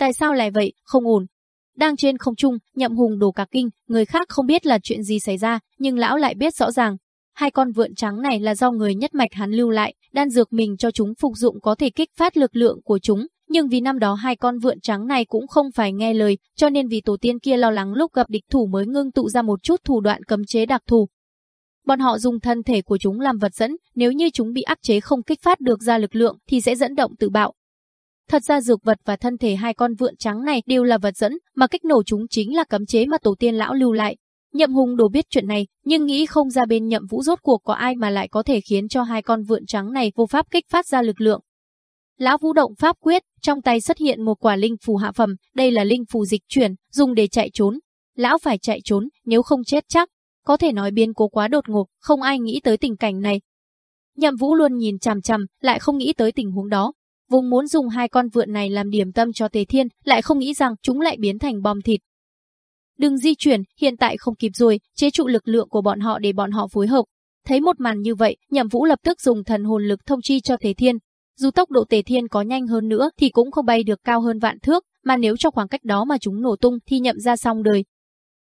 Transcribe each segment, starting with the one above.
Tại sao lại vậy, không ổn. Đang trên không trung, nhậm hùng đổ cả kinh, người khác không biết là chuyện gì xảy ra, nhưng lão lại biết rõ ràng. Hai con vượn trắng này là do người nhất mạch hắn lưu lại, đan dược mình cho chúng phục dụng có thể kích phát lực lượng của chúng, nhưng vì năm đó hai con vượn trắng này cũng không phải nghe lời, cho nên vì tổ tiên kia lo lắng lúc gặp địch thủ mới ngưng tụ ra một chút thủ đoạn cấm chế đặc thù. Bọn họ dùng thân thể của chúng làm vật dẫn, nếu như chúng bị áp chế không kích phát được ra lực lượng thì sẽ dẫn động tự bạo. Thật ra dược vật và thân thể hai con vượn trắng này đều là vật dẫn, mà cách nổ chúng chính là cấm chế mà tổ tiên lão lưu lại. Nhậm Hùng đồ biết chuyện này, nhưng nghĩ không ra bên Nhậm Vũ rốt cuộc có ai mà lại có thể khiến cho hai con vượn trắng này vô pháp kích phát ra lực lượng. Lão Vũ động pháp quyết, trong tay xuất hiện một quả linh phù hạ phẩm, đây là linh phù dịch chuyển, dùng để chạy trốn. Lão phải chạy trốn, nếu không chết chắc. Có thể nói biến cố quá đột ngột, không ai nghĩ tới tình cảnh này. Nhậm Vũ luôn nhìn chằm chằm, lại không nghĩ tới tình huống đó. Vùng muốn dùng hai con vượn này làm điểm tâm cho Tề Thiên, lại không nghĩ rằng chúng lại biến thành bom thịt. Đừng di chuyển, hiện tại không kịp rồi, chế trụ lực lượng của bọn họ để bọn họ phối hợp. Thấy một màn như vậy, Nhậm Vũ lập tức dùng thần hồn lực thông chi cho Tề Thiên, dù tốc độ tề thiên có nhanh hơn nữa thì cũng không bay được cao hơn vạn thước, mà nếu trong khoảng cách đó mà chúng nổ tung thì nhậm ra xong đời.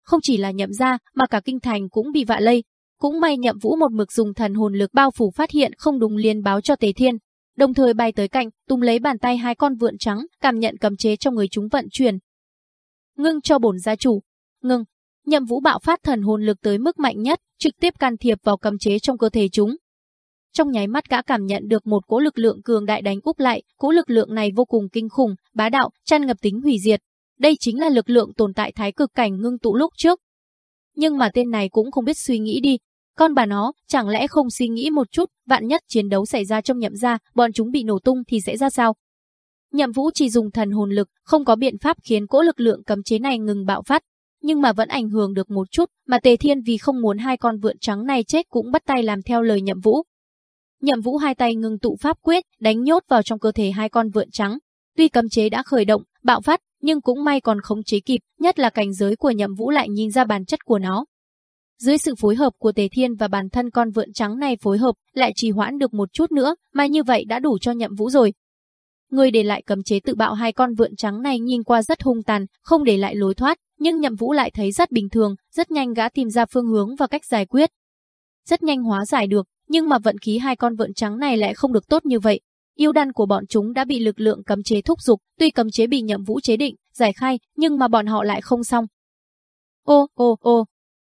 Không chỉ là nhậm ra, mà cả kinh thành cũng bị vạ lây. Cũng may nhậm vũ một mực dùng thần hồn lực bao phủ phát hiện không đúng liền báo cho tề thiên. Đồng thời bay tới cạnh, tung lấy bàn tay hai con vượn trắng, cảm nhận cầm chế trong người chúng vận chuyển. Ngưng cho bổn gia chủ. Ngưng. Nhậm vũ bạo phát thần hồn lực tới mức mạnh nhất, trực tiếp can thiệp vào cầm chế trong cơ thể chúng. Trong nháy mắt gã cảm nhận được một cỗ lực lượng cường đại đánh úp lại, cỗ lực lượng này vô cùng kinh khủng, bá đạo, tràn ngập tính hủy diệt. Đây chính là lực lượng tồn tại thái cực cảnh ngưng tụ lúc trước. Nhưng mà tên này cũng không biết suy nghĩ đi. Con bà nó, chẳng lẽ không suy nghĩ một chút, vạn nhất chiến đấu xảy ra trong nhậm gia, bọn chúng bị nổ tung thì sẽ ra sao? Nhậm Vũ chỉ dùng thần hồn lực, không có biện pháp khiến cỗ lực lượng cấm chế này ngừng bạo phát, nhưng mà vẫn ảnh hưởng được một chút, mà Tề Thiên vì không muốn hai con vượn trắng này chết cũng bắt tay làm theo lời Nhậm Vũ, Nhậm Vũ hai tay ngừng tụ pháp quyết, đánh nhốt vào trong cơ thể hai con vượn trắng. Tuy cấm chế đã khởi động, bạo phát, nhưng cũng may còn khống chế kịp, nhất là cảnh giới của Nhậm Vũ lại nhìn ra bản chất của nó. Dưới sự phối hợp của Tề Thiên và bản thân con vượn trắng này phối hợp, lại trì hoãn được một chút nữa, mà như vậy đã đủ cho Nhậm Vũ rồi. Người để lại cấm chế tự bạo hai con vượn trắng này nhìn qua rất hung tàn, không để lại lối thoát, nhưng Nhậm Vũ lại thấy rất bình thường, rất nhanh gã tìm ra phương hướng và cách giải quyết. Rất nhanh hóa giải được, nhưng mà vận khí hai con vượn trắng này lại không được tốt như vậy. Yêu đan của bọn chúng đã bị lực lượng cấm chế thúc giục, tuy cấm chế bị nhậm vũ chế định, giải khai, nhưng mà bọn họ lại không xong. Ô, ô, ô.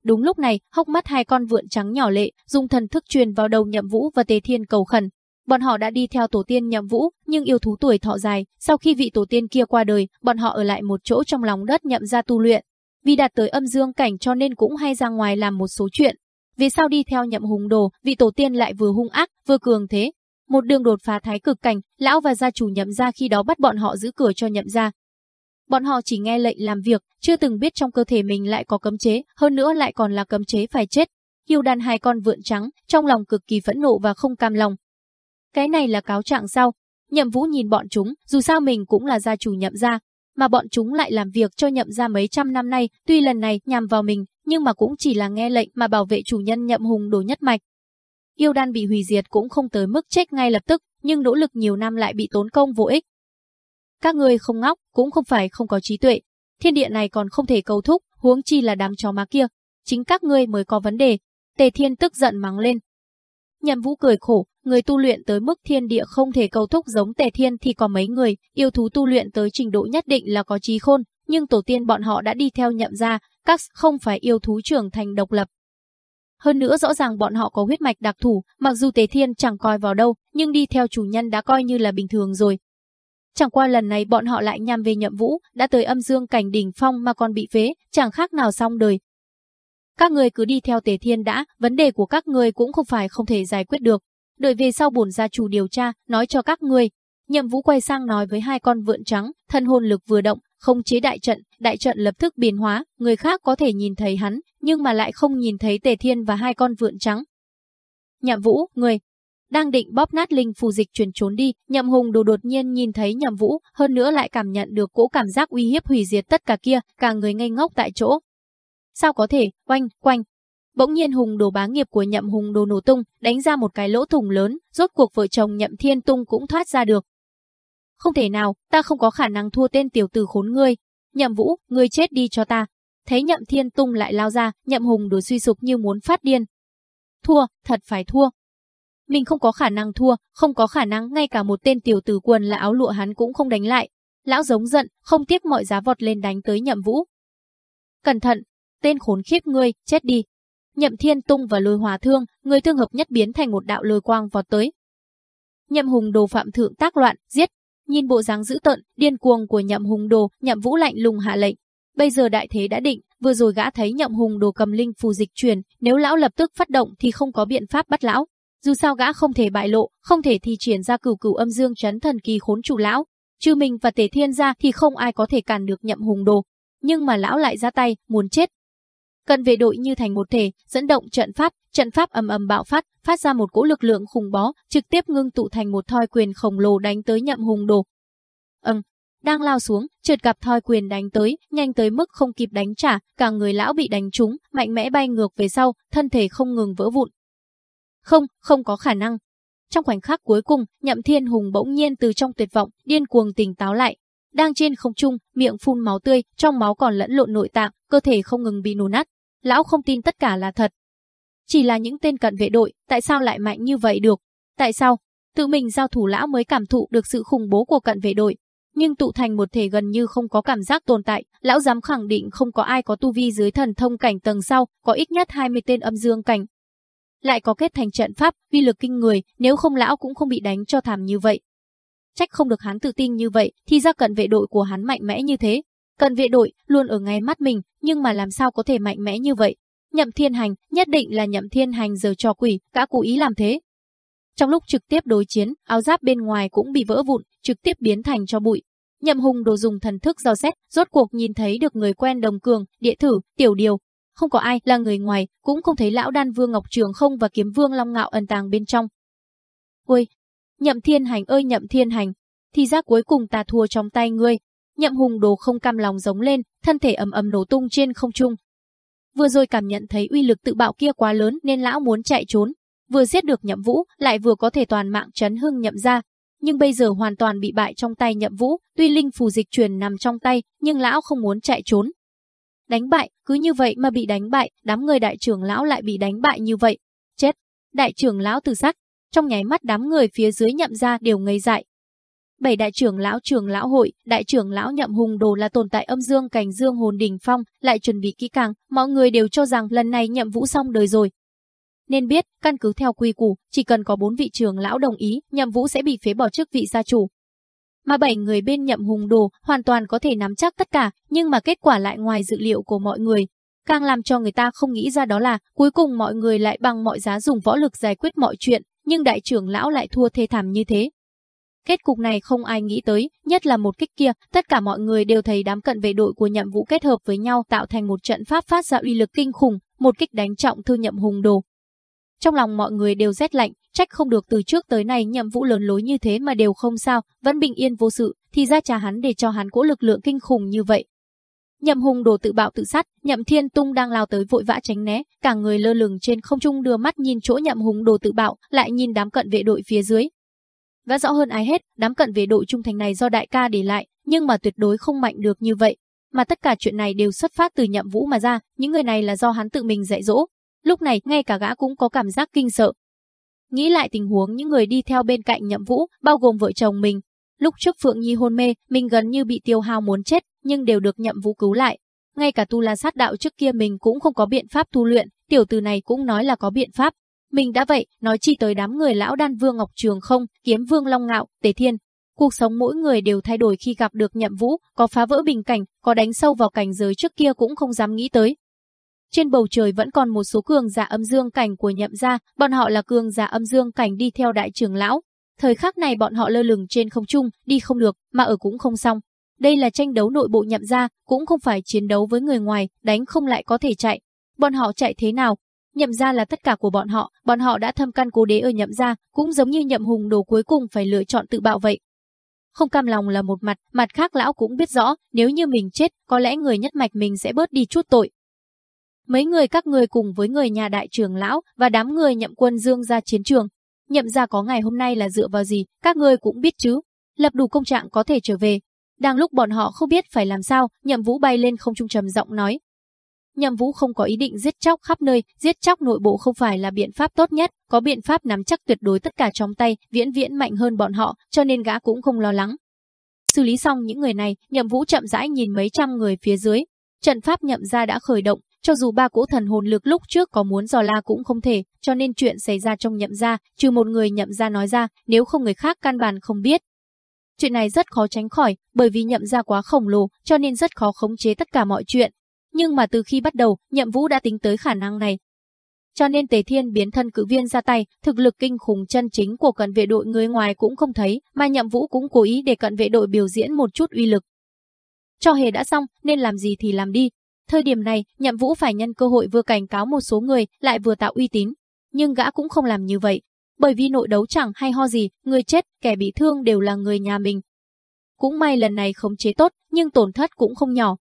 Đúng lúc này, hốc mắt hai con vượn trắng nhỏ lệ, dùng thần thức truyền vào đầu nhậm vũ và tề thiên cầu khẩn. Bọn họ đã đi theo tổ tiên nhậm vũ, nhưng yêu thú tuổi thọ dài, sau khi vị tổ tiên kia qua đời, bọn họ ở lại một chỗ trong lòng đất nhậm ra tu luyện. Vì đạt tới âm dương cảnh cho nên cũng hay ra ngoài làm một số chuyện, vì sao đi theo nhậm hùng đồ, vị tổ tiên lại vừa hung ác, vừa cường thế. Một đường đột phá thái cực cảnh, lão và gia chủ nhậm ra khi đó bắt bọn họ giữ cửa cho nhậm ra. Bọn họ chỉ nghe lệnh làm việc, chưa từng biết trong cơ thể mình lại có cấm chế, hơn nữa lại còn là cấm chế phải chết. yêu đàn hai con vượn trắng, trong lòng cực kỳ phẫn nộ và không cam lòng. Cái này là cáo trạng sao? Nhậm Vũ nhìn bọn chúng, dù sao mình cũng là gia chủ nhậm gia, mà bọn chúng lại làm việc cho nhậm gia mấy trăm năm nay, tuy lần này nhằm vào mình, nhưng mà cũng chỉ là nghe lệnh mà bảo vệ chủ nhân nhậm hùng đồ nhất mạch. Yêu đan bị hủy diệt cũng không tới mức chết ngay lập tức, nhưng nỗ lực nhiều năm lại bị tốn công vô ích. Các người không ngốc, cũng không phải không có trí tuệ. Thiên địa này còn không thể cầu thúc, huống chi là đám chó má kia. Chính các ngươi mới có vấn đề. Tề Thiên tức giận mắng lên. Nhậm Vũ cười khổ, người tu luyện tới mức thiên địa không thể cầu thúc giống Tề Thiên thì có mấy người, yêu thú tu luyện tới trình độ nhất định là có trí khôn, nhưng tổ tiên bọn họ đã đi theo nhậm ra, các không phải yêu thú trưởng thành độc lập. Hơn nữa rõ ràng bọn họ có huyết mạch đặc thù, mặc dù Tề Thiên chẳng coi vào đâu, nhưng đi theo chủ nhân đã coi như là bình thường rồi. Chẳng qua lần này bọn họ lại nhằm về nhậm vũ, đã tới âm dương cảnh đỉnh phong mà còn bị phế, chẳng khác nào xong đời. Các người cứ đi theo Tề Thiên đã, vấn đề của các người cũng không phải không thể giải quyết được. Đợi về sau bổn gia chủ điều tra, nói cho các người. Nhậm Vũ quay sang nói với hai con vượn trắng, thân hồn lực vừa động, không chế đại trận, đại trận lập tức biến hóa, người khác có thể nhìn thấy hắn, nhưng mà lại không nhìn thấy Tề Thiên và hai con vượn trắng. Nhậm Vũ, người đang định bóp nát linh phù dịch chuyển trốn đi, Nhậm Hùng đồ đột nhiên nhìn thấy Nhậm Vũ, hơn nữa lại cảm nhận được cỗ cảm giác uy hiếp hủy diệt tất cả kia, cả người ngây ngốc tại chỗ. Sao có thể, quanh, quanh. Bỗng nhiên Hùng đồ bá nghiệp của Nhậm Hùng đồ nổ tung, đánh ra một cái lỗ thủng lớn, rốt cuộc vợ chồng Nhậm Thiên Tung cũng thoát ra được, Không thể nào, ta không có khả năng thua tên tiểu tử khốn ngươi. Nhậm Vũ, ngươi chết đi cho ta. Thấy Nhậm Thiên Tung lại lao ra, Nhậm Hùng đồ suy sụp như muốn phát điên. Thua, thật phải thua. Mình không có khả năng thua, không có khả năng ngay cả một tên tiểu tử quần là áo lụa hắn cũng không đánh lại. Lão giống giận, không tiếc mọi giá vọt lên đánh tới Nhậm Vũ. Cẩn thận, tên khốn khiếp ngươi, chết đi. Nhậm Thiên Tung và Lôi Hòa Thương, người thương hợp nhất biến thành một đạo lôi quang vọt tới. Nhậm Hùng Đồ phạm thượng tác loạn, giết. Nhìn bộ dáng dữ tợn, điên cuồng của Nhậm Hùng Đồ, Nhậm Vũ lạnh lùng hạ lệnh. Bây giờ đại thế đã định, vừa rồi gã thấy Nhậm Hùng Đồ cầm linh phù dịch truyền, nếu lão lập tức phát động thì không có biện pháp bắt lão. Dù sao gã không thể bại lộ, không thể thi triển ra cửu cửu âm dương chấn thần kỳ khốn chủ lão. Trừ mình và Tề Thiên ra thì không ai có thể cản được Nhậm Hùng Đồ. Nhưng mà lão lại ra tay, muốn chết, cần về đội như thành một thể, dẫn động trận pháp, trận pháp ầm ầm bạo phát, phát ra một cỗ lực lượng khủng bó, trực tiếp ngưng tụ thành một thoi quyền khổng lồ đánh tới Nhậm Hùng Đồ. Ầm, đang lao xuống, chợt gặp thoi quyền đánh tới, nhanh tới mức không kịp đánh trả, cả người lão bị đánh trúng, mạnh mẽ bay ngược về sau, thân thể không ngừng vỡ vụn. Không, không có khả năng. Trong khoảnh khắc cuối cùng, Nhậm Thiên Hùng bỗng nhiên từ trong tuyệt vọng, điên cuồng tỉnh táo lại. Đang trên không trung, miệng phun máu tươi, trong máu còn lẫn lộn nội tạng, cơ thể không ngừng bị nổ nát, Lão không tin tất cả là thật. Chỉ là những tên cận vệ đội, tại sao lại mạnh như vậy được? Tại sao? Tự mình giao thủ lão mới cảm thụ được sự khủng bố của cận vệ đội. Nhưng tụ thành một thể gần như không có cảm giác tồn tại, lão dám khẳng định không có ai có tu vi dưới thần thông cảnh tầng sau, có ít nhất 20 tên âm dương cảnh. Lại có kết thành trận pháp, vi lực kinh người, nếu không lão cũng không bị đánh cho thảm như vậy. Trách không được hắn tự tin như vậy, thì ra cận vệ đội của hắn mạnh mẽ như thế, Cận vệ đội luôn ở ngay mắt mình, nhưng mà làm sao có thể mạnh mẽ như vậy? Nhậm Thiên Hành, nhất định là Nhậm Thiên Hành giờ cho quỷ, gã cố ý làm thế. Trong lúc trực tiếp đối chiến, áo giáp bên ngoài cũng bị vỡ vụn, trực tiếp biến thành cho bụi. Nhậm Hùng đồ dùng thần thức dò xét, rốt cuộc nhìn thấy được người quen đồng cường, địa thử, tiểu điều. Không có ai là người ngoài, cũng không thấy lão đan vương Ngọc Trường không và kiếm vương Long Ngạo ẩn tàng bên trong. Ôi, Nhậm Thiên Hành ơi Nhậm Thiên Hành, thì ra cuối cùng ta thua trong tay ngươi, Nhậm Hùng Đồ không cam lòng giống lên, thân thể ầm ầm nổ tung trên không trung. Vừa rồi cảm nhận thấy uy lực tự bạo kia quá lớn nên lão muốn chạy trốn, vừa giết được Nhậm Vũ, lại vừa có thể toàn mạng chấn hưng Nhậm ra, nhưng bây giờ hoàn toàn bị bại trong tay Nhậm Vũ, tuy linh phù dịch truyền nằm trong tay, nhưng lão không muốn chạy trốn. Đánh bại, cứ như vậy mà bị đánh bại, đám người đại trưởng lão lại bị đánh bại như vậy. Chết, đại trưởng lão từ sắc trong nháy mắt đám người phía dưới Nhậm ra đều ngây dại, bảy đại trưởng lão trưởng lão hội, đại trưởng lão nhậm hùng đồ là tồn tại âm dương cảnh dương hồn đỉnh phong, lại chuẩn bị kỹ càng, mọi người đều cho rằng lần này nhậm vũ xong đời rồi. Nên biết, căn cứ theo quy củ, chỉ cần có bốn vị trưởng lão đồng ý, nhậm vũ sẽ bị phế bỏ chức vị gia chủ. Mà bảy người bên nhậm hùng đồ hoàn toàn có thể nắm chắc tất cả, nhưng mà kết quả lại ngoài dự liệu của mọi người. Càng làm cho người ta không nghĩ ra đó là, cuối cùng mọi người lại bằng mọi giá dùng võ lực giải quyết mọi chuyện, nhưng đại trưởng lão lại thua thê thảm như thế, Kết cục này không ai nghĩ tới, nhất là một kích kia, tất cả mọi người đều thấy đám cận vệ đội của nhậm vũ kết hợp với nhau tạo thành một trận pháp phát ra uy lực kinh khủng, một kích đánh trọng thư nhậm hùng đồ. Trong lòng mọi người đều rét lạnh, trách không được từ trước tới nay nhậm vũ lớn lối như thế mà đều không sao, vẫn bình yên vô sự, thì ra trà hắn để cho hắn cỗ lực lượng kinh khủng như vậy. Nhậm hùng đồ tự bạo tự sát, nhậm thiên tung đang lao tới vội vã tránh né, cả người lơ lửng trên không trung đưa mắt nhìn chỗ nhậm hùng đồ tự bạo, lại nhìn đám cận vệ đội phía dưới, Và rõ hơn ai hết, đám cận vệ đội trung thành này do đại ca để lại, nhưng mà tuyệt đối không mạnh được như vậy. Mà tất cả chuyện này đều xuất phát từ nhậm vũ mà ra, những người này là do hắn tự mình dạy dỗ. Lúc này, ngay cả gã cũng có cảm giác kinh sợ. Nghĩ lại tình huống những người đi theo bên cạnh nhậm vũ, bao gồm vợ chồng mình. Lúc trước Phượng Nhi hôn mê, mình gần như bị tiêu hao muốn chết, nhưng đều được nhậm vũ cứu lại. Ngay cả tu la sát đạo trước kia mình cũng không có biện pháp tu luyện, tiểu từ này cũng nói là có biện pháp, mình đã vậy, nói chi tới đám người lão đan vương Ngọc Trường không, kiếm vương Long Ngạo, Tề Thiên. Cuộc sống mỗi người đều thay đổi khi gặp được nhậm vũ, có phá vỡ bình cảnh, có đánh sâu vào cảnh giới trước kia cũng không dám nghĩ tới. Trên bầu trời vẫn còn một số cường giả âm dương cảnh của nhậm gia, bọn họ là cường giả âm dương cảnh đi theo đại trưởng lão. Thời khắc này bọn họ lơ lửng trên không trung, đi không được, mà ở cũng không xong. Đây là tranh đấu nội bộ nhậm gia, cũng không phải chiến đấu với người ngoài, đánh không lại có thể chạy. Bọn họ chạy thế nào, Nhậm gia là tất cả của bọn họ, bọn họ đã thâm căn cố đế ở nhậm gia, cũng giống như nhậm hùng đồ cuối cùng phải lựa chọn tự bạo vậy. Không cam lòng là một mặt, mặt khác lão cũng biết rõ, nếu như mình chết, có lẽ người nhất mạch mình sẽ bớt đi chút tội. Mấy người các người cùng với người nhà đại trưởng lão và đám người nhậm quân dương ra chiến trường. Nhậm gia có ngày hôm nay là dựa vào gì, các người cũng biết chứ. lập đủ công trạng có thể trở về. Đang lúc bọn họ không biết phải làm sao, Nhậm Vũ bay lên không trung trầm giọng nói. Nhậm Vũ không có ý định giết chóc khắp nơi, giết chóc nội bộ không phải là biện pháp tốt nhất, có biện pháp nắm chắc tuyệt đối tất cả trong tay, viễn viễn mạnh hơn bọn họ, cho nên gã cũng không lo lắng. Xử lý xong những người này, Nhậm Vũ chậm rãi nhìn mấy trăm người phía dưới. Trận pháp nhậm ra đã khởi động, cho dù ba cỗ thần hồn lực lúc trước có muốn dò la cũng không thể, cho nên chuyện xảy ra trong nhậm gia, trừ một người nhậm gia nói ra, nếu không người khác căn bản không biết. Chuyện này rất khó tránh khỏi, bởi vì nhậm gia quá khổng lồ, cho nên rất khó khống chế tất cả mọi chuyện. Nhưng mà từ khi bắt đầu, nhậm vũ đã tính tới khả năng này. Cho nên Tề Thiên biến thân cử viên ra tay, thực lực kinh khủng chân chính của cận vệ đội người ngoài cũng không thấy, mà nhậm vũ cũng cố ý để cận vệ đội biểu diễn một chút uy lực. Cho hề đã xong, nên làm gì thì làm đi, Thời điểm này, Nhậm Vũ phải nhân cơ hội vừa cảnh cáo một số người, lại vừa tạo uy tín. Nhưng gã cũng không làm như vậy, bởi vì nội đấu chẳng hay ho gì, người chết, kẻ bị thương đều là người nhà mình. Cũng may lần này khống chế tốt, nhưng tổn thất cũng không nhỏ.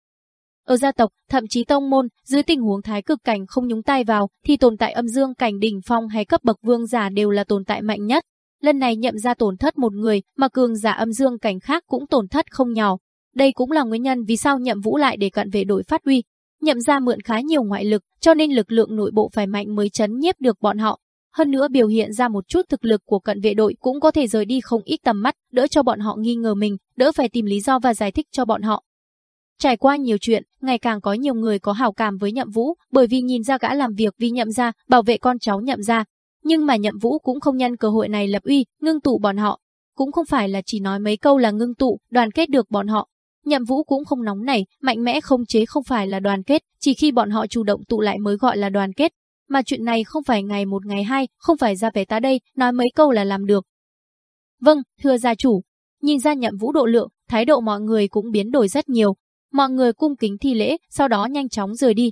Ở gia tộc, thậm chí tông môn, dưới tình huống thái cực cảnh không nhúng tay vào, thì tồn tại âm dương cảnh đỉnh phong hay cấp bậc vương giả đều là tồn tại mạnh nhất. Lần này nhậm ra tổn thất một người, mà cường giả âm dương cảnh khác cũng tổn thất không nhỏ. Đây cũng là nguyên nhân vì sao nhậm vũ lại để cận vệ đội phát huy Nhậm ra mượn khá nhiều ngoại lực, cho nên lực lượng nội bộ phải mạnh mới chấn nhiếp được bọn họ. Hơn nữa biểu hiện ra một chút thực lực của cận vệ đội cũng có thể rời đi không ít tầm mắt, đỡ cho bọn họ nghi ngờ mình, đỡ phải tìm lý do và giải thích cho bọn họ. Trải qua nhiều chuyện, ngày càng có nhiều người có hảo cảm với Nhậm Vũ, bởi vì nhìn ra gã làm việc vì Nhậm gia, bảo vệ con cháu Nhậm gia. Nhưng mà Nhậm Vũ cũng không nhân cơ hội này lập uy, ngưng tụ bọn họ. Cũng không phải là chỉ nói mấy câu là ngưng tụ, đoàn kết được bọn họ, Nhậm Vũ cũng không nóng nảy, mạnh mẽ không chế không phải là đoàn kết, chỉ khi bọn họ chủ động tụ lại mới gọi là đoàn kết. Mà chuyện này không phải ngày một ngày hai, không phải ra vẻ ta đây, nói mấy câu là làm được. Vâng, thưa gia chủ. Nhìn ra Nhậm Vũ độ lượng, thái độ mọi người cũng biến đổi rất nhiều. Mọi người cung kính thi lễ, sau đó nhanh chóng rời đi.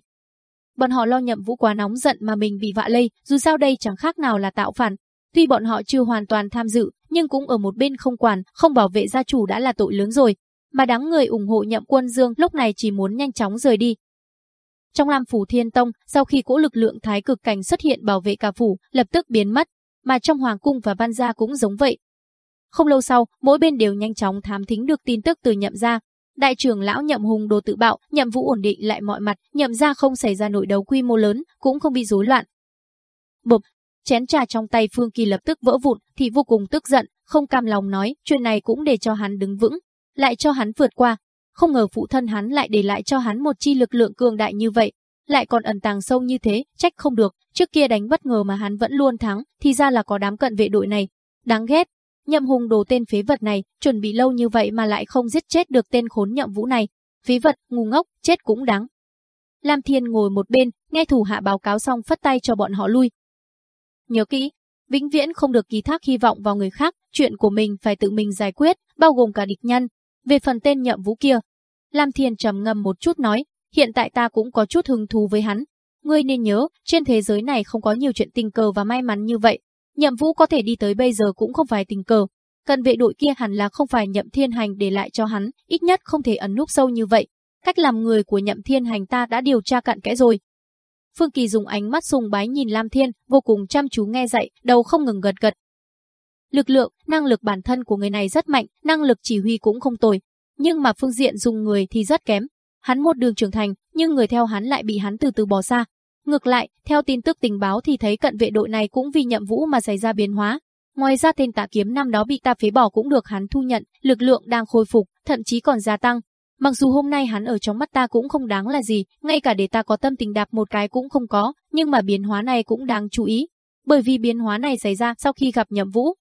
Bọn họ lo Nhậm Vũ quá nóng giận mà mình bị vạ lây, dù sao đây chẳng khác nào là tạo phản. Tuy bọn họ chưa hoàn toàn tham dự, nhưng cũng ở một bên không quản, không bảo vệ gia chủ đã là tội lớn rồi, mà đám người ủng hộ nhậm quân dương lúc này chỉ muốn nhanh chóng rời đi. Trong Lam Phủ Thiên Tông, sau khi cỗ lực lượng thái cực cảnh xuất hiện bảo vệ cả phủ, lập tức biến mất, mà trong Hoàng Cung và Văn Gia cũng giống vậy. Không lâu sau, mỗi bên đều nhanh chóng thám thính được tin tức từ nhậm gia. Đại trưởng lão nhậm hùng đồ tự bạo, nhậm vũ ổn định lại mọi mặt, nhậm gia không xảy ra nội đấu quy mô lớn, cũng không bị rối loạn. Bộp, chén trà trong tay Phương Kỳ lập tức vỡ vụn, thì vô cùng tức giận, không cam lòng nói, chuyện này cũng để cho hắn đứng vững, lại cho hắn vượt qua. Không ngờ phụ thân hắn lại để lại cho hắn một chi lực lượng cường đại như vậy, lại còn ẩn tàng sâu như thế, trách không được, trước kia đánh bất ngờ mà hắn vẫn luôn thắng, thì ra là có đám cận vệ đội này. Đáng ghét, nhậm hùng đồ tên phế vật này, chuẩn bị lâu như vậy mà lại không giết chết được tên khốn nhậm vũ này. Phế vật, ngu ngốc, chết cũng đáng. Lam Thiên ngồi một bên, nghe thủ hạ báo cáo xong phất tay cho bọn họ lui. Nhớ kỹ, vĩnh viễn không được ký thác hy vọng vào người khác, chuyện của mình phải tự mình giải quyết, bao gồm cả địch nhân. Về phần tên nhậm vũ kia, Lam Thiên trầm ngâm một chút nói, hiện tại ta cũng có chút hứng thú với hắn. Ngươi nên nhớ, trên thế giới này không có nhiều chuyện tình cờ và may mắn như vậy. Nhậm vũ có thể đi tới bây giờ cũng không phải tình cờ. Cần vệ đội kia hẳn là không phải nhậm thiên hành để lại cho hắn, ít nhất không thể ẩn núp sâu như vậy. Cách làm người của nhậm thiên hành ta đã điều tra cặn kẽ rồi. Phương Kỳ dùng ánh mắt sùng bái nhìn Lam Thiên, vô cùng chăm chú nghe dạy, đầu không ngừng gật gật, Lực lượng, năng lực bản thân của người này rất mạnh, năng lực chỉ huy cũng không tồi. Nhưng mà phương diện dùng người thì rất kém. Hắn một đường trưởng thành, nhưng người theo hắn lại bị hắn từ từ bỏ xa. Ngược lại, theo tin tức tình báo thì thấy cận vệ đội này cũng vì nhậm vũ mà xảy ra biến hóa. Ngoài ra tên tạ kiếm năm đó bị ta phế bỏ cũng được hắn thu nhận, lực lượng đang khôi phục, thậm chí còn gia tăng. Mặc dù hôm nay hắn ở trong mắt ta cũng không đáng là gì, ngay cả để ta có tâm tình đạp một cái cũng không có, nhưng mà biến hóa này cũng đáng chú ý. Bởi vì biến hóa này xảy ra sau khi gặp nhậm vũ,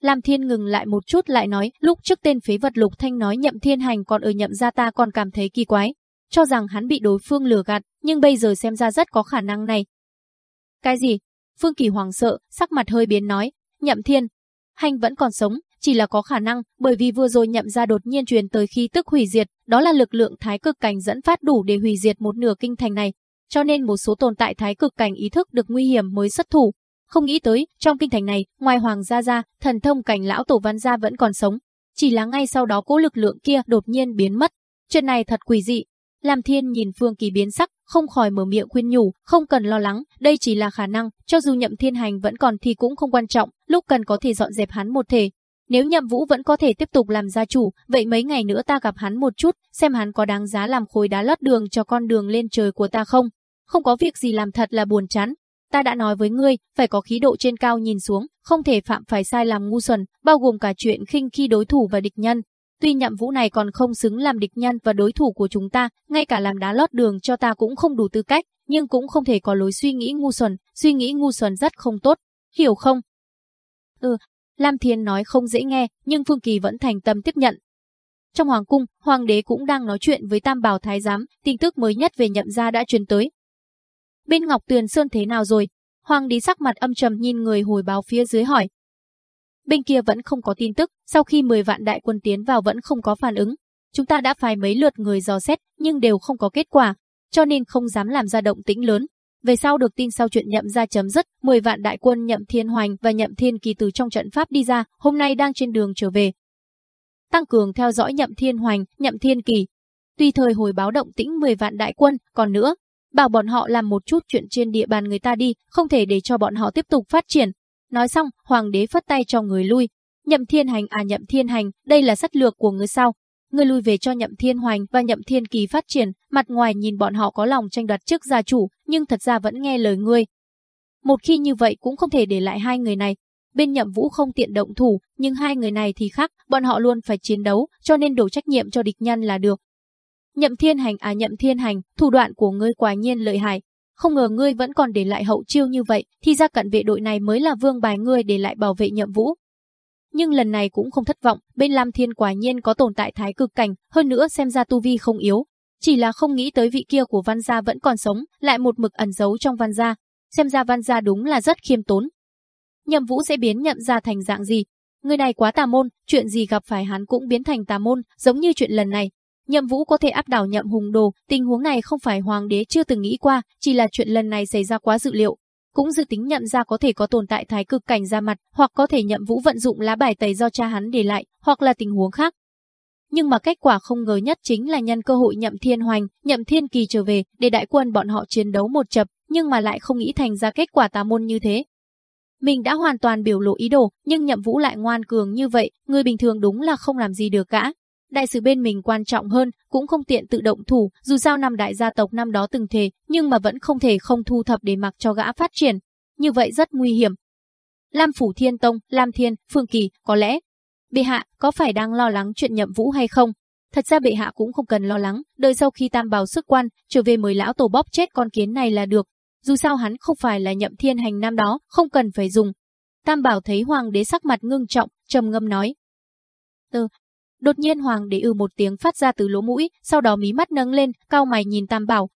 Lam Thiên ngừng lại một chút lại nói, lúc trước tên phế vật Lục Thanh nói nhậm thiên hành còn ở nhậm gia ta còn cảm thấy kỳ quái, cho rằng hắn bị đối phương lừa gạt, nhưng bây giờ xem ra rất có khả năng này. Cái gì? Phương Kỳ hoàng sợ, sắc mặt hơi biến nói, nhậm thiên, hành vẫn còn sống, chỉ là có khả năng, bởi vì vừa rồi nhậm gia đột nhiên truyền tới khi tức hủy diệt, đó là lực lượng thái cực cảnh dẫn phát đủ để hủy diệt một nửa kinh thành này, cho nên một số tồn tại thái cực cảnh ý thức được nguy hiểm mới xuất thủ, không nghĩ tới, trong kinh thành này, ngoài Hoàng gia gia thần thông cảnh lão tổ văn gia vẫn còn sống. Chỉ là ngay sau đó cỗ lực lượng kia đột nhiên biến mất. Chuyện này thật quỷ dị. Làm Thiên nhìn Phương Kỳ biến sắc, không khỏi mở miệng khuyên nhủ, không cần lo lắng, đây chỉ là khả năng, cho dù nhậm thiên hành vẫn còn thì cũng không quan trọng, lúc cần có thể dọn dẹp hắn một thể. Nếu Nhậm Vũ vẫn có thể tiếp tục làm gia chủ, vậy mấy ngày nữa ta gặp hắn một chút, xem hắn có đáng giá làm khối đá lót đường cho con đường lên trời của ta không. Không có việc gì làm thật là buồn chán. Ta đã nói với ngươi, phải có khí độ trên cao nhìn xuống, không thể phạm phải sai làm ngu xuẩn, bao gồm cả chuyện khinh khi đối thủ và địch nhân. Tuy Nhậm Vũ này còn không xứng làm địch nhân và đối thủ của chúng ta, ngay cả làm đá lót đường cho ta cũng không đủ tư cách, nhưng cũng không thể có lối suy nghĩ ngu xuẩn, suy nghĩ ngu xuẩn rất không tốt, hiểu không? Ừ, Lam Thiên nói không dễ nghe, nhưng Phương Kỳ vẫn thành tâm tiếp nhận. Trong hoàng cung, hoàng đế cũng đang nói chuyện với Tam Bảo Thái giám, tin tức mới nhất về nhậm gia đã truyền tới. Bên Ngọc Tuyền Sơn thế nào rồi? Hoàng đế sắc mặt âm trầm nhìn người hồi báo phía dưới hỏi. Bên kia vẫn không có tin tức, sau khi 10 vạn đại quân tiến vào vẫn không có phản ứng. Chúng ta đã phái mấy lượt người dò xét, nhưng đều không có kết quả, cho nên không dám làm ra động tĩnh lớn. Về sau được tin sau chuyện nhậm ra chấm dứt, 10 vạn đại quân nhậm thiên hoành và nhậm thiên kỳ từ trong trận pháp đi ra, hôm nay đang trên đường trở về. Tăng cường theo dõi nhậm thiên hoành, nhậm thiên kỳ. Tuy thời hồi báo động tĩnh 10 vạn đại quân, còn nữa, bảo bọn họ làm một chút chuyện trên địa bàn người ta đi, không thể để cho bọn họ tiếp tục phát triển. Nói xong, hoàng đế phất tay cho người lui. Nhậm thiên hành à nhậm thiên hành, đây là sách lược của người sao, Người lui về cho Nhậm Thiên Hoành và Nhậm Thiên Kỳ phát triển, mặt ngoài nhìn bọn họ có lòng tranh đoạt chức gia chủ, nhưng thật ra vẫn nghe lời ngươi. Một khi như vậy cũng không thể để lại hai người này. Bên Nhậm Vũ không tiện động thủ, nhưng hai người này thì khác, bọn họ luôn phải chiến đấu, cho nên đổ trách nhiệm cho địch nhân là được. Nhậm Thiên Hành à Nhậm Thiên Hành, thủ đoạn của ngươi quả nhiên lợi hại. Không ngờ ngươi vẫn còn để lại hậu chiêu như vậy, thì ra cận vệ đội này mới là vương bài ngươi để lại bảo vệ Nhậm Vũ nhưng lần này cũng không thất vọng, bên Lam Thiên quả nhiên có tồn tại thái cực cảnh, hơn nữa xem ra tu vi không yếu. Chỉ là không nghĩ tới vị kia của Văn Gia vẫn còn sống, lại một mực ẩn giấu trong Văn Gia. Xem ra Văn Gia đúng là rất khiêm tốn. Nhậm Vũ sẽ biến nhậm Gia thành dạng gì? Người này quá tà môn, chuyện gì gặp phải hắn cũng biến thành tà môn, giống như chuyện lần này. Nhậm Vũ có thể áp đảo Nhậm Hùng Đồ, tình huống này không phải hoàng đế chưa từng nghĩ qua, chỉ là chuyện lần này xảy ra quá dự liệu, cũng dự tính nhậm ra có thể có tồn tại thái cực cảnh ra mặt, hoặc có thể nhậm vũ vận dụng lá bài tẩy do cha hắn để lại, hoặc là tình huống khác. Nhưng mà kết quả không ngờ nhất chính là nhân cơ hội nhậm thiên hoành, nhậm thiên kỳ trở về, để đại quân bọn họ chiến đấu một chập, nhưng mà lại không nghĩ thành ra kết quả tà môn như thế. Mình đã hoàn toàn biểu lộ ý đồ, nhưng nhậm vũ lại ngoan cường như vậy, người bình thường đúng là không làm gì được cả. Đại sứ bên mình quan trọng hơn, cũng không tiện tự động thủ, dù sao năm đại gia tộc năm đó từng thề, nhưng mà vẫn không thể không thu thập để mặc cho gã phát triển. Như vậy rất nguy hiểm. Lam Phủ Thiên Tông, Lam Thiên, Phương Kỳ, có lẽ. Bệ hạ, có phải đang lo lắng chuyện nhậm vũ hay không? Thật ra bệ hạ cũng không cần lo lắng, đợi sau khi tam bào sức quan, trở về mời lão tổ bóp chết con kiến này là được. Dù sao hắn không phải là nhậm thiên hành năm đó, không cần phải dùng. Tam bảo thấy hoàng đế sắc mặt ngưng trọng, trầm ngâm nói. Ừ, Đột nhiên hoàng đế ư một tiếng phát ra từ lỗ mũi, sau đó mí mắt nâng lên, cao mày nhìn Tam Bảo.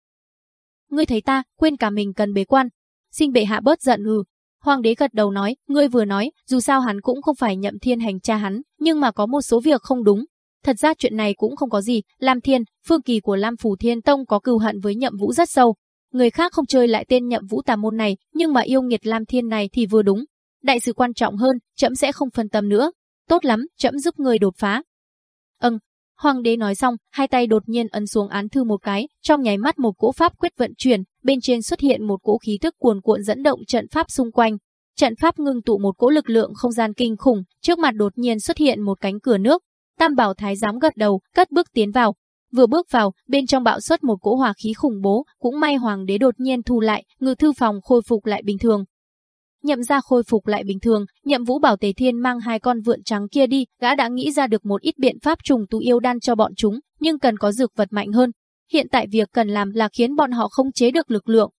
Ngươi thấy ta, quên cả mình cần bế quan. Xin bệ hạ bớt giận ư. Hoàng đế gật đầu nói, ngươi vừa nói, dù sao hắn cũng không phải nhậm thiên hành cha hắn, nhưng mà có một số việc không đúng. Thật ra chuyện này cũng không có gì, Lam Thiên, phương kỳ của Lam Phủ Thiên Tông có cừu hận với nhậm vũ rất sâu. Người khác không chơi lại tên nhậm vũ tà môn này, nhưng mà yêu nghiệt Lam Thiên này thì vừa đúng. Đại sự quan trọng hơn, chậm sẽ không phân tâm nữa. Tốt lắm, chậm giúp người đột phá, Ân, Hoàng đế nói xong, hai tay đột nhiên ấn xuống án thư một cái, trong nháy mắt một cỗ pháp quyết vận chuyển, bên trên xuất hiện một cỗ khí tức cuồn cuộn dẫn động trận pháp xung quanh. Trận pháp ngưng tụ một cỗ lực lượng không gian kinh khủng, trước mặt đột nhiên xuất hiện một cánh cửa nước. Tam Bảo Thái giám gật đầu, cất bước tiến vào. Vừa bước vào, bên trong bạo xuất một cỗ hỏa khí khủng bố, cũng may hoàng đế đột nhiên thu lại, ngự thư phòng khôi phục lại bình thường, Nhậm ra khôi phục lại bình thường, nhậm vũ bảo Tề Thiên mang hai con vượn trắng kia đi, gã đã nghĩ ra được một ít biện pháp trùng tu yêu đan cho bọn chúng, nhưng cần có dược vật mạnh hơn. Hiện tại việc cần làm là khiến bọn họ không chế được lực lượng.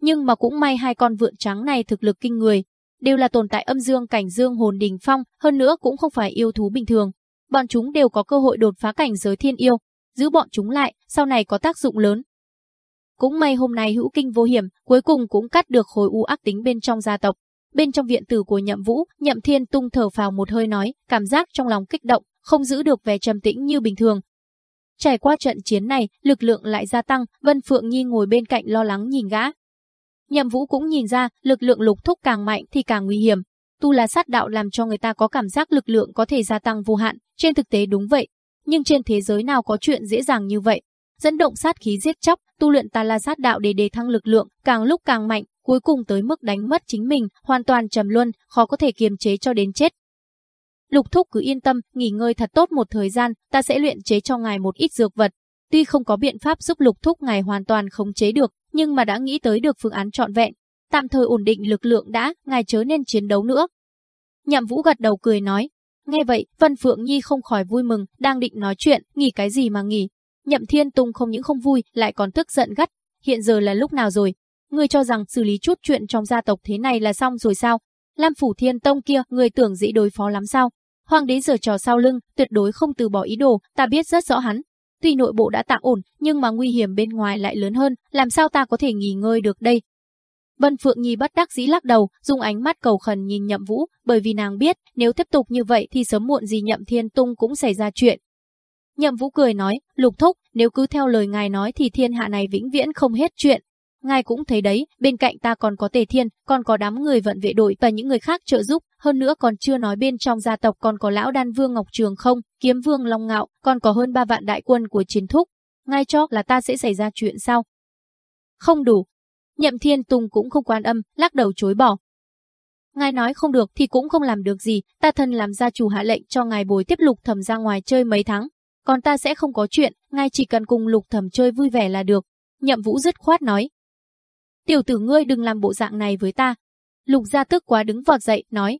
Nhưng mà cũng may hai con vượn trắng này thực lực kinh người, đều là tồn tại âm dương cảnh dương hồn đình phong, hơn nữa cũng không phải yêu thú bình thường. Bọn chúng đều có cơ hội đột phá cảnh giới thiên yêu, giữ bọn chúng lại, sau này có tác dụng lớn. Cũng may hôm nay hữu kinh vô hiểm, cuối cùng cũng cắt được khối u ác tính bên trong gia tộc. Bên trong viện tử của Nhậm Vũ, Nhậm Thiên tung thở phào một hơi nói, cảm giác trong lòng kích động, không giữ được vẻ trầm tĩnh như bình thường. Trải qua trận chiến này, lực lượng lại gia tăng, Vân Phượng Nhi ngồi bên cạnh lo lắng nhìn gã. Nhậm Vũ cũng nhìn ra, lực lượng lục thúc càng mạnh thì càng nguy hiểm. Tu là sát đạo làm cho người ta có cảm giác lực lượng có thể gia tăng vô hạn, trên thực tế đúng vậy. Nhưng trên thế giới nào có chuyện dễ dàng như vậy? Dẫn động sát khí giết chóc, tu luyện tà la sát đạo để đề thăng lực lượng, càng lúc càng mạnh, cuối cùng tới mức đánh mất chính mình, hoàn toàn trầm luân, khó có thể kiềm chế cho đến chết. Lục thúc cứ yên tâm, nghỉ ngơi thật tốt một thời gian, ta sẽ luyện chế cho ngài một ít dược vật. Tuy không có biện pháp giúp lục thúc ngài hoàn toàn khống chế được, nhưng mà đã nghĩ tới được phương án trọn vẹn. Tạm thời ổn định lực lượng đã, ngài chớ nên chiến đấu nữa. Nhậm Vũ gật đầu cười nói. Nghe vậy, Vân Phượng Nhi không khỏi vui mừng, đang định nói chuyện, nghỉ cái gì mà nghỉ. Nhậm Thiên Tung không những không vui, lại còn tức giận gắt. Hiện giờ là lúc nào rồi? Ngươi cho rằng xử lý chút chuyện trong gia tộc thế này là xong rồi sao? Lam Phủ Thiên Tông kia, người tưởng dĩ đối phó lắm sao? Hoàng đế giờ trò sau lưng, tuyệt đối không từ bỏ ý đồ, ta biết rất rõ hắn. Tuy nội bộ đã tạm ổn, nhưng mà nguy hiểm bên ngoài lại lớn hơn, làm sao ta có thể nghỉ ngơi được đây? Vân Phượng Nhi bất đắc dĩ lắc đầu, dùng ánh mắt cầu khẩn nhìn Nhậm Vũ, bởi vì nàng biết, nếu tiếp tục như vậy thì sớm muộn gì Nhậm Thiên Tung cũng xảy ra chuyện. Nhậm Vũ cười nói, Lục Thúc, nếu cứ theo lời ngài nói thì thiên hạ này vĩnh viễn không hết chuyện, Ngài cũng thấy đấy, bên cạnh ta còn có Tề Thiên, còn có đám người vận vệ đội và những người khác trợ giúp, hơn nữa còn chưa nói bên trong gia tộc còn có lão đan vương Ngọc Trường không, kiếm vương Long Ngạo, còn có hơn ba vạn đại quân của chiến thúc. Ngay cho là ta sẽ xảy ra chuyện sao? Không đủ. Nhậm Thiên Tùng cũng không quan âm, lắc đầu chối bỏ. Ngài nói không được thì cũng không làm được gì, ta thân làm gia chủ hạ lệnh cho ngài bồi tiếp lục thầm ra ngoài chơi mấy tháng. Còn ta sẽ không có chuyện, ngay chỉ cần cùng lục thẩm chơi vui vẻ là được. Nhậm Vũ dứt khoát nói, Tiểu tử ngươi đừng làm bộ dạng này với ta. Lục gia tức quá đứng vọt dậy, nói.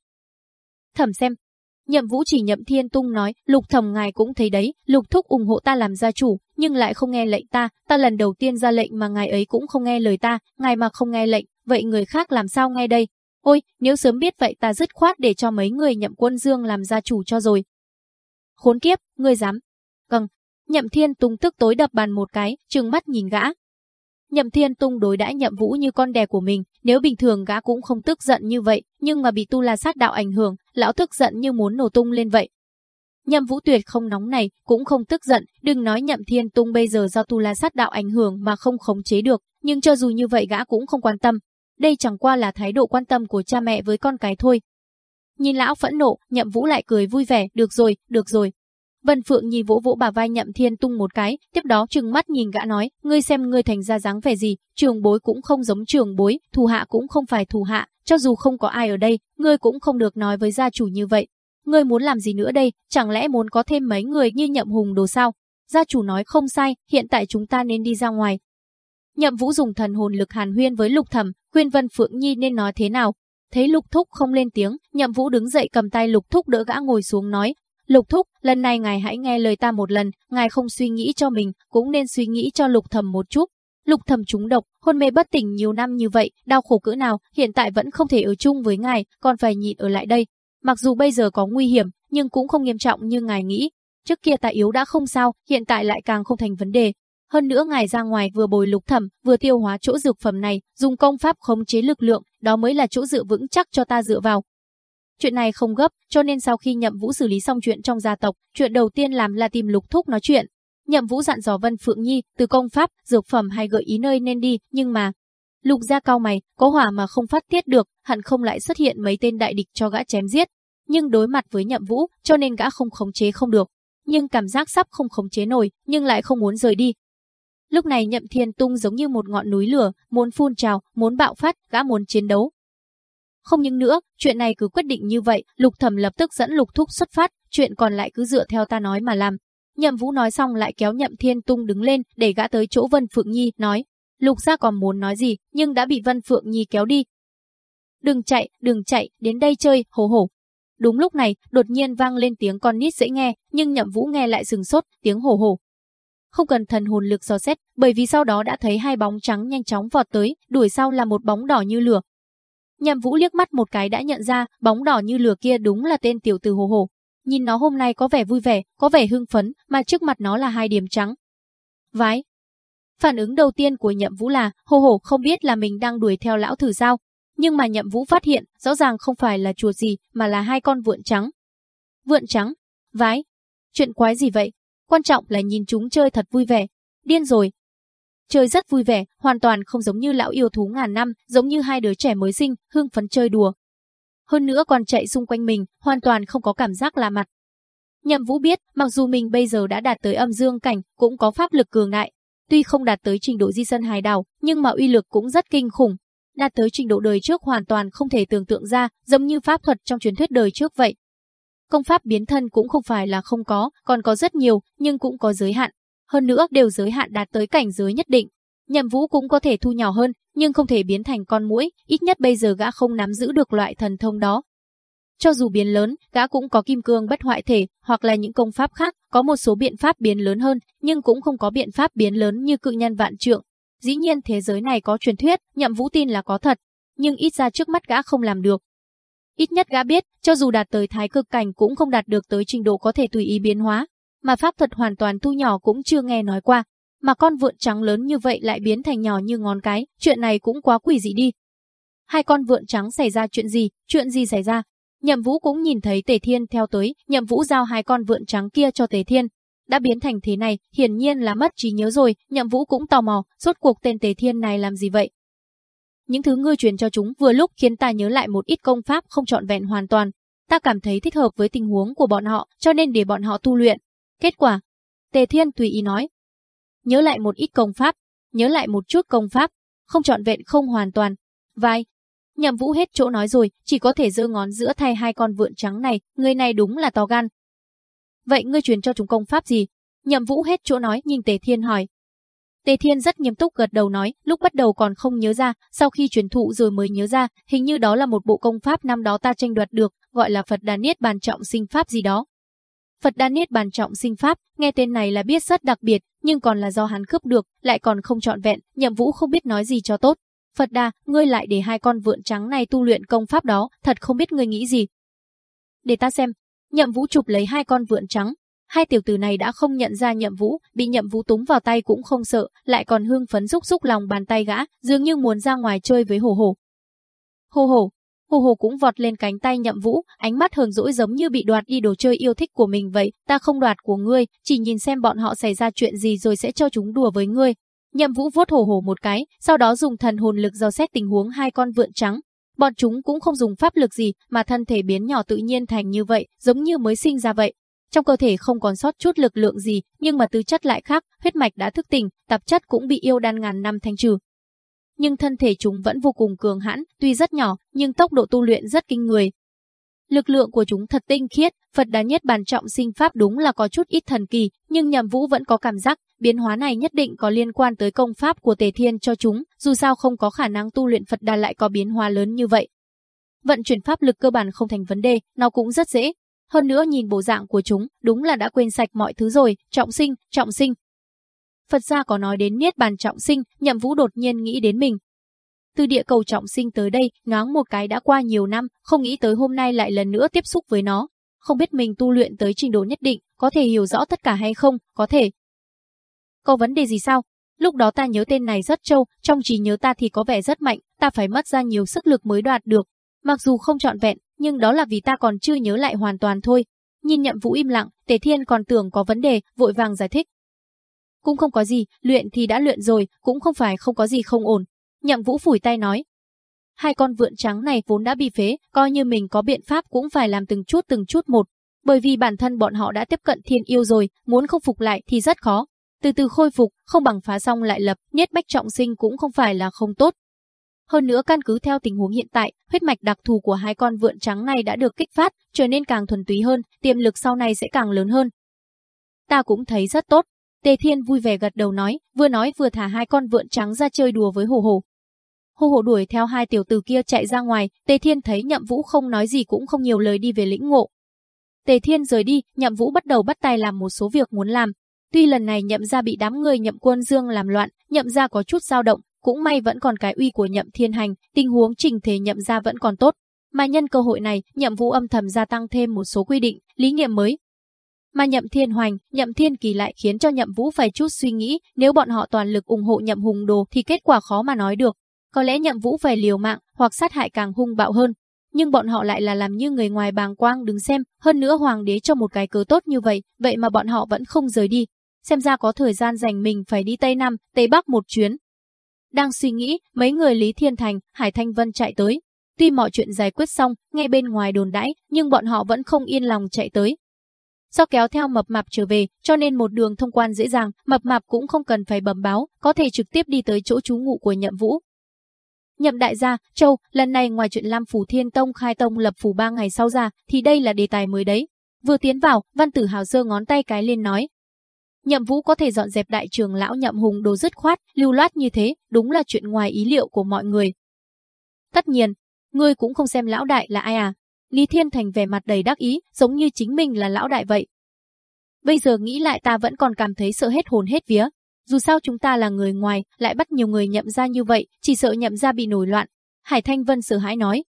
Thẩm xem. Nhậm vũ chỉ nhậm thiên tung nói, lục thẩm ngài cũng thấy đấy, lục thúc ủng hộ ta làm gia chủ, nhưng lại không nghe lệnh ta, ta lần đầu tiên ra lệnh mà ngài ấy cũng không nghe lời ta, ngài mà không nghe lệnh, vậy người khác làm sao nghe đây? Ôi, nếu sớm biết vậy ta dứt khoát để cho mấy người nhậm quân dương làm gia chủ cho rồi. Khốn kiếp, ngươi dám. Vâng, nhậm thiên tung tức tối đập bàn một cái, trừng mắt nhìn gã, Nhậm Thiên Tung đối đãi Nhậm Vũ như con đẻ của mình, nếu bình thường gã cũng không tức giận như vậy, nhưng mà bị Tu La Sát đạo ảnh hưởng, lão tức giận như muốn nổ tung lên vậy. Nhậm Vũ Tuyệt không nóng này, cũng không tức giận, đừng nói Nhậm Thiên Tung bây giờ do Tu La Sát đạo ảnh hưởng mà không khống chế được, nhưng cho dù như vậy gã cũng không quan tâm. Đây chẳng qua là thái độ quan tâm của cha mẹ với con cái thôi. Nhìn lão phẫn nộ, Nhậm Vũ lại cười vui vẻ, được rồi, được rồi, Vân Phượng Nhi vỗ vỗ bà vai Nhậm Thiên Tung một cái, tiếp đó trừng mắt nhìn gã nói, ngươi xem ngươi thành ra dáng vẻ gì, trường bối cũng không giống trường bối, thù hạ cũng không phải thù hạ, cho dù không có ai ở đây, ngươi cũng không được nói với gia chủ như vậy. Ngươi muốn làm gì nữa đây, chẳng lẽ muốn có thêm mấy người như Nhậm Hùng đồ sao? Gia chủ nói không sai, hiện tại chúng ta nên đi ra ngoài. Nhậm Vũ dùng thần hồn lực hàn huyên với Lục Thẩm, khuyên Vân Phượng Nhi nên nói thế nào. Thấy Lục Thúc không lên tiếng, Nhậm Vũ đứng dậy cầm tay Lục Thúc đỡ gã ngồi xuống nói, Lục Thúc, lần này ngài hãy nghe lời ta một lần, ngài không suy nghĩ cho mình, cũng nên suy nghĩ cho Lục Thầm một chút. Lục Thầm trúng độc, hôn mê bất tỉnh nhiều năm như vậy, đau khổ cỡ nào, hiện tại vẫn không thể ở chung với ngài, còn phải nhịn ở lại đây. Mặc dù bây giờ có nguy hiểm, nhưng cũng không nghiêm trọng như ngài nghĩ. Trước kia ta yếu đã không sao, hiện tại lại càng không thành vấn đề. Hơn nữa ngài ra ngoài vừa bồi lục thẩm, vừa tiêu hóa chỗ dược phẩm này, dùng công pháp khống chế lực lượng, đó mới là chỗ dựa vững chắc cho ta dựa vào. Chuyện này không gấp, cho nên sau khi Nhậm Vũ xử lý xong chuyện trong gia tộc, chuyện đầu tiên làm là tìm Lục Thúc nói chuyện. Nhậm Vũ dặn dò Vân Phượng Nhi, từ công pháp, dược phẩm hay gợi ý nơi nên đi, nhưng mà Lục gia cao mày, có hỏa mà không phát tiết được, hẳn không lại xuất hiện mấy tên đại địch cho gã chém giết. Nhưng đối mặt với Nhậm Vũ, cho nên gã không khống chế không được. Nhưng cảm giác sắp không khống chế nổi, nhưng lại không muốn rời đi. Lúc này Nhậm Thiên Tung giống như một ngọn núi lửa, muốn phun trào, muốn bạo phát, gã muốn chiến đấu, không những nữa, chuyện này cứ quyết định như vậy, Lục Thẩm lập tức dẫn Lục Thúc xuất phát, chuyện còn lại cứ dựa theo ta nói mà làm. Nhậm Vũ nói xong lại kéo Nhậm Thiên Tung đứng lên để gã tới chỗ Vân Phượng Nhi, nói, Lục gia còn muốn nói gì, nhưng đã bị Vân Phượng Nhi kéo đi. Đừng chạy, đừng chạy, đến đây chơi, hổ hổ. Đúng lúc này, đột nhiên vang lên tiếng con nít dễ nghe, nhưng Nhậm Vũ nghe lại sừng sốt, tiếng hổ hổ. Không cần thần hồn lực dò xét, bởi vì sau đó đã thấy hai bóng trắng nhanh chóng vọt tới, đuổi sau là một bóng đỏ như lửa, Nhậm Vũ liếc mắt một cái đã nhận ra, bóng đỏ như lửa kia đúng là tên tiểu tử hồ hồ. Nhìn nó hôm nay có vẻ vui vẻ, có vẻ hưng phấn, mà trước mặt nó là hai điểm trắng. Vái. Phản ứng đầu tiên của Nhậm Vũ là, hồ hồ không biết là mình đang đuổi theo lão thử sao. Nhưng mà Nhậm Vũ phát hiện, rõ ràng không phải là chuột gì, mà là hai con vượn trắng. Vượn trắng? Vái. Chuyện quái gì vậy? Quan trọng là nhìn chúng chơi thật vui vẻ. Điên rồi, Chơi rất vui vẻ, hoàn toàn không giống như lão yêu thú ngàn năm, giống như hai đứa trẻ mới sinh, hương phấn chơi đùa. Hơn nữa còn chạy xung quanh mình, hoàn toàn không có cảm giác lạ mặt. Nhậm Vũ biết, mặc dù mình bây giờ đã đạt tới âm dương cảnh, cũng có pháp lực cường đại. Tuy không đạt tới trình độ di sân hài đảo, nhưng mà uy lực cũng rất kinh khủng. Đạt tới trình độ đời trước hoàn toàn không thể tưởng tượng ra, giống như pháp thuật trong truyền thuyết đời trước vậy. công pháp biến thân cũng không phải là không có, còn có rất nhiều, nhưng cũng có giới hạn. Hơn nữa đều giới hạn đạt tới cảnh giới nhất định. Nhậm Vũ cũng có thể thu nhỏ hơn, nhưng không thể biến thành con muỗi, ít nhất bây giờ gã không nắm giữ được loại thần thông đó. Cho dù biến lớn, gã cũng có kim cương bất hoại thể, hoặc là những công pháp khác, có một số biện pháp biến lớn hơn, nhưng cũng không có biện pháp biến lớn như cự nhân vạn trượng. Dĩ nhiên thế giới này có truyền thuyết, nhậm vũ tin là có thật, nhưng ít ra trước mắt gã không làm được. Ít nhất gã biết, cho dù đạt tới thái cực cảnh cũng không đạt được tới trình độ có thể tùy ý biến hóa, mà pháp thuật hoàn toàn thu nhỏ cũng chưa nghe nói qua. Mà con vượn trắng lớn như vậy lại biến thành nhỏ như ngón cái, chuyện này cũng quá quỷ dị đi. Hai con vượn trắng xảy ra chuyện gì, chuyện gì xảy ra? Nhậm Vũ cũng nhìn thấy Tề Thiên theo tới, Nhậm Vũ giao hai con vượn trắng kia cho Tề Thiên. Đã biến thành thế này, hiển nhiên là mất trí nhớ rồi, Nhậm Vũ cũng tò mò, rốt cuộc tên Tề Thiên này làm gì vậy? Những thứ ngươi truyền cho chúng vừa lúc khiến ta nhớ lại một ít công pháp không trọn vẹn hoàn toàn. Ta cảm thấy thích hợp với tình huống của bọn họ, cho nên để bọn họ tu luyện. Kết quả, Tề Thiên tùy ý nói. Nhớ lại một ít công pháp, nhớ lại một chút công pháp, không trọn vẹn không hoàn toàn. Vai, Nhậm Vũ hết chỗ nói rồi, chỉ có thể giơ ngón giữa thay hai con vượn trắng này, người này đúng là to gan. Vậy ngươi truyền cho chúng công pháp gì? Nhậm Vũ hết chỗ nói, nhìn Tề Thiên hỏi. Tề Thiên rất nghiêm túc gật đầu nói, lúc bắt đầu còn không nhớ ra, sau khi truyền thụ rồi mới nhớ ra, hình như đó là một bộ công pháp năm đó ta tranh đoạt được, gọi là Phật Đà Niết Bàn Trọng Sinh Pháp gì đó. Phật Đà Niết Bàn Trọng Sinh Pháp, nghe tên này là biết rất đặc biệt, nhưng còn là do hắn cướp được, lại còn không trọn vẹn, Nhậm Vũ không biết nói gì cho tốt, Phật đà, ngươi lại để hai con vượn trắng này tu luyện công pháp đó, thật không biết ngươi nghĩ gì. Để ta xem. Nhậm Vũ chụp lấy hai con vượn trắng. Hai tiểu tử này đã không nhận ra Nhậm Vũ, bị Nhậm Vũ túng vào tay cũng không sợ, lại còn hương phấn rúc rúc lòng bàn tay gã, dường như muốn ra ngoài chơi với Hồ Hồ. Hồ Hồ, Hồ Hồ cũng vọt lên cánh tay Nhậm Vũ, ánh mắt hờn dỗi giống như bị đoạt đi đồ chơi yêu thích của mình vậy, ta không đoạt của ngươi, chỉ nhìn xem bọn họ xảy ra chuyện gì rồi sẽ cho chúng đùa với ngươi, Nhậm Vũ vuốt Hồ Hồ một cái, sau đó dùng thần hồn lực dò xét tình huống hai con vượn trắng. Bọn chúng cũng không dùng pháp lực gì, mà thân thể biến nhỏ tự nhiên thành như vậy, giống như mới sinh ra vậy. Trong cơ thể không còn sót chút lực lượng gì, nhưng mà tư chất lại khác, huyết mạch đã thức tỉnh, tạp chất cũng bị yêu đan ngàn năm thanh trừ. Nhưng thân thể chúng vẫn vô cùng cường hãn, tuy rất nhỏ, nhưng tốc độ tu luyện rất kinh người. Lực lượng của chúng thật tinh khiết, Phật đá nhất bàn trọng sinh pháp đúng là có chút ít thần kỳ, nhưng Nhầm Vũ vẫn có cảm giác biến hóa này nhất định có liên quan tới công pháp của Tề Thiên cho chúng, dù sao không có khả năng tu luyện Phật đà lại có biến hóa lớn như vậy. Vận chuyển pháp lực cơ bản không thành vấn đề, nó cũng rất dễ. Hơn nữa nhìn bộ dạng của chúng, đúng là đã quên sạch mọi thứ rồi, trọng sinh, trọng sinh. Phật gia có nói đến niết bàn trọng sinh, Nhậm Vũ đột nhiên nghĩ đến mình. Từ địa cầu trọng sinh tới đây, ngáng một cái đã qua nhiều năm, không nghĩ tới hôm nay lại lần nữa tiếp xúc với nó. Không biết mình tu luyện tới trình độ nhất định, có thể hiểu rõ tất cả hay không, có thể, có vấn đề gì sao? Lúc đó ta nhớ tên này rất trâu, trong trí nhớ ta thì có vẻ rất mạnh, ta phải mất ra nhiều sức lực mới đoạt được. Mặc dù không trọn vẹn, nhưng đó là vì ta còn chưa nhớ lại hoàn toàn thôi. Nhìn nhậm vũ im lặng, Tề Thiên còn tưởng có vấn đề, vội vàng giải thích. Cũng không có gì, luyện thì đã luyện rồi, cũng không phải không có gì không ổn. Nhậm vũ phủi tay nói. Hai con vượn trắng này vốn đã bị phế, coi như mình có biện pháp cũng phải làm từng chút từng chút một. Bởi vì bản thân bọn họ đã tiếp cận thiên yêu rồi, muốn không phục lại thì rất khó, từ từ khôi phục, không bằng phá xong lại lập, nhất bách trọng sinh cũng không phải là không tốt. Hơn nữa căn cứ theo tình huống hiện tại, huyết mạch đặc thù của hai con vượn trắng này đã được kích phát, trở nên càng thuần túy hơn, tiềm lực sau này sẽ càng lớn hơn. Ta cũng thấy rất tốt. Tề Thiên vui vẻ gật đầu nói, vừa nói vừa thả hai con vượn trắng ra chơi đùa với Hồ Hồ. Hồ Hồ đuổi theo hai tiểu tử kia chạy ra ngoài, Tề Thiên thấy Nhậm Vũ không nói gì cũng không nhiều lời đi về lĩnh ngộ. Tề Thiên rời đi, Nhậm Vũ bắt đầu bắt tay làm một số việc muốn làm, Tuy lần này nhậm gia bị đám người nhậm quân dương làm loạn, nhậm gia có chút dao động, cũng may vẫn còn cái uy của nhậm thiên hành, tình huống trình thể nhậm gia vẫn còn tốt. Mà nhân cơ hội này, nhậm vũ âm thầm gia tăng thêm một số quy định, lý nghiệm mới. Mà nhậm thiên hoành, nhậm thiên kỳ lại khiến cho nhậm vũ phải chút suy nghĩ, nếu bọn họ toàn lực ủng hộ nhậm hùng đồ thì kết quả khó mà nói được. Có lẽ nhậm vũ phải liều mạng, hoặc sát hại càng hung bạo hơn. Nhưng bọn họ lại là làm như người ngoài bàng quang đứng xem, hơn nữa hoàng đế cho một cái cớ tốt như vậy, vậy mà bọn họ vẫn không rời đi, xem ra có thời gian dành mình phải đi Tây Nam, Tây Bắc một chuyến. Đang suy nghĩ, mấy người Lý Thiên Thành, Hải Thanh Vân chạy tới. Tuy mọi chuyện giải quyết xong, ngay bên ngoài đồn đãi, nhưng bọn họ vẫn không yên lòng chạy tới. Do kéo theo mập mạp trở về, cho nên một đường thông quan dễ dàng, mập mạp cũng không cần phải bẩm báo, có thể trực tiếp đi tới chỗ trú ngụ của nhậm vũ. Nhậm đại gia, Châu, lần này ngoài chuyện Lam Phủ Thiên Tông khai tông lập phủ ba ngày sau ra, thì đây là đề tài mới đấy. Vừa tiến vào, Văn Tử Hào giơ ngón tay cái lên nói. Nhậm Vũ có thể dọn dẹp đại trường lão Nhậm Hùng đồ dứt khoát, lưu loát như thế, đúng là chuyện ngoài ý liệu của mọi người. Tất nhiên, ngươi cũng không xem lão đại là ai à? Lý Thiên Thành vẻ mặt đầy đắc ý, giống như chính mình là lão đại vậy. Bây giờ nghĩ lại ta vẫn còn cảm thấy sợ hết hồn hết vía. Dù sao chúng ta là người ngoài, lại bắt nhiều người nhậm ra như vậy, chỉ sợ nhậm ra bị nổi loạn. Hải Thanh Vân sợ hãi nói.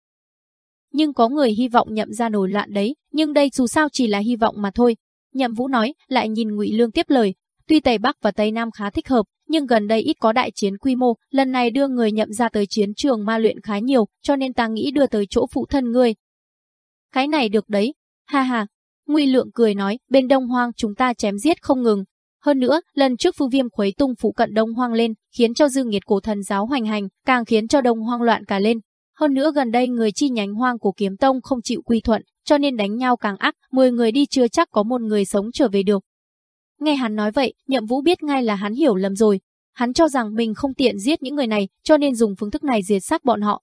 Nhưng có người hy vọng nhậm ra nổi loạn đấy, nhưng đây dù sao chỉ là hy vọng mà thôi. Nhậm Vũ nói, lại nhìn Ngụy Lương tiếp lời. Tuy Tây Bắc và Tây Nam khá thích hợp, nhưng gần đây ít có đại chiến quy mô, lần này đưa người nhậm ra tới chiến trường ma luyện khá nhiều, cho nên ta nghĩ đưa tới chỗ phụ thân ngươi. Cái này được đấy, ha ha. Ngụy Lượng cười nói, bên Đông Hoang chúng ta chém giết không ngừng. Hơn nữa, lần trước Phu Viêm khuấy tung phụ cận Đông Hoang lên, khiến cho dư nghiệt cổ thần giáo hoành hành, càng khiến cho Đông Hoang loạn cả lên. Hơn nữa gần đây người chi nhánh hoang của kiếm tông không chịu quy thuận, cho nên đánh nhau càng ác, 10 người đi chưa chắc có một người sống trở về được. Nghe hắn nói vậy, nhậm vũ biết ngay là hắn hiểu lầm rồi. Hắn cho rằng mình không tiện giết những người này, cho nên dùng phương thức này diệt xác bọn họ.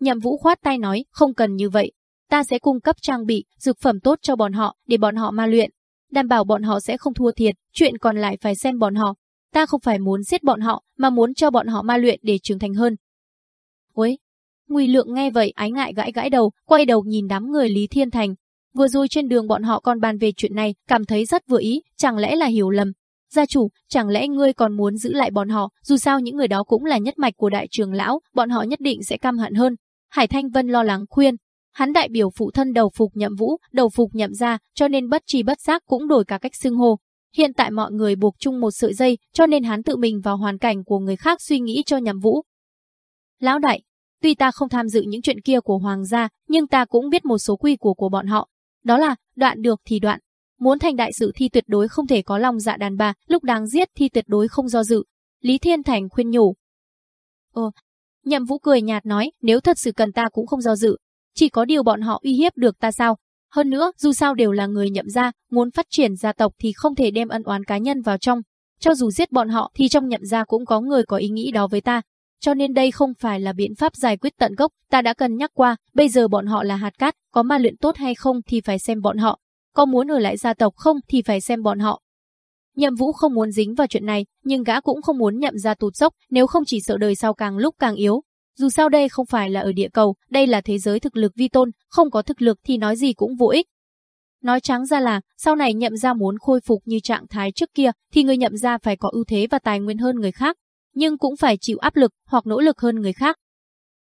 Nhậm vũ khoát tay nói, không cần như vậy. Ta sẽ cung cấp trang bị, dược phẩm tốt cho bọn họ, để bọn họ ma luyện. Đảm bảo bọn họ sẽ không thua thiệt, chuyện còn lại phải xem bọn họ. Ta không phải muốn giết bọn họ, mà muốn cho bọn họ ma luyện để trưởng thành hơn. Ôi, Ngụy Lượng nghe vậy ái ngại gãi gãi đầu, quay đầu nhìn đám người Lý Thiên Thành. Vừa rồi trên đường bọn họ còn bàn về chuyện này, cảm thấy rất vừa ý, chẳng lẽ là hiểu lầm. Gia chủ, chẳng lẽ ngươi còn muốn giữ lại bọn họ, dù sao những người đó cũng là nhất mạch của đại trường lão, bọn họ nhất định sẽ căm hận hơn. Hải Thanh Vân lo lắng khuyên, hắn đại biểu phụ thân đầu phục nhậm vũ, đầu phục nhậm ra, cho nên bất tri bất giác cũng đổi cả cách xưng hô. Hiện tại mọi người buộc chung một sợi dây, cho nên hắn tự mình vào hoàn cảnh của người khác suy nghĩ cho nhậm vũ. Lão đại, Tuy ta không tham dự những chuyện kia của hoàng gia, nhưng ta cũng biết một số quy của của bọn họ. Đó là, đoạn được thì đoạn. Muốn thành đại sự thì tuyệt đối không thể có lòng dạ đàn bà, lúc đáng giết thì tuyệt đối không do dự. Lý Thiên Thành khuyên nhủ. Ờ, nhậm vũ cười nhạt nói, nếu thật sự cần ta cũng không do dự. Chỉ có điều bọn họ uy hiếp được ta sao? Hơn nữa, dù sao đều là người nhậm gia, muốn phát triển gia tộc thì không thể đem ân oán cá nhân vào trong. Cho dù giết bọn họ thì trong nhậm gia cũng có người có ý nghĩ đó với ta, cho nên đây không phải là biện pháp giải quyết tận gốc, ta đã cân nhắc qua, bây giờ bọn họ là hạt cát, có ma luyện tốt hay không thì phải xem bọn họ, có muốn ở lại gia tộc không thì phải xem bọn họ. Nhậm Vũ không muốn dính vào chuyện này, nhưng gã cũng không muốn nhậm ra tụt dốc, nếu không chỉ sợ đời sau càng lúc càng yếu. Dù sao đây không phải là ở địa cầu, đây là thế giới thực lực vi tôn, không có thực lực thì nói gì cũng vô ích. Nói trắng ra là, sau này nhậm ra muốn khôi phục như trạng thái trước kia, thì người nhậm ra phải có ưu thế và tài nguyên hơn người khác, nhưng cũng phải chịu áp lực hoặc nỗ lực hơn người khác.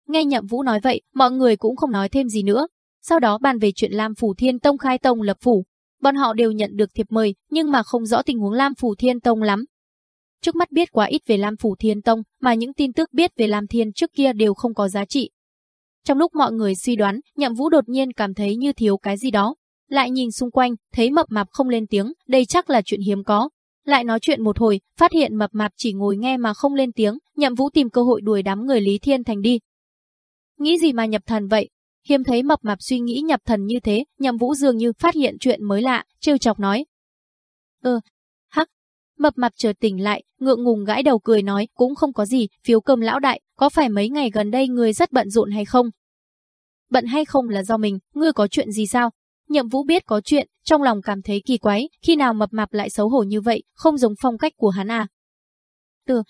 Nghe Nhậm Vũ nói vậy, mọi người cũng không nói thêm gì nữa. Sau đó bàn về chuyện Lam Phủ Thiên Tông khai tông lập phủ. Bọn họ đều nhận được thiệp mời, nhưng mà không rõ tình huống Lam Phủ Thiên Tông lắm. Trước mắt biết quá ít về Lam Phủ Thiên Tông, mà những tin tức biết về Lam Thiên trước kia đều không có giá trị. Trong lúc mọi người suy đoán, Nhậm Vũ đột nhiên cảm thấy như thiếu cái gì đó. Lại nhìn xung quanh, thấy mập mạp không lên tiếng, đây chắc là chuyện hiếm có. Lại nói chuyện một hồi, phát hiện mập mạp chỉ ngồi nghe mà không lên tiếng, nhậm vũ tìm cơ hội đuổi đám người Lý Thiên Thành đi. Nghĩ gì mà nhập thần vậy? Hiếm thấy mập mạp suy nghĩ nhập thần như thế, nhậm vũ dường như phát hiện chuyện mới lạ, trêu chọc nói. ơ. Mập mạp chợt tỉnh lại, ngượng ngùng gãi đầu cười nói, cũng không có gì, phiếu cơm lão đại, có phải mấy ngày gần đây người rất bận rộn hay không? Bận hay không là do mình, ngươi có chuyện gì sao? Nhậm Vũ biết có chuyện, trong lòng cảm thấy kỳ quái, khi nào mập mạp lại xấu hổ như vậy, không giống phong cách của hắn à. Từ,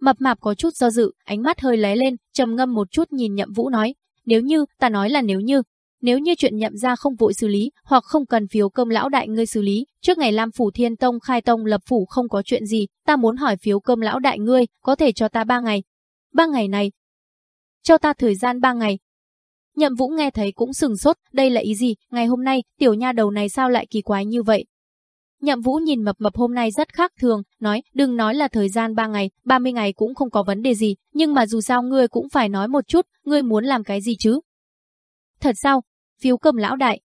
mập mạp có chút do dự, ánh mắt hơi lé lên, trầm ngâm một chút nhìn Nhậm Vũ nói, nếu như, ta nói là nếu như, nếu như chuyện nhậm ra không vội xử lý, hoặc không cần phiếu cơm lão đại ngươi xử lý, trước ngày Lam Phủ Thiên Tông khai tông lập phủ không có chuyện gì, ta muốn hỏi phiếu cơm lão đại ngươi, có thể cho ta ba ngày. Ba ngày này. Cho ta thời gian ba ngày, Nhậm Vũ nghe thấy cũng sừng sốt, đây là ý gì, ngày hôm nay, tiểu nha đầu này sao lại kỳ quái như vậy? Nhậm Vũ nhìn mập mập hôm nay rất khác thường, nói, đừng nói là thời gian 3 ngày, 30 ngày cũng không có vấn đề gì, nhưng mà dù sao ngươi cũng phải nói một chút, ngươi muốn làm cái gì chứ? Thật sao? Phiếu cầm lão đại.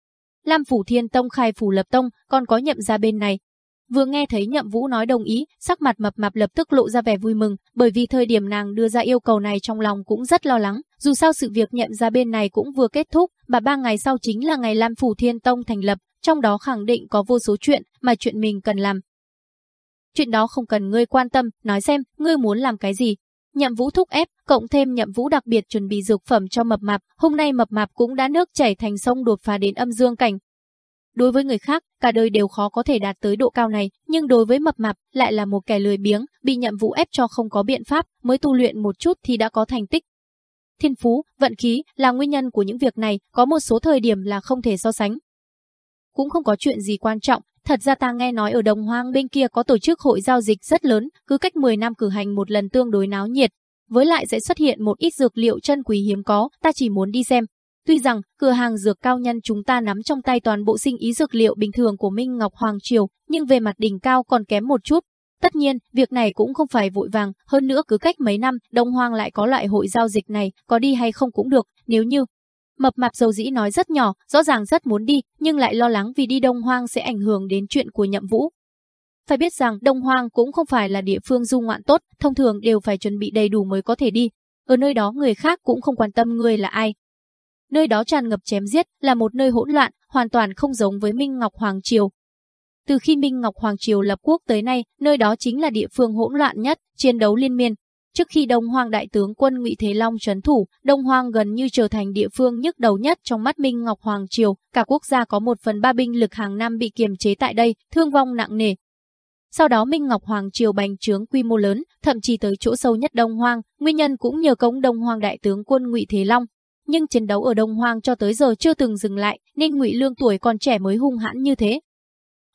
Lam Phủ Thiên Tông khai phủ lập tông, còn có nhậm ra bên này, Vừa nghe thấy Nhậm Vũ nói đồng ý, sắc mặt mập mạp lập tức lộ ra vẻ vui mừng, bởi vì thời điểm nàng đưa ra yêu cầu này trong lòng cũng rất lo lắng, dù sao sự việc nhậm ra bên này cũng vừa kết thúc, mà ba ngày sau chính là ngày Lam Phủ Thiên Tông thành lập, trong đó khẳng định có vô số chuyện mà chuyện mình cần làm. Chuyện đó không cần ngươi quan tâm, nói xem, ngươi muốn làm cái gì. Nhậm Vũ thúc ép, cộng thêm Nhậm Vũ đặc biệt chuẩn bị dược phẩm cho mập mạp, hôm nay mập mạp cũng đã nước chảy thành sông đột phá đến âm dương cảnh, Đối với người khác, cả đời đều khó có thể đạt tới độ cao này, nhưng đối với mập mạp lại là một kẻ lười biếng, bị nhậm vũ ép cho không có biện pháp, mới tu luyện một chút thì đã có thành tích. Thiên phú, vận khí là nguyên nhân của những việc này, có một số thời điểm là không thể so sánh. Cũng không có chuyện gì quan trọng, thật ra ta nghe nói ở Đồng Hoang bên kia có tổ chức hội giao dịch rất lớn, cứ cách 10 năm cử hành một lần tương đối náo nhiệt. Với lại sẽ xuất hiện một ít dược liệu chân quý hiếm có, ta chỉ muốn đi xem, Tuy rằng, cửa hàng dược cao nhân chúng ta nắm trong tay toàn bộ sinh ý dược liệu bình thường của Minh Ngọc Hoàng Triều, nhưng về mặt đỉnh cao còn kém một chút. Tất nhiên, việc này cũng không phải vội vàng, hơn nữa cứ cách mấy năm, Đông Hoang lại có loại hội giao dịch này, có đi hay không cũng được, nếu như... Mập mạp dầu dĩ nói rất nhỏ, rõ ràng rất muốn đi, nhưng lại lo lắng vì đi Đông Hoang sẽ ảnh hưởng đến chuyện của nhậm vũ. Phải biết rằng Đông Hoang cũng không phải là địa phương du ngoạn tốt, thông thường đều phải chuẩn bị đầy đủ mới có thể đi. Ở nơi đó người khác cũng không quan tâm người là ai, Nơi đó tràn ngập chém giết, là một nơi hỗn loạn, hoàn toàn không giống với Minh Ngọc Hoàng Triều. Từ khi Minh Ngọc Hoàng Triều lập quốc tới nay, nơi đó chính là địa phương hỗn loạn nhất, chiến đấu liên miên. Trước khi Đông Hoang đại tướng quân Ngụy Thế Long trấn thủ, Đông Hoang gần như trở thành địa phương nhức đầu nhất trong mắt Minh Ngọc Hoàng Triều, cả quốc gia có một phần ba binh lực hàng năm bị kiềm chế tại đây, thương vong nặng nề. Sau đó Minh Ngọc Hoàng Triều bành trướng quy mô lớn, thậm chí tới chỗ sâu nhất Đông Hoang, nguyên nhân cũng nhờ cống Đông Hoang đại tướng quân Ngụy Thế Long, nhưng chiến đấu ở Đông Hoang cho tới giờ chưa từng dừng lại, nên Ngụy Lương tuổi còn trẻ mới hung hãn như thế.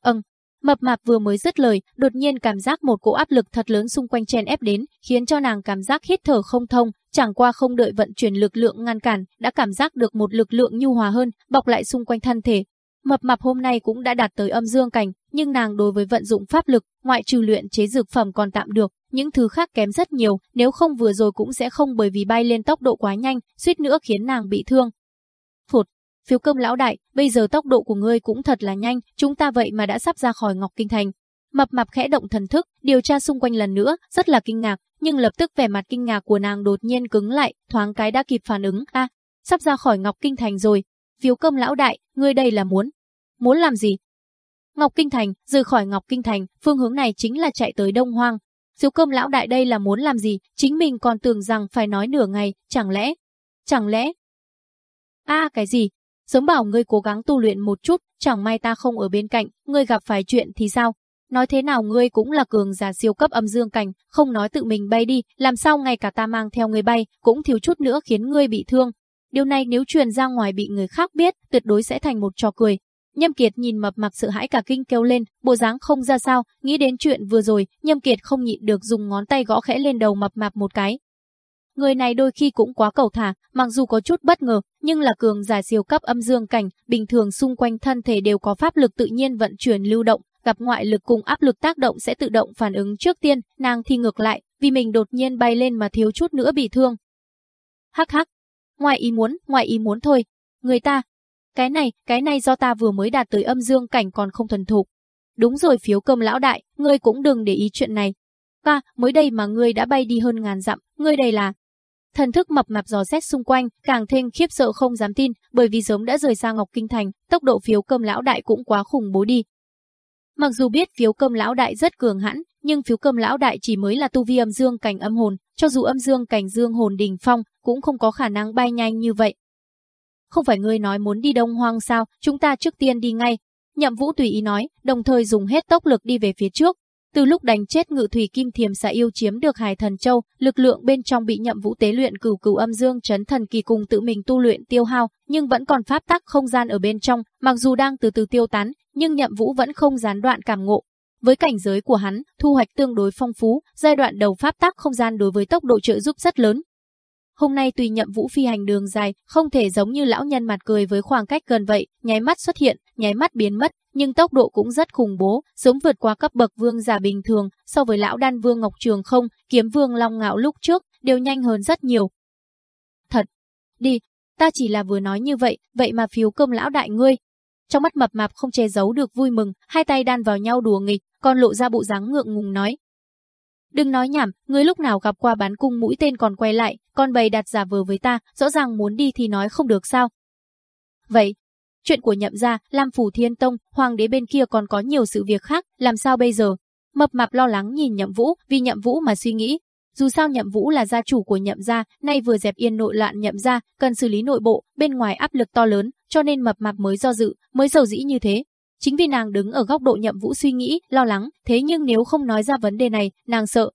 Ừm, mập mạp vừa mới dứt lời, đột nhiên cảm giác một cỗ áp lực thật lớn xung quanh chen ép đến, khiến cho nàng cảm giác hít thở không thông, chẳng qua không đợi vận chuyển lực lượng ngăn cản, đã cảm giác được một lực lượng nhu hòa hơn, bọc lại xung quanh thân thể. Mập mạp hôm nay cũng đã đạt tới âm dương cảnh, nhưng nàng đối với vận dụng pháp lực, ngoại trừ luyện chế dược phẩm còn tạm được, những thứ khác kém rất nhiều, nếu không vừa rồi cũng sẽ không bởi vì bay lên tốc độ quá nhanh, suýt nữa khiến nàng bị thương. Phụt, phiếu cơm lão đại, bây giờ tốc độ của ngươi cũng thật là nhanh, chúng ta vậy mà đã sắp ra khỏi Ngọc Kinh Thành. Mập mạp khẽ động thần thức, điều tra xung quanh lần nữa, rất là kinh ngạc, nhưng lập tức vẻ mặt kinh ngạc của nàng đột nhiên cứng lại, thoáng cái đã kịp phản ứng, a, sắp ra khỏi Ngọc Kinh Thành rồi. Phiếu cơm lão đại, ngươi đây là muốn, muốn làm gì? Ngọc Kinh Thành, rời khỏi Ngọc Kinh Thành, phương hướng này chính là chạy tới Đông Hoang, Phiếu cơm lão đại đây là muốn làm gì, chính mình còn tưởng rằng phải nói nửa ngày, chẳng lẽ, chẳng lẽ... a cái gì? Sớm bảo ngươi cố gắng tu luyện một chút, chẳng may ta không ở bên cạnh, ngươi gặp phải chuyện thì sao? Nói thế nào ngươi cũng là cường giả siêu cấp âm dương cảnh, không nói tự mình bay đi, làm sao ngay cả ta mang theo ngươi bay, cũng thiếu chút nữa khiến ngươi bị thương. Điều này nếu truyền ra ngoài bị người khác biết, tuyệt đối sẽ thành một trò cười, Nhâm Kiệt nhìn mập mạp sợ hãi cả kinh kêu lên, bộ dáng không ra sao, nghĩ đến chuyện vừa rồi, Nhâm Kiệt không nhịn được dùng ngón tay gõ khẽ lên đầu mập mạp một cái. Người này đôi khi cũng quá cầu thả, mặc dù có chút bất ngờ, nhưng là cường giả siêu cấp âm dương cảnh, bình thường xung quanh thân thể đều có pháp lực tự nhiên vận chuyển lưu động, gặp ngoại lực cùng áp lực tác động sẽ tự động phản ứng trước tiên, nàng thì ngược lại, vì mình đột nhiên bay lên mà thiếu chút nữa bị thương. Hắc hắc, ngoài ý muốn, ngoài ý muốn thôi. Người ta, cái này, cái này do ta vừa mới đạt tới âm dương cảnh còn không thuần thục. Đúng rồi phiếu cơm lão đại, ngươi cũng đừng để ý chuyện này. Ba, mới đây mà ngươi đã bay đi hơn ngàn dặm, ngươi đây là... Thần thức mập mạp dò xét xung quanh, càng thêm khiếp sợ không dám tin, bởi vì giống đã rời xa Ngọc Kinh Thành, tốc độ phiếu cơm lão đại cũng quá khủng bố đi. Mặc dù biết phiếu cơm lão đại rất cường hãn, nhưng phiếu cơm lão đại chỉ mới là tu vi âm dương cảnh âm hồn, cho dù âm dương cảnh dương hồn đỉnh phong, cũng không có khả năng bay nhanh như vậy. Không phải ngươi nói muốn đi Đông Hoang sao, chúng ta trước tiên đi ngay. Nhậm Vũ tùy ý nói, đồng thời dùng hết tốc lực đi về phía trước. Từ lúc đánh chết ngự thủy kim thiềm xà yêu chiếm được Hải Thần Châu, lực lượng bên trong bị Nhậm Vũ tế luyện cửu cửu âm dương chấn thần kỳ cùng tự mình tu luyện tiêu hao, nhưng vẫn còn pháp tắc không gian ở bên trong, mặc dù đang từ từ tiêu tán, nhưng Nhậm Vũ vẫn không gián đoạn cảm ngộ. Với cảnh giới của hắn, thu hoạch tương đối phong phú, giai đoạn đầu pháp tắc không gian đối với tốc độ trợ giúp rất lớn, Hôm nay tùy nhậm vũ phi hành đường dài, không thể giống như lão nhân mặt cười với khoảng cách gần vậy, nháy mắt xuất hiện, nháy mắt biến mất, nhưng tốc độ cũng rất khủng bố, giống vượt qua cấp bậc vương giả bình thường, so với lão đan vương Ngọc Trường không, kiếm vương Long Ngạo lúc trước, đều nhanh hơn rất nhiều. Thật, đi, ta chỉ là vừa nói như vậy, vậy mà phiếu cơm lão đại ngươi. Trong mắt mập mạp không che giấu được vui mừng, hai tay đan vào nhau đùa nghịch, còn lộ ra bộ dáng ngượng ngùng nói, Đừng nói nhảm, ngươi lúc nào gặp qua bán cung mũi tên còn quay lại, con bầy đặt giả vờ với ta, rõ ràng muốn đi thì nói không được sao. Vậy, chuyện của nhậm gia, Lam Phủ Thiên Tông, hoàng đế bên kia còn có nhiều sự việc khác, làm sao bây giờ? Mập mạp lo lắng nhìn nhậm vũ, vì nhậm vũ mà suy nghĩ. dù sao Nhậm Vũ là gia chủ của Nhậm gia, nay vừa dẹp yên nội loạn Nhậm gia, cần xử lý nội bộ, bên ngoài áp lực to lớn, cho nên mập mạp mới do dự, mới dầu dĩ như thế. Chính vì nàng đứng ở góc độ Nhậm Vũ suy nghĩ, lo lắng, thế nhưng nếu không nói ra vấn đề này, nàng sợ.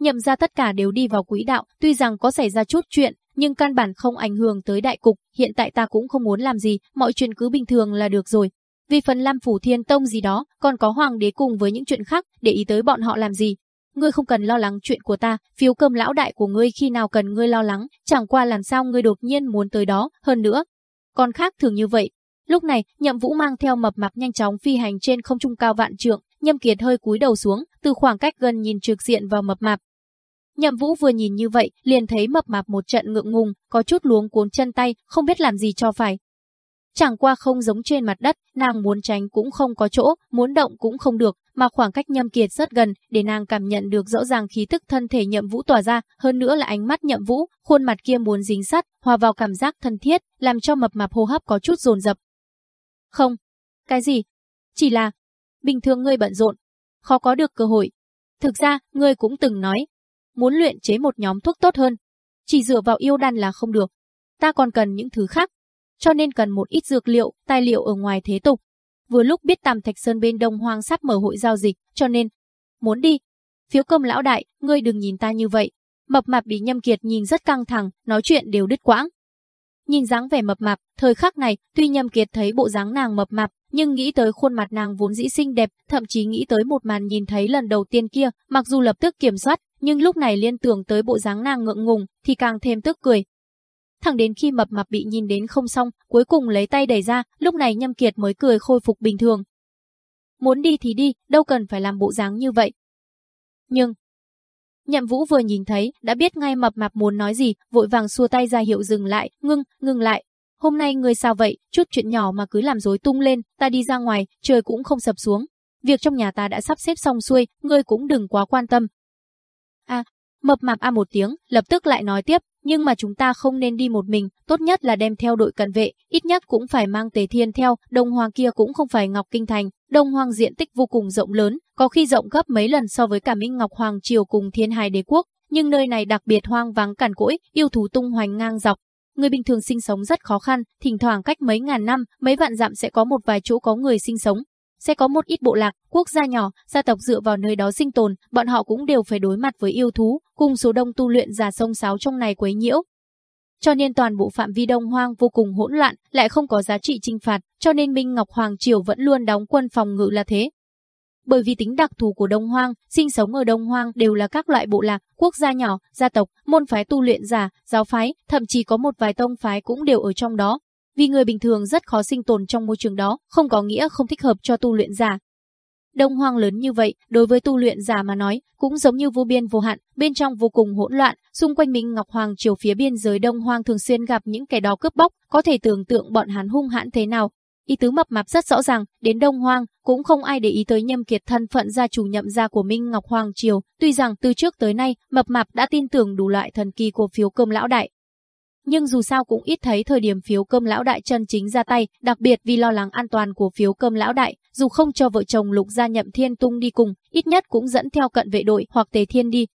Nhậm gia tất cả đều đi vào quỹ đạo, tuy rằng có xảy ra chút chuyện, nhưng căn bản không ảnh hưởng tới đại cục, hiện tại ta cũng không muốn làm gì, mọi chuyện cứ bình thường là được rồi. Vì phần Lam Phủ Thiên Tông gì đó, còn có Hoàng đế cùng với những chuyện khác, để ý tới bọn họ làm gì. Ngươi không cần lo lắng chuyện của ta, phiếu cơm lão đại của ngươi khi nào cần ngươi lo lắng, chẳng qua làm sao ngươi đột nhiên muốn tới đó, hơn nữa. Còn khác thường như vậy. Lúc này, Nhậm Vũ mang theo mập mạp nhanh chóng phi hành trên không trung cao vạn trượng, Nhâm Kiệt hơi cúi đầu xuống, từ khoảng cách gần nhìn trực diện vào mập mạp, Nhậm Vũ vừa nhìn như vậy, liền thấy mập mạp một trận ngượng ngùng, có chút luống cuốn chân tay, không biết làm gì cho phải. Chẳng qua không giống trên mặt đất, nàng muốn tránh cũng không có chỗ, muốn động cũng không được, mà khoảng cách Nhâm Kiệt rất gần, để nàng cảm nhận được rõ ràng khí tức thân thể Nhậm Vũ tỏa ra, hơn nữa là ánh mắt Nhậm Vũ, khuôn mặt kia muốn dính sát, hòa vào cảm giác thân thiết, làm cho mập mạp hô hấp có chút dồn dập. Không, cái gì? Chỉ là bình thường ngươi bận rộn, khó có được cơ hội. Thực ra, ngươi cũng từng nói, muốn luyện chế một nhóm thuốc tốt hơn. Chỉ dựa vào yêu đan là không được. Ta còn cần những thứ khác. Cho nên cần một ít dược liệu, tài liệu ở ngoài thế tục. Vừa lúc biết Tam Thạch Sơn bên Đông Hoang sắp mở hội giao dịch, cho nên muốn đi. Phiếu cơm lão đại, ngươi đừng nhìn ta như vậy. Mập mạp bị Nhâm Kiệt nhìn rất căng thẳng, nói chuyện đều đứt quãng. Nhìn dáng vẻ mập mạp, thời khắc này, tuy Nhâm Kiệt thấy bộ dáng nàng mập mạp, nhưng nghĩ tới khuôn mặt nàng vốn dĩ xinh đẹp, thậm chí nghĩ tới một màn nhìn thấy lần đầu tiên kia, mặc dù lập tức kiểm soát, nhưng lúc này liên tưởng tới bộ dáng nàng ngượng ngùng, thì càng thêm tức cười. Thẳng đến khi mập mạp bị nhìn đến không xong, cuối cùng lấy tay đẩy ra, lúc này Nhâm Kiệt mới cười khôi phục bình thường. Muốn đi thì đi, đâu cần phải làm bộ dáng như vậy. Nhưng, Nhậm Vũ vừa nhìn thấy, đã biết ngay mập mạp muốn nói gì, vội vàng xua tay ra hiệu dừng lại, ngưng, ngừng lại. Hôm nay người sao vậy, chút chuyện nhỏ mà cứ làm rối tung lên, ta đi ra ngoài, trời cũng không sập xuống. Việc trong nhà ta đã sắp xếp xong xuôi, ngươi cũng đừng quá quan tâm, À, mập mạp a một tiếng, lập tức lại nói tiếp, nhưng mà chúng ta không nên đi một mình, tốt nhất là đem theo đội cận vệ, ít nhất cũng phải mang Tề Thiên theo, Đông Hoàng kia cũng không phải Ngọc Kinh Thành, Đông Hoàng diện tích vô cùng rộng lớn, có khi rộng gấp mấy lần so với cả Minh Ngọc Hoàng Triều cùng Thiên Hải Đế Quốc, nhưng nơi này đặc biệt hoang vắng cằn cỗi, yêu thú tung hoành ngang dọc. Người bình thường sinh sống rất khó khăn, thỉnh thoảng cách mấy ngàn năm, mấy vạn dặm sẽ có một vài chỗ có người sinh sống, sẽ có một ít bộ lạc, quốc gia nhỏ, gia tộc dựa vào nơi đó sinh tồn, bọn họ cũng đều phải đối mặt với yêu thú, cùng số đông tu luyện giả sông sáo trong này quấy nhiễu. Cho nên toàn bộ phạm vi đông hoang vô cùng hỗn loạn, lại không có giá trị trinh phạt, cho nên Minh Ngọc Hoàng Triều vẫn luôn đóng quân phòng ngự là thế. Bởi vì tính đặc thù của Đông Hoang, sinh sống ở Đông Hoang đều là các loại bộ lạc, quốc gia nhỏ, gia tộc, môn phái tu luyện giả, giáo phái, thậm chí có một vài tông phái cũng đều ở trong đó, vì người bình thường rất khó sinh tồn trong môi trường đó, không có nghĩa không thích hợp cho tu luyện giả. Đông hoang lớn như vậy, đối với tu luyện giả mà nói, cũng giống như vô biên vô hạn, bên trong vô cùng hỗn loạn, xung quanh Minh Ngọc Hoàng triều phía biên giới Đông Hoang thường xuyên gặp những kẻ đó cướp bóc, có thể tưởng tượng bọn hắn hung hãn thế nào. Ý tứ mập mạp rất rõ ràng, đến Đông Hoang, cũng không ai để ý tới nhâm kiệt thân phận gia chủ nhậm gia của Minh Ngọc Hoàng Triều, tuy rằng từ trước tới nay, mập mạp đã tin tưởng đủ loại thần kỳ của phiếu cơm lão đại, nhưng dù sao cũng ít thấy thời điểm phiếu cơm lão đại chân chính ra tay, đặc biệt vì lo lắng an toàn của phiếu cơm lão đại, dù không cho vợ chồng Lục gia nhậm thiên tung đi cùng, ít nhất cũng dẫn theo cận vệ đội hoặc tề thiên đi.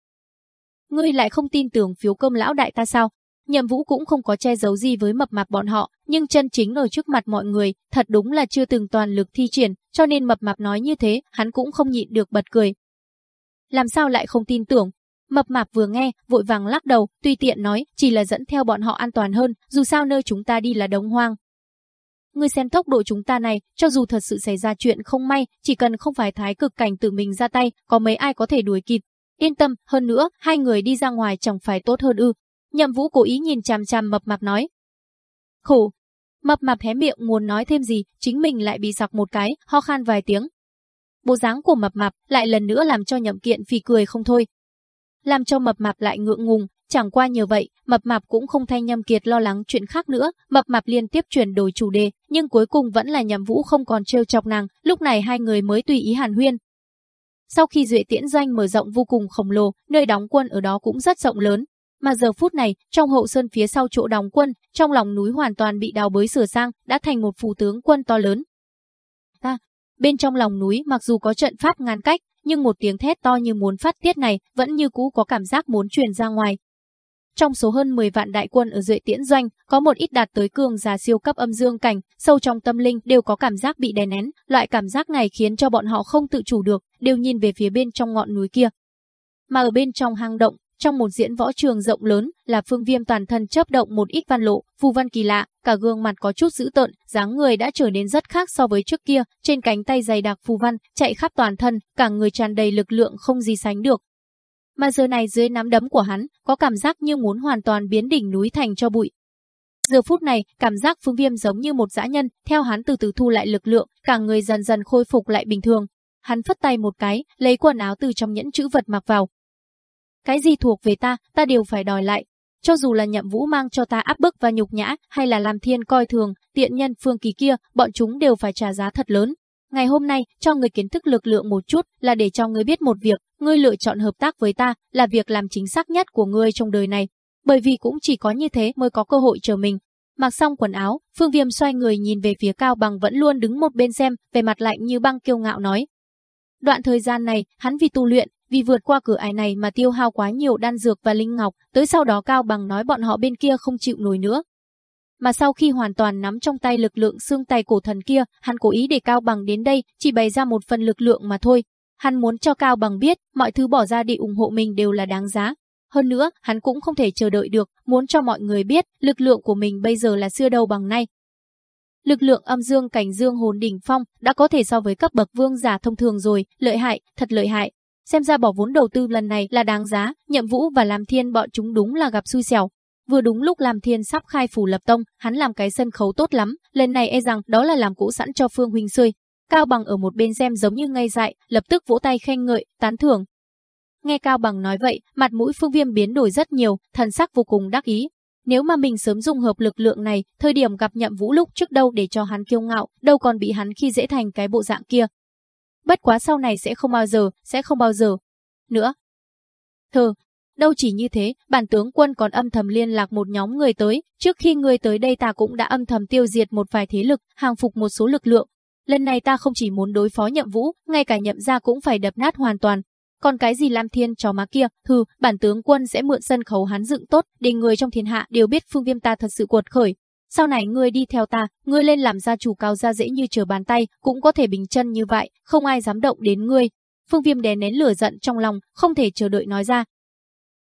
Ngươi lại không tin tưởng phiếu cơm lão đại ta sao? Nhậm Vũ cũng không có che giấu gì với mập mạp bọn họ, nhưng chân chính ở trước mặt mọi người, thật đúng là chưa từng toàn lực thi triển, cho nên mập mạp nói như thế, hắn cũng không nhịn được bật cười. Làm sao lại không tin tưởng, Mập mạp vừa nghe, vội vàng lắc đầu, tùy tiện nói, chỉ là dẫn theo bọn họ an toàn hơn, dù sao nơi chúng ta đi là đống hoang. Ngươi xem tốc độ chúng ta này, cho dù thật sự xảy ra chuyện không may, chỉ cần không phải thái cực cảnh tự mình ra tay, có mấy ai có thể đuổi kịp. Yên tâm, hơn nữa, hai người đi ra ngoài chẳng phải tốt hơn ư. Nhậm vũ cố ý nhìn chằm chằm mập mạp nói. Khổ. Mập mạp hé miệng muốn nói thêm gì, chính mình lại bị sặc một cái, ho khan vài tiếng. Bộ dáng của mập mạp lại lần nữa làm cho nhậm kiện phì cười không thôi, làm cho mập mạp lại ngượng ngùng, chẳng qua nhờ vậy, mập mạp cũng không thay Nhâm Kiệt lo lắng chuyện khác nữa, mập mạp liên tiếp chuyển đổi chủ đề, nhưng cuối cùng vẫn là Nhậm Vũ không còn trêu chọc nàng, lúc này hai người mới tùy ý hàn huyên. Sau khi Duệ Tiễn doanh mở rộng vô cùng khổng lồ, nơi đóng quân ở đó cũng rất rộng lớn, mà giờ phút này, trong hậu sơn phía sau chỗ đóng quân, trong lòng núi hoàn toàn bị đào bới sửa sang, đã thành một phủ tướng quân to lớn. Ta, bên trong lòng núi mặc dù có trận pháp ngăn cách, nhưng một tiếng thét to như muốn phát tiết này vẫn như cũ có cảm giác muốn truyền ra ngoài. Trong số hơn 10 vạn đại quân ở dưới Tiễn Doanh, có một ít đạt tới cường giả siêu cấp âm dương cảnh, sâu trong tâm linh đều có cảm giác bị đè nén, loại cảm giác này khiến cho bọn họ không tự chủ được, đều nhìn về phía bên trong ngọn núi kia. Mà ở bên trong hang động, trong một diễn võ trường rộng lớn, là Phương Viêm toàn thân chớp động một ít văn lộ, phù văn kỳ lạ, cả gương mặt có chút dữ tợn, dáng người đã trở nên rất khác so với trước kia, trên cánh tay dày đặc phù văn, chạy khắp toàn thân, cả người tràn đầy lực lượng không gì sánh được. Mà giờ này dưới nắm đấm của hắn, có cảm giác như muốn hoàn toàn biến đỉnh núi thành cho bụi. Giờ phút này, cảm giác Phương Viêm giống như một dã nhân, theo hắn từ từ thu lại lực lượng, cả người dần dần khôi phục lại bình thường. Hắn phất tay một cái, lấy quần áo từ trong nhẫn chữ vật mặc vào, cái gì thuộc về ta, ta đều phải đòi lại. Cho dù là nhậm vũ mang cho ta áp bức và nhục nhã, hay là làm thiên coi thường, tiện nhân phương kỳ kia, bọn chúng đều phải trả giá thật lớn. Ngày hôm nay, cho người kiến thức lực lượng một chút là để cho người biết một việc, ngươi lựa chọn hợp tác với ta là việc làm chính xác nhất của ngươi trong đời này. Bởi vì cũng chỉ có như thế mới có cơ hội chờ mình. Mặc xong quần áo, Phương Viêm xoay người nhìn về phía Cao Bằng vẫn luôn đứng một bên xem, về mặt lạnh như băng kiêu ngạo nói. Đoạn thời gian này, hắn vì tu luyện, vì vượt qua cửa ải này mà tiêu hao quá nhiều đan dược và linh ngọc, tới sau đó Cao Bằng nói bọn họ bên kia không chịu nổi nữa. Mà sau khi hoàn toàn nắm trong tay lực lượng xương tay cổ thần kia, hắn cố ý để Cao Bằng đến đây, chỉ bày ra một phần lực lượng mà thôi. Hắn muốn cho Cao Bằng biết, mọi thứ bỏ ra để ủng hộ mình đều là đáng giá. Hơn nữa, hắn cũng không thể chờ đợi được, muốn cho mọi người biết, lực lượng của mình bây giờ là xưa đâu bằng nay. Lực lượng âm dương cảnh dương hồn đỉnh phong đã có thể so với cấp bậc vương giả thông thường rồi, lợi hại, thật lợi hại. Xem ra bỏ vốn đầu tư lần này là đáng giá, Nhậm Vũ và Làm Thiên bọn chúng đúng là gặp xui xẻo. Vừa đúng lúc Làm Thiên sắp khai phủ lập tông, hắn làm cái sân khấu tốt lắm, lần này e rằng đó là làm cũ sẵn cho Phương huynh xơi. Cao Bằng ở một bên xem giống như ngây dại, lập tức vỗ tay khen ngợi, tán thưởng. Nghe Cao Bằng nói vậy, mặt mũi Phương Viêm biến đổi rất nhiều, thần sắc vô cùng đắc ý. Nếu mà mình sớm dùng hợp lực lượng này, thời điểm gặp Nhậm Vũ lúc trước đâu để cho hắn kiêu ngạo, đâu còn bị hắn khi dễ thành cái bộ dạng kia, bất quá sau này sẽ không bao giờ, sẽ không bao giờ. Nữa. Thờ, đâu chỉ như thế, bản tướng quân còn âm thầm liên lạc một nhóm người tới, trước khi người tới đây ta cũng đã âm thầm tiêu diệt một vài thế lực, hàng phục một số lực lượng. Lần này ta không chỉ muốn đối phó nhậm vũ, ngay cả nhậm gia cũng phải đập nát hoàn toàn. Còn cái gì Lam Thiên chó má kia, thư, bản tướng quân sẽ mượn sân khấu hắn dựng tốt, để người trong thiên hạ đều biết phương viêm ta thật sự cuột khởi, sau này ngươi đi theo ta, ngươi lên làm gia chủ cao gia dễ như trở bàn tay, cũng có thể bình chân như vậy, không ai dám động đến ngươi. Phương Viêm đè nén lửa giận trong lòng, không thể chờ đợi nói ra.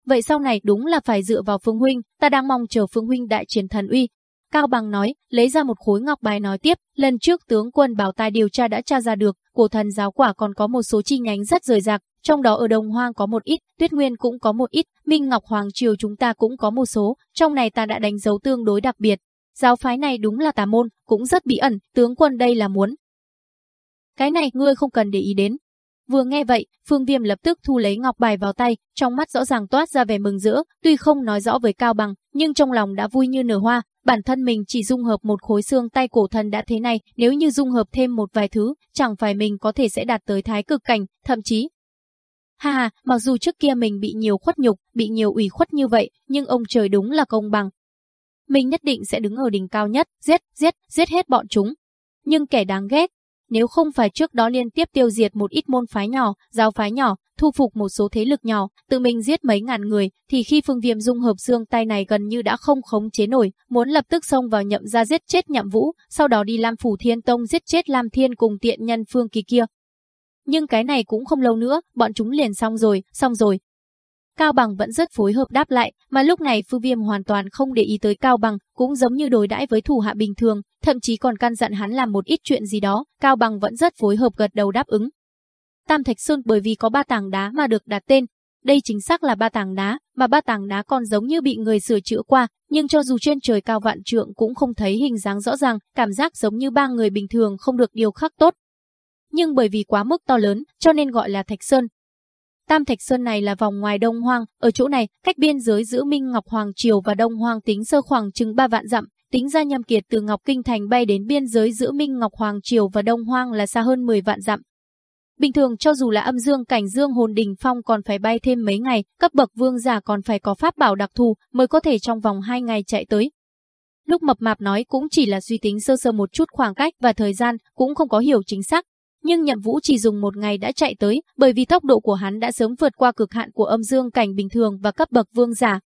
Vậy sau này đúng là phải dựa vào Phương Huynh, ta đang mong chờ Phương Huynh đại chiến thần uy. Cao Bằng nói, lấy ra một khối ngọc bài nói tiếp, lần trước tướng quân bảo tài điều tra đã tra ra được, cổ thần giáo quả còn có một số chi nhánh rất rời rạc, trong đó ở Đồng Hoang có một ít, Tuyết Nguyên cũng có một ít, Minh Ngọc Hoàng Triều chúng ta cũng có một số, trong này ta đã đánh dấu tương đối đặc biệt, Giáo phái này đúng là tà môn, cũng rất bí ẩn, tướng quân đây là muốn. Cái này ngươi không cần để ý đến. Vừa nghe vậy, Phương Viêm lập tức thu lấy ngọc bài vào tay, trong mắt rõ ràng toát ra vẻ mừng rỡ, tuy không nói rõ với Cao Bằng, nhưng trong lòng đã vui như nở hoa, bản thân mình chỉ dung hợp một khối xương tay cổ thần đã thế này, nếu như dung hợp thêm một vài thứ, chẳng phải mình có thể sẽ đạt tới thái cực cảnh, thậm chí Ha ha, mặc dù trước kia mình bị nhiều khuất nhục, bị nhiều ủy khuất như vậy, nhưng ông trời đúng là công bằng, mình nhất định sẽ đứng ở đỉnh cao nhất, giết, giết, giết hết bọn chúng. Nhưng kẻ đáng ghét, nếu không phải trước đó liên tiếp tiêu diệt một ít môn phái nhỏ, giáo phái nhỏ, thu phục một số thế lực nhỏ, tự mình giết mấy ngàn người, thì khi phương viêm dung hợp xương tay này gần như đã không khống chế nổi, muốn lập tức xông vào nhậm ra giết chết nhậm vũ, sau đó đi Lam Phủ Thiên Tông giết chết Lam Thiên cùng tiện nhân phương kỳ kia. Nhưng cái này cũng không lâu nữa, bọn chúng liền xong rồi, xong rồi, Cao Bằng vẫn rất phối hợp đáp lại, mà lúc này Phu Viêm hoàn toàn không để ý tới Cao Bằng, cũng giống như đối đãi với thủ hạ bình thường, thậm chí còn căn dặn hắn làm một ít chuyện gì đó, Cao Bằng vẫn rất phối hợp gật đầu đáp ứng. Tam Thạch Sơn bởi vì có ba tảng đá mà được đặt tên, đây chính xác là ba tảng đá, mà ba tảng đá còn giống như bị người sửa chữa qua, nhưng cho dù trên trời cao vạn trượng cũng không thấy hình dáng rõ ràng, cảm giác giống như ba người bình thường không được điều khắc tốt. Nhưng bởi vì quá mức to lớn, cho nên gọi là Thạch Sơn, Tam Thạch Sơn này là vòng ngoài Đông Hoang, ở chỗ này, cách biên giới giữa Minh Ngọc Hoàng Triều và Đông Hoang tính sơ khoảng chừng 3 vạn dặm, tính ra nhâm kiệt từ Ngọc Kinh Thành bay đến biên giới giữa Minh Ngọc Hoàng Triều và Đông Hoang là xa hơn 10 vạn dặm. Bình thường cho dù là âm dương cảnh dương hồn đình phong còn phải bay thêm mấy ngày, cấp bậc vương giả còn phải có pháp bảo đặc thù mới có thể trong vòng 2 ngày chạy tới. Lúc mập mạp nói cũng chỉ là suy tính sơ sơ một chút khoảng cách và thời gian, cũng không có hiểu chính xác, nhưng Nhậm Vũ chỉ dùng một ngày đã chạy tới, bởi vì tốc độ của hắn đã sớm vượt qua cực hạn của âm dương cảnh bình thường và cấp bậc vương giả.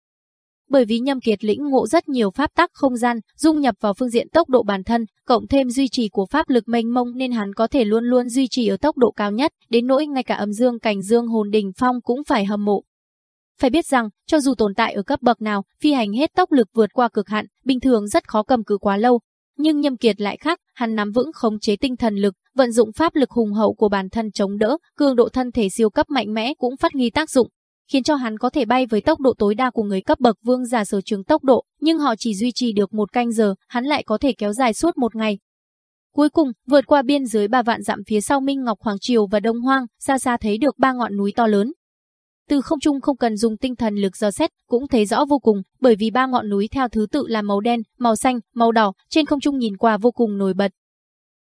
Bởi vì Nhâm Kiệt lĩnh ngộ rất nhiều pháp tắc không gian, dung nhập vào phương diện tốc độ bản thân, cộng thêm duy trì của pháp lực mênh mông nên hắn có thể luôn luôn duy trì ở tốc độ cao nhất, đến nỗi ngay cả âm dương cảnh dương hồn đỉnh phong cũng phải hâm mộ. Phải biết rằng, cho dù tồn tại ở cấp bậc nào, phi hành hết tốc lực vượt qua cực hạn, bình thường rất khó cầm cự quá lâu. Nhưng Nhâm Kiệt lại khác, hắn nắm vững khống chế tinh thần lực, vận dụng pháp lực hùng hậu của bản thân chống đỡ, cường độ thân thể siêu cấp mạnh mẽ cũng phát huy tác dụng, khiến cho hắn có thể bay với tốc độ tối đa của người cấp bậc vương giả sở trường tốc độ, nhưng họ chỉ duy trì được một canh giờ, hắn lại có thể kéo dài suốt một ngày. Cuối cùng, vượt qua biên giới ba vạn dặm phía sau Minh Ngọc Hoàng Triều và Đông Hoang, xa xa thấy được ba ngọn núi to lớn, từ không trung không cần dùng tinh thần lực dò xét, cũng thấy rõ vô cùng, bởi vì ba ngọn núi theo thứ tự là màu đen, màu xanh, màu đỏ, trên không trung nhìn qua vô cùng nổi bật.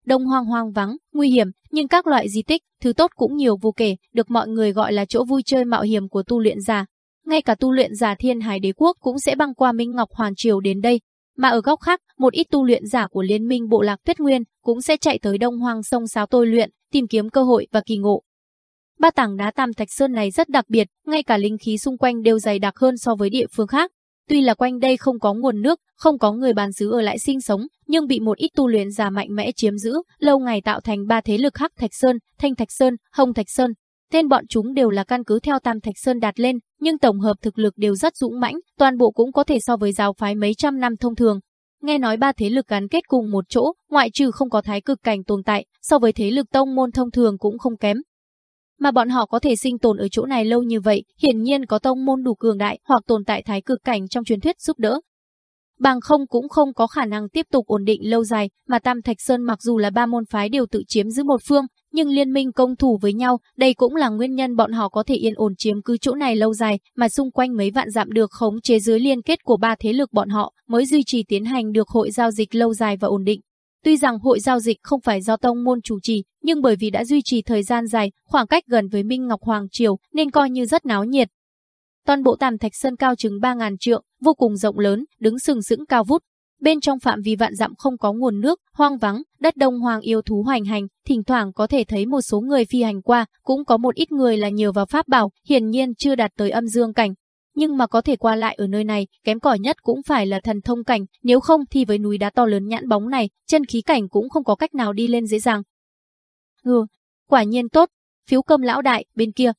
Đông hoang hoang vắng, nguy hiểm, nhưng các loại di tích, thứ tốt cũng nhiều vô kể, được mọi người gọi là chỗ vui chơi mạo hiểm của tu luyện giả. Ngay cả tu luyện giả Thiên Hải Đế quốc cũng sẽ băng qua Minh Ngọc Hoàng Triều đến đây. Mà ở góc khác, một ít tu luyện giả của Liên minh Bộ Lạc Tuyết Nguyên cũng sẽ chạy tới Đông Hoang sông sáo tôi luyện, tìm kiếm cơ hội và kỳ ngộ. Ba tảng đá tam thạch sơn này rất đặc biệt, ngay cả linh khí xung quanh đều dày đặc hơn so với địa phương khác. Tuy là quanh đây không có nguồn nước, không có người bàn xứ ở lại sinh sống, nhưng bị một ít tu luyện giả mạnh mẽ chiếm giữ, lâu ngày tạo thành ba thế lực Hắc Thạch Sơn, Thanh Thạch Sơn, Hồng Thạch Sơn. Tên bọn chúng đều là căn cứ theo Tam Thạch Sơn đạt lên, nhưng tổng hợp thực lực đều rất dũng mãnh, toàn bộ cũng có thể so với giáo phái mấy trăm năm thông thường. Nghe nói ba thế lực gắn kết cùng một chỗ, ngoại trừ không có thái cực cảnh tồn tại, so với thế lực tông môn thông thường cũng không kém, mà bọn họ có thể sinh tồn ở chỗ này lâu như vậy, hiển nhiên có tông môn đủ cường đại hoặc tồn tại thái cực cảnh trong truyền thuyết giúp đỡ. Bằng không cũng không có khả năng tiếp tục ổn định lâu dài, mà Tam Thạch Sơn mặc dù là ba môn phái đều tự chiếm giữ một phương, nhưng liên minh công thủ với nhau, đây cũng là nguyên nhân bọn họ có thể yên ổn chiếm cứ chỗ này lâu dài, mà xung quanh mấy vạn dặm được khống chế dưới liên kết của ba thế lực bọn họ mới duy trì tiến hành được hội giao dịch lâu dài và ổn định. Tuy rằng hội giao dịch không phải do tông môn chủ trì, nhưng bởi vì đã duy trì thời gian dài, khoảng cách gần với Minh Ngọc Hoàng Triều nên coi như rất náo nhiệt. Toàn bộ tàm Thạch Sơn cao chừng 3.000 trượng, vô cùng rộng lớn, đứng sừng sững cao vút. Bên trong phạm vi vạn dặm không có nguồn nước, hoang vắng, đất đông hoàng yêu thú hoành hành, thỉnh thoảng có thể thấy một số người phi hành qua, cũng có một ít người là nhiều vào pháp bảo, hiển nhiên chưa đạt tới âm dương cảnh, nhưng mà có thể qua lại ở nơi này, kém cỏi nhất cũng phải là thần thông cảnh, nếu không thì với núi đá to lớn nhãn bóng này, chân khí cảnh cũng không có cách nào đi lên dễ dàng. Ừ, quả nhiên tốt, phiếu cơm lão đại, bên kia.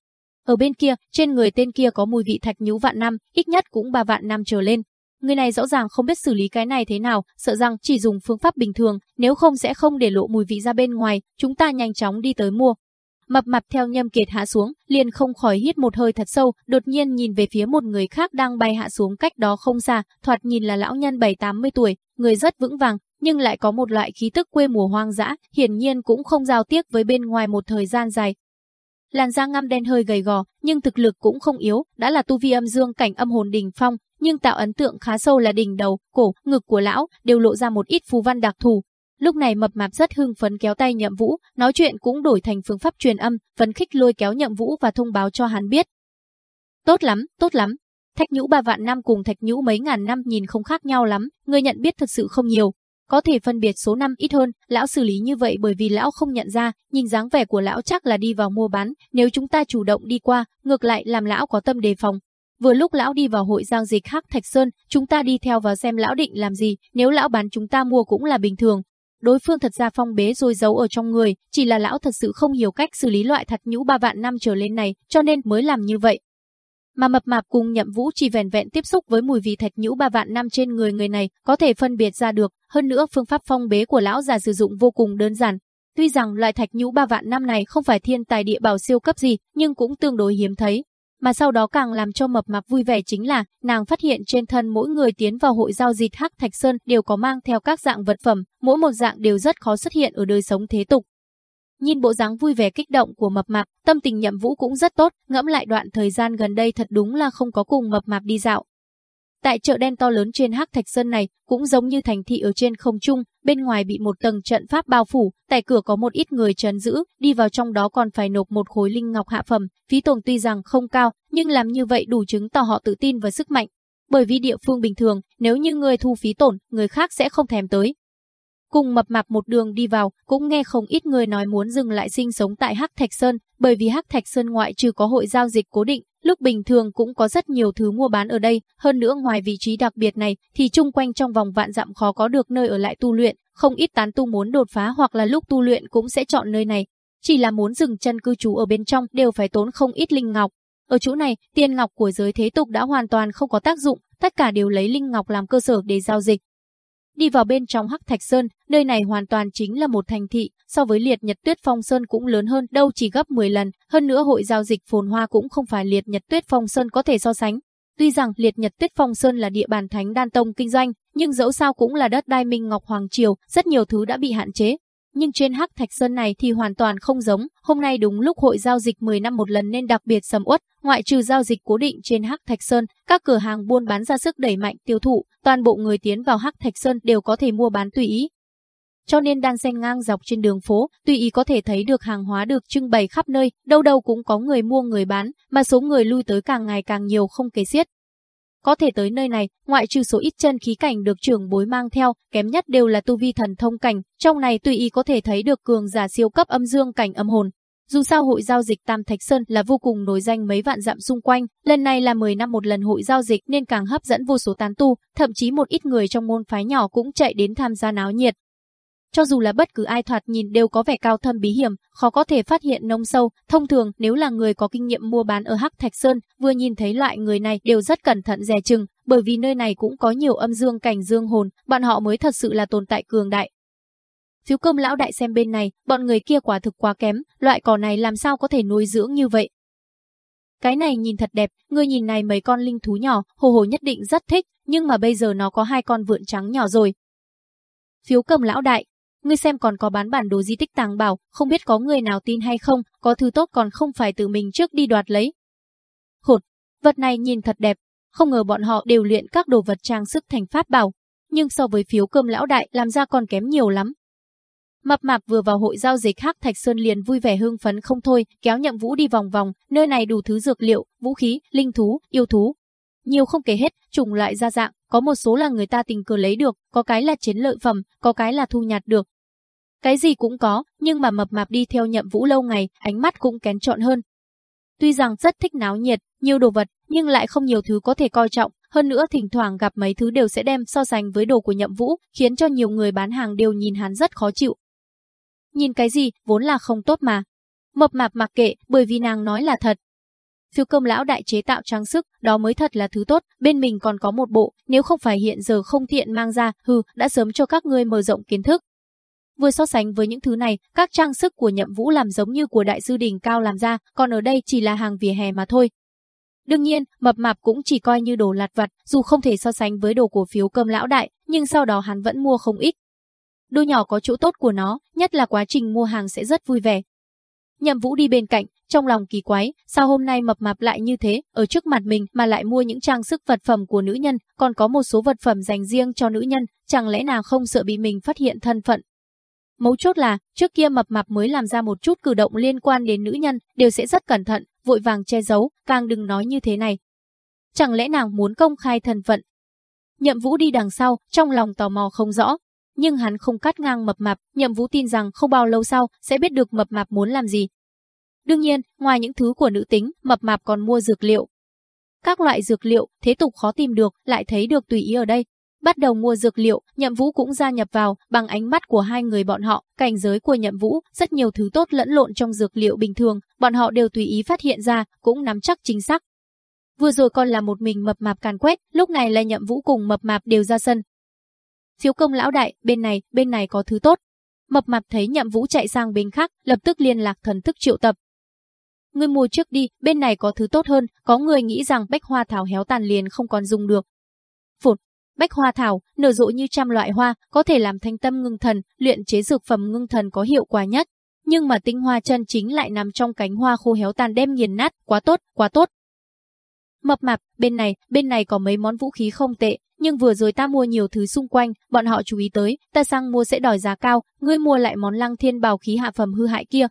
Ở bên kia, trên người tên kia có mùi vị thạch nhũ vạn năm, ít nhất cũng ba vạn năm trở lên. Người này rõ ràng không biết xử lý cái này thế nào, sợ rằng chỉ dùng phương pháp bình thường, nếu không sẽ không để lộ mùi vị ra bên ngoài, chúng ta nhanh chóng đi tới mua. Mập mạp theo nhâm kiệt hạ xuống, liền không khỏi hít một hơi thật sâu, đột nhiên nhìn về phía một người khác đang bay hạ xuống cách đó không xa, thoạt nhìn là lão nhân 7-80 tuổi, người rất vững vàng, nhưng lại có một loại khí tức quê mùa hoang dã, hiển nhiên cũng không giao tiếp với bên ngoài một thời gian dài. Làn da ngăm đen hơi gầy gò, nhưng thực lực cũng không yếu, đã là tu vi âm dương cảnh âm hồn đỉnh phong, nhưng tạo ấn tượng khá sâu là đỉnh đầu, cổ, ngực của lão đều lộ ra một ít phù văn đặc thù, Lúc này mập mạp rất hưng phấn kéo tay Nhậm Vũ, nói chuyện cũng đổi thành phương pháp truyền âm, phấn khích lôi kéo Nhậm Vũ và thông báo cho hắn biết. Tốt lắm, tốt lắm. Thạch nhũ ba vạn năm cùng thạch nhũ mấy ngàn năm nhìn không khác nhau lắm, người nhận biết thật sự không nhiều. Có thể phân biệt số năm ít hơn, lão xử lý như vậy bởi vì lão không nhận ra, nhìn dáng vẻ của lão chắc là đi vào mua bán, nếu chúng ta chủ động đi qua, ngược lại làm lão có tâm đề phòng, Vừa lúc lão đi vào hội giao dịch Hắc Thạch Sơn, chúng ta đi theo vào xem lão định làm gì, nếu lão bán chúng ta mua cũng là bình thường, Đối phương thật ra phong bế rồi giấu ở trong người, chỉ là lão thật sự không hiểu cách xử lý loại thạch nhũ ba vạn năm trở lên này, cho nên mới làm như vậy. Mà mập mạp cùng nhậm vũ chỉ vẻn vẹn tiếp xúc với mùi vị thạch nhũ ba vạn năm trên người người này, có thể phân biệt ra được, hơn nữa phương pháp phong bế của lão già sử dụng vô cùng đơn giản. Tuy rằng loại thạch nhũ ba vạn năm này không phải thiên tài địa bảo siêu cấp gì, nhưng cũng tương đối hiếm thấy, mà sau đó càng làm cho mập mạp vui vẻ chính là nàng phát hiện trên thân mỗi người tiến vào hội giao dịch Hắc Thạch Sơn đều có mang theo các dạng vật phẩm, mỗi một dạng đều rất khó xuất hiện ở đời sống thế tục. Nhìn bộ dáng vui vẻ kích động của mập mạp, tâm tình nhậm vũ cũng rất tốt, ngẫm lại đoạn thời gian gần đây thật đúng là không có cùng mập mạp đi dạo, Tại chợ đen to lớn trên Hắc Thạch Sơn này, cũng giống như thành thị ở trên không trung, bên ngoài bị một tầng trận pháp bao phủ, tại cửa có một ít người trấn giữ, đi vào trong đó còn phải nộp một khối linh ngọc hạ phẩm, phí tổn tuy rằng không cao, nhưng làm như vậy đủ chứng tỏ họ tự tin và sức mạnh. Bởi vì địa phương bình thường, nếu như người thu phí tổn, người khác sẽ không thèm tới cùng mập mạp một đường đi vào, cũng nghe không ít người nói muốn dừng lại sinh sống tại Hắc Thạch Sơn, bởi vì Hắc Thạch Sơn ngoại trừ có hội giao dịch cố định, lúc bình thường cũng có rất nhiều thứ mua bán ở đây, hơn nữa ngoài vị trí đặc biệt này thì chung quanh trong vòng vạn dặm khó có được nơi ở lại tu luyện, không ít tán tu muốn đột phá hoặc là lúc tu luyện cũng sẽ chọn nơi này. Chỉ là muốn dừng chân cư trú ở bên trong đều phải tốn không ít linh ngọc. Ở chỗ này, tiền ngọc của giới thế tục đã hoàn toàn không có tác dụng, tất cả đều lấy linh ngọc làm cơ sở để giao dịch. Đi vào bên trong Hắc Thạch Sơn, nơi này hoàn toàn chính là một thành thị, so với Liệt Nhật Tuyết Phong Sơn cũng lớn hơn, đâu chỉ gấp 10 lần, hơn nữa hội giao dịch phồn hoa cũng không phải Liệt Nhật Tuyết Phong Sơn có thể so sánh. Tuy rằng Liệt Nhật Tuyết Phong Sơn là địa bàn thánh đan tông kinh doanh, nhưng dẫu sao cũng là đất đai Minh Ngọc Hoàng Triều, rất nhiều thứ đã bị hạn chế. Nhưng trên Hắc Thạch Sơn này thì hoàn toàn không giống, hôm nay đúng lúc hội giao dịch 10 năm một lần nên đặc biệt sầm uất, ngoại trừ giao dịch cố định trên Hắc Thạch Sơn, các cửa hàng buôn bán ra sức đẩy mạnh tiêu thụ, toàn bộ người tiến vào Hắc Thạch Sơn đều có thể mua bán tùy ý. Cho nên đan xen ngang dọc trên đường phố, tùy ý có thể thấy được hàng hóa được trưng bày khắp nơi, đâu đâu cũng có người mua người bán, mà số người lui tới càng ngày càng nhiều không kể xiết. Có thể tới nơi này, ngoại trừ số ít chân khí cảnh được trưởng bối mang theo, kém nhất đều là tu vi thần thông cảnh, trong này tùy ý có thể thấy được cường giả siêu cấp âm dương cảnh âm hồn. Dù sao hội giao dịch Tam Thạch Sơn là vô cùng nổi danh mấy vạn dặm xung quanh, lần này là 10 năm một lần hội giao dịch nên càng hấp dẫn vô số tán tu, thậm chí một ít người trong môn phái nhỏ cũng chạy đến tham gia náo nhiệt. Cho dù là bất cứ ai thoạt nhìn đều có vẻ cao thâm bí hiểm, khó có thể phát hiện nông sâu, thông thường nếu là người có kinh nghiệm mua bán ở Hắc Thạch Sơn, vừa nhìn thấy loại người này đều rất cẩn thận dè chừng, bởi vì nơi này cũng có nhiều âm dương cảnh dương hồn, bọn họ mới thật sự là tồn tại cường đại. Phiếu cơm lão đại xem bên này, bọn người kia quả thực quá kém, loại cỏ này làm sao có thể nuôi dưỡng như vậy. Cái này nhìn thật đẹp, ngươi nhìn này mấy con linh thú nhỏ, hồ hồ nhất định rất thích, nhưng mà bây giờ nó có hai con vượn trắng nhỏ rồi. Phiếu cầm lão đại, ngươi xem còn có bán bản đồ di tích tàng bảo, không biết có người nào tin hay không, có thứ tốt còn không phải tự mình trước đi đoạt lấy. Hột, vật này nhìn thật đẹp, không ngờ bọn họ đều luyện các đồ vật trang sức thành pháp bảo, nhưng so với phiếu cơm lão đại làm ra còn kém nhiều lắm. Mập mạp vừa vào hội giao dịch Hắc Thạch Sơn liền vui vẻ hưng phấn không thôi, kéo Nhậm Vũ đi vòng vòng, nơi này đủ thứ dược liệu, vũ khí, linh thú, yêu thú. Nhiều không kể hết, chủng loại ra dạng, có một số là người ta tình cờ lấy được, có cái là chiến lợi phẩm, có cái là thu nhặt được. Cái gì cũng có, nhưng mà mập mạp đi theo Nhậm Vũ lâu ngày, ánh mắt cũng kén chọn hơn. Tuy rằng rất thích náo nhiệt, nhiều đồ vật, nhưng lại không nhiều thứ có thể coi trọng, hơn nữa thỉnh thoảng gặp mấy thứ đều sẽ đem so sánh với đồ của Nhậm Vũ, khiến cho nhiều người bán hàng đều nhìn hắn rất khó chịu, Nhìn cái gì, vốn là không tốt mà. Mập mạp mặc kệ, bởi vì nàng nói là thật. Phiêu công lão đại chế tạo trang sức, đó mới thật là thứ tốt, bên mình còn có một bộ, nếu không phải hiện giờ không tiện mang ra, hừ, đã sớm cho các ngươi mở rộng kiến thức. Vừa so sánh với những thứ này, các trang sức của nhậm vũ làm giống như của đại sư đỉnh cao làm ra, còn ở đây chỉ là hàng vỉa hè mà thôi. Đương nhiên, mập mạp cũng chỉ coi như đồ lặt vặt, dù không thể so sánh với đồ của phiếu cơm lão đại, nhưng sau đó hắn vẫn mua không ít, Đôi nhỏ có chỗ tốt của nó, nhất là quá trình mua hàng sẽ rất vui vẻ. Nhậm Vũ đi bên cạnh, trong lòng kỳ quái, sao hôm nay mập mạp lại như thế, ở trước mặt mình mà lại mua những trang sức vật phẩm của nữ nhân, còn có một số vật phẩm dành riêng cho nữ nhân, chẳng lẽ nào không sợ bị mình phát hiện thân phận. Mấu chốt là, trước kia mập mạp mới làm ra một chút cử động liên quan đến nữ nhân, đều sẽ rất cẩn thận, vội vàng che giấu, càng đừng nói như thế này. Chẳng lẽ nàng muốn công khai thân phận? Nhậm Vũ đi đằng sau, trong lòng tò mò không rõ, nhưng hắn không cắt ngang mập mạp, nhậm vũ tin rằng không bao lâu sau sẽ biết được mập mạp muốn làm gì. Đương nhiên, ngoài những thứ của nữ tính, mập mạp còn mua dược liệu. Các loại dược liệu, thế tục khó tìm được, lại thấy được tùy ý ở đây. Bắt đầu mua dược liệu, nhậm vũ cũng gia nhập vào, bằng ánh mắt của hai người bọn họ, cảnh giới của nhậm vũ, rất nhiều thứ tốt lẫn lộn trong dược liệu bình thường, bọn họ đều tùy ý phát hiện ra, cũng nắm chắc chính xác. Vừa rồi còn là một mình mập mạp càn quét, lúc này là nhậm vũ cùng mập mạp đều ra sân, Phiếu công lão đại, bên này, bên này có thứ tốt. Mập mạp thấy nhậm vũ chạy sang bên khác, lập tức liên lạc thần thức triệu tập. Ngươi mua trước đi, bên này có thứ tốt hơn, có người nghĩ rằng bách hoa thảo héo tàn liền không còn dùng được. Phụt, bách hoa thảo, nở rộ như trăm loại hoa, có thể làm thanh tâm ngưng thần, luyện chế dược phẩm ngưng thần có hiệu quả nhất. Nhưng mà tinh hoa chân chính lại nằm trong cánh hoa khô héo tàn đem nghiền nát, quá tốt, quá tốt. Mập mạp, bên này, bên này có mấy món vũ khí không tệ, nhưng vừa rồi ta mua nhiều thứ xung quanh, bọn họ chú ý tới, ta sang mua sẽ đòi giá cao, ngươi mua lại món lăng thiên bào khí hạ phẩm hư hại kia.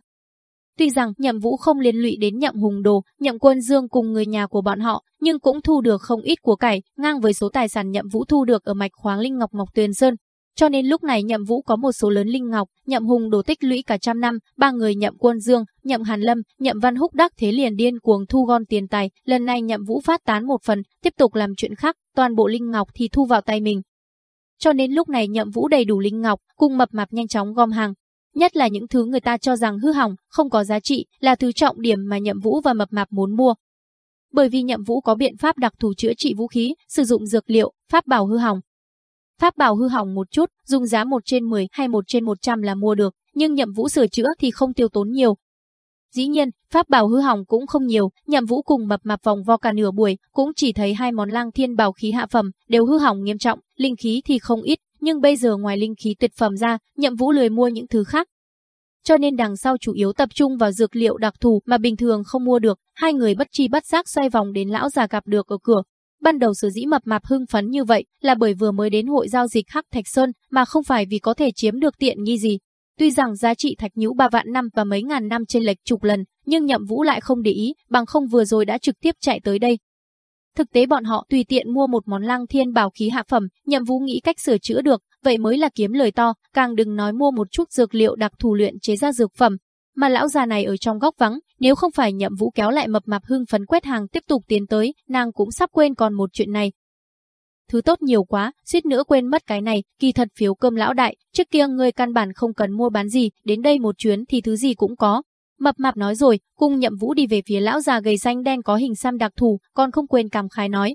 Tuy rằng nhậm vũ không liên lụy đến nhậm hùng đồ, nhậm quân dương cùng người nhà của bọn họ, nhưng cũng thu được không ít của cải, ngang với số tài sản nhậm vũ thu được ở mạch khoáng linh ngọc ngọc tuyền sơn. Cho nên lúc này Nhậm Vũ có một số lớn linh ngọc, Nhậm Hùng đổ tích lũy cả trăm năm, ba người Nhậm Quân Dương, Nhậm Hàn Lâm, Nhậm Văn Húc đắc thế liền điên cuồng thu gom tiền tài, lần này Nhậm Vũ phát tán một phần, tiếp tục làm chuyện khác, toàn bộ linh ngọc thì thu vào tay mình. Cho nên lúc này Nhậm Vũ đầy đủ linh ngọc, cùng mập mạp nhanh chóng gom hàng, nhất là những thứ người ta cho rằng hư hỏng, không có giá trị, là thứ trọng điểm mà Nhậm Vũ và mập mạp muốn mua. Bởi vì Nhậm Vũ có biện pháp đặc thù chữa trị vũ khí, sử dụng dược liệu, pháp bảo hư hỏng, Pháp bảo hư hỏng một chút, dùng giá 1 trên 10 hay 1 trên 100 là mua được, nhưng nhậm vũ sửa chữa thì không tiêu tốn nhiều. Dĩ nhiên, pháp bảo hư hỏng cũng không nhiều, nhậm vũ cùng mập mạp vòng vo cả nửa buổi, cũng chỉ thấy hai món lang thiên bảo khí hạ phẩm, đều hư hỏng nghiêm trọng, linh khí thì không ít, nhưng bây giờ ngoài linh khí tuyệt phẩm ra, nhậm vũ lười mua những thứ khác. Cho nên đằng sau chủ yếu tập trung vào dược liệu đặc thù mà bình thường không mua được, hai người bất chi bất giác xoay vòng đến lão già gặp được ở cửa, Ban đầu sở dĩ mập mạp hưng phấn như vậy là bởi vừa mới đến hội giao dịch Hắc Thạch Sơn mà không phải vì có thể chiếm được tiện nghi gì. Tuy rằng giá trị thạch nhũ ba vạn năm và mấy ngàn năm trên lệch chục lần, nhưng nhậm vũ lại không để ý, bằng không vừa rồi đã trực tiếp chạy tới đây. Thực tế bọn họ tùy tiện mua một món lang thiên bảo khí hạ phẩm, nhậm vũ nghĩ cách sửa chữa được, vậy mới là kiếm lời to, càng đừng nói mua một chút dược liệu đặc thù luyện chế ra dược phẩm, mà lão già này ở trong góc vắng, nếu không phải nhậm vũ kéo lại mập mạp hưng phấn quét hàng tiếp tục tiến tới, nàng cũng sắp quên còn một chuyện này. Thứ tốt nhiều quá, suýt nữa quên mất cái này, kỳ thật phiếu cơm lão đại, trước kia ngươi căn bản không cần mua bán gì, đến đây một chuyến thì thứ gì cũng có. Mập mạp nói rồi, cùng nhậm vũ đi về phía lão già gầy xanh đen có hình xăm đặc thù, còn không quên cảm khái nói,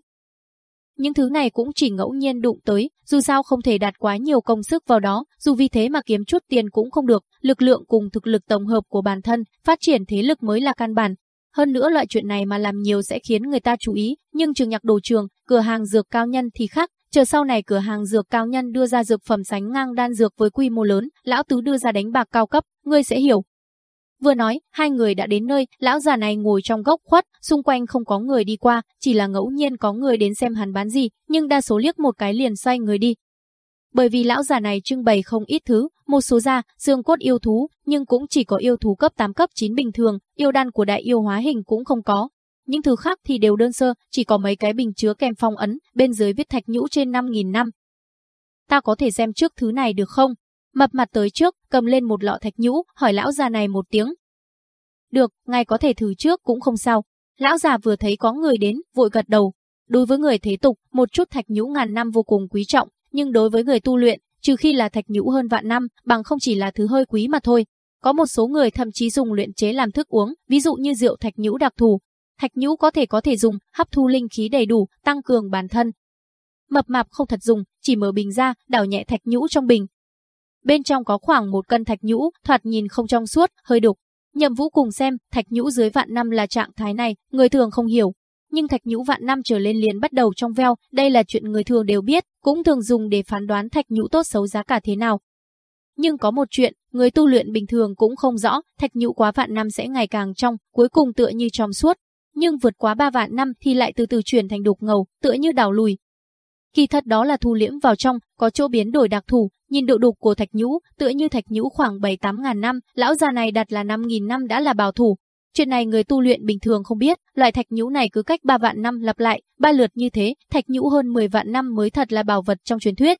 những thứ này cũng chỉ ngẫu nhiên đụng tới, dù sao không thể đặt quá nhiều công sức vào đó, dù vì thế mà kiếm chút tiền cũng không được, lực lượng cùng thực lực tổng hợp của bản thân, phát triển thế lực mới là căn bản. Hơn nữa loại chuyện này mà làm nhiều sẽ khiến người ta chú ý, nhưng trường nhạc đồ trường, cửa hàng dược cao nhân thì khác, chờ sau này cửa hàng dược cao nhân đưa ra dược phẩm sánh ngang đan dược với quy mô lớn, lão tứ đưa ra đánh bạc cao cấp, ngươi sẽ hiểu, Vừa nói, hai người đã đến nơi, lão già này ngồi trong góc khuất, xung quanh không có người đi qua, chỉ là ngẫu nhiên có người đến xem hắn bán gì, nhưng đa số liếc một cái liền xoay người đi. Bởi vì lão già này trưng bày không ít thứ, một số da, xương cốt yêu thú, nhưng cũng chỉ có yêu thú cấp 8 cấp 9 bình thường, yêu đan của đại yêu hóa hình cũng không có. Những thứ khác thì đều đơn sơ, chỉ có mấy cái bình chứa kèm phong ấn, bên dưới viết thạch nhũ trên 5.000 năm. Ta có thể xem trước thứ này được không? Mập mặt tới trước, cầm lên một lọ thạch nhũ, hỏi lão già này một tiếng. Được, ngài có thể thử trước cũng không sao. Lão già vừa thấy có người đến, vội gật đầu. Đối với người thế tục, một chút thạch nhũ ngàn năm vô cùng quý trọng, nhưng đối với người tu luyện, trừ khi là thạch nhũ hơn vạn năm, bằng không chỉ là thứ hơi quý mà thôi. Có một số người thậm chí dùng luyện chế làm thức uống, ví dụ như rượu thạch nhũ đặc thù. Thạch nhũ có thể có thể dùng, hấp thu linh khí đầy đủ, tăng cường bản thân. Mập mạp không thật dùng, chỉ mở bình ra, đảo nhẹ thạch nhũ trong bình, Bên trong có khoảng một cân thạch nhũ, thoạt nhìn không trong suốt, hơi đục. Nhậm Vũ cùng xem, thạch nhũ dưới vạn năm là trạng thái này, người thường không hiểu. Nhưng thạch nhũ vạn năm trở lên liền bắt đầu trong veo, đây là chuyện người thường đều biết, cũng thường dùng để phán đoán thạch nhũ tốt xấu giá cả thế nào. Nhưng có một chuyện, người tu luyện bình thường cũng không rõ, thạch nhũ quá vạn năm sẽ ngày càng trong, cuối cùng tựa như trong suốt. Nhưng vượt quá ba vạn năm thì lại từ từ chuyển thành đục ngầu, tựa như đảo lùi, Kỳ thật đó là thu liễm vào trong, có chỗ biến đổi đặc thù, nhìn độ đục của thạch nhũ, tựa như thạch nhũ khoảng 7-8 ngàn năm, lão già này đặt là 5.000 năm đã là bảo thủ. Chuyện này người tu luyện bình thường không biết, loại thạch nhũ này cứ cách 3 vạn năm lặp lại, ba lượt như thế, thạch nhũ hơn 10 vạn năm mới thật là bảo vật trong truyền thuyết.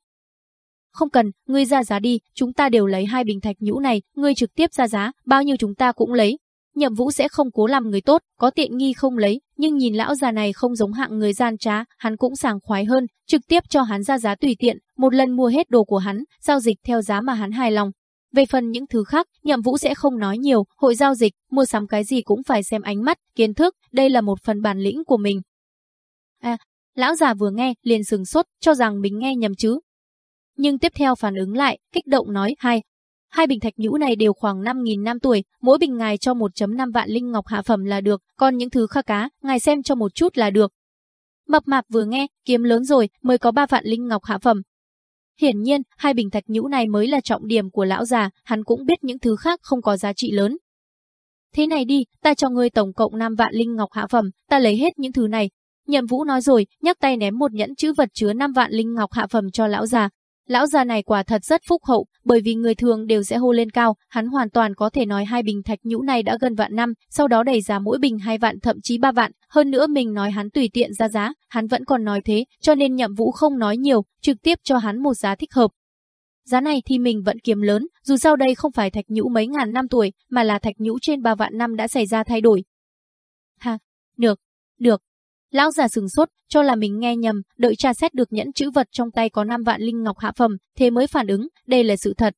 Không cần, ngươi ra giá đi, chúng ta đều lấy hai bình thạch nhũ này, ngươi trực tiếp ra giá, bao nhiêu chúng ta cũng lấy, Nhậm Vũ sẽ không cố làm người tốt, có tiện nghi không lấy, nhưng nhìn lão già này không giống hạng người gian trá, hắn cũng sảng khoái hơn, trực tiếp cho hắn ra giá tùy tiện, một lần mua hết đồ của hắn, giao dịch theo giá mà hắn hài lòng. Về phần những thứ khác, Nhậm Vũ sẽ không nói nhiều, hội giao dịch, mua sắm cái gì cũng phải xem ánh mắt, kiến thức, đây là một phần bản lĩnh của mình. À, lão già vừa nghe, liền sừng sốt, cho rằng mình nghe nhầm chứ. Nhưng tiếp theo phản ứng lại, kích động nói, hai, Hai bình thạch nhũ này đều khoảng 5.000 năm tuổi, mỗi bình ngài cho 1.5 vạn linh ngọc hạ phẩm là được, còn những thứ kha cá, ngài xem cho một chút là được. Mập mạp vừa nghe, kiếm lớn rồi, mới có 3 vạn linh ngọc hạ phẩm. Hiển nhiên, hai bình thạch nhũ này mới là trọng điểm của lão già, hắn cũng biết những thứ khác không có giá trị lớn. Thế này đi, ta cho ngươi tổng cộng 5 vạn linh ngọc hạ phẩm, ta lấy hết những thứ này. Nhậm Vũ nói rồi, nhắc tay ném một nhẫn chữ vật chứa 5 vạn linh ngọc hạ phẩm cho lão già, Lão già này quả thật rất phúc hậu, bởi vì người thường đều sẽ hô lên cao, hắn hoàn toàn có thể nói hai bình thạch nhũ này đã gần vạn năm, sau đó đẩy giá mỗi bình hai vạn thậm chí ba vạn, hơn nữa mình nói hắn tùy tiện ra giá, hắn vẫn còn nói thế, cho nên nhậm vũ không nói nhiều, trực tiếp cho hắn một giá thích hợp. giá này thì mình vẫn kiếm lớn, dù sao đây không phải thạch nhũ mấy ngàn năm tuổi, mà là thạch nhũ trên ba vạn năm đã xảy ra thay đổi. Ha, được, được. Lão già sừng sốt, cho là mình nghe nhầm, đợi tra xét được nhẫn chữ vật trong tay có 5 vạn linh ngọc hạ phẩm, thế mới phản ứng, đây là sự thật.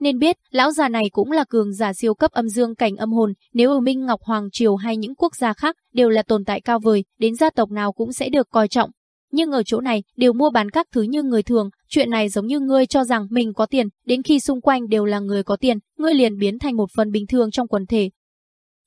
Nên biết, lão già này cũng là cường giả siêu cấp âm dương cảnh âm hồn, nếu ở Minh Ngọc Hoàng Triều hay những quốc gia khác đều là tồn tại cao vời, đến gia tộc nào cũng sẽ được coi trọng. Nhưng ở chỗ này, đều mua bán các thứ như người thường, chuyện này giống như ngươi cho rằng mình có tiền, đến khi xung quanh đều là người có tiền, ngươi liền biến thành một phần bình thường trong quần thể.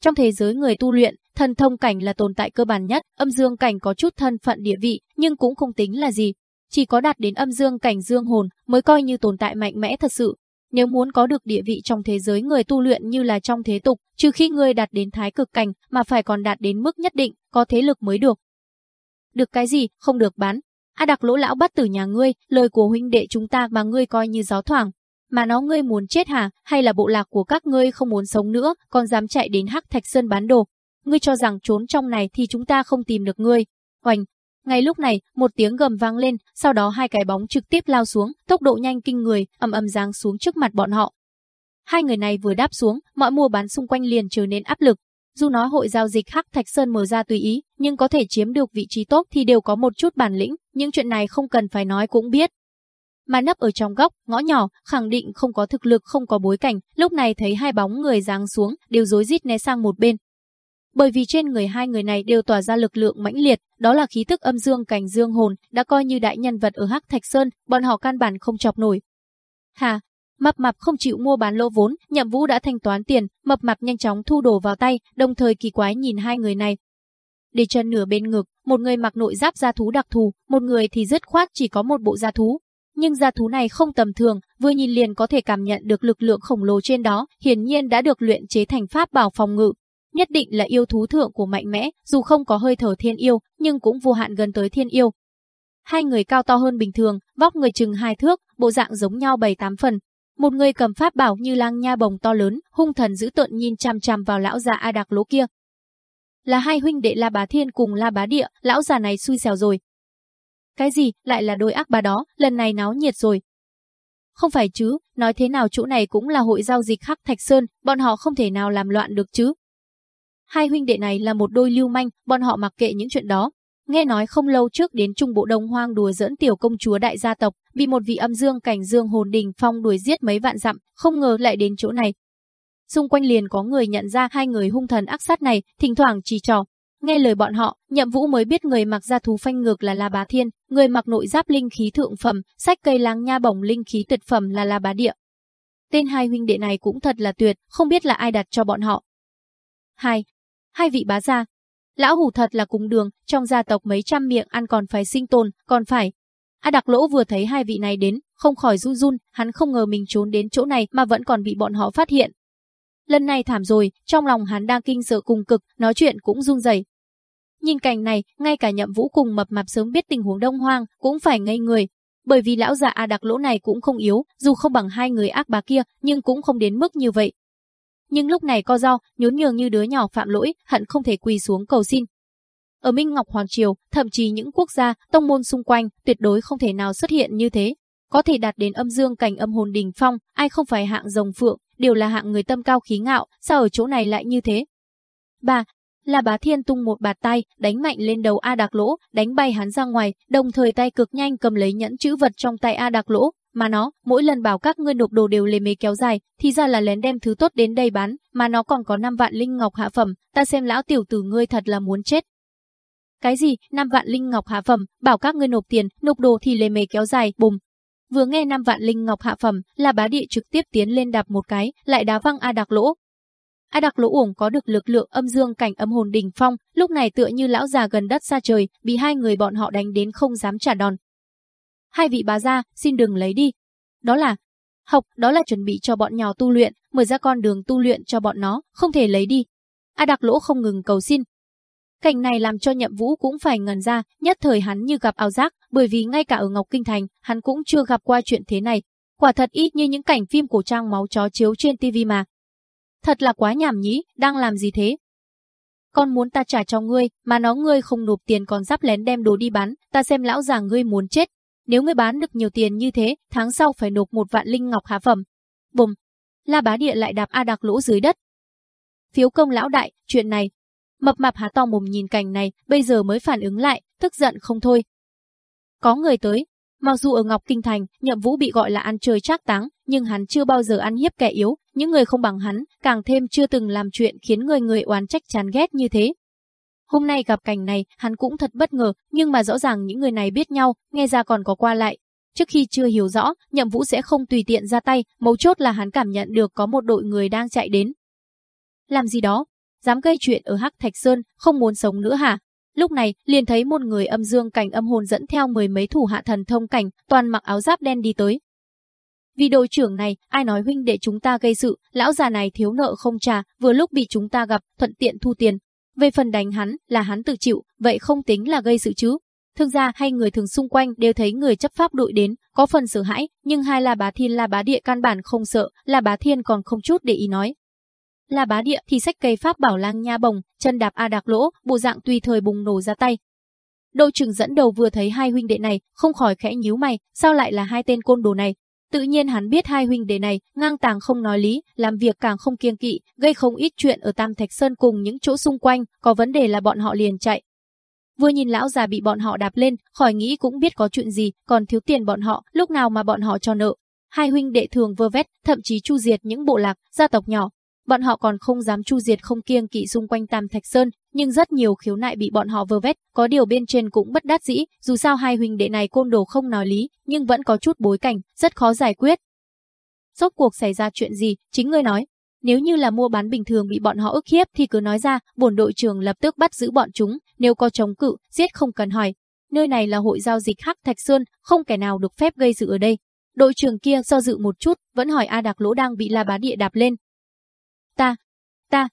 Trong thế giới người tu luyện, thần thông cảnh là tồn tại cơ bản nhất, âm dương cảnh có chút thân phận địa vị, nhưng cũng không tính là gì. Chỉ có đạt đến âm dương cảnh dương hồn mới coi như tồn tại mạnh mẽ thật sự, nếu muốn có được địa vị trong thế giới người tu luyện như là trong thế tục, trừ khi người đạt đến thái cực cảnh mà phải còn đạt đến mức nhất định, có thế lực mới được. Được cái gì, không được bán. A đặc lỗ lão bắt từ nhà ngươi, lời của huynh đệ chúng ta mà ngươi coi như gió thoảng. Mà nó ngươi muốn chết hả, hay là bộ lạc của các ngươi không muốn sống nữa, còn dám chạy đến Hắc Thạch Sơn bán đồ. Ngươi cho rằng trốn trong này thì chúng ta không tìm được ngươi. Hoành, ngay lúc này, một tiếng gầm vang lên, sau đó hai cái bóng trực tiếp lao xuống, tốc độ nhanh kinh người, ầm ầm giáng xuống trước mặt bọn họ. Hai người này vừa đáp xuống, mọi mua bán xung quanh liền trở nên áp lực. Dù nói hội giao dịch Hắc Thạch Sơn mở ra tùy ý, nhưng có thể chiếm được vị trí tốt thì đều có một chút bản lĩnh, những chuyện này không cần phải nói cũng biết. Mà nấp ở trong góc, ngõ nhỏ, khẳng định không có thực lực không có bối cảnh, lúc này thấy hai bóng người giáng xuống, đều rối rít né sang một bên, bởi vì trên người hai người này đều tỏa ra lực lượng mãnh liệt, đó là khí tức âm dương cảnh dương hồn, đã coi như đại nhân vật ở Hắc Thạch Sơn, bọn họ căn bản không chọc nổi. Hà, mập mạp không chịu mua bán lỗ vốn, Nhậm Vũ đã thanh toán tiền, mập mạp nhanh chóng thu đồ vào tay, đồng thời kỳ quái nhìn hai người này. Để chân nửa bên ngực, một người mặc nội giáp gia thú đặc thù, một người thì dứt khoát chỉ có một bộ gia thú. Nhưng gia thú này không tầm thường, vừa nhìn liền có thể cảm nhận được lực lượng khổng lồ trên đó, hiển nhiên đã được luyện chế thành pháp bảo phòng ngự, nhất định là yêu thú thượng của mạnh mẽ, dù không có hơi thở thiên yêu, nhưng cũng vô hạn gần tới thiên yêu. Hai người cao to hơn bình thường, vóc người chừng hai thước, bộ dạng giống nhau bảy tám phần. Một người cầm pháp bảo như lang nha bồng to lớn, hung thần dữ tợn nhìn chằm chằm vào lão già A Đạc Lỗ kia. Là hai huynh đệ La Bá Thiên cùng La Bá Địa, lão già này xui xẻo rồi. Cái gì, lại là đôi ác bà đó, lần này náo nhiệt rồi. Không phải chứ, nói thế nào chỗ này cũng là hội giao dịch khắc Thạch Sơn, bọn họ không thể nào làm loạn được chứ. Hai huynh đệ này là một đôi lưu manh, bọn họ mặc kệ những chuyện đó. Nghe nói không lâu trước đến trung bộ đông hoang đùa dẫn tiểu công chúa đại gia tộc, bị một vị âm dương cảnh dương hồn đình phong đuổi giết mấy vạn dặm, không ngờ lại đến chỗ này. Xung quanh liền có người nhận ra hai người hung thần ác sát này, thỉnh thoảng chỉ trò. Nghe lời bọn họ, nhậm vũ mới biết người mặc gia thú phanh ngược là La Bá Thiên, người mặc nội giáp linh khí thượng phẩm, sách cây láng nha bổng linh khí tuyệt phẩm là La Bá Địa. Tên hai huynh đệ này cũng thật là tuyệt, không biết là ai đặt cho bọn họ. 2 hai vị bá gia. Lão hủ thật là cùng đường, trong gia tộc mấy trăm miệng ăn còn phải sinh tồn, còn phải. A đặc lỗ vừa thấy hai vị này đến, không khỏi run run, hắn không ngờ mình trốn đến chỗ này mà vẫn còn bị bọn họ phát hiện. Lần này thảm rồi, trong lòng hắn đang kinh sợ cùng cực, nói chuyện cũng run rẩy. Nhìn cảnh này, ngay cả nhậm vũ cùng mập mạp sớm biết tình huống đông hoang, cũng phải ngây người. Bởi vì lão già A đặc lỗ này cũng không yếu, dù không bằng hai người ác bá kia, nhưng cũng không đến mức như vậy, nhưng lúc này co do, nhún nhường như đứa nhỏ phạm lỗi, hận không thể quỳ xuống cầu xin. Ở Minh Ngọc Hoàng Triều, thậm chí những quốc gia, tông môn xung quanh, tuyệt đối không thể nào xuất hiện như thế. Có thể đạt đến âm dương cảnh âm hồn đỉnh phong, ai không phải hạng rồng phượng, đều là hạng người tâm cao khí ngạo, sao ở chỗ này lại như thế? bà Là bá thiên tung một bạt tay, đánh mạnh lên đầu A Đạc Lỗ, đánh bay hắn ra ngoài, đồng thời tay cực nhanh cầm lấy nhẫn chữ vật trong tay A Đạc Lỗ, mà nó, mỗi lần bảo các ngươi nộp đồ đều lề mề kéo dài, thì ra là lén đem thứ tốt đến đây bán, mà nó còn có 5 vạn linh ngọc hạ phẩm, ta xem lão tiểu tử ngươi thật là muốn chết. Cái gì, 5 vạn linh ngọc hạ phẩm, bảo các ngươi nộp tiền, nộp đồ thì lề mề kéo dài, bùm. Vừa nghe 5 vạn linh ngọc hạ phẩm, là bá địa trực tiếp tiến lên đạp một cái, lại đá văng A Đạc Lỗ. A đặc Lỗ uổng có được lực lượng âm dương cảnh âm hồn đỉnh phong, lúc này tựa như lão già gần đất xa trời, bị hai người bọn họ đánh đến không dám trả đòn, Hai vị bà gia, xin đừng lấy đi. Đó là, học, đó là chuẩn bị cho bọn nhỏ tu luyện, mở ra con đường tu luyện cho bọn nó, không thể lấy đi. A Đặc Lỗ không ngừng cầu xin. Cảnh này làm cho nhậm vũ cũng phải ngần ra, nhất thời hắn như gặp ảo giác, bởi vì ngay cả ở Ngọc Kinh Thành, hắn cũng chưa gặp qua chuyện thế này. Quả thật ít như những cảnh phim cổ trang máu chó chiếu trên tivi mà. Thật là quá nhảm nhí, đang làm gì thế? Con muốn ta trả cho ngươi, mà nó ngươi không nộp tiền còn giáp lén đem đồ đi bán, ta xem lão già ngươi muốn chết, nếu ngươi bán được nhiều tiền như thế, tháng sau phải nộp một vạn linh ngọc hạ phẩm. Bùm, La Bá Địa lại đạp A Đạc lỗ dưới đất. Phiếu công lão đại, chuyện này. Mập mạp há to mồm nhìn cảnh này, bây giờ mới phản ứng lại, tức giận không thôi. Có người tới, mặc dù ở Ngọc Kinh Thành, Nhậm Vũ bị gọi là ăn chơi trác táng, nhưng hắn chưa bao giờ ăn hiếp kẻ yếu, những người không bằng hắn, càng thêm chưa từng làm chuyện khiến người người oán trách chán ghét như thế. Hôm nay gặp cảnh này, hắn cũng thật bất ngờ, nhưng mà rõ ràng những người này biết nhau, nghe ra còn có qua lại, Trước khi chưa hiểu rõ, Nhậm Vũ sẽ không tùy tiện ra tay, mấu chốt là hắn cảm nhận được có một đội người đang chạy đến. Làm gì đó? Dám gây chuyện ở Hắc Thạch Sơn, không muốn sống nữa hả? Lúc này, liền thấy một người âm dương cảnh âm hồn dẫn theo mười mấy thủ hạ thần thông cảnh, toàn mặc áo giáp đen đi tới. Vì đội trưởng này, ai nói huynh để chúng ta gây sự, lão già này thiếu nợ không trả, vừa lúc bị chúng ta gặp, thuận tiện thu tiền. Về phần đánh hắn, là hắn tự chịu, vậy không tính là gây sự chứ. Thương gia hay người thường xung quanh đều thấy người chấp pháp đội đến, có phần sợ hãi, nhưng hai La Bá Thiên La Bá Địa căn bản không sợ, La Bá Thiên còn không chút để ý nói. La Bá Địa thì sách cây pháp bảo lang nha bồng, chân đạp a đạc lỗ, bộ dạng tùy thời bùng nổ ra tay. Đội trưởng dẫn đầu vừa thấy hai huynh đệ này, không khỏi khẽ nhíu mày, sao lại là hai tên côn đồ này? Tự nhiên hắn biết hai huynh đệ này, ngang tàng không nói lý, làm việc càng không kiêng kỵ, gây không ít chuyện ở Tam Thạch Sơn cùng những chỗ xung quanh, có vấn đề là bọn họ liền chạy, Vừa nhìn lão già bị bọn họ đạp lên, khỏi nghĩ cũng biết có chuyện gì, còn thiếu tiền bọn họ, lúc nào mà bọn họ cho nợ. Hai huynh đệ thường vơ vét, thậm chí chu diệt những bộ lạc, gia tộc nhỏ. Bọn họ còn không dám chu diệt không kiêng kỵ xung quanh Tam Thạch Sơn, nhưng rất nhiều khiếu nại bị bọn họ vơ vét, có điều bên trên cũng bất đắc dĩ, dù sao hai huynh đệ này côn đồ không nói lý, nhưng vẫn có chút bối cảnh, rất khó giải quyết. Rốt cuộc xảy ra chuyện gì, chính ngươi nói. Nếu như là mua bán bình thường bị bọn họ ức hiếp thì cứ nói ra, bổn đội trưởng lập tức bắt giữ bọn chúng, nếu có chống cự, giết không cần hỏi. Nơi này là hội giao dịch Hắc Thạch Sơn, không kẻ nào được phép gây sự ở đây. Đội trưởng kia do dự một chút, vẫn hỏi A Đạc Lỗ đang bị La Bá Địa đạp lên. Ta, ta.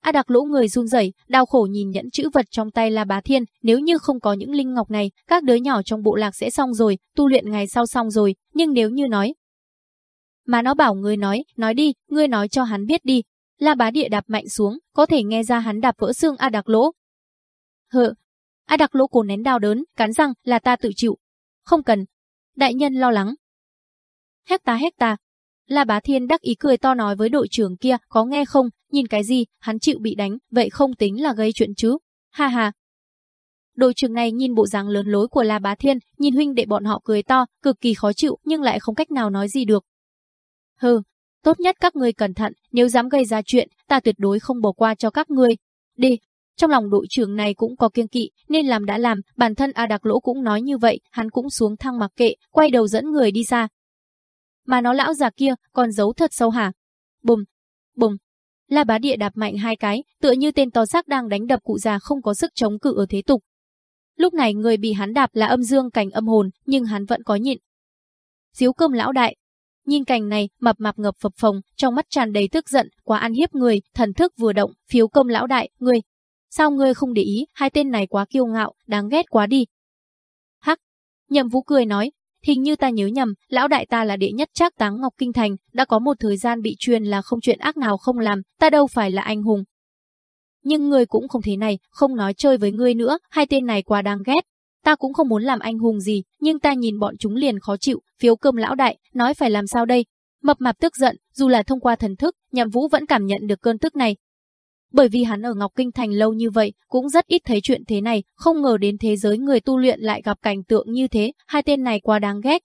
A đặc Lỗ người run rẩy, đau khổ nhìn nhẫn chữ vật trong tay La Bá Thiên, nếu như không có những linh ngọc này, các đứa nhỏ trong bộ lạc sẽ xong rồi, tu luyện ngày sau xong rồi, nhưng nếu như nói, mà nó bảo ngươi nói, nói đi, ngươi nói cho hắn biết đi. La bá địa đạp mạnh xuống, có thể nghe ra hắn đạp vỡ xương A đặc lỗ. Hự, A đặc lỗ cố nén đau đớn, cắn răng là ta tự chịu. Không cần. Đại nhân lo lắng. Hecta hecta. La bá thiên đắc ý cười to nói với đội trưởng kia, có nghe không, nhìn cái gì, hắn chịu bị đánh, vậy không tính là gây chuyện chứ. Ha ha, Đội trưởng này nhìn bộ dáng lớn lối của La Bá Thiên, nhìn huynh đệ bọn họ cười to, cực kỳ khó chịu nhưng lại không cách nào nói gì được. Hừ, tốt nhất các ngươi cẩn thận, nếu dám gây ra chuyện, ta tuyệt đối không bỏ qua cho các ngươi. Đi. Trong lòng đội trưởng này cũng có kiêng kỵ, nên làm đã làm, bản thân A Đặc Lỗ cũng nói như vậy, hắn cũng xuống thang mặc kệ, quay đầu dẫn người đi ra. Mà nó lão già kia, còn giấu thật sâu hả? Bùm, bùm. La bá địa đạp mạnh hai cái, tựa như tên to xác đang đánh đập cụ già không có sức chống cự ở thế tục. Lúc này người bị hắn đạp là âm dương cảnh âm hồn, nhưng hắn vẫn có nhịn. Diếu cơm lão đại, Nhìn cảnh này, mập mạp ngập phập phồng, trong mắt tràn đầy tức giận, quá ăn hiếp người, thần thức vừa động, phiếu công lão đại, ngươi. Sao ngươi không để ý, hai tên này quá kiêu ngạo, đáng ghét quá đi. Hắc, nhậm vũ cười nói, hình như ta nhớ nhầm, lão đại ta là đệ nhất trác táng Ngọc Kinh Thành, đã có một thời gian bị truyền là không chuyện ác nào không làm, ta đâu phải là anh hùng. Nhưng ngươi cũng không thế này, không nói chơi với ngươi nữa, hai tên này quá đáng ghét, Ta cũng không muốn làm anh hùng gì, nhưng ta nhìn bọn chúng liền khó chịu, phiếu cơm lão đại, nói phải làm sao đây? Mập mạp tức giận, dù là thông qua thần thức, nhậm vũ vẫn cảm nhận được cơn tức này. Bởi vì hắn ở Ngọc Kinh Thành lâu như vậy, cũng rất ít thấy chuyện thế này, không ngờ đến thế giới người tu luyện lại gặp cảnh tượng như thế, hai tên này quá đáng ghét.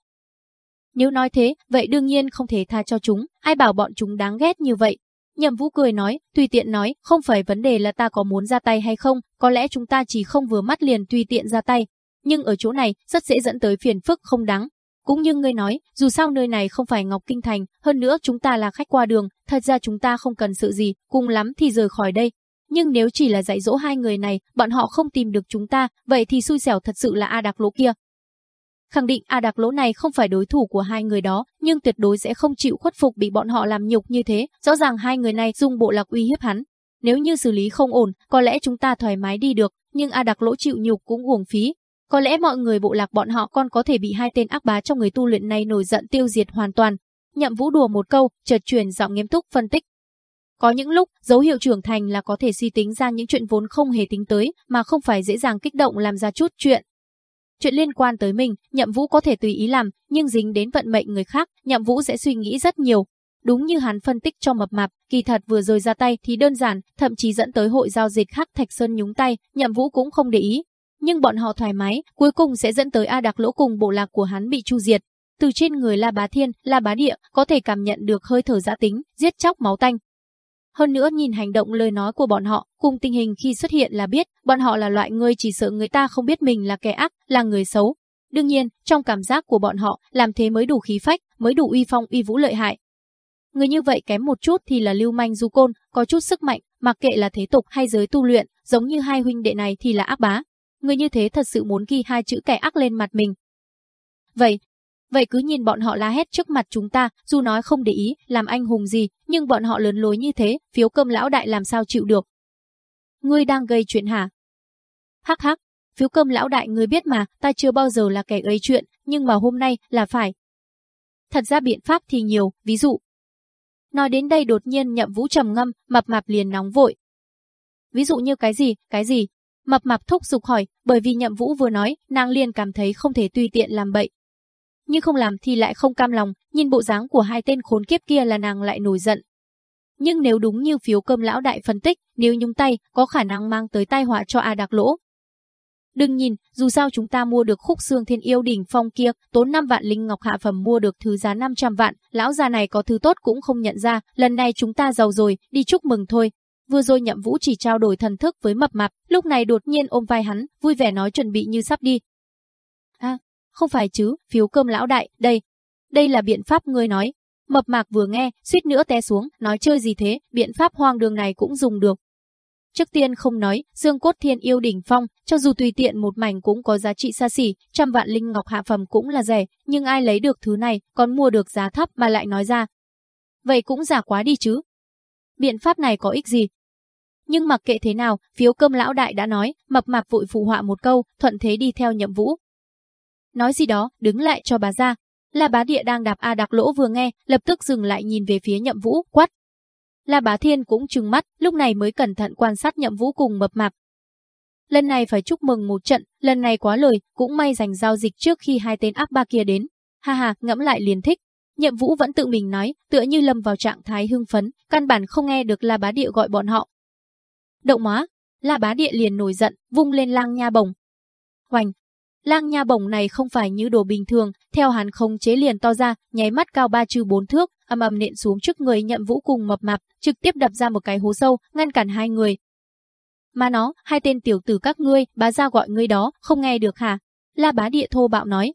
Nếu nói thế, vậy đương nhiên không thể tha cho chúng, ai bảo bọn chúng đáng ghét như vậy. Nhậm Vũ cười nói, tùy tiện nói, không phải vấn đề là ta có muốn ra tay hay không, có lẽ chúng ta chỉ không vừa mắt liền tùy tiện ra tay, nhưng ở chỗ này rất dễ dẫn tới phiền phức không đáng. Cũng như ngươi nói, dù sao nơi này không phải Ngọc Kinh Thành, hơn nữa chúng ta là khách qua đường, thật ra chúng ta không cần sự gì, cùng lắm thì rời khỏi đây. Nhưng nếu chỉ là dạy dỗ hai người này, bọn họ không tìm được chúng ta, vậy thì xui xẻo thật sự là A Đạc Lỗ kia. Khẳng định A Đạc Lỗ này không phải đối thủ của hai người đó, nhưng tuyệt đối sẽ không chịu khuất phục bị bọn họ làm nhục như thế, rõ ràng hai người này dùng bộ lạc uy hiếp hắn. Nếu như xử lý không ổn, có lẽ chúng ta thoải mái đi được, nhưng A Đạc Lỗ chịu nhục cũng uổng phí, có lẽ mọi người bộ lạc bọn họ còn có thể bị hai tên ác bá trong người tu luyện này nổi giận tiêu diệt hoàn toàn. Nhậm Vũ đùa một câu, chợt truyền giọng nghiêm túc phân tích. Có những lúc, dấu hiệu trưởng thành là có thể suy tính ra những chuyện vốn không hề tính tới, mà không phải dễ dàng kích động làm ra chút chuyện. Chuyện liên quan tới mình, Nhậm Vũ có thể tùy ý làm, nhưng dính đến vận mệnh người khác, Nhậm Vũ sẽ suy nghĩ rất nhiều. Đúng như hắn phân tích cho mập mạp, kỳ thật vừa rồi ra tay thì đơn giản, thậm chí dẫn tới hội giao dịch khác Thạch Sơn nhúng tay, Nhậm Vũ cũng không để ý. Nhưng bọn họ thoải mái, cuối cùng sẽ dẫn tới A Đặc Lỗ cùng bộ lạc của hắn bị chu diệt. Từ trên người La Bá Thiên, La Bá Địa có thể cảm nhận được hơi thở dã tính, giết chóc máu tanh, hơn nữa nhìn hành động lời nói của bọn họ, cùng tình hình khi xuất hiện là biết, bọn họ là loại người chỉ sợ người ta không biết mình là kẻ ác, là người xấu. Đương nhiên, trong cảm giác của bọn họ, làm thế mới đủ khí phách, mới đủ uy phong uy vũ lợi hại. Người như vậy kém một chút thì là lưu manh du côn, có chút sức mạnh, mặc kệ là thế tục hay giới tu luyện, giống như hai huynh đệ này thì là ác bá. Người như thế thật sự muốn ghi hai chữ kẻ ác lên mặt mình. Vậy, Vậy cứ nhìn bọn họ la hét trước mặt chúng ta, dù nói không để ý, làm anh hùng gì, nhưng bọn họ lớn lối như thế, phiếu cơm lão đại làm sao chịu được. Ngươi đang gây chuyện hả? Hắc hắc, phiếu cơm lão đại ngươi biết mà, ta chưa bao giờ là kẻ gây chuyện, nhưng mà hôm nay là phải. Thật ra biện pháp thì nhiều, ví dụ. Nói đến đây đột nhiên nhậm vũ trầm ngâm, mập mạp liền nóng vội. Ví dụ như cái gì, cái gì? Mập mạp thúc giục hỏi, bởi vì nhậm vũ vừa nói, nàng liền cảm thấy không thể tùy tiện làm bậy, nhưng không làm thì lại không cam lòng, nhìn bộ dáng của hai tên khốn kiếp kia là nàng lại nổi giận. Nhưng nếu đúng như phiếu cơm lão đại phân tích, nếu nhúng tay, có khả năng mang tới tai họa cho A Đặc Lỗ. Đừng nhìn, dù sao chúng ta mua được khúc xương thiên yêu đỉnh phong kia, tốn 5 vạn linh ngọc hạ phẩm mua được thứ giá 500 vạn, lão già này có thứ tốt cũng không nhận ra, lần này chúng ta giàu rồi, đi chúc mừng thôi. Vừa rồi nhậm vũ chỉ trao đổi thần thức với mập mạp, lúc này đột nhiên ôm vai hắn, vui vẻ nói chuẩn bị như sắp đi. À, không phải chứ, phiếu cơm lão đại, đây. Đây là biện pháp ngươi nói. Mập mạc vừa nghe, suýt nữa té xuống, nói chơi gì thế, biện pháp hoang đường này cũng dùng được. Trước tiên không nói, dương cốt thiên yêu đỉnh phong, cho dù tùy tiện một mảnh cũng có giá trị xa xỉ, trăm vạn linh ngọc hạ phẩm cũng là rẻ, nhưng ai lấy được thứ này, còn mua được giá thấp mà lại nói ra. Vậy cũng giả quá đi chứ. Biện pháp này có ích gì? Nhưng mặc kệ thế nào, phiếu cơm lão đại đã nói, mập mạp vội phụ họa một câu, thuận thế đi theo nhậm vũ, nói gì đó, đứng lại cho bà ra. La bá địa đang đạp A đặc lỗ vừa nghe, lập tức dừng lại nhìn về phía nhậm vũ, quát. La bá thiên cũng trừng mắt, lúc này mới cẩn thận quan sát nhậm vũ cùng mập mạp. Lần này phải chúc mừng một trận, lần này quá lời, cũng may giành giao dịch trước khi hai tên áp ba kia đến. Ha ha, ngẫm lại liền thích. Nhậm vũ vẫn tự mình nói, tựa như lâm vào trạng thái hưng phấn, căn bản không nghe được La bá địa gọi bọn họ. Động má, La bá địa liền nổi giận, vung lên lang nha bồng. Hoành, Lang nha bổng này không phải như đồ bình thường, theo hắn không chế liền to ra, nháy mắt cao ba trừ bốn thước, âm ầm nện xuống trước người nhậm vũ cùng mập mạp, trực tiếp đập ra một cái hố sâu, ngăn cản hai người. Mà nó, hai tên tiểu tử các ngươi, bá gia gọi ngươi đó, không nghe được hả? La bá địa thô bạo nói.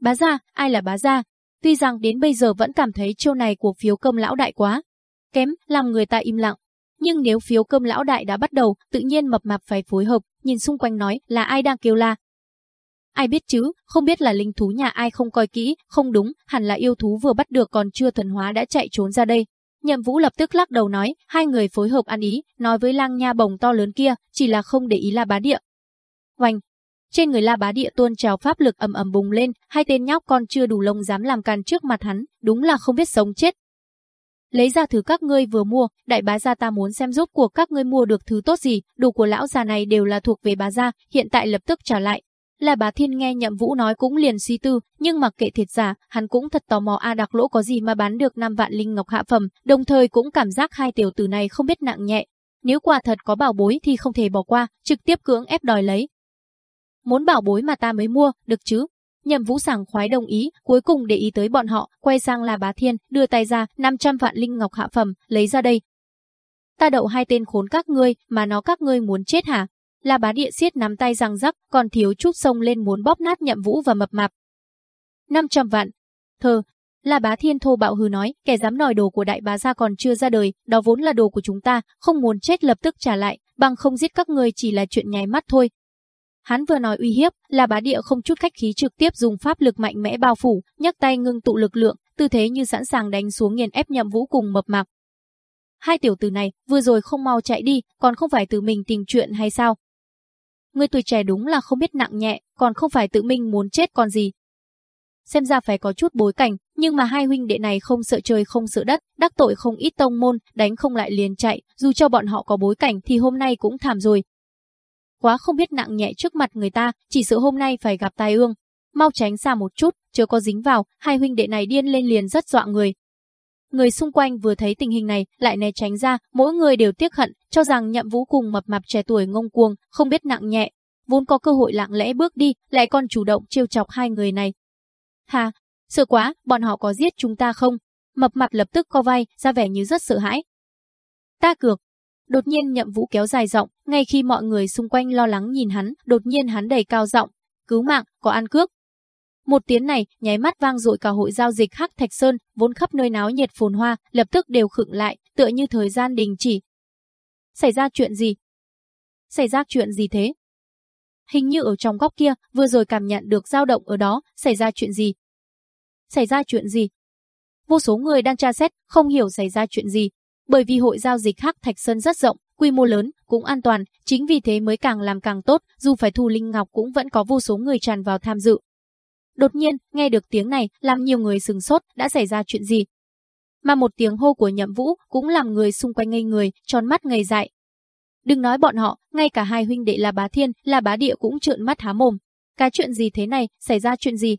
Bá gia, ai là bá gia? Tuy rằng đến bây giờ vẫn cảm thấy chiêu này của phiếu cơm lão đại quá. Kém, làm người ta im lặng. Nhưng nếu phiếu cơm lão đại đã bắt đầu, tự nhiên mập mạp phải phối hợp, nhìn xung quanh nói là ai đang kêu la, Ai biết chứ, không biết là linh thú nhà ai không coi kỹ, không đúng, hẳn là yêu thú vừa bắt được còn chưa thuần hóa đã chạy trốn ra đây. Nhậm Vũ lập tức lắc đầu nói, hai người phối hợp ăn ý, nói với lang nha bồng to lớn kia, chỉ là không để ý là Bá Địa. Hoành, trên người La Bá Địa tuôn trào pháp lực ầm ầm bùng lên, hai tên nhóc con chưa đủ lông dám làm càn trước mặt hắn, đúng là không biết sống chết. Lấy ra thứ các ngươi vừa mua, đại bá gia ta muốn xem giúp của các ngươi mua được thứ tốt gì, đồ của lão già này đều là thuộc về bá gia, hiện tại lập tức trả lại, là bà Thiên nghe Nhậm Vũ nói cũng liền suy tư, nhưng mặc kệ thiệt giả, hắn cũng thật tò mò A Đặc Lỗ có gì mà bán được 5 vạn linh ngọc hạ phẩm, đồng thời cũng cảm giác hai tiểu tử này không biết nặng nhẹ. Nếu quả thật có bảo bối thì không thể bỏ qua, trực tiếp cưỡng ép đòi lấy. Muốn bảo bối mà ta mới mua, được chứ? Nhậm Vũ sảng khoái đồng ý, cuối cùng để ý tới bọn họ, quay sang là bá thiên, đưa tay ra, 500 vạn linh ngọc hạ phẩm, lấy ra đây. Ta đậu hai tên khốn các ngươi, mà nó các ngươi muốn chết hả? La bá địa siết nắm tay răng rắc, còn thiếu chút sông lên muốn bóp nát nhậm vũ và mập mạp. 500 vạn. Thơ. La bá thiên thô bạo hừ nói, kẻ dám nòi đồ của đại bá gia còn chưa ra đời, đó vốn là đồ của chúng ta, không muốn chết lập tức trả lại, bằng không giết các ngươi chỉ là chuyện nháy mắt thôi. Hắn vừa nói uy hiếp, là bá địa không chút khách khí trực tiếp dùng pháp lực mạnh mẽ bao phủ, nhấc tay ngưng tụ lực lượng, tư thế như sẵn sàng đánh xuống nghiền ép nhậm vũ cùng mập mạp. Hai tiểu tử này, vừa rồi không mau chạy đi, còn không phải tự mình tìm chuyện hay sao? Người tuổi trẻ đúng là không biết nặng nhẹ, còn không phải tự mình muốn chết còn gì. Xem ra phải có chút bối cảnh, nhưng mà hai huynh đệ này không sợ trời không sợ đất, đắc tội không ít tông môn, đánh không lại liền chạy, dù cho bọn họ có bối cảnh thì hôm nay cũng thảm rồi quá không biết nặng nhẹ trước mặt người ta, chỉ sợ hôm nay phải gặp tai ương. Mau tránh xa một chút, chưa có dính vào, hai huynh đệ này điên lên liền rất dọa người. Người xung quanh vừa thấy tình hình này, lại né tránh ra, mỗi người đều tiếc hận, cho rằng nhậm vũ cùng mập mạp trẻ tuổi ngông cuồng, không biết nặng nhẹ. Vốn có cơ hội lặng lẽ bước đi, lại còn chủ động trêu chọc hai người này. Hà, sợ quá, bọn họ có giết chúng ta không? Mập mạp lập tức co vai, ra vẻ như rất sợ hãi. Ta cược. Đột nhiên nhậm vũ kéo dài giọng, ngay khi mọi người xung quanh lo lắng nhìn hắn, đột nhiên hắn đầy cao giọng, cứu mạng, có ăn cướp. Một tiếng này, nháy mắt vang dội cả hội giao dịch Hắc Thạch Sơn, vốn khắp nơi náo nhiệt phồn hoa, lập tức đều khựng lại, tựa như thời gian đình chỉ. Xảy ra chuyện gì? Xảy ra chuyện gì thế? Hình như ở trong góc kia, vừa rồi cảm nhận được dao động ở đó, xảy ra chuyện gì? Xảy ra chuyện gì? Vô số người đang tra xét, không hiểu xảy ra chuyện gì. Bởi vì hội giao dịch Hắc Thạch Sơn rất rộng, quy mô lớn, cũng an toàn, chính vì thế mới càng làm càng tốt, dù phải thu linh ngọc cũng vẫn có vô số người tràn vào tham dự. Đột nhiên, nghe được tiếng này, làm nhiều người sừng sốt, đã xảy ra chuyện gì? Mà một tiếng hô của nhậm vũ cũng làm người xung quanh ngây người, tròn mắt ngây dại. Đừng nói bọn họ, ngay cả hai huynh đệ là bá thiên, là bá địa cũng trợn mắt há mồm. Cái chuyện gì thế này, xảy ra chuyện gì?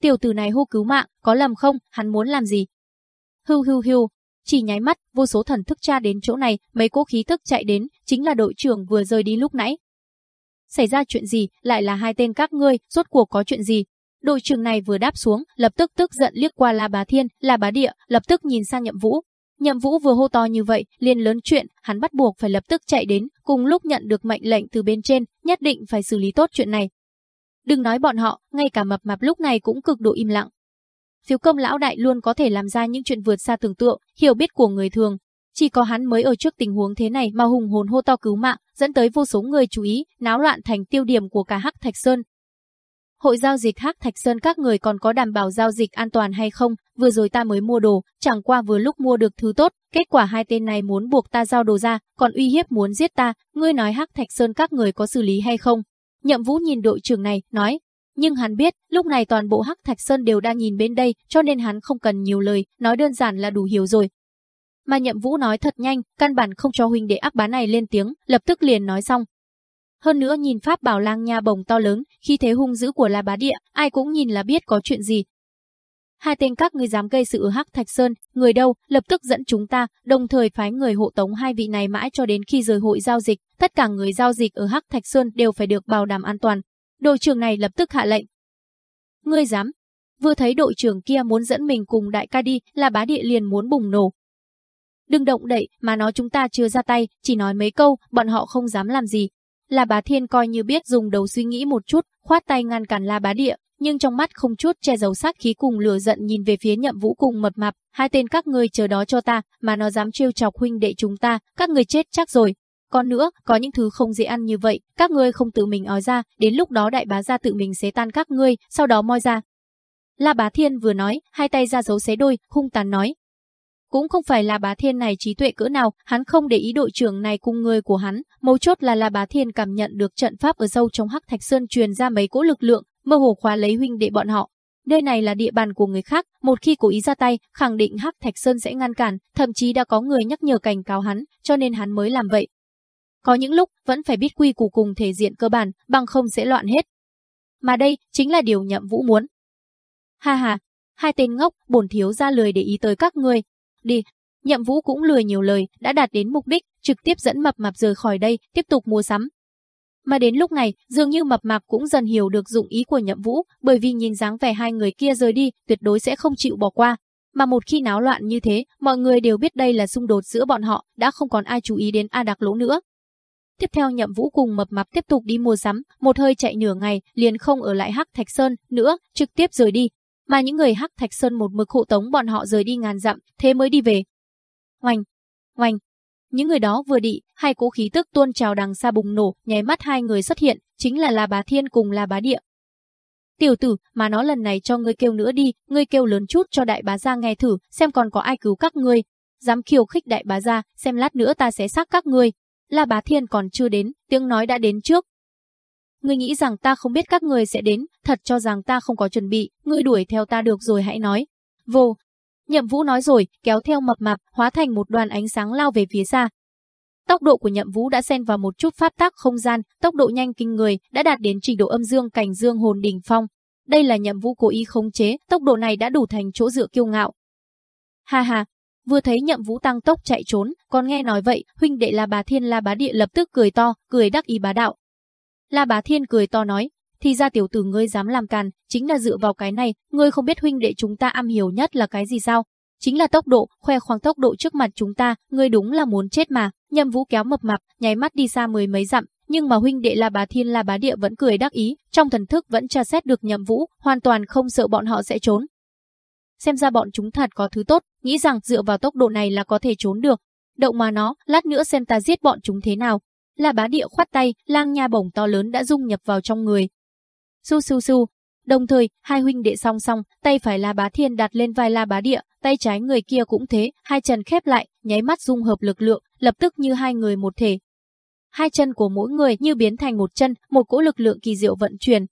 Tiểu tử này hô cứu mạng, có lầm không, hắn muốn làm gì? Hưu hưu hưu, chỉ nháy mắt, vô số thần thức tra đến chỗ này, mấy cỗ khí thức chạy đến, chính là đội trưởng vừa rời đi lúc nãy. Xảy ra chuyện gì, lại là hai tên các ngươi, rốt cuộc có chuyện gì? Đội trưởng này vừa đáp xuống, lập tức tức giận liếc qua La Bá Thiên, La Bá Địa, lập tức nhìn sang Nhậm Vũ. Nhậm Vũ vừa hô to như vậy, liền lớn chuyện, hắn bắt buộc phải lập tức chạy đến, cùng lúc nhận được mệnh lệnh từ bên trên, nhất định phải xử lý tốt chuyện này. Đừng nói bọn họ, ngay cả mập mạp lúc này cũng cực độ im lặng. Phiếu công lão đại luôn có thể làm ra những chuyện vượt xa tưởng tượng, hiểu biết của người thường. Chỉ có hắn mới ở trước tình huống thế này mà hùng hồn hô to cứu mạng, dẫn tới vô số người chú ý, náo loạn thành tiêu điểm của cả Hắc Thạch Sơn, Hội giao dịch Hắc Thạch Sơn các người còn có đảm bảo giao dịch an toàn hay không? Vừa rồi ta mới mua đồ, chẳng qua vừa lúc mua được thứ tốt, kết quả hai tên này muốn buộc ta giao đồ ra, còn uy hiếp muốn giết ta, ngươi nói Hắc Thạch Sơn các người có xử lý hay không? Nhậm Vũ nhìn đội trưởng này, nói, nhưng hắn biết, lúc này toàn bộ Hắc Thạch Sơn đều đang nhìn bên đây, cho nên hắn không cần nhiều lời, nói đơn giản là đủ hiểu rồi. Mà Nhậm Vũ nói thật nhanh, căn bản không cho huynh đệ ác bá này lên tiếng, lập tức liền nói xong, hơn nữa nhìn pháp bảo lang nha bồng to lớn, khi thế hung dữ của La Bá Địa, ai cũng nhìn là biết có chuyện gì. Hai tên các người dám gây sự ở Hắc Thạch Sơn, người đâu, lập tức dẫn chúng ta, đồng thời phái người hộ tống hai vị này mãi cho đến khi rời hội giao dịch, tất cả người giao dịch ở Hắc Thạch Sơn đều phải được bảo đảm an toàn. Đội trưởng này lập tức hạ lệnh. Ngươi dám? Vừa thấy đội trưởng kia muốn dẫn mình cùng đại ca đi, là bá địa liền muốn bùng nổ. Đừng động đậy, mà nói chúng ta chưa ra tay, chỉ nói mấy câu, bọn họ không dám làm gì, là Bá Thiên coi như biết dùng đầu suy nghĩ một chút, khoát tay ngăn cản La Bá Địa, nhưng trong mắt không chút che giấu sát khí cùng lửa giận nhìn về phía Nhậm Vũ cùng mập mạp, hai tên các ngươi chờ đó cho ta, mà nó dám trêu chọc huynh đệ chúng ta, các người chết chắc rồi. Còn nữa, có những thứ không dễ ăn như vậy, các ngươi không tự mình ói ra, đến lúc đó đại bá gia tự mình xé tan các ngươi, sau đó moi ra. La Bá Thiên vừa nói, hai tay ra dấu xé đôi, hung tàn nói, cũng không phải là bá thiên này trí tuệ cỡ nào, hắn không để ý đội trưởng này cùng người của hắn, mấu chốt là là bá thiên cảm nhận được trận pháp ở sâu trong hắc thạch sơn truyền ra mấy cỗ lực lượng, mơ hồ khóa lấy huynh đệ bọn họ. Nơi này là địa bàn của người khác, một khi cố ý ra tay, khẳng định hắc thạch sơn sẽ ngăn cản, thậm chí đã có người nhắc nhở cảnh cáo hắn, cho nên hắn mới làm vậy. Có những lúc vẫn phải biết quy củ cùng thể diện cơ bản, bằng không sẽ loạn hết. Mà đây chính là điều nhậm vũ muốn. Ha ha, hai tên ngốc, bổn thiếu ra lười để ý tới các ngươi, đi. Nhậm Vũ cũng lười nhiều lời, đã đạt đến mục đích, trực tiếp dẫn mập mạp rời khỏi đây, tiếp tục mua sắm. Mà đến lúc này, dường như mập mạp cũng dần hiểu được dụng ý của Nhậm Vũ, bởi vì nhìn dáng vẻ hai người kia rời đi, tuyệt đối sẽ không chịu bỏ qua. Mà một khi náo loạn như thế, mọi người đều biết đây là xung đột giữa bọn họ, đã không còn ai chú ý đến A Đặc Lỗ nữa. Tiếp theo Nhậm Vũ cùng mập mạp tiếp tục đi mua sắm, một hơi chạy nửa ngày, liền không ở lại Hắc Thạch Sơn nữa, trực tiếp rời đi, mà những người Hắc Thạch Sơn một mực hộ tống bọn họ rời đi ngàn dặm, thế mới đi về. Oanh, oanh. Những người đó vừa đi, hai cỗ khí tức tuôn trào đằng xa bùng nổ, nháy mắt hai người xuất hiện, chính là La Bá Thiên cùng La Bá Địa. Tiểu tử, mà nó lần này cho ngươi kêu nữa đi, ngươi kêu lớn chút cho đại bá gia nghe thử, xem còn có ai cứu các ngươi. Dám khiêu khích đại bá gia, xem lát nữa ta sẽ xác các ngươi. La Bá Thiên còn chưa đến, tiếng nói đã đến trước, Ngươi nghĩ rằng ta không biết các người sẽ đến, thật cho rằng ta không có chuẩn bị, ngươi đuổi theo ta được rồi hãy nói. Vô. Nhậm Vũ nói rồi, kéo theo mập mạp, hóa thành một đoàn ánh sáng lao về phía xa. tốc độ của Nhậm Vũ đã xen vào một chút pháp tác không gian, tốc độ nhanh kinh người, đã đạt đến trình độ âm dương cảnh dương hồn đỉnh phong. Đây là Nhậm Vũ cố ý khống chế, tốc độ này đã đủ thành chỗ dựa kiêu ngạo. Ha ha, vừa thấy Nhậm Vũ tăng tốc chạy trốn, còn nghe nói vậy, huynh đệ La Bá Thiên La Bá Địa lập tức cười to, cười đắc ý bá đạo. La Bá Thiên cười to nói, thì ra tiểu tử ngươi dám làm càn, chính là dựa vào cái này, ngươi không biết huynh đệ chúng ta am hiểu nhất là cái gì sao? Chính là tốc độ, khoe khoang tốc độ trước mặt chúng ta, ngươi đúng là muốn chết mà. nhậm Vũ kéo mập mạp, nháy mắt đi xa mười mấy dặm, nhưng mà huynh đệ La Bá Thiên La Bá Địa vẫn cười đắc ý, trong thần thức vẫn tra xét được Nhậm Vũ, hoàn toàn không sợ bọn họ sẽ trốn. Xem ra bọn chúng thật có thứ tốt, nghĩ rằng dựa vào tốc độ này là có thể trốn được. Đậu mà nó, lát nữa xem ta giết bọn chúng thế nào. La Bá Địa khoát tay, lang nha bổng to lớn đã dung nhập vào trong người, Su su su. Đồng thời, hai huynh đệ song song, tay phải La Bá Thiên đặt lên vai La Bá Địa, tay trái người kia cũng thế, hai chân khép lại, nháy mắt dung hợp lực lượng, lập tức như hai người một thể. Hai chân của mỗi người như biến thành một chân, một cỗ lực lượng kỳ diệu vận chuyển,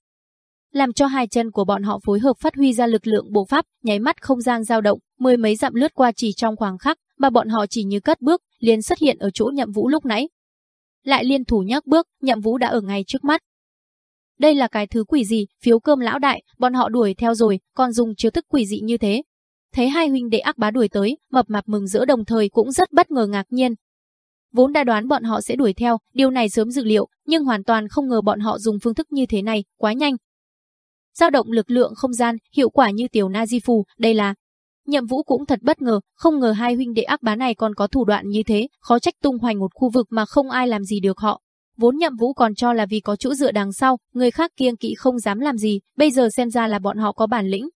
làm cho hai chân của bọn họ phối hợp phát huy ra lực lượng bộ pháp, nháy mắt không gian dao động, mười mấy dặm lướt qua chỉ trong khoảng khắc, mà bọn họ chỉ như cất bước, liền xuất hiện ở chỗ Nhậm Vũ lúc nãy. Lại liên thủ nhắc bước, Nhậm Vũ đã ở ngay trước mắt, đây là cái thứ quỷ gì, phiếu cơm lão đại, bọn họ đuổi theo rồi, còn dùng chiêu thức quỷ dị như thế. Thấy hai huynh đệ ác bá đuổi tới, mập mạp mừng rỡ đồng thời cũng rất bất ngờ ngạc nhiên. Vốn đã đoán bọn họ sẽ đuổi theo, điều này sớm dự liệu, nhưng hoàn toàn không ngờ bọn họ dùng phương thức như thế này, quá nhanh. Giao động lực lượng không gian, hiệu quả như tiểu na di phù, đây là Nhậm Vũ cũng thật bất ngờ, không ngờ hai huynh đệ ác bá này còn có thủ đoạn như thế, khó trách tung hoành một khu vực mà không ai làm gì được họ. Vốn nhậm vũ còn cho là vì có chỗ dựa đằng sau, người khác kiêng kỵ không dám làm gì, bây giờ xem ra là bọn họ có bản lĩnh.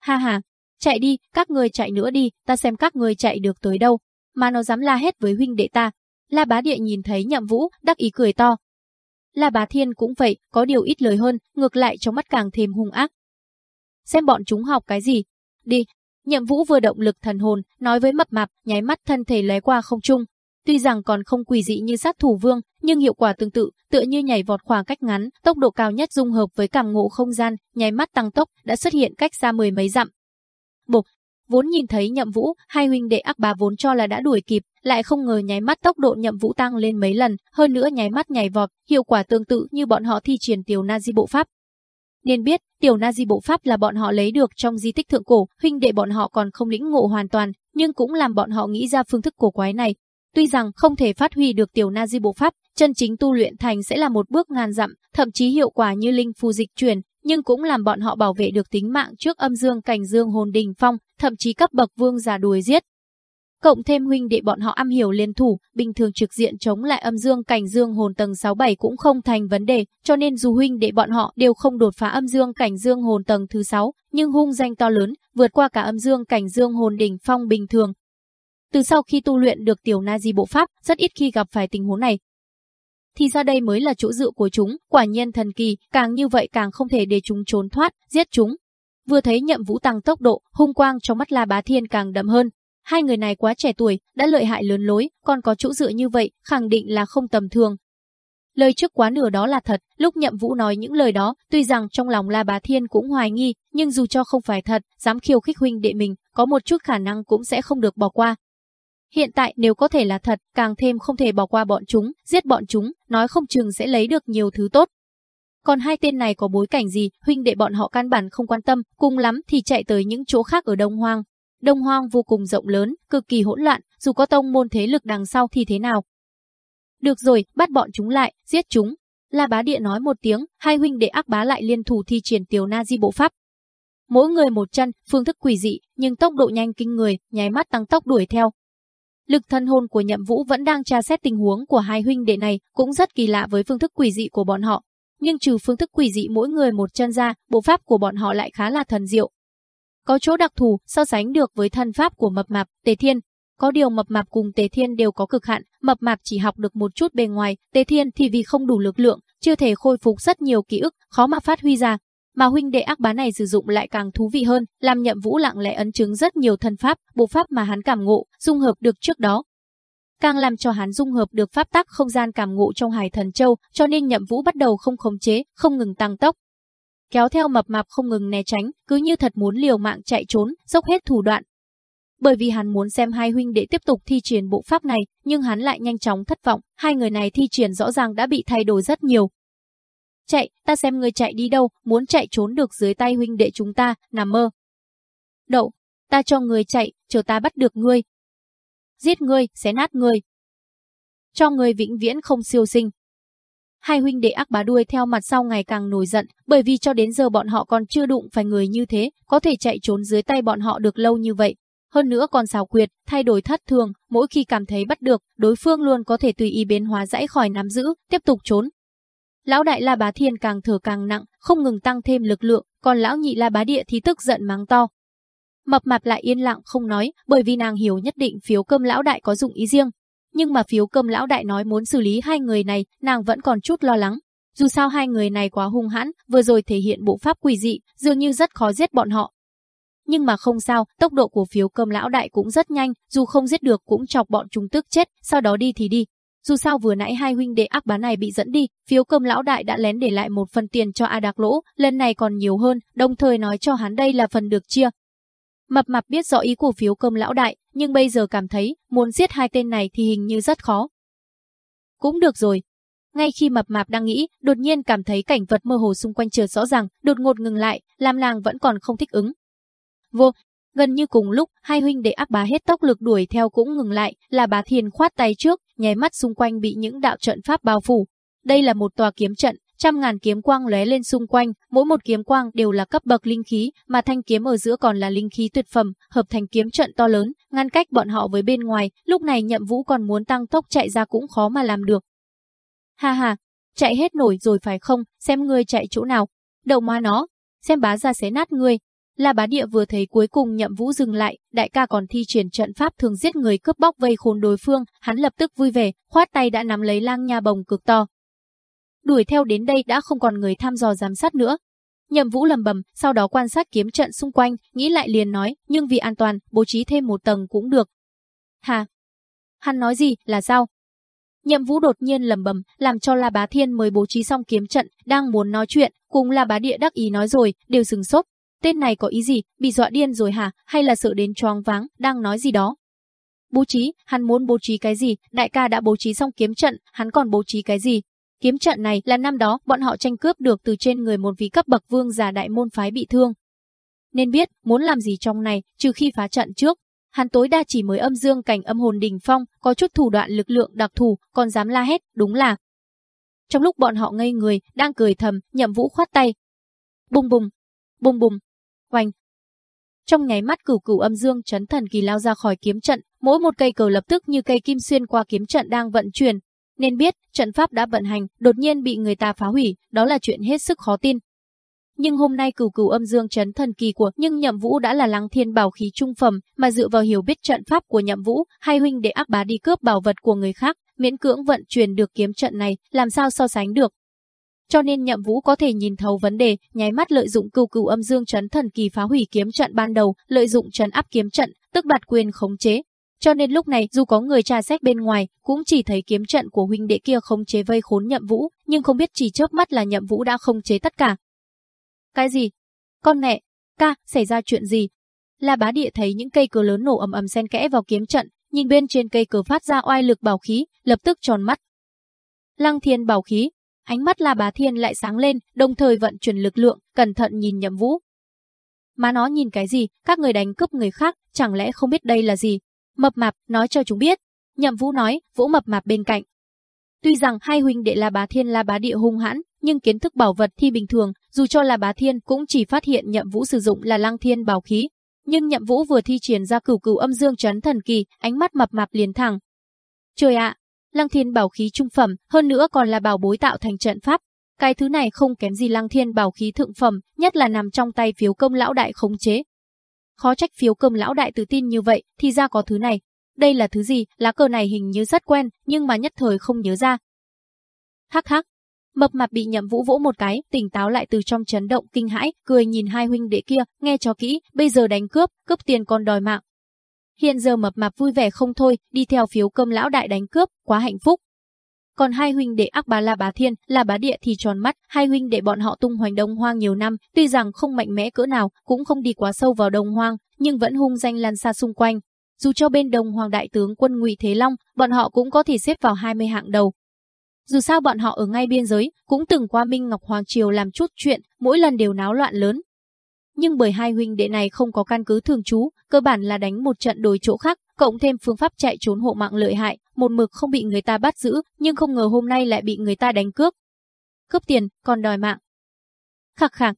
Ha ha, chạy đi, các người chạy nữa đi, ta xem các người chạy được tới đâu. Mà nó dám la hết với huynh đệ ta. La bá địa nhìn thấy nhậm vũ, đắc ý cười to. La bá thiên cũng vậy, có điều ít lời hơn, ngược lại trong mắt càng thêm hung ác. Xem bọn chúng học cái gì. Đi, nhậm vũ vừa động lực thần hồn, nói với mập mạp, nháy mắt thân thể lóe qua không trung, Tuy rằng còn không quỷ dị như sát thủ vương, nhưng hiệu quả tương tự, tựa như nhảy vọt khoảng cách ngắn, tốc độ cao nhất dung hợp với cảm ngộ không gian, nháy mắt tăng tốc, đã xuất hiện cách xa mười mấy dặm. Bộc, vốn nhìn thấy nhậm vũ, hai huynh đệ ác bà vốn cho là đã đuổi kịp, lại không ngờ nháy mắt tốc độ nhậm vũ tăng lên mấy lần, hơn nữa nháy mắt nhảy vọt, hiệu quả tương tự như bọn họ thi triển tiểu Nazi bộ pháp. Nên biết, tiểu Nazi bộ pháp là bọn họ lấy được trong di tích thượng cổ, huynh đệ bọn họ còn không lĩnh ngộ hoàn toàn, nhưng cũng làm bọn họ nghĩ ra phương thức cổ quái này, Tuy rằng không thể phát huy được tiểu na di bộ pháp, chân chính tu luyện thành sẽ là một bước ngàn dặm, thậm chí hiệu quả như linh phù dịch chuyển, nhưng cũng làm bọn họ bảo vệ được tính mạng trước âm dương cảnh dương hồn đình phong, thậm chí cấp bậc vương giả đuổi giết. Cộng thêm huynh đệ bọn họ am hiểu liên thủ, bình thường trực diện chống lại âm dương cảnh dương hồn tầng 6-7 cũng không thành vấn đề, cho nên dù huynh đệ bọn họ đều không đột phá âm dương cảnh dương hồn tầng thứ 6, nhưng hung danh to lớn, vượt qua cả âm dương cảnh dương hồn đỉnh phong bình thường, từ sau khi tu luyện được tiểu na di bộ pháp, rất ít khi gặp phải tình huống này. Thì ra đây mới là chỗ dựa của chúng, quả nhiên thần kỳ, càng như vậy càng không thể để chúng trốn thoát, giết chúng. Vừa thấy nhậm vũ tăng tốc độ, hung quang trong mắt La Bá Thiên càng đậm hơn. Hai người này quá trẻ tuổi, đã lợi hại lớn lối, còn có chỗ dựa như vậy, khẳng định là không tầm thường. Lời trước quá nửa đó là thật, lúc nhậm vũ nói những lời đó, tuy rằng trong lòng La Bá Thiên cũng hoài nghi, nhưng dù cho không phải thật, dám khiêu khích huynh đệ mình, có một chút khả năng cũng sẽ không được bỏ qua, Hiện tại nếu có thể là thật, càng thêm không thể bỏ qua bọn chúng, giết bọn chúng, nói không chừng sẽ lấy được nhiều thứ tốt. Còn hai tên này có bối cảnh gì, huynh đệ bọn họ căn bản không quan tâm, cùng lắm thì chạy tới những chỗ khác ở Đông Hoang. Đông Hoang vô cùng rộng lớn, cực kỳ hỗn loạn, dù có tông môn thế lực đằng sau thì thế nào. Được rồi, bắt bọn chúng lại, giết chúng. La bá địa nói một tiếng, hai huynh đệ ác bá lại liên thủ thi triển tiểu na di bộ pháp. Mỗi người một chân, phương thức quỷ dị, nhưng tốc độ nhanh kinh người, nháy mắt tăng tốc đuổi theo, Lực thân hồn của Nhậm Vũ vẫn đang tra xét tình huống của hai huynh đệ này, cũng rất kỳ lạ với phương thức quỷ dị của bọn họ. Nhưng trừ phương thức quỷ dị mỗi người một chân ra, bộ pháp của bọn họ lại khá là thần diệu. Có chỗ đặc thù so sánh được với thân pháp của mập mạp, Tề Thiên. Có điều mập mạp cùng Tề Thiên đều có cực hạn, mập mạp chỉ học được một chút bề ngoài, Tề Thiên thì vì không đủ lực lượng, chưa thể khôi phục rất nhiều ký ức, khó mà phát huy ra, mà huynh đệ ác bá này sử dụng lại càng thú vị hơn, làm nhậm vũ lặng lẽ ấn chứng rất nhiều thân pháp, bộ pháp mà hắn cảm ngộ, dung hợp được trước đó. Càng làm cho hắn dung hợp được pháp tắc không gian cảm ngộ trong hải thần châu, cho nên nhậm vũ bắt đầu không khống chế, không ngừng tăng tốc. Kéo theo mập mạp không ngừng né tránh, cứ như thật muốn liều mạng chạy trốn, dốc hết thủ đoạn. bởi vì hắn muốn xem hai huynh đệ tiếp tục thi triển bộ pháp này, nhưng hắn lại nhanh chóng thất vọng, hai người này thi triển rõ ràng đã bị thay đổi rất nhiều. Chạy, ta xem ngươi chạy đi đâu, muốn chạy trốn được dưới tay huynh đệ chúng ta, nằm mơ. Đậu, ta cho ngươi chạy, chờ ta bắt được ngươi. Giết ngươi, xé nát ngươi. Cho ngươi vĩnh viễn không siêu sinh. Hai huynh đệ ác bá đuôi theo mặt sau ngày càng nổi giận, bởi vì cho đến giờ bọn họ còn chưa đụng phải người như thế, có thể chạy trốn dưới tay bọn họ được lâu như vậy. Hơn nữa còn xào quyệt, thay đổi thất thường, mỗi khi cảm thấy bắt được, đối phương luôn có thể tùy ý biến hóa dãy khỏi nắm giữ, tiếp tục trốn. Lão đại La Bá Thiên càng thở càng nặng, không ngừng tăng thêm lực lượng, còn lão nhị La Bá Địa thì tức giận mắng to. Mập mạp lại yên lặng không nói, bởi vì nàng hiểu nhất định phiếu cơm lão đại có dụng ý riêng, nhưng mà phiếu cơm lão đại nói muốn xử lý hai người này, nàng vẫn còn chút lo lắng. Dù sao hai người này quá hung hãn, vừa rồi thể hiện bộ pháp quỷ dị, dường như rất khó giết bọn họ. Nhưng mà không sao, tốc độ của phiếu cơm lão đại cũng rất nhanh, dù không giết được cũng chọc bọn chúng tức chết, sau đó đi thì đi. Dù sao vừa nãy hai huynh đệ ác bá này bị dẫn đi, phiếu cơm lão đại đã lén để lại một phần tiền cho A Đạc Lỗ, lần này còn nhiều hơn, đồng thời nói cho hắn đây là phần được chia, Mập mạp biết rõ ý của phiếu cơm lão đại, nhưng bây giờ cảm thấy muốn giết hai tên này thì hình như rất khó. Cũng được rồi. Ngay khi mập mạp đang nghĩ, đột nhiên cảm thấy cảnh vật mơ hồ xung quanh chợt rõ ràng, đột ngột ngừng lại, làm nàng vẫn còn không thích ứng. Vô, gần như cùng lúc, hai huynh đệ ác bá hết tốc lực đuổi theo cũng ngừng lại, là bá thiền khoát tay trước, nháy mắt xung quanh bị những đạo trận pháp bao phủ. Đây là một tòa kiếm trận, trăm ngàn kiếm quang lóe lên xung quanh, mỗi một kiếm quang đều là cấp bậc linh khí, mà thanh kiếm ở giữa còn là linh khí tuyệt phẩm, hợp thành kiếm trận to lớn, ngăn cách bọn họ với bên ngoài, lúc này Nhậm Vũ còn muốn tăng tốc chạy ra cũng khó mà làm được. Ha ha, chạy hết nổi rồi phải không, xem ngươi chạy chỗ nào, đầu ma nó, xem bá ra xé nát ngươi. La bá địa vừa thấy cuối cùng nhậm vũ dừng lại, đại ca còn thi triển trận pháp thường giết người cướp bóc vây khốn đối phương, hắn lập tức vui vẻ, khoát tay đã nắm lấy lang nha bồng cực to, đuổi theo đến đây đã không còn người tham dò giám sát nữa. Nhậm Vũ lầm bầm, sau đó quan sát kiếm trận xung quanh, nghĩ lại liền nói, nhưng vì an toàn, bố trí thêm một tầng cũng được. Hà? Hắn nói gì, là sao? Nhậm Vũ đột nhiên lầm bầm, làm cho La Bá Thiên mới bố trí xong kiếm trận, đang muốn nói chuyện, cùng La Bá Địa đắc ý nói rồi, đều dừng sốt. Tên này có ý gì, bị dọa điên rồi hả, hay là sợ đến choáng váng, đang nói gì đó? Bố trí, hắn muốn bố trí cái gì, đại ca đã bố trí xong kiếm trận, hắn còn bố trí cái gì, Kiếm trận này là năm đó bọn họ tranh cướp được từ trên người một vị cấp bậc vương giả đại môn phái bị thương. Nên biết, muốn làm gì trong này, trừ khi phá trận trước. Hắn tối đa chỉ mới âm dương cảnh âm hồn đỉnh phong, có chút thủ đoạn lực lượng đặc thù, còn dám la hét, đúng là. Trong lúc bọn họ ngây người, đang cười thầm, nhậm vũ khoát tay. Bùng bùng, bùng bùng, oanh. Trong nháy mắt cửu cửu âm dương chấn thần kỳ lao ra khỏi kiếm trận, mỗi một cây cờ lập tức như cây kim xuyên qua kiếm trận đang vận chuyển, nên biết, trận pháp đã vận hành, đột nhiên bị người ta phá hủy, đó là chuyện hết sức khó tin. Nhưng hôm nay cửu cửu âm dương chấn thần kỳ của nhưng nhậm vũ đã là lăng thiên bảo khí trung phẩm, mà dựa vào hiểu biết trận pháp của nhậm vũ, hay huynh để ác bá đi cướp bảo vật của người khác, miễn cưỡng vận chuyển được kiếm trận này, làm sao so sánh được. Cho nên nhậm vũ có thể nhìn thấu vấn đề, nháy mắt lợi dụng cửu cửu âm dương chấn thần kỳ phá hủy kiếm trận ban đầu, lợi dụng trấn áp kiếm trận, tức đoạt quyền khống chế, cho nên lúc này dù có người tra xét bên ngoài, cũng chỉ thấy kiếm trận của huynh đệ kia khống chế vây khốn nhậm vũ, nhưng không biết chỉ chớp mắt là nhậm vũ đã khống chế tất cả. Cái gì? Con mẹ, ca, xảy ra chuyện gì? La bá địa thấy những cây cờ lớn nổ ầm ầm xen kẽ vào kiếm trận, nhìn bên trên cây cờ phát ra oai lực bảo khí, lập tức tròn mắt. Lăng thiên bảo khí, ánh mắt La bá thiên lại sáng lên, đồng thời vận chuyển lực lượng, cẩn thận nhìn nhậm vũ. Mà nó nhìn cái gì, các người đánh cướp người khác, chẳng lẽ không biết đây là gì? Mập mạp, nói cho chúng biết. Nhậm Vũ nói, Vũ mập mạp bên cạnh. Tuy rằng hai huynh đệ La bá thiên La bá địa hung hãn, nhưng kiến thức bảo vật thì bình thường, dù cho là bá thiên cũng chỉ phát hiện nhậm vũ sử dụng là lăng thiên bảo khí. Nhưng nhậm vũ vừa thi triển ra cửu cửu âm dương chấn thần kỳ, ánh mắt mập mạp liền thẳng. Trời ạ, lăng thiên bảo khí trung phẩm, hơn nữa còn là bảo bối tạo thành trận pháp. Cái thứ này không kém gì lăng thiên bảo khí thượng phẩm, nhất là nằm trong tay phiếu công lão đại khống chế, Khó trách phiếu công lão đại tự tin như vậy, thì ra có thứ này. Đây là thứ gì, lá cờ này hình như rất quen, nhưng mà nhất thời không nhớ ra. Hắc hắc. Mập mạp bị nhậm vũ vỗ một cái, tỉnh táo lại từ trong chấn động kinh hãi, cười nhìn hai huynh đệ kia, nghe cho kỹ, bây giờ đánh cướp, cướp tiền còn đòi mạng. Hiện giờ mập mạp vui vẻ không thôi, đi theo phiếu cơm lão đại đánh cướp, quá hạnh phúc. Còn hai huynh đệ ác bá là bá thiên, là bá địa thì tròn mắt, hai huynh đệ bọn họ tung hoành đông hoang nhiều năm, tuy rằng không mạnh mẽ cỡ nào, cũng không đi quá sâu vào đông hoang, nhưng vẫn hung danh lan xa xung quanh. dù cho bên Đông Hoàng đại tướng quân Ngụy Thế Long, bọn họ cũng có thể xếp vào 20 hạng đầu. Dù sao bọn họ ở ngay biên giới, cũng từng qua Minh Ngọc Hoàng Triều làm chút chuyện, mỗi lần đều náo loạn lớn. Nhưng bởi hai huynh đệ này không có căn cứ thường trú, cơ bản là đánh một trận đổi chỗ khác, cộng thêm phương pháp chạy trốn hộ mạng lợi hại, một mực không bị người ta bắt giữ, nhưng không ngờ hôm nay lại bị người ta đánh cướp. Cướp tiền, còn đòi mạng. Khắc khắc.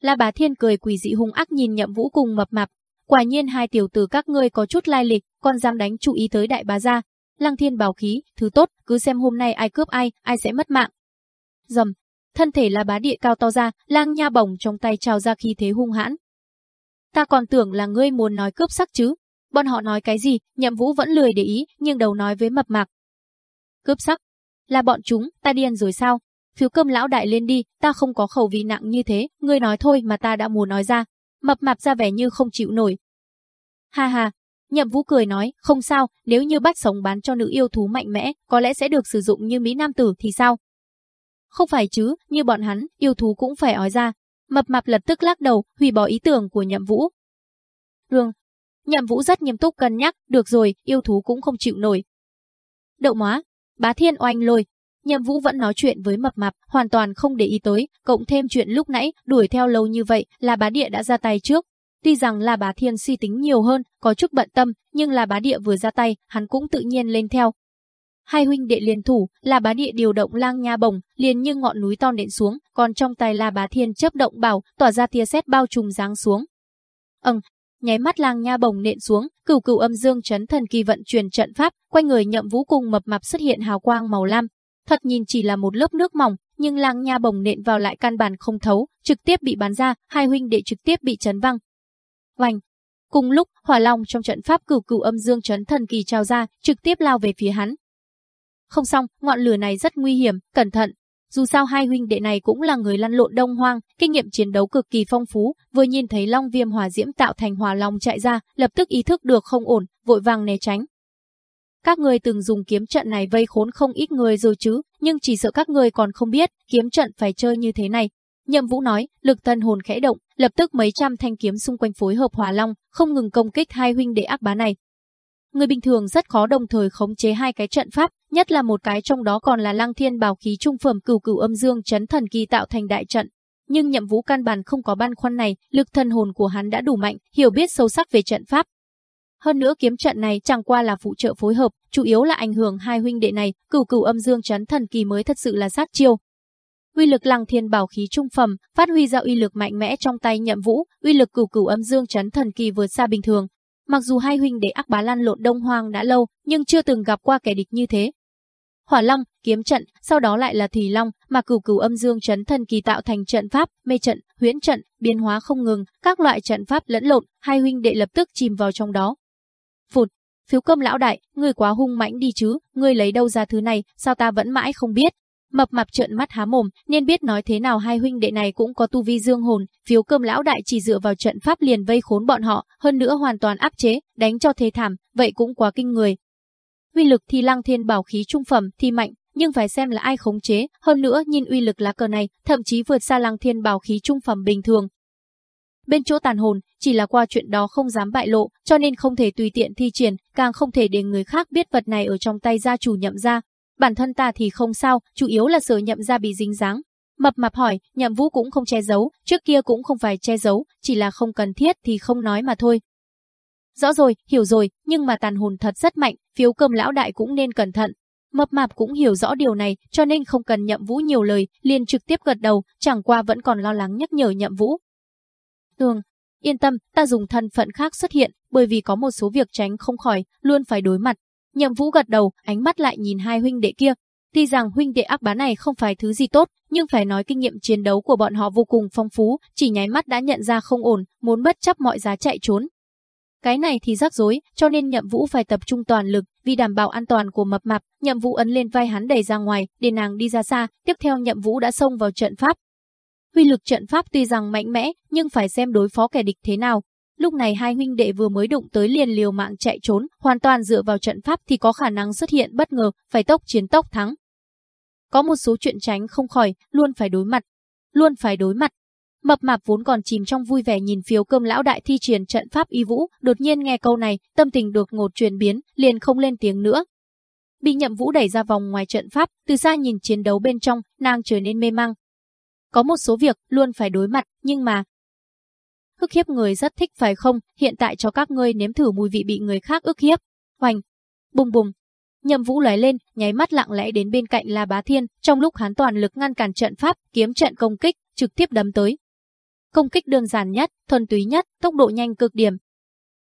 La Bá Thiên cười quỷ dị hung ác nhìn Nhậm Vũ cùng mập mạp. Quả nhiên hai tiểu tử các ngươi có chút lai lịch, còn dám đánh chú ý tới đại bá gia. Lăng Thiên bảo khí, thứ tốt, cứ xem hôm nay ai cướp ai, ai sẽ mất mạng. Dầm, thân thể là Bá Địa cao to ra, lang nha bổng trong tay trào ra khí thế hung hãn. Ta còn tưởng là ngươi muốn nói cướp sắc chứ, Bọn họ nói cái gì, nhậm vũ vẫn lười để ý, nhưng đầu nói với mập mạc. Cướp sắc. Là bọn chúng, ta điên rồi sao? Phiếu cơm lão đại lên đi, ta không có khẩu vị nặng như thế, ngươi nói thôi mà ta đã muốn nói ra. Mập mạp ra vẻ như không chịu nổi. Ha ha, Nhậm Vũ cười nói, không sao, nếu như bắt sống bán cho nữ yêu thú mạnh mẽ, có lẽ sẽ được sử dụng như Mỹ Nam Tử thì sao? Không phải chứ, như bọn hắn, yêu thú cũng phải ói ra. Mập mạp lập tức lắc đầu, hủy bỏ ý tưởng của Nhậm Vũ. Rương, Nhậm Vũ rất nghiêm túc cân nhắc, được rồi, yêu thú cũng không chịu nổi. Đậu móa, bá thiên oanh lôi. Nhậm Vũ vẫn nói chuyện với mập mạp, hoàn toàn không để ý tới, cộng thêm chuyện lúc nãy, đuổi theo lâu như vậy, là bá địa đã ra tay trước. Tuy rằng là bá thiên suy tính nhiều hơn, có chút bận tâm, nhưng là bá địa vừa ra tay, hắn cũng tự nhiên lên theo. Hai huynh đệ liên thủ, là bá địa điều động lang nha bồng, liền như ngọn núi to nện xuống, còn trong tay là bá thiên chấp động bảo, tỏa ra tia sét bao trùm giáng xuống. Ừm, nháy mắt lang nha bồng nện xuống, cửu cửu âm dương chấn thần kỳ vận chuyển trận pháp, quanh người nhậm vũ cùng mập mạp xuất hiện hào quang màu lam. Thật nhìn chỉ là một lớp nước mỏng, nhưng lang nha bồng nện vào lại căn bản không thấu, trực tiếp bị bắn ra, hai huynh đệ trực tiếp bị chấn văng. Oanh! Cùng lúc, hỏa long trong trận pháp cửu cửu âm dương chấn thần kỳ trao ra, trực tiếp lao về phía hắn. Không xong, ngọn lửa này rất nguy hiểm, cẩn thận, dù sao hai huynh đệ này cũng là người lăn lộn đông hoang, kinh nghiệm chiến đấu cực kỳ phong phú, vừa nhìn thấy long viêm hỏa diễm tạo thành hỏa long chạy ra, lập tức ý thức được không ổn, vội vàng né tránh. Các người từng dùng kiếm trận này vây khốn không ít người rồi chứ, nhưng chỉ sợ các người còn không biết, kiếm trận phải chơi như thế này. Nhậm Vũ nói, lực thân hồn khẽ động, lập tức mấy trăm thanh kiếm xung quanh phối hợp hỏa long, không ngừng công kích hai huynh đệ ác bá này. Người bình thường rất khó đồng thời khống chế hai cái trận pháp, nhất là một cái trong đó còn là Lăng Thiên bảo khí trung phẩm cửu cửu âm dương chấn thần kỳ tạo thành đại trận. Nhưng Nhậm Vũ căn bản không có băn khoăn này, lực thần hồn của hắn đã đủ mạnh, hiểu biết sâu sắc về trận pháp. Hơn nữa kiếm trận này chẳng qua là phụ trợ phối hợp, chủ yếu là ảnh hưởng hai huynh đệ này, cửu cửu âm dương chấn thần kỳ mới thật sự là sát chiêu. Uy lực Lăng Thiên bảo khí trung phẩm, phát huy ra uy lực mạnh mẽ trong tay Nhậm Vũ, uy lực cửu cửu âm dương chấn thần kỳ vượt xa bình thường, Mặc dù hai huynh đệ ác bá lan lộn đông hoang đã lâu, nhưng chưa từng gặp qua kẻ địch như thế. Hỏa Long, kiếm trận, sau đó lại là Thủy Long, mà cửu cửu âm dương chấn thần kỳ tạo thành trận pháp, mê trận, huyễn trận, biến hóa không ngừng, các loại trận pháp lẫn lộn, hai huynh đệ lập tức chìm vào trong đó. Phụt, phiếu cơm lão đại, ngươi quá hung mãnh đi chứ, ngươi lấy đâu ra thứ này, sao ta vẫn mãi không biết. Mập mạp trợn mắt há mồm, nên biết nói thế nào hai huynh đệ này cũng có tu vi dương hồn, phiếu cơm lão đại chỉ dựa vào trận pháp liền vây khốn bọn họ, hơn nữa hoàn toàn áp chế, đánh cho thế thảm, vậy cũng quá kinh người. Uy lực thì lăng thiên bảo khí trung phẩm thì mạnh, nhưng phải xem là ai khống chế, hơn nữa nhìn uy lực lá cờ này, thậm chí vượt xa lăng thiên bảo khí trung phẩm bình thường. Bên chỗ tàn hồn, chỉ là qua chuyện đó không dám bại lộ, cho nên không thể tùy tiện thi triển, càng không thể để người khác biết vật này ở trong tay gia chủ nhậm ra, Bản thân ta thì không sao, chủ yếu là sợ nhậm ra bị dính dáng. Mập mạp hỏi, nhậm vũ cũng không che giấu, trước kia cũng không phải che giấu, chỉ là không cần thiết thì không nói mà thôi. Rõ rồi, hiểu rồi, nhưng mà tàn hồn thật rất mạnh, phiếu cơm lão đại cũng nên cẩn thận. Mập mạp cũng hiểu rõ điều này, cho nên không cần nhậm vũ nhiều lời, liền trực tiếp gật đầu, chẳng qua vẫn còn lo lắng nhắc nhở nhậm vũ. Tường, yên tâm, ta dùng thân phận khác xuất hiện, bởi vì có một số việc tránh không khỏi, luôn phải đối mặt, Nhậm Vũ gật đầu, ánh mắt lại nhìn hai huynh đệ kia. Tuy rằng huynh đệ ác bá này không phải thứ gì tốt, nhưng phải nói kinh nghiệm chiến đấu của bọn họ vô cùng phong phú, chỉ nháy mắt đã nhận ra không ổn, muốn bất chấp mọi giá chạy trốn. Cái này thì rắc rối, cho nên Nhậm Vũ phải tập trung toàn lực, vì đảm bảo an toàn của mập mạp, Nhậm Vũ ấn lên vai hắn đẩy ra ngoài, để nàng đi ra xa, tiếp theo Nhậm Vũ đã xông vào trận pháp. Huy lực trận pháp tuy rằng mạnh mẽ, nhưng phải xem đối phó kẻ địch thế nào, Lúc này hai huynh đệ vừa mới đụng tới liền liều mạng chạy trốn, hoàn toàn dựa vào trận pháp thì có khả năng xuất hiện bất ngờ, phải tốc chiến tốc thắng. Có một số chuyện tránh không khỏi, luôn phải đối mặt. Luôn phải đối mặt. Mập mạp vốn còn chìm trong vui vẻ nhìn phiếu cơm lão đại thi triển trận pháp y vũ, đột nhiên nghe câu này, tâm tình đột ngột chuyển biến, liền không lên tiếng nữa. Bị nhậm vũ đẩy ra vòng ngoài trận pháp, từ xa nhìn chiến đấu bên trong, nàng trở nên mê mang. Có một số việc luôn phải đối mặt, nhưng mà... Ức hiếp người rất thích phải không, hiện tại cho các ngươi nếm thử mùi vị bị người khác ức hiếp. Hoành, bùng bùng, Nhậm Vũ lóe lên, nháy mắt lặng lẽ đến bên cạnh La Bá Thiên, trong lúc hắn toàn lực ngăn cản trận pháp, kiếm trận công kích, trực tiếp đấm tới. Công kích đơn giản nhất, thuần túy nhất, tốc độ nhanh cực điểm.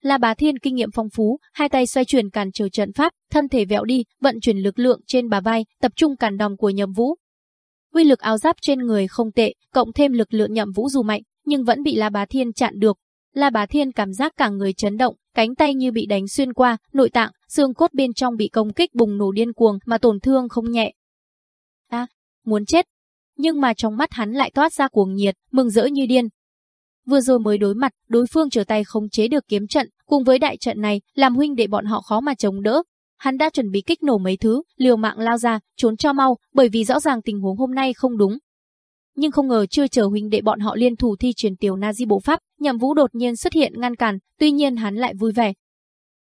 La Bá Thiên kinh nghiệm phong phú, hai tay xoay chuyển cản trở trận pháp, thân thể vẹo đi, vận chuyển lực lượng trên bà vai, tập trung cản đòn của Nhậm Vũ. Uy lực áo giáp trên người không tệ, cộng thêm lực lượng Nhậm Vũ dù mạnh, nhưng vẫn bị La Bá Thiên chặn được. La Bá Thiên cảm giác cả người chấn động, cánh tay như bị đánh xuyên qua, nội tạng, xương cốt bên trong bị công kích bùng nổ điên cuồng mà tổn thương không nhẹ. A, à, muốn chết. Nhưng mà trong mắt hắn lại toát ra cuồng nhiệt, mừng rỡ như điên. Vừa rồi mới đối mặt, đối phương trở tay không chế được kiếm trận, cùng với đại trận này, làm huynh để bọn họ khó mà chống đỡ. Hắn đã chuẩn bị kích nổ mấy thứ, liều mạng lao ra, trốn cho mau, bởi vì rõ ràng tình huống hôm nay không đúng, nhưng không ngờ chưa chờ huynh đệ bọn họ liên thủ thi truyền tiểu Nazi bộ pháp, Nhậm Vũ đột nhiên xuất hiện ngăn cản, tuy nhiên hắn lại vui vẻ.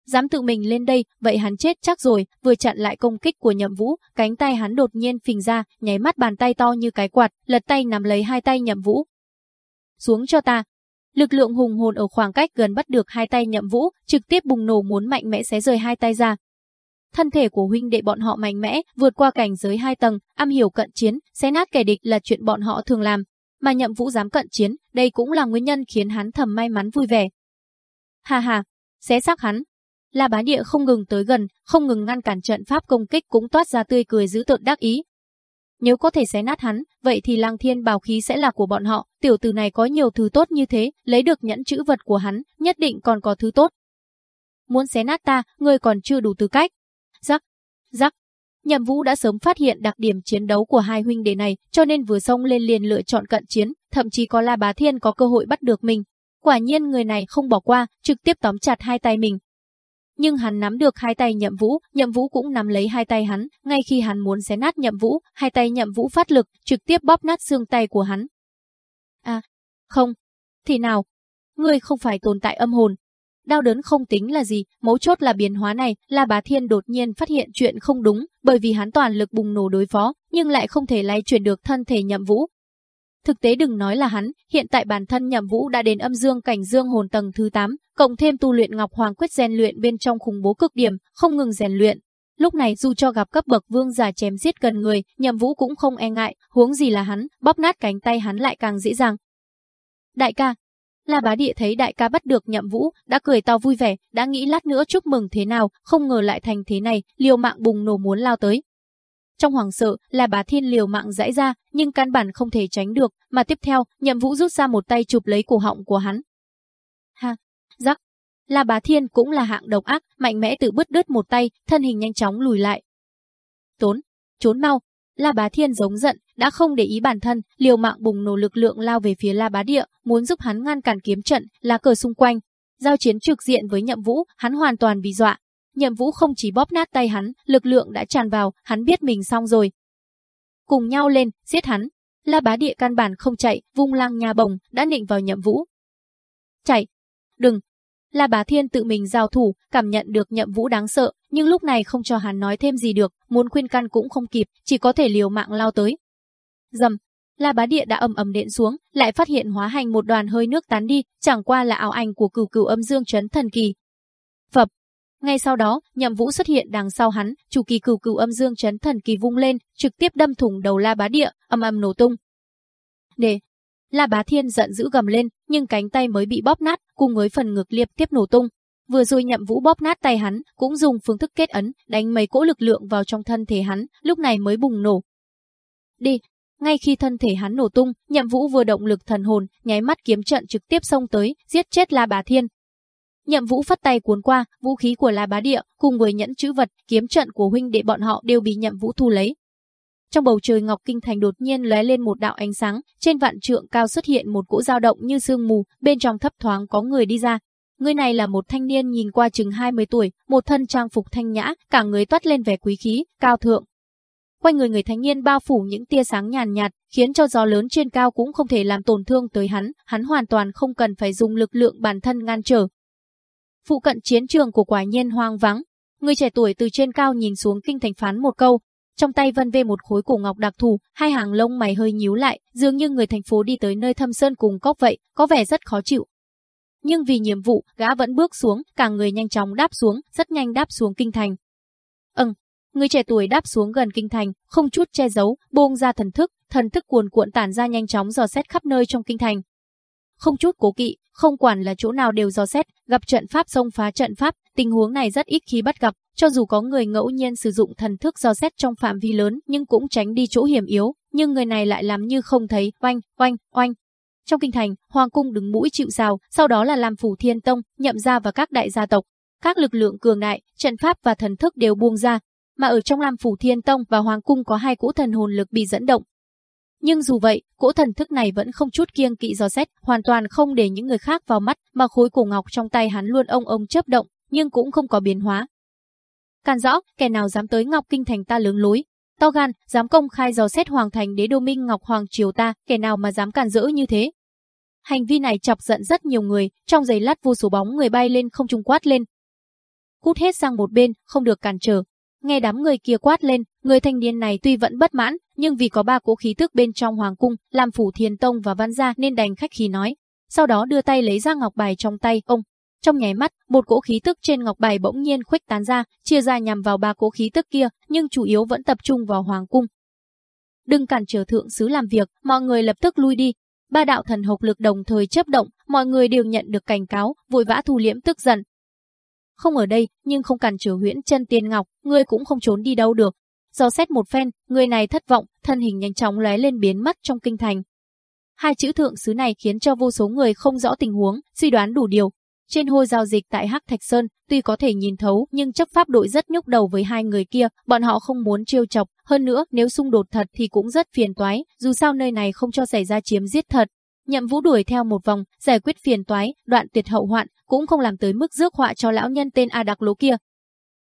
Dám tự mình lên đây, vậy hắn chết chắc rồi, vừa chặn lại công kích của Nhậm Vũ, cánh tay hắn đột nhiên phình ra, nháy mắt bàn tay to như cái quạt, lật tay nắm lấy hai tay Nhậm Vũ. Xuống cho ta. Lực lượng hùng hồn ở khoảng cách gần bắt được hai tay Nhậm Vũ, trực tiếp bùng nổ muốn mạnh mẽ xé rời hai tay ra, Thân thể của huynh đệ bọn họ mạnh mẽ, vượt qua cảnh giới hai tầng, am hiểu cận chiến, xé nát kẻ địch là chuyện bọn họ thường làm. Mà nhậm vũ dám cận chiến, đây cũng là nguyên nhân khiến hắn thầm may mắn vui vẻ. Hà hà, xé xác hắn. La bá địa không ngừng tới gần, không ngừng ngăn cản trận pháp công kích cũng toát ra tươi cười dữ tợn đắc ý. Nếu có thể xé nát hắn, vậy thì lang thiên bảo khí sẽ là của bọn họ, tiểu tử này có nhiều thứ tốt như thế, lấy được nhẫn chữ vật của hắn, nhất định còn có thứ tốt. Muốn xé nát ta, ngươi còn chưa đủ tư cách. Rắc, rắc. Nhậm Vũ đã sớm phát hiện đặc điểm chiến đấu của hai huynh đệ này, cho nên vừa xông lên liền lựa chọn cận chiến, thậm chí có La Bá Thiên có cơ hội bắt được mình. Quả nhiên người này không bỏ qua, trực tiếp tóm chặt hai tay mình. Nhưng hắn nắm được hai tay Nhậm Vũ, Nhậm Vũ cũng nắm lấy hai tay hắn, ngay khi hắn muốn xé nát Nhậm Vũ, hai tay Nhậm Vũ phát lực, trực tiếp bóp nát xương tay của hắn. À, không, thì nào, ngươi không phải tồn tại âm hồn, Đau đớn không tính là gì, mấu chốt là biến hóa này, La Bá Thiên đột nhiên phát hiện chuyện không đúng, bởi vì hắn toàn lực bùng nổ đối phó, nhưng lại không thể lay chuyển được thân thể Nhậm Vũ. Thực tế đừng nói là hắn, hiện tại bản thân Nhậm Vũ đã đến âm dương cảnh dương hồn tầng thứ 8, cộng thêm tu luyện Ngọc Hoàng quyết rèn luyện bên trong khủng bố cực điểm, không ngừng rèn luyện. Lúc này dù cho gặp cấp bậc vương giả chém giết gần người, Nhậm Vũ cũng không e ngại, huống gì là hắn, bóp nát cánh tay hắn lại càng dễ dàng. Đại ca, La bá địa thấy đại ca bắt được nhậm vũ, đã cười to vui vẻ, đã nghĩ lát nữa chúc mừng thế nào, không ngờ lại thành thế này, liều mạng bùng nổ muốn lao tới. Trong hoàng sợ, La bá thiên liều mạng dãi ra, nhưng căn bản không thể tránh được, mà tiếp theo, nhậm vũ rút ra một tay chụp lấy cổ họng của hắn. Ha, rắc. La bá thiên cũng là hạng độc ác, mạnh mẽ tự bứt đứt một tay, thân hình nhanh chóng lùi lại. Tốn, trốn mau, La Bá Thiên giống giận, đã không để ý bản thân, liều mạng bùng nổ lực lượng lao về phía La Bá Địa, muốn giúp hắn ngăn cản kiếm trận, lá cờ xung quanh. Giao chiến trực diện với Nhậm Vũ, hắn hoàn toàn bị dọa. Nhậm Vũ không chỉ bóp nát tay hắn, lực lượng đã tràn vào, hắn biết mình xong rồi. Cùng nhau lên, giết hắn. La Bá Địa căn bản không chạy, vung lang nhà bồng, đã nịnh vào Nhậm Vũ. Chạy! Đừng, La Bá Thiên tự mình giao thủ, cảm nhận được nhậm vũ đáng sợ, nhưng lúc này không cho hắn nói thêm gì được, muốn khuyên can cũng không kịp, chỉ có thể liều mạng lao tới. Dầm, La Bá Địa đã ầm ầm đện xuống, lại phát hiện hóa hành một đoàn hơi nước tán đi, chẳng qua là ảo ảnh của cửu cửu âm dương chấn thần kỳ. Phập. Ngay sau đó, Nhậm Vũ xuất hiện đằng sau hắn, chủ kỳ cửu cửu âm dương chấn thần kỳ vung lên, trực tiếp đâm thủng đầu La Bá Địa, ầm ầm nổ tung. Để, La Bá Thiên giận dữ gầm lên, nhưng cánh tay mới bị bóp nát, cùng với phần ngực liệp tiếp nổ tung. Vừa rồi nhậm vũ bóp nát tay hắn, cũng dùng phương thức kết ấn, đánh mấy cỗ lực lượng vào trong thân thể hắn, lúc này mới bùng nổ. Đi! Ngay khi thân thể hắn nổ tung, nhậm vũ vừa động lực thần hồn, nháy mắt kiếm trận trực tiếp xông tới, giết chết La Bá Thiên. Nhậm Vũ phất tay cuốn qua, vũ khí của La Bá Địa cùng với nhẫn chữ vật, kiếm trận của huynh đệ bọn họ đều bị Nhậm Vũ thu lấy. Trong bầu trời Ngọc Kinh Thành đột nhiên lóe lên một đạo ánh sáng, trên vạn trượng cao xuất hiện một cỗ dao động như sương mù, bên trong thấp thoáng có người đi ra. Người này là một thanh niên nhìn qua chừng 20 tuổi, một thân trang phục thanh nhã, cả người toát lên vẻ quý khí, cao thượng quanh người người thanh niên bao phủ những tia sáng nhàn nhạt, khiến cho gió lớn trên cao cũng không thể làm tổn thương tới hắn, hắn hoàn toàn không cần phải dùng lực lượng bản thân ngăn trở. Phụ cận chiến trường của quả nhiên hoang vắng, người trẻ tuổi từ trên cao nhìn xuống kinh thành phán một câu, trong tay vân vê một khối cổ ngọc đặc thù, hai hàng lông mày hơi nhíu lại, dường như người thành phố đi tới nơi thâm sơn cùng cốc vậy, có vẻ rất khó chịu. Nhưng vì nhiệm vụ, gã vẫn bước xuống, cả người nhanh chóng đáp xuống, rất nhanh đáp xuống kinh thành. Người trẻ tuổi đáp xuống gần kinh thành, không chút che giấu, buông ra thần thức, thần thức cuồn cuộn tản ra nhanh chóng dò xét khắp nơi trong kinh thành. Không chút cố kỵ, không quản là chỗ nào đều dò xét, gặp trận pháp xông phá trận pháp, tình huống này rất ít khi bắt gặp, cho dù có người ngẫu nhiên sử dụng thần thức dò xét trong phạm vi lớn nhưng cũng tránh đi chỗ hiểm yếu, nhưng người này lại làm như không thấy, oanh, oanh, oanh. Trong kinh thành, hoàng cung đứng mũi chịu sào, sau đó là làm phủ thiên tông, nhậm gia và các đại gia tộc. Các lực lượng cường đại, trận pháp và thần thức đều buông ra, mà ở trong Lam Phủ Thiên Tông và Hoàng Cung có hai cỗ thần hồn lực bị dẫn động. Nhưng dù vậy, cỗ thần thức này vẫn không chút kiêng kỵ do xét, hoàn toàn không để những người khác vào mắt, mà khối cổ ngọc trong tay hắn luôn ông ông chớp động, nhưng cũng không có biến hóa. Càn rõ, kẻ nào dám tới Ngọc Kinh thành ta lướng lối, to gan, dám công khai dò xét hoàng thành đế đô minh Ngọc Hoàng triều ta, kẻ nào mà dám càn rỡ như thế. Hành vi này chọc giận rất nhiều người, trong giày lát vô số bóng người bay lên không trung quát lên. Cút hết sang một bên, không được cản trở, Nghe đám người kia quát lên, người thanh niên này tuy vẫn bất mãn, nhưng vì có ba cỗ khí tức bên trong hoàng cung, làm phủ thiền tông và văn gia nên đành khách khí nói. Sau đó đưa tay lấy ra ngọc bài trong tay ông. Trong nháy mắt, một cỗ khí tức trên ngọc bài bỗng nhiên khuếch tán ra, chia ra nhằm vào ba cỗ khí tức kia, nhưng chủ yếu vẫn tập trung vào hoàng cung. Đừng cản trở thượng sứ làm việc, mọi người lập tức lui đi. Ba đạo thần hộc lực đồng thời chấp động, mọi người đều nhận được cảnh cáo, vội vã thu liễm tức giận, không ở đây, nhưng không cản trở huyễn chân tiên ngọc, ngươi cũng không trốn đi đâu được. Do xét một phen, người này thất vọng, thân hình nhanh chóng lóe lên biến mất trong kinh thành. Hai chữ thượng sứ này khiến cho vô số người không rõ tình huống, suy đoán đủ điều. Trên hôi giao dịch tại Hắc Thạch Sơn, tuy có thể nhìn thấu, nhưng chấp pháp đội rất nhúc đầu với hai người kia, bọn họ không muốn trêu chọc, hơn nữa, nếu xung đột thật thì cũng rất phiền toái, dù sao nơi này không cho xảy ra chiếm giết thật, Nhậm Vũ đuổi theo một vòng, giải quyết phiền toái, đoạn tuyệt hậu hoạn, cũng không làm tới mức rước họa cho lão nhân tên A Đặc Lố kia.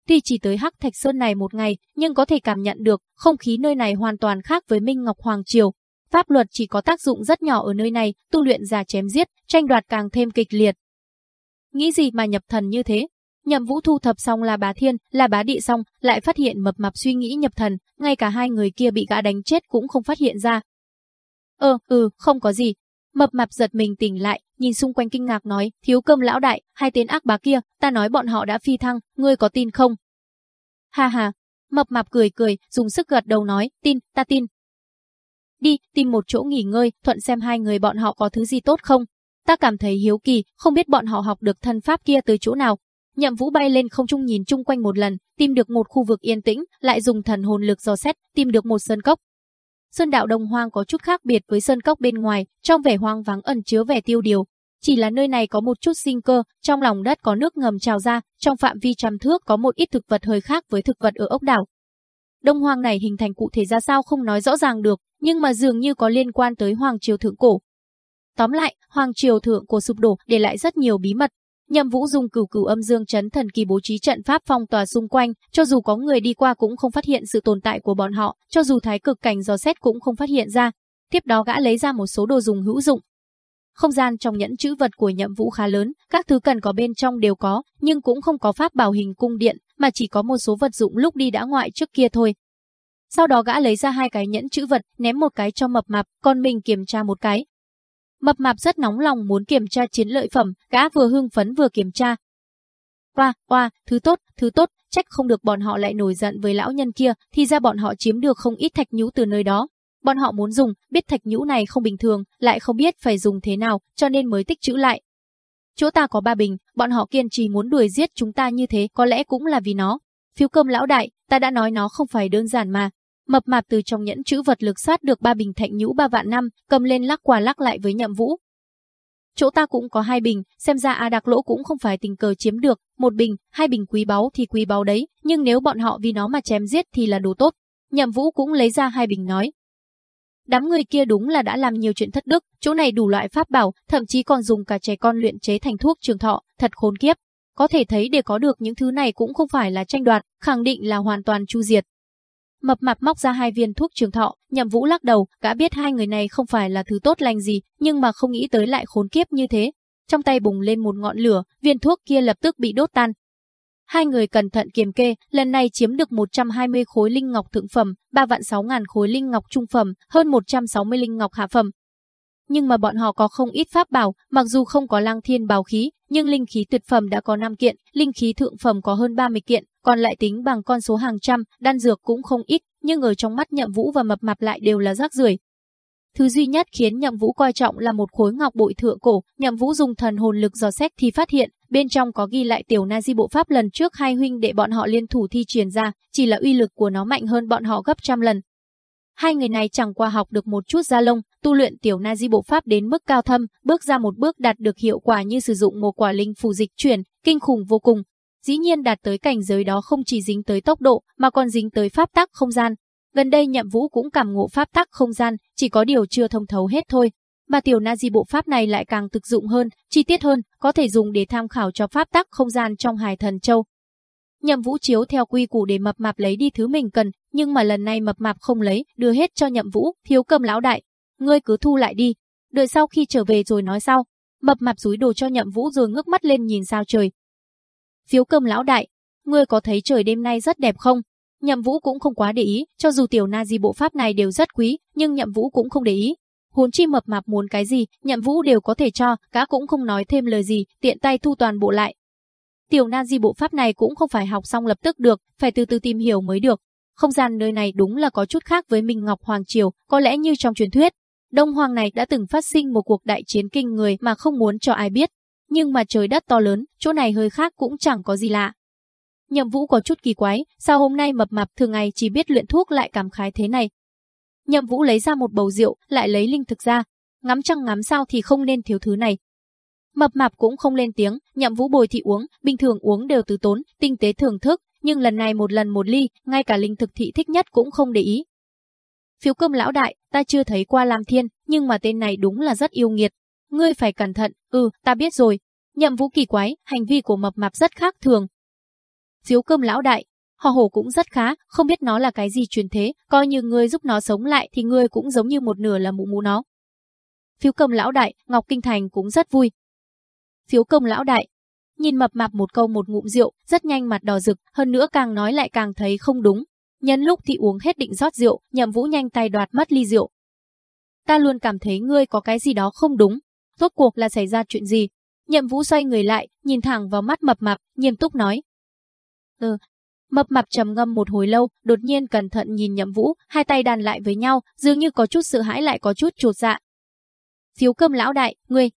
Tuy chỉ tới Hắc Thạch Sơn này một ngày, nhưng có thể cảm nhận được, không khí nơi này hoàn toàn khác với Minh Ngọc Hoàng Triều. Pháp luật chỉ có tác dụng rất nhỏ ở nơi này, tu luyện giả chém giết, tranh đoạt càng thêm kịch liệt. Nghĩ gì mà nhập thần như thế? Nhậm Vũ thu thập xong là bá thiên, là bá địa xong, lại phát hiện mập mạp suy nghĩ nhập thần, ngay cả hai người kia bị gã đánh chết cũng không phát hiện ra. Ờ, ừ, không có gì, Mập mạp giật mình tỉnh lại, nhìn xung quanh kinh ngạc nói, thiếu cơm lão đại, hai tên ác bá kia, ta nói bọn họ đã phi thăng, ngươi có tin không? Ha ha, mập mạp cười cười, dùng sức gật đầu nói, tin, ta tin. Đi, tìm một chỗ nghỉ ngơi, thuận xem hai người bọn họ có thứ gì tốt không. Ta cảm thấy hiếu kỳ, không biết bọn họ học được thân pháp kia từ chỗ nào. Nhậm vũ bay lên không trung nhìn chung quanh một lần, tìm được một khu vực yên tĩnh, lại dùng thần hồn lực dò xét, tìm được một sơn cốc, Sơn đạo đồng Hoang có chút khác biệt với sơn cốc bên ngoài, trong vẻ hoang vắng ẩn chứa vẻ tiêu điều. Chỉ là nơi này có một chút sinh cơ, trong lòng đất có nước ngầm trào ra, trong phạm vi trăm thước có một ít thực vật hơi khác với thực vật ở ốc đảo. Đông Hoang này hình thành cụ thể ra sao không nói rõ ràng được, nhưng mà dường như có liên quan tới Hoàng Triều Thượng Cổ. Tóm lại, Hoàng Triều Thượng Cổ sụp đổ để lại rất nhiều bí mật, Nhậm Vũ dùng cửu cửu âm dương chấn thần kỳ bố trí trận pháp phong tỏa xung quanh, cho dù có người đi qua cũng không phát hiện sự tồn tại của bọn họ, cho dù thái cực cảnh dò xét cũng không phát hiện ra. Tiếp đó gã lấy ra một số đồ dùng hữu dụng. Không gian trong nhẫn chữ vật của Nhậm Vũ khá lớn, các thứ cần có bên trong đều có, nhưng cũng không có pháp bảo hình cung điện, mà chỉ có một số vật dụng lúc đi đã ngoại trước kia thôi. Sau đó gã lấy ra hai cái nhẫn chữ vật, ném một cái cho mập mạp, còn mình kiểm tra một cái, Mập mạp rất nóng lòng muốn kiểm tra chiến lợi phẩm, gã vừa hưng phấn vừa kiểm tra. Oa, oa, thứ tốt, thứ tốt, trách không được bọn họ lại nổi giận với lão nhân kia, thì ra bọn họ chiếm được không ít thạch nhũ từ nơi đó. Bọn họ muốn dùng, biết thạch nhũ này không bình thường, lại không biết phải dùng thế nào, cho nên mới tích trữ lại. Chỗ ta có ba bình, bọn họ kiên trì muốn đuổi giết chúng ta như thế, có lẽ cũng là vì nó. Phiếu cơm lão đại, ta đã nói nó không phải đơn giản mà, Mập mạp từ trong nhẫn chữ vật lực sát được ba bình thạnh nhũ ba vạn năm, cầm lên lắc qua lắc lại với nhậm vũ. Chỗ ta cũng có hai bình, xem ra A Đạc Lỗ cũng không phải tình cờ chiếm được, một bình, hai bình quý báu thì quý báu đấy, nhưng nếu bọn họ vì nó mà chém giết thì là đồ tốt. Nhậm Vũ cũng lấy ra hai bình nói. Đám người kia đúng là đã làm nhiều chuyện thất đức, chỗ này đủ loại pháp bảo, thậm chí còn dùng cả trẻ con luyện chế thành thuốc trường thọ, thật khốn kiếp. Có thể thấy để có được những thứ này cũng không phải là tranh đoạt, khẳng định là hoàn toàn chu diệt. Mập mạp móc ra hai viên thuốc trường thọ, nhậm vũ lắc đầu, gã biết hai người này không phải là thứ tốt lành gì, nhưng mà không nghĩ tới lại khốn kiếp như thế. Trong tay bùng lên một ngọn lửa, viên thuốc kia lập tức bị đốt tan. Hai người cẩn thận kiềm kê, lần này chiếm được 120 khối linh ngọc thượng phẩm, 3 vạn 6 ngàn khối linh ngọc trung phẩm, hơn 160 linh ngọc hạ phẩm. Nhưng mà bọn họ có không ít pháp bảo, mặc dù không có lăng thiên bảo khí, nhưng linh khí tuyệt phẩm đã có 5 kiện, linh khí thượng phẩm có hơn 30 kiện, còn lại tính bằng con số hàng trăm, đan dược cũng không ít, nhưng ở trong mắt Nhậm Vũ và Mập Mạp lại đều là rác rưởi. Thứ duy nhất khiến Nhậm Vũ coi trọng là một khối ngọc bội thượng cổ, Nhậm Vũ dùng thần hồn lực dò xét thì phát hiện, bên trong có ghi lại tiểu na di bộ pháp lần trước hai huynh đệ bọn họ liên thủ thi truyền ra, chỉ là uy lực của nó mạnh hơn bọn họ gấp trăm lần. Hai người này chẳng qua học được một chút gia lông, tu luyện tiểu na di bộ pháp đến mức cao thâm, bước ra một bước đạt được hiệu quả như sử dụng một quả linh phù dịch chuyển, kinh khủng vô cùng. Dĩ nhiên đạt tới cảnh giới đó không chỉ dính tới tốc độ, mà còn dính tới pháp tắc không gian. Gần đây Nhậm Vũ cũng cảm ngộ pháp tắc không gian, chỉ có điều chưa thông thấu hết thôi. Mà tiểu na di bộ pháp này lại càng thực dụng hơn, chi tiết hơn, có thể dùng để tham khảo cho pháp tắc không gian trong Hải Thần Châu. Nhậm Vũ chiếu theo quy củ để mập mạp lấy đi thứ mình cần, nhưng mà lần này mập mạp không lấy, đưa hết cho Nhậm Vũ, thiếu cầm lão đại, ngươi cứ thu lại đi, đợi sau khi trở về rồi nói sau. Mập mạp rúi đồ cho Nhậm Vũ rồi ngước mắt lên nhìn sao trời. Phiếu cơm lão đại, ngươi có thấy trời đêm nay rất đẹp không? Nhậm Vũ cũng không quá để ý, cho dù tiểu na di bộ pháp này đều rất quý, nhưng Nhậm Vũ cũng không để ý. Huống chi mập mạp muốn cái gì, Nhậm Vũ đều có thể cho, cá cũng không nói thêm lời gì, tiện tay thu toàn bộ lại. Tiểu na di bộ pháp này cũng không phải học xong lập tức được, phải từ từ tìm hiểu mới được. Không gian nơi này đúng là có chút khác với Minh Ngọc Hoàng Triều, có lẽ như trong truyền thuyết. Đông Hoàng này đã từng phát sinh một cuộc đại chiến kinh người mà không muốn cho ai biết. Nhưng mà trời đất to lớn, chỗ này hơi khác cũng chẳng có gì lạ. Nhậm Vũ có chút kỳ quái, sao hôm nay mập mạp thường ngày chỉ biết luyện thuốc lại cảm khái thế này. Nhậm Vũ lấy ra một bầu rượu, lại lấy linh thực ra. Ngắm trăng ngắm sao thì không nên thiếu thứ này. Mập mạp cũng không lên tiếng, Nhậm Vũ bồi thị uống, bình thường uống đều từ tốn, tinh tế thưởng thức, nhưng lần này một lần một ly, ngay cả linh thực thị thích nhất cũng không để ý. Phiếu cơm lão đại, ta chưa thấy qua Lam Thiên, nhưng mà tên này đúng là rất yêu nghiệt. Ngươi phải cẩn thận, ừ, ta biết rồi. Nhậm vũ kỳ quái, hành vi của mập mạp rất khác thường. Phiếu cơm lão đại, họ hổ cũng rất khá, không biết nó là cái gì truyền thế, coi như ngươi giúp nó sống lại thì ngươi cũng giống như một nửa là mụ mụ nó. Phiếu cơm lão đại, Ngọc Kinh Thành cũng rất vui. Phiếu công lão đại, nhìn mập mạp một câu một ngụm rượu, rất nhanh mặt đỏ rực, hơn nữa càng nói lại càng thấy không đúng. Nhân lúc thì uống hết định rót rượu, nhậm vũ nhanh tay đoạt mất ly rượu. Ta luôn cảm thấy ngươi có cái gì đó không đúng. Rốt cuộc là xảy ra chuyện gì? Nhậm vũ xoay người lại, nhìn thẳng vào mắt mập mạp, nghiêm túc nói. Ừ. Mập mạp trầm ngâm một hồi lâu, đột nhiên cẩn thận nhìn nhậm vũ, hai tay đàn lại với nhau, dường như có chút sợ hãi lại có chút chuột dạ. Phiếu cơm lão đại, ngươi,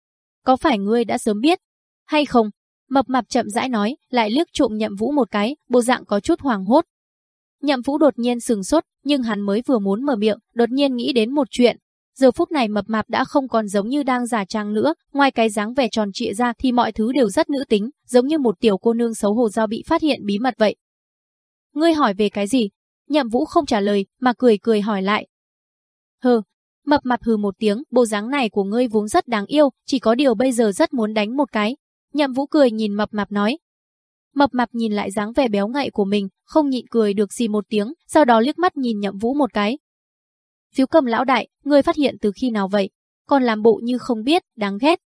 có phải ngươi đã sớm biết? Hay không? Mập mạp chậm rãi nói, lại liếc trộm nhậm vũ một cái, bộ dạng có chút hoàng hốt. Nhậm vũ đột nhiên sừng sốt, nhưng hắn mới vừa muốn mở miệng, đột nhiên nghĩ đến một chuyện. Giờ phút này mập mạp đã không còn giống như đang giả trang nữa, ngoài cái dáng vẻ tròn trịa ra thì mọi thứ đều rất nữ tính, giống như một tiểu cô nương xấu hổ do bị phát hiện bí mật vậy. Ngươi hỏi về cái gì? Nhậm vũ không trả lời, mà cười cười hỏi lại. Hừ, mập mạp hừ một tiếng, bộ dáng này của ngươi vốn rất đáng yêu, chỉ có điều bây giờ rất muốn đánh một cái. Nhậm vũ cười nhìn mập mạp nói, Mập mạp nhìn lại dáng vẻ béo ngậy của mình, không nhịn cười được gì một tiếng, sau đó liếc mắt nhìn nhậm vũ một cái. Phiếu cầm lão đại, người phát hiện từ khi nào vậy? Còn làm bộ như không biết, đáng ghét.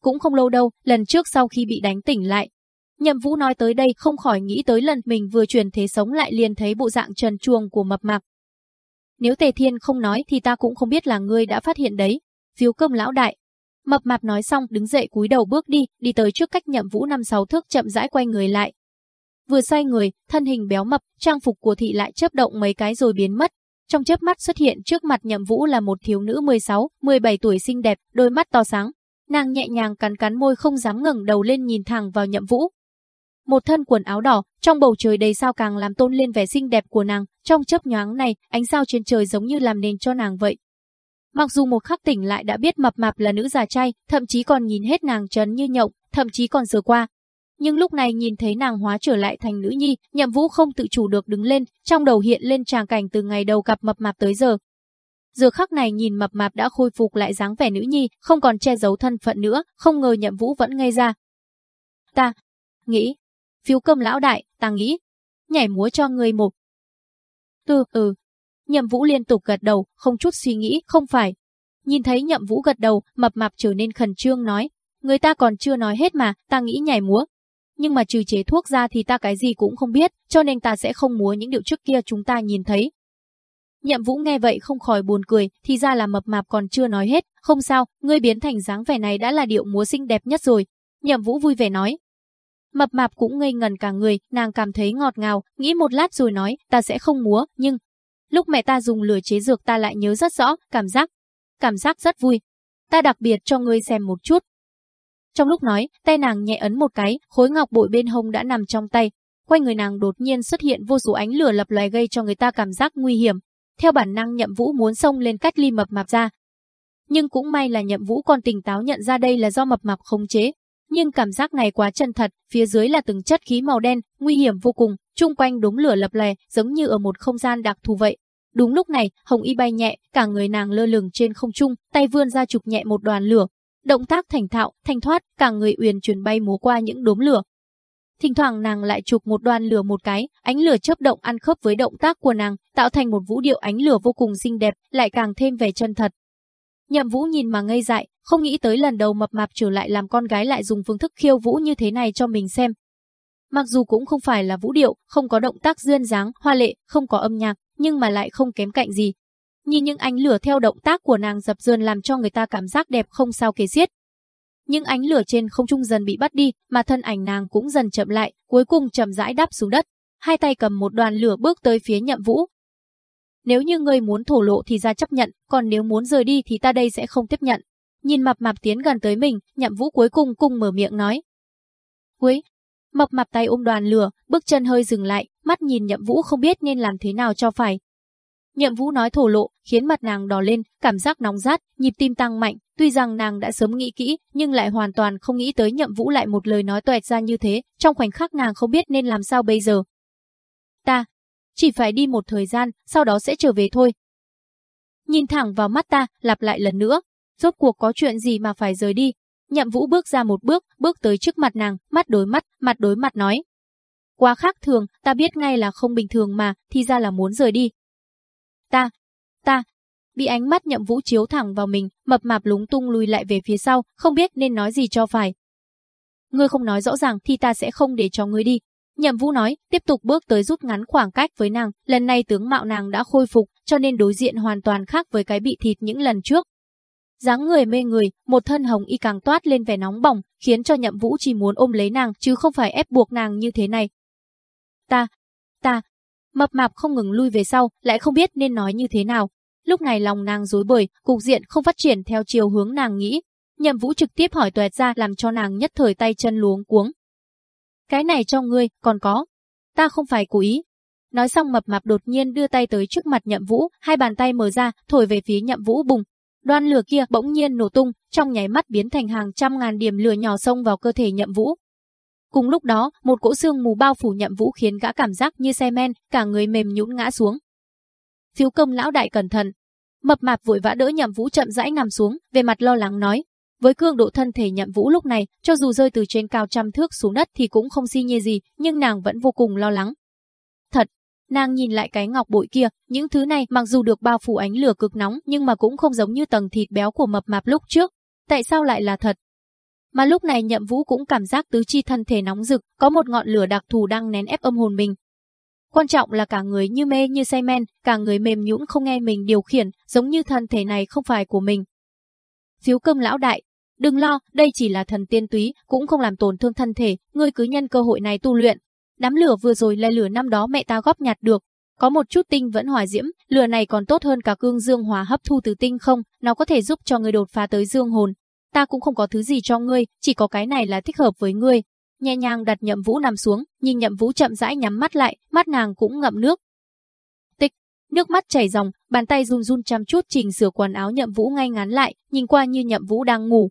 Cũng không lâu đâu, lần trước sau khi bị đánh tỉnh lại. Nhậm vũ nói tới đây không khỏi nghĩ tới lần mình vừa chuyển thế sống lại liền thấy bộ dạng trần chuồng của mập mạp. Nếu Tề Thiên không nói thì ta cũng không biết là ngươi đã phát hiện đấy. Phiếu cơm lão đại, Mập mạp nói xong đứng dậy cúi đầu bước đi, đi tới trước cách nhậm vũ năm sáu thước chậm rãi quay người lại. Vừa xoay người, thân hình béo mập, trang phục của thị lại chớp động mấy cái rồi biến mất. Trong chớp mắt xuất hiện trước mặt nhậm vũ là một thiếu nữ 16, 17 tuổi xinh đẹp, đôi mắt to sáng. Nàng nhẹ nhàng cắn cắn môi không dám ngẩng đầu lên nhìn thẳng vào nhậm vũ. Một thân quần áo đỏ, trong bầu trời đầy sao càng làm tôn lên vẻ xinh đẹp của nàng, trong chớp nhoáng này, ánh sao trên trời giống như làm nền cho nàng vậy. Mặc dù một khắc tỉnh lại đã biết mập mạp là nữ già trai, thậm chí còn nhìn hết nàng trấn như nhộng, thậm chí còn sờ qua. Nhưng lúc này nhìn thấy nàng hóa trở lại thành nữ nhi, nhậm vũ không tự chủ được đứng lên, trong đầu hiện lên tràng cảnh từ ngày đầu gặp mập mạp tới giờ. Giờ khắc này nhìn mập mạp đã khôi phục lại dáng vẻ nữ nhi, không còn che giấu thân phận nữa, không ngờ nhậm vũ vẫn ngây ra. Ta, nghĩ, phiếu cơm lão đại, ta nghĩ, nhảy múa cho người một. tư, ừ. Nhậm Vũ liên tục gật đầu, không chút suy nghĩ, không phải. Nhìn thấy Nhậm Vũ gật đầu, mập mạp trở nên khẩn trương nói, người ta còn chưa nói hết mà, ta nghĩ nhảy múa. Nhưng mà trừ chế thuốc ra thì ta cái gì cũng không biết, cho nên ta sẽ không múa những điệu trước kia chúng ta nhìn thấy. Nhậm Vũ nghe vậy không khỏi buồn cười, thì ra là mập mạp còn chưa nói hết, không sao, ngươi biến thành dáng vẻ này đã là điệu múa xinh đẹp nhất rồi. Nhậm Vũ vui vẻ nói. Mập mạp cũng ngây ngần cả người, nàng cảm thấy ngọt ngào, nghĩ một lát rồi nói, ta sẽ không múa, nhưng... Lúc mẹ ta dùng lửa chế dược ta lại nhớ rất rõ, cảm giác, cảm giác rất vui. Ta đặc biệt cho ngươi xem một chút. Trong lúc nói, tay nàng nhẹ ấn một cái, khối ngọc bội bên hông đã nằm trong tay. Quanh người nàng đột nhiên xuất hiện vô số ánh lửa lập loài gây cho người ta cảm giác nguy hiểm. Theo bản năng nhậm vũ muốn xông lên cách ly mập mạp ra. Nhưng cũng may là nhậm vũ còn tỉnh táo nhận ra đây là do mập mạp khống chế. Nhưng cảm giác này quá chân thật, phía dưới là từng chất khí màu đen, nguy hiểm vô cùng, chung quanh đống lửa lập lè, giống như ở một không gian đặc thù vậy. Đúng lúc này, Hồng Y bay nhẹ, cả người nàng lơ lửng trên không trung, tay vươn ra chụp nhẹ một đoàn lửa. Động tác thành thạo, thanh thoát, cả người uyển chuyển bay múa qua những đốm lửa. Thỉnh thoảng nàng lại chụp một đoàn lửa một cái, ánh lửa chớp động ăn khớp với động tác của nàng, tạo thành một vũ điệu ánh lửa vô cùng xinh đẹp, lại càng thêm vẻ chân thật. Nhậm Vũ nhìn mà ngây dại, không nghĩ tới lần đầu mập mạp trở lại làm con gái lại dùng phương thức khiêu vũ như thế này cho mình xem. Mặc dù cũng không phải là vũ điệu, không có động tác duyên dáng, hoa lệ, không có âm nhạc, nhưng mà lại không kém cạnh gì. Nhìn những ánh lửa theo động tác của nàng dập dườn làm cho người ta cảm giác đẹp không sao kể xiết. Những ánh lửa trên không trung dần bị bắt đi, mà thân ảnh nàng cũng dần chậm lại, cuối cùng chậm rãi đáp xuống đất. Hai tay cầm một đoàn lửa bước tới phía nhậm vũ. Nếu như ngươi muốn thổ lộ thì ra chấp nhận, còn nếu muốn rời đi thì ta đây sẽ không tiếp nhận. Nhìn mập mạp tiến gần tới mình, nhậm vũ cuối cùng cùng mở miệng nói. Cuối, mập mạp tay ôm đoàn lửa, bước chân hơi dừng lại, mắt nhìn nhậm vũ không biết nên làm thế nào cho phải. Nhậm vũ nói thổ lộ, khiến mặt nàng đỏ lên, cảm giác nóng rát, nhịp tim tăng mạnh, tuy rằng nàng đã sớm nghĩ kỹ, nhưng lại hoàn toàn không nghĩ tới nhậm vũ lại một lời nói toẹt ra như thế, trong khoảnh khắc nàng không biết nên làm sao bây giờ. Ta, chỉ phải đi một thời gian, sau đó sẽ trở về thôi. Nhìn thẳng vào mắt ta, lặp lại lần nữa, rốt cuộc có chuyện gì mà phải rời đi. Nhậm Vũ bước ra một bước, bước tới trước mặt nàng, mắt đối mắt, mặt đối mặt nói. Quá khác thường, ta biết ngay là không bình thường mà, thì ra là muốn rời đi. Ta, ta, bị ánh mắt nhậm vũ chiếu thẳng vào mình, mập mạp lúng tung lùi lại về phía sau, không biết nên nói gì cho phải. Ngươi không nói rõ ràng thì ta sẽ không để cho ngươi đi. Nhậm vũ nói, tiếp tục bước tới rút ngắn khoảng cách với nàng, lần này tướng mạo nàng đã khôi phục, cho nên đối diện hoàn toàn khác với cái bị thịt những lần trước dáng người mê người, một thân hồng y càng toát lên vẻ nóng bỏng, khiến cho Nhậm Vũ chỉ muốn ôm lấy nàng chứ không phải ép buộc nàng như thế này. Ta, ta, mập mạp không ngừng lui về sau, lại không biết nên nói như thế nào. Lúc này lòng nàng rối bời, cục diện không phát triển theo chiều hướng nàng nghĩ. Nhậm Vũ trực tiếp hỏi tuẹt ra làm cho nàng nhất thời tay chân luống cuống. Cái này cho ngươi, còn có. Ta không phải cố ý. Nói xong mập mạp đột nhiên đưa tay tới trước mặt Nhậm Vũ, hai bàn tay mở ra, thổi về phía Nhậm Vũ bùng, Đoan lửa kia bỗng nhiên nổ tung, trong nháy mắt biến thành hàng trăm ngàn điểm lửa nhỏ xông vào cơ thể Nhậm Vũ. Cùng lúc đó, một cỗ xương mù bao phủ Nhậm Vũ khiến gã cảm giác như xe men, cả người mềm nhũn ngã xuống. Phiếu công lão đại cẩn thận. Mập mạp vội vã đỡ Nhậm Vũ chậm rãi nằm xuống, về mặt lo lắng nói, với cương độ thân thể Nhậm Vũ lúc này, cho dù rơi từ trên cao trăm thước xuống đất thì cũng không si nhê gì, nhưng nàng vẫn vô cùng lo lắng. Thật, Nàng nhìn lại cái ngọc bội kia, những thứ này mặc dù được bao phủ ánh lửa cực nóng nhưng mà cũng không giống như tầng thịt béo của mập mạp lúc trước. Tại sao lại là thật? Mà lúc này nhậm vũ cũng cảm giác tứ chi thân thể nóng rực, có một ngọn lửa đặc thù đang nén ép âm hồn mình. Quan trọng là cả người như mê như say men, cả người mềm nhũn không nghe mình điều khiển, giống như thân thể này không phải của mình. Phiếu cơm lão đại, đừng lo, đây chỉ là thần tiên túy, cũng không làm tổn thương thân thể, ngươi cứ nhân cơ hội này tu luyện, Đám lửa vừa rồi là lửa năm đó mẹ ta góp nhặt được. Có một chút tinh vẫn hòa diễm, lửa này còn tốt hơn cả cương dương hỏa hấp thu từ tinh không, nó có thể giúp cho người đột phá tới dương hồn. Ta cũng không có thứ gì cho ngươi, chỉ có cái này là thích hợp với ngươi. Nhẹ nhàng đặt nhậm vũ nằm xuống, nhìn nhậm vũ chậm rãi nhắm mắt lại, mắt nàng cũng ngậm nước. Tích, nước mắt chảy ròng, bàn tay run run chăm chút chỉnh sửa quần áo nhậm vũ ngay ngắn lại, nhìn qua như nhậm vũ đang ngủ.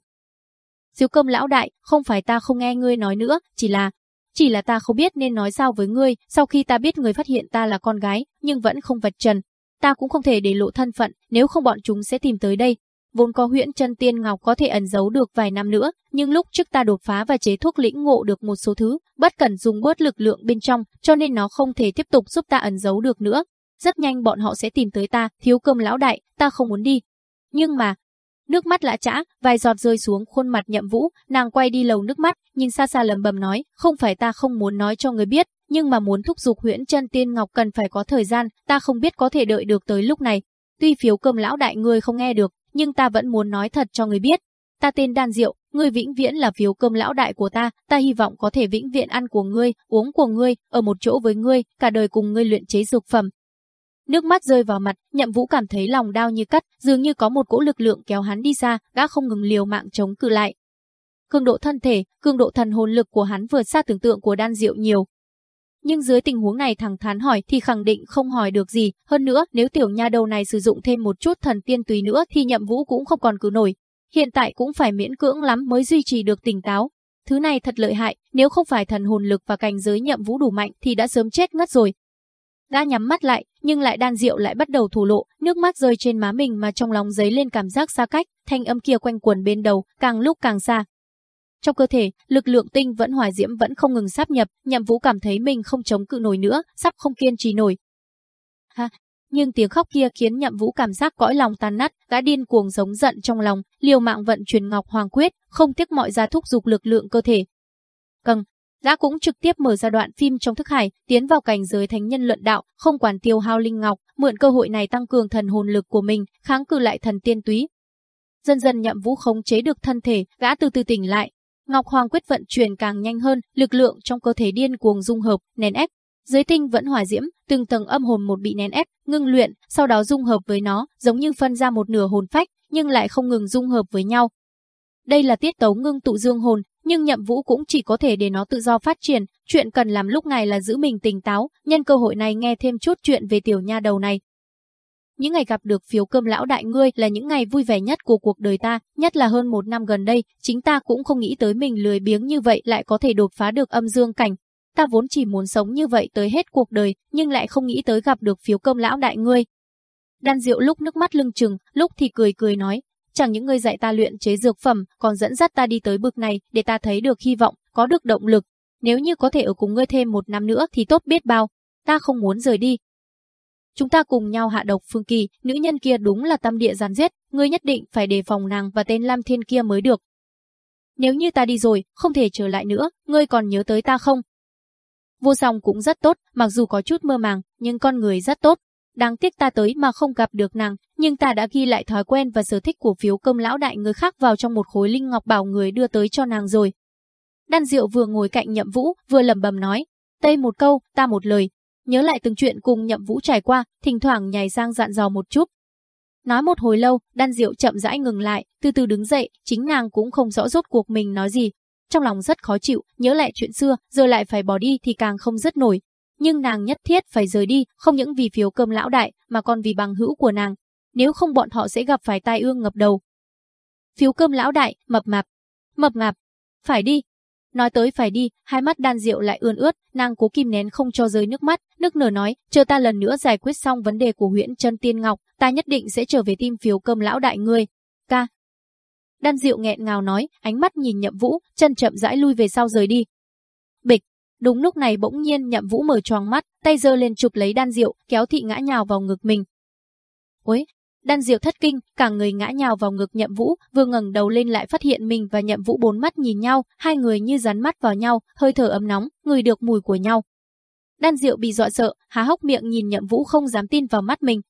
Diêu công lão đại, không phải ta không nghe ngươi nói nữa, chỉ là chỉ là ta không biết nên nói sao với ngươi, sau khi ta biết người phát hiện ta là con gái, nhưng vẫn không vạch trần. Ta cũng không thể để lộ thân phận, nếu không bọn chúng sẽ tìm tới đây. Vốn có huyễn chân tiên ngọc có thể ẩn giấu được vài năm nữa, nhưng lúc trước ta đột phá và chế thuốc lĩnh ngộ được một số thứ, bất cần dùng bớt lực lượng bên trong, cho nên nó không thể tiếp tục giúp ta ẩn giấu được nữa. rất nhanh bọn họ sẽ tìm tới ta, thiếu cơm lão đại, ta không muốn đi. Nhưng mà, nước mắt lã chã, vài giọt rơi xuống khuôn mặt nhậm vũ, nàng quay đi lầu nước mắt, nhìn xa xa lầm bầm nói, không phải ta không muốn nói cho người biết, nhưng mà muốn thúc giục huyễn chân tiên ngọc cần phải có thời gian, ta không biết có thể đợi được tới lúc này. Tuy phiếu cơm lão đại ngươi không nghe được, nhưng ta vẫn muốn nói thật cho người biết. Ta tên Đan Diệu, ngươi vĩnh viễn là phiếu cơm lão đại của ta, ta hy vọng có thể vĩnh viễn ăn của ngươi, uống của ngươi, ở một chỗ với ngươi, cả đời cùng ngươi luyện chế dược phẩm. Nước mắt rơi vào mặt, nhậm vũ cảm thấy lòng đau như cắt, dường như có một cỗ lực lượng kéo hắn đi xa, gã không ngừng liều mạng chống cự lại. Cường độ thân thể, cường độ thần hồn lực của hắn vượt xa tưởng tượng của đan diệu nhiều, nhưng dưới tình huống này thằng thán hỏi thì khẳng định không hỏi được gì, hơn nữa nếu tiểu nha đầu này sử dụng thêm một chút thần tiên tùy nữa thì nhậm vũ cũng không còn cứ nổi. Hiện tại cũng phải miễn cưỡng lắm mới duy trì được tỉnh táo. Thứ này thật lợi hại, nếu không phải thần hồn lực và cảnh giới nhậm vũ đủ mạnh thì đã sớm chết ngất rồi. Gã nhắm mắt lại, nhưng lại đan rượu lại bắt đầu thủ lộ, nước mắt rơi trên má mình mà trong lòng giấy lên cảm giác xa cách, thanh âm kia quanh quẩn bên đầu, càng lúc càng xa, trong cơ thể, lực lượng tinh vẫn hòa diễm vẫn không ngừng sáp nhập, Nhậm Vũ cảm thấy mình không chống cự nổi nữa, sắp không kiên trì nổi. Ha, nhưng tiếng khóc kia khiến Nhậm Vũ cảm giác cõi lòng tan nát, gã điên cuồng giống giận trong lòng, liều mạng vận chuyển Ngọc Hoàng quyết, không tiếc mọi gia thúc dục lực lượng cơ thể. Căng, gã cũng trực tiếp mở ra đoạn phim trong thức hải, tiến vào cảnh giới thánh nhân luận đạo, không quản tiêu hao linh ngọc, mượn cơ hội này tăng cường thần hồn lực của mình, kháng cự lại thần tiên túy. Dần dần Nhậm Vũ khống chế được thân thể, gã từ từ tỉnh lại, Ngọc Hoàng quyết vận chuyển càng nhanh hơn, lực lượng trong cơ thể điên cuồng dung hợp, nén ép. Dưới tinh vẫn hỏa diễm, từng tầng âm hồn một bị nén ép, ngưng luyện, sau đó dung hợp với nó, giống như phân ra một nửa hồn phách, nhưng lại không ngừng dung hợp với nhau. Đây là tiết tấu ngưng tụ dương hồn, nhưng Nhậm Vũ cũng chỉ có thể để nó tự do phát triển, chuyện cần làm lúc này là giữ mình tỉnh táo, nhân cơ hội này nghe thêm chút chuyện về tiểu nha đầu này. Những ngày gặp được phiếu cơm lão đại ngươi là những ngày vui vẻ nhất của cuộc đời ta, nhất là hơn một năm gần đây, chính ta cũng không nghĩ tới mình lười biếng như vậy lại có thể đột phá được âm dương cảnh. Ta vốn chỉ muốn sống như vậy tới hết cuộc đời, nhưng lại không nghĩ tới gặp được phiếu cơm lão đại ngươi. Đan Diệu lúc nước mắt lưng trừng, lúc thì cười cười nói, chẳng những ngươi dạy ta luyện chế dược phẩm, còn dẫn dắt ta đi tới bực này để ta thấy được hy vọng, có được động lực. Nếu như có thể ở cùng ngươi thêm một năm nữa thì tốt biết bao. Ta không muốn rời đi, Chúng ta cùng nhau hạ độc Phương Kỳ, nữ nhân kia đúng là tâm địa gián giết, ngươi nhất định phải đề phòng nàng và tên Lam Thiên kia mới được. Nếu như ta đi rồi, không thể trở lại nữa, ngươi còn nhớ tới ta không? Vô song cũng rất tốt, mặc dù có chút mơ màng, nhưng con người rất tốt. Đáng tiếc ta tới mà không gặp được nàng, nhưng ta đã ghi lại thói quen và sở thích của phiếu công lão đại người khác vào trong một khối linh ngọc bảo người đưa tới cho nàng rồi. Đan Diệu vừa ngồi cạnh Nhậm Vũ, vừa lẩm bẩm nói, "Tây một câu, ta một lời, Nhớ lại từng chuyện cùng nhậm vũ trải qua, thỉnh thoảng nhảy sang dặn dò một chút. Nói một hồi lâu, đan diệu chậm rãi ngừng lại, từ từ đứng dậy, chính nàng cũng không rõ rốt cuộc mình nói gì. Trong lòng rất khó chịu, nhớ lại chuyện xưa, giờ lại phải bỏ đi thì càng không dứt nổi. Nhưng nàng nhất thiết phải rời đi, không những vì phiếu cơm lão đại, mà còn vì bằng hữu của nàng. Nếu không bọn họ sẽ gặp phải tai ương ngập đầu. Phiếu cơm lão đại, mập mạp. Mập ngạp. Phải đi, Nói tới phải đi, hai mắt đan rượu lại ươn ướt, nàng cố kìm nén không cho rơi nước mắt, nước nở nói, chờ ta lần nữa giải quyết xong vấn đề của huyện Trân tiên ngọc, ta nhất định sẽ trở về tim phiếu cơm lão đại ngươi. Ca. Đan rượu nghẹn ngào nói, ánh mắt nhìn nhậm vũ, chân chậm rãi lui về sau rời đi. Bịch. Đúng lúc này bỗng nhiên nhậm vũ mở tròn mắt, tay giơ lên chụp lấy đan rượu, kéo thị ngã nhào vào ngực mình. Ôi, Đan Diệu thất kinh, cả người ngã nhào vào ngực Nhậm Vũ, vừa ngẩng đầu lên lại phát hiện mình và Nhậm Vũ bốn mắt nhìn nhau, hai người như dán mắt vào nhau, hơi thở ấm nóng, người được mùi của nhau. Đan Diệu bị dọa sợ, há hốc miệng nhìn Nhậm Vũ không dám tin vào mắt mình.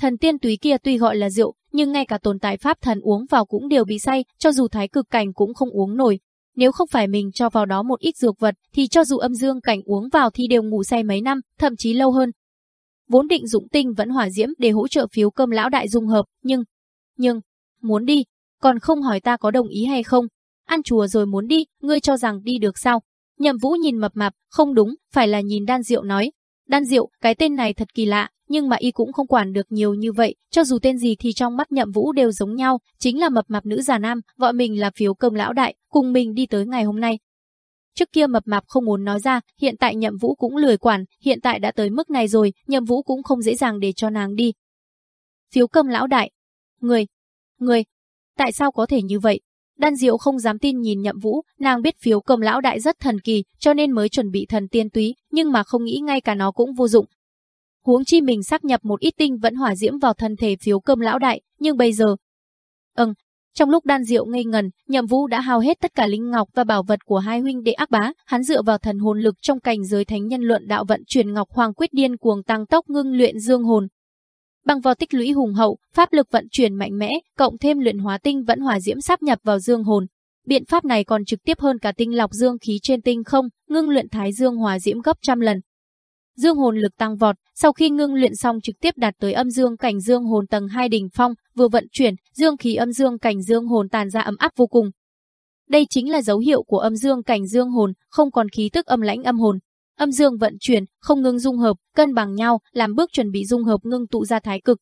Thần tiên túy kia tuy gọi là rượu, nhưng ngay cả tồn tại pháp thần uống vào cũng đều bị say, cho dù thái cực cảnh cũng không uống nổi. Nếu không phải mình cho vào đó một ít dược vật, thì cho dù âm dương cảnh uống vào thì đều ngủ say mấy năm, thậm chí lâu hơn, vốn định dũng tinh vẫn hỏa diễm để hỗ trợ phiếu cơm lão đại dung hợp, nhưng, nhưng, muốn đi, còn không hỏi ta có đồng ý hay không. Ăn chùa rồi muốn đi, ngươi cho rằng đi được sao? Nhậm Vũ nhìn mập mạp, không đúng, phải là nhìn Đan Diệu nói. Đan Diệu, cái tên này thật kỳ lạ, nhưng mà y cũng không quản được nhiều như vậy, cho dù tên gì thì trong mắt Nhậm Vũ đều giống nhau, chính là mập mạp nữ già nam, gọi mình là phiếu cơm lão đại, cùng mình đi tới ngày hôm nay. Trước kia mập mạp không muốn nói ra, hiện tại nhậm vũ cũng lười quản, hiện tại đã tới mức này rồi, nhậm vũ cũng không dễ dàng để cho nàng đi. Phiếu cơm lão đại. Người. Người. Tại sao có thể như vậy? Đan Diệu không dám tin nhìn nhậm vũ, nàng biết phiếu cầm lão đại rất thần kỳ, cho nên mới chuẩn bị thần tiên túy, nhưng mà không nghĩ ngay cả nó cũng vô dụng. Huống chi mình xác nhập một ít tinh vẫn hỏa diễm vào thân thể phiếu cơm lão đại, nhưng bây giờ... Ừm, trong lúc đan diệu ngây ngần, Nhậm Vũ đã hao hết tất cả linh ngọc và bảo vật của hai huynh đệ ác bá, hắn dựa vào thần hồn lực trong cảnh giới thánh nhân luận đạo vận chuyển ngọc hoàng quyết điên cuồng tăng tốc ngưng luyện dương hồn. Bằng vào tích lũy hùng hậu, pháp lực vận chuyển mạnh mẽ, cộng thêm luyện hóa tinh vẫn hỏa diễm sáp nhập vào dương hồn. Biện pháp này còn trực tiếp hơn cả tinh lọc dương khí trên tinh không, ngưng luyện thái dương hỏa diễm gấp trăm lần. Dương hồn lực tăng vọt, sau khi ngưng luyện xong trực tiếp đạt tới âm dương cảnh dương hồn tầng 2 đỉnh phong, vừa vận chuyển, dương khí âm dương cảnh dương hồn tàn ra ấm áp vô cùng. Đây chính là dấu hiệu của âm dương cảnh dương hồn, không còn khí tức âm lãnh âm hồn. Âm dương vận chuyển, không ngưng dung hợp, cân bằng nhau, làm bước chuẩn bị dung hợp ngưng tụ ra thái cực.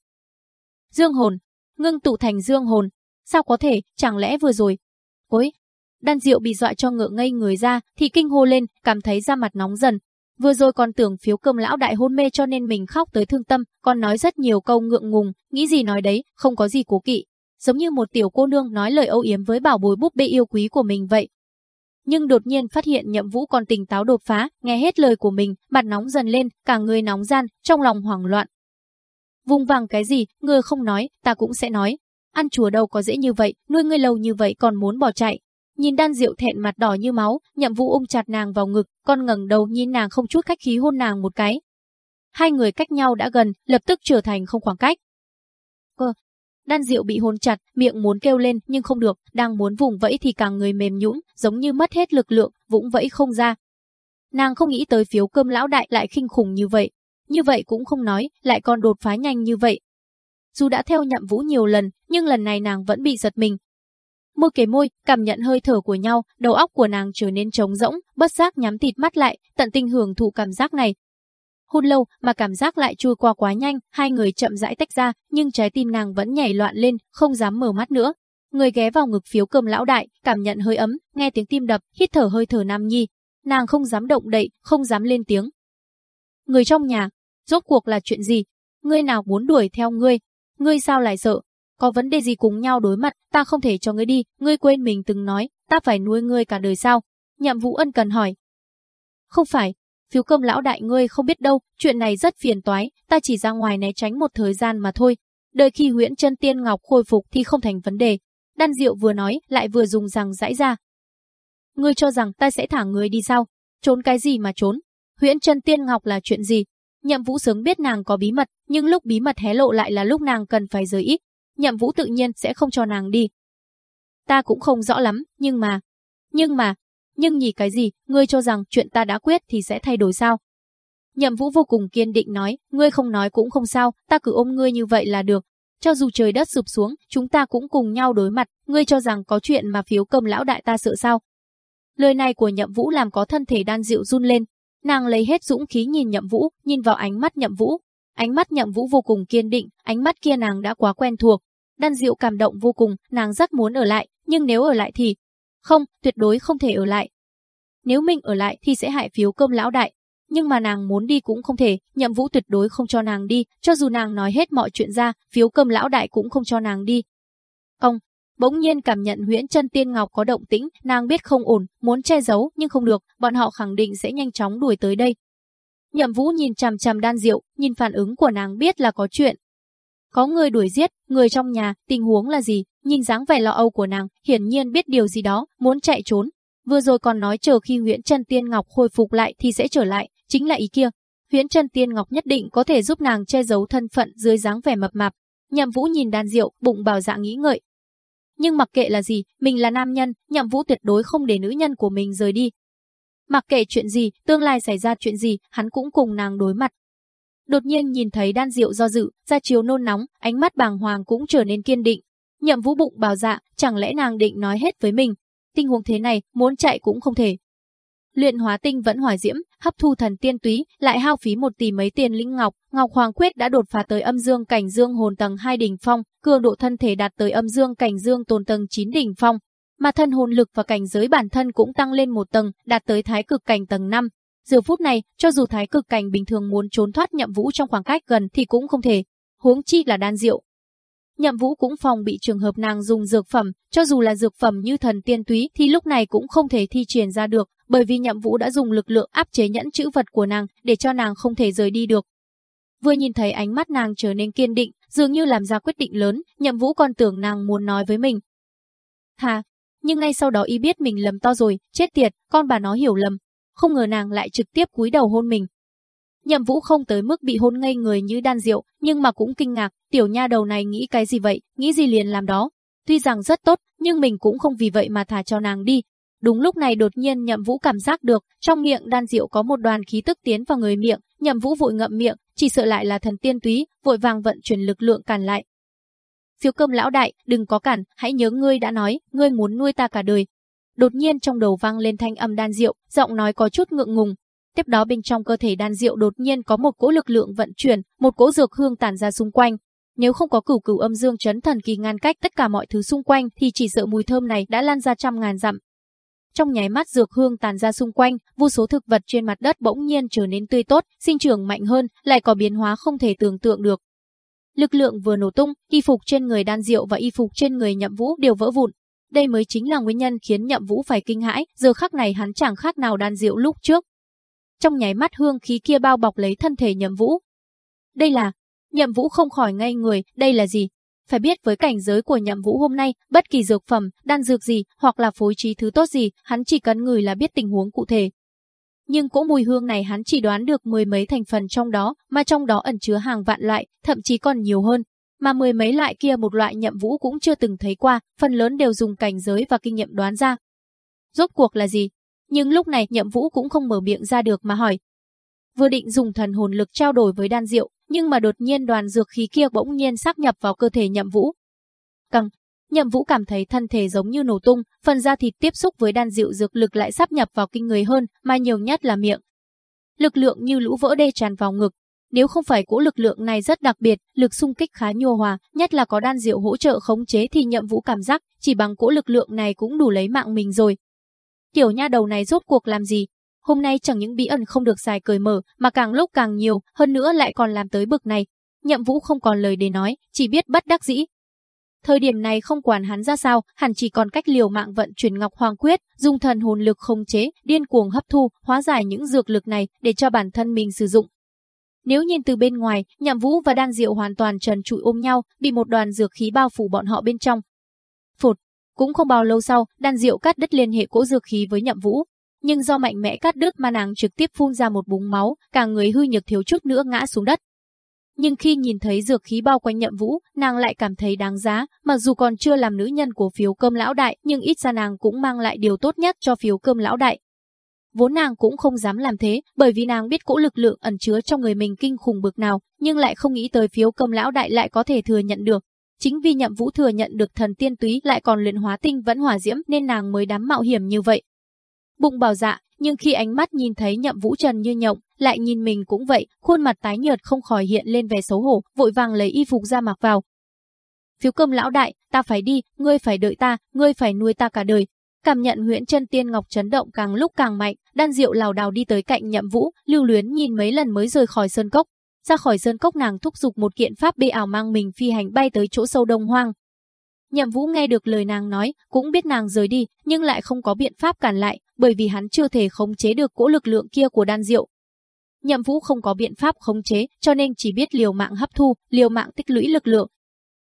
Dương hồn, ngưng tụ thành dương hồn, sao có thể, chẳng lẽ vừa rồi? Ôi, đan diệu bị dọa cho ngựa ngây người ra, thì kinh hô lên, cảm thấy da mặt nóng dần, Vừa rồi còn tưởng phiếu cơm lão đại hôn mê cho nên mình khóc tới thương tâm, còn nói rất nhiều câu ngượng ngùng, nghĩ gì nói đấy, không có gì cố kỵ. Giống như một tiểu cô nương nói lời âu yếm với bảo bối búp bê yêu quý của mình vậy. Nhưng đột nhiên phát hiện nhậm vũ còn tỉnh táo đột phá, nghe hết lời của mình, mặt nóng dần lên, cả người nóng gian, trong lòng hoảng loạn. Vùng vàng cái gì, ngươi không nói, ta cũng sẽ nói. Ăn chùa đâu có dễ như vậy, nuôi ngươi lâu như vậy còn muốn bỏ chạy, Nhìn đan diệu thẹn mặt đỏ như máu, nhậm vũ ôm chặt nàng vào ngực, con ngẩng đầu nhìn nàng không chút khách khí hôn nàng một cái. Hai người cách nhau đã gần, lập tức trở thành không khoảng cách. Cơ, đan diệu bị hôn chặt, miệng muốn kêu lên nhưng không được, đang muốn vùng vẫy thì càng người mềm nhũn, giống như mất hết lực lượng, vũng vẫy không ra. Nàng không nghĩ tới phiếu cơm lão đại lại khinh khủng như vậy. Như vậy cũng không nói, lại còn đột phá nhanh như vậy. Dù đã theo nhậm vũ nhiều lần, nhưng lần này nàng vẫn bị giật mình, môi kề môi, cảm nhận hơi thở của nhau, đầu óc của nàng trở nên trống rỗng, bất giác nhắm thịt mắt lại, tận tình hưởng thụ cảm giác này. Hôn lâu mà cảm giác lại trôi qua quá nhanh, hai người chậm rãi tách ra, nhưng trái tim nàng vẫn nhảy loạn lên, không dám mở mắt nữa. Người ghé vào ngực phiếu cơm lão đại, cảm nhận hơi ấm, nghe tiếng tim đập, hít thở hơi thở nam nhi. Nàng không dám động đậy, không dám lên tiếng. Người trong nhà, rốt cuộc là chuyện gì? Ngươi nào muốn đuổi theo ngươi? Ngươi sao lại sợ? có vấn đề gì cùng nhau đối mặt, ta không thể cho ngươi đi, ngươi quên mình từng nói, ta phải nuôi ngươi cả đời sao? Nhậm Vũ Ân cần hỏi. Không phải, phiếu cơm lão đại ngươi không biết đâu, chuyện này rất phiền toái, ta chỉ ra ngoài né tránh một thời gian mà thôi. Đợi khi huyễn chân tiên ngọc khôi phục thì không thành vấn đề. Đan Diệu vừa nói, lại vừa dùng rằng dãi ra. Ngươi cho rằng ta sẽ thả ngươi đi sao? Trốn cái gì mà trốn? Huyễn chân tiên ngọc là chuyện gì? Nhậm Vũ sớm biết nàng có bí mật, nhưng lúc bí mật hé lộ lại là lúc nàng cần phải giới ít, nhậm vũ tự nhiên sẽ không cho nàng đi. Ta cũng không rõ lắm, nhưng mà... Nhưng mà... Nhưng nhì cái gì, ngươi cho rằng chuyện ta đã quyết thì sẽ thay đổi sao? Nhậm vũ vô cùng kiên định nói, ngươi không nói cũng không sao, ta cứ ôm ngươi như vậy là được. Cho dù trời đất sụp xuống, chúng ta cũng cùng nhau đối mặt, ngươi cho rằng có chuyện mà phiếu cầm lão đại ta sợ sao? Lời này của nhậm vũ làm có thân thể đan dịu run lên. Nàng lấy hết dũng khí nhìn nhậm vũ, nhìn vào ánh mắt nhậm vũ, Ánh mắt nhậm vũ vô cùng kiên định, ánh mắt kia nàng đã quá quen thuộc. Đan Diệu cảm động vô cùng, nàng rất muốn ở lại, nhưng nếu ở lại thì... Không, tuyệt đối không thể ở lại. Nếu mình ở lại thì sẽ hại phiếu cơm lão đại. Nhưng mà nàng muốn đi cũng không thể, nhậm vũ tuyệt đối không cho nàng đi, cho dù nàng nói hết mọi chuyện ra, phiếu cơm lão đại cũng không cho nàng đi. Ông, bỗng nhiên cảm nhận huyễn chân tiên ngọc có động tĩnh, nàng biết không ổn, muốn che giấu nhưng không được, bọn họ khẳng định sẽ nhanh chóng đuổi tới đây, Nhậm Vũ nhìn chằm chằm đan diệu, nhìn phản ứng của nàng biết là có chuyện. Có người đuổi giết, người trong nhà, tình huống là gì, nhìn dáng vẻ lo âu của nàng, hiển nhiên biết điều gì đó, muốn chạy trốn. Vừa rồi còn nói chờ khi Huyễn Trần Tiên Ngọc khôi phục lại thì sẽ trở lại, chính là ý kia. Huyễn Trần Tiên Ngọc nhất định có thể giúp nàng che giấu thân phận dưới dáng vẻ mập mạp. Nhậm Vũ nhìn đan rượu bụng bảo dạ nghĩ ngợi. Nhưng mặc kệ là gì, mình là nam nhân, Nhậm Vũ tuyệt đối không để nữ nhân của mình rời đi, Mặc kệ chuyện gì, tương lai xảy ra chuyện gì, hắn cũng cùng nàng đối mặt. Đột nhiên nhìn thấy đan diệu do dự, ra chiếu nôn nóng, ánh mắt bàng hoàng cũng trở nên kiên định. Nhậm vũ bụng bảo dạ, chẳng lẽ nàng định nói hết với mình. Tình huống thế này, muốn chạy cũng không thể. Luyện hóa tinh vẫn hỏa diễm, hấp thu thần tiên túy, lại hao phí một tỷ mấy tiền linh ngọc, Ngọc Hoàng Quyết đã đột phá tới âm dương cảnh dương hồn tầng 2 đỉnh phong, cường độ thân thể đạt tới âm dương cảnh dương tồn tầng 9 đỉnh phong, mà thân hồn lực và cảnh giới bản thân cũng tăng lên một tầng, đạt tới thái cực cảnh tầng 5. Giờ phút này, cho dù thái cực cảnh bình thường muốn trốn thoát nhậm vũ trong khoảng cách gần thì cũng không thể, huống chi là đan diệu. Nhậm vũ cũng phòng bị trường hợp nàng dùng dược phẩm, cho dù là dược phẩm như thần tiên túy thì lúc này cũng không thể thi triển ra được, bởi vì nhậm vũ đã dùng lực lượng áp chế nhẫn chữ vật của nàng để cho nàng không thể rời đi được. Vừa nhìn thấy ánh mắt nàng trở nên kiên định, dường như làm ra quyết định lớn, nhậm vũ còn tưởng nàng muốn nói với mình. Hà, nhưng ngay sau đó y biết mình lầm to rồi, chết tiệt, con bà nó hiểu lầm. Không ngờ nàng lại trực tiếp cúi đầu hôn mình. Nhậm vũ không tới mức bị hôn ngây người như đan Diệu, nhưng mà cũng kinh ngạc, tiểu nha đầu này nghĩ cái gì vậy, nghĩ gì liền làm đó. Tuy rằng rất tốt, nhưng mình cũng không vì vậy mà thả cho nàng đi. Đúng lúc này đột nhiên nhậm vũ cảm giác được, trong miệng đan Diệu có một đoàn khí tức tiến vào người miệng, nhậm vũ vội ngậm miệng, chỉ sợ lại là thần tiên túy, vội vàng vận chuyển lực lượng cản lại. Phiếu cơm lão đại, đừng có cản, hãy nhớ ngươi đã nói, ngươi muốn nuôi ta cả đời. Đột nhiên trong đầu vang lên thanh âm đan Diệu giọng nói có chút ngượng ngùng. Tiếp đó bên trong cơ thể đan Diệu đột nhiên có một cỗ lực lượng vận chuyển, một cỗ dược hương tản ra xung quanh. Nếu không có cửu cửu âm dương chấn thần kỳ ngăn cách tất cả mọi thứ xung quanh thì chỉ sợ mùi thơm này đã lan ra trăm ngàn dặm. Trong nháy mắt dược hương tàn ra xung quanh, vô số thực vật trên mặt đất bỗng nhiên trở nên tươi tốt, sinh trưởng mạnh hơn, lại có biến hóa không thể tưởng tượng được. Lực lượng vừa nổ tung, y phục trên người đan diệu và y phục trên người nhậm vũ đều vỡ vụn. Đây mới chính là nguyên nhân khiến nhậm vũ phải kinh hãi, giờ khắc này hắn chẳng khác nào đan diệu lúc trước. Trong nháy mắt hương khí kia bao bọc lấy thân thể nhậm vũ. Đây là, nhậm vũ không khỏi ngay người, đây là gì? Phải biết với cảnh giới của nhậm vũ hôm nay, bất kỳ dược phẩm, đan dược gì, hoặc là phối trí thứ tốt gì, hắn chỉ cần người là biết tình huống cụ thể. Nhưng cỗ mùi hương này hắn chỉ đoán được mười mấy thành phần trong đó, mà trong đó ẩn chứa hàng vạn loại, thậm chí còn nhiều hơn. Mà mười mấy loại kia một loại nhậm vũ cũng chưa từng thấy qua, phần lớn đều dùng cảnh giới và kinh nghiệm đoán ra. Rốt cuộc là gì? Nhưng lúc này nhậm vũ cũng không mở miệng ra được mà hỏi. Vừa định dùng thần hồn lực trao đổi với đan diệu, nhưng mà đột nhiên đoàn dược khí kia bỗng nhiên xác nhập vào cơ thể Nhậm Vũ. Căng, Nhậm Vũ cảm thấy thân thể giống như nổ tung, phần da thịt tiếp xúc với đan diệu dược lực lại sắp nhập vào kinh người hơn, mà nhiều nhất là miệng. Lực lượng như lũ vỡ đê tràn vào ngực. Nếu không phải cỗ lực lượng này rất đặc biệt, lực xung kích khá nhu hòa, nhất là có đan diệu hỗ trợ khống chế thì Nhậm Vũ cảm giác chỉ bằng cỗ lực lượng này cũng đủ lấy mạng mình rồi. Tiểu nha đầu này rốt cuộc làm gì, Hôm nay chẳng những bí ẩn không được dài cởi mở, mà càng lúc càng nhiều, hơn nữa lại còn làm tới bực này. Nhậm Vũ không còn lời để nói, chỉ biết bất đắc dĩ. Thời điểm này không quản hắn ra sao, hẳn chỉ còn cách liều mạng vận chuyển Ngọc Hoàng Quyết, dùng thần hồn lực khống chế, điên cuồng hấp thu, hóa giải những dược lực này để cho bản thân mình sử dụng. Nếu nhìn từ bên ngoài, Nhậm Vũ và Đan Diệu hoàn toàn trần trụi ôm nhau, bị một đoàn dược khí bao phủ bọn họ bên trong. Phụt, cũng không bao lâu sau, Đan Diệu cắt đứt liên hệ cỗ dược khí với Nhậm Vũ, nhưng do mạnh mẽ cắt đứt mà nàng trực tiếp phun ra một búng máu, cả người hư nhược thiếu chút nữa ngã xuống đất. Nhưng khi nhìn thấy dược khí bao quanh nhậm vũ, nàng lại cảm thấy đáng giá, mặc dù còn chưa làm nữ nhân của phiếu cơm lão đại, nhưng ít ra nàng cũng mang lại điều tốt nhất cho phiếu cơm lão đại. Vốn nàng cũng không dám làm thế, bởi vì nàng biết cỗ lực lượng ẩn chứa trong người mình kinh khủng bực nào, nhưng lại không nghĩ tới phiếu công lão đại lại có thể thừa nhận được. Chính vì nhậm vũ thừa nhận được thần tiên túy lại còn luyện hóa tinh vẫn hỏa diễm nên nàng mới đám mạo hiểm như vậy. Bụng bảo dạ, nhưng khi ánh mắt nhìn thấy nhậm vũ trần như nhộng, lại nhìn mình cũng vậy, khuôn mặt tái nhợt không khỏi hiện lên vẻ xấu hổ, vội vàng lấy y phục ra mặc vào. Phiếu cơm lão đại, ta phải đi, ngươi phải đợi ta, ngươi phải nuôi ta cả đời. Cảm nhận nguyễn chân tiên ngọc chấn động càng lúc càng mạnh, đan diệu lào đào đi tới cạnh nhậm vũ, lưu luyến nhìn mấy lần mới rời khỏi sơn cốc. Ra khỏi sơn cốc nàng thúc giục một kiện pháp bê ảo mang mình phi hành bay tới chỗ sâu đông hoang. Nhậm Vũ nghe được lời nàng nói, cũng biết nàng rời đi, nhưng lại không có biện pháp cản lại, bởi vì hắn chưa thể khống chế được cỗ lực lượng kia của đan diệu. Nhậm Vũ không có biện pháp khống chế, cho nên chỉ biết liều mạng hấp thu, liều mạng tích lũy lực lượng.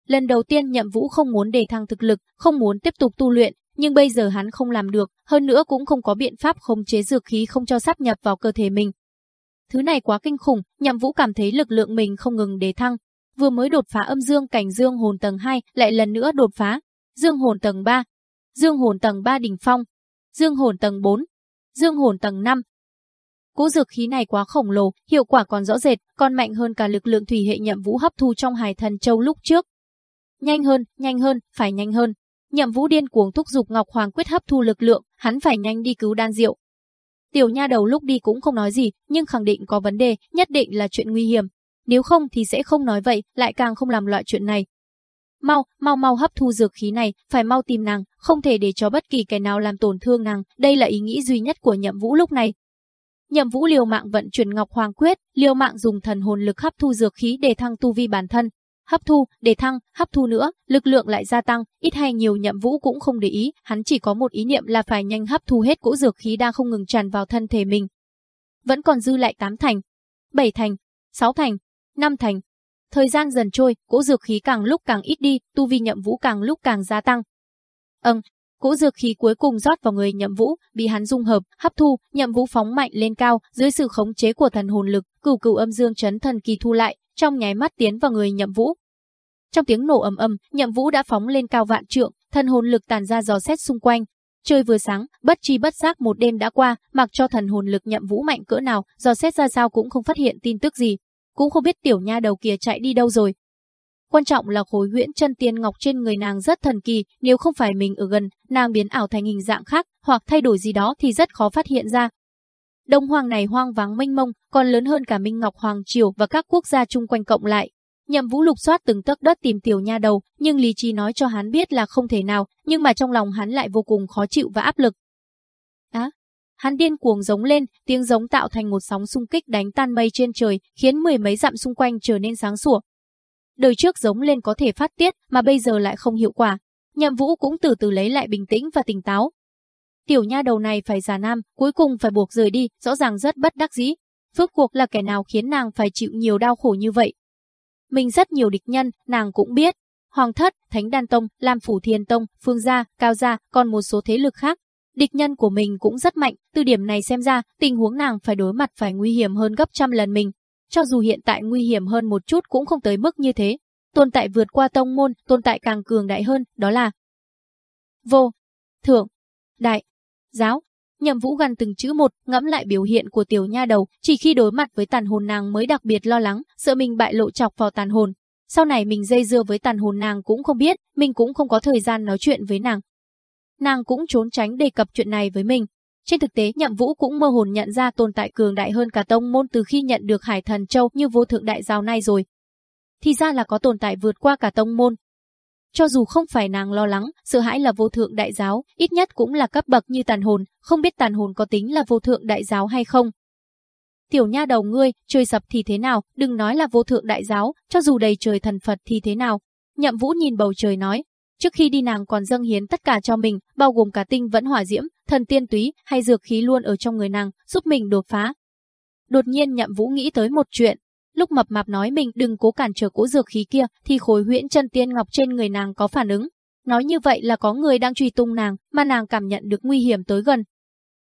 Lần đầu tiên Nhậm Vũ không muốn đề thăng thực lực, không muốn tiếp tục tu luyện, nhưng bây giờ hắn không làm được, hơn nữa cũng không có biện pháp khống chế dược khí không cho sắp nhập vào cơ thể mình. Thứ này quá kinh khủng, Nhậm Vũ cảm thấy lực lượng mình không ngừng đề thăng, vừa mới đột phá âm dương cảnh dương hồn tầng 2, lại lần nữa đột phá dương hồn tầng 3, dương hồn tầng 3 đỉnh phong, dương hồn tầng 4, dương hồn tầng 5. Cỗ dược khí này quá khổng lồ, hiệu quả còn rõ rệt, còn mạnh hơn cả lực lượng thủy hệ nhậm vũ hấp thu trong Hải Thần Châu lúc trước. Nhanh hơn, nhanh hơn, phải nhanh hơn. Nhậm Vũ điên cuồng thúc giục Ngọc Hoàng quyết hấp thu lực lượng, hắn phải nhanh đi cứu đan diệu. Tiểu nha đầu lúc đi cũng không nói gì, nhưng khẳng định có vấn đề, nhất định là chuyện nguy hiểm, nếu không thì sẽ không nói vậy, lại càng không làm loại chuyện này. Mau, mau mau hấp thu dược khí này, phải mau tìm nàng, không thể để cho bất kỳ kẻ nào làm tổn thương nàng, đây là ý nghĩ duy nhất của Nhậm Vũ lúc này. Nhậm Vũ liều mạng vận chuyển Ngọc Hoàng Quyết, liều mạng dùng thần hồn lực hấp thu dược khí để thăng tu vi bản thân. Hấp thu, để thăng, hấp thu nữa, lực lượng lại gia tăng, ít hay nhiều Nhậm Vũ cũng không để ý, hắn chỉ có một ý niệm là phải nhanh hấp thu hết cỗ dược khí đang không ngừng tràn vào thân thể mình. Vẫn còn dư lại 8 thành, 7 thành, 6 thành, năm thành. Thời gian dần trôi, cỗ dược khí càng lúc càng ít đi, tu vi nhậm vũ càng lúc càng gia tăng. Âng, cỗ dược khí cuối cùng rót vào người nhậm vũ, bị hắn dung hợp, hấp thu, nhậm vũ phóng mạnh lên cao, dưới sự khống chế của thần hồn lực, cửu cửu âm dương chấn thần kỳ thu lại, trong nháy mắt tiến vào người nhậm vũ. Trong tiếng nổ ầm ầm, nhậm vũ đã phóng lên cao vạn trượng, thần hồn lực tàn ra dò xét xung quanh, Trời vừa sáng, bất chi bất giác một đêm đã qua, mặc cho thần hồn lực nhậm vũ mạnh cỡ nào, dò xét ra sao cũng không phát hiện tin tức gì, cũng không biết tiểu nha đầu kia chạy đi đâu rồi. Quan trọng là khối huyễn chân tiên ngọc trên người nàng rất thần kỳ, nếu không phải mình ở gần, nàng biến ảo thành hình dạng khác, hoặc thay đổi gì đó thì rất khó phát hiện ra. Đông Hoàng này hoang vắng mênh mông, còn lớn hơn cả Minh Ngọc Hoàng Triều và các quốc gia chung quanh cộng lại, Nhậm Vũ lục soát từng tấc đất tìm tiểu nha đầu, nhưng lý trí nói cho hắn biết là không thể nào, nhưng mà trong lòng hắn lại vô cùng khó chịu và áp lực. Á, hắn điên cuồng giống lên, tiếng giống tạo thành một sóng xung kích đánh tan mây trên trời, khiến mười mấy dặm xung quanh trở nên sáng sủa. Đời trước giống lên có thể phát tiết, mà bây giờ lại không hiệu quả. Nhậm Vũ cũng từ từ lấy lại bình tĩnh và tỉnh táo. Tiểu nha đầu này phải già nam, cuối cùng phải buộc rời đi, rõ ràng rất bất đắc dĩ. Phước cuộc là kẻ nào khiến nàng phải chịu nhiều đau khổ như vậy, mình rất nhiều địch nhân, nàng cũng biết. Hoàng thất, Thánh Đan Tông, Lam Phủ Thiên Tông, Phương Gia, Cao Gia, còn một số thế lực khác. Địch nhân của mình cũng rất mạnh, từ điểm này xem ra, tình huống nàng phải đối mặt phải nguy hiểm hơn gấp trăm lần mình. Cho dù hiện tại nguy hiểm hơn một chút cũng không tới mức như thế. Tồn tại vượt qua tông môn, tồn tại càng cường đại hơn, đó là Vô, Thượng, Đại, Giáo, Nhậm Vũ gần từng chữ một, ngẫm lại biểu hiện của tiểu nha đầu, chỉ khi đối mặt với tàn hồn nàng mới đặc biệt lo lắng, sợ mình bại lộ chọc vào tàn hồn. Sau này mình dây dưa với tàn hồn nàng cũng không biết, mình cũng không có thời gian nói chuyện với nàng. Nàng cũng trốn tránh đề cập chuyện này với mình. Trên thực tế, Nhậm Vũ cũng mơ hồn nhận ra tồn tại cường đại hơn cả tông môn từ khi nhận được Hải Thần Châu như vô thượng đại giáo này rồi. Thì ra là có tồn tại vượt qua cả tông môn, cho dù không phải nàng lo lắng, sợ hãi là vô thượng đại giáo, ít nhất cũng là cấp bậc như tàn hồn, không biết tàn hồn có tính là vô thượng đại giáo hay không. Tiểu nha đầu ngươi, trời sập thì thế nào, đừng nói là vô thượng đại giáo, cho dù đầy trời thần Phật thì thế nào. Nhậm vũ nhìn bầu trời nói, trước khi đi nàng còn dâng hiến tất cả cho mình, bao gồm cả tinh vẫn hỏa diễm, thần tiên túy hay dược khí luôn ở trong người nàng, giúp mình đột phá. Đột nhiên nhậm vũ nghĩ tới một chuyện, Lúc mập mạp nói mình đừng cố cản trở cỗ dược khí kia, thì khối huyễn chân tiên ngọc trên người nàng có phản ứng. Nói như vậy là có người đang truy tung nàng, mà nàng cảm nhận được nguy hiểm tới gần.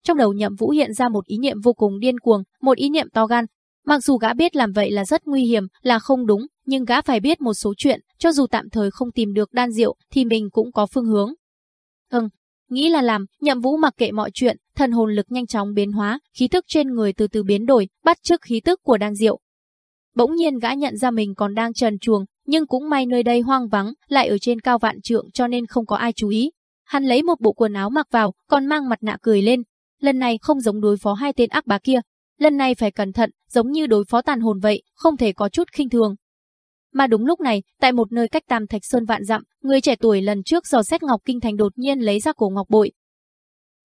Trong đầu nhậm vũ hiện ra một ý niệm vô cùng điên cuồng, một ý niệm to gan. Mặc dù gã biết làm vậy là rất nguy hiểm, là không đúng, nhưng gã phải biết một số chuyện, cho dù tạm thời không tìm được đan diệu thì mình cũng có phương hướng. Hưng, nghĩ là làm, nhậm vũ mặc kệ mọi chuyện, thần hồn lực nhanh chóng biến hóa, khí tức trên người từ từ biến đổi, bắt chước khí tức của đan diệu Bỗng nhiên gã nhận ra mình còn đang trần chuồng, nhưng cũng may nơi đây hoang vắng, lại ở trên cao vạn trượng cho nên không có ai chú ý. Hắn lấy một bộ quần áo mặc vào, còn mang mặt nạ cười lên. Lần này không giống đối phó hai tên ác bá kia. Lần này phải cẩn thận, giống như đối phó tàn hồn vậy, không thể có chút khinh thường. Mà đúng lúc này, tại một nơi cách Tam Thạch Sơn vạn dặm, người trẻ tuổi lần trước dò xét Ngọc Kinh Thành đột nhiên lấy ra cổ ngọc bội.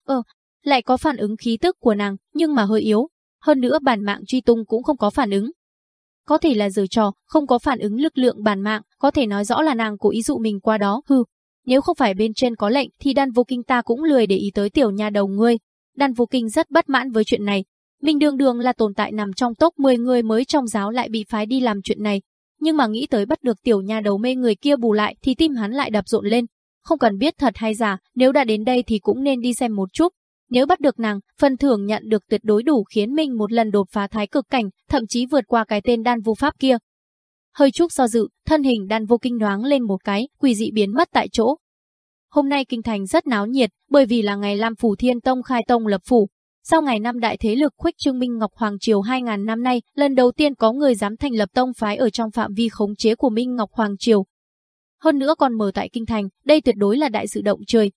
Ờ, lại có phản ứng khí tức của nàng, nhưng mà hơi yếu. Hơn nữa bản mạng truy tung cũng không có phản ứng, có thể là giở trò, không có phản ứng lực lượng bản mạng, có thể nói rõ là nàng cố ý dụ mình qua đó, hư. Nếu không phải bên trên có lệnh thì đan vô kinh ta cũng lười để ý tới tiểu nhà đầu ngươi. Đan vô kinh rất bất mãn với chuyện này. Mình đường đường là tồn tại nằm trong top 10 người mới trong giáo lại bị phái đi làm chuyện này. Nhưng mà nghĩ tới bắt được tiểu nhà đầu mê người kia bù lại thì tim hắn lại đập rộn lên. Không cần biết thật hay giả, nếu đã đến đây thì cũng nên đi xem một chút, nếu bắt được nàng, phần thưởng nhận được tuyệt đối đủ khiến mình một lần đột phá thái cực cảnh, thậm chí vượt qua cái tên đan vô pháp kia. Hơi chút do dự, thân hình đan vô kinh đoáng lên một cái, quỷ dị biến mất tại chỗ. Hôm nay kinh thành rất náo nhiệt, bởi vì là ngày Lam Phủ Thiên Tông khai tông lập phủ. Sau ngày năm đại thế lực khuếch trương Minh Ngọc Hoàng Triều 2.000 năm nay, lần đầu tiên có người dám thành lập tông phái ở trong phạm vi khống chế của Minh Ngọc Hoàng Triều. Hơn nữa còn mở tại kinh thành, đây tuyệt đối là đại sự động trời,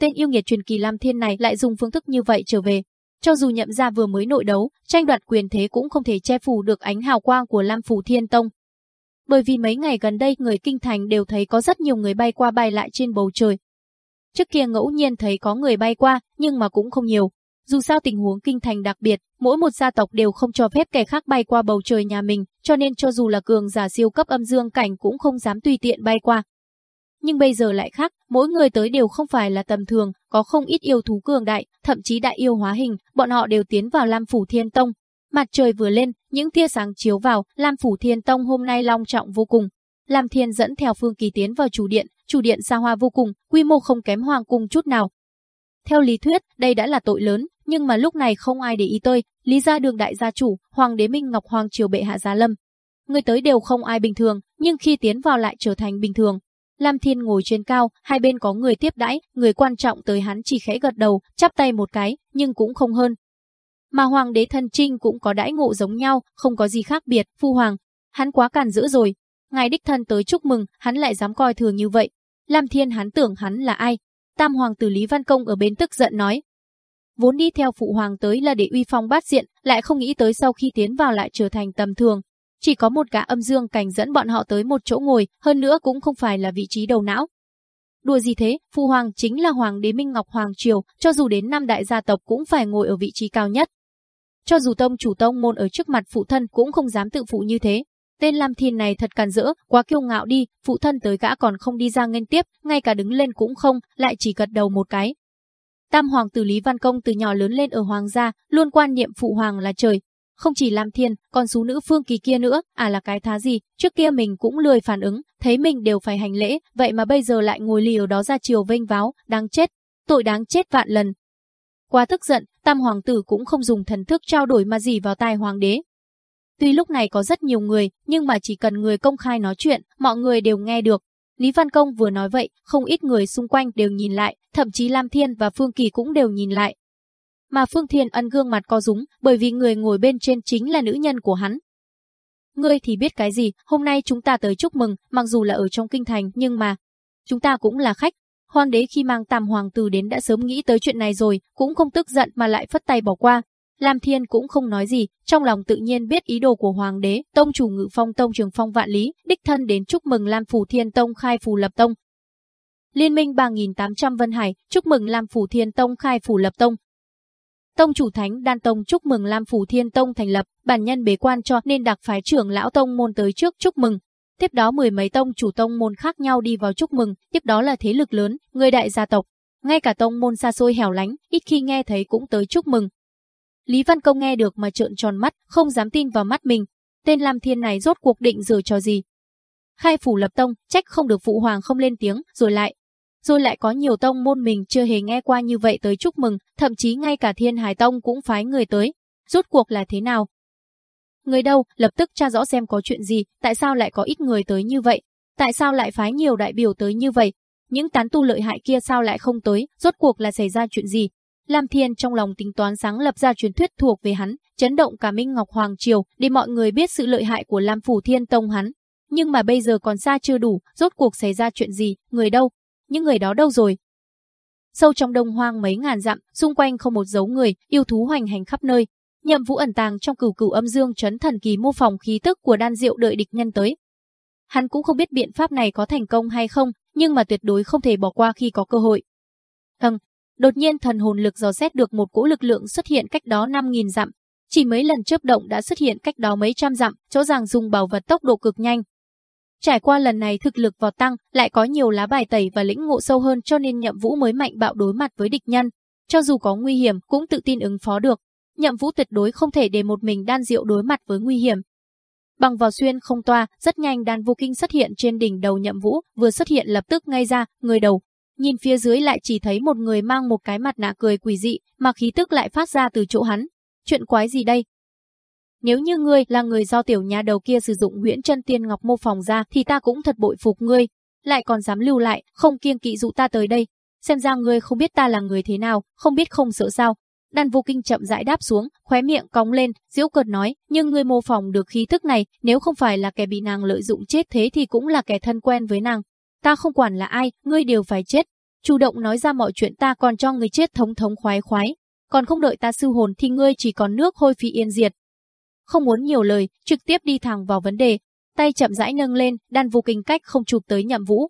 tên yêu nghiệt truyền kỳ Lam Thiên này lại dùng phương thức như vậy trở về. Cho dù nhậm gia vừa mới nội đấu, tranh đoạt quyền thế cũng không thể che phủ được ánh hào quang của Lam Phủ Thiên Tông. Bởi vì mấy ngày gần đây người kinh thành đều thấy có rất nhiều người bay qua bay lại trên bầu trời. Trước kia ngẫu nhiên thấy có người bay qua, nhưng mà cũng không nhiều. Dù sao tình huống kinh thành đặc biệt, mỗi một gia tộc đều không cho phép kẻ khác bay qua bầu trời nhà mình, cho nên cho dù là cường giả siêu cấp âm dương cảnh cũng không dám tùy tiện bay qua nhưng bây giờ lại khác, mỗi người tới đều không phải là tầm thường, có không ít yêu thú cường đại, thậm chí đại yêu hóa hình, bọn họ đều tiến vào Lam Phủ Thiên Tông. Mặt trời vừa lên, những tia sáng chiếu vào, Lam Phủ Thiên Tông hôm nay long trọng vô cùng. Lam Thiên dẫn theo Phương Kỳ tiến vào chủ điện, chủ điện xa hoa vô cùng, quy mô không kém hoàng cung chút nào. Theo lý thuyết, đây đã là tội lớn, nhưng mà lúc này không ai để ý tôi, lý gia đường đại gia chủ, hoàng đế Minh Ngọc Hoàng triều bệ hạ giá lâm. Người tới đều không ai bình thường, nhưng khi tiến vào lại trở thành bình thường. Lam Thiên ngồi trên cao, hai bên có người tiếp đãi, người quan trọng tới hắn chỉ khẽ gật đầu, chắp tay một cái, nhưng cũng không hơn. Mà hoàng đế thân trinh cũng có đãi ngộ giống nhau, không có gì khác biệt, phu hoàng. Hắn quá càn dữ rồi. Ngài đích thân tới chúc mừng, hắn lại dám coi thường như vậy. Lam Thiên hắn tưởng hắn là ai? Tam hoàng tử Lý Văn Công ở bên tức giận nói. Vốn đi theo phụ hoàng tới là để uy phong bát diện, lại không nghĩ tới sau khi tiến vào lại trở thành tầm thường. Chỉ có một gã âm dương cảnh dẫn bọn họ tới một chỗ ngồi, hơn nữa cũng không phải là vị trí đầu não. Đùa gì thế, Phu hoàng chính là hoàng đế Minh Ngọc Hoàng Triều, cho dù đến năm đại gia tộc cũng phải ngồi ở vị trí cao nhất. Cho dù tông chủ tông môn ở trước mặt phụ thân cũng không dám tự phụ như thế. Tên Lam Thiên này thật càn rỡ, quá kiêu ngạo đi, phụ thân tới gã còn không đi ra nghênh tiếp, ngay cả đứng lên cũng không, lại chỉ gật đầu một cái. Tam hoàng tử Lý Văn Công từ nhỏ lớn lên ở hoàng gia, luôn quan niệm phụ hoàng là trời. Không chỉ Lam Thiên, còn số nữ phương kỳ kia nữa, à là cái thá gì, trước kia mình cũng lười phản ứng, thấy mình đều phải hành lễ, vậy mà bây giờ lại ngồi lì ở đó ra chiều vênh váo, đáng chết, tội đáng chết vạn lần. Quá tức giận, tam hoàng tử cũng không dùng thần thức trao đổi mà gì vào tai hoàng đế. Tuy lúc này có rất nhiều người, nhưng mà chỉ cần người công khai nói chuyện, mọi người đều nghe được. Lý Văn Công vừa nói vậy, không ít người xung quanh đều nhìn lại, thậm chí Lam Thiên và Phương Kỳ cũng đều nhìn lại. Mà Phương Thiên ân gương mặt co rúng, bởi vì người ngồi bên trên chính là nữ nhân của hắn. Ngươi thì biết cái gì, hôm nay chúng ta tới chúc mừng, mặc dù là ở trong kinh thành, nhưng mà chúng ta cũng là khách, Hoàng đế khi mang tam hoàng tử đến đã sớm nghĩ tới chuyện này rồi, cũng không tức giận mà lại phất tay bỏ qua. Lam Thiên cũng không nói gì, trong lòng tự nhiên biết ý đồ của hoàng đế, tông chủ ngự phong tông trường phong vạn lý, đích thân đến chúc mừng Lam Phủ Thiên Tông khai phủ lập tông. Liên minh 3.800 Vân Hải, chúc mừng Lam Phủ Thiên Tông khai phủ lập tông. Tông chủ thánh Đan Tông chúc mừng Lam Phủ Thiên Tông thành lập, bản nhân bế quan cho nên đặc phái trưởng lão tông môn tới trước chúc mừng, Tiếp đó mười mấy tông chủ tông môn khác nhau đi vào chúc mừng, tiếp đó là thế lực lớn, người đại gia tộc. Ngay cả tông môn xa xôi hẻo lánh, ít khi nghe thấy cũng tới chúc mừng. Lý Văn Công nghe được mà trợn tròn mắt, không dám tin vào mắt mình. Tên Lam Thiên này rốt cuộc định rửa cho gì? Khai phủ lập tông, trách không được phụ hoàng không lên tiếng, rồi lại. Rồi lại có nhiều tông môn mình chưa hề nghe qua như vậy tới chúc mừng, thậm chí ngay cả Thiên Hải Tông cũng phái người tới. Rốt cuộc là thế nào? Người đâu, lập tức tra rõ xem có chuyện gì, tại sao lại có ít người tới như vậy, tại sao lại phái nhiều đại biểu tới như vậy, những tán tu lợi hại kia sao lại không tới, rốt cuộc là xảy ra chuyện gì. Lam Thiên trong lòng tính toán sáng lập ra truyền thuyết thuộc về hắn, chấn động cả Minh Ngọc Hoàng Triều, để mọi người biết sự lợi hại của Lam Phủ Thiên Tông hắn. Nhưng mà bây giờ còn xa chưa đủ, rốt cuộc xảy ra chuyện gì, người đâu, những người đó đâu rồi. Sâu trong đông hoang mấy ngàn dặm, xung quanh không một dấu người, yêu thú hoành hành khắp nơi, Nhậm Vũ ẩn tàng trong cửu cửu âm dương chấn thần kỳ mô phỏng khí tức của đan diệu đợi địch nhân tới. Hắn cũng không biết biện pháp này có thành công hay không, nhưng mà tuyệt đối không thể bỏ qua khi có cơ hội. Ừm, đột nhiên thần hồn lực dò xét được một cỗ lực lượng xuất hiện cách đó 5.000 dặm. Chỉ mấy lần chớp động đã xuất hiện cách đó mấy trăm dặm, chỗ ràng dùng bảo vật tốc độ cực nhanh. Trải qua lần này thực lực vào tăng, lại có nhiều lá bài tẩy và lĩnh ngộ sâu hơn cho nên nhậm vũ mới mạnh bạo đối mặt với địch nhân. Cho dù có nguy hiểm cũng tự tin ứng phó được. Nhậm Vũ tuyệt đối không thể để một mình đan diệu đối mặt với nguy hiểm. Bằng vào xuyên không toa, rất nhanh đan vô kinh xuất hiện trên đỉnh đầu Nhậm Vũ, vừa xuất hiện lập tức ngay ra, người đầu. Nhìn phía dưới lại chỉ thấy một người mang một cái mặt nạ cười quỷ dị, mà khí tức lại phát ra từ chỗ hắn. Chuyện quái gì đây? Nếu như ngươi là người do tiểu nhà đầu kia sử dụng Nguyễn Chân Tiên Ngọc mô phòng ra thì ta cũng thật bội phục ngươi, lại còn dám lưu lại, không kiêng kỵ dụ ta tới đây. Xem ra ngươi không biết ta là người thế nào, không biết không sợ sao, Đan vô kinh chậm rãi đáp xuống, khóe miệng cong lên, diễu cợt nói, nhưng ngươi mô phỏng được khí thức này, nếu không phải là kẻ bị nàng lợi dụng chết thế thì cũng là kẻ thân quen với nàng. Ta không quản là ai, ngươi đều phải chết. Chủ động nói ra mọi chuyện ta còn cho ngươi chết thống thống khoái khoái. Còn không đợi ta sư hồn thì ngươi chỉ còn nước hôi phi yên diệt. Không muốn nhiều lời, trực tiếp đi thẳng vào vấn đề. Tay chậm rãi nâng lên, đan vô kinh cách không chụp tới nhậm vũ.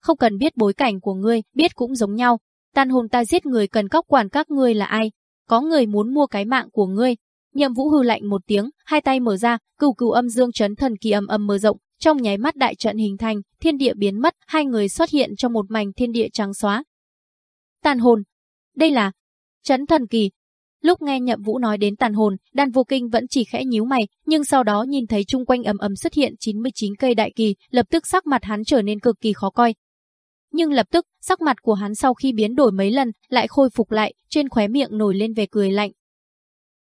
Không cần biết bối cảnh của ngươi, biết cũng giống nhau, Tan hồn ta giết người cần cóc quản các ngươi là ai? Có người muốn mua cái mạng của ngươi. Nhậm Vũ hư lạnh một tiếng, hai tay mở ra, cửu cửu âm dương chấn thần kỳ âm âm mở rộng, trong nháy mắt đại trận hình thành, thiên địa biến mất, hai người xuất hiện trong một mảnh thiên địa trắng xóa. Tàn hồn. Đây là chấn thần kỳ. Lúc nghe Nhậm Vũ nói đến tàn hồn, Đan Vô Kinh vẫn chỉ khẽ nhíu mày, nhưng sau đó nhìn thấy chung quanh ầm ầm xuất hiện 99 cây đại kỳ, lập tức sắc mặt hắn trở nên cực kỳ khó coi. Nhưng lập tức, sắc mặt của hắn sau khi biến đổi mấy lần, lại khôi phục lại, trên khóe miệng nổi lên vẻ cười lạnh.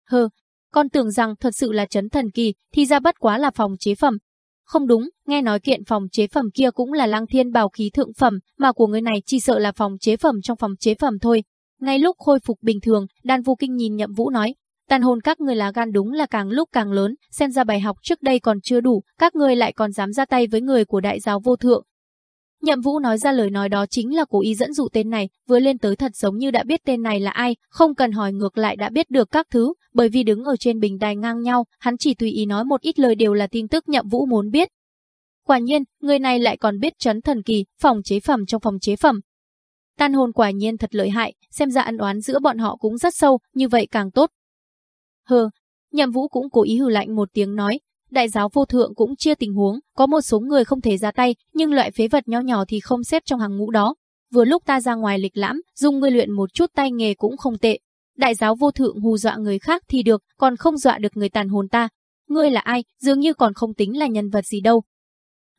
Hừ, con tưởng rằng thật sự là chấn thần kỳ, thì ra bất quá là phòng chế phẩm. Không đúng, nghe nói kiện phòng chế phẩm kia cũng là lăng thiên bào khí thượng phẩm, mà của người này chỉ sợ là phòng chế phẩm trong phòng chế phẩm thôi. Ngay lúc khôi phục bình thường, Đan Vô Kinh nhìn Nhậm Vũ nói, tàn hồn các người lá gan đúng là càng lúc càng lớn, xem ra bài học trước đây còn chưa đủ, các người lại còn dám ra tay với người của đại giáo vô thượng. Nhậm Vũ nói ra lời nói đó chính là cố ý dẫn dụ tên này, vừa lên tới thật giống như đã biết tên này là ai, không cần hỏi ngược lại đã biết được các thứ, bởi vì đứng ở trên bình đài ngang nhau, hắn chỉ tùy ý nói một ít lời đều là tin tức Nhậm Vũ muốn biết. Quả nhiên, người này lại còn biết chấn thần kỳ, phòng chế phẩm trong phòng chế phẩm, Tan hồn quả nhiên thật lợi hại, xem ra ân oán giữa bọn họ cũng rất sâu, như vậy càng tốt. Hừ, nhậm vũ cũng cố ý hừ lạnh một tiếng nói, đại giáo vô thượng cũng chia tình huống, có một số người không thể ra tay, nhưng loại phế vật nho nhỏ thì không xếp trong hàng ngũ đó. Vừa lúc ta ra ngoài lịch lãm, dùng ngươi luyện một chút tay nghề cũng không tệ. Đại giáo vô thượng hù dọa người khác thì được, còn không dọa được người tàn hồn ta. Ngươi là ai, dường như còn không tính là nhân vật gì đâu,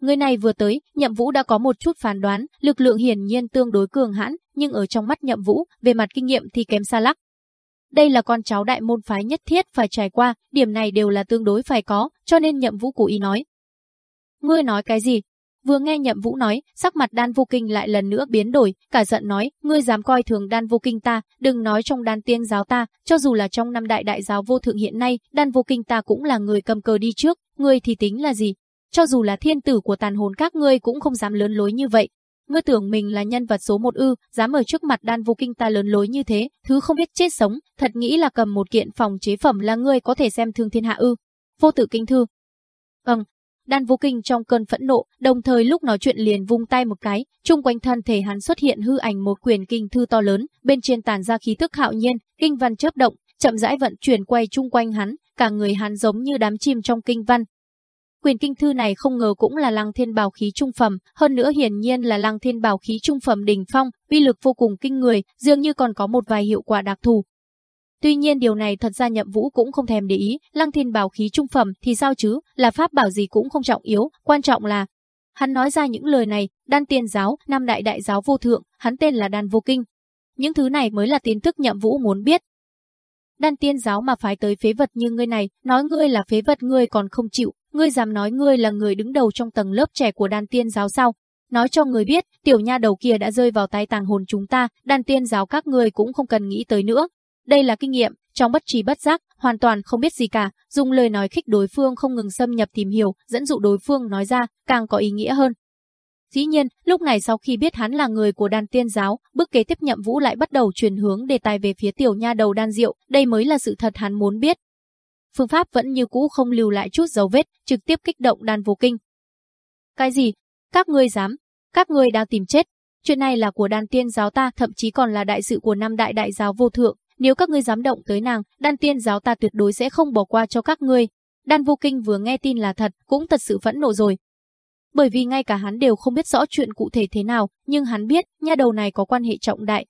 Người này vừa tới, Nhậm Vũ đã có một chút phán đoán, lực lượng hiển nhiên tương đối cường hãn, nhưng ở trong mắt Nhậm Vũ, về mặt kinh nghiệm thì kém xa lắc. Đây là con cháu đại môn phái nhất thiết phải trải qua, điểm này đều là tương đối phải có, cho nên Nhậm Vũ cố ý nói. Ngươi nói cái gì? Vừa nghe Nhậm Vũ nói, sắc mặt Đan Vô Kinh lại lần nữa biến đổi, cả giận nói, ngươi dám coi thường Đan Vô Kinh ta, đừng nói trong Đan Tiên giáo ta, cho dù là trong năm đại đại giáo vô thượng hiện nay, Đan Vô Kinh ta cũng là người cầm cờ đi trước, ngươi thì tính là gì? Cho dù là thiên tử của tàn hồn các ngươi cũng không dám lớn lối như vậy. Ngươi tưởng mình là nhân vật số một ư, dám ở trước mặt đan vô kinh ta lớn lối như thế, thứ không biết chết sống, thật nghĩ là cầm một kiện phòng chế phẩm là ngươi có thể xem thương thiên hạ ư. Vô tử kinh thư. Ừm, Đan vô kinh trong cơn phẫn nộ, đồng thời lúc nói chuyện liền vung tay một cái, chung quanh thân thể hắn xuất hiện hư ảnh một quyền kinh thư to lớn, bên trên tàn ra khí tức hạo nhiên, kinh văn chớp động, chậm rãi vận chuyển quay chung quanh hắn, cả người hắn giống như đám chim trong kinh văn, Quyền kinh thư này không ngờ cũng là lăng thiên bào khí trung phẩm, hơn nữa hiển nhiên là lăng thiên bào khí trung phẩm đỉnh phong, uy lực vô cùng kinh người, dường như còn có một vài hiệu quả đặc thù. Tuy nhiên điều này thật ra nhậm vũ cũng không thèm để ý, lăng thiên bào khí trung phẩm thì sao chứ, là pháp bảo gì cũng không trọng yếu, quan trọng là... Hắn nói ra những lời này, đan tiên giáo, nam đại đại giáo vô thượng, hắn tên là đan vô kinh. Những thứ này mới là tin tức nhậm vũ muốn biết. Đan tiên giáo mà phái tới phế vật như ngươi này, nói ngươi là phế vật ngươi còn không chịu, Ngươi dám nói ngươi là người đứng đầu trong tầng lớp trẻ của đan tiên giáo sao? Nói cho người biết, tiểu nha đầu kia đã rơi vào tay tàng hồn chúng ta, đan tiên giáo các ngươi cũng không cần nghĩ tới nữa. Đây là kinh nghiệm, trong bất trí bất giác, hoàn toàn không biết gì cả, dùng lời nói khích đối phương không ngừng xâm nhập tìm hiểu, dẫn dụ đối phương nói ra, càng có ý nghĩa hơn. Dĩ nhiên, lúc này sau khi biết hắn là người của đan tiên giáo, bước kế tiếp nhậm vũ lại bắt đầu chuyển hướng đề tài về phía tiểu nha đầu đan diệu, đây mới là sự thật hắn muốn biết, phương pháp vẫn như cũ không lưu lại chút dấu vết, trực tiếp kích động đan vô kinh. Cái gì? Các ngươi dám? Các ngươi đang tìm chết. Chuyện này là của đan tiên giáo ta, thậm chí còn là đại sự của năm đại đại giáo vô thượng. Nếu các ngươi dám động tới nàng, đan tiên giáo ta tuyệt đối sẽ không bỏ qua cho các ngươi. Đan vô kinh vừa nghe tin là thật, cũng thật sự phẫn nộ rồi. Bởi vì ngay cả hắn đều không biết rõ chuyện cụ thể thế nào, nhưng hắn biết, nha đầu này có quan hệ trọng đại.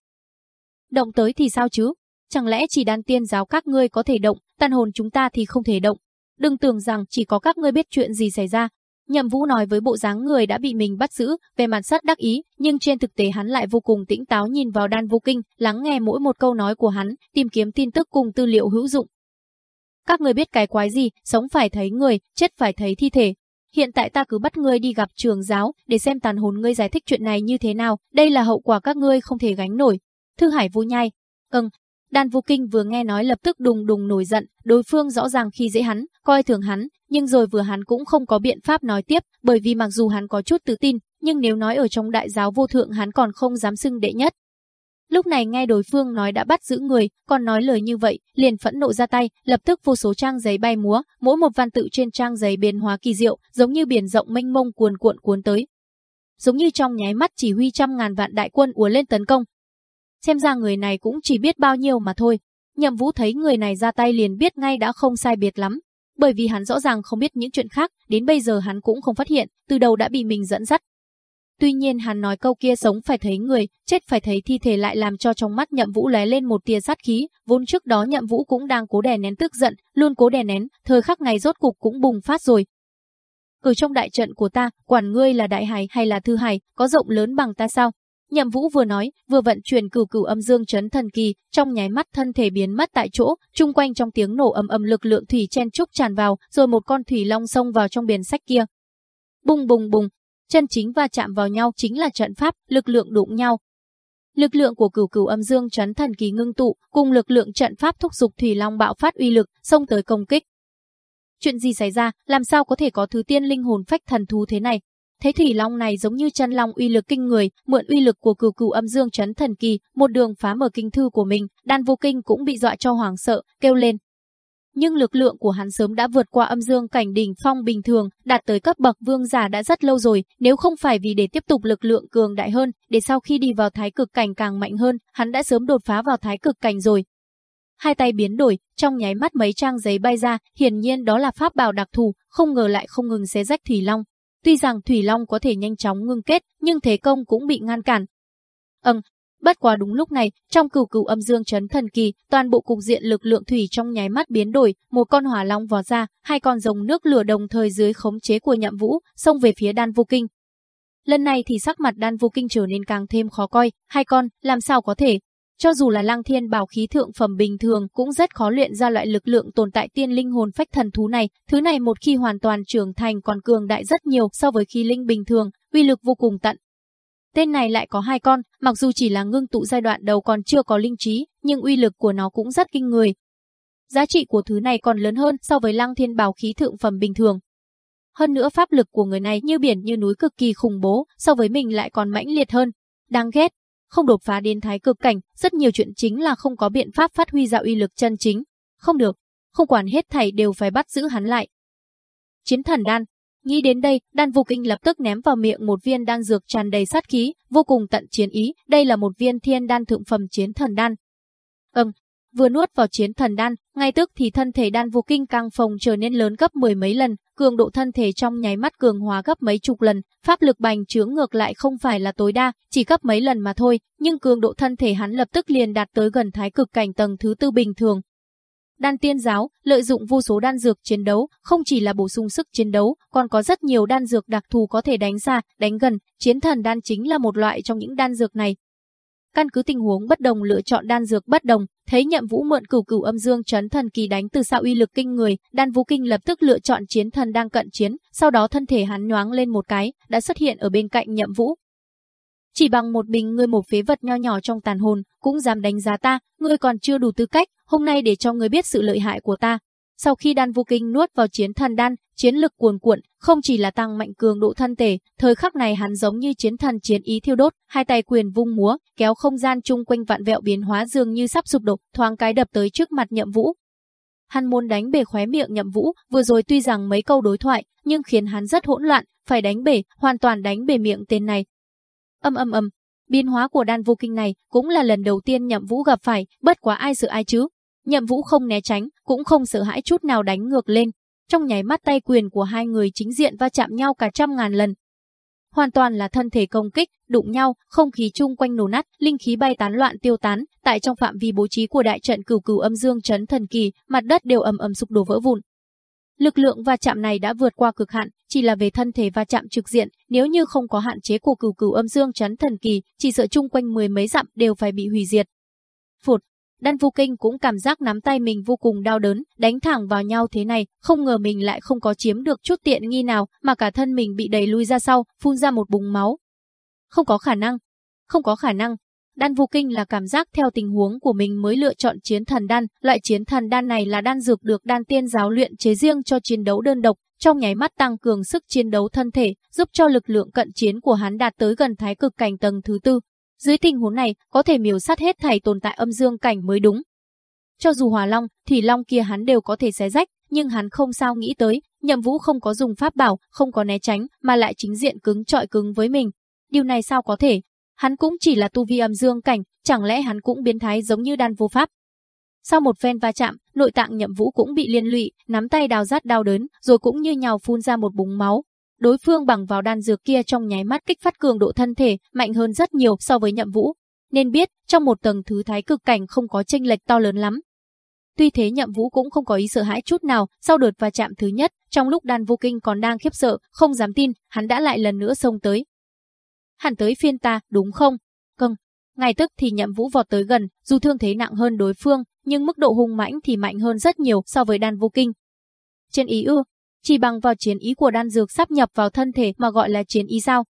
Động tới thì sao chứ? Chẳng lẽ chỉ đan tiên giáo các ngươi có thể động, tàn hồn chúng ta thì không thể động. Đừng tưởng rằng chỉ có các ngươi biết chuyện gì xảy ra. Nhậm Vũ nói với bộ dáng người đã bị mình bắt giữ, về mặt sắt đắc ý, nhưng trên thực tế hắn lại vô cùng tĩnh táo nhìn vào đan vô kinh, lắng nghe mỗi một câu nói của hắn, tìm kiếm tin tức cùng tư liệu hữu dụng. Các ngươi biết cái quái gì, sống phải thấy người, chết phải thấy thi thể. Hiện tại ta cứ bắt ngươi đi gặp trường giáo, để xem tàn hồn ngươi giải thích chuyện này như thế nào, đây là hậu quả các ngươi không thể gánh nổi. Thư Hải vui nhai. Ừm, Đan Vũ Kinh vừa nghe nói lập tức đùng đùng nổi giận, đối phương rõ ràng khi dễ hắn, coi thường hắn, nhưng rồi vừa hắn cũng không có biện pháp nói tiếp, bởi vì mặc dù hắn có chút tự tin, nhưng nếu nói ở trong đại giáo vô thượng hắn còn không dám xưng đệ nhất. Lúc này nghe đối phương nói đã bắt giữ người, còn nói lời như vậy, liền phẫn nộ ra tay, lập tức vô số trang giấy bay múa, mỗi một văn tự trên trang giấy biến hóa kỳ diệu, giống như biển rộng mênh mông cuồn cuộn cuốn tới. Giống như trong nháy mắt chỉ huy trăm ngàn vạn đại quân ùa lên tấn công, xem ra người này cũng chỉ biết bao nhiêu mà thôi. Nhậm Vũ thấy người này ra tay liền biết ngay đã không sai biệt lắm, bởi vì hắn rõ ràng không biết những chuyện khác, đến bây giờ hắn cũng không phát hiện, từ đầu đã bị mình dẫn dắt. Tuy nhiên hắn nói câu kia sống phải thấy người, chết phải thấy thi thể lại làm cho trong mắt Nhậm Vũ lóe lên một tia sát khí, vốn trước đó Nhậm Vũ cũng đang cố đè nén tức giận, luôn cố đè nén, thời khắc này rốt cục cũng bùng phát rồi. Ở trong đại trận của ta, quản ngươi là đại hải hay là thư hải, có rộng lớn bằng ta sao? Nhậm Vũ vừa nói, vừa vận chuyển cửu cửu âm dương chấn thần kỳ, trong nháy mắt thân thể biến mất tại chỗ, chung quanh trong tiếng nổ ầm ầm lực lượng thủy chen trúc tràn vào, rồi một con thủy long xông vào trong biển sách kia. Bùng bùng bùng, chân chính va chạm vào nhau chính là trận pháp, lực lượng đụng nhau. Lực lượng của cửu cửu âm dương chấn thần kỳ ngưng tụ, cùng lực lượng trận pháp thúc dục thủy long bạo phát uy lực, xông tới công kích. Chuyện gì xảy ra, làm sao có thể có thứ tiên linh hồn phách thần thú thế này? Thế thủy long này giống như chân long uy lực kinh người, mượn uy lực của cửu cửu âm dương chấn thần kỳ, một đường phá mở kinh thư của mình, đan vô kinh cũng bị dọa cho hoàng sợ, kêu lên, nhưng lực lượng của hắn sớm đã vượt qua âm dương cảnh đỉnh phong bình thường, đạt tới cấp bậc vương giả đã rất lâu rồi, nếu không phải vì để tiếp tục lực lượng cường đại hơn, để sau khi đi vào thái cực cảnh càng mạnh hơn, hắn đã sớm đột phá vào thái cực cảnh rồi. Hai tay biến đổi, trong nháy mắt mấy trang giấy bay ra, hiển nhiên đó là pháp bảo đặc thù, không ngờ lại không ngừng xé rách thủy long. Tuy rằng thủy long có thể nhanh chóng ngưng kết, nhưng thế công cũng bị ngăn cản. Ừm, Bất quá đúng lúc này, trong cửu cửu âm dương chấn thần kỳ, toàn bộ cục diện lực lượng thủy trong nháy mắt biến đổi, một con hỏa long vò ra, hai con rồng nước lửa đồng thời dưới khống chế của Nhậm Vũ, xông về phía Đan Vô Kinh. Lần này thì sắc mặt Đan Vô Kinh trở nên càng thêm khó coi, hai con, làm sao có thể? Cho dù là Lăng Thiên bảo khí thượng phẩm bình thường cũng rất khó luyện ra loại lực lượng tồn tại tiên linh hồn phách thần thú này, thứ này một khi hoàn toàn trưởng thành còn cường đại rất nhiều so với khí linh bình thường, uy lực vô cùng tận, Tên này lại có hai con, mặc dù chỉ là ngưng tụ giai đoạn đầu còn chưa có linh trí, nhưng uy lực của nó cũng rất kinh người. Giá trị của thứ này còn lớn hơn so với lăng thiên bảo khí thượng phẩm bình thường. Hơn nữa pháp lực của người này như biển như núi cực kỳ khủng bố, so với mình lại còn mãnh liệt hơn. Đáng ghét, không đột phá đến thái cực cảnh, rất nhiều chuyện chính là không có biện pháp phát huy ra uy lực chân chính. Không được, không quản hết thảy đều phải bắt giữ hắn lại. Chiến thần đan, Nghĩ đến đây, đan vô kinh lập tức ném vào miệng một viên đan dược tràn đầy sát khí, vô cùng tận chiến ý, đây là một viên thiên đan thượng phẩm chiến thần đan. Ừm, vừa nuốt vào chiến thần đan, ngay tức thì thân thể đan vô kinh căng phồng trở nên lớn gấp mười mấy lần, cường độ thân thể trong nháy mắt cường hóa gấp mấy chục lần, pháp lực bành trướng ngược lại không phải là tối đa, chỉ gấp mấy lần mà thôi, nhưng cường độ thân thể hắn lập tức liền đạt tới gần thái cực cảnh tầng thứ tư bình thường, Đan tiên giáo lợi dụng vô số đan dược chiến đấu, không chỉ là bổ sung sức chiến đấu, còn có rất nhiều đan dược đặc thù có thể đánh xa, đánh gần, chiến thần đan chính là một loại trong những đan dược này. Căn cứ tình huống bất đồng lựa chọn đan dược bất đồng, thấy Nhậm Vũ mượn cửu cửu âm dương chấn thần kỳ đánh từ sao uy lực kinh người, Đan Vũ Kinh lập tức lựa chọn chiến thần đang cận chiến, sau đó thân thể hắn nhoáng lên một cái, đã xuất hiện ở bên cạnh Nhậm Vũ. Chỉ bằng một bình ngươi một phế vật nho nhỏ trong tàn hồn, cũng dám đánh giá ta, ngươi còn chưa đủ tư cách, hôm nay để cho ngươi biết sự lợi hại của ta. Sau khi đan vu kinh nuốt vào chiến thần đan, chiến lực cuồn cuộn, không chỉ là tăng mạnh cường độ thân thể, thời khắc này hắn giống như chiến thần chiến ý thiêu đốt, hai tay quyền vung múa, kéo không gian chung quanh vạn vẹo biến hóa dường như sắp sụp đổ, thoáng cái đập tới trước mặt Nhậm Vũ. Hắn muốn đánh bể khóe miệng Nhậm Vũ, vừa rồi tuy rằng mấy câu đối thoại, nhưng khiến hắn rất hỗn loạn, phải đánh bể, hoàn toàn đánh bể miệng tên này, Âm âm âm, biến hóa của đan vô kinh này cũng là lần đầu tiên Nhậm Vũ gặp phải, bất quá ai sợ ai chứ. Nhậm Vũ không né tránh, cũng không sợ hãi chút nào đánh ngược lên. Trong nháy mắt tay quyền của hai người chính diện va chạm nhau cả trăm ngàn lần. Hoàn toàn là thân thể công kích, đụng nhau, không khí chung quanh nổ nát, linh khí bay tán loạn tiêu tán, tại trong phạm vi bố trí của đại trận cửu cửu âm dương chấn thần kỳ, mặt đất đều ầm ầm sụp đổ vỡ vụn. Lực lượng va chạm này đã vượt qua cực hạn, chỉ là về thân thể va chạm trực diện, nếu như không có hạn chế của cửu cửu âm dương chấn thần kỳ, chỉ sợ chung quanh mười mấy dặm đều phải bị hủy diệt. Phụt, Đan Vu Kinh cũng cảm giác nắm tay mình vô cùng đau đớn, đánh thẳng vào nhau thế này, không ngờ mình lại không có chiếm được chút tiện nghi nào, mà cả thân mình bị đẩy lui ra sau, phun ra một bùng máu. Không có khả năng, không có khả năng, Đan Vu kinh là cảm giác theo tình huống của mình mới lựa chọn chiến thần đan, loại chiến thần đan này là đan dược được đan tiên giáo luyện chế riêng cho chiến đấu đơn độc, trong nháy mắt tăng cường sức chiến đấu thân thể, giúp cho lực lượng cận chiến của hắn đạt tới gần thái cực cảnh tầng thứ tư. Dưới tình huống này, có thể miểu sát hết thảy tồn tại âm dương cảnh mới đúng. Cho dù hỏa long, thủy long kia hắn đều có thể xé rách, nhưng hắn không sao nghĩ tới, nhậm vũ không có dùng pháp bảo, không có né tránh, mà lại chính diện cứng trọi cứng với mình. Điều này sao có thể, Hắn cũng chỉ là tu vi âm dương cảnh, chẳng lẽ hắn cũng biến thái giống như đan vô pháp? Sau một phen va chạm, nội tạng nhậm vũ cũng bị liên lụy, nắm tay đào rát đau đớn, rồi cũng như nhào phun ra một búng máu đối phương bằng vào đan dược kia trong nháy mắt kích phát cường độ thân thể, mạnh hơn rất nhiều so với nhậm vũ. Nên biết, trong một tầng thứ thái cực cảnh không có tranh lệch to lớn lắm. Tuy thế nhậm vũ cũng không có ý sợ hãi chút nào, sau đợt va chạm thứ nhất, trong lúc đan vô kinh còn đang khiếp sợ, không dám tin, hắn đã lại lần nữa xông tới. Hẳn tới phiên ta, đúng không? Cưng. Ngay tức thì nhậm vũ vọt tới gần, dù thương thế nặng hơn đối phương, nhưng mức độ hung mãnh thì mạnh hơn rất nhiều so với đan vô kinh. Trên ý ư, chỉ bằng vào chiến ý của đan dược sắp nhập vào thân thể mà gọi là chiến ý sao?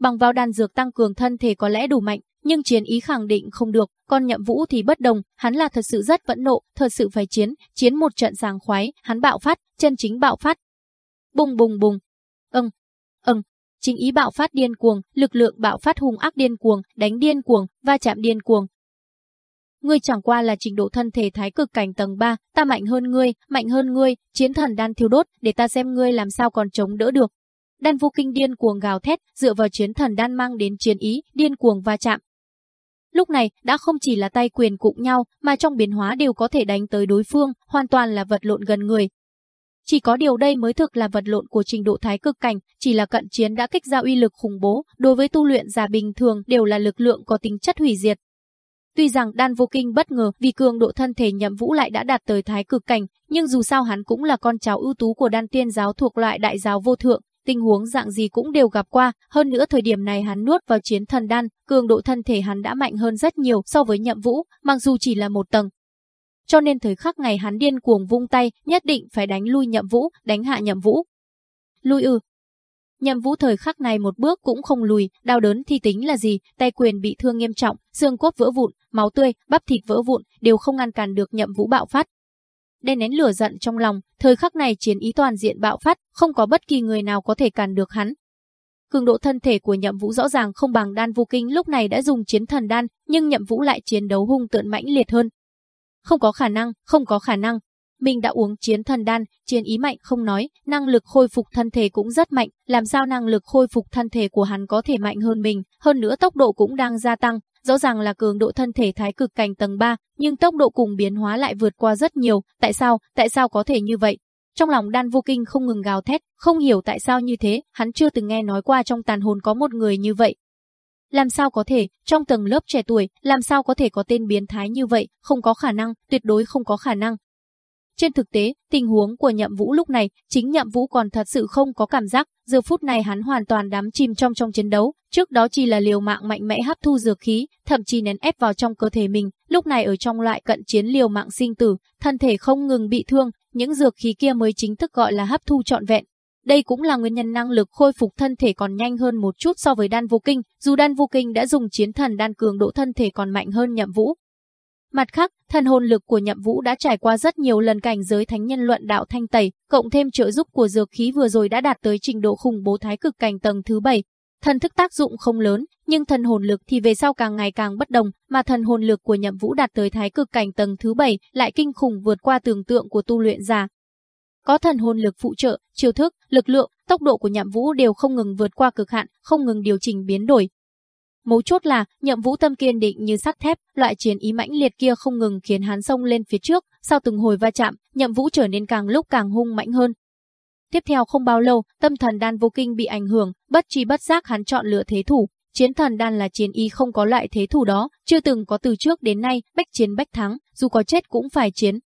Bằng vào đan dược tăng cường thân thể có lẽ đủ mạnh, nhưng chiến ý khẳng định không được, còn nhậm vũ thì bất đồng, hắn là thật sự rất vẫn nộ, thật sự phải chiến, chiến một trận sàng khoái, hắn bạo phát, chân chính bạo phát. Bùng bùng bùng. ưng, ưng, chính ý bạo phát điên cuồng, lực lượng bạo phát hung ác điên cuồng, đánh điên cuồng, va chạm điên cuồng, Ngươi chẳng qua là trình độ thân thể thái cực cảnh tầng 3, ta mạnh hơn ngươi, mạnh hơn ngươi, chiến thần đan thiêu đốt, để ta xem ngươi làm sao còn chống đỡ được. Đan vô kinh điên cuồng gào thét, dựa vào chiến thần đan mang đến chiến ý, điên cuồng va chạm. Lúc này, đã không chỉ là tay quyền cụng nhau, mà trong biến hóa đều có thể đánh tới đối phương, hoàn toàn là vật lộn gần người. Chỉ có điều đây mới thực là vật lộn của trình độ thái cực cảnh, chỉ là cận chiến đã kích ra uy lực khủng bố, đối với tu luyện giả bình thường đều là lực lượng có tính chất hủy diệt. Tuy rằng đan vô kinh bất ngờ vì cường độ thân thể nhậm vũ lại đã đạt tới thái cực cảnh, nhưng dù sao hắn cũng là con cháu ưu tú của đan tiên giáo thuộc loại đại giáo vô thượng, tình huống dạng gì cũng đều gặp qua, hơn nữa thời điểm này hắn nuốt vào chiến thần đan, cường độ thân thể hắn đã mạnh hơn rất nhiều so với nhậm vũ, mặc dù chỉ là một tầng. Cho nên thời khắc ngày hắn điên cuồng vung tay, nhất định phải đánh lui nhậm vũ, đánh hạ nhậm vũ. Lui ư, Nhậm Vũ thời khắc này một bước cũng không lùi, đau đớn thì tính là gì, tay quyền bị thương nghiêm trọng, xương cốt vỡ vụn, máu tươi, bắp thịt vỡ vụn, đều không ngăn cản được Nhậm Vũ bạo phát. Đen nén lửa giận trong lòng, thời khắc này chiến ý toàn diện bạo phát, không có bất kỳ người nào có thể cản được hắn. Cường độ thân thể của Nhậm Vũ rõ ràng không bằng Đan Vu Kinh lúc này đã dùng chiến thần đan, nhưng Nhậm Vũ lại chiến đấu hung tợn mãnh liệt hơn. Không có khả năng, không có khả năng, mình đã uống chiến thần đan, chiến ý mạnh không nói, năng lực khôi phục thân thể cũng rất mạnh, làm sao năng lực khôi phục thân thể của hắn có thể mạnh hơn mình, hơn nữa tốc độ cũng đang gia tăng, rõ ràng là cường độ thân thể thái cực cảnh tầng 3, nhưng tốc độ cùng biến hóa lại vượt qua rất nhiều, tại sao, tại sao có thể như vậy? Trong lòng đan vô kinh không ngừng gào thét, không hiểu tại sao như thế, hắn chưa từng nghe nói qua trong tàn hồn có một người như vậy. Làm sao có thể, trong tầng lớp trẻ tuổi, làm sao có thể có tên biến thái như vậy, không có khả năng, tuyệt đối không có khả năng, trên thực tế, tình huống của Nhậm Vũ lúc này, chính Nhậm Vũ còn thật sự không có cảm giác, giờ phút này hắn hoàn toàn đắm chìm trong trong chiến đấu, trước đó chỉ là liều mạng mạnh mẽ hấp thu dược khí, thậm chí nén ép vào trong cơ thể mình, lúc này ở trong loại cận chiến liều mạng sinh tử, thân thể không ngừng bị thương, những dược khí kia mới chính thức gọi là hấp thu trọn vẹn. Đây cũng là nguyên nhân năng lực khôi phục thân thể còn nhanh hơn một chút so với đan vô kinh, dù đan vô kinh đã dùng chiến thần đan cường độ thân thể còn mạnh hơn nhậm vũ, Mặt khác, thần hồn lực của Nhậm Vũ đã trải qua rất nhiều lần cảnh giới thánh nhân luận đạo thanh tẩy, cộng thêm trợ giúp của dược khí vừa rồi đã đạt tới trình độ khủng bố thái cực cảnh tầng thứ 7. Thần thức tác dụng không lớn, nhưng thần hồn lực thì về sau càng ngày càng bất đồng, mà thần hồn lực của Nhậm Vũ đạt tới thái cực cảnh tầng thứ 7 lại kinh khủng vượt qua tưởng tượng của tu luyện giả. Có thần hồn lực phụ trợ, chiêu thức, lực lượng, tốc độ của Nhậm Vũ đều không ngừng vượt qua cực hạn, không ngừng điều chỉnh biến đổi, Mấu chốt là, nhậm vũ tâm kiên định như sắt thép, loại chiến ý mãnh liệt kia không ngừng khiến hắn xông lên phía trước, sau từng hồi va chạm, nhậm vũ trở nên càng lúc càng hung mãnh hơn. Tiếp theo không bao lâu, tâm thần đan vô kinh bị ảnh hưởng, bất tri bất giác hắn chọn lựa thế thủ. Chiến thần đan là chiến y không có loại thế thủ đó, chưa từng có từ trước đến nay, bách chiến bách thắng, dù có chết cũng phải chiến.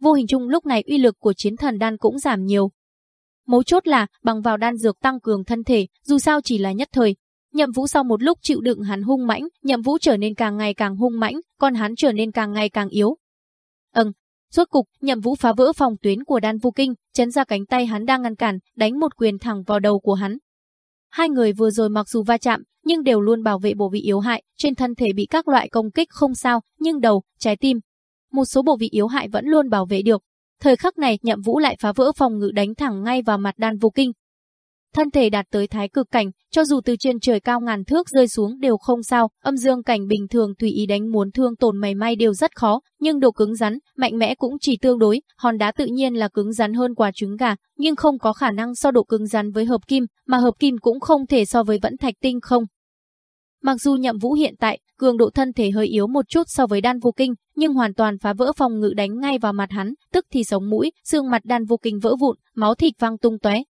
Vô hình chung lúc này uy lực của chiến thần đan cũng giảm nhiều, Mấu chốt là, bằng vào đan dược tăng cường thân thể, dù sao chỉ là nhất thời, Nhậm Vũ sau một lúc chịu đựng hắn hung mãnh, Nhậm Vũ trở nên càng ngày càng hung mãnh, còn hắn trở nên càng ngày càng yếu. Ừm, rốt cục, Nhậm Vũ phá vỡ phòng tuyến của Đan Vu Kinh, chấn ra cánh tay hắn đang ngăn cản, đánh một quyền thẳng vào đầu của hắn. Hai người vừa rồi mặc dù va chạm, nhưng đều luôn bảo vệ bộ vị yếu hại, trên thân thể bị các loại công kích không sao, nhưng đầu, trái tim, một số bộ vị yếu hại vẫn luôn bảo vệ được. Thời khắc này, Nhậm Vũ lại phá vỡ phòng ngự đánh thẳng ngay vào mặt Đan Vu Kinh, thân thể đạt tới thái cực cảnh, cho dù từ trên trời cao ngàn thước rơi xuống đều không sao, âm dương cảnh bình thường tùy ý đánh muốn thương tổn mày may đều rất khó, nhưng độ cứng rắn, mạnh mẽ cũng chỉ tương đối, hòn đá tự nhiên là cứng rắn hơn quả trứng gà, nhưng không có khả năng so độ cứng rắn với hợp kim, mà hợp kim cũng không thể so với vẫn thạch tinh không. Mặc dù nhậm vũ hiện tại, cường độ thân thể hơi yếu một chút so với đan vô kinh, nhưng hoàn toàn phá vỡ phòng ngự đánh ngay vào mặt hắn, tức thì sống mũi, xương mặt đan vô kinh vỡ vụn, máu thịt văng tung tóe,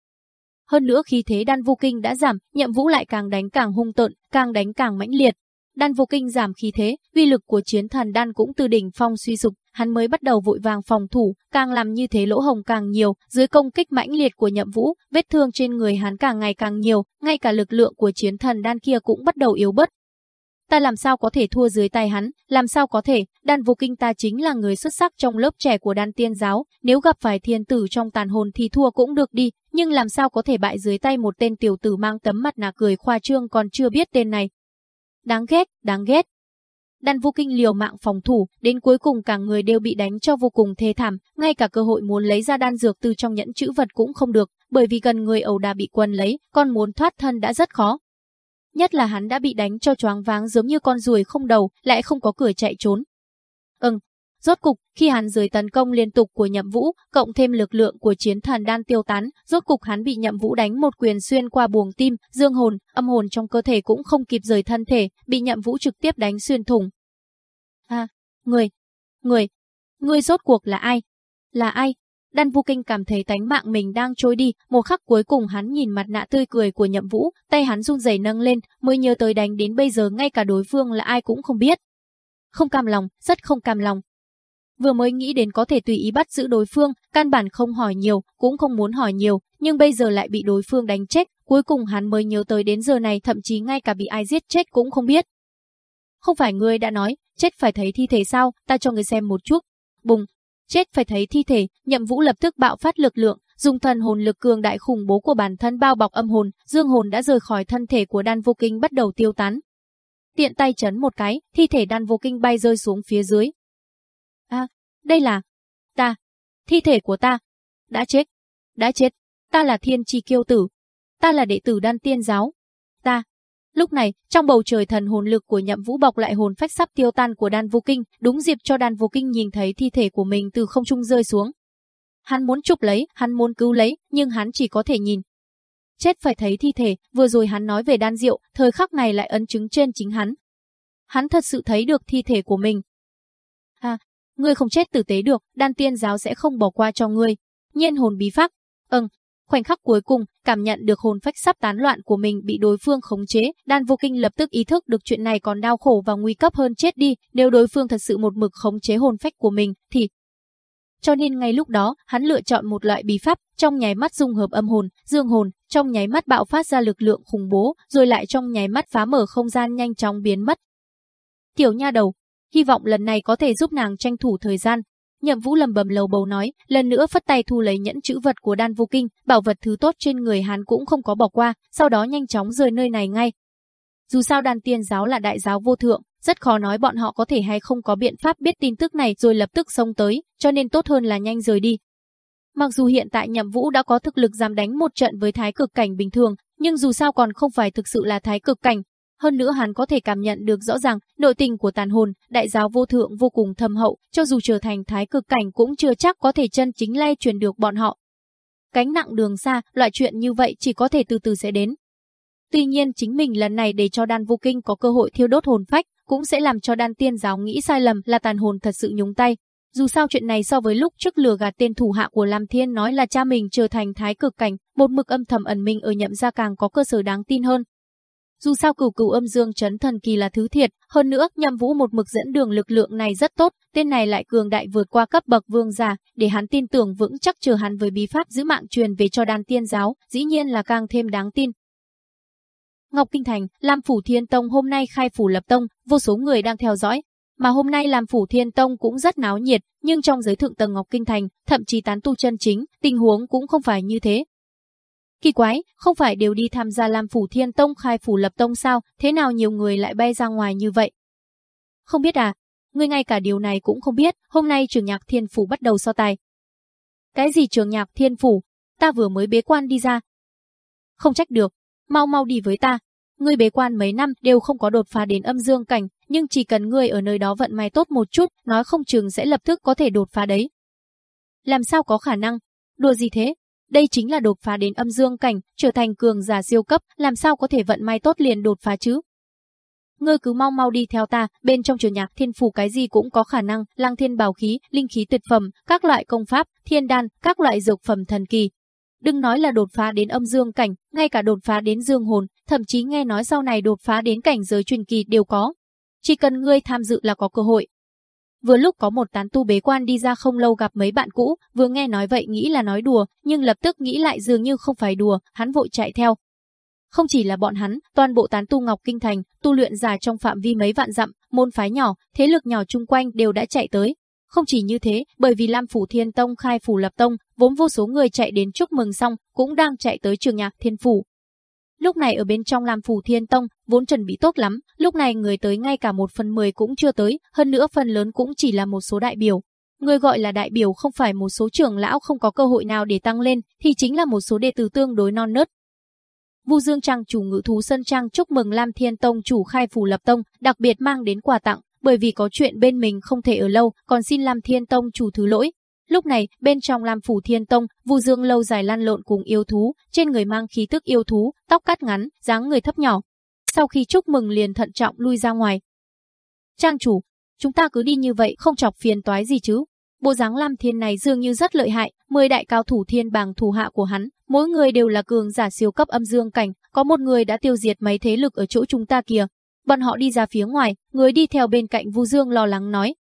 hơn nữa khi thế đan vô kinh đã giảm, nhậm vũ lại càng đánh càng hung tợn, càng đánh càng mãnh liệt. Đan vô kinh giảm khí thế, uy lực của chiến thần đan cũng từ đỉnh phong suy sụp, hắn mới bắt đầu vội vàng phòng thủ, càng làm như thế lỗ hồng càng nhiều, dưới công kích mãnh liệt của nhậm vũ, vết thương trên người hắn càng ngày càng nhiều, ngay cả lực lượng của chiến thần đan kia cũng bắt đầu yếu bớt. Ta làm sao có thể thua dưới tay hắn, làm sao có thể, đan vô kinh ta chính là người xuất sắc trong lớp trẻ của đan tiên giáo, nếu gặp phải thiên tử trong tàn hồn thì thua cũng được đi, nhưng làm sao có thể bại dưới tay một tên tiểu tử mang tấm mặt nạ cười khoa trương còn chưa biết tên này. Đáng ghét, đáng ghét. Đan vô kinh liều mạng phòng thủ, đến cuối cùng cả người đều bị đánh cho vô cùng thê thảm, ngay cả cơ hội muốn lấy ra đan dược từ trong nhẫn chữ vật cũng không được, bởi vì gần người ẩu đà bị quân lấy, còn muốn thoát thân đã rất khó. Nhất là hắn đã bị đánh cho choáng váng giống như con ruồi không đầu, lại không có cửa chạy trốn. Ừm, Rốt cục, khi hắn dưới tấn công liên tục của Nhậm Vũ, cộng thêm lực lượng của chiến thần đan tiêu tán, rốt cục hắn bị Nhậm Vũ đánh một quyền xuyên qua buồng tim, dương hồn, âm hồn trong cơ thể cũng không kịp rời thân thể, bị Nhậm Vũ trực tiếp đánh xuyên thủng. À, người, người, người rốt cuộc là ai? Là ai? Đan Vu Kinh cảm thấy tánh mạng mình đang trôi đi, một khắc cuối cùng hắn nhìn mặt nạ tươi cười của Nhậm Vũ, tay hắn run rẩy nâng lên, mới nhớ tới đánh đến bây giờ ngay cả đối phương là ai cũng không biết. Không cam lòng, rất không cam lòng, Vừa mới nghĩ đến có thể tùy ý bắt giữ đối phương, căn bản không hỏi nhiều, cũng không muốn hỏi nhiều, nhưng bây giờ lại bị đối phương đánh chết, cuối cùng hắn mới nhớ tới đến giờ này thậm chí ngay cả bị ai giết chết cũng không biết. Không phải ngươi đã nói, chết phải thấy thi thể sao, ta cho ngươi xem một chút. Bùng, chết phải thấy thi thể, nhậm vũ lập tức bạo phát lực lượng, dùng thần hồn lực cường đại khủng bố của bản thân bao bọc âm hồn, dương hồn đã rời khỏi thân thể của đan vô kinh bắt đầu tiêu tán. Tiện tay chấn một cái, thi thể đan vô kinh bay rơi xuống phía dưới, À, đây là... Ta. Thi thể của ta. Đã chết. Đã chết. Ta là thiên chi kiêu tử. Ta là đệ tử đan tiên giáo. Ta. Lúc này, trong bầu trời thần hồn lực của nhậm vũ bọc lại hồn phách sắp tiêu tan của đan vô kinh, đúng dịp cho đan vô kinh nhìn thấy thi thể của mình từ không trung rơi xuống. Hắn muốn chụp lấy, hắn muốn cứu lấy, nhưng hắn chỉ có thể nhìn. Chết phải thấy thi thể, vừa rồi hắn nói về đan rượu, thời khắc này lại ấn chứng trên chính hắn. Hắn thật sự thấy được thi thể của mình. À, ngươi không chết tử tế được, đan tiên giáo sẽ không bỏ qua cho ngươi. Nhiên hồn bí pháp. Ừm, khoảnh khắc cuối cùng, cảm nhận được hồn phách sắp tán loạn của mình bị đối phương khống chế, đan vô kinh lập tức ý thức được chuyện này còn đau khổ và nguy cấp hơn chết đi, nếu đối phương thật sự một mực khống chế hồn phách của mình, thì... Cho nên ngay lúc đó, hắn lựa chọn một loại bí pháp, trong nháy mắt dung hợp âm hồn, dương hồn, trong nháy mắt bạo phát ra lực lượng khủng bố, rồi lại trong nháy mắt phá mở không gian nhanh chóng biến mất. Tiểu nha đầu, hy vọng lần này có thể giúp nàng tranh thủ thời gian. Nhậm Vũ lầm bầm lầu bầu nói, lần nữa phất tay thu lấy nhẫn chữ vật của Đan Vô Kinh, bảo vật thứ tốt trên người hắn cũng không có bỏ qua, sau đó nhanh chóng rời nơi này ngay. Dù sao Đan Tiên giáo là đại giáo vô thượng, rất khó nói bọn họ có thể hay không có biện pháp biết tin tức này rồi lập tức xông tới, cho nên tốt hơn là nhanh rời đi. Mặc dù hiện tại Nhậm Vũ đã có thực lực dám đánh một trận với thái cực cảnh bình thường, nhưng dù sao còn không phải thực sự là thái cực cảnh, hơn nữa hắn có thể cảm nhận được rõ ràng nội tình của tàn hồn, đại giáo vô thượng vô cùng thâm hậu, cho dù trở thành thái cực cảnh cũng chưa chắc có thể chân chính lay truyền được bọn họ. Cánh nặng đường xa, loại chuyện như vậy chỉ có thể từ từ sẽ đến. Tuy nhiên chính mình lần này để cho đan vô kinh có cơ hội thiêu đốt hồn phách, cũng sẽ làm cho đan tiên giáo nghĩ sai lầm là tàn hồn thật sự nhúng tay. Dù sao chuyện này so với lúc trước lừa gạt tên thủ hạ của Lam Thiên nói là cha mình trở thành thái cực cảnh, một mực âm thầm ẩn mình ở nhậm gia càng có cơ sở đáng tin hơn. Dù sao cửu cửu âm dương chấn thần kỳ là thứ thiệt, hơn nữa nhậm vũ một mực dẫn đường lực lượng này rất tốt, tên này lại cường đại vượt qua cấp bậc vương giả, để hắn tin tưởng vững chắc chờ hắn với bí pháp giữ mạng truyền về cho đan tiên giáo, dĩ nhiên là càng thêm đáng tin. Ngọc Kinh Thành, Lam Phủ Thiên Tông hôm nay khai phủ lập tông, vô số người đang theo dõi. Mà hôm nay Lam Phủ Thiên Tông cũng rất náo nhiệt, nhưng trong giới thượng tầng Ngọc Kinh Thành, thậm chí tán tu chân chính, tình huống cũng không phải như thế, Kỳ quái, không phải đều đi tham gia làm Phủ Thiên Tông khai phủ lập tông sao, thế nào nhiều người lại bay ra ngoài như vậy? Không biết à, ngươi ngay cả điều này cũng không biết, hôm nay trường nhạc thiên phủ bắt đầu so tài. Cái gì trường nhạc thiên phủ, ta vừa mới bế quan đi ra. Không trách được, mau mau đi với ta. Ngươi bế quan mấy năm đều không có đột phá đến âm dương cảnh, nhưng chỉ cần ngươi ở nơi đó vận may tốt một chút, nói không chừng sẽ lập tức có thể đột phá đấy. Làm sao có khả năng? Đùa gì thế? Đây chính là đột phá đến âm dương cảnh, trở thành cường giả siêu cấp, làm sao có thể vận may tốt liền đột phá chứ? Ngươi cứ mau mau đi theo ta, bên trong trường nhạc thiên phủ cái gì cũng có khả năng, lăng thiên bảo khí, linh khí tuyệt phẩm, các loại công pháp, thiên đan, các loại dược phẩm thần kỳ. đừng nói là đột phá đến âm dương cảnh, ngay cả đột phá đến dương hồn, thậm chí nghe nói sau này đột phá đến cảnh giới truyền kỳ đều có. Chỉ cần ngươi tham dự là có cơ hội. Vừa lúc có một tán tu bế quan đi ra không lâu gặp mấy bạn cũ, vừa nghe nói vậy nghĩ là nói đùa, nhưng lập tức nghĩ lại dường như không phải đùa, hắn vội chạy theo. Không chỉ là bọn hắn, toàn bộ tán tu Ngọc Kinh Thành, tu luyện giả trong phạm vi mấy vạn dặm, môn phái nhỏ, thế lực nhỏ chung quanh đều đã chạy tới. Không chỉ như thế, bởi vì Lam Phủ Thiên Tông khai phủ lập tông, vốn vô số người chạy đến chúc mừng xong, cũng đang chạy tới trường nhạc Thiên Phủ, Lúc này ở bên trong làm Phủ Thiên Tông, vốn chuẩn bị tốt lắm, lúc này người tới ngay cả một phần mười cũng chưa tới, hơn nữa phần lớn cũng chỉ là một số đại biểu. Người gọi là đại biểu không phải một số trưởng lão không có cơ hội nào để tăng lên, thì chính là một số đệ tử tương đối non nớt. Vu Dương Trang chủ ngự thú sơn Trang chúc mừng Lam Thiên Tông chủ khai phủ lập tông, đặc biệt mang đến quà tặng, bởi vì có chuyện bên mình không thể ở lâu, còn xin Lam Thiên Tông chủ thứ lỗi, Lúc này, bên trong Lam Phủ Thiên Tông, Vu Dương lâu dài lăn lộn cùng yêu thú, trên người mang khí tức yêu thú, tóc cắt ngắn, dáng người thấp nhỏ. Sau khi chúc mừng liền thận trọng lui ra ngoài. Trang chủ, chúng ta cứ đi như vậy không chọc phiền toái gì chứ? Bộ dáng Lam Thiên này dường như rất lợi hại, mười đại cao thủ thiên bàng thủ hạ của hắn, mỗi người đều là cường giả siêu cấp âm dương cảnh, có một người đã tiêu diệt mấy thế lực ở chỗ chúng ta kìa. Bọn họ đi ra phía ngoài, người đi theo bên cạnh Vu Dương lo lắng nói.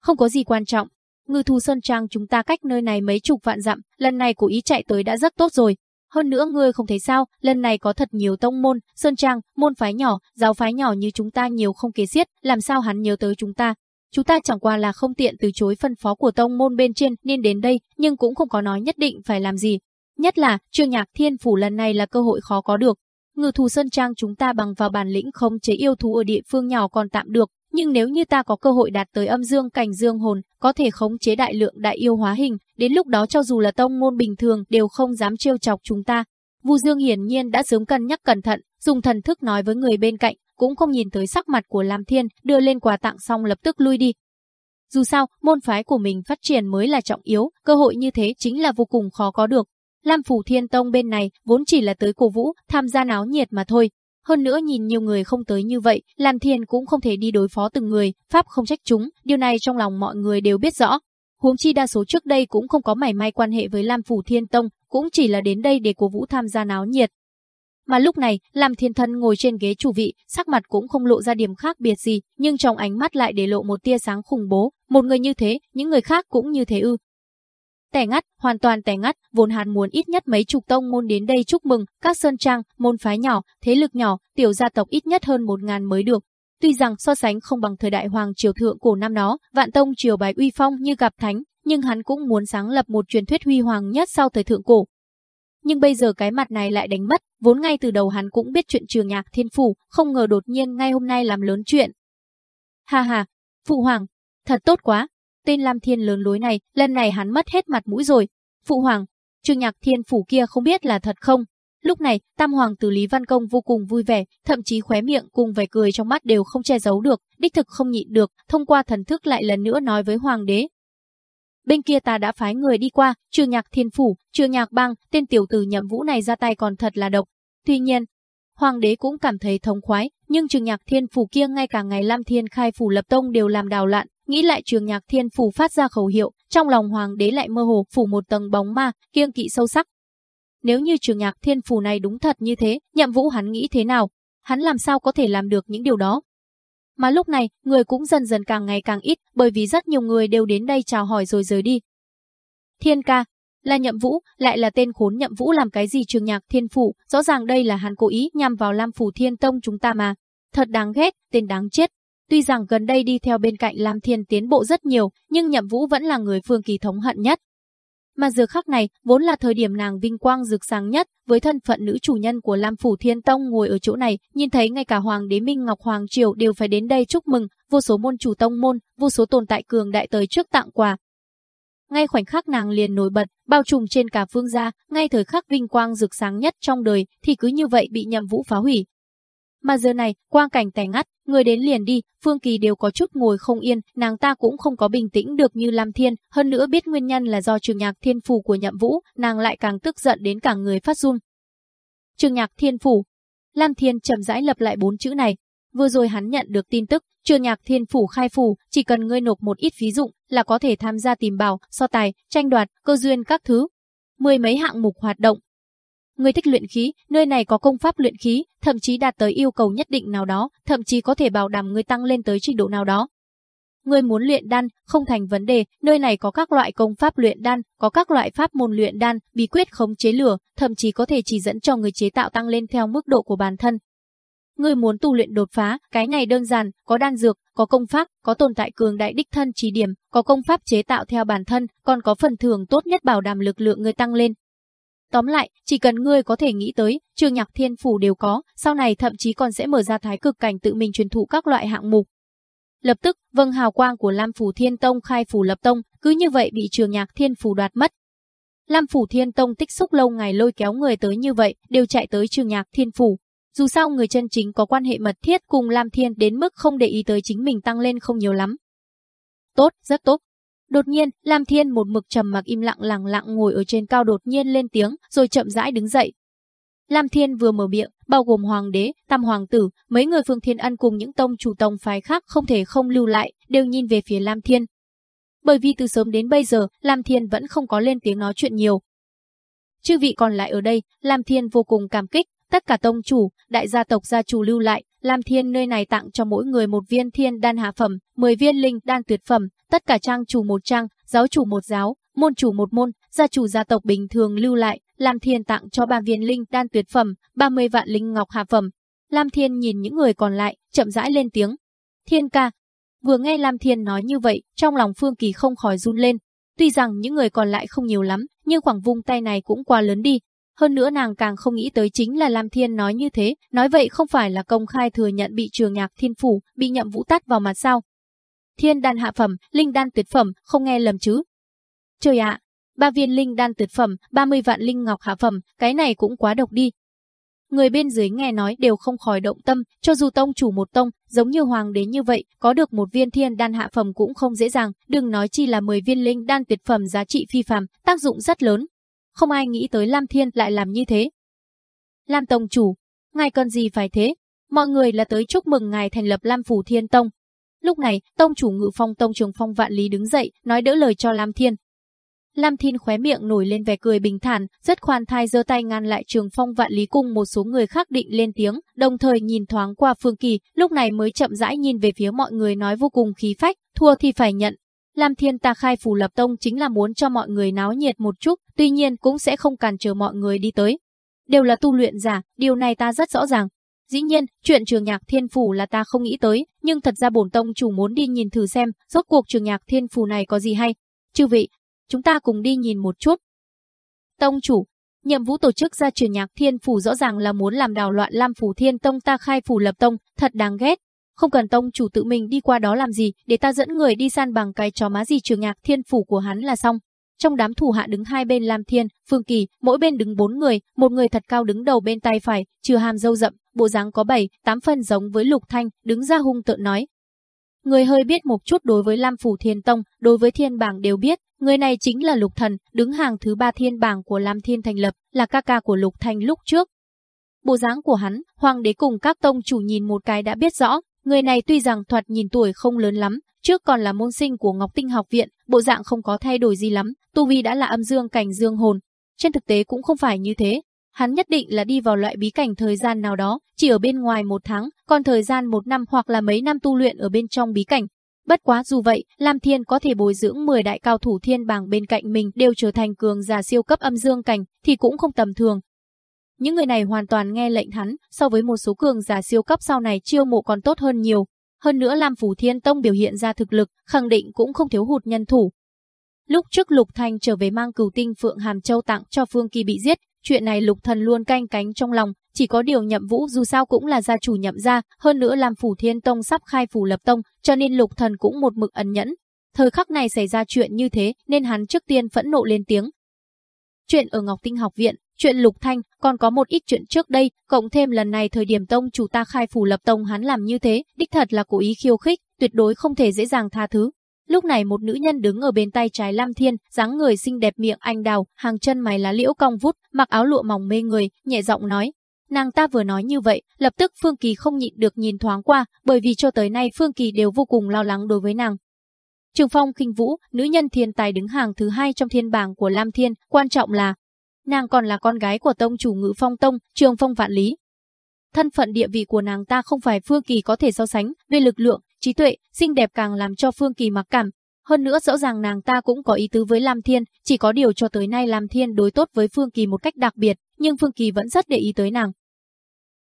Không có gì quan trọng, Ngư Thù Sơn Trang chúng ta cách nơi này mấy chục vạn dặm, lần này cố ý chạy tới đã rất tốt rồi. Hơn nữa ngươi không thấy sao, lần này có thật nhiều tông môn, Sơn Trang, môn phái nhỏ, giáo phái nhỏ như chúng ta nhiều không kế xiết, làm sao hắn nhớ tới chúng ta. Chúng ta chẳng qua là không tiện từ chối phân phó của tông môn bên trên nên đến đây, nhưng cũng không có nói nhất định phải làm gì. Nhất là, trương nhạc thiên phủ lần này là cơ hội khó có được. Ngư thù Sơn Trang chúng ta bằng vào bản lĩnh không chế yêu thú ở địa phương nhỏ còn tạm được, nhưng nếu như ta có cơ hội đạt tới âm dương cảnh dương hồn, có thể khống chế đại lượng đại yêu hóa hình, đến lúc đó cho dù là tông môn bình thường đều không dám trêu chọc chúng ta. Vu Dương hiển nhiên đã sớm cân nhắc cẩn thận, dùng thần thức nói với người bên cạnh, cũng không nhìn tới sắc mặt của Lam Thiên, đưa lên quà tặng xong lập tức lui đi. Dù sao, môn phái của mình phát triển mới là trọng yếu, cơ hội như thế chính là vô cùng khó có được. Lam Phủ Thiên Tông bên này vốn chỉ là tới cổ vũ, tham gia náo nhiệt mà thôi, hơn nữa nhìn nhiều người không tới như vậy, Lam Thiên cũng không thể đi đối phó từng người, Pháp không trách chúng, điều này trong lòng mọi người đều biết rõ. Huống chi đa số trước đây cũng không có mảy may quan hệ với Lam Phủ Thiên Tông, cũng chỉ là đến đây để cổ vũ tham gia náo nhiệt. Mà lúc này, Lam Thiên Thân ngồi trên ghế chủ vị, sắc mặt cũng không lộ ra điểm khác biệt gì, nhưng trong ánh mắt lại để lộ một tia sáng khủng bố. Một người như thế, những người khác cũng như thế ư, Tẻ ngắt, hoàn toàn tẻ ngắt, vốn hắn muốn ít nhất mấy chục tông môn đến đây chúc mừng, các sơn trang, môn phái nhỏ, thế lực nhỏ, tiểu gia tộc ít nhất hơn một ngàn mới được. Tuy rằng so sánh không bằng thời đại hoàng triều thượng cổ năm đó, vạn tông triều bài uy phong như gặp thánh, nhưng hắn cũng muốn sáng lập một truyền thuyết huy hoàng nhất sau thời thượng cổ. Nhưng bây giờ cái mặt này lại đánh mất, vốn ngay từ đầu hắn cũng biết chuyện trường nhạc thiên phủ, không ngờ đột nhiên ngay hôm nay làm lớn chuyện. Ha ha, phụ hoàng, thật tốt quá, tên Lam Thiên lớn lối này, lần này hắn mất hết mặt mũi rồi. Phụ hoàng, Trương Nhạc Thiên phủ kia không biết là thật không? Lúc này, Tam hoàng tử Lý Văn Công vô cùng vui vẻ, thậm chí khóe miệng cùng vẻ cười trong mắt đều không che giấu được, đích thực không nhịn được, thông qua thần thức lại lần nữa nói với hoàng đế. Bên kia ta đã phái người đi qua, Trương Nhạc Thiên phủ, Trương Nhạc Bang, tên tiểu tử nhậm vũ này ra tay còn thật là độc. Tuy nhiên, hoàng đế cũng cảm thấy thống khoái, nhưng trường Nhạc Thiên phủ kia ngay cả ngày Lam Thiên khai phủ lập tông đều làm đào loạn, Nghĩ lại trường nhạc thiên phủ phát ra khẩu hiệu, trong lòng hoàng đế lại mơ hồ phủ một tầng bóng ma, kiêng kỵ sâu sắc. Nếu như trường nhạc thiên phủ này đúng thật như thế, nhậm vũ hắn nghĩ thế nào? Hắn làm sao có thể làm được những điều đó? Mà lúc này, người cũng dần dần càng ngày càng ít, bởi vì rất nhiều người đều đến đây chào hỏi rồi rời đi. Thiên ca, là nhậm vũ, lại là tên khốn nhậm vũ làm cái gì trường nhạc thiên phủ, rõ ràng đây là hắn cố ý nhằm vào Lam Phủ Thiên Tông chúng ta mà. Thật đáng ghét, tên đáng chết. Tuy rằng gần đây đi theo bên cạnh Lam Thiên tiến bộ rất nhiều, nhưng Nhậm Vũ vẫn là người Phương Kỳ thống hận nhất. Mà giờ khắc này, vốn là thời điểm nàng vinh quang rực sáng nhất, với thân phận nữ chủ nhân của Lam Phủ Thiên Tông ngồi ở chỗ này, nhìn thấy ngay cả Hoàng đế Minh Ngọc Hoàng Triều đều phải đến đây chúc mừng, vô số môn chủ tông môn, vô số tồn tại cường đại tới trước tặng quà. Ngay khoảnh khắc nàng liền nổi bật, bao trùm trên cả phương gia, ngay thời khắc vinh quang rực sáng nhất trong đời, thì cứ như vậy bị nhậm vũ phá hủy, mà giờ này, quang cảnh tẻ ngắt, người đến liền đi, Phương Kỳ đều có chút ngồi không yên, nàng ta cũng không có bình tĩnh được như Lam Thiên, hơn nữa biết nguyên nhân là do trường nhạc thiên phủ của nhậm vũ, nàng lại càng tức giận đến cả người phát run. Trường nhạc thiên phủ. Lam Thiên chậm rãi lập lại bốn chữ này. Vừa rồi hắn nhận được tin tức, trường nhạc thiên phủ khai phủ, chỉ cần ngươi nộp một ít phí dụng là có thể tham gia tìm bảo, so tài, tranh đoạt, cơ duyên các thứ. mười mấy hạng mục hoạt động. Người thích luyện khí, nơi này có công pháp luyện khí, thậm chí đạt tới yêu cầu nhất định nào đó, thậm chí có thể bảo đảm người tăng lên tới trình độ nào đó. Người muốn luyện đan, không thành vấn đề, nơi này có các loại công pháp luyện đan, có các loại pháp môn luyện đan, bí quyết khống chế lửa, thậm chí có thể chỉ dẫn cho người chế tạo tăng lên theo mức độ của bản thân ngươi muốn tu luyện đột phá, cái này đơn giản, có đan dược, có công pháp, có tồn tại cường đại đích thân trí điểm, có công pháp chế tạo theo bản thân, còn có phần thưởng tốt nhất bảo đảm lực lượng ngươi tăng lên. Tóm lại, chỉ cần ngươi có thể nghĩ tới, trường nhạc thiên phủ đều có, sau này thậm chí còn sẽ mở ra thái cực cảnh tự mình truyền thụ các loại hạng mục. Lập tức, vâng hào quang của Lam Phủ Thiên Tông khai phủ lập tông, cứ như vậy bị trường nhạc thiên phủ đoạt mất. Lam Phủ Thiên Tông tích xúc lâu ngày lôi kéo người tới như vậy, đều chạy tới trường nhạc thiên phủ, dù sao người chân chính có quan hệ mật thiết cùng Lam Thiên đến mức không để ý tới chính mình tăng lên không nhiều lắm. Tốt, rất tốt. Đột nhiên, Lam Thiên một mực trầm mặc im lặng lặng lặng ngồi ở trên cao đột nhiên lên tiếng, rồi chậm rãi đứng dậy. Lam Thiên vừa mở miệng, bao gồm hoàng đế, tam hoàng tử, mấy người Phương Thiên Ân cùng những tông chủ tông phái khác không thể không lưu lại, đều nhìn về phía Lam Thiên. Bởi vì từ sớm đến bây giờ, Lam Thiên vẫn không có lên tiếng nói chuyện nhiều. Chư vị còn lại ở đây, Lam Thiên vô cùng cảm kích, Tất cả tông chủ, đại gia tộc gia chủ lưu lại, Lam Thiên nơi này tặng cho mỗi người một viên thiên đan hạ phẩm, 10 viên linh đan tuyệt phẩm, tất cả trang chủ một trang, giáo chủ một giáo, môn chủ một môn, gia chủ gia tộc bình thường lưu lại, Lam Thiên tặng cho ba viên linh đan tuyệt phẩm, 30 vạn linh ngọc hạ phẩm. Lam Thiên nhìn những người còn lại, chậm rãi lên tiếng. Thiên ca. Vừa nghe Lam Thiên nói như vậy, trong lòng Phương Kỳ không khỏi run lên. Tuy rằng những người còn lại không nhiều lắm, nhưng khoảng vung tay này cũng quá lớn đi, hơn nữa nàng càng không nghĩ tới chính là Lam Thiên nói như thế, nói vậy không phải là công khai thừa nhận bị trường nhạc thiên phủ, bị nhậm vũ tát vào mặt sao. Thiên đan hạ phẩm, linh đan tuyệt phẩm, không nghe lầm chứ. Trời ạ, ba viên linh đan tuyệt phẩm, 30 vạn linh ngọc hạ phẩm, cái này cũng quá độc đi. Người bên dưới nghe nói đều không khỏi động tâm, cho dù tông chủ một tông, giống như hoàng đế như vậy, có được một viên thiên đan hạ phẩm cũng không dễ dàng, đừng nói chi là 10 viên linh đan tuyệt phẩm giá trị phi phàm, tác dụng rất lớn, không ai nghĩ tới Lam Thiên lại làm như thế. Lam Tông chủ, ngài cần gì phải thế? Mọi người là tới chúc mừng ngài thành lập Lam Phủ Thiên Tông. Lúc này, Tông chủ ngự phong Tông Trường Phong Vạn Lý đứng dậy, nói đỡ lời cho Lam Thiên. Lam Thiên khóe miệng nổi lên vẻ cười bình thản, rất khoan thai giơ tay ngăn lại Trường Phong Vạn Lý cùng một số người khác định lên tiếng, đồng thời nhìn thoáng qua Phương Kỳ, lúc này mới chậm rãi nhìn về phía mọi người nói vô cùng khí phách, thua thì phải nhận, Lam Thiên ta khai phù lập tông chính là muốn cho mọi người náo nhiệt một chút, tuy nhiên cũng sẽ không cản trở mọi người đi tới. Đều là tu luyện giả, điều này ta rất rõ ràng. Dĩ nhiên, chuyện trường nhạc thiên phủ là ta không nghĩ tới, nhưng thật ra bổn tông chủ muốn đi nhìn thử xem, rốt cuộc trường nhạc thiên phủ này có gì hay. Chư vị, chúng ta cùng đi nhìn một chút. Tông chủ, nhiệm vụ tổ chức ra trường nhạc thiên phủ rõ ràng là muốn làm đảo loạn Lam phủ thiên tông ta khai phủ lập tông, thật đáng ghét. Không cần tông chủ tự mình đi qua đó làm gì, để ta dẫn người đi san bằng cái chó má gì trường nhạc thiên phủ của hắn là xong. Trong đám thủ hạ đứng hai bên Lam Thiên, Phương Kỳ, mỗi bên đứng bốn người, một người thật cao đứng đầu bên tay phải, trừ hàm dâu rậm, bộ dáng có bảy, tám phần giống với Lục Thanh, đứng ra hung tợn nói. Người hơi biết một chút đối với Lam Phủ Thiên Tông, đối với Thiên Bảng đều biết, người này chính là Lục Thần, đứng hàng thứ ba Thiên Bảng của Lam Thiên thành lập, là ca ca của Lục Thanh lúc trước. Bộ dáng của hắn, hoàng đế cùng các tông chủ nhìn một cái đã biết rõ, Người này tuy rằng thoạt nhìn tuổi không lớn lắm, trước còn là môn sinh của Ngọc Tinh học viện, bộ dạng không có thay đổi gì lắm, tu vi đã là âm dương cảnh dương hồn. Trên thực tế cũng không phải như thế. Hắn nhất định là đi vào loại bí cảnh thời gian nào đó, chỉ ở bên ngoài một tháng, còn thời gian một năm hoặc là mấy năm tu luyện ở bên trong bí cảnh. Bất quá dù vậy, Lam Thiên có thể bồi dưỡng 10 đại cao thủ thiên bảng bên cạnh mình đều trở thành cường giả siêu cấp âm dương cảnh, thì cũng không tầm thường. Những người này hoàn toàn nghe lệnh hắn, so với một số cường giả siêu cấp sau này chiêu mộ còn tốt hơn nhiều. Hơn nữa Lam Phủ Thiên Tông biểu hiện ra thực lực, khẳng định cũng không thiếu hụt nhân thủ. Lúc trước Lục Thanh trở về mang cửu tinh Phượng Hàm Châu tặng cho Phương Kỳ bị giết, chuyện này Lục Thần luôn canh cánh trong lòng, chỉ có điều nhậm vũ dù sao cũng là gia chủ nhậm gia, hơn nữa Lam Phủ Thiên Tông sắp khai phủ lập tông, cho nên Lục Thần cũng một mực ẩn nhẫn. Thời khắc này xảy ra chuyện như thế, nên hắn trước tiên phẫn nộ lên tiếng. Chuyện ở Ngọc Tinh học viện, Chuyện Lục Thanh, còn có một ít chuyện trước đây, cộng thêm lần này thời điểm tông chủ ta khai phủ lập tông hắn làm như thế, đích thật là cố ý khiêu khích, tuyệt đối không thể dễ dàng tha thứ. Lúc này một nữ nhân đứng ở bên tay trái Lam Thiên, dáng người xinh đẹp miệng anh đào, hàng chân mày lá liễu cong vút, mặc áo lụa mỏng mê người, nhẹ giọng nói. Nàng ta vừa nói như vậy, lập tức Phương Kỳ không nhịn được nhìn thoáng qua, bởi vì cho tới nay Phương Kỳ đều vô cùng lo lắng đối với nàng. Trường Phong kinh vũ, nữ nhân thiên tài đứng hàng thứ hai trong thiên bảng của Lam Thiên, quan trọng là nàng còn là con gái của tông chủ ngự phong tông, trường phong vạn lý. Thân phận địa vị của nàng ta không phải Phương Kỳ có thể so sánh, về lực lượng, trí tuệ, xinh đẹp càng làm cho Phương Kỳ mặc cảm. Hơn nữa rõ ràng nàng ta cũng có ý tứ với Lam Thiên, chỉ có điều cho tới nay Lam Thiên đối tốt với Phương Kỳ một cách đặc biệt, nhưng Phương Kỳ vẫn rất để ý tới nàng.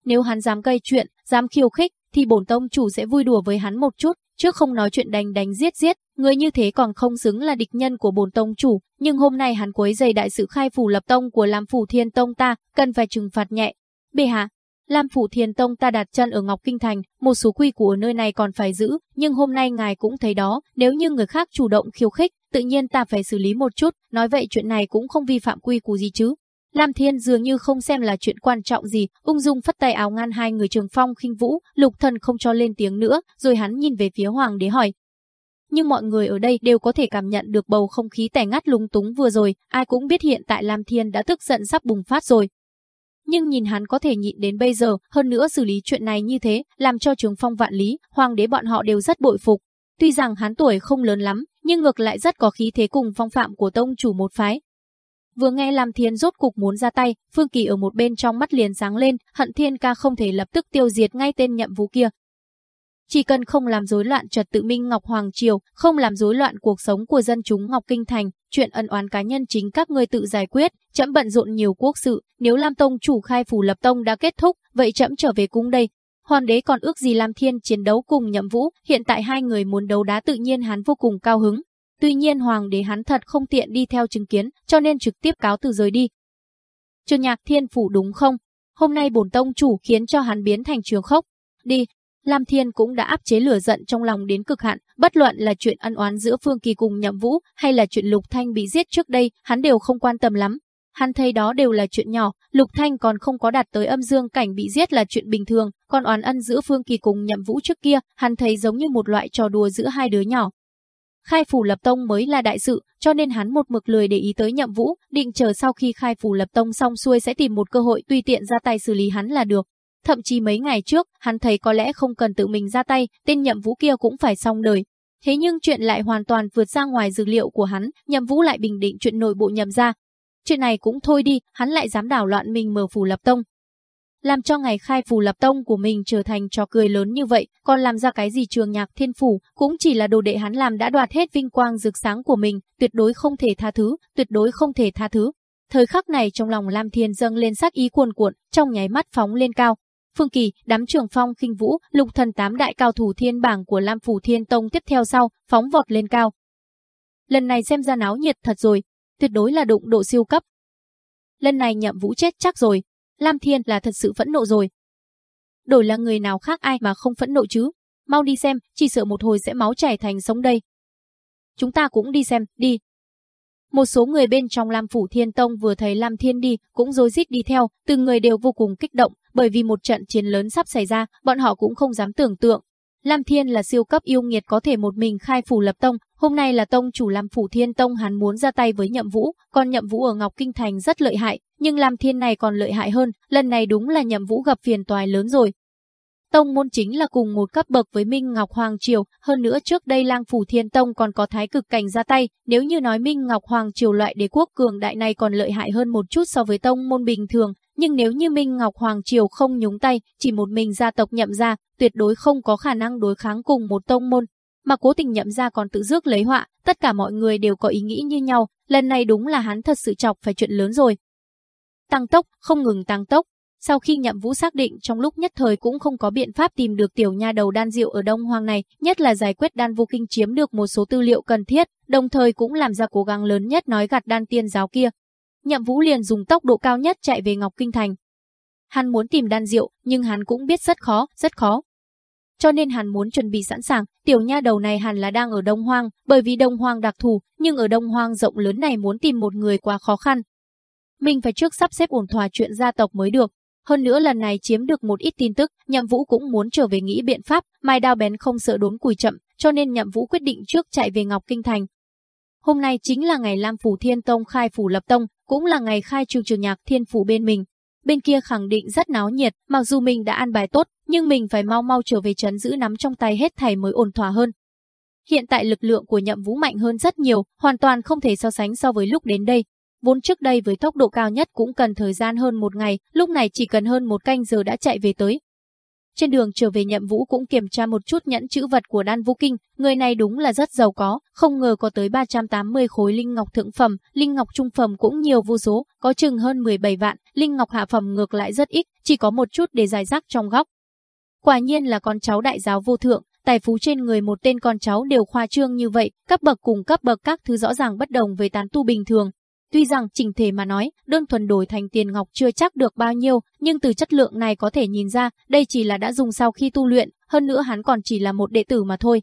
Nếu hắn dám gây chuyện, dám khiêu khích, thì bổn tông chủ sẽ vui đùa với hắn một chút, trước không nói chuyện đánh đánh giết giết, người như thế còn không xứng là địch nhân của bổn tông chủ, nhưng hôm nay hắn quấy dày đại sự khai phủ lập tông của Lam phủ Thiên Tông ta, cần phải trừng phạt nhẹ. Bệ hạ, Lam phủ Thiên Tông ta đặt chân ở Ngọc Kinh Thành, một số quy củ ở nơi này còn phải giữ, nhưng hôm nay ngài cũng thấy đó, nếu như người khác chủ động khiêu khích, tự nhiên ta phải xử lý một chút, nói vậy chuyện này cũng không vi phạm quy củ gì chứ. Lam Thiên dường như không xem là chuyện quan trọng gì, ung dung phất tay áo ngăn hai người Trường Phong khinh vũ, Lục Thần không cho lên tiếng nữa, rồi hắn nhìn về phía hoàng đế hỏi. Nhưng mọi người ở đây đều có thể cảm nhận được bầu không khí tẻ ngắt lúng túng vừa rồi, ai cũng biết hiện tại Lam Thiên đã tức giận sắp bùng phát rồi. Nhưng nhìn hắn có thể nhịn đến bây giờ, hơn nữa xử lý chuyện này như thế, làm cho Trường Phong vạn lý, hoàng đế bọn họ đều rất bội phục. Tuy rằng hắn tuổi không lớn lắm, nhưng ngược lại rất có khí thế cùng phong phạm của tông chủ một phái, Vừa nghe Lam Thiên rốt cục muốn ra tay, Phương Kỳ ở một bên trong mắt liền sáng lên, hận Thiên ca không thể lập tức tiêu diệt ngay tên nhậm vũ kia. Chỉ cần không làm rối loạn trật tự Minh Ngọc Hoàng Triều, không làm rối loạn cuộc sống của dân chúng Ngọc Kinh Thành, chuyện ân oán cá nhân chính các ngươi tự giải quyết, chậm bận rộn nhiều quốc sự, nếu Lam Tông chủ khai phủ lập tông đã kết thúc, vậy chậm trở về cung đây. Hoàng đế còn ước gì Lam Thiên chiến đấu cùng Nhậm Vũ, hiện tại hai người muốn đấu đá tự nhiên hắn vô cùng cao hứng, Tuy nhiên hoàng đế hắn thật không tiện đi theo chứng kiến, cho nên trực tiếp cáo từ rời đi. Trường nhạc thiên phủ đúng không? Hôm nay bổn tông chủ khiến cho hắn biến thành trường khốc. Đi, Lam Thiên cũng đã áp chế lửa giận trong lòng đến cực hạn, bất luận là chuyện ân oán giữa Phương Kỳ cùng Nhậm Vũ hay là chuyện Lục Thanh bị giết trước đây, hắn đều không quan tâm lắm. Hắn thấy đó đều là chuyện nhỏ, Lục Thanh còn không có đạt tới âm dương cảnh bị giết là chuyện bình thường, còn oán ân giữa Phương Kỳ cùng Nhậm Vũ trước kia, hắn thấy giống như một loại trò đùa giữa hai đứa nhỏ, khai phủ lập tông mới là đại sự, cho nên hắn một mực lười để ý tới nhậm vũ, định chờ sau khi khai phủ lập tông xong xuôi sẽ tìm một cơ hội tùy tiện ra tay xử lý hắn là được. Thậm chí mấy ngày trước, hắn thấy có lẽ không cần tự mình ra tay, tên nhậm vũ kia cũng phải xong đời. Thế nhưng chuyện lại hoàn toàn vượt ra ngoài dữ liệu của hắn, nhậm vũ lại bình định chuyện nội bộ nhậm ra. Chuyện này cũng thôi đi, hắn lại dám đảo loạn mình mở phủ lập tông, làm cho ngày khai phủ lập tông của mình trở thành trò cười lớn như vậy, còn làm ra cái gì trường nhạc thiên phủ, cũng chỉ là đồ đệ hắn làm đã đoạt hết vinh quang rực sáng của mình, tuyệt đối không thể tha thứ, tuyệt đối không thể tha thứ. Thời khắc này trong lòng Lam Thiên dâng lên sắc ý cuồn cuộn, trong nháy mắt phóng lên cao. Phương Kỳ, đám trường phong khinh vũ, lục thần tám đại cao thủ thiên bảng của Lam Phủ Thiên Tông tiếp theo sau, phóng vọt lên cao. Lần này xem ra náo nhiệt thật rồi, tuyệt đối là đụng độ siêu cấp. Lần này nhậm vũ chết chắc rồi, Lam Thiên là thật sự phẫn nộ rồi. Đổi là người nào khác ai mà không phẫn nộ chứ? Mau đi xem, chỉ sợ một hồi sẽ máu chảy thành sống đây. Chúng ta cũng đi xem, đi. Một số người bên trong Lam Phủ Thiên Tông vừa thấy Lam Thiên đi, cũng rối rít đi theo, từng người đều vô cùng kích động, bởi vì một trận chiến lớn sắp xảy ra, bọn họ cũng không dám tưởng tượng. Lam Thiên là siêu cấp yêu nghiệt có thể một mình khai phủ lập tông, hôm nay là tông chủ Lam Phủ Thiên Tông hắn muốn ra tay với Nhậm Vũ, còn Nhậm Vũ ở Ngọc Kinh Thành rất lợi hại, nhưng Lam Thiên này còn lợi hại hơn, lần này đúng là Nhậm Vũ gặp phiền toái lớn rồi. Tông môn chính là cùng một cấp bậc với Minh Ngọc Hoàng Triều, hơn nữa trước đây Lang Phủ Thiên Tông còn có thái cực cảnh ra tay, nếu như nói Minh Ngọc Hoàng Triều loại đế quốc cường đại này còn lợi hại hơn một chút so với tông môn bình thường, nhưng nếu như Minh Ngọc Hoàng Triều không nhúng tay, chỉ một mình gia tộc nhậm ra, tuyệt đối không có khả năng đối kháng cùng một tông môn. Mà cố tình nhậm ra còn tự rước lấy họa, tất cả mọi người đều có ý nghĩ như nhau, lần này đúng là hắn thật sự chọc phải chuyện lớn rồi. Tăng tốc, không ngừng tăng tốc. Sau khi nhậm vũ xác định trong lúc nhất thời cũng không có biện pháp tìm được tiểu nha đầu đan diệu ở Đông Hoang này, nhất là giải quyết đan vô kinh chiếm được một số tư liệu cần thiết, đồng thời cũng làm ra cố gắng lớn nhất nói gạt đan tiên giáo kia. Nhậm vũ liền dùng tốc độ cao nhất chạy về Ngọc Kinh Thành. Hắn muốn tìm đan diệu, nhưng hắn cũng biết rất khó, rất khó. Cho nên hắn muốn chuẩn bị sẵn sàng, tiểu nha đầu này hẳn là đang ở Đông Hoang, bởi vì Đông Hoang đặc thù, nhưng ở Đông Hoang rộng lớn này muốn tìm một người quá khó khăn, mình phải trước sắp xếp ổn thỏa chuyện gia tộc mới được. Hơn nữa lần này chiếm được một ít tin tức, Nhậm Vũ cũng muốn trở về nghĩ biện pháp, mai đao bén không sợ đốn cùi chậm, cho nên Nhậm Vũ quyết định trước chạy về Ngọc Kinh Thành. Hôm nay chính là ngày Lam Phủ Thiên Tông khai phủ lập tông, cũng là ngày khai trường trường nhạc thiên phủ bên mình. Bên kia khẳng định rất náo nhiệt, mặc dù mình đã an bài tốt, nhưng mình phải mau mau trở về trấn giữ nắm trong tay hết thảy mới ổn thỏa hơn. Hiện tại lực lượng của Nhậm Vũ mạnh hơn rất nhiều, hoàn toàn không thể so sánh so với lúc đến đây vốn trước đây với tốc độ cao nhất cũng cần thời gian hơn một ngày, lúc này chỉ cần hơn một canh giờ đã chạy về tới. Trên đường trở về nhậm vũ cũng kiểm tra một chút nhẫn chữ vật của đan vũ kinh, người này đúng là rất giàu có, không ngờ có tới 380 khối linh ngọc thượng phẩm, linh ngọc trung phẩm cũng nhiều vô số, có chừng hơn 17 vạn, linh ngọc hạ phẩm ngược lại rất ít, chỉ có một chút để giải rác trong góc. Quả nhiên là con cháu đại giáo vô thượng, tài phú trên người một tên con cháu đều khoa trương như vậy, cấp bậc cùng cấp bậc các thứ rõ ràng bất đồng với tán tu bình thường. Tuy rằng trình thể mà nói, đơn thuần đổi thành tiền ngọc chưa chắc được bao nhiêu, nhưng từ chất lượng này có thể nhìn ra, đây chỉ là đã dùng sau khi tu luyện, hơn nữa hắn còn chỉ là một đệ tử mà thôi.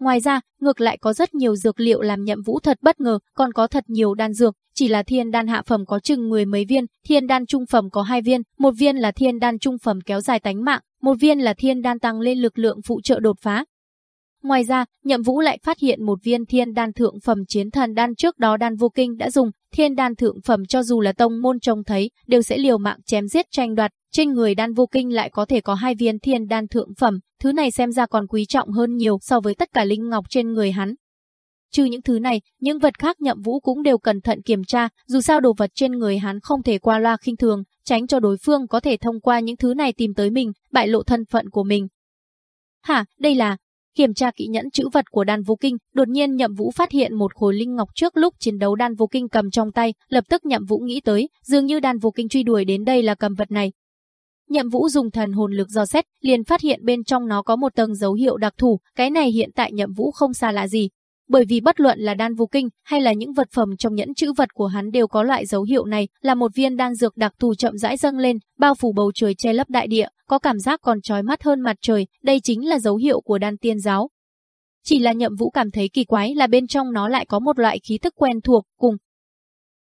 Ngoài ra, ngược lại có rất nhiều dược liệu làm nhậm vũ thật bất ngờ, còn có thật nhiều đan dược, chỉ là thiên đan hạ phẩm có chừng mười mấy viên, thiên đan trung phẩm có hai viên, một viên là thiên đan trung phẩm kéo dài tánh mạng, một viên là thiên đan tăng lên lực lượng phụ trợ đột phá. Ngoài ra, Nhậm Vũ lại phát hiện một viên thiên đan thượng phẩm chiến thần đan trước đó đan vô kinh đã dùng, thiên đan thượng phẩm cho dù là tông môn trông thấy, đều sẽ liều mạng chém giết tranh đoạt, trên người đan vô kinh lại có thể có hai viên thiên đan thượng phẩm, thứ này xem ra còn quý trọng hơn nhiều so với tất cả linh ngọc trên người hắn. Trừ những thứ này, những vật khác nhậm vũ cũng đều cẩn thận kiểm tra, dù sao đồ vật trên người hắn không thể qua loa khinh thường, tránh cho đối phương có thể thông qua những thứ này tìm tới mình, bại lộ thân phận của mình. Hả, đây là... Kiểm tra kỹ nhẫn chữ vật của đan vô kinh, đột nhiên nhậm vũ phát hiện một khối linh ngọc trước lúc chiến đấu đan vô kinh cầm trong tay, lập tức nhậm vũ nghĩ tới, dường như đan vô kinh truy đuổi đến đây là cầm vật này. Nhậm Vũ dùng thần hồn lực dò xét, liền phát hiện bên trong nó có một tầng dấu hiệu đặc thù, cái này hiện tại Nhậm Vũ không xa lạ gì, bởi vì bất luận là đan vô kinh hay là những vật phẩm trong nhẫn chữ vật của hắn đều có loại dấu hiệu này, là một viên đan dược đặc thù chậm rãi dâng lên, bao phủ bầu trời che lấp đại địa, có cảm giác còn chói mắt hơn mặt trời, đây chính là dấu hiệu của đan tiên giáo. Chỉ là nhậm vũ cảm thấy kỳ quái là bên trong nó lại có một loại khí thức quen thuộc, cùng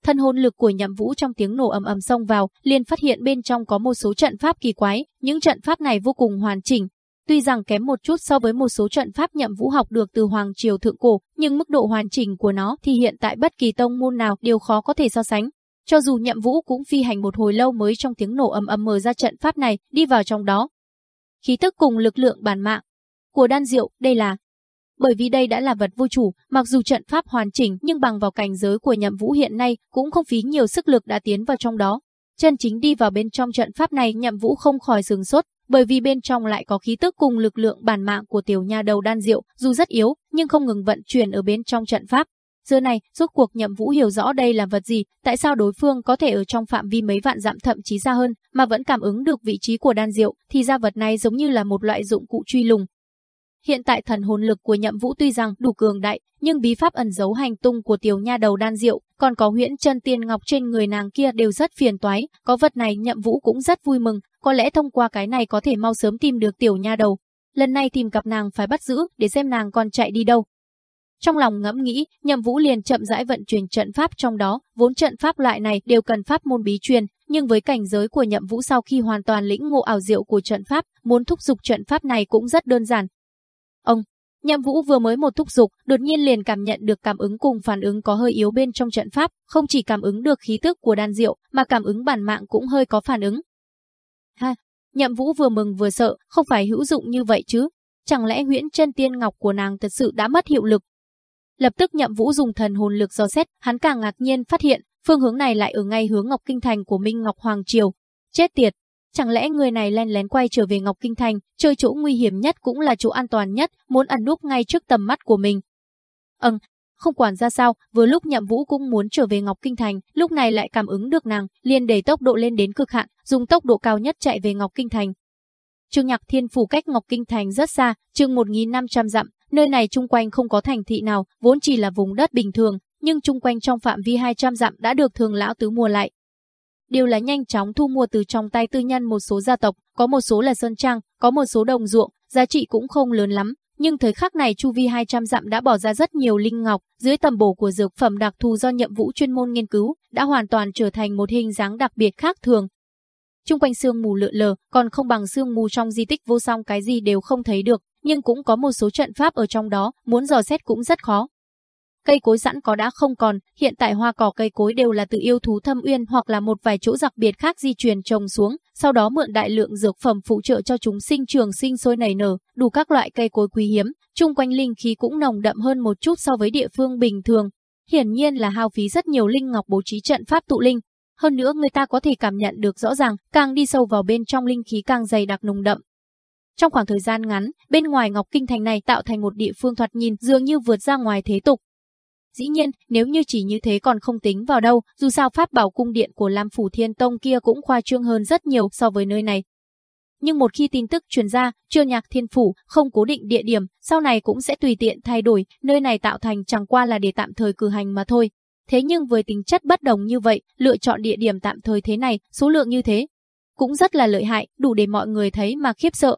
Thân hồn lực của nhậm vũ trong tiếng nổ ầm ầm xông vào, liền phát hiện bên trong có một số trận pháp kỳ quái, những trận pháp này vô cùng hoàn chỉnh, Tuy rằng kém một chút so với một số trận pháp nhậm vũ học được từ Hoàng Triều Thượng Cổ, nhưng mức độ hoàn chỉnh của nó thì hiện tại bất kỳ tông môn nào đều khó có thể so sánh. Cho dù nhậm vũ cũng phi hành một hồi lâu mới trong tiếng nổ ầm ầm mở ra trận pháp này, đi vào trong đó. Khí tức cùng lực lượng bản mạng của đan diệu, đây là bởi vì đây đã là vật vô chủ, mặc dù trận pháp hoàn chỉnh nhưng bằng vào cảnh giới của nhậm vũ hiện nay cũng không phí nhiều sức lực đã tiến vào trong đó. Chân chính đi vào bên trong trận pháp này nhậm vũ không khỏi sừng sốt, bởi vì bên trong lại có khí tức cùng lực lượng bản mạng của tiểu nha đầu đan diệu, dù rất yếu, nhưng không ngừng vận chuyển ở bên trong trận pháp. Giờ này, rốt cuộc nhậm vũ hiểu rõ đây là vật gì, tại sao đối phương có thể ở trong phạm vi mấy vạn dặm thậm chí xa hơn, mà vẫn cảm ứng được vị trí của đan diệu, thì ra vật này giống như là một loại dụng cụ truy lùng. Hiện tại thần hồn lực của nhậm vũ tuy rằng đủ cường đại, nhưng bí pháp ẩn giấu hành tung của tiểu nha đầu đan diệu, còn có huyễn chân tiên ngọc trên người nàng kia đều rất phiền toái, có vật này nhậm vũ cũng rất vui mừng, có lẽ thông qua cái này có thể mau sớm tìm được tiểu nha đầu. Lần này tìm cặp nàng phải bắt giữ để xem nàng còn chạy đi đâu. Trong lòng ngẫm nghĩ, Nhậm Vũ liền chậm rãi vận chuyển trận pháp trong đó, vốn trận pháp loại này đều cần pháp môn bí truyền, nhưng với cảnh giới của Nhậm Vũ sau khi hoàn toàn lĩnh ngộ ảo diệu của trận pháp, muốn thúc dục trận pháp này cũng rất đơn giản. Ông, Nhậm Vũ vừa mới một thúc dục, đột nhiên liền cảm nhận được cảm ứng cùng phản ứng có hơi yếu bên trong trận pháp, không chỉ cảm ứng được khí tức của đan diệu, mà cảm ứng bản mạng cũng hơi có phản ứng. Ha, Nhậm Vũ vừa mừng vừa sợ, không phải hữu dụng như vậy chứ? Chẳng lẽ huyễn chân tiên ngọc của nàng thật sự đã mất hiệu lực? Lập tức Nhậm Vũ dùng thần hồn lực dò xét, hắn càng ngạc nhiên phát hiện, phương hướng này lại ở ngay hướng Ngọc Kinh Thành của Minh Ngọc Hoàng Triều. Chết tiệt, chẳng lẽ người này len lén quay trở về Ngọc Kinh Thành, chơi chỗ nguy hiểm nhất cũng là chỗ an toàn nhất, muốn ẩn núp ngay trước tầm mắt của mình. Ừm, không quản ra sao, vừa lúc Nhậm Vũ cũng muốn trở về Ngọc Kinh Thành, lúc này lại cảm ứng được nàng, liền đẩy tốc độ lên đến cực hạn, dùng tốc độ cao nhất chạy về Ngọc Kinh Thành. Trương Nhạc Thiên phủ cách Ngọc Kinh Thành rất xa, chừng 1500 dặm, nơi này chung quanh không có thành thị nào, vốn chỉ là vùng đất bình thường, nhưng chung quanh trong phạm vi 200 dặm đã được thường lão tứ mua lại. Đều là nhanh chóng thu mua từ trong tay tư nhân một số gia tộc, có một số là sơn trang, có một số đồng ruộng, giá trị cũng không lớn lắm, nhưng thời khắc này chu vi 200 dặm đã bỏ ra rất nhiều linh ngọc, dưới tầm bổ của dược phẩm đặc thù do nhậm vũ chuyên môn nghiên cứu, đã hoàn toàn trở thành một hình dáng đặc biệt khác thường. Trung quanh sương mù lượn lờ, còn không bằng sương mù trong di tích vô song cái gì đều không thấy được, nhưng cũng có một số trận pháp ở trong đó, muốn dò xét cũng rất khó. Cây cối sẵn có đã không còn, hiện tại hoa cỏ cây cối đều là từ yêu thú thâm uyên hoặc là một vài chỗ đặc biệt khác di truyền trồng xuống, sau đó mượn đại lượng dược phẩm phụ trợ cho chúng sinh trường sinh sôi nảy nở, đủ các loại cây cối quý hiếm, chung quanh linh khí cũng nồng đậm hơn một chút so với địa phương bình thường. hiển nhiên là hao phí rất nhiều linh ngọc bố trí trận pháp tụ linh. Hơn nữa người ta có thể cảm nhận được rõ ràng, càng đi sâu vào bên trong linh khí càng dày đặc nồng đậm. Trong khoảng thời gian ngắn, bên ngoài Ngọc Kinh Thành này tạo thành một địa phương thoạt nhìn dường như vượt ra ngoài thế tục. Dĩ nhiên, nếu như chỉ như thế còn không tính vào đâu, dù sao pháp bảo cung điện của Lam Phủ Thiên Tông kia cũng khoa trương hơn rất nhiều so với nơi này. Nhưng một khi tin tức truyền ra, chưa nhạc thiên phủ, không cố định địa điểm, sau này cũng sẽ tùy tiện thay đổi, nơi này tạo thành chẳng qua là để tạm thời cử hành mà thôi. Thế nhưng với tính chất bất đồng như vậy, lựa chọn địa điểm tạm thời thế này, số lượng như thế, cũng rất là lợi hại, đủ để mọi người thấy mà khiếp sợ.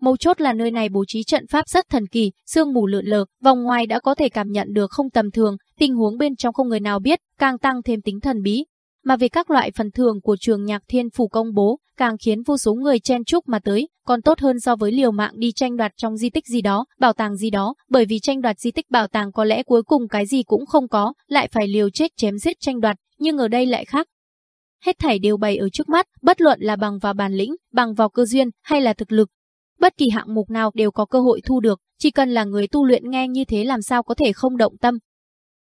Mấu chốt là nơi này bố trí trận pháp rất thần kỳ, sương mù lượn lờ, vòng ngoài đã có thể cảm nhận được không tầm thường, tình huống bên trong không người nào biết, càng tăng thêm tính thần bí. Mà về các loại phần thưởng của trường nhạc thiên phủ công bố, càng khiến vô số người chen chúc mà tới, còn tốt hơn so với liều mạng đi tranh đoạt trong di tích gì đó, bảo tàng gì đó, bởi vì tranh đoạt di tích bảo tàng có lẽ cuối cùng cái gì cũng không có, lại phải liều chết chém giết tranh đoạt, nhưng ở đây lại khác. Hết thảy đều bày ở trước mắt, bất luận là bằng vào bản lĩnh, bằng vào cơ duyên hay là thực lực, Bất kỳ hạng mục nào đều có cơ hội thu được, chỉ cần là người tu luyện nghe như thế làm sao có thể không động tâm.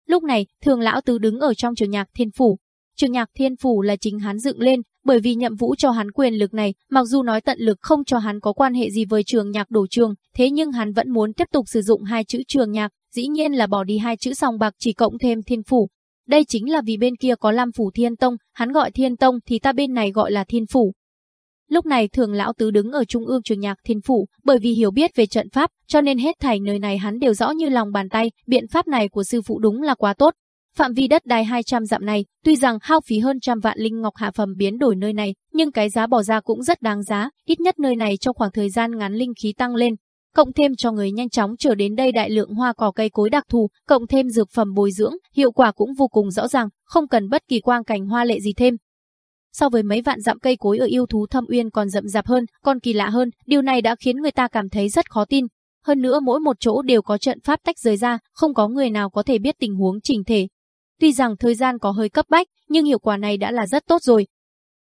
Lúc này, thường lão tứ đứng ở trong trường nhạc thiên phủ. Trường nhạc thiên phủ là chính hắn dựng lên, bởi vì nhậm vũ cho hắn quyền lực này, mặc dù nói tận lực không cho hắn có quan hệ gì với trường nhạc đổ trường, thế nhưng hắn vẫn muốn tiếp tục sử dụng hai chữ trường nhạc, dĩ nhiên là bỏ đi hai chữ song bạc chỉ cộng thêm thiên phủ. Đây chính là vì bên kia có Lam phủ Thiên Tông, hắn gọi Thiên Tông thì ta bên này gọi là Thiên phủ. Lúc này thường lão tứ đứng ở trung ương trường nhạc thiên phủ, bởi vì hiểu biết về trận pháp, cho nên hết thảy nơi này hắn đều rõ như lòng bàn tay, biện pháp này của sư phụ đúng là quá tốt. Phạm vi đất đai 200 dặm này, tuy rằng hao phí hơn trăm vạn linh ngọc hạ phẩm biến đổi nơi này, nhưng cái giá bỏ ra cũng rất đáng giá, ít nhất nơi này trong khoảng thời gian ngắn linh khí tăng lên, cộng thêm cho người nhanh chóng trở đến đây đại lượng hoa cỏ cây cối đặc thù, cộng thêm dược phẩm bồi dưỡng, hiệu quả cũng vô cùng rõ ràng, không cần bất kỳ quang cảnh hoa lệ gì thêm, so với mấy vạn dặm cây cối ở yêu thú thâm uyên còn rậm rạp hơn, còn kỳ lạ hơn, điều này đã khiến người ta cảm thấy rất khó tin. Hơn nữa mỗi một chỗ đều có trận pháp tách rời ra, không có người nào có thể biết tình huống chỉnh thể. Tuy rằng thời gian có hơi cấp bách, nhưng hiệu quả này đã là rất tốt rồi.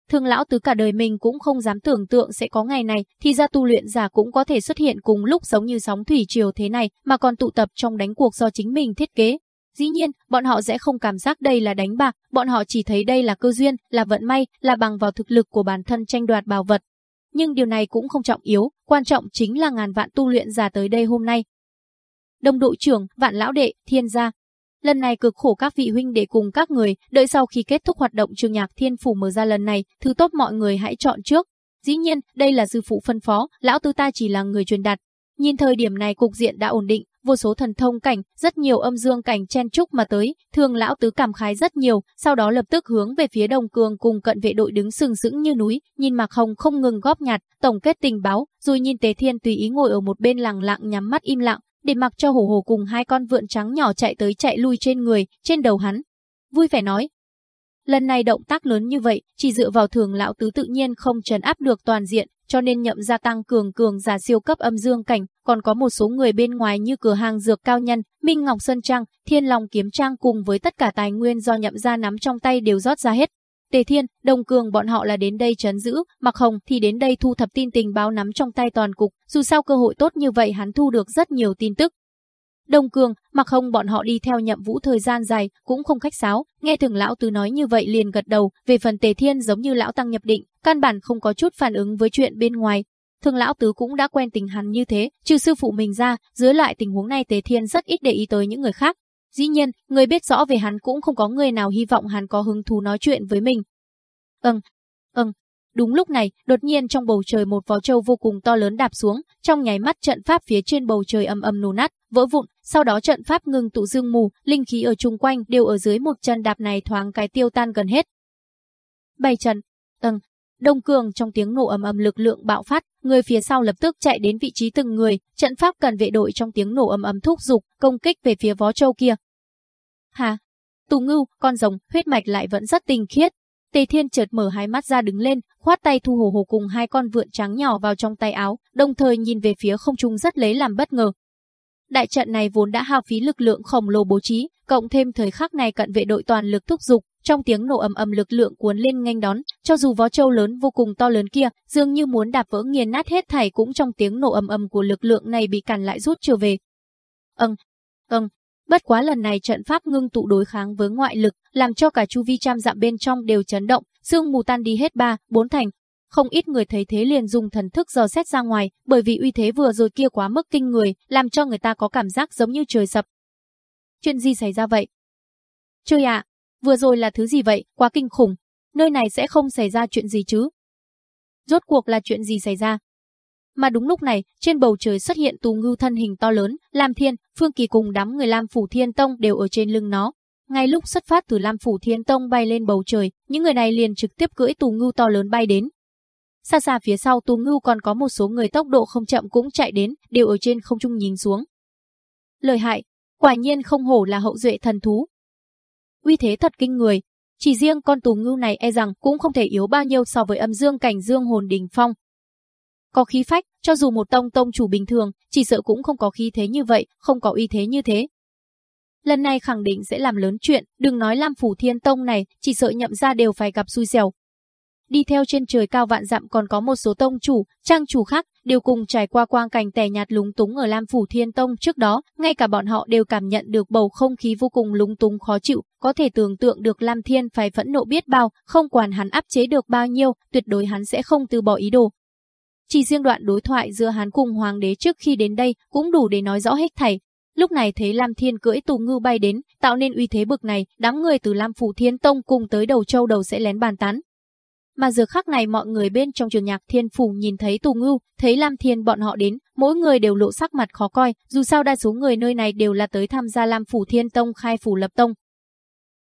Thương lão tứ cả đời mình cũng không dám tưởng tượng sẽ có ngày này, thì ra tu luyện giả cũng có thể xuất hiện cùng lúc giống như sóng thủy triều thế này, mà còn tụ tập trong đánh cuộc do chính mình thiết kế. Dĩ nhiên, bọn họ sẽ không cảm giác đây là đánh bạc, bọn họ chỉ thấy đây là cơ duyên, là vận may, là bằng vào thực lực của bản thân tranh đoạt bảo vật. Nhưng điều này cũng không trọng yếu, quan trọng chính là ngàn vạn tu luyện giả tới đây hôm nay. Đồng đội trưởng, vạn lão đệ, thiên gia. Lần này cực khổ các vị huynh đệ cùng các người, đợi sau khi kết thúc hoạt động trường nhạc thiên phủ mở ra lần này, thứ tốt mọi người hãy chọn trước. Dĩ nhiên, đây là sư phụ phân phó, lão tư ta chỉ là người truyền đạt. Nhìn thời điểm này cục diện đã ổn định, vô số thần thông cảnh, rất nhiều âm dương cảnh chen chúc mà tới, thương lão tứ cảm khái rất nhiều, sau đó lập tức hướng về phía đồng cường cùng cận vệ đội đứng sừng sững như núi, nhìn Mạc Hồng không ngừng góp nhặt, tổng kết tình báo, rồi nhìn Tế Thiên tùy ý ngồi ở một bên lặng lặng nhắm mắt im lặng, để mặc cho hổ hổ cùng hai con vượn trắng nhỏ chạy tới chạy lui trên người, trên đầu hắn. Vui vẻ nói, Lần này động tác lớn như vậy, chỉ dựa vào thường lão tứ tự nhiên không trấn áp được toàn diện, cho nên nhậm gia tăng cường cường giả siêu cấp âm dương cảnh, còn có một số người bên ngoài như cửa hàng dược cao nhân, Minh Ngọc Sơn Trang, Thiên Long Kiếm Trang cùng với tất cả tài nguyên do nhậm gia nắm trong tay đều rót ra hết. Tề Thiên, Đồng Cường bọn họ là đến đây trấn giữ, Mặc Hồng thì đến đây thu thập tin tình báo nắm trong tay toàn cục, dù sao cơ hội tốt như vậy hắn thu được rất nhiều tin tức, Đông Cường, mặc không bọn họ đi theo nhậm vũ thời gian dài, cũng không khách sáo, nghe thường lão tứ nói như vậy liền gật đầu, về phần tề thiên giống như lão tăng nhập định, căn bản không có chút phản ứng với chuyện bên ngoài. Thường lão tứ cũng đã quen tình hắn như thế, trừ sư phụ mình ra, dưới lại tình huống này tề thiên rất ít để ý tới những người khác. Dĩ nhiên, người biết rõ về hắn cũng không có người nào hy vọng hắn có hứng thú nói chuyện với mình. Ừm, ừm, Đúng lúc này, đột nhiên trong bầu trời một vó trâu vô cùng to lớn đạp xuống, trong nháy mắt trận pháp phía trên bầu trời âm âm nổ nát, vỡ vụn, sau đó trận pháp ngừng tụ dương mù, linh khí ở chung quanh đều ở dưới một chân đạp này thoáng cái tiêu tan gần hết. Bảy trận, tầng, Đông Cường trong tiếng nổ ầm ầm lực lượng bạo phát, người phía sau lập tức chạy đến vị trí từng người, trận pháp cần vệ đội trong tiếng nổ ầm ầm thúc giục, công kích về phía vó châu kia. Hà, Tù Ngưu, con rồng, huyết mạch lại vẫn rất tinh khiết, Tề Thiên chợt mở hai mắt ra đứng lên, khoát tay thu hồ hồ cùng hai con vượn trắng nhỏ vào trong tay áo, đồng thời nhìn về phía không trung rất lấy làm bất ngờ. Đại trận này vốn đã hao phí lực lượng khổng lồ bố trí, cộng thêm thời khắc này cận vệ đội toàn lực thúc giục, trong tiếng nổ ầm ầm lực lượng cuốn lên nghênh đón, cho dù vó châu lớn vô cùng to lớn kia, dường như muốn đạp vỡ nghiền nát hết thảy cũng trong tiếng nổ ầm ầm của lực lượng này bị cản lại rút trở về. Ừm, ừm, Bất quá lần này trận pháp ngưng tụ đối kháng với ngoại lực, làm cho cả chu vi trăm dặm bên trong đều chấn động, sương mù tan đi hết ba, bốn thành. Không ít người thấy thế liền dùng thần thức dò xét ra ngoài, bởi vì uy thế vừa rồi kia quá mức kinh người, làm cho người ta có cảm giác giống như trời sập. Chuyện gì xảy ra vậy? Trời ạ, vừa rồi là thứ gì vậy, quá kinh khủng. Nơi này sẽ không xảy ra chuyện gì chứ? Rốt cuộc là chuyện gì xảy ra? Mà đúng lúc này, trên bầu trời xuất hiện tù ngưu thân hình to lớn, Lam Thiên, Phương Kỳ cùng đám người Lam Phủ Thiên Tông đều ở trên lưng nó. Ngay lúc xuất phát từ Lam Phủ Thiên Tông bay lên bầu trời, những người này liền trực tiếp cưỡi tù ngưu to lớn bay đến. Xa xa phía sau tù ngưu còn có một số người tốc độ không chậm cũng chạy đến, đều ở trên không trung nhìn xuống. Lời hại, quả nhiên không hổ là hậu duệ thần thú. Uy thế thật kinh người, chỉ riêng con tù ngưu này e rằng cũng không thể yếu bao nhiêu so với âm dương cảnh dương hồn đỉnh phong, có khí phách, cho dù một tông tông chủ bình thường, chỉ sợ cũng không có khí thế như vậy, không có uy thế như thế. Lần này khẳng định sẽ làm lớn chuyện, đừng nói Lam Phủ Thiên Tông này, chỉ sợ nhậm ra đều phải gặp xui xẻo. Đi theo trên trời cao vạn dặm còn có một số tông chủ, trang chủ khác, đều cùng trải qua quang cảnh tẻ nhạt lúng túng ở Lam Phủ Thiên Tông trước đó, ngay cả bọn họ đều cảm nhận được bầu không khí vô cùng lúng túng khó chịu, có thể tưởng tượng được Lam Thiên phải phẫn nộ biết bao, không quản hắn áp chế được bao nhiêu, tuyệt đối hắn sẽ không từ bỏ ý đồ, chỉ riêng đoạn đối thoại giữa hắn cùng hoàng đế trước khi đến đây cũng đủ để nói rõ hết thảy. Lúc này thấy Lam Thiên cưỡi tù ngư bay đến, tạo nên uy thế bực này, đám người từ Lam Phủ Thiên Tông cùng tới đầu châu đầu sẽ lén bàn tán. Mà giờ khắc này mọi người bên trong trường nhạc thiên phủ nhìn thấy tù ngưu, thấy Lam Thiên bọn họ đến, mỗi người đều lộ sắc mặt khó coi, dù sao đa số người nơi này đều là tới tham gia Lam Phủ Thiên Tông khai phủ lập tông.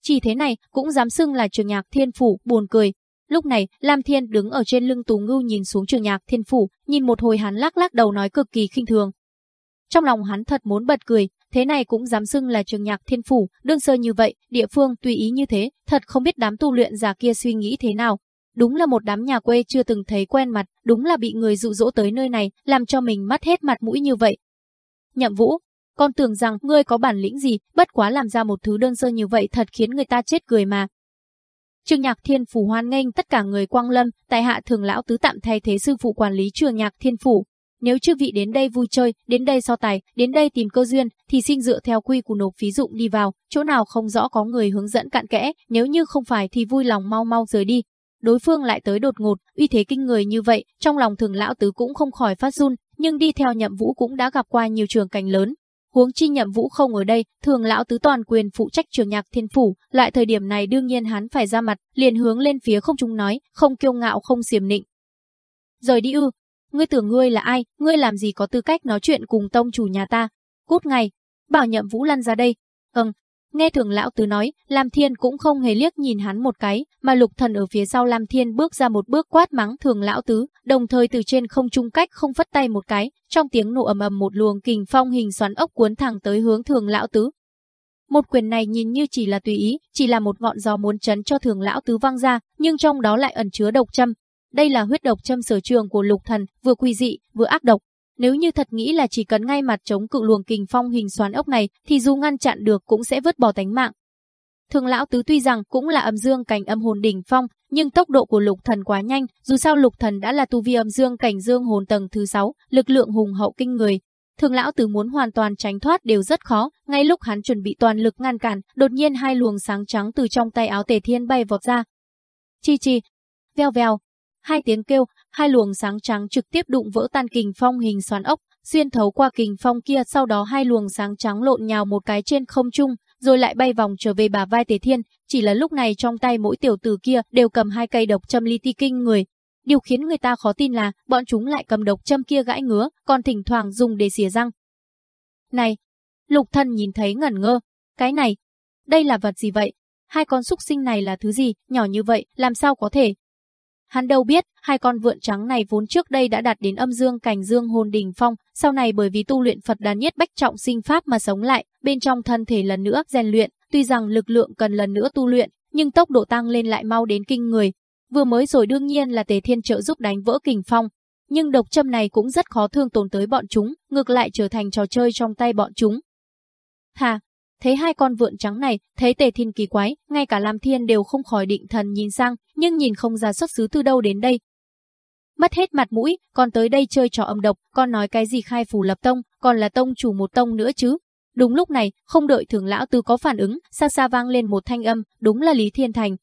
Chỉ thế này, cũng dám xưng là trường nhạc thiên phủ, buồn cười, Lúc này, Lam Thiên đứng ở trên lưng tù Ngưu nhìn xuống trường nhạc thiên phủ, nhìn một hồi hắn lắc lắc đầu nói cực kỳ khinh thường. Trong lòng hắn thật muốn bật cười, thế này cũng dám xưng là trường nhạc thiên phủ, đương sơ như vậy, địa phương tùy ý như thế, thật không biết đám tu luyện giả kia suy nghĩ thế nào. Đúng là một đám nhà quê chưa từng thấy quen mặt, đúng là bị người dụ dỗ tới nơi này, làm cho mình mất hết mặt mũi như vậy. Nhậm Vũ, con tưởng rằng ngươi có bản lĩnh gì, bất quá làm ra một thứ đơn sơ như vậy thật khiến người ta chết cười mà. Trường Nhạc Thiên Phủ hoan nghênh tất cả người Quang Lâm, tại hạ thường lão tứ tạm thay thế sư phụ quản lý Trường Nhạc Thiên Phủ. Nếu chư vị đến đây vui chơi, đến đây so tài, đến đây tìm cơ duyên, thì xin dựa theo quy của nộp phí dụng đi vào, chỗ nào không rõ có người hướng dẫn cạn kẽ, nếu như không phải thì vui lòng mau mau rời đi. Đối phương lại tới đột ngột, uy thế kinh người như vậy, trong lòng thường lão tứ cũng không khỏi phát run, nhưng đi theo nhậm vũ cũng đã gặp qua nhiều trường cảnh lớn, Huống chi nhậm vũ không ở đây, thường lão tứ toàn quyền phụ trách trường nhạc thiên phủ, lại thời điểm này đương nhiên hắn phải ra mặt, liền hướng lên phía không trung nói, không kiêu ngạo không xiềm nịnh. Rời đi ư, ngươi tưởng ngươi là ai, ngươi làm gì có tư cách nói chuyện cùng tông chủ nhà ta. Cút ngay, bảo nhậm vũ lăn ra đây. Ừm, Nghe thường lão tứ nói, Lam Thiên cũng không hề liếc nhìn hắn một cái, mà lục thần ở phía sau Lam Thiên bước ra một bước quát mắng thường lão tứ, đồng thời từ trên không trung cách không phất tay một cái, trong tiếng nổ ầm ầm một luồng kình phong hình xoắn ốc cuốn thẳng tới hướng thường lão tứ. Một quyền này nhìn như chỉ là tùy ý, chỉ là một ngọn gió muốn chấn cho thường lão tứ văng ra, nhưng trong đó lại ẩn chứa độc châm. Đây là huyết độc châm sở trường của lục thần, vừa quy dị, vừa ác độc, nếu như thật nghĩ là chỉ cần ngay mặt chống cự luồng kình phong hình xoắn ốc này, thì dù ngăn chặn được cũng sẽ vứt bỏ tánh mạng. Thường lão tứ tuy rằng cũng là âm dương cảnh âm hồn đỉnh phong, nhưng tốc độ của lục thần quá nhanh, dù sao lục thần đã là tu vi âm dương cảnh dương hồn tầng thứ 6, lực lượng hùng hậu kinh người. Thường lão tứ muốn hoàn toàn tránh thoát đều rất khó, ngay lúc hắn chuẩn bị toàn lực ngăn cản, đột nhiên hai luồng sáng trắng từ trong tay áo Tề Thiên bay vọt ra. Chi chi, veo veo, Hai tiếng kêu, hai luồng sáng trắng trực tiếp đụng vỡ tan kình phong hình xoắn ốc, xuyên thấu qua kình phong kia sau đó hai luồng sáng trắng lộn nhào một cái trên không trung, rồi lại bay vòng trở về bà vai Tề Thiên, chỉ là lúc này trong tay mỗi tiểu tử kia đều cầm hai cây độc châm ly ti kinh người. Điều khiến người ta khó tin là bọn chúng lại cầm độc châm kia gãi ngứa, còn thỉnh thoảng dùng để xỉa răng. Này, lục thân nhìn thấy ngẩn ngơ, cái này, đây là vật gì vậy? Hai con súc sinh này là thứ gì, nhỏ như vậy, làm sao có thể? Hắn đâu biết, hai con vượn trắng này vốn trước đây đã đạt đến âm dương cảnh dương hồn đỉnh phong, sau này bởi vì tu luyện Phật đàn nhất bách trọng sinh pháp mà sống lại, bên trong thân thể lần nữa rèn luyện, tuy rằng lực lượng cần lần nữa tu luyện, nhưng tốc độ tăng lên lại mau đến kinh người. Vừa mới rồi đương nhiên là Tề Thiên trợ giúp đánh vỡ kình phong, nhưng độc châm này cũng rất khó thương tổn tới bọn chúng, ngược lại trở thành trò chơi trong tay bọn chúng. Hà, Thấy hai con vượn trắng này, thấy Tề Thiên kỳ quái, ngay cả Lam Thiên đều không khỏi định thần nhìn sang, nhưng nhìn không ra xuất xứ từ đâu đến đây. Mất hết mặt mũi, Con tới đây chơi trò âm độc, con nói cái gì khai phủ lập tông, còn là tông chủ một tông nữa chứ. Đúng lúc này, không đợi thường lão tư có phản ứng, xa xa vang lên một thanh âm, đúng là Lý Thiên Thành.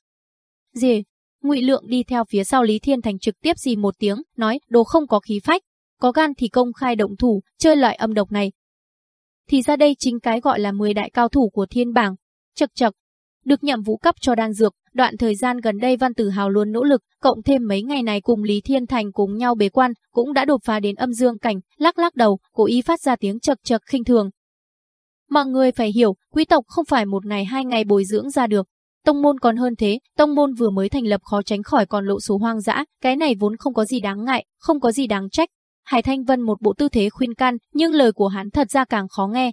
Gì? Ngụy Lượng đi theo phía sau Lý Thiên Thành trực tiếp gì một tiếng, nói, đồ không có khí phách, có gan thì công khai động thủ, chơi loại âm độc này. Thì ra đây chính cái gọi là 10 đại cao thủ của thiên bảng. Chật chật, được nhậm vũ cấp cho đan dược, đoạn thời gian gần đây Văn Tử Hào luôn nỗ lực, cộng thêm mấy ngày này cùng Lý Thiên Thành cùng nhau bế quan, cũng đã đột phá đến âm dương cảnh, lắc lắc đầu, cố ý phát ra tiếng chật chật khinh thường. Mọi người phải hiểu, quý tộc không phải một ngày hai ngày bồi dưỡng ra được. Tông môn còn hơn thế, tông môn vừa mới thành lập khó tránh khỏi còn lộ số hoang dã, cái này vốn không có gì đáng ngại, không có gì đáng trách. Hải Thanh Vân một bộ tư thế khuyên can, nhưng lời của hắn thật ra càng khó nghe.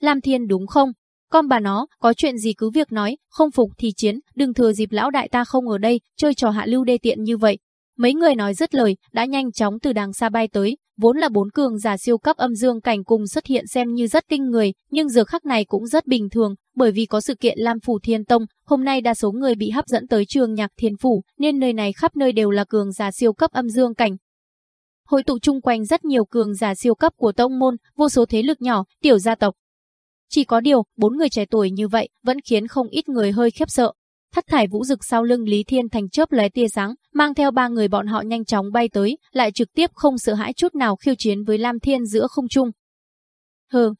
Lam Thiên đúng không? Con bà nó, có chuyện gì cứ việc nói, không phục thì chiến, đừng thừa dịp lão đại ta không ở đây, chơi trò hạ lưu đê tiện như vậy. Mấy người nói dứt lời, đã nhanh chóng từ đằng xa bay tới, vốn là bốn cường giả siêu cấp âm dương cảnh cùng xuất hiện xem như rất kinh người, nhưng giờ khắc này cũng rất bình thường, bởi vì có sự kiện Lam Phủ Thiên Tông, hôm nay đa số người bị hấp dẫn tới trường nhạc thiên phủ, nên nơi này khắp nơi đều là cường giả siêu cấp âm dương cảnh. Hội tụ chung quanh rất nhiều cường giả siêu cấp của tông môn, vô số thế lực nhỏ, tiểu gia tộc, chỉ có điều, bốn người trẻ tuổi như vậy vẫn khiến không ít người hơi khiếp sợ. Thất thải vũ rực sau lưng Lý Thiên Thành chớp lóe tia sáng, mang theo ba người bọn họ nhanh chóng bay tới, lại trực tiếp không sợ hãi chút nào khiêu chiến với Lam Thiên giữa không trung. Hừ,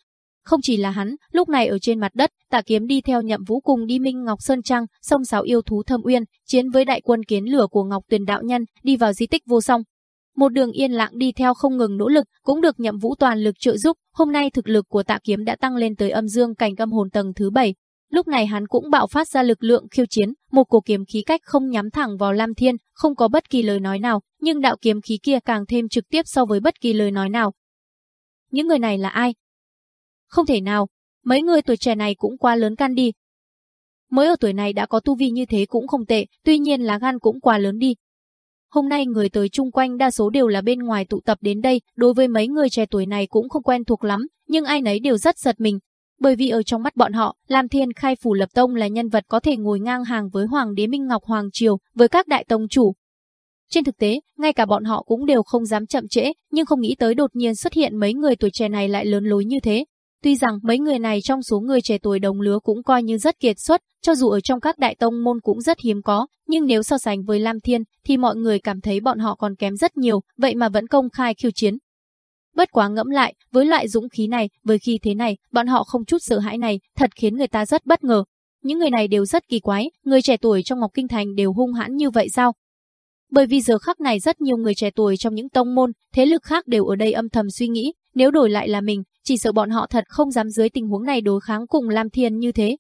không chỉ là hắn, lúc này ở trên mặt đất, Tạ Kiếm đi theo Nhậm Vũ cùng đi Minh Ngọc Sơn Trang, sông sáo yêu thú Thâm Uyên, chiến với đại quân kiến lửa của Ngọc Tuyền đạo nhân, đi vào di tích vô song. Một đường yên lặng đi theo không ngừng nỗ lực, cũng được nhậm vũ toàn lực trợ giúp, hôm nay thực lực của tạ kiếm đã tăng lên tới âm dương cảnh âm hồn tầng thứ 7. Lúc này hắn cũng bạo phát ra lực lượng khiêu chiến, một cổ kiếm khí cách không nhắm thẳng vào Lam Thiên, không có bất kỳ lời nói nào, nhưng đạo kiếm khí kia càng thêm trực tiếp so với bất kỳ lời nói nào. Những người này là ai? Không thể nào, mấy người tuổi trẻ này cũng quá lớn can đi. Mới ở tuổi này đã có tu vi như thế cũng không tệ, tuy nhiên lá gan cũng quá lớn đi, Hôm nay người tới chung quanh đa số đều là bên ngoài tụ tập đến đây, đối với mấy người trẻ tuổi này cũng không quen thuộc lắm, nhưng ai nấy đều rất giật mình. Bởi vì ở trong mắt bọn họ, Lam Thiên Khai Phủ Lập Tông là nhân vật có thể ngồi ngang hàng với Hoàng đế Minh Ngọc Hoàng Triều, với các đại tông chủ. Trên thực tế, ngay cả bọn họ cũng đều không dám chậm trễ, nhưng không nghĩ tới đột nhiên xuất hiện mấy người tuổi trẻ này lại lớn lối như thế. Tuy rằng mấy người này trong số người trẻ tuổi đồng lứa cũng coi như rất kiệt xuất, cho dù ở trong các đại tông môn cũng rất hiếm có, nhưng nếu so sánh với Lam Thiên thì mọi người cảm thấy bọn họ còn kém rất nhiều, vậy mà vẫn công khai khiêu chiến. Bất quá ngẫm lại, với loại dũng khí này, với khi thế này, bọn họ không chút sợ hãi này, thật khiến người ta rất bất ngờ. Những người này đều rất kỳ quái, người trẻ tuổi trong Ngọc Kinh Thành đều hung hãn như vậy sao? Bởi vì giờ khắc này rất nhiều người trẻ tuổi trong những tông môn, thế lực khác đều ở đây âm thầm suy nghĩ, nếu đổi lại là mình, chỉ sợ bọn họ thật không dám dưới tình huống này đối kháng cùng Lam Thiên như thế.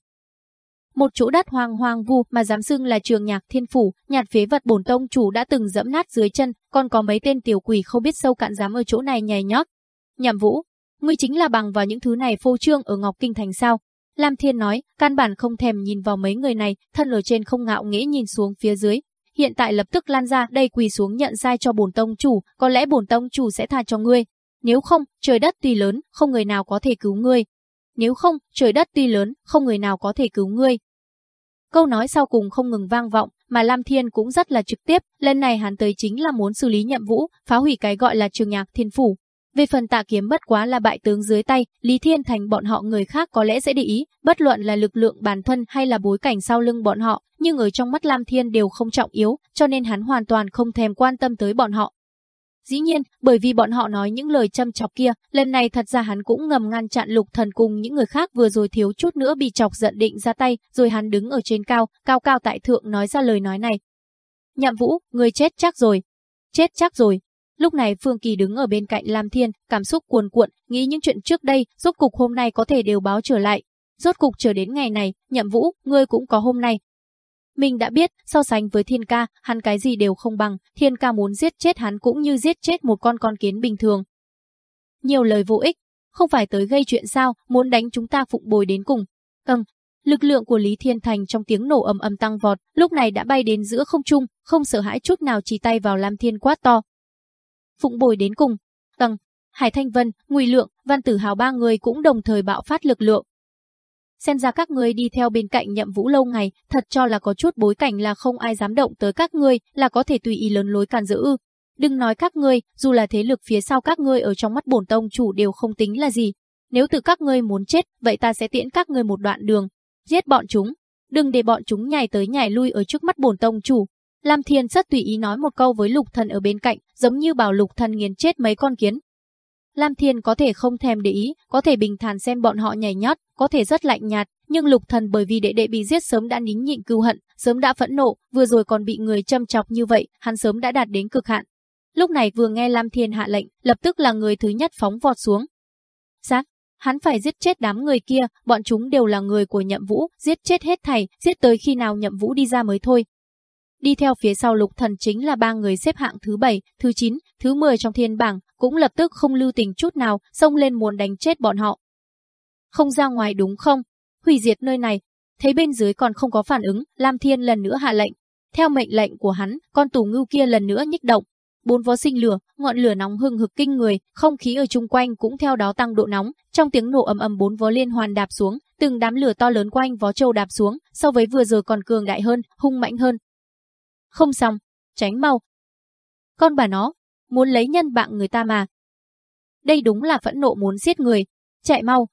Một chỗ đất hoang hoang vu mà dám xưng là trường nhạc thiên phủ, nhạt phế vật bổn tông chủ đã từng dẫm nát dưới chân, còn có mấy tên tiểu quỷ không biết sâu cạn dám ở chỗ này nhảy nhót. Nhậm Vũ, ngươi chính là bằng vào những thứ này phô trương ở Ngọc Kinh Thành sao? Lam Thiên nói, căn bản không thèm nhìn vào mấy người này, thân ở trên không ngạo nghễ nhìn xuống phía dưới. Hiện tại lập tức lan ra, đây quỳ xuống nhận sai cho bổn tông chủ, có lẽ bổn tông chủ sẽ tha cho ngươi. Nếu không, trời đất tuy lớn, không người nào có thể cứu ngươi. Nếu không, trời đất tuy lớn, không người nào có thể cứu ngươi. Câu nói sau cùng không ngừng vang vọng, mà Lam Thiên cũng rất là trực tiếp, lần này hắn tới chính là muốn xử lý nhậm vũ, phá hủy cái gọi là trường nhạc thiên phủ. Về phần tạ kiếm bất quá là bại tướng dưới tay, Lý Thiên Thành bọn họ người khác có lẽ sẽ để ý, bất luận là lực lượng bản thân hay là bối cảnh sau lưng bọn họ, nhưng ở trong mắt Lam Thiên đều không trọng yếu, cho nên hắn hoàn toàn không thèm quan tâm tới bọn họ. Dĩ nhiên, bởi vì bọn họ nói những lời châm chọc kia, lần này thật ra hắn cũng ngầm ngăn chặn lục thần cùng những người khác vừa rồi thiếu chút nữa bị chọc giận định ra tay, rồi hắn đứng ở trên cao, cao cao tại thượng nói ra lời nói này. Nhậm Vũ, người chết chắc rồi. Chết chắc rồi. Lúc này Phương Kỳ đứng ở bên cạnh Lam Thiên, cảm xúc cuồn cuộn, nghĩ những chuyện trước đây, rốt cục hôm nay có thể đều báo trở lại. Rốt cục chờ đến ngày này, Nhậm Vũ, ngươi cũng có hôm nay, mình đã biết, so sánh với thiên ca, hắn cái gì đều không bằng, thiên ca muốn giết chết hắn cũng như giết chết một con con kiến bình thường. Nhiều lời vô ích, không phải tới gây chuyện sao, muốn đánh chúng ta phụng bồi đến cùng. Ừm, lực lượng của Lý Thiên Thành trong tiếng nổ ầm ầm tăng vọt, lúc này đã bay đến giữa không trung, không sợ hãi chút nào chỉ tay vào Lam Thiên quát to. Phụng bồi đến cùng. Ừm, Hải Thanh Vân, Ngụy Lượng, Văn Tử Hào ba người cũng đồng thời bạo phát lực lượng, xem ra các ngươi đi theo bên cạnh nhậm vũ lâu ngày, thật cho là có chút bối cảnh là không ai dám động tới các ngươi, là có thể tùy ý lớn lối càn giữ ư. Đừng nói các ngươi, dù là thế lực phía sau các ngươi ở trong mắt bổn tông chủ đều không tính là gì. nếu từ các ngươi muốn chết, vậy ta sẽ tiễn các ngươi một đoạn đường, giết bọn chúng, đừng để bọn chúng nhảy tới nhảy lui ở trước mắt bổn tông chủ. Lam Thiên rất tùy ý nói một câu với Lục Thần ở bên cạnh, giống như bảo Lục Thần nghiền chết mấy con kiến. Lam Thiên có thể không thèm để ý, có thể bình thản xem bọn họ nhảy nhót, có thể rất lạnh nhạt, nhưng Lục Thần bởi vì đệ đệ bị giết sớm đã nín nhịn cừu hận, sớm đã phẫn nộ, vừa rồi còn bị người châm chọc như vậy, hắn sớm đã đạt đến cực hạn. Lúc này vừa nghe Lam Thiên hạ lệnh, lập tức là người thứ nhất phóng vọt xuống. Sát, hắn phải giết chết đám người kia, bọn chúng đều là người của Nhậm Vũ, giết chết hết thảy, giết tới khi nào Nhậm Vũ đi ra mới thôi. Đi theo phía sau Lục Thần chính là ba người xếp hạng thứ 7, thứ 9, thứ 10 trong thiên bảng, cũng lập tức không lưu tình chút nào, xông lên muốn đánh chết bọn họ. Không ra ngoài đúng không? Hủy diệt nơi này. Thấy bên dưới còn không có phản ứng, Lam Thiên lần nữa hạ lệnh. Theo mệnh lệnh của hắn, con tù ngưu kia lần nữa nhích động, bốn vó sinh lửa, ngọn lửa nóng hừng hực kinh người, không khí ở chung quanh cũng theo đó tăng độ nóng, trong tiếng nổ ầm ầm bốn vó liên hoàn đạp xuống, từng đám lửa to lớn quanh vó châu đạp xuống, so với vừa rồi còn cường đại hơn, hung mạnh hơn. Không xong, tránh mau. Con bà nó, muốn lấy nhân bạn người ta mà. Đây đúng là phẫn nộ muốn giết người, chạy mau,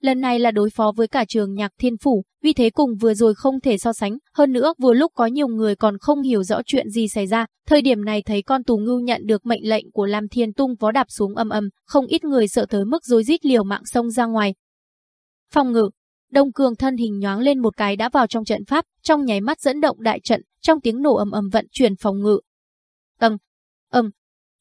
Lần này là đối phó với cả trường nhạc thiên phủ, vì thế cùng vừa rồi không thể so sánh, hơn nữa vừa lúc có nhiều người còn không hiểu rõ chuyện gì xảy ra, thời điểm này thấy con tù ngưu nhận được mệnh lệnh của Lam Thiên tung vó đạp xuống âm âm, không ít người sợ tới mức rối rít liều mạng sông ra ngoài. Phòng ngự, Đông Cường thân hình nhoáng lên một cái đã vào trong trận pháp, trong nháy mắt dẫn động đại trận, trong tiếng nổ ầm ầm vận chuyển phòng ngự. Ầm, ầm,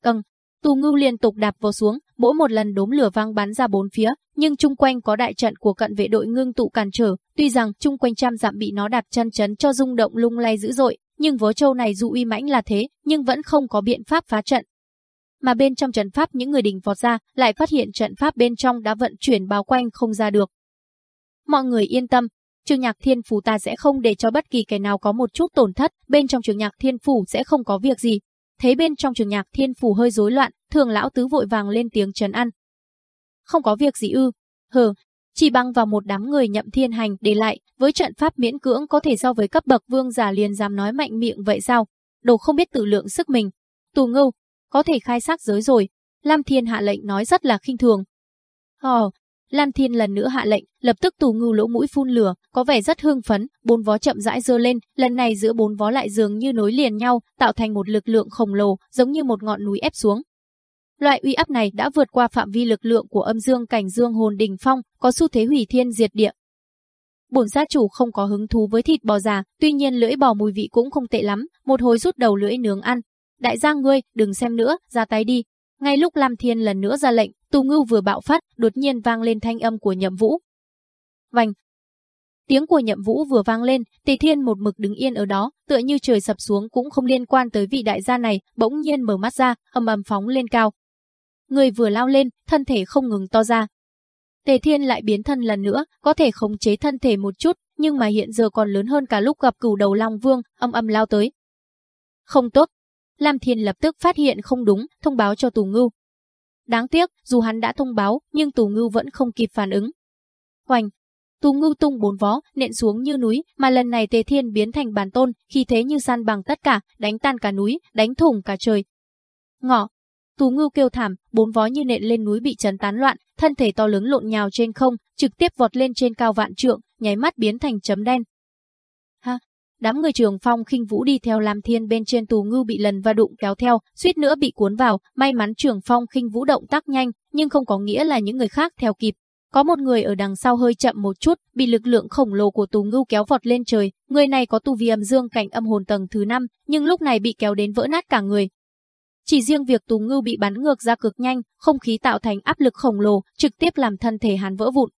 ầm, Tù Ngưu liên tục đạp vào xuống, mỗi một lần đốm lửa vang bắn ra bốn phía, nhưng chung quanh có đại trận của cận vệ đội ngưng tụ cản trở, tuy rằng chung quanh trăm dặm bị nó đạp chân chấn cho rung động lung lay dữ dội, nhưng vó châu này dù uy mãnh là thế, nhưng vẫn không có biện pháp phá trận. Mà bên trong trận pháp những người đình vọt ra, lại phát hiện trận pháp bên trong đã vận chuyển bao quanh không ra được. Mọi người yên tâm, trường nhạc thiên phủ ta sẽ không để cho bất kỳ kẻ nào có một chút tổn thất, bên trong trường nhạc thiên phủ sẽ không có việc gì. Thấy bên trong trường nhạc thiên phủ hơi rối loạn, thường lão tứ vội vàng lên tiếng trấn an, không có việc gì ư. Hờ, chỉ bằng vào một đám người nhậm thiên hành để lại, với trận pháp miễn cưỡng có thể so với cấp bậc vương giả liền dám nói mạnh miệng vậy sao? Đồ không biết tự lượng sức mình. Tù ngưu, có thể khai sát giới rồi. Lam Thiên hạ lệnh nói rất là khinh thường. Hò, Lan Thiên lần nữa hạ lệnh, lập tức tù ngưu lỗ mũi phun lửa, có vẻ rất hưng phấn, bốn vó chậm rãi dơ lên, lần này giữa bốn vó lại dường như nối liền nhau, tạo thành một lực lượng khổng lồ, giống như một ngọn núi ép xuống, Loại uy áp này đã vượt qua phạm vi lực lượng của âm dương cảnh dương hồn đỉnh phong, có xu thế hủy thiên diệt địa. Bổn gia chủ không có hứng thú với thịt bò già, tuy nhiên lưỡi bò mùi vị cũng không tệ lắm, một hồi rút đầu lưỡi nướng ăn. Đại gia ngươi, đừng xem nữa, ra tay đi. Ngay lúc Lam Thiên lần nữa ra lệnh, Tù Ngưu vừa bạo phát, đột nhiên vang lên thanh âm của Nhậm Vũ. Vành. Tiếng của Nhậm Vũ vừa vang lên, Tề Thiên một mực đứng yên ở đó, tựa như trời sập xuống cũng không liên quan tới vị đại gia này, bỗng nhiên mở mắt ra, ầm ầm phóng lên cao, người vừa lao lên, thân thể không ngừng to ra. Tề Thiên lại biến thân lần nữa, có thể khống chế thân thể một chút, nhưng mà hiện giờ còn lớn hơn cả lúc gặp cửu đầu Long Vương, âm âm lao tới. Không tốt. Lam Thiên lập tức phát hiện không đúng, thông báo cho Tù Ngưu. Đáng tiếc, dù hắn đã thông báo, nhưng Tù Ngưu vẫn không kịp phản ứng. Hoành, Tù Ngưu tung bốn vó, nện xuống như núi, mà lần này Tề Thiên biến thành bàn tôn, khi thế như san bằng tất cả, đánh tan cả núi, đánh thủng cả trời. Ngọ, tù Ngưu kêu thảm, bốn vó như nện lên núi bị chấn tán loạn, thân thể to lớn lộn nhào trên không, trực tiếp vọt lên trên cao vạn trượng, nháy mắt biến thành chấm đen. Đám người trường phong khinh vũ đi theo làm thiên bên trên tù Ngưu bị lần và đụng kéo theo, suýt nữa bị cuốn vào, may mắn trường phong khinh vũ động tác nhanh, nhưng không có nghĩa là những người khác theo kịp. Có một người ở đằng sau hơi chậm một chút, bị lực lượng khổng lồ của tù Ngưu kéo vọt lên trời, người này có tu vi âm dương cảnh âm hồn tầng thứ 5, nhưng lúc này bị kéo đến vỡ nát cả người, chỉ riêng việc tù Ngưu bị bắn ngược ra cực nhanh, không khí tạo thành áp lực khổng lồ, trực tiếp làm thân thể hắn vỡ vụn.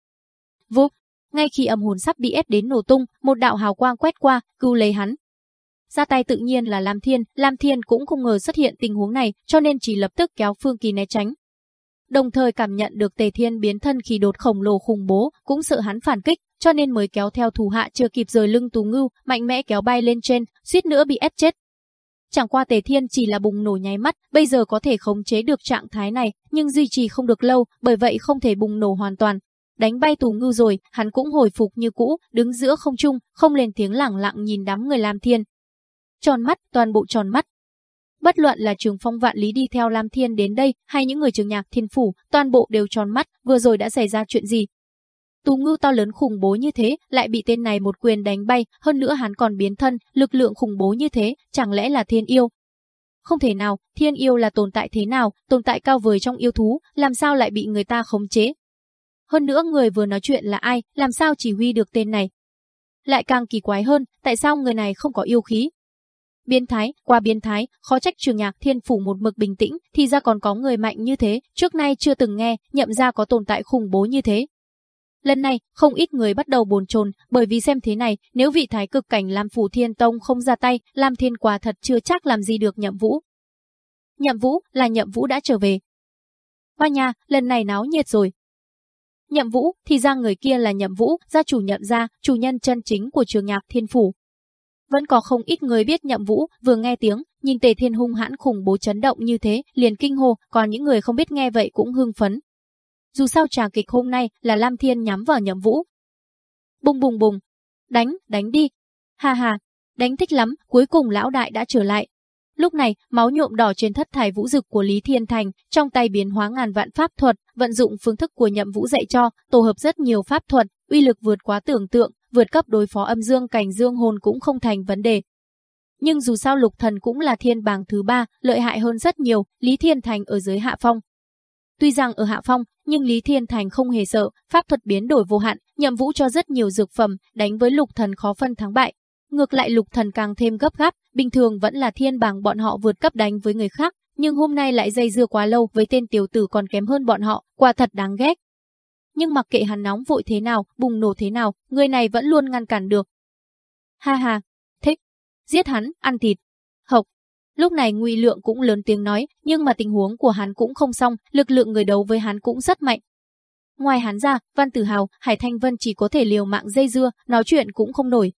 Vô, ngay khi âm hồn sắp bị ép đến nổ tung, một đạo hào quang quét qua, cứu lấy hắn. Ra tay tự nhiên là Lam Thiên, Lam Thiên cũng không ngờ xuất hiện tình huống này, cho nên chỉ lập tức kéo Phương Kỳ né tránh. Đồng thời cảm nhận được Tề Thiên biến thân khi đột khổng lồ khủng bố, cũng sợ hắn phản kích, cho nên mới kéo theo thủ hạ chưa kịp rời lưng Tú Ngưu, mạnh mẽ kéo bay lên trên, suýt nữa bị ép chết. Chẳng qua Tề Thiên chỉ là bùng nổ nháy mắt, bây giờ có thể khống chế được trạng thái này, nhưng duy trì không được lâu, bởi vậy không thể bùng nổ hoàn toàn. Đánh bay tù ngư rồi, hắn cũng hồi phục như cũ, đứng giữa không trung, không lên tiếng lẳng lặng nhìn đám người Lam thiên. Tròn mắt, toàn bộ tròn mắt. Bất luận là trường phong vạn lý đi theo Lam Thiên đến đây hay những người trường nhạc thiên phủ, toàn bộ đều tròn mắt, vừa rồi đã xảy ra chuyện gì. Tú ngưu to lớn khủng bố như thế, lại bị tên này một quyền đánh bay, hơn nữa hắn còn biến thân, lực lượng khủng bố như thế, chẳng lẽ là thiên yêu. Không thể nào, thiên yêu là tồn tại thế nào, tồn tại cao vời trong yêu thú, làm sao lại bị người ta khống chế. Hơn nữa người vừa nói chuyện là ai, làm sao chỉ huy được tên này. Lại càng kỳ quái hơn, tại sao người này không có yêu khí, Biến thái, qua biến thái, khó trách trường nhạc thiên phủ một mực bình tĩnh, thì ra còn có người mạnh như thế, trước nay chưa từng nghe, nhậm ra có tồn tại khủng bố như thế. Lần này, không ít người bắt đầu bồn chồn, bởi vì xem thế này, nếu vị thái cực cảnh làm Phủ Thiên Tông không ra tay, làm Thiên quả thật chưa chắc làm gì được nhậm vũ. Nhậm vũ, là nhậm vũ đã trở về. Hoa nhà, lần này náo nhiệt rồi. Nhậm vũ, thì ra người kia là nhậm vũ, gia chủ nhậm gia, chủ nhân chân chính của trường nhạc thiên phủ. Vẫn có không ít người biết nhậm vũ, vừa nghe tiếng, nhìn tề thiên hung hãn khủng bố chấn động như thế, liền kinh hồ, còn những người không biết nghe vậy cũng hưng phấn. Dù sao trà kịch hôm nay là Lam Thiên nhắm vào nhậm vũ. Bùng bùng bùng, đánh, đánh đi. Ha ha, đánh thích lắm, cuối cùng lão đại đã trở lại. Lúc này, máu nhuộm đỏ trên thất thải vũ dực của Lý Thiên Thành, trong tay biến hóa ngàn vạn pháp thuật, vận dụng phương thức của nhậm vũ dạy cho, tổ hợp rất nhiều pháp thuật, uy lực vượt quá tưởng tượng, vượt cấp đối phó âm dương cảnh dương hồn cũng không thành vấn đề. Nhưng dù sao lục thần cũng là thiên bảng thứ ba, lợi hại hơn rất nhiều, Lý Thiên Thành ở dưới hạ phong. Tuy rằng ở hạ phong, nhưng Lý Thiên Thành không hề sợ, pháp thuật biến đổi vô hạn, nhậm vũ cho rất nhiều dược phẩm, đánh với lục thần khó phân thắng bại. Ngược lại lục thần càng thêm gấp gáp, bình thường vẫn là thiên bảng bọn họ vượt cấp đánh với người khác, nhưng hôm nay lại dây dưa quá lâu với tên tiểu tử còn kém hơn bọn họ, quả thật đáng ghét nhưng mặc kệ hắn nóng vội thế nào, bùng nổ thế nào, người này vẫn luôn ngăn cản được. Ha ha, thích, giết hắn, ăn thịt. Học. Lúc này Ngụy Lượng cũng lớn tiếng nói, nhưng mà tình huống của hắn cũng không xong, lực lượng người đấu với hắn cũng rất mạnh. Ngoài hắn ra, Văn Tử Hào, Hải Thanh Vân chỉ có thể liều mạng dây dưa, nói chuyện cũng không nổi.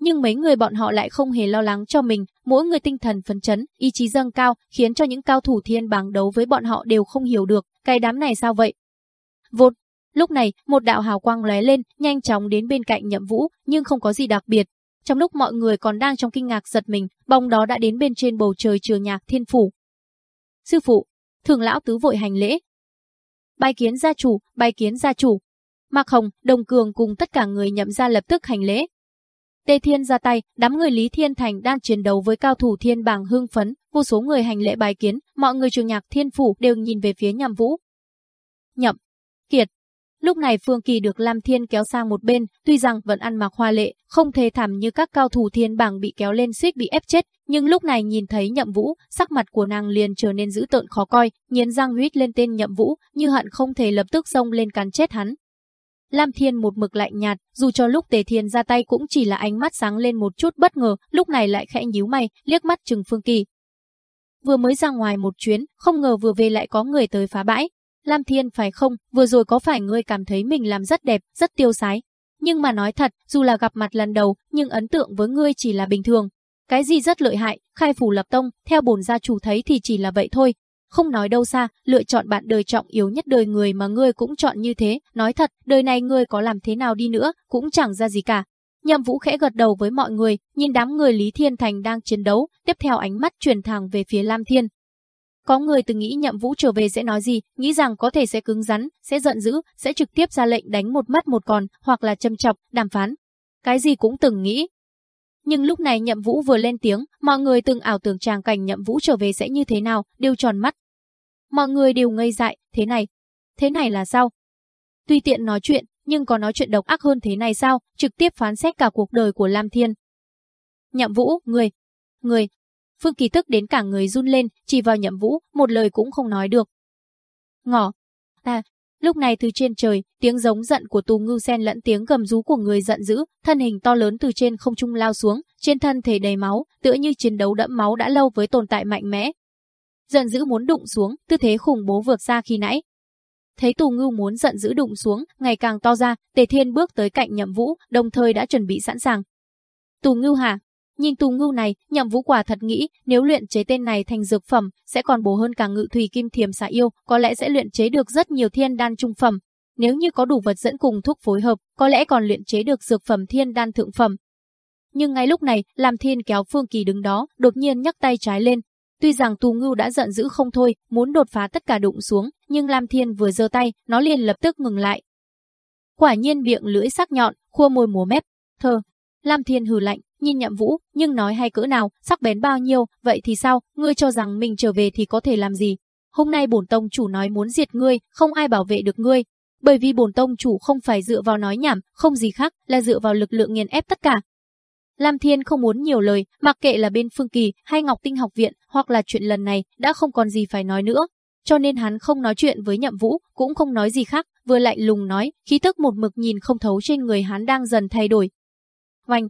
Nhưng mấy người bọn họ lại không hề lo lắng cho mình, mỗi người tinh thần phấn chấn, ý chí dâng cao, khiến cho những cao thủ thiên bảng đấu với bọn họ đều không hiểu được, cái đám này sao vậy? Vột, Lúc này, một đạo hào quang lóe lên, nhanh chóng đến bên cạnh Nhậm Vũ, nhưng không có gì đặc biệt. Trong lúc mọi người còn đang trong kinh ngạc giật mình, bóng đó đã đến bên trên bầu trời trường nhạc thiên phủ. Sư phụ, thường lão tứ vội hành lễ. Bài kiến gia chủ, bài kiến gia chủ. Mạc Hồng, Đồng Cường cùng tất cả người nhậm ra lập tức hành lễ. Tề Thiên ra tay, đám người Lý Thiên Thành đang chiến đấu với cao thủ thiên bảng hưng phấn, vô số người hành lễ bài kiến, mọi người trường nhạc thiên phủ đều nhìn về phía nhậm vũ. Nhậm, Kiệt, Lúc này Phương Kỳ được Lam Thiên kéo sang một bên, tuy rằng vẫn ăn mặc hoa lệ, không thể thảm như các cao thủ thiên bảng bị kéo lên suýt bị ép chết, nhưng lúc này nhìn thấy Nhậm Vũ, sắc mặt của nàng liền trở nên dữ tợn khó coi, nghiến răng huyết lên tên Nhậm Vũ, như hận không thể lập tức xông lên cắn chết hắn. Lam Thiên một mực lạnh nhạt, dù cho lúc Tề Thiên ra tay cũng chỉ là ánh mắt sáng lên một chút bất ngờ, lúc này lại khẽ nhíu mày, liếc mắt trừng Phương Kỳ. Vừa mới ra ngoài một chuyến, không ngờ vừa về lại có người tới phá bãi, Lam Thiên phải không, vừa rồi có phải ngươi cảm thấy mình làm rất đẹp, rất tiêu sái. Nhưng mà nói thật, dù là gặp mặt lần đầu, nhưng ấn tượng với ngươi chỉ là bình thường. Cái gì rất lợi hại, khai phủ lập tông, theo bổn gia chủ thấy thì chỉ là vậy thôi. Không nói đâu xa, lựa chọn bạn đời trọng yếu nhất đời người mà ngươi cũng chọn như thế. Nói thật, đời này ngươi có làm thế nào đi nữa, cũng chẳng ra gì cả. Nhậm Vũ khẽ gật đầu với mọi người, nhìn đám người Lý Thiên Thành đang chiến đấu, tiếp theo ánh mắt chuyển thẳng về phía Lam Thiên. Có người từng nghĩ nhậm vũ trở về sẽ nói gì, nghĩ rằng có thể sẽ cứng rắn, sẽ giận dữ, sẽ trực tiếp ra lệnh đánh một mắt một còn, hoặc là châm chọc, đàm phán. Cái gì cũng từng nghĩ. Nhưng lúc này nhậm vũ vừa lên tiếng, mọi người từng ảo tưởng tràng cảnh nhậm vũ trở về sẽ như thế nào, đều tròn mắt. Mọi người đều ngây dại, thế này, thế này là sao? Tuy tiện nói chuyện, nhưng có nói chuyện độc ác hơn thế này sao, trực tiếp phán xét cả cuộc đời của Lam Thiên. Nhậm Vũ, người, người, Phương Kỳ tức đến cả người run lên, chỉ vào nhậm vũ, một lời cũng không nói được. Ngỏ. À, lúc này từ trên trời, tiếng giống giận của tù ngưu sen lẫn tiếng gầm rú của người giận dữ, thân hình to lớn từ trên không trung lao xuống, trên thân thể đầy máu, tựa như chiến đấu đẫm máu đã lâu với tồn tại mạnh mẽ. Giận dữ muốn đụng xuống, tư thế khủng bố vượt ra khi nãy. Thấy tù ngưu muốn giận dữ đụng xuống, ngày càng to ra, tề thiên bước tới cạnh nhậm vũ, đồng thời đã chuẩn bị sẵn sàng. Tù ngưu hả, Nhìn tù ngưu này, nhậm vũ quả thật nghĩ nếu luyện chế tên này thành dược phẩm, sẽ còn bổ hơn cả ngự thủy kim thiềm xà yêu, có lẽ sẽ luyện chế được rất nhiều thiên đan trung phẩm. Nếu như có đủ vật dẫn cùng thuốc phối hợp, có lẽ còn luyện chế được dược phẩm thiên đan thượng phẩm. Nhưng ngay lúc này, làm thiên kéo Phương Kỳ đứng đó, đột nhiên nhấc tay trái lên. Tuy rằng Tù Ngưu đã giận dữ không thôi, muốn đột phá tất cả đụng xuống, nhưng Lam Thiên vừa giơ tay, nó liền lập tức ngừng lại. Quả nhiên miệng lưỡi sắc nhọn, khua môi múa mép. Thơ. Lam Thiên hừ lạnh, nhìn nhậm vũ, nhưng nói hay cỡ nào, sắc bén bao nhiêu, vậy thì sao, ngươi cho rằng mình trở về thì có thể làm gì? Hôm nay bổn tông chủ nói muốn diệt ngươi, không ai bảo vệ được ngươi. Bởi vì bổn tông chủ không phải dựa vào nói nhảm, không gì khác, là dựa vào lực lượng nghiền ép tất cả. Lam Thiên không muốn nhiều lời, mặc kệ là bên Phương Kỳ hay Ngọc Tinh học viện, hoặc là chuyện lần này, đã không còn gì phải nói nữa. Cho nên hắn không nói chuyện với Nhậm Vũ, cũng không nói gì khác, vừa lạnh lùng nói, khí tức một mực nhìn không thấu trên người hắn đang dần thay đổi. Oanh,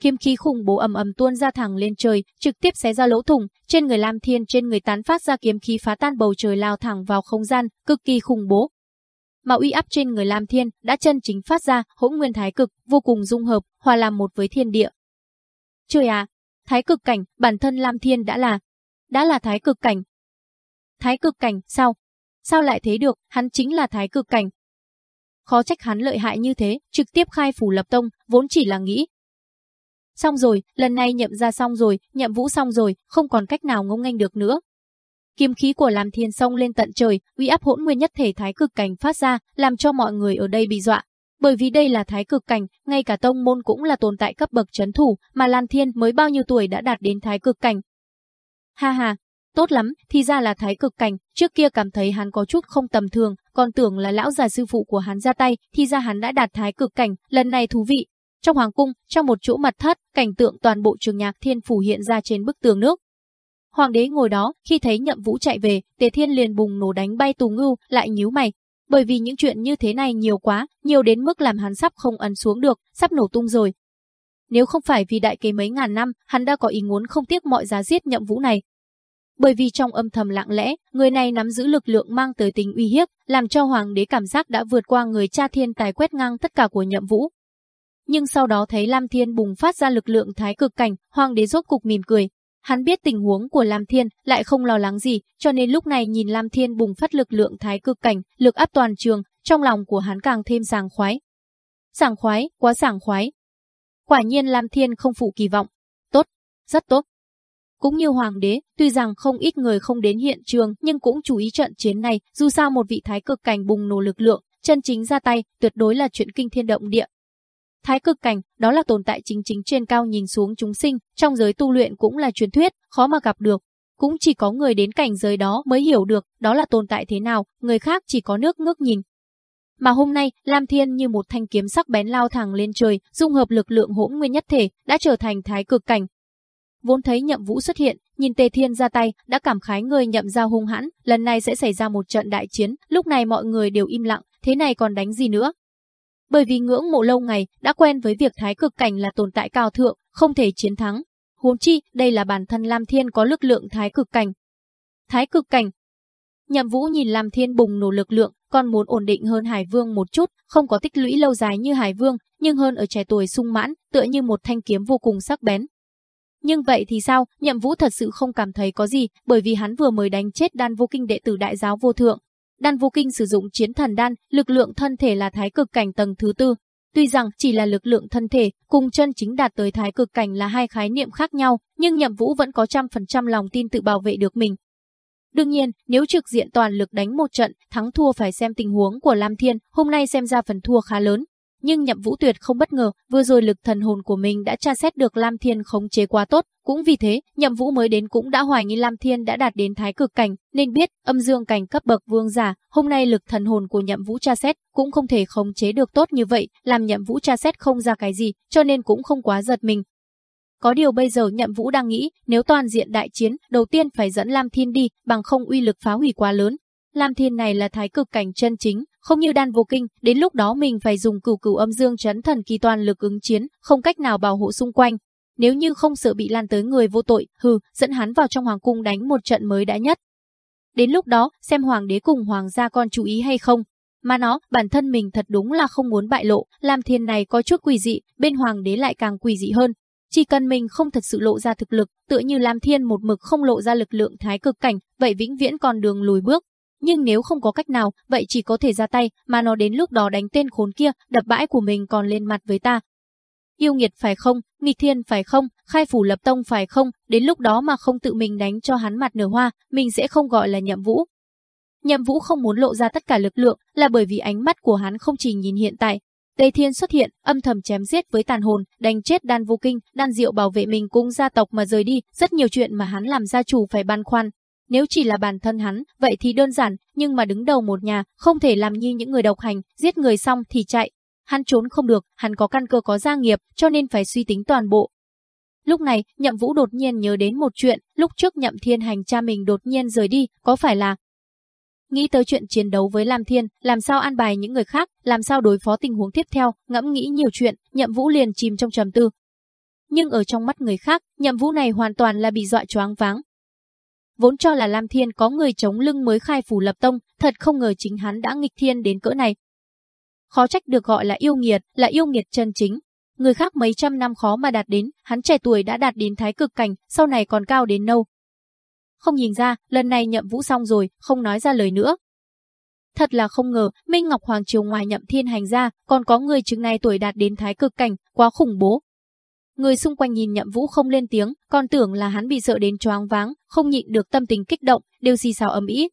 kiếm khí khủng bố ầm ầm tuôn ra thẳng lên trời, trực tiếp xé ra lỗ thủng, trên người Lam Thiên trên người tán phát ra kiếm khí phá tan bầu trời lao thẳng vào không gian, cực kỳ khủng bố. Mà uy áp trên người Lam Thiên đã chân chính phát ra, hỗn nguyên thái cực, vô cùng dung hợp, hòa làm một với thiên địa. Trời à, thái cực cảnh, bản thân Lam Thiên đã là, đã là thái cực cảnh. Thái cực cảnh, sao? Sao lại thế được, hắn chính là thái cực cảnh. Khó trách hắn lợi hại như thế, trực tiếp khai phủ lập tông, vốn chỉ là nghĩ, Xong rồi, lần này nhậm ra xong rồi, nhậm vũ xong rồi, không còn cách nào ngông nghênh được nữa. Kiếm khí của làm thiên sông lên tận trời, uy áp hỗn nguyên nhất thể thái cực cảnh phát ra, làm cho mọi người ở đây bị dọa. Bởi vì đây là thái cực cảnh, ngay cả tông môn cũng là tồn tại cấp bậc chấn thủ, mà Lan Thiên mới bao nhiêu tuổi đã đạt đến thái cực cảnh. Ha ha, tốt lắm, thì ra là thái cực cảnh, trước kia cảm thấy hắn có chút không tầm thường, còn tưởng là lão già sư phụ của hắn ra tay, thì ra hắn đã đạt thái cực cảnh, lần này thú vị, trong hoàng cung, trong một chỗ mặt thất, cảnh tượng toàn bộ trường nhạc thiên phủ hiện ra trên bức tường nước. Hoàng đế ngồi đó, khi thấy nhậm vũ chạy về, tề thiên liền bùng nổ đánh bay tù ngưu, lại nhíu mày. Bởi vì những chuyện như thế này nhiều quá, nhiều đến mức làm hắn sắp không ấn xuống được, sắp nổ tung rồi. Nếu không phải vì đại kế mấy ngàn năm, hắn đã có ý muốn không tiếc mọi giá giết nhậm vũ này. Bởi vì trong âm thầm lặng lẽ, người này nắm giữ lực lượng mang tới tính uy hiếp, làm cho hoàng đế cảm giác đã vượt qua người cha thiên tài quét ngang tất cả của nhậm vũ, nhưng sau đó thấy Lam Thiên bùng phát ra lực lượng thái cực cảnh, hoàng đế rốt cục mỉm cười. Hắn biết tình huống của Lam Thiên, lại không lo lắng gì, cho nên lúc này nhìn Lam Thiên bùng phát lực lượng thái cực cảnh, lực áp toàn trường, trong lòng của hắn càng thêm sảng khoái. Sảng khoái, quá sảng khoái. Quả nhiên Lam Thiên không phụ kỳ vọng. Tốt, rất tốt. Cũng như hoàng đế, tuy rằng không ít người không đến hiện trường nhưng cũng chú ý trận chiến này, dù sao một vị thái cực cảnh bùng nổ lực lượng, chân chính ra tay, tuyệt đối là chuyện kinh thiên động địa, Thái cực cảnh, đó là tồn tại chính chính trên cao nhìn xuống chúng sinh, trong giới tu luyện cũng là truyền thuyết, khó mà gặp được. Cũng chỉ có người đến cảnh giới đó mới hiểu được, đó là tồn tại thế nào, người khác chỉ có nước ngước nhìn. Mà hôm nay, Lam Thiên như một thanh kiếm sắc bén lao thẳng lên trời, dung hợp lực lượng hỗn nguyên nhất thể, đã trở thành thái cực cảnh. Vốn thấy nhậm vũ xuất hiện, nhìn Tề Thiên ra tay, đã cảm khái người nhậm ra hung hãn, lần này sẽ xảy ra một trận đại chiến, lúc này mọi người đều im lặng, thế này còn đánh gì nữa, bởi vì ngưỡng mộ lâu ngày, đã quen với việc thái cực cảnh là tồn tại cao thượng, không thể chiến thắng. Huống chi, đây là bản thân Lam Thiên có lực lượng thái cực cảnh. Thái cực cảnh. Nhậm Vũ nhìn Lam Thiên bùng nổ lực lượng, còn muốn ổn định hơn Hải Vương một chút, không có tích lũy lâu dài như Hải Vương, nhưng hơn ở trẻ tuổi sung mãn, tựa như một thanh kiếm vô cùng sắc bén. Nhưng vậy thì sao, Nhậm Vũ thật sự không cảm thấy có gì, bởi vì hắn vừa mới đánh chết đan vô kinh đệ tử đại giáo vô thượng, Đan Vũ Kinh sử dụng chiến thần đan, lực lượng thân thể là thái cực cảnh tầng thứ tư. Tuy rằng chỉ là lực lượng thân thể, cùng chân chính đạt tới thái cực cảnh là hai khái niệm khác nhau, nhưng Nhậm Vũ vẫn có trăm phần trăm lòng tin tự bảo vệ được mình. Đương nhiên, nếu trực diện toàn lực đánh một trận, thắng thua phải xem tình huống của Lam Thiên, hôm nay xem ra phần thua khá lớn. Nhưng Nhậm Vũ Tuyệt không bất ngờ, vừa rồi lực thần hồn của mình đã tra xét được Lam Thiên khống chế quá tốt, cũng vì thế, Nhậm Vũ mới đến cũng đã hoài nghi Lam Thiên đã đạt đến thái cực cảnh, nên biết âm dương cảnh cấp bậc vương giả, hôm nay lực thần hồn của Nhậm Vũ tra xét cũng không thể khống chế được tốt như vậy, làm Nhậm Vũ tra xét không ra cái gì, cho nên cũng không quá giật mình. Có điều bây giờ Nhậm Vũ đang nghĩ, nếu toàn diện đại chiến, đầu tiên phải dẫn Lam Thiên đi, bằng không uy lực phá hủy quá lớn. Lam Thiên này là thái cực cảnh chân chính, không như đan vô kinh, đến lúc đó mình phải dùng cửu cửu âm dương chấn thần kỳ toàn lực ứng chiến, không cách nào bảo hộ xung quanh. Nếu như không sợ bị lan tới người vô tội, hừ, dẫn hắn vào trong hoàng cung đánh một trận mới đã nhất. Đến lúc đó, xem hoàng đế cùng hoàng gia con chú ý hay không. Mà nó, bản thân mình thật đúng là không muốn bại lộ, làm thiên này có chút quỷ dị, bên hoàng đế lại càng quỷ dị hơn. Chỉ cần mình không thật sự lộ ra thực lực, tựa như Lam Thiên một mực không lộ ra lực lượng thái cực cảnh, vậy vĩnh viễn còn đường lùi bước, nhưng nếu không có cách nào, vậy chỉ có thể ra tay, mà nó đến lúc đó đánh tên khốn kia, đập bãi của mình còn lên mặt với ta. Yêu nghiệt phải không, nghịch thiên phải không, khai phủ lập tông phải không, đến lúc đó mà không tự mình đánh cho hắn mặt nở hoa, mình sẽ không gọi là nhậm vũ. Nhậm vũ không muốn lộ ra tất cả lực lượng là bởi vì ánh mắt của hắn không chỉ nhìn hiện tại. Tề Thiên xuất hiện, âm thầm chém giết với tàn hồn, đánh chết đan vô kinh, đan diệu bảo vệ mình cũng gia tộc mà rời đi, rất nhiều chuyện mà hắn làm gia chủ phải băn khoăn. Nếu chỉ là bản thân hắn, vậy thì đơn giản, nhưng mà đứng đầu một nhà, không thể làm như những người độc hành, giết người xong thì chạy, Hắn trốn không được, hắn có căn cơ có gia nghiệp, cho nên phải suy tính toàn bộ. Lúc này, Nhậm Vũ đột nhiên nhớ đến một chuyện, lúc trước Nhậm Thiên hành cha mình đột nhiên rời đi, có phải là Nghĩ tới chuyện chiến đấu với Lam Thiên, làm sao an bài những người khác, làm sao đối phó tình huống tiếp theo, ngẫm nghĩ nhiều chuyện, Nhậm Vũ liền chìm trong trầm tư. Nhưng ở trong mắt người khác, Nhậm Vũ này hoàn toàn là bị dọa choáng váng. Vốn cho là Lam Thiên có người chống lưng mới khai phủ lập tông, thật không ngờ chính hắn đã nghịch thiên đến cỡ này, khó trách được gọi là yêu nghiệt, là yêu nghiệt chân chính. Người khác mấy trăm năm khó mà đạt đến, hắn trẻ tuổi đã đạt đến thái cực cảnh, sau này còn cao đến nâu. Không nhìn ra, lần này nhậm vũ xong rồi, không nói ra lời nữa. Thật là không ngờ, Minh Ngọc Hoàng Triều ngoài nhậm thiên hành ra, còn có người chứng này tuổi đạt đến thái cực cảnh, quá khủng bố. Người xung quanh nhìn nhậm vũ không lên tiếng, còn tưởng là hắn bị sợ đến choáng váng, không nhịn được tâm tình kích động, đều xì xào ầm ĩ.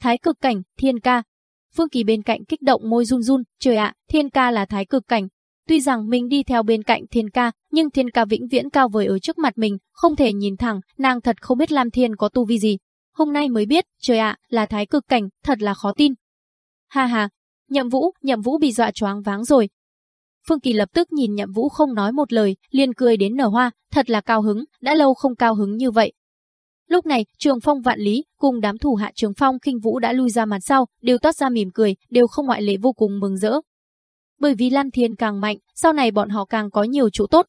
Thái cực cảnh, thiên ca, Phương Kỳ bên cạnh kích động môi run run, trời ạ, thiên ca là thái cực cảnh. Tuy rằng mình đi theo bên cạnh thiên ca, nhưng thiên ca vĩnh viễn cao vời ở trước mặt mình, không thể nhìn thẳng, nàng thật không biết Lam Thiên có tu vi gì. Hôm nay mới biết, trời ạ, là thái cực cảnh, thật là khó tin. Ha ha, nhậm vũ, nhậm vũ bị dọa choáng váng rồi. Phương Kỳ lập tức nhìn nhậm vũ không nói một lời, liền cười đến nở hoa, thật là cao hứng, đã lâu không cao hứng như vậy, Lúc này, Trường Phong Vạn Lý cùng đám thủ hạ Trường Phong Kinh Vũ đã lui ra mặt sau, đều toát ra mỉm cười, đều không ngoại lệ vô cùng mừng rỡ. Bởi vì Lam Thiên càng mạnh, sau này bọn họ càng có nhiều chỗ tốt.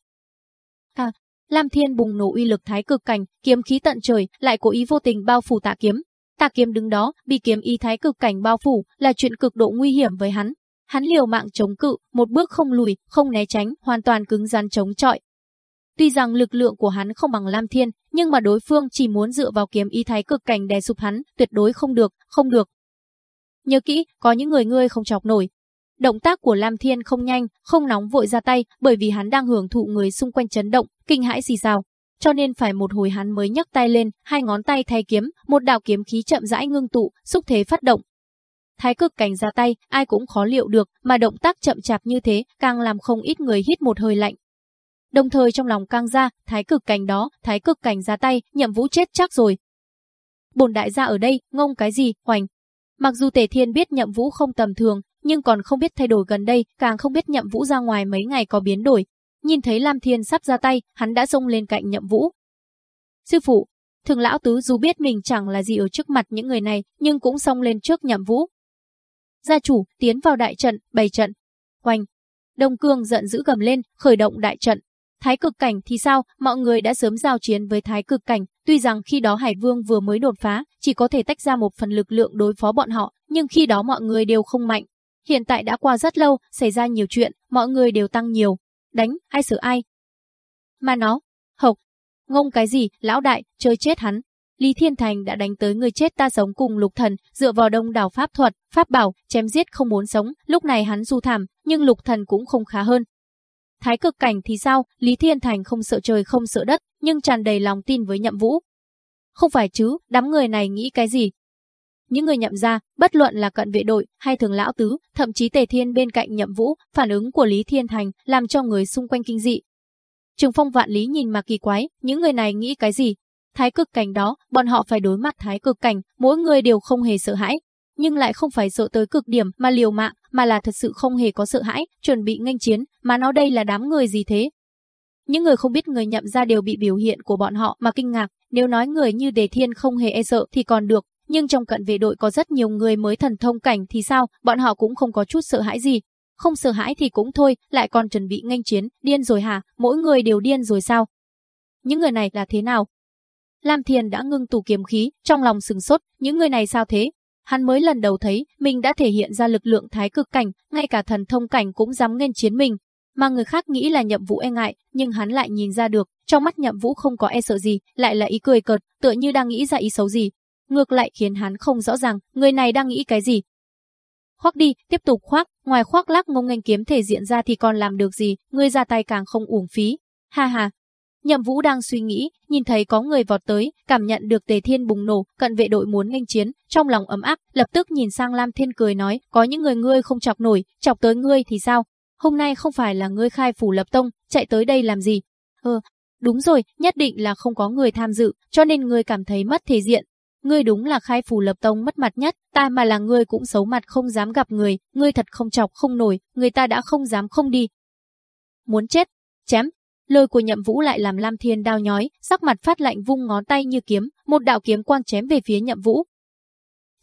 À, Lam Thiên bùng nổ uy lực thái cực cảnh, kiếm khí tận trời, lại cố ý vô tình bao phủ Tạ Kiếm. Tạ Kiếm đứng đó, bị kiếm y thái cực cảnh bao phủ, là chuyện cực độ nguy hiểm với hắn. Hắn liều mạng chống cự, một bước không lùi, không né tránh, hoàn toàn cứng rắn chống chọi, Tuy rằng lực lượng của hắn không bằng Lam Thiên, nhưng mà đối phương chỉ muốn dựa vào kiếm y thái cực cảnh đè sụp hắn, tuyệt đối không được, không được. Nhớ kỹ, có những người ngươi không chọc nổi. Động tác của Lam Thiên không nhanh, không nóng vội ra tay, bởi vì hắn đang hưởng thụ người xung quanh chấn động, kinh hãi gì sao Cho nên phải một hồi hắn mới nhấc tay lên, hai ngón tay thay kiếm, một đạo kiếm khí chậm rãi ngưng tụ, xúc thế phát động. Thái cực cảnh ra tay, ai cũng khó liệu được, mà động tác chậm chạp như thế, càng làm không ít người hít một hơi lạnh, Đồng thời trong lòng căng ra, thái cực cảnh đó, thái cực cảnh ra tay, nhậm vũ chết chắc rồi. Bồn đại gia ở đây, ngông cái gì, hoành. Mặc dù Tề Thiên biết nhậm vũ không tầm thường, nhưng còn không biết thay đổi gần đây, càng không biết nhậm vũ ra ngoài mấy ngày có biến đổi. Nhìn thấy Lam Thiên sắp ra tay, hắn đã xông lên cạnh nhậm vũ. Sư phụ, thường lão tứ dù biết mình chẳng là gì ở trước mặt những người này, nhưng cũng xông lên trước nhậm vũ. Gia chủ, tiến vào đại trận, bày trận. Hoành. Đông Cương giận dữ gầm lên, khởi động đại trận, Thái cực cảnh thì sao, mọi người đã sớm giao chiến với thái cực cảnh, tuy rằng khi đó Hải Vương vừa mới đột phá, chỉ có thể tách ra một phần lực lượng đối phó bọn họ, nhưng khi đó mọi người đều không mạnh. Hiện tại đã qua rất lâu, xảy ra nhiều chuyện, mọi người đều tăng nhiều. Đánh, ai xử ai? Mà nó, hộc, ngông cái gì, lão đại, chơi chết hắn. Lý Thiên Thành đã đánh tới người chết ta sống cùng lục thần, dựa vào đông đảo pháp thuật, pháp bảo, chém giết không muốn sống, lúc này hắn du thảm, nhưng lục thần cũng không khá hơn, Thái cực cảnh thì sao, Lý Thiên Thành không sợ trời không sợ đất, nhưng tràn đầy lòng tin với nhậm vũ. Không phải chứ, đám người này nghĩ cái gì? Những người nhậm ra, bất luận là cận vệ đội hay thường lão tứ, thậm chí tề thiên bên cạnh nhậm vũ, phản ứng của Lý Thiên Thành làm cho người xung quanh kinh dị. Trường phong vạn lý nhìn mà kỳ quái, những người này nghĩ cái gì? Thái cực cảnh đó, bọn họ phải đối mặt thái cực cảnh, mỗi người đều không hề sợ hãi, nhưng lại không phải sợ tới cực điểm mà liều mạng, mà là thật sự không hề có sợ hãi, chuẩn bị nghênh chiến, mà nó đây là đám người gì thế? Những người không biết người nhậm ra đều bị biểu hiện của bọn họ mà kinh ngạc, nếu nói người như Đề Thiên không hề e sợ thì còn được, nhưng trong cận vệ đội có rất nhiều người mới thần thông cảnh thì sao, bọn họ cũng không có chút sợ hãi gì. Không sợ hãi thì cũng thôi, lại còn chuẩn bị nghênh chiến, điên rồi hả, mỗi người đều điên rồi sao? Những người này là thế nào? Lam Thiền đã ngưng tù kiếm khí, trong lòng sừng sốt, những người này sao thế, Hắn mới lần đầu thấy mình đã thể hiện ra lực lượng thái cực cảnh, ngay cả thần thông cảnh cũng dám nghênh chiến mình. Mà người khác nghĩ là nhậm vũ e ngại, nhưng hắn lại nhìn ra được, trong mắt nhậm vũ không có e sợ gì, lại là ý cười cợt, tựa như đang nghĩ ra ý xấu gì. Ngược lại khiến hắn không rõ ràng, người này đang nghĩ cái gì. khoác đi, tiếp tục khoác, ngoài khoác lác ngông nghênh kiếm thể diện ra thì còn làm được gì, ngươi ra tay càng không uổng phí. Ha ha. Nhậm Vũ đang suy nghĩ, nhìn thấy có người vọt tới, cảm nhận được Tề Thiên bùng nổ, cận vệ đội muốn nghênh chiến, trong lòng ấm áp, lập tức nhìn sang Lam Thiên cười nói, có những người ngươi không chọc nổi, chọc tới ngươi thì sao? Hôm nay không phải là ngươi khai phủ lập tông, chạy tới đây làm gì? Ờ, đúng rồi, nhất định là không có người tham dự, cho nên ngươi cảm thấy mất thể diện, ngươi đúng là khai phủ lập tông mất mặt nhất, ta mà là ngươi cũng xấu mặt không dám gặp người, ngươi thật không chọc không nổi, người ta đã không dám không đi. Muốn chết, chém. Lời của nhậm vũ lại làm Lam Thiên đau nhói, sắc mặt phát lạnh vung ngón tay như kiếm, một đạo kiếm quang chém về phía nhậm vũ.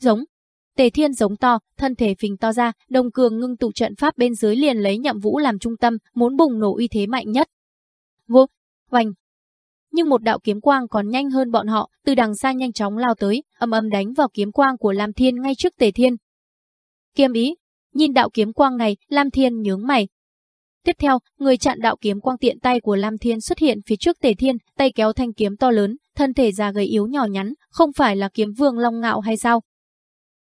Giống. Tề Thiên giống to, thân thể phình to ra, đồng cường ngưng tụ trận pháp bên dưới liền lấy nhậm vũ làm trung tâm, muốn bùng nổ uy thế mạnh nhất. Vô, vành nhưng một đạo kiếm quang còn nhanh hơn bọn họ, từ đằng xa nhanh chóng lao tới, âm âm đánh vào kiếm quang của Lam Thiên ngay trước Tề Thiên. kiêm ý, nhìn đạo kiếm quang này, Lam Thiên nhướng mày. Tiếp theo, người chặn đạo kiếm quang tiện tay của Lam Thiên xuất hiện phía trước Tề Thiên, tay kéo thanh kiếm to lớn, thân thể già gầy yếu nhỏ nhắn, không phải là kiếm vương long ngạo hay sao?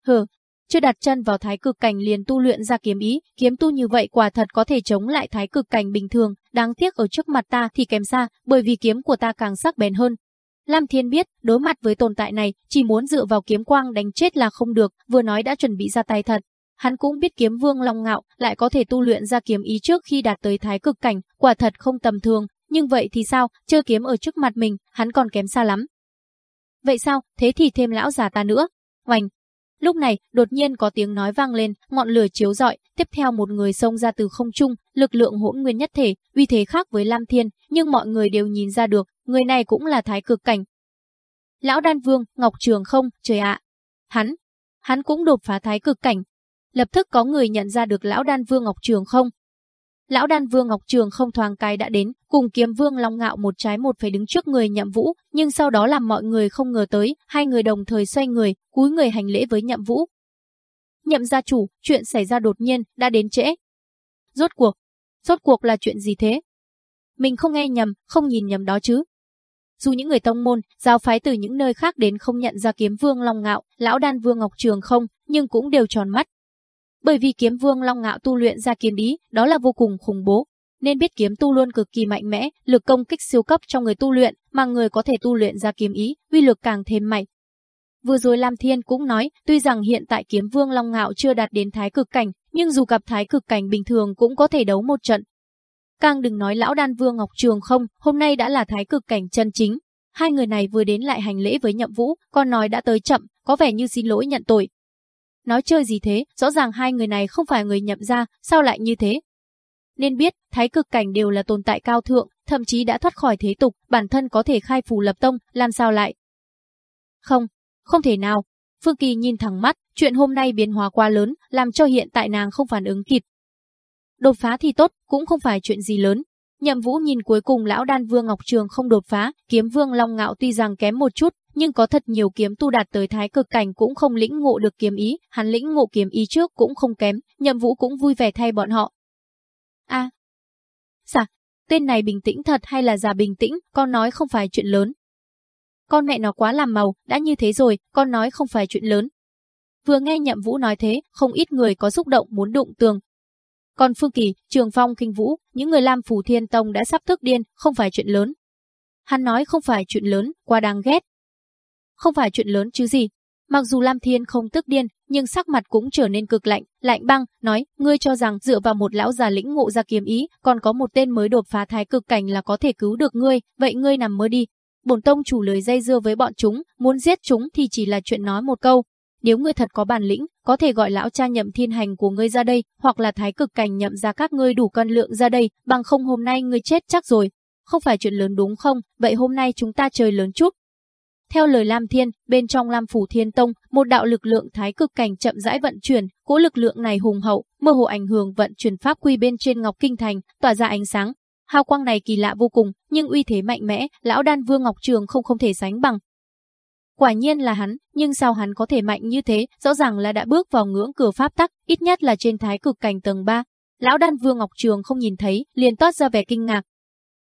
Hừ, chưa đặt chân vào thái cực cảnh liền tu luyện ra kiếm ý, kiếm tu như vậy quả thật có thể chống lại thái cực cảnh bình thường, đáng tiếc ở trước mặt ta thì kém xa, bởi vì kiếm của ta càng sắc bén hơn. Lam Thiên biết, đối mặt với tồn tại này, chỉ muốn dựa vào kiếm quang đánh chết là không được, vừa nói đã chuẩn bị ra tay thật. Hắn cũng biết kiếm vương long ngạo lại có thể tu luyện ra kiếm ý trước khi đạt tới thái cực cảnh, quả thật không tầm thường, nhưng vậy thì sao, chơi kiếm ở trước mặt mình, hắn còn kém xa lắm. Vậy sao, thế thì thêm lão già ta nữa. Hoành, Lúc này, đột nhiên có tiếng nói vang lên, ngọn lửa chiếu rọi, tiếp theo một người xông ra từ không trung, lực lượng hỗn nguyên nhất thể, uy thế khác với Lam Thiên, nhưng mọi người đều nhìn ra được, người này cũng là thái cực cảnh. Lão Đan Vương, Ngọc Trường không, trời ạ. Hắn, hắn cũng đột phá thái cực cảnh. Lập tức có người nhận ra được lão Đan Vương Ngọc Trường không, Lão đan vương Ngọc Trường không thoáng cái đã đến, cùng kiếm vương Long Ngạo một trái một phải đứng trước người nhậm vũ, nhưng sau đó làm mọi người không ngờ tới, hai người đồng thời xoay người, cúi người hành lễ với nhậm vũ. Nhậm gia chủ, chuyện xảy ra đột nhiên, đã đến trễ. Rốt cuộc, rốt cuộc là chuyện gì thế? Mình không nghe nhầm, không nhìn nhầm đó chứ. Dù những người tông môn, giáo phái từ những nơi khác đến không nhận ra kiếm vương Long Ngạo, lão đan vương Ngọc Trường không, nhưng cũng đều tròn mắt, bởi vì kiếm vương Long Ngạo tu luyện ra kiếm ý, đó là vô cùng khủng bố. Nên biết kiếm tu luôn cực kỳ mạnh mẽ, lực công kích siêu cấp trong người tu luyện, mà người có thể tu luyện ra kiếm ý, uy lực càng thêm mạnh. Vừa rồi Lam Thiên cũng nói, tuy rằng hiện tại kiếm vương Long Ngạo chưa đạt đến thái cực cảnh, nhưng dù gặp thái cực cảnh bình thường cũng có thể đấu một trận. Càng đừng nói lão đan vương Ngọc Trường không, hôm nay đã là thái cực cảnh chân chính. Hai người này vừa đến lại hành lễ với nhậm vũ, còn nói đã tới chậm, có vẻ như xin lỗi nhận tội, Nói chơi gì thế, rõ ràng hai người này không phải người nhậm ra, sao lại như thế? Nên biết, thái cực cảnh đều là tồn tại cao thượng, thậm chí đã thoát khỏi thế tục, bản thân có thể khai phù lập tông, làm sao lại? Không, không thể nào. Phương Kỳ nhìn thẳng mắt, chuyện hôm nay biến hóa quá lớn, làm cho hiện tại nàng không phản ứng kịp. Đột phá thì tốt, cũng không phải chuyện gì lớn, Nhậm Vũ nhìn cuối cùng lão đan vương Ngọc Trường không đột phá, kiếm vương Long Ngạo tuy rằng kém một chút, nhưng có thật nhiều kiếm tu đạt tới thái cực cảnh cũng không lĩnh ngộ được kiếm ý, hắn lĩnh ngộ kiếm ý trước cũng không kém, Nhậm Vũ cũng vui vẻ thay bọn họ. A. À, dạ, tên này bình tĩnh thật hay là giả bình tĩnh, con nói không phải chuyện lớn. Con mẹ nó quá làm màu, đã như thế rồi, con nói không phải chuyện lớn. Vừa nghe Nhậm Vũ nói thế, không ít người có xúc động muốn đụng tường, còn Phương Kỳ, Trường Phong Kinh Vũ, những người Lam phù Thiên Tông đã sắp thức điên, không phải chuyện lớn. Hắn nói không phải chuyện lớn, quá đáng ghét. Không phải chuyện lớn chứ gì. Mặc dù Lam Thiên không tức điên, nhưng sắc mặt cũng trở nên cực lạnh, lạnh băng, nói, ngươi cho rằng dựa vào một lão già lĩnh ngộ ra kiếm ý, còn có một tên mới đột phá thái cực cảnh là có thể cứu được ngươi, vậy ngươi nằm mơ đi. Bổn tông chủ lời dây dưa với bọn chúng, muốn giết chúng thì chỉ là chuyện nói một câu, nếu ngươi thật có bản lĩnh, có thể gọi lão cha nhậm thiên hành của ngươi ra đây, hoặc là thái cực cảnh nhậm ra các ngươi đủ cân lượng ra đây, bằng không hôm nay ngươi chết chắc rồi. Không phải chuyện lớn đúng không, vậy hôm nay chúng ta chơi lớn chút. Theo lời Lam Thiên, bên trong Lam Phủ Thiên Tông, một đạo lực lượng thái cực cảnh chậm rãi vận chuyển, cỗ lực lượng này hùng hậu, mơ hồ ảnh hưởng vận chuyển pháp quy bên trên Ngọc Kinh Thành, tỏa ra ánh sáng. Hào quang này kỳ lạ vô cùng, nhưng uy thế mạnh mẽ, lão đan vương Ngọc Trường không không thể sánh bằng, Quả nhiên là hắn, nhưng sao hắn có thể mạnh như thế, rõ ràng là đã bước vào ngưỡng cửa pháp tắc, ít nhất là trên thái cực cảnh tầng 3. Lão đan vương Ngọc Trường không nhìn thấy, liền toát ra vẻ kinh ngạc.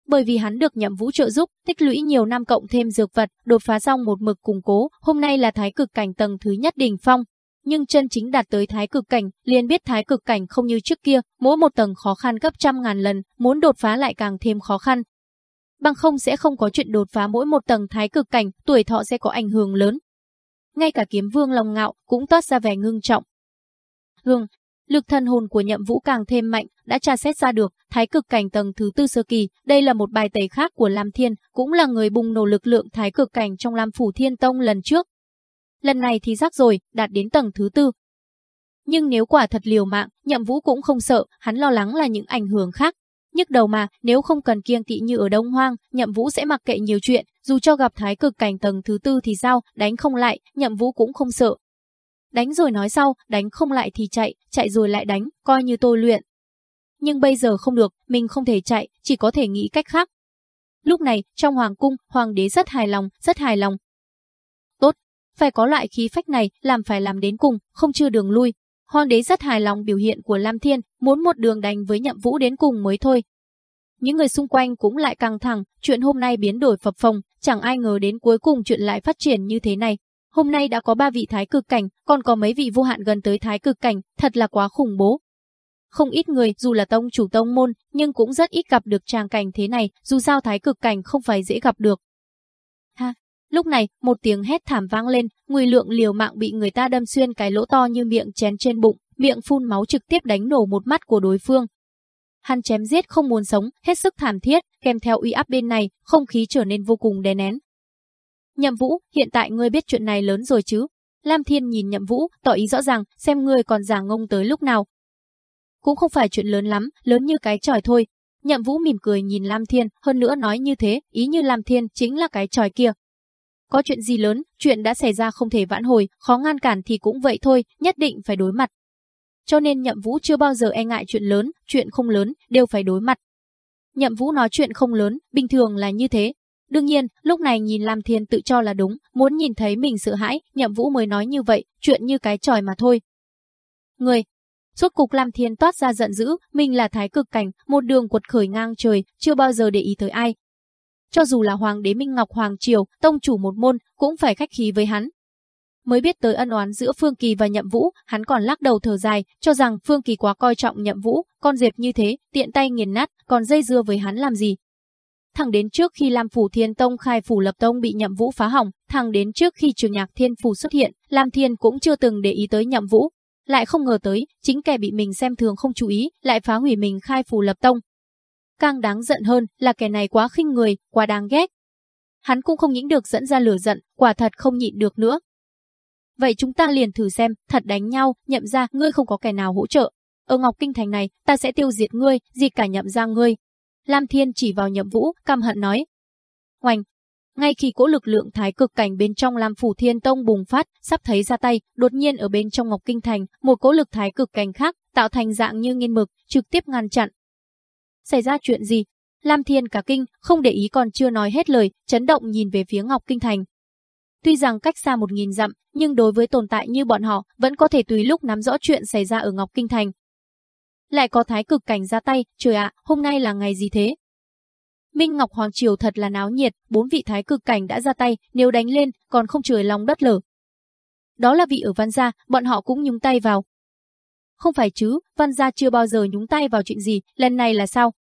Bởi vì hắn được nhậm vũ trợ giúp, tích lũy nhiều năm cộng thêm dược vật, đột phá xong một mực củng cố, hôm nay là thái cực cảnh tầng thứ nhất đỉnh phong. nhưng chân chính đạt tới thái cực cảnh, liền biết thái cực cảnh không như trước kia, mỗi một tầng khó khăn gấp trăm ngàn lần, muốn đột phá lại càng thêm khó khăn. Bằng không sẽ không có chuyện đột phá mỗi một tầng thái cực cảnh, tuổi thọ sẽ có ảnh hưởng lớn. Ngay cả kiếm vương lòng ngạo cũng toát ra vẻ ngưng trọng. Hương, lực thần hồn của nhậm vũ càng thêm mạnh, đã tra xét ra được, thái cực cảnh tầng thứ tư sơ kỳ, đây là một bài tẩy khác của Lam Thiên, cũng là người bùng nổ lực lượng thái cực cảnh trong Lam Phủ Thiên Tông lần trước, lần này thì rắc rồi, đạt đến tầng thứ tư. Nhưng nếu quả thật liều mạng, nhậm vũ cũng không sợ, hắn lo lắng là những ảnh hưởng khác. Nhức đầu mà, nếu không cần kiêng kỵ như ở Đông Hoang, nhậm vũ sẽ mặc kệ nhiều chuyện, dù cho gặp thái cực cảnh tầng thứ tư thì sao, đánh không lại, nhậm vũ cũng không sợ. Đánh rồi nói sau, đánh không lại thì chạy, chạy rồi lại đánh, coi như tôi luyện. Nhưng bây giờ không được, mình không thể chạy, chỉ có thể nghĩ cách khác. Lúc này, trong hoàng cung, hoàng đế rất hài lòng, rất hài lòng, Tốt, phải có loại khí phách này, làm phải làm đến cùng, không chưa đường lui. Hoàng đế rất hài lòng biểu hiện của Lam Thiên, muốn một đường đánh với nhậm vũ đến cùng mới thôi. Những người xung quanh cũng lại căng thẳng, chuyện hôm nay biến đổi phập phồng, chẳng ai ngờ đến cuối cùng chuyện lại phát triển như thế này. Hôm nay đã có ba vị thái cực cảnh, còn có mấy vị vô hạn gần tới thái cực cảnh, thật là quá khủng bố. Không ít người, dù là tông chủ tông môn, nhưng cũng rất ít gặp được tràng cảnh thế này, dù sao thái cực cảnh không phải dễ gặp được. Lúc này, một tiếng hét thảm vang lên, Ngụy Lượng liều mạng bị người ta đâm xuyên cái lỗ to như miệng chén trên bụng, miệng phun máu trực tiếp đánh nổ một mắt của đối phương. Hắn chém giết không muốn sống, hết sức thảm thiết, kèm theo uy áp bên này, không khí trở nên vô cùng đè nén. Nhậm Vũ, hiện tại ngươi biết chuyện này lớn rồi chứ? Lam Thiên nhìn Nhậm Vũ, tỏ ý rõ ràng, xem ngươi còn giả ngông tới lúc nào. Cũng không phải chuyện lớn lắm, lớn như cái tròi thôi. Nhậm Vũ mỉm cười nhìn Lam Thiên, hơn nữa nói như thế, ý như Lam Thiên chính là cái tròi kia, có chuyện gì lớn, chuyện đã xảy ra không thể vãn hồi, khó ngăn cản thì cũng vậy thôi, nhất định phải đối mặt. Cho nên Nhậm Vũ chưa bao giờ e ngại chuyện lớn, chuyện không lớn, đều phải đối mặt. Nhậm Vũ nói chuyện không lớn, bình thường là như thế. Đương nhiên, lúc này nhìn Lam Thiên tự cho là đúng, muốn nhìn thấy mình sợ hãi, Nhậm Vũ mới nói như vậy, chuyện như cái tròi mà thôi. Người, Suốt cục Lam Thiên toát ra giận dữ, mình là thái cực cảnh, một đường quật khởi ngang trời, chưa bao giờ để ý tới ai, cho dù là Hoàng đế Minh Ngọc Hoàng Triều, tông chủ một môn, cũng phải khách khí với hắn. Mới biết tới ân oán giữa Phương Kỳ và Nhậm Vũ, hắn còn lắc đầu thở dài, cho rằng Phương Kỳ quá coi trọng Nhậm Vũ, con dẹp như thế, tiện tay nghiền nát, còn dây dưa với hắn làm gì. Thẳng đến trước khi Lam Phủ Thiên Tông khai phủ lập tông bị Nhậm Vũ phá hỏng, thẳng đến trước khi trường nhạc Thiên Phủ xuất hiện, Lam Thiên cũng chưa từng để ý tới Nhậm Vũ. Lại không ngờ tới, chính kẻ bị mình xem thường không chú ý, lại phá hủy mình khai phủ lập tông, Càng đáng giận hơn là kẻ này quá khinh người, quá đáng ghét. Hắn cũng không nhịn được dẫn ra lửa giận, quả thật không nhịn được nữa. Vậy chúng ta liền thử xem, thật đánh nhau, nhậm ra ngươi không có kẻ nào hỗ trợ. Ở Ngọc Kinh Thành này, ta sẽ tiêu diệt ngươi, diệt cả nhậm ra ngươi. Lam Thiên chỉ vào nhậm vũ, căm hận nói. Hoành, ngay khi cỗ lực lượng thái cực cảnh bên trong Lam Phủ Thiên Tông bùng phát, sắp thấy ra tay, đột nhiên ở bên trong Ngọc Kinh Thành, một cỗ lực thái cực cảnh khác, tạo thành dạng như nghiên mực, trực tiếp ngăn chặn, Xảy ra chuyện gì? Lam Thiên cả kinh, không để ý còn chưa nói hết lời, chấn động nhìn về phía Ngọc Kinh Thành. Tuy rằng cách xa một nghìn dặm, nhưng đối với tồn tại như bọn họ, vẫn có thể tùy lúc nắm rõ chuyện xảy ra ở Ngọc Kinh Thành. Lại có thái cực cảnh ra tay, trời ạ, hôm nay là ngày gì thế? Minh Ngọc Hoàng Triều thật là náo nhiệt, bốn vị thái cực cảnh đã ra tay, nếu đánh lên, còn không trời lòng đất lở. Đó là vị ở Văn Gia, bọn họ cũng nhúng tay vào, không phải chứ, Văn gia chưa bao giờ nhúng tay vào chuyện gì, lần này là sao?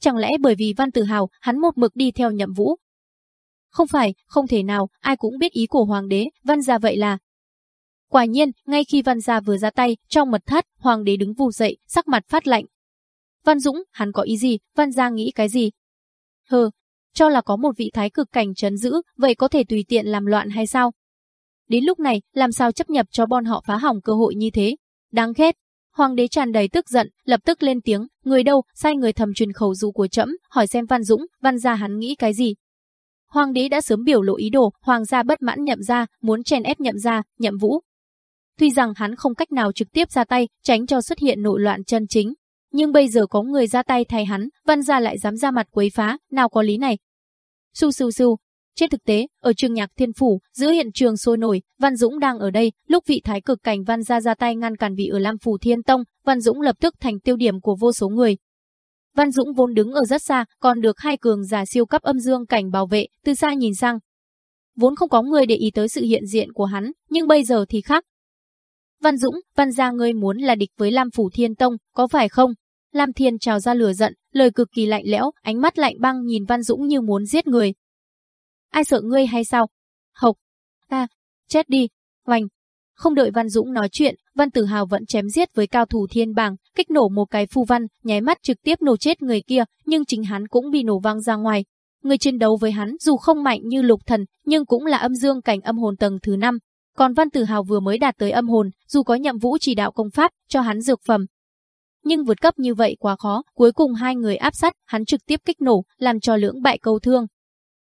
Chẳng lẽ bởi vì Văn Tử Hào, hắn một mực đi theo nhậm vũ? Không phải, không thể nào, ai cũng biết ý của hoàng đế, Văn gia vậy là... Quả nhiên, ngay khi Văn gia vừa ra tay, trong mật thất, hoàng đế đứng vù dậy, sắc mặt phát lạnh. Văn Dũng, hắn có ý gì, Văn gia nghĩ cái gì? Hừ, cho là có một vị thái cực cảnh trấn giữ, vậy có thể tùy tiện làm loạn hay sao? Đến lúc này, làm sao chấp nhập cho bọn họ phá hỏng cơ hội như thế? Đáng ghét. Hoàng đế tràn đầy tức giận, lập tức lên tiếng, người đâu, sai người thầm truyền khẩu dụ của trẫm, hỏi xem Văn Dũng, Văn gia hắn nghĩ cái gì. Hoàng đế đã sớm biểu lộ ý đồ, hoàng gia bất mãn nhậm ra, muốn chèn ép nhậm ra, nhậm vũ. Tuy rằng hắn không cách nào trực tiếp ra tay, tránh cho xuất hiện nội loạn chân chính, nhưng bây giờ có người ra tay thay hắn, Văn gia lại dám ra mặt quấy phá, nào có lý này. Su su su, trên thực tế, ở trường nhạc thiên phủ, giữa hiện trường sôi nổi, Văn Dũng đang ở đây, lúc vị thái cực cảnh Văn ra ra tay ngăn cản vị ở Lam Phủ Thiên Tông, Văn Dũng lập tức thành tiêu điểm của vô số người. Văn Dũng vốn đứng ở rất xa, còn được hai cường giả siêu cấp âm dương cảnh bảo vệ, từ xa nhìn sang. Vốn không có người để ý tới sự hiện diện của hắn, nhưng bây giờ thì khác. Văn Dũng, Văn gia ngươi muốn là địch với Lam Phủ Thiên Tông, có phải không? Lam Thiên trào ra lửa giận, lời cực kỳ lạnh lẽo, ánh mắt lạnh băng nhìn Văn Dũng như muốn giết người. Ai sợ ngươi hay sao? Hộc. Ta. chết đi. Hoành. Không đợi Văn Dũng nói chuyện, Văn Tử Hào vẫn chém giết với cao thủ thiên bảng, kích nổ một cái phu văn, nháy mắt trực tiếp nổ chết người kia, nhưng chính hắn cũng bị nổ văng ra ngoài. Người chiến đấu với hắn dù không mạnh như lục thần, nhưng cũng là âm dương cảnh âm hồn tầng thứ 5. Còn Văn Tử Hào vừa mới đạt tới âm hồn, dù có nhậm vũ chỉ đạo công pháp, cho hắn dược phẩm. Nhưng vượt cấp như vậy quá khó, cuối cùng hai người áp sát, hắn trực tiếp kích nổ, làm cho lưỡng bại câu thương.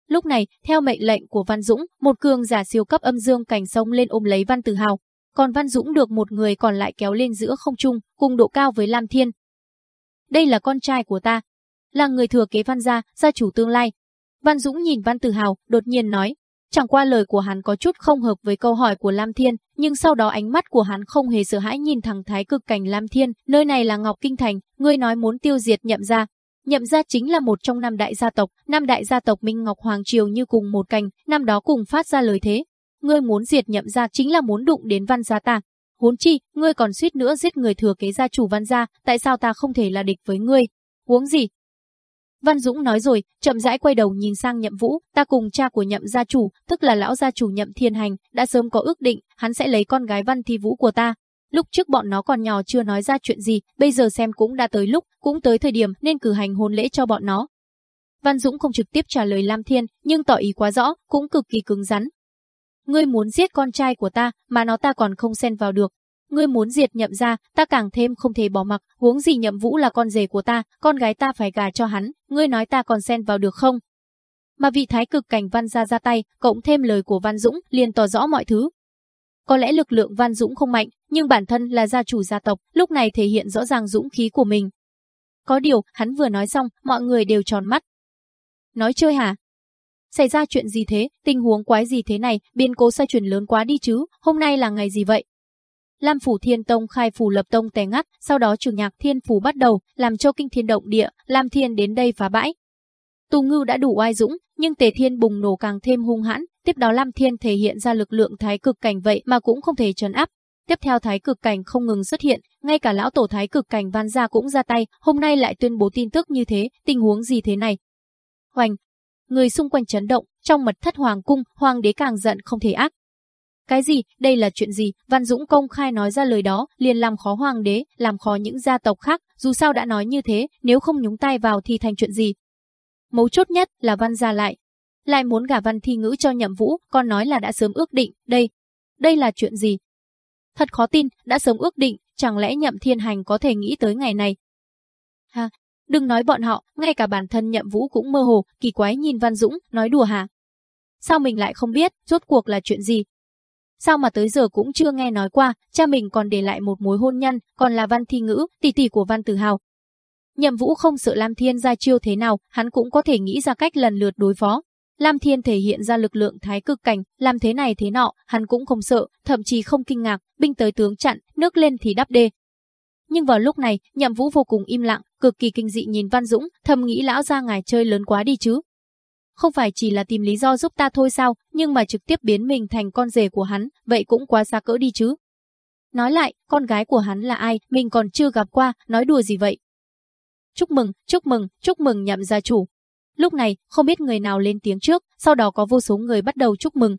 Lúc này, theo mệnh lệnh của Văn Dũng, một cường giả siêu cấp âm dương cảnh sông lên ôm lấy Văn Tử Hào, còn Văn Dũng được một người còn lại kéo lên giữa không trung, cùng độ cao với Lam Thiên. Đây là con trai của ta, là người thừa kế Văn gia, gia chủ tương lai. Văn Dũng nhìn Văn Tử Hào, đột nhiên nói, chẳng qua lời của hắn có chút không hợp với câu hỏi của Lam Thiên, nhưng sau đó ánh mắt của hắn không hề sợ hãi nhìn thẳng thái cực cảnh Lam Thiên, nơi này là Ngọc Kinh Thành, ngươi nói muốn tiêu diệt nhậm gia, Nhậm gia chính là một trong năm đại gia tộc, năm đại gia tộc Minh Ngọc Hoàng Triều như cùng một cành, năm đó cùng phát ra lời thế. Ngươi muốn diệt nhậm gia chính là muốn đụng đến văn gia ta. Huống chi, ngươi còn suýt nữa giết người thừa kế gia chủ văn gia, tại sao ta không thể là địch với ngươi? Huống gì? Văn Dũng nói rồi, chậm rãi quay đầu nhìn sang nhậm vũ, ta cùng cha của nhậm gia chủ, tức là lão gia chủ nhậm thiên hành, đã sớm có ước định, hắn sẽ lấy con gái văn thi vũ của ta, Lúc trước bọn nó còn nhỏ chưa nói ra chuyện gì, bây giờ xem cũng đã tới lúc, cũng tới thời điểm nên cử hành hôn lễ cho bọn nó. Văn Dũng không trực tiếp trả lời Lam Thiên, nhưng tỏ ý quá rõ, cũng cực kỳ cứng rắn. Ngươi muốn giết con trai của ta, mà nó ta còn không xen vào được. Ngươi muốn diệt nhậm ra, ta càng thêm không thể bỏ mặc, huống gì nhậm vũ là con rể của ta, con gái ta phải gà cho hắn, ngươi nói ta còn xen vào được không? Mà vị thái cực cảnh văn ra ra tay, cộng thêm lời của Văn Dũng, liền tỏ rõ mọi thứ, có lẽ lực lượng Văn Dũng không mạnh, nhưng bản thân là gia chủ gia tộc, lúc này thể hiện rõ ràng dũng khí của mình. Có điều, hắn vừa nói xong, mọi người đều tròn mắt. Nói chơi hả? Xảy ra chuyện gì thế, tình huống quái gì thế này, biến cố sai chuyển lớn quá đi chứ, hôm nay là ngày gì vậy? Lam Phủ Thiên Tông khai phủ lập tông té ngắt, sau đó trường nhạc Thiên Phủ bắt đầu, làm cho kinh thiên động địa, Lam Thiên đến đây phá bãi. Tù Ngưu đã đủ oai dũng, nhưng Tề Thiên bùng nổ càng thêm hung hãn, Tiếp đó Lam Thiên thể hiện ra lực lượng thái cực cảnh vậy mà cũng không thể trấn áp. Tiếp theo thái cực cảnh không ngừng xuất hiện, ngay cả lão tổ thái cực cảnh Van gia cũng ra tay, hôm nay lại tuyên bố tin tức như thế, tình huống gì thế này? Hoành, người xung quanh chấn động, trong mật thất hoàng cung, hoàng đế càng giận không thể ác. Cái gì, đây là chuyện gì, Văn Dũng công khai nói ra lời đó, liền làm khó hoàng đế, làm khó những gia tộc khác, dù sao đã nói như thế, nếu không nhúng tay vào thì thành chuyện gì. Mấu chốt nhất là Văn gia lại, lại muốn gả văn thi ngữ cho nhậm vũ, con nói là đã sớm ước định, đây, đây là chuyện gì? Thật khó tin, đã sớm ước định, chẳng lẽ nhậm thiên hành có thể nghĩ tới ngày này? Ha, đừng nói bọn họ, ngay cả bản thân nhậm vũ cũng mơ hồ, kỳ quái nhìn Văn Dũng, nói đùa hả? Sao mình lại không biết, rốt cuộc là chuyện gì? Sao mà tới giờ cũng chưa nghe nói qua, cha mình còn để lại một mối hôn nhân, còn là Văn Thi Ngữ, tỷ tỷ của Văn Tử Hào. Nhậm Vũ không sợ Lam Thiên ra chiêu thế nào, hắn cũng có thể nghĩ ra cách lần lượt đối phó, Lam Thiên thể hiện ra lực lượng thái cực cảnh, làm thế này thế nọ, hắn cũng không sợ, thậm chí không kinh ngạc, binh tới tướng chặn, nước lên thì đắp đê. Nhưng vào lúc này, Nhậm Vũ vô cùng im lặng, cực kỳ kinh dị nhìn Văn Dũng, thầm nghĩ lão gia ngài chơi lớn quá đi chứ. Không phải chỉ là tìm lý do giúp ta thôi sao, nhưng mà trực tiếp biến mình thành con rể của hắn, vậy cũng quá xa cỡ đi chứ. Nói lại, con gái của hắn là ai, mình còn chưa gặp qua, nói đùa gì vậy? Chúc mừng, chúc mừng, chúc mừng nhậm gia chủ, Lúc này, không biết người nào lên tiếng trước, sau đó có vô số người bắt đầu chúc mừng.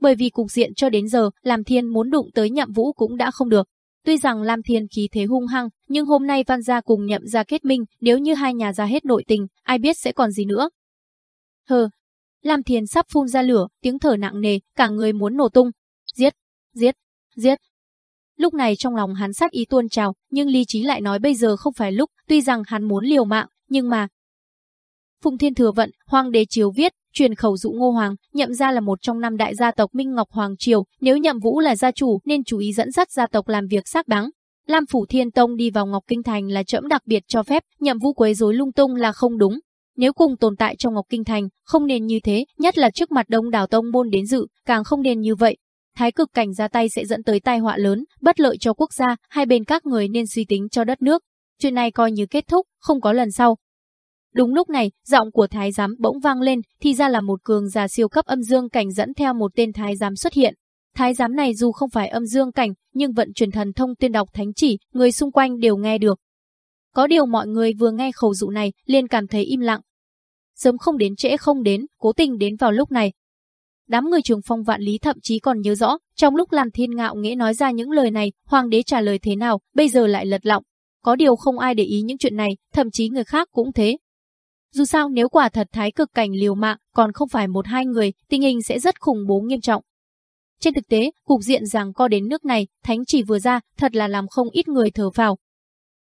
Bởi vì cục diện cho đến giờ, Lam Thiên muốn đụng tới Nhậm Vũ cũng đã không được. Tuy rằng Lam Thiên khí thế hung hăng, nhưng hôm nay Văn gia cùng Nhậm gia kết minh, nếu như hai nhà ra hết nội tình, ai biết sẽ còn gì nữa. Hờ, Lam Thiên sắp phun ra lửa, tiếng thở nặng nề, cả người muốn nổ tung. Giết, giết, giết. Lúc này trong lòng hắn sát ý tuôn trào, nhưng lý trí lại nói bây giờ không phải lúc, tuy rằng hắn muốn liều mạng, nhưng mà, Phùng Thiên Thừa Vận, Hoàng đế Triều viết, truyền khẩu dụ Ngô Hoàng, nhậm gia là một trong năm đại gia tộc Minh Ngọc Hoàng Triều, nếu nhậm vũ là gia chủ nên chú ý dẫn dắt gia tộc làm việc xác đáng. Lam Phủ Thiên Tông đi vào Ngọc Kinh Thành là trẫm đặc biệt cho phép, nhậm vũ quấy rối lung tung là không đúng. Nếu cùng tồn tại trong Ngọc Kinh Thành, không nên như thế, nhất là trước mặt đông đảo tông môn đến dự, càng không nên như vậy. Thái cực cảnh ra tay sẽ dẫn tới tai họa lớn, bất lợi cho quốc gia, hai bên các người nên suy tính cho đất nước. Chuyện này coi như kết thúc, không có lần sau. Đúng lúc này, giọng của thái giám bỗng vang lên, thì ra là một cường giả siêu cấp âm dương cảnh dẫn theo một tên thái giám xuất hiện. Thái giám này dù không phải âm dương cảnh, nhưng vận truyền thần thông tuyên đọc thánh chỉ, người xung quanh đều nghe được. Có điều mọi người vừa nghe khẩu dụ này, liền cảm thấy im lặng. Sớm không đến trễ không đến, cố tình đến vào lúc này. Đám người trường phong vạn lý thậm chí còn nhớ rõ, trong lúc Lan Thiên ngạo nghĩa nói ra những lời này, hoàng đế trả lời thế nào, bây giờ lại lật lọng. Có điều không ai để ý những chuyện này, thậm chí người khác cũng thế. Dù sao nếu quả thật thái cực cảnh liều mạng, còn không phải một hai người, tình hình sẽ rất khủng bố nghiêm trọng. Trên thực tế, cục diện rằng co đến nước này, thánh chỉ vừa ra, thật là làm không ít người thở vào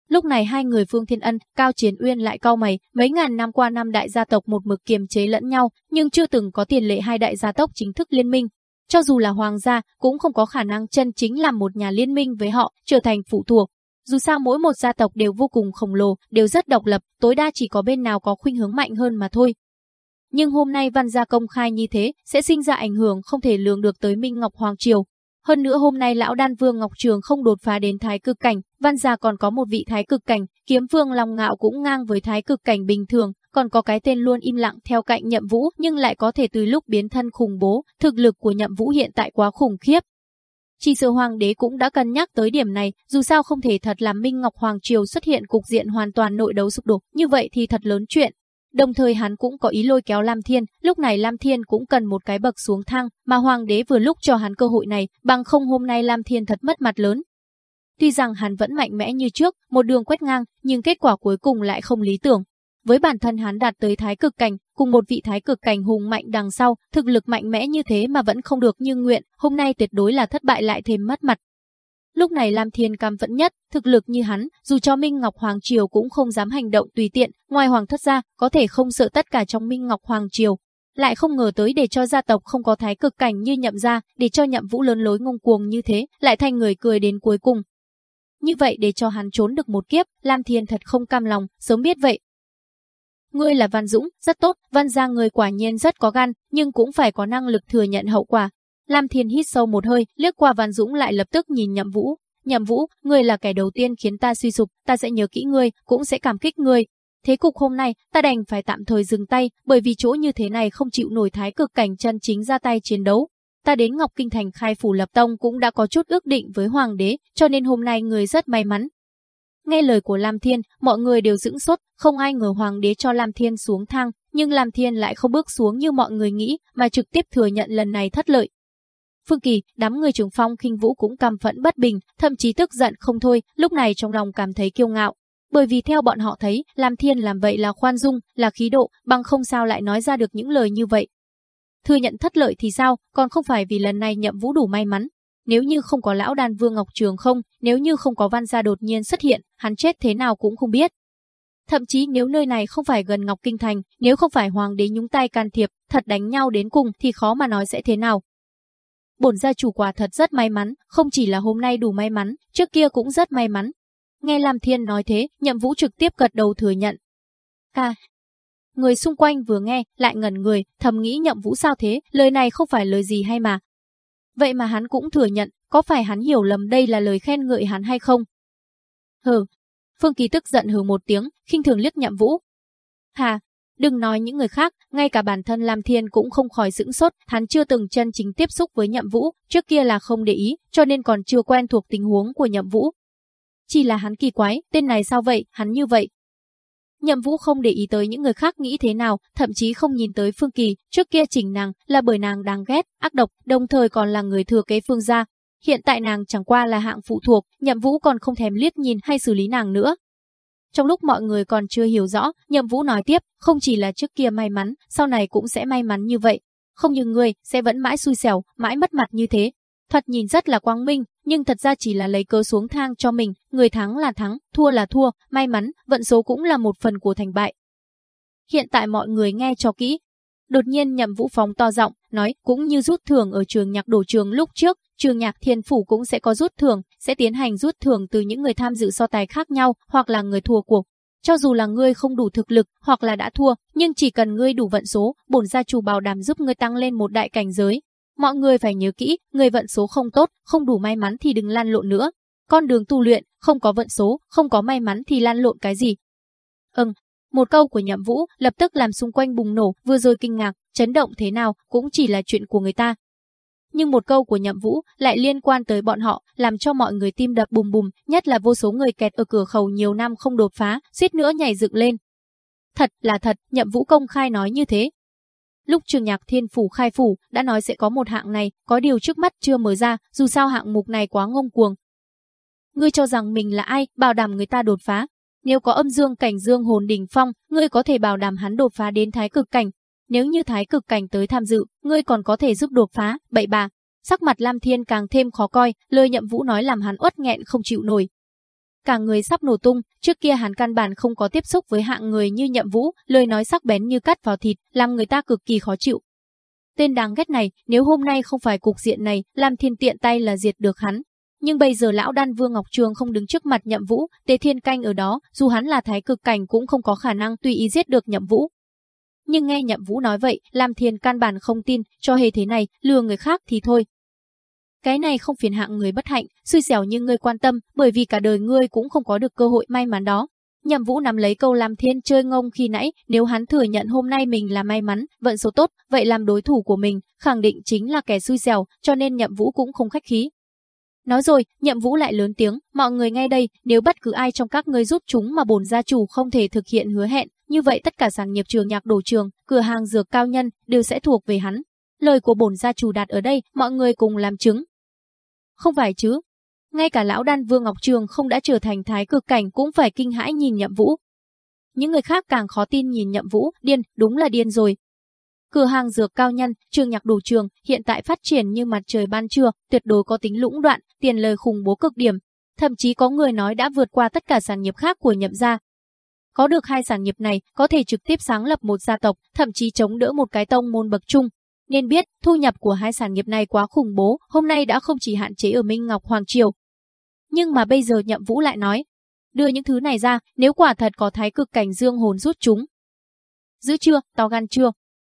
Lúc này hai người Phương Thiên Ân, Cao Chiến Uyên lại cau mày, mấy ngàn năm qua năm đại gia tộc một mực kiềm chế lẫn nhau, nhưng chưa từng có tiền lệ hai đại gia tộc chính thức liên minh. Cho dù là hoàng gia, cũng không có khả năng chân chính làm một nhà liên minh với họ, trở thành phụ thuộc. Dù sao mỗi một gia tộc đều vô cùng khổng lồ, đều rất độc lập, tối đa chỉ có bên nào có khuynh hướng mạnh hơn mà thôi. Nhưng hôm nay văn gia công khai như thế, sẽ sinh ra ảnh hưởng không thể lường được tới Minh Ngọc Hoàng Triều. Hơn nữa hôm nay lão đan vương Ngọc Trường không đột phá đến thái cực cảnh, văn gia còn có một vị thái cực cảnh, kiếm vương Long Ngạo cũng ngang với thái cực cảnh bình thường, còn có cái tên luôn im lặng theo cạnh nhậm vũ nhưng lại có thể từ lúc biến thân khủng bố, thực lực của nhậm vũ hiện tại quá khủng khiếp, chỉ sợ hoàng đế cũng đã cân nhắc tới điểm này, dù sao không thể thật làm Minh Ngọc Hoàng Triều xuất hiện cục diện hoàn toàn nội đấu sụp đổ, như vậy thì thật lớn chuyện. Đồng thời hắn cũng có ý lôi kéo Lam Thiên, lúc này Lam Thiên cũng cần một cái bậc xuống thang, mà hoàng đế vừa lúc cho hắn cơ hội này, bằng không hôm nay Lam Thiên thật mất mặt lớn. Tuy rằng hắn vẫn mạnh mẽ như trước, một đường quét ngang, nhưng kết quả cuối cùng lại không lý tưởng, với bản thân hắn đạt tới thái cực cảnh, cùng một vị thái cực cảnh hùng mạnh đằng sau, thực lực mạnh mẽ như thế mà vẫn không được như nguyện, hôm nay tuyệt đối là thất bại lại thêm mất mặt. Lúc này Lam Thiên cam vẫn nhất, thực lực như hắn, dù cho Minh Ngọc Hoàng Triều cũng không dám hành động tùy tiện, ngoài Hoàng thất ra, có thể không sợ tất cả trong Minh Ngọc Hoàng Triều. Lại không ngờ tới để cho gia tộc không có thái cực cảnh như nhậm gia, để cho nhậm vũ lớn lối ngông cuồng như thế, lại thành người cười đến cuối cùng. Như vậy để cho hắn trốn được một kiếp, Lam Thiên thật không cam lòng, sớm biết vậy, Ngươi là Văn Dũng, rất tốt, Văn gia người quả nhiên rất có gan, nhưng cũng phải có năng lực thừa nhận hậu quả. Lam Thiên hít sâu một hơi, liếc qua Văn Dũng lại lập tức nhìn Nhậm Vũ. Nhậm Vũ, ngươi là kẻ đầu tiên khiến ta suy sụp, ta sẽ nhớ kỹ ngươi, cũng sẽ cảm kích ngươi. Thế cục hôm nay, ta đành phải tạm thời dừng tay, bởi vì chỗ như thế này không chịu nổi thái cực cảnh chân chính ra tay chiến đấu. Ta đến Ngọc Kinh Thành khai phủ lập tông cũng đã có chút ước định với Hoàng đế, cho nên hôm nay người rất may mắn, Nghe lời của Lam Thiên, mọi người đều dững sốt, không ai ngờ hoàng đế cho Lam Thiên xuống thang, nhưng Lam Thiên lại không bước xuống như mọi người nghĩ, mà trực tiếp thừa nhận lần này thất lợi. Phương Kỳ, đám người trường phong khinh vũ cũng căm phẫn bất bình, thậm chí tức giận không thôi, lúc này trong lòng cảm thấy kiêu ngạo. Bởi vì theo bọn họ thấy, làm Thiên làm vậy là khoan dung, là khí độ, bằng không sao lại nói ra được những lời như vậy. Thừa nhận thất lợi thì sao, còn không phải vì lần này nhậm vũ đủ may mắn, nếu như không có lão đàn vương Ngọc Trường không, nếu như không có văn gia đột nhiên xuất hiện, hắn chết thế nào cũng không biết. Thậm chí nếu nơi này không phải gần Ngọc Kinh Thành, nếu không phải hoàng đế nhúng tay can thiệp, thật đánh nhau đến cùng thì khó mà nói sẽ thế nào. Bổn gia chủ quả thật rất may mắn, không chỉ là hôm nay đủ may mắn, trước kia cũng rất may mắn. Nghe Lam Thiên nói thế, nhậm vũ trực tiếp gật đầu thừa nhận. À, người xung quanh vừa nghe, lại ngẩn người, thầm nghĩ nhậm vũ sao thế, lời này không phải lời gì hay mà, Vậy mà hắn cũng thừa nhận, có phải hắn hiểu lầm đây là lời khen ngợi hắn hay không? Hừ. Phương Kỳ tức giận hừ một tiếng, khinh thường liếc nhậm vũ. Hà, đừng nói những người khác, ngay cả bản thân Lam Thiên cũng không khỏi sững sốt, hắn chưa từng chân chính tiếp xúc với nhậm vũ, trước kia là không để ý, cho nên còn chưa quen thuộc tình huống của nhậm vũ. Chỉ là hắn kỳ quái, tên này sao vậy, hắn như vậy, Nhậm Vũ không để ý tới những người khác nghĩ thế nào, thậm chí không nhìn tới Phương Kỳ, trước kia chỉnh nàng là bởi nàng đáng ghét, ác độc, đồng thời còn là người thừa kế Phương gia. Hiện tại nàng chẳng qua là hạng phụ thuộc, Nhậm Vũ còn không thèm liếc nhìn hay xử lý nàng nữa. Trong lúc mọi người còn chưa hiểu rõ, Nhậm Vũ nói tiếp, không chỉ là trước kia may mắn, sau này cũng sẽ may mắn như vậy. Không như người, sẽ vẫn mãi xui xẻo, mãi mất mặt như thế. Thật nhìn rất là quang minh, nhưng thật ra chỉ là lấy cớ xuống thang cho mình, người thắng là thắng, thua là thua, may mắn, vận số cũng là một phần của thành bại. Hiện tại mọi người nghe cho kỹ. Đột nhiên nhậm vũ phóng to giọng, nói cũng như rút thưởng ở trường nhạc đổ trường lúc trước, trường nhạc thiên phủ cũng sẽ có rút thưởng, sẽ tiến hành rút thưởng từ những người tham dự so tài khác nhau hoặc là người thua cuộc. Cho dù là ngươi không đủ thực lực hoặc là đã thua, nhưng chỉ cần ngươi đủ vận số, bổn gia chủ bảo đảm giúp ngươi tăng lên một đại cảnh giới, Mọi người phải nhớ kỹ, người vận số không tốt, không đủ may mắn thì đừng lan lộn nữa. Con đường tu luyện, không có vận số, không có may mắn thì lan lộn cái gì. Ừm, một câu của nhậm vũ lập tức làm xung quanh bùng nổ, vừa rồi kinh ngạc, chấn động thế nào, cũng chỉ là chuyện của người ta. Nhưng một câu của Nhậm Vũ lại liên quan tới bọn họ, làm cho mọi người tim đập bùm bùm, nhất là vô số người kẹt ở cửa khẩu nhiều năm không đột phá, suýt nữa nhảy dựng lên. Thật là thật, Nhậm Vũ công khai nói như thế. Lúc trường nhạc thiên phủ khai phủ, đã nói sẽ có một hạng này, có điều trước mắt chưa mở ra, dù sao hạng mục này quá ngông cuồng. Ngươi cho rằng mình là ai, bảo đảm người ta đột phá. Nếu có âm dương cảnh dương hồn đỉnh phong, ngươi có thể bảo đảm hắn đột phá đến thái cực cảnh, nếu như thái cực cảnh tới tham dự, ngươi còn có thể giúp đột phá, bậy bà. Sắc mặt Lam Thiên càng thêm khó coi, lời nhậm vũ nói làm hắn uất nghẹn không chịu nổi. Cả người sắp nổ tung, trước kia hắn căn bản không có tiếp xúc với hạng người như nhậm vũ, lời nói sắc bén như cắt vào thịt, làm người ta cực kỳ khó chịu. Tên đáng ghét này, nếu hôm nay không phải cục diện này, Lam Thiên tiện tay là diệt được hắn. Nhưng bây giờ lão đan vương Ngọc Trường không đứng trước mặt nhậm vũ, tề thiên canh ở đó, dù hắn là thái cực cảnh cũng không có khả năng tùy ý giết được nhậm vũ. Nhưng nghe Nhậm Vũ nói vậy, Lam Thiên căn bản không tin, cho hề thế này, lừa người khác thì thôi. Cái này không phiền hạng người bất hạnh, xui xẻo như ngươi quan tâm, bởi vì cả đời ngươi cũng không có được cơ hội may mắn đó. Nhậm Vũ nắm lấy câu Lam Thiên chơi ngông khi nãy, nếu hắn thừa nhận hôm nay mình là may mắn, vận số tốt, vậy làm đối thủ của mình, khẳng định chính là kẻ xui xẻo, cho nên Nhậm Vũ cũng không khách khí. Nói rồi, Nhậm Vũ lại lớn tiếng, mọi người nghe đây, nếu bất cứ ai trong các ngươi giúp chúng mà bổn gia chủ không thể thực hiện hứa hẹn, như vậy tất cả sản nghiệp trường nhạc đồ trường, cửa hàng dược cao nhân đều sẽ thuộc về hắn. Lời của bổn gia chủ đạt ở đây, mọi người cùng làm chứng. Không phải chứ? Ngay cả lão đan vương Ngọc Trường không đã trở thành thái cực cảnh cũng phải kinh hãi nhìn Nhậm Vũ. Những người khác càng khó tin nhìn Nhậm Vũ, điên, đúng là điên rồi. Cửa hàng dược cao nhân, trường nhạc đồ trường, hiện tại phát triển như mặt trời ban trưa, tuyệt đối có tính lũng đoạn, tiền lời khủng bố cực điểm. Thậm chí có người nói đã vượt qua tất cả sản nghiệp khác của nhậm gia, có được hai sản nghiệp này, có thể trực tiếp sáng lập một gia tộc, thậm chí chống đỡ một cái tông môn bậc trung. Nên biết, thu nhập của hai sản nghiệp này quá khủng bố, hôm nay đã không chỉ hạn chế ở Minh Ngọc Hoàng Triều. Nhưng mà bây giờ Nhậm Vũ lại nói, đưa những thứ này ra, nếu quả thật có thái cực cảnh dương hồn rút chúng. Giữ chưa, to gan chưa?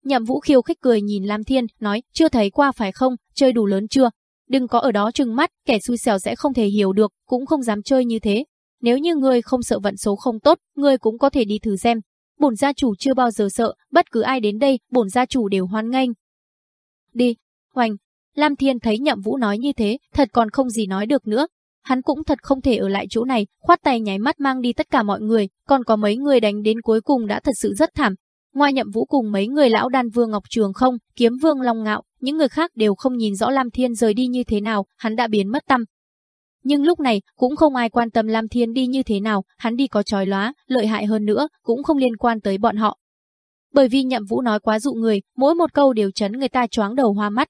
Nhậm Vũ khiêu khích cười nhìn Lam Thiên, nói, chưa thấy qua phải không, chơi đủ lớn chưa? Đừng có ở đó trừng mắt, kẻ xui xẻo sẽ không thể hiểu được, cũng không dám chơi như thế, nếu như ngươi không sợ vận số không tốt, ngươi cũng có thể đi thử xem. Bổn gia chủ chưa bao giờ sợ, bất cứ ai đến đây, bổn gia chủ đều hoan nghênh. Đi, hoành. Lam Thiên thấy Nhậm Vũ nói như thế, thật còn không gì nói được nữa. Hắn cũng thật không thể ở lại chỗ này, khoát tay nháy mắt mang đi tất cả mọi người, còn có mấy người đánh đến cuối cùng đã thật sự rất thảm. Ngoài Nhậm Vũ cùng mấy người lão đan vương Ngọc Trường không, kiếm vương Long Ngạo, những người khác đều không nhìn rõ Lam Thiên rời đi như thế nào, hắn đã biến mất tâm, nhưng lúc này cũng không ai quan tâm Lam Thiên đi như thế nào, hắn đi có trói lóa, lợi hại hơn nữa, cũng không liên quan tới bọn họ. Bởi vì nhậm vũ nói quá dụ người, mỗi một câu đều chấn người ta choáng đầu hoa mắt.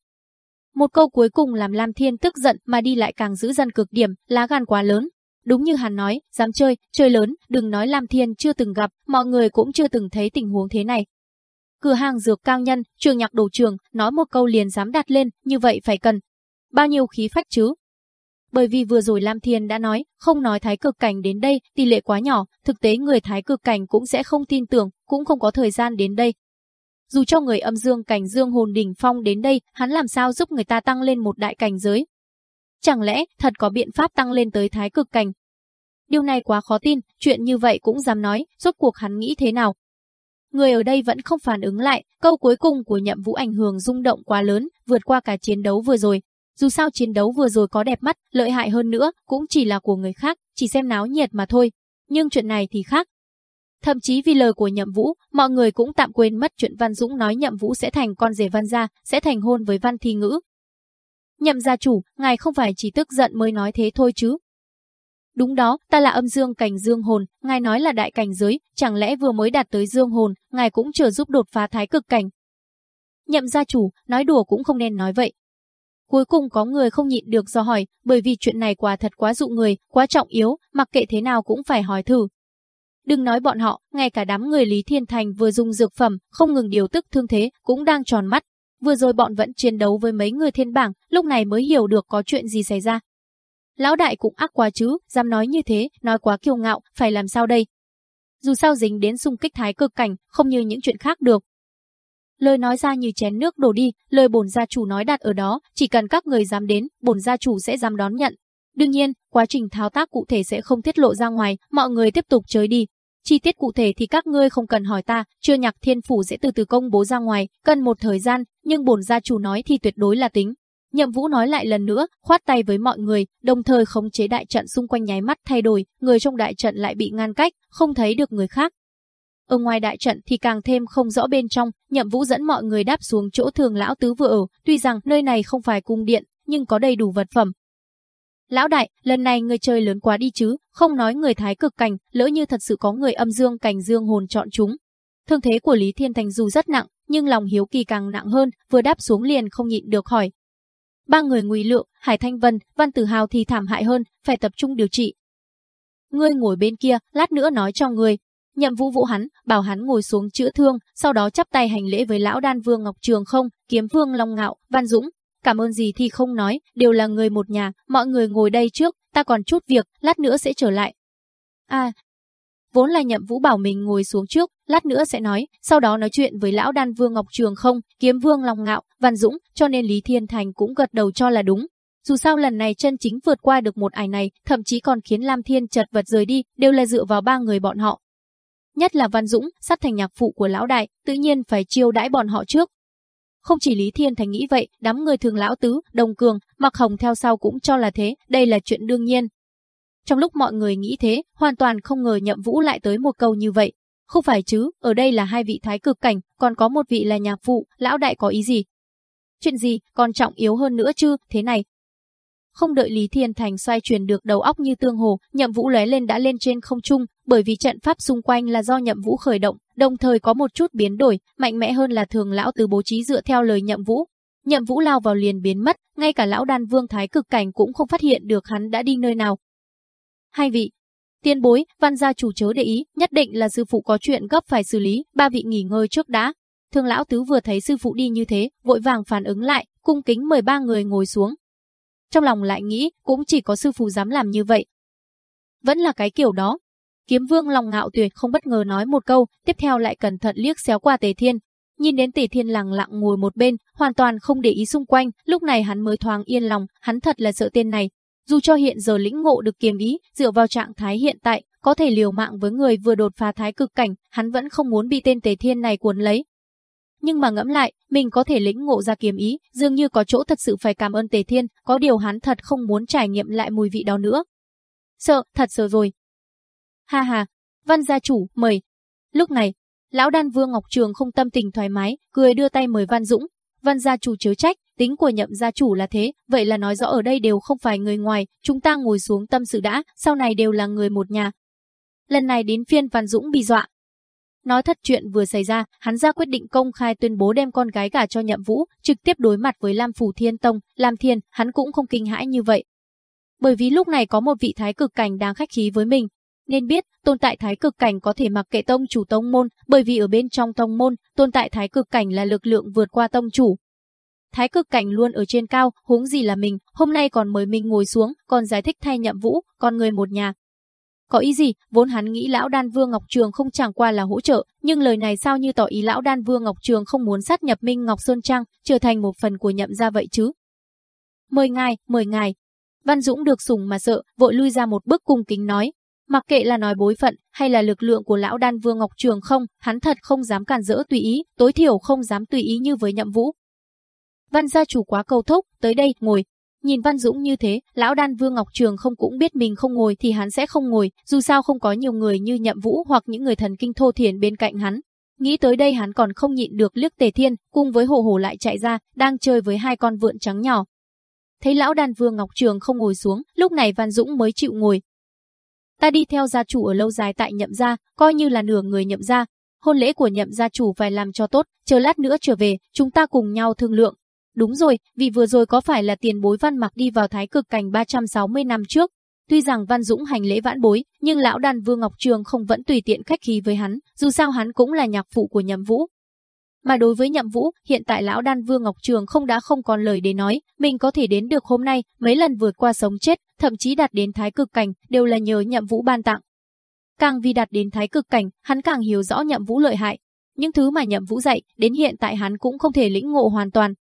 Một câu cuối cùng làm Lam Thiên tức giận mà đi lại càng giữ dân cực điểm, lá gan quá lớn. Đúng như hắn nói, dám chơi, chơi lớn, đừng nói Lam Thiên chưa từng gặp, mọi người cũng chưa từng thấy tình huống thế này. Cửa hàng dược cao nhân, trường nhạc đồ trường, nói một câu liền dám đặt lên, như vậy phải cần. Bao nhiêu khí phách chứ, bởi vì vừa rồi Lam Thiên đã nói, không nói thái cực cảnh đến đây, tỷ lệ quá nhỏ, thực tế người thái cực cảnh cũng sẽ không tin tưởng, cũng không có thời gian đến đây. Dù cho người âm dương cảnh dương hồn đỉnh phong đến đây, hắn làm sao giúp người ta tăng lên một đại cảnh giới? Chẳng lẽ thật có biện pháp tăng lên tới thái cực cảnh? Điều này quá khó tin, chuyện như vậy cũng dám nói, rốt cuộc hắn nghĩ thế nào? Người ở đây vẫn không phản ứng lại, câu cuối cùng của nhậm vũ ảnh hưởng rung động quá lớn, vượt qua cả chiến đấu vừa rồi, dù sao chiến đấu vừa rồi có đẹp mắt, lợi hại hơn nữa, cũng chỉ là của người khác, chỉ xem náo nhiệt mà thôi. Nhưng chuyện này thì khác. Thậm chí vì lời của Nhậm Vũ, mọi người cũng tạm quên mất chuyện Văn Dũng nói Nhậm Vũ sẽ thành con rể Văn gia, sẽ thành hôn với Văn Thi Ngữ. Nhậm gia chủ, ngài không phải chỉ tức giận mới nói thế thôi chứ. Đúng đó, ta là âm dương cảnh dương hồn, ngài nói là đại cảnh giới, chẳng lẽ vừa mới đạt tới dương hồn, ngài cũng chờ giúp đột phá thái cực cảnh. Nhậm gia chủ, nói đùa cũng không nên nói vậy, Cuối cùng có người không nhịn được do hỏi, bởi vì chuyện này quả thật quá dụ người, quá trọng yếu, mặc kệ thế nào cũng phải hỏi thử. Đừng nói bọn họ, ngay cả đám người Lý Thiên Thành vừa dùng dược phẩm, không ngừng điều tức thương thế, cũng đang tròn mắt. Vừa rồi bọn vẫn chiến đấu với mấy người thiên bảng, lúc này mới hiểu được có chuyện gì xảy ra. Lão đại cũng ác quá chứ, dám nói như thế, nói quá kiêu ngạo, phải làm sao đây? Dù sao dính đến xung kích thái cực cảnh, không như những chuyện khác được, Lời nói ra như chén nước đổ đi, lời bổn gia chủ nói đặt ở đó, chỉ cần các người dám đến, bổn gia chủ sẽ dám đón nhận. Đương nhiên, quá trình thao tác cụ thể sẽ không tiết lộ ra ngoài, mọi người tiếp tục chơi đi. Chi tiết cụ thể thì các ngươi không cần hỏi ta, chưa nhạc thiên phủ sẽ từ từ công bố ra ngoài, cần một thời gian, nhưng bổn gia chủ nói thì tuyệt đối là tính. Nhậm Vũ nói lại lần nữa, khoát tay với mọi người, đồng thời khống chế đại trận xung quanh nháy mắt thay đổi, người trong đại trận lại bị ngăn cách, không thấy được người khác. Ở ngoài đại trận thì càng thêm không rõ bên trong, Nhậm Vũ dẫn mọi người đáp xuống chỗ thường lão tứ vừa ở, tuy rằng nơi này không phải cung điện, nhưng có đầy đủ vật phẩm. Lão đại, lần này người chơi lớn quá đi chứ, không nói người thái cực cảnh, lỡ như thật sự có người âm dương cảnh dương hồn chọn chúng. Thương thế của Lý Thiên Thành dù rất nặng, nhưng lòng hiếu kỳ càng nặng hơn, vừa đáp xuống liền không nhịn được hỏi. Ba người Ngụy Lượng, Hải Thanh Vân, Văn Tử Hào thì thảm hại hơn, phải tập trung điều trị. Ngươi ngồi bên kia, lát nữa nói cho ngươi, Nhậm Vũ Vũ hắn, bảo hắn ngồi xuống chữa thương, sau đó chắp tay hành lễ với lão Đan Vương Ngọc Trường không, Kiếm Vương Long Ngạo, Văn Dũng. Cảm ơn gì thì không nói, đều là người một nhà, mọi người ngồi đây trước, ta còn chút việc, lát nữa sẽ trở lại. À, vốn là Nhậm Vũ bảo mình ngồi xuống trước, lát nữa sẽ nói, sau đó nói chuyện với lão Đan Vương Ngọc Trường không, Kiếm Vương Long Ngạo, Văn Dũng, cho nên Lý Thiên Thành cũng gật đầu cho là đúng. Dù sao lần này chân chính vượt qua được một ải này, thậm chí còn khiến Lam Thiên chật vật rời đi, đều là dựa vào ba người bọn họ nhất là Văn Dũng, sát thành nhạc phụ của lão đại, tự nhiên phải chiêu đãi bọn họ trước. Không chỉ Lý Thiên Thành nghĩ vậy, đám người thường lão tứ, đồng cường, mặc hồng theo sau cũng cho là thế, đây là chuyện đương nhiên. Trong lúc mọi người nghĩ thế, hoàn toàn không ngờ nhậm vũ lại tới một câu như vậy. Không phải chứ, ở đây là hai vị thái cực cảnh, còn có một vị là nhạc phụ, lão đại có ý gì? Chuyện gì, còn trọng yếu hơn nữa chứ, thế này, không đợi Lý Thiên Thành xoay chuyển được đầu óc như tương hồ, Nhậm Vũ lóe lên đã lên trên không trung, bởi vì trận pháp xung quanh là do Nhậm Vũ khởi động, đồng thời có một chút biến đổi, mạnh mẽ hơn là thường lão từ bố trí dựa theo lời Nhậm Vũ. Nhậm Vũ lao vào liền biến mất, ngay cả lão đan vương thái cực cảnh cũng không phát hiện được hắn đã đi nơi nào. Hai vị, tiên bối, văn gia chủ chớ để ý, nhất định là sư phụ có chuyện gấp phải xử lý, ba vị nghỉ ngơi trước đã. Thường lão tứ vừa thấy sư phụ đi như thế, vội vàng phản ứng lại, cung kính mời ba người ngồi xuống, trong lòng lại nghĩ cũng chỉ có sư phụ dám làm như vậy. Vẫn là cái kiểu đó. Kiếm vương lòng ngạo tuyệt không bất ngờ nói một câu, tiếp theo lại cẩn thận liếc xéo qua tề thiên. Nhìn đến tề thiên lặng lặng ngồi một bên, hoàn toàn không để ý xung quanh, lúc này hắn mới thoáng yên lòng, hắn thật là sợ tên này. Dù cho hiện giờ lĩnh ngộ được kiềm ý, dựa vào trạng thái hiện tại, có thể liều mạng với người vừa đột phá thái cực cảnh, hắn vẫn không muốn bị tên tề thiên này cuốn lấy, nhưng mà ngẫm lại, mình có thể lĩnh ngộ ra kiếm ý, dường như có chỗ thật sự phải cảm ơn Tề Thiên, có điều hắn thật không muốn trải nghiệm lại mùi vị đó nữa. Sợ, thật sợ rồi. Ha ha, văn gia chủ, mời. Lúc này, lão đan vương Ngọc Trường không tâm tình thoải mái, cười đưa tay mời Văn Dũng. Văn gia chủ chớ trách, tính của nhậm gia chủ là thế, vậy là nói rõ ở đây đều không phải người ngoài, chúng ta ngồi xuống tâm sự đã, sau này đều là người một nhà. Lần này đến phiên Văn Dũng bị dọa, Nói thật chuyện vừa xảy ra, hắn ra quyết định công khai tuyên bố đem con gái gả cho Nhậm Vũ, trực tiếp đối mặt với Lam Phủ Thiên Tông, Lam Thiên, hắn cũng không kinh hãi như vậy. Bởi vì lúc này có một vị thái cực cảnh đang khách khí với mình, nên biết tồn tại thái cực cảnh có thể mặc kệ tông chủ tông môn, bởi vì ở bên trong tông môn, tồn tại thái cực cảnh là lực lượng vượt qua tông chủ. Thái cực cảnh luôn ở trên cao, huống gì là mình, hôm nay còn mời mình ngồi xuống, còn giải thích thay Nhậm Vũ, con người một nhà, có ý gì? Vốn hắn nghĩ lão đan vương Ngọc Trường không chẳng qua là hỗ trợ, nhưng lời này sao như tỏ ý lão đan vương Ngọc Trường không muốn sát nhập Minh Ngọc Sơn Trang, trở thành một phần của nhậm gia vậy chứ? Mời ngài, mời ngài. Văn Dũng được sủng mà sợ, vội lui ra một bước cung kính nói. Mặc kệ là nói bối phận hay là lực lượng của lão đan vương Ngọc Trường không, hắn thật không dám cản rỡ tùy ý, tối thiểu không dám tùy ý như với nhậm vũ. Văn gia chủ quá cầu thúc, tới đây, ngồi, Nhìn Văn Dũng như thế, lão đan Vương Ngọc Trường không cũng biết mình không ngồi thì hắn sẽ không ngồi, dù sao không có nhiều người như Nhậm Vũ hoặc những người thần kinh thô thiển bên cạnh hắn. Nghĩ tới đây hắn còn không nhịn được liếc Tề Thiên, cùng với Hồ Hồ lại chạy ra, đang chơi với hai con vượn trắng nhỏ. Thấy lão đan Vương Ngọc Trường không ngồi xuống, lúc này Văn Dũng mới chịu ngồi. Ta đi theo gia chủ ở lâu dài tại Nhậm gia, coi như là nửa người Nhậm gia, hôn lễ của Nhậm gia chủ phải làm cho tốt, chờ lát nữa trở về, chúng ta cùng nhau thương lượng, Đúng rồi, vì vừa rồi có phải là tiền bối văn mặc đi vào thái cực cảnh 360 năm trước. Tuy rằng Văn Dũng hành lễ vãn bối, nhưng lão đàn Vương Ngọc Trường không vẫn tùy tiện khách khí với hắn, dù sao hắn cũng là nhạc phụ của Nhậm Vũ. Mà đối với Nhậm Vũ, hiện tại lão đan Vương Ngọc Trường không đã không còn lời để nói, mình có thể đến được hôm nay, mấy lần vượt qua sống chết, thậm chí đạt đến thái cực cảnh, đều là nhờ Nhậm Vũ ban tặng. Càng vì đạt đến thái cực cảnh, hắn càng hiểu rõ Nhậm Vũ lợi hại. Những thứ mà Nhậm Vũ dạy, đến hiện tại hắn cũng không thể lĩnh ngộ hoàn toàn,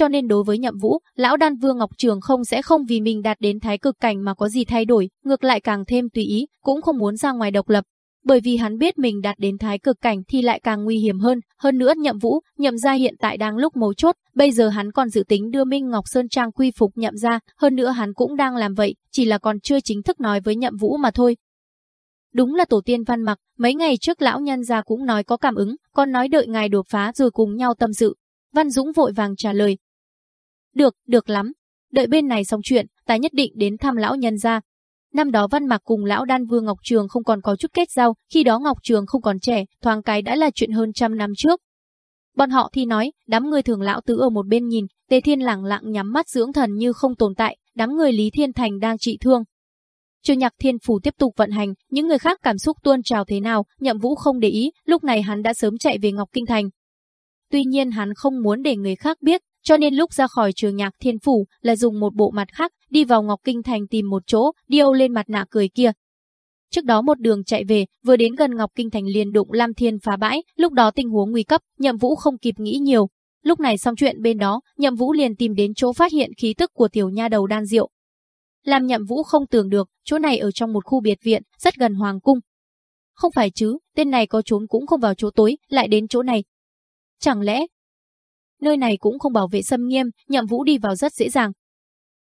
cho nên đối với Nhậm Vũ, lão đan vương Ngọc Trường không sẽ không vì mình đạt đến thái cực cảnh mà có gì thay đổi, ngược lại càng thêm tùy ý, cũng không muốn ra ngoài độc lập. bởi vì hắn biết mình đạt đến thái cực cảnh thì lại càng nguy hiểm hơn, hơn nữa nhậm vũ, nhậm gia hiện tại đang lúc mấu chốt, bây giờ hắn còn dự tính đưa Minh Ngọc Sơn Trang quy phục nhậm gia, hơn nữa hắn cũng đang làm vậy, chỉ là còn chưa chính thức nói với nhậm vũ mà thôi. Đúng là tổ tiên văn mặc, mấy ngày trước lão nhân gia cũng nói có cảm ứng, còn nói đợi ngài đột phá rồi cùng nhau tâm sự. Văn Dũng vội vàng trả lời. Được, được lắm. Đợi bên này xong chuyện, ta nhất định đến thăm lão nhân gia, Năm đó Văn Mạc cùng lão đan vương Ngọc Trường không còn có chút kết giao, khi đó Ngọc Trường không còn trẻ, thoáng cái đã là chuyện hơn trăm năm trước. Bọn họ thì nói, đám người thường lão tứ ở một bên nhìn, Tề Thiên lẳng lặng nhắm mắt dưỡng thần như không tồn tại, đám người Lý Thiên Thành đang trị thương. Trường nhạc thiên phủ tiếp tục vận hành, những người khác cảm xúc tuôn trào thế nào, nhậm vũ không để ý, lúc này hắn đã sớm chạy về Ngọc Kinh Thành. Tuy nhiên hắn không muốn để người khác biết, cho nên lúc ra khỏi trường nhạc thiên phủ là dùng một bộ mặt khác, đi vào Ngọc Kinh Thành tìm một chỗ, điêu lên mặt nạ cười kia. Trước đó một đường chạy về, vừa đến gần Ngọc Kinh Thành liền đụng Lam Thiên phá bãi, lúc đó tình huống nguy cấp, Nhậm Vũ không kịp nghĩ nhiều. Lúc này xong chuyện bên đó, Nhậm Vũ liền tìm đến chỗ phát hiện khí tức của tiểu nha đầu đan diệu. Làm Nhậm Vũ không tưởng được, chỗ này ở trong một khu biệt viện, rất gần hoàng cung. Không phải chứ, tên này có trốn cũng không vào chỗ tối, lại đến chỗ này. Chẳng lẽ nơi này cũng không bảo vệ xâm nghiêm, nhậm vũ đi vào rất dễ dàng.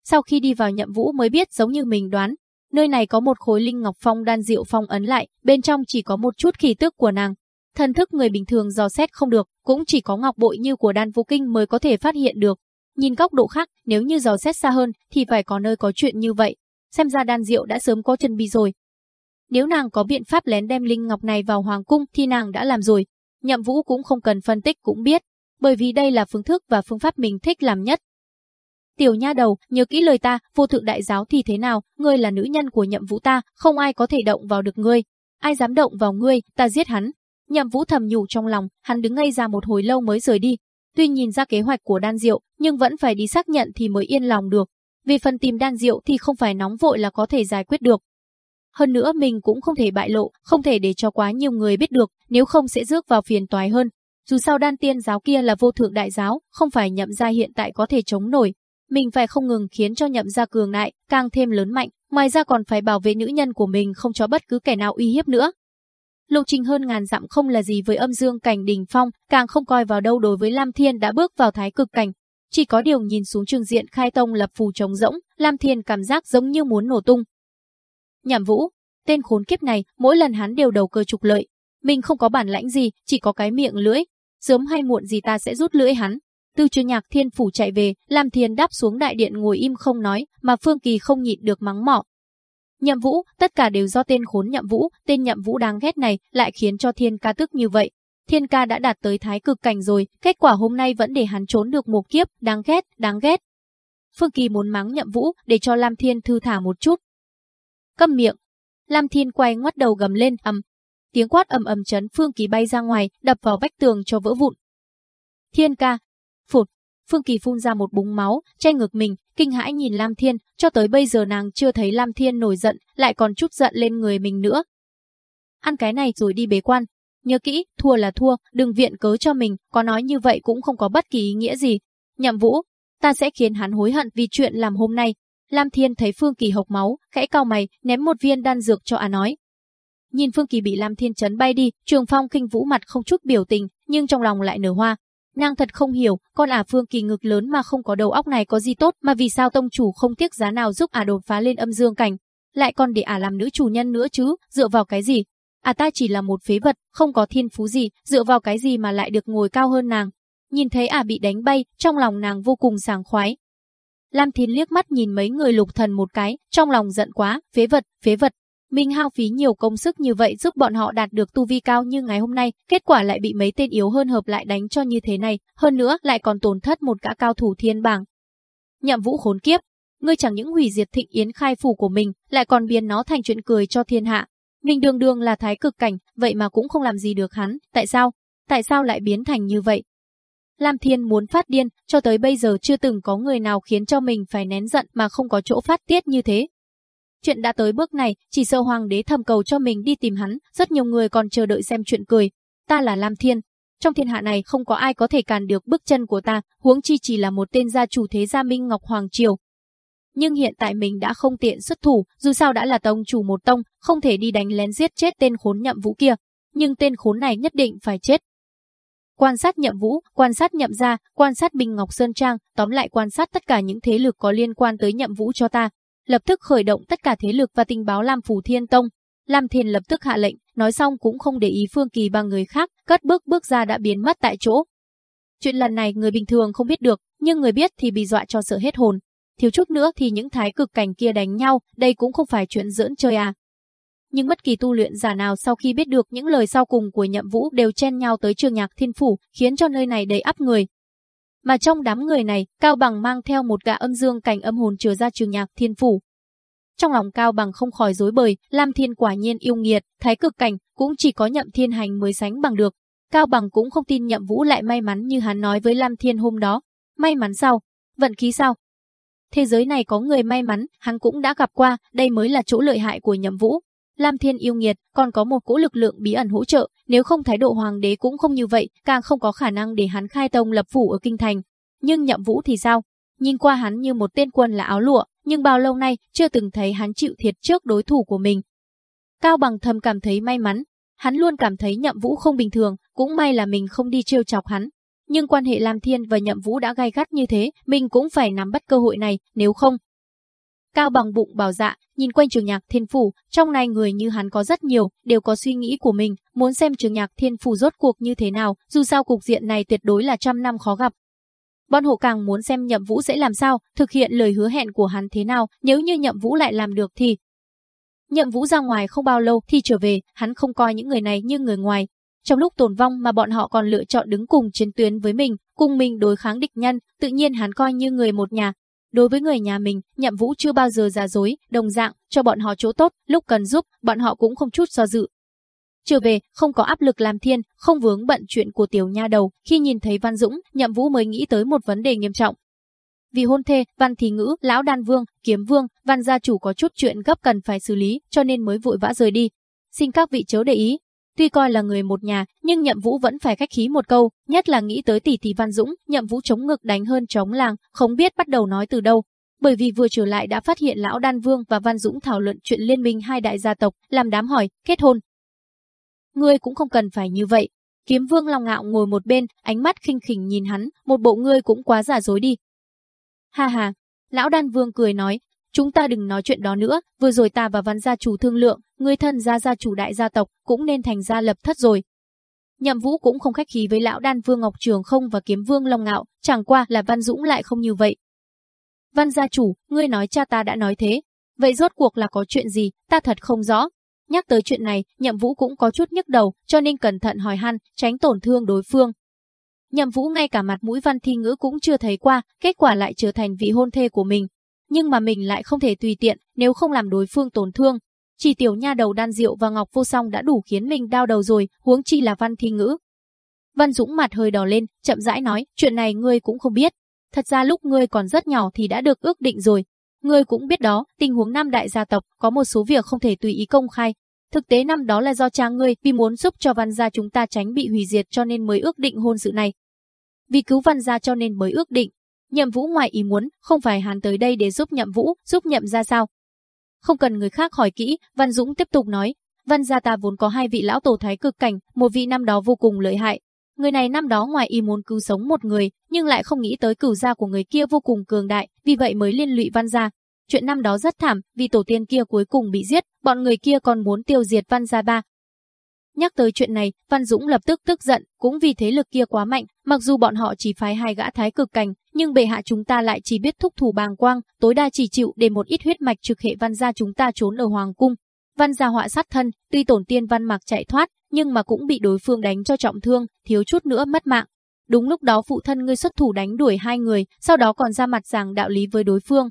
Sau khi đi vào nhậm vũ mới biết giống như mình đoán, nơi này có một khối linh ngọc phong đan diệu phong ấn lại, bên trong chỉ có một chút khí tức của nàng. Thần thức người bình thường dò xét không được, cũng chỉ có ngọc bội như của đan vũ kinh mới có thể phát hiện được. Nhìn góc độ khác, nếu như dò xét xa hơn, thì phải có nơi có chuyện như vậy. Xem ra đan diệu đã sớm có chân bi rồi. Nếu nàng có biện pháp lén đem linh ngọc này vào hoàng cung thì nàng đã làm rồi. Nhậm vũ cũng không cần phân tích cũng biết, bởi vì đây là phương thức và phương pháp mình thích làm nhất. Tiểu nha đầu, nhớ kỹ lời ta, vô thượng đại giáo thì thế nào, ngươi là nữ nhân của nhậm vũ ta, không ai có thể động vào được ngươi. Ai dám động vào ngươi, ta giết hắn. Nhậm vũ thầm nhủ trong lòng, hắn đứng ngây ra một hồi lâu mới rời đi. Tuy nhìn ra kế hoạch của đan diệu, nhưng vẫn phải đi xác nhận thì mới yên lòng được. Vì phần tìm đan diệu thì không phải nóng vội là có thể giải quyết được. Hơn nữa mình cũng không thể bại lộ, không thể để cho quá nhiều người biết được, nếu không sẽ rước vào phiền toái hơn. Dù sao đan tiên giáo kia là vô thượng đại giáo, không phải nhậm gia hiện tại có thể chống nổi. Mình phải không ngừng khiến cho nhậm gia cường đại, càng thêm lớn mạnh, ngoài ra còn phải bảo vệ nữ nhân của mình không cho bất cứ kẻ nào uy hiếp nữa. Lộ trình hơn ngàn dặm không là gì với âm dương cảnh đỉnh phong, càng không coi vào đâu đối với Lam Thiên đã bước vào thái cực cảnh. Chỉ có điều nhìn xuống trường diện khai tông lập phù trống rỗng, Lam Thiên cảm giác giống như muốn nổ tung. Nhảm vũ, tên khốn kiếp này, mỗi lần hắn đều đầu cơ trục lợi. Mình không có bản lãnh gì, chỉ có cái miệng lưỡi, sớm hay muộn gì ta sẽ rút lưỡi hắn. Tư trường nhạc thiên phủ chạy về, Lam Thiên đáp xuống đại điện ngồi im không nói, mà Phương Kỳ không nhịn được mắng mỏ. Nhậm Vũ, tất cả đều do tên khốn Nhậm Vũ, tên Nhậm Vũ đáng ghét này lại khiến cho Thiên ca tức như vậy. Thiên ca đã đạt tới thái cực cảnh rồi, kết quả hôm nay vẫn để hắn trốn được một kiếp, đáng ghét, đáng ghét. Phương Kỳ muốn mắng Nhậm Vũ để cho Lam Thiên thư thả một chút. Câm miệng. Lam Thiên quay ngoắt đầu gầm lên ầm, tiếng quát ầm ầm chấn Phương Kỳ bay ra ngoài, đập vào vách tường cho vỡ vụn. Thiên ca, phụt, Phương Kỳ phun ra một búng máu, che ngực mình, kinh hãi nhìn Lam Thiên, cho tới bây giờ nàng chưa thấy Lam Thiên nổi giận, lại còn chút giận lên người mình nữa. Ăn cái này rồi đi bế quan, nhớ kỹ, thua là thua, đừng viện cớ cho mình, có nói như vậy cũng không có bất kỳ ý nghĩa gì. Nhậm Vũ, ta sẽ khiến hắn hối hận vì chuyện làm hôm nay. Lam Thiên thấy Phương Kỳ hộc máu, khẽ cau mày, ném một viên đan dược cho à nói, Nhìn Phương Kỳ bị Lam Thiên Chấn bay đi, Trường Phong kinh vũ mặt không chút biểu tình, nhưng trong lòng lại nở hoa. Nàng thật không hiểu, con ả Phương Kỳ ngực lớn mà không có đầu óc này có gì tốt mà vì sao tông chủ không tiếc giá nào giúp ả đột phá lên âm dương cảnh, lại còn để ả làm nữ chủ nhân nữa chứ, dựa vào cái gì? À ta chỉ là một phế vật, không có thiên phú gì, dựa vào cái gì mà lại được ngồi cao hơn nàng. Nhìn thấy ả bị đánh bay, trong lòng nàng vô cùng sảng khoái. Lam Thiên liếc mắt nhìn mấy người lục thần một cái, trong lòng giận quá, phế vật, phế vật, mình hao phí nhiều công sức như vậy giúp bọn họ đạt được tu vi cao như ngày hôm nay, kết quả lại bị mấy tên yếu hơn hợp lại đánh cho như thế này, hơn nữa lại còn tổn thất một gã cao thủ thiên bảng. Nhậm vũ khốn kiếp, ngươi chẳng những hủy diệt thịnh yến khai phủ của mình, lại còn biến nó thành chuyện cười cho thiên hạ. Mình đường đường là thái cực cảnh, vậy mà cũng không làm gì được hắn, tại sao? Tại sao lại biến thành như vậy? Lam Thiên muốn phát điên, cho tới bây giờ chưa từng có người nào khiến cho mình phải nén giận mà không có chỗ phát tiết như thế. Chuyện đã tới bước này, chỉ sợ hoàng đế thầm cầu cho mình đi tìm hắn, rất nhiều người còn chờ đợi xem chuyện cười. Ta là Lam Thiên. Trong thiên hạ này không có ai có thể cản được bước chân của ta, huống chi chỉ là một tên gia chủ thế gia Minh Ngọc Hoàng Triều. nhưng hiện tại mình đã không tiện xuất thủ, dù sao đã là tông chủ một tông, không thể đi đánh lén giết chết tên khốn nhậm vũ kia, nhưng tên khốn này nhất định phải chết. Quan sát nhậm vũ, quan sát nhậm gia, quan sát Bình Ngọc Sơn Trang, tóm lại quan sát tất cả những thế lực có liên quan tới nhậm vũ cho ta. Lập tức khởi động tất cả thế lực và tình báo Lam phù Thiên Tông. Lam Thiên lập tức hạ lệnh, nói xong cũng không để ý Phương Kỳ và người khác, cất bước bước ra đã biến mất tại chỗ. Chuyện lần này người bình thường không biết được, nhưng người biết thì bị dọa cho sợ hết hồn. Thiếu chút nữa thì những thái cực cảnh kia đánh nhau, đây cũng không phải chuyện giỡn chơi à. Nhưng bất kỳ tu luyện giả nào sau khi biết được những lời sau cùng của nhậm vũ đều chen nhau tới trường nhạc thiên phủ, khiến cho nơi này đầy áp người. Mà trong đám người này, Cao Bằng mang theo một gã âm dương cảnh âm hồn chứa ra trường nhạc thiên phủ. Trong lòng Cao Bằng không khỏi dối bời, Lam Thiên quả nhiên yêu nghiệt, thái cực cảnh, cũng chỉ có nhậm thiên hành mới sánh bằng được. Cao Bằng cũng không tin nhậm vũ lại may mắn như hắn nói với Lam Thiên hôm đó. May mắn sao? Vận khí sao? Thế giới này có người may mắn, hắn cũng đã gặp qua, đây mới là chỗ lợi hại của nhậm vũ. Lam Thiên yêu nghiệt, còn có một cỗ lực lượng bí ẩn hỗ trợ, nếu không thái độ hoàng đế cũng không như vậy, càng không có khả năng để hắn khai tông lập phủ ở kinh thành. Nhưng nhậm vũ thì sao? Nhìn qua hắn như một tên quân là áo lụa, nhưng bao lâu nay chưa từng thấy hắn chịu thiệt trước đối thủ của mình. Cao Bằng thầm cảm thấy may mắn, hắn luôn cảm thấy nhậm vũ không bình thường, cũng may là mình không đi trêu chọc hắn. Nhưng quan hệ Lam Thiên và nhậm vũ đã gai gắt như thế, mình cũng phải nắm bắt cơ hội này, nếu không. Cao Bằng bụng bảo dạ, nhìn quanh trường nhạc thiên phủ, trong này người như hắn có rất nhiều, đều có suy nghĩ của mình, muốn xem trường nhạc thiên phủ rốt cuộc như thế nào, dù sao cục diện này tuyệt đối là trăm năm khó gặp, Bọn hộ càng muốn xem nhậm vũ sẽ làm sao, thực hiện lời hứa hẹn của hắn thế nào, nếu như nhậm vũ lại làm được thì... Nhậm vũ ra ngoài không bao lâu thì trở về, hắn không coi những người này như người ngoài. Trong lúc tồn vong mà bọn họ còn lựa chọn đứng cùng chiến tuyến với mình, cùng mình đối kháng địch nhân, tự nhiên hắn coi như người một nhà. Đối với người nhà mình, nhậm vũ chưa bao giờ giả dối, đồng dạng, cho bọn họ chỗ tốt, lúc cần giúp, bọn họ cũng không chút do dự, Trở về, không có áp lực làm thiên, không vướng bận chuyện của tiểu nha đầu, khi nhìn thấy Văn Dũng, Nhậm Vũ mới nghĩ tới một vấn đề nghiêm trọng. Vì hôn thê, Văn Thị Ngữ, Lão Đan Vương, Kiếm Vương, Văn gia chủ có chút chuyện gấp cần phải xử lý, cho nên mới vội vã rời đi. Xin các vị chớ để ý. Tuy coi là người một nhà, nhưng Nhậm Vũ vẫn phải khách khí một câu, nhất là nghĩ tới tỷ tỷ Văn Dũng, Nhậm Vũ chống ngực đánh hơn chống làng, không biết bắt đầu nói từ đâu, bởi vì vừa trở lại đã phát hiện lão Đan Vương và Văn Dũng thảo luận chuyện liên minh hai đại gia tộc, làm đám hỏi, kết hôn, ngươi cũng không cần phải như vậy. Kiếm vương long ngạo ngồi một bên, ánh mắt khinh khỉnh nhìn hắn, một bộ ngươi cũng quá giả dối đi. Ha ha, lão đan vương cười nói, chúng ta đừng nói chuyện đó nữa, vừa rồi ta và văn gia chủ thương lượng, ngươi thân gia gia chủ đại gia tộc cũng nên thành gia lập thất rồi. Nhậm Vũ cũng không khách khí với lão đan vương Ngọc Trường không và kiếm vương Long Ngạo, chẳng qua là Văn Dũng lại không như vậy. Văn gia chủ, ngươi nói cha ta đã nói thế, vậy rốt cuộc là có chuyện gì, ta thật không rõ. Nhắc tới chuyện này, Nhậm Vũ cũng có chút nhức đầu, cho nên cẩn thận hỏi han, tránh tổn thương đối phương. Nhậm Vũ ngay cả mặt mũi văn thi ngữ cũng chưa thấy qua, kết quả lại trở thành vị hôn thê của mình. Nhưng mà mình lại không thể tùy tiện, nếu không làm đối phương tổn thương. Chỉ tiểu nha đầu đan rượu và ngọc vô song đã đủ khiến mình đau đầu rồi, huống chi là văn thi ngữ. Văn Dũng mặt hơi đỏ lên, chậm rãi nói, chuyện này ngươi cũng không biết. Thật ra lúc ngươi còn rất nhỏ thì đã được ước định rồi, Ngươi cũng biết đó, tình huống năm đại gia tộc có một số việc không thể tùy ý công khai. Thực tế năm đó là do cha ngươi vì muốn giúp cho văn gia chúng ta tránh bị hủy diệt cho nên mới ước định hôn sự này. Vì cứu văn gia cho nên mới ước định. Nhậm vũ ngoài ý muốn, không phải hắn tới đây để giúp nhậm vũ, giúp nhậm ra sao. Không cần người khác hỏi kỹ, Văn Dũng tiếp tục nói, Văn gia ta vốn có hai vị lão tổ thái cực cảnh, một vị năm đó vô cùng lợi hại, Người này năm đó ngoài ý muốn cứu sống một người, nhưng lại không nghĩ tới cửu gia của người kia vô cùng cường đại, vì vậy mới liên lụy văn gia. Chuyện năm đó rất thảm, vì tổ tiên kia cuối cùng bị giết, bọn người kia còn muốn tiêu diệt văn gia ba. Nhắc tới chuyện này, Văn Dũng lập tức tức giận, cũng vì thế lực kia quá mạnh, mặc dù bọn họ chỉ phái hai gã thái cực cảnh, nhưng bệ hạ chúng ta lại chỉ biết thúc thủ bàng quang, tối đa chỉ chịu để một ít huyết mạch trực hệ văn gia chúng ta trốn ở hoàng cung. Văn gia họa sát thân, tuy tổn tiên văn mạc chạy thoát, nhưng mà cũng bị đối phương đánh cho trọng thương, thiếu chút nữa mất mạng. Đúng lúc đó phụ thân ngươi xuất thủ đánh đuổi hai người, sau đó còn ra mặt giảng đạo lý với đối phương.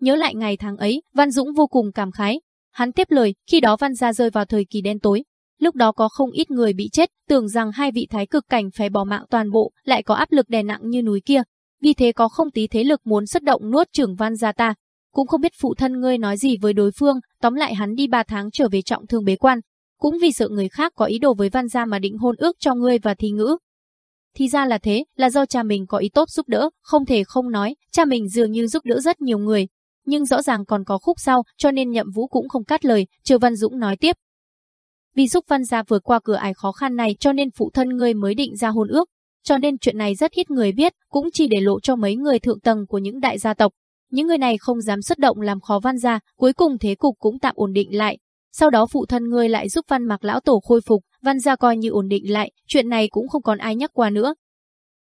Nhớ lại ngày tháng ấy, Văn Dũng vô cùng cảm khái. Hắn tiếp lời, khi đó Văn gia rơi vào thời kỳ đen tối. Lúc đó có không ít người bị chết, tưởng rằng hai vị thái cực cảnh phải bỏ mạng toàn bộ, lại có áp lực đè nặng như núi kia. Vì thế có không tí thế lực muốn xuất động nuốt trưởng Văn gia ta. Cũng không biết phụ thân ngươi nói gì với đối phương, tóm lại hắn đi ba tháng trở về trọng thương bế quan, cũng vì sợ người khác có ý đồ với Văn gia mà định hôn ước cho ngươi và thi ngữ. Thì ra là thế, là do cha mình có ý tốt giúp đỡ, không thể không nói, cha mình dường như giúp đỡ rất nhiều người. nhưng rõ ràng còn có khúc sau, cho nên Nhậm Vũ cũng không cắt lời, chờ Văn Dũng nói tiếp. Vì giúp Văn gia vượt qua cửa ải khó khăn này cho nên phụ thân ngươi mới định ra hôn ước, cho nên chuyện này rất ít người biết, cũng chỉ để lộ cho mấy người thượng tầng của những đại gia tộc. Những người này không dám xuất động làm khó Văn gia, cuối cùng thế cục cũng tạm ổn định lại. Sau đó phụ thân ngươi lại giúp Văn Mạc lão tổ khôi phục, Văn gia coi như ổn định lại, chuyện này cũng không còn ai nhắc qua nữa.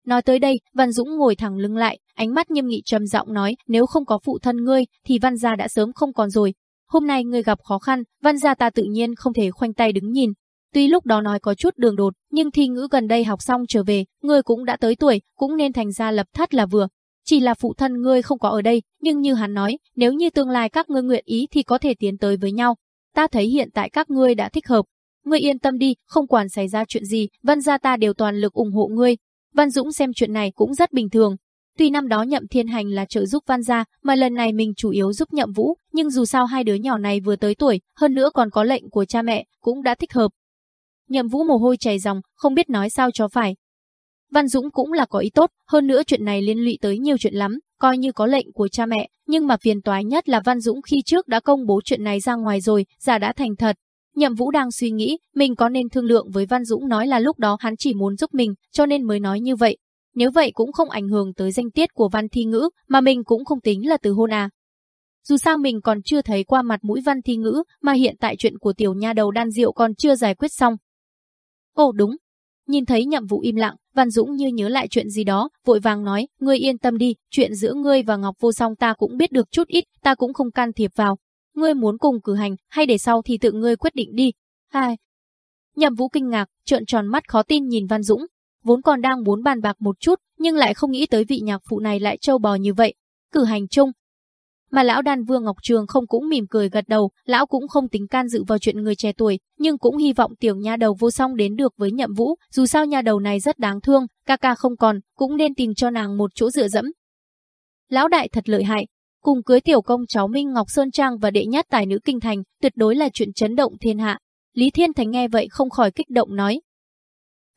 Nói tới đây, Văn Dũng ngồi thẳng lưng lại, ánh mắt nghiêm nghị trầm giọng nói, nếu không có phụ thân ngươi, thì Văn gia đã sớm không còn rồi. Hôm nay ngươi gặp khó khăn, Văn gia ta tự nhiên không thể khoanh tay đứng nhìn. Tuy lúc đó nói có chút đường đột, nhưng thi ngữ gần đây học xong trở về, ngươi cũng đã tới tuổi, cũng nên thành ra lập thất là vừa. Chỉ là phụ thân ngươi không có ở đây, nhưng như hắn nói, nếu như tương lai các ngươi nguyện ý thì có thể tiến tới với nhau. Ta thấy hiện tại các ngươi đã thích hợp. Ngươi yên tâm đi, không quản xảy ra chuyện gì, Văn gia ta đều toàn lực ủng hộ ngươi, Văn Dũng xem chuyện này cũng rất bình thường. Tuy năm đó Nhậm Thiên Hành là trợ giúp Văn gia, mà lần này mình chủ yếu giúp Nhậm Vũ, nhưng dù sao hai đứa nhỏ này vừa tới tuổi, hơn nữa còn có lệnh của cha mẹ, cũng đã thích hợp. Nhậm Vũ mồ hôi chảy ròng, không biết nói sao cho phải. Văn Dũng cũng là có ý tốt, hơn nữa chuyện này liên lụy tới nhiều chuyện lắm, coi như có lệnh của cha mẹ, nhưng mà phiền toái nhất là Văn Dũng khi trước đã công bố chuyện này ra ngoài rồi, giả đã thành thật, Nhậm Vũ đang suy nghĩ, mình có nên thương lượng với Văn Dũng nói là lúc đó hắn chỉ muốn giúp mình, cho nên mới nói như vậy. Nếu vậy cũng không ảnh hưởng tới danh tiết của Văn Thi Ngữ, mà mình cũng không tính là từ hôn à. Dù sao mình còn chưa thấy qua mặt mũi Văn Thi Ngữ, mà hiện tại chuyện của tiểu nha đầu đan diệu còn chưa giải quyết xong. Ồ đúng. Nhìn thấy Nhậm Vũ im lặng, Văn Dũng như nhớ lại chuyện gì đó, vội vàng nói, ngươi yên tâm đi, chuyện giữa ngươi và Ngọc Vô Song ta cũng biết được chút ít, ta cũng không can thiệp vào, ngươi muốn cùng cử hành hay để sau thì tự ngươi quyết định đi. Hai. Nhậm Vũ kinh ngạc, trợn tròn mắt khó tin nhìn Văn Dũng, vốn còn đang muốn bàn bạc một chút, nhưng lại không nghĩ tới vị nhạc phụ này lại trâu bò như vậy. Cử hành chung. Mà lão đan vương Ngọc Trường không cũng mỉm cười gật đầu, lão cũng không tính can dự vào chuyện người trẻ tuổi, nhưng cũng hy vọng tiểu nha đầu vô song đến được với nhậm vũ, dù sao nha đầu này rất đáng thương, ca ca không còn, cũng nên tìm cho nàng một chỗ dựa dẫm. Lão đại thật lợi hại, cùng cưới tiểu công cháu Minh Ngọc Sơn Trang và đệ nhất tài nữ kinh thành, tuyệt đối là chuyện chấn động thiên hạ. Lý Thiên Thành nghe vậy không khỏi kích động nói.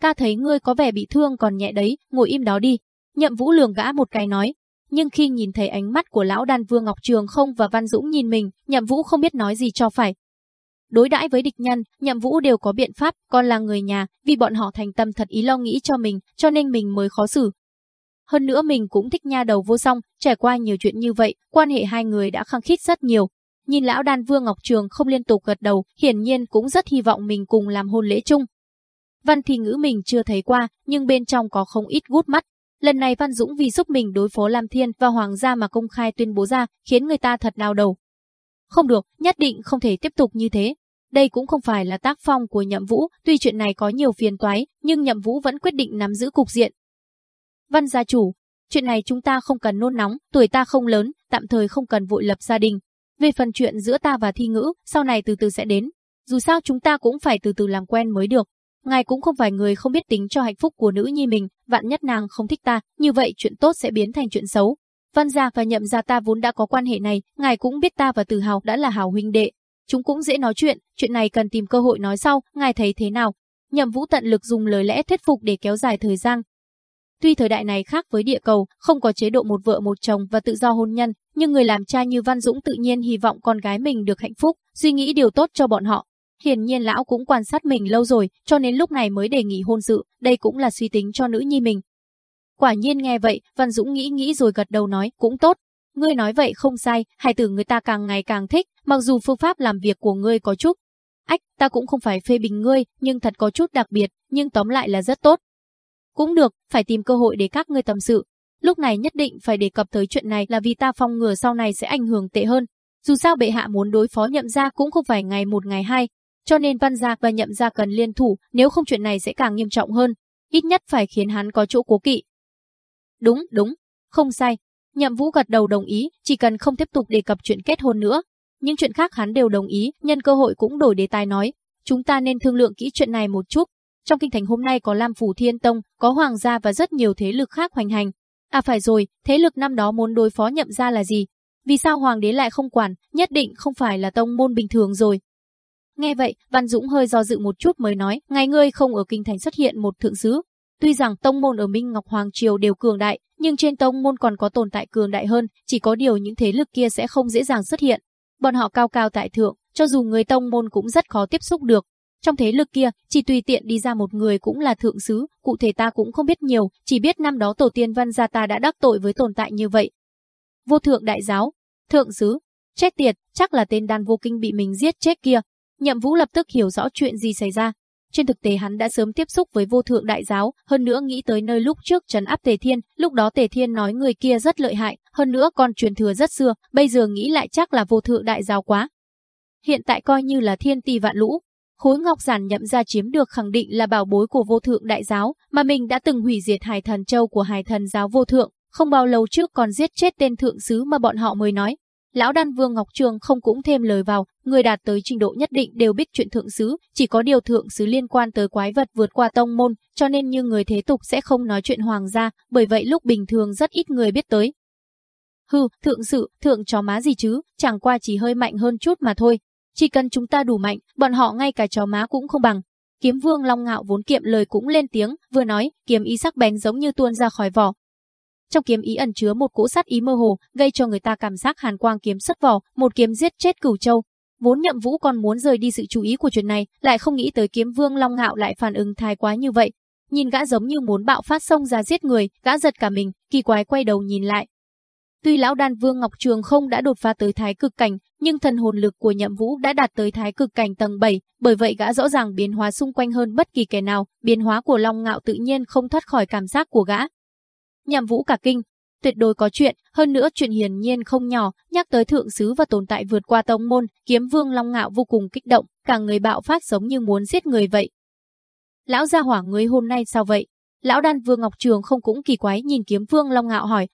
Ca thấy ngươi có vẻ bị thương còn nhẹ đấy, ngồi im đó đi. Nhậm Vũ lường gã một cái nói. Nhưng khi nhìn thấy ánh mắt của lão đan vương Ngọc Trường không và Văn Dũng nhìn mình, Nhậm Vũ không biết nói gì cho phải. Đối đãi với địch nhân, Nhậm Vũ đều có biện pháp, còn là người nhà, vì bọn họ thành tâm thật ý lo nghĩ cho mình, cho nên mình mới khó xử, hơn nữa mình cũng thích nha đầu vô song, trải qua nhiều chuyện như vậy, quan hệ hai người đã khăng khít rất nhiều. Nhìn lão đan vương Ngọc Trường không liên tục gật đầu, hiển nhiên cũng rất hy vọng mình cùng làm hôn lễ chung. Văn thì ngữ mình chưa thấy qua, nhưng bên trong có không ít gút mắt. Lần này Văn Dũng vì giúp mình đối phó Lam Thiên và Hoàng gia mà công khai tuyên bố ra, khiến người ta thật đau đầu. Không được, nhất định không thể tiếp tục như thế. Đây cũng không phải là tác phong của Nhậm Vũ, tuy chuyện này có nhiều phiền toái, nhưng Nhậm Vũ vẫn quyết định nắm giữ cục diện, Văn gia chủ, chuyện này chúng ta không cần nôn nóng, tuổi ta không lớn, tạm thời không cần vội lập gia đình. Về phần chuyện giữa ta và thi ngữ, sau này từ từ sẽ đến. Dù sao chúng ta cũng phải từ từ làm quen mới được. Ngài cũng không phải người không biết tính cho hạnh phúc của nữ nhi mình, vạn nhất nàng không thích ta, như vậy chuyện tốt sẽ biến thành chuyện xấu. Văn gia và nhậm gia ta vốn đã có quan hệ này, ngài cũng biết ta và Từ Hào đã là hảo huynh đệ. Chúng cũng dễ nói chuyện, chuyện này cần tìm cơ hội nói sau, ngài thấy thế nào? Nhậm Vũ tận lực dùng lời lẽ thuyết phục để kéo dài thời gian, Tuy thời đại này khác với địa cầu, không có chế độ một vợ một chồng và tự do hôn nhân, nhưng người làm cha như Văn Dũng tự nhiên hy vọng con gái mình được hạnh phúc, suy nghĩ điều tốt cho bọn họ. Hiển nhiên lão cũng quan sát mình lâu rồi, cho nên lúc này mới đề nghị hôn sự, đây cũng là suy tính cho nữ nhi mình. Quả nhiên nghe vậy, Văn Dũng nghĩ nghĩ rồi gật đầu nói, cũng tốt. Ngươi nói vậy không sai, hài tử người ta càng ngày càng thích, mặc dù phương pháp làm việc của ngươi có chút. Ách, ta cũng không phải phê bình ngươi, nhưng thật có chút đặc biệt, nhưng tóm lại là rất tốt. Cũng được, phải tìm cơ hội để các ngươi tâm sự. Lúc này nhất định phải đề cập tới chuyện này là vì ta phong ngừa sau này sẽ ảnh hưởng tệ hơn. Dù sao bệ hạ muốn đối phó nhậm gia cũng không phải ngày một ngày hai, cho nên văn gia và nhậm gia cần liên thủ, nếu không chuyện này sẽ càng nghiêm trọng hơn. Ít nhất phải khiến hắn có chỗ cố kỵ. Đúng, đúng, không sai. Nhậm Vũ gật đầu đồng ý, chỉ cần không tiếp tục đề cập chuyện kết hôn nữa. Những chuyện khác hắn đều đồng ý, nhân cơ hội cũng đổi đề tài nói. Chúng ta nên thương lượng kỹ chuyện này một chút, trong kinh thành hôm nay có Lam Phủ Thiên Tông, có Hoàng gia và rất nhiều thế lực khác hoành hành. À phải rồi, thế lực năm đó muốn đối phó nhậm gia là gì? Vì sao Hoàng đế lại không quản, nhất định không phải là tông môn bình thường rồi. Nghe vậy, Văn Dũng hơi do dự một chút mới nói, ngày ngươi không ở kinh thành xuất hiện một thượng sứ. Tuy rằng tông môn ở Minh Ngọc Hoàng Triều đều cường đại, nhưng trên tông môn còn có tồn tại cường đại hơn, chỉ có điều những thế lực kia sẽ không dễ dàng xuất hiện. Bọn họ cao cao tại thượng, cho dù người tông môn cũng rất khó tiếp xúc được. Trong thế lực kia, chỉ tùy tiện đi ra một người cũng là thượng sứ, cụ thể ta cũng không biết nhiều, chỉ biết năm đó tổ tiên văn gia ta đã đắc tội với tồn tại như vậy. Vô thượng đại giáo, thượng sứ, chết tiệt, chắc là tên đàn vô kinh bị mình giết chết kia. Nhậm Vũ lập tức hiểu rõ chuyện gì xảy ra, trên thực tế hắn đã sớm tiếp xúc với vô thượng đại giáo, hơn nữa nghĩ tới nơi lúc trước trấn áp Tề Thiên, lúc đó Tề Thiên nói người kia rất lợi hại, hơn nữa còn truyền thừa rất xưa, bây giờ nghĩ lại chắc là vô thượng đại giáo quá. Hiện tại coi như là thiên tỷ vạn lũ. Khối ngọc giản nhậm ra chiếm được khẳng định là bảo bối của vô thượng đại giáo, mà mình đã từng hủy diệt hải thần châu của hải thần giáo vô thượng, không bao lâu trước còn giết chết tên thượng sứ mà bọn họ mới nói. Lão đan vương Ngọc Trường không cũng thêm lời vào, người đạt tới trình độ nhất định đều biết chuyện thượng sứ, chỉ có điều thượng sứ liên quan tới quái vật vượt qua tông môn, cho nên như người thế tục sẽ không nói chuyện hoàng gia, bởi vậy lúc bình thường rất ít người biết tới. Hừ, thượng sự, thượng chó má gì chứ, chẳng qua chỉ hơi mạnh hơn chút mà thôi. Chỉ cần chúng ta đủ mạnh, bọn họ ngay cả chó má cũng không bằng. Kiếm vương long ngạo vốn kiệm lời cũng lên tiếng, vừa nói, kiếm ý sắc bén giống như tuôn ra khỏi vỏ, trong kiếm ý ẩn chứa một cỗ sát ý mơ hồ, gây cho người ta cảm giác hàn quang kiếm xuất vỏ, một kiếm giết chết cửu châu. Vốn Nhậm Vũ còn muốn rời đi sự chú ý của chuyện này, lại không nghĩ tới kiếm vương Long Ngạo lại phản ứng thái quá như vậy. Nhìn gã giống như muốn bạo phát xông ra giết người, gã giật cả mình, kỳ quái quay đầu nhìn lại. Tuy lão đan vương Ngọc Trường không đã đột phá tới thái cực cảnh, nhưng thần hồn lực của Nhậm Vũ đã đạt tới thái cực cảnh tầng 7, bởi vậy gã rõ ràng biến hóa xung quanh hơn bất kỳ kẻ nào, biến hóa của Long Ngạo tự nhiên không thoát khỏi cảm giác của gã nhằm Vũ cả kinh, tuyệt đối có chuyện, hơn nữa chuyện hiển nhiên không nhỏ, nhắc tới thượng sứ và tồn tại vượt qua tông môn, kiếm vương Long Ngạo vô cùng kích động, cả người bạo phát giống như muốn giết người vậy. Lão gia hỏa người hôm nay sao vậy? Lão đan vương Ngọc Trường không cũng kỳ quái nhìn kiếm vương Long Ngạo hỏi.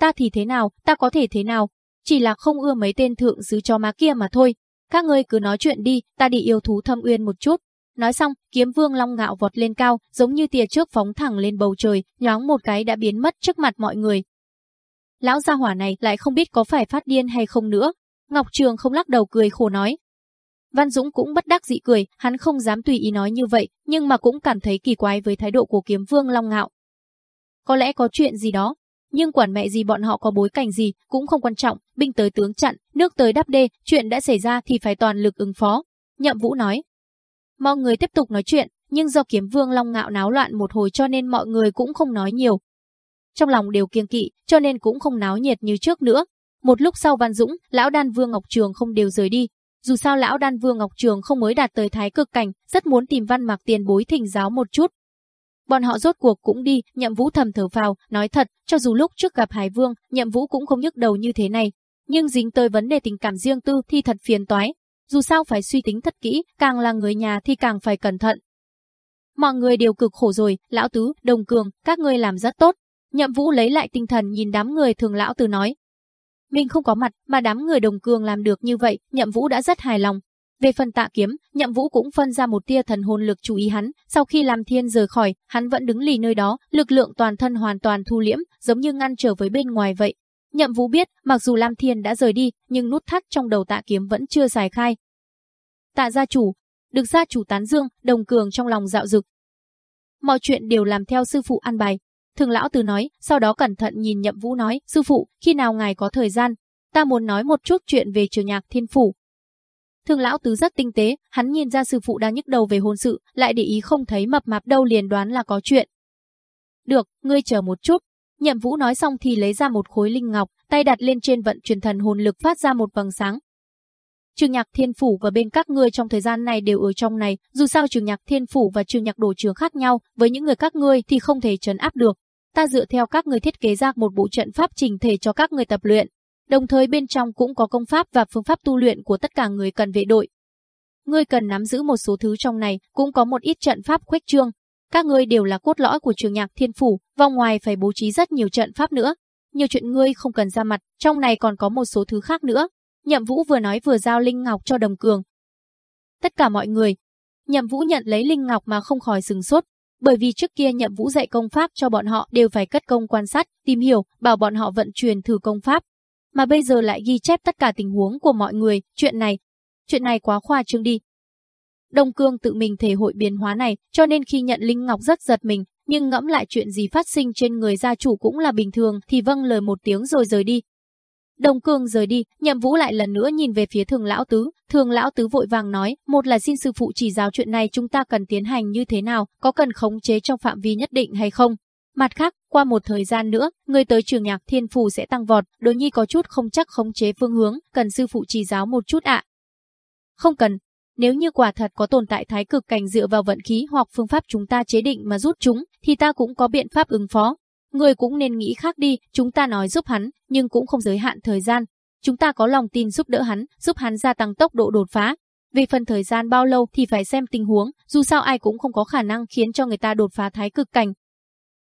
Ta thì thế nào, ta có thể thế nào? Chỉ là không ưa mấy tên thượng sứ cho má kia mà thôi. Các ngươi cứ nói chuyện đi, ta đi yêu thú thâm uyên một chút. Nói xong, kiếm vương long ngạo vọt lên cao, giống như tia trước phóng thẳng lên bầu trời, nhoáng một cái đã biến mất trước mặt mọi người. Lão gia hỏa này lại không biết có phải phát điên hay không nữa. Ngọc Trường không lắc đầu cười khổ nói. Văn Dũng cũng bất đắc dĩ cười, hắn không dám tùy ý nói như vậy, nhưng mà cũng cảm thấy kỳ quái với thái độ của kiếm vương long ngạo. Có lẽ có chuyện gì đó, nhưng quản mẹ gì bọn họ có bối cảnh gì cũng không quan trọng, binh tới tướng chặn, nước tới đắp đê, chuyện đã xảy ra thì phải toàn lực ứng phó. Nhậm Vũ nói. Mọi người tiếp tục nói chuyện, nhưng do kiếm vương long ngạo náo loạn một hồi cho nên mọi người cũng không nói nhiều. Trong lòng đều kiêng kỵ, cho nên cũng không náo nhiệt như trước nữa. Một lúc sau Văn Dũng, lão đan vương Ngọc Trường không đều rời đi. Dù sao lão đan vương Ngọc Trường không mới đạt tới thái cực cảnh, rất muốn tìm văn mạc tiền bối thỉnh giáo một chút. Bọn họ rốt cuộc cũng đi, nhậm vũ thầm thở vào, nói thật, cho dù lúc trước gặp Hải Vương, nhậm vũ cũng không nhức đầu như thế này. Nhưng dính tới vấn đề tình cảm riêng tư thì thật phiền toái, dù sao phải suy tính thật kỹ, càng là người nhà thì càng phải cẩn thận. Mọi người đều cực khổ rồi, lão tứ, đồng cường, các ngươi làm rất tốt. Nhậm vũ lấy lại tinh thần nhìn đám người thường lão tứ nói. Mình không có mặt, mà đám người đồng cường làm được như vậy, nhậm vũ đã rất hài lòng. Về phần tạ kiếm, nhậm vũ cũng phân ra một tia thần hồn lực chú ý hắn, sau khi làm thiên rời khỏi, hắn vẫn đứng lì nơi đó, lực lượng toàn thân hoàn toàn thu liễm, giống như ngăn trở với bên ngoài vậy, Nhậm Vũ biết, mặc dù Lam Thiên đã rời đi, nhưng nút thắt trong đầu tạ kiếm vẫn chưa giải khai. Tạ gia chủ, được gia chủ tán dương, đồng cường trong lòng dạo dực. Mọi chuyện đều làm theo sư phụ ăn bài. Thường lão từ nói, sau đó cẩn thận nhìn Nhậm Vũ nói, sư phụ, khi nào ngài có thời gian, ta muốn nói một chút chuyện về trường nhạc thiên phủ. Thường lão tứ rất tinh tế, hắn nhìn ra sư phụ đang nhức đầu về hôn sự, lại để ý không thấy mập mạp đâu liền đoán là có chuyện. Được, ngươi chờ một chút, Nhậm Vũ nói xong thì lấy ra một khối linh ngọc, tay đặt lên trên vận truyền thần hồn lực phát ra một vầng sáng. Trường Nhạc Thiên Phủ và bên các ngươi trong thời gian này đều ở trong này, dù sao Trường Nhạc Thiên Phủ và Trường Nhạc Đồ Trường khác nhau, với những người các ngươi thì không thể trấn áp được. Ta dựa theo các ngươi thiết kế ra một bộ trận pháp trình thể cho các ngươi tập luyện. Đồng thời bên trong cũng có công pháp và phương pháp tu luyện của tất cả người cần vệ đội. Ngươi cần nắm giữ một số thứ trong này, cũng có một ít trận pháp khuếch trương, các ngươi đều là cốt lõi của trường nhạc thiên phủ, vòng ngoài phải bố trí rất nhiều trận pháp nữa. Nhiều chuyện ngươi không cần ra mặt, trong này còn có một số thứ khác nữa. Nhậm Vũ vừa nói vừa giao Linh Ngọc cho Đồng Cường. Tất cả mọi người. Nhậm Vũ nhận lấy Linh Ngọc mà không khỏi sừng sốt. Bởi vì trước kia Nhậm Vũ dạy công pháp cho bọn họ đều phải cất công quan sát, tìm hiểu, bảo bọn họ vận chuyển thử công pháp. Mà bây giờ lại ghi chép tất cả tình huống của mọi người, chuyện này. Chuyện này quá khoa trương đi. Đông Cương tự mình thể hội biến hóa này, cho nên khi nhận Linh Ngọc rất giật mình, nhưng ngẫm lại chuyện gì phát sinh trên người gia chủ cũng là bình thường thì vâng lời một tiếng rồi rời đi. Đông Cương rời đi, Nhậm Vũ lại lần nữa nhìn về phía Thường lão tứ, Thường lão tứ vội vàng nói, một là xin sư phụ chỉ giáo chuyện này chúng ta cần tiến hành như thế nào, có cần khống chế trong phạm vi nhất định hay không? Mặt khác, qua một thời gian nữa, người tới trường nhạc thiên phù sẽ tăng vọt, đối nhi có chút không chắc khống chế phương hướng, cần sư phụ chỉ giáo một chút ạ. Không cần, nếu như quả thật có tồn tại thái cực cảnh dựa vào vận khí hoặc phương pháp chúng ta chế định mà rút chúng, thì ta cũng có biện pháp ứng phó. Người cũng nên nghĩ khác đi, chúng ta nói giúp hắn, nhưng cũng không giới hạn thời gian. Chúng ta có lòng tin giúp đỡ hắn, giúp hắn gia tăng tốc độ đột phá. Về phần thời gian bao lâu thì phải xem tình huống, dù sao ai cũng không có khả năng khiến cho người ta đột phá thái cực cảnh.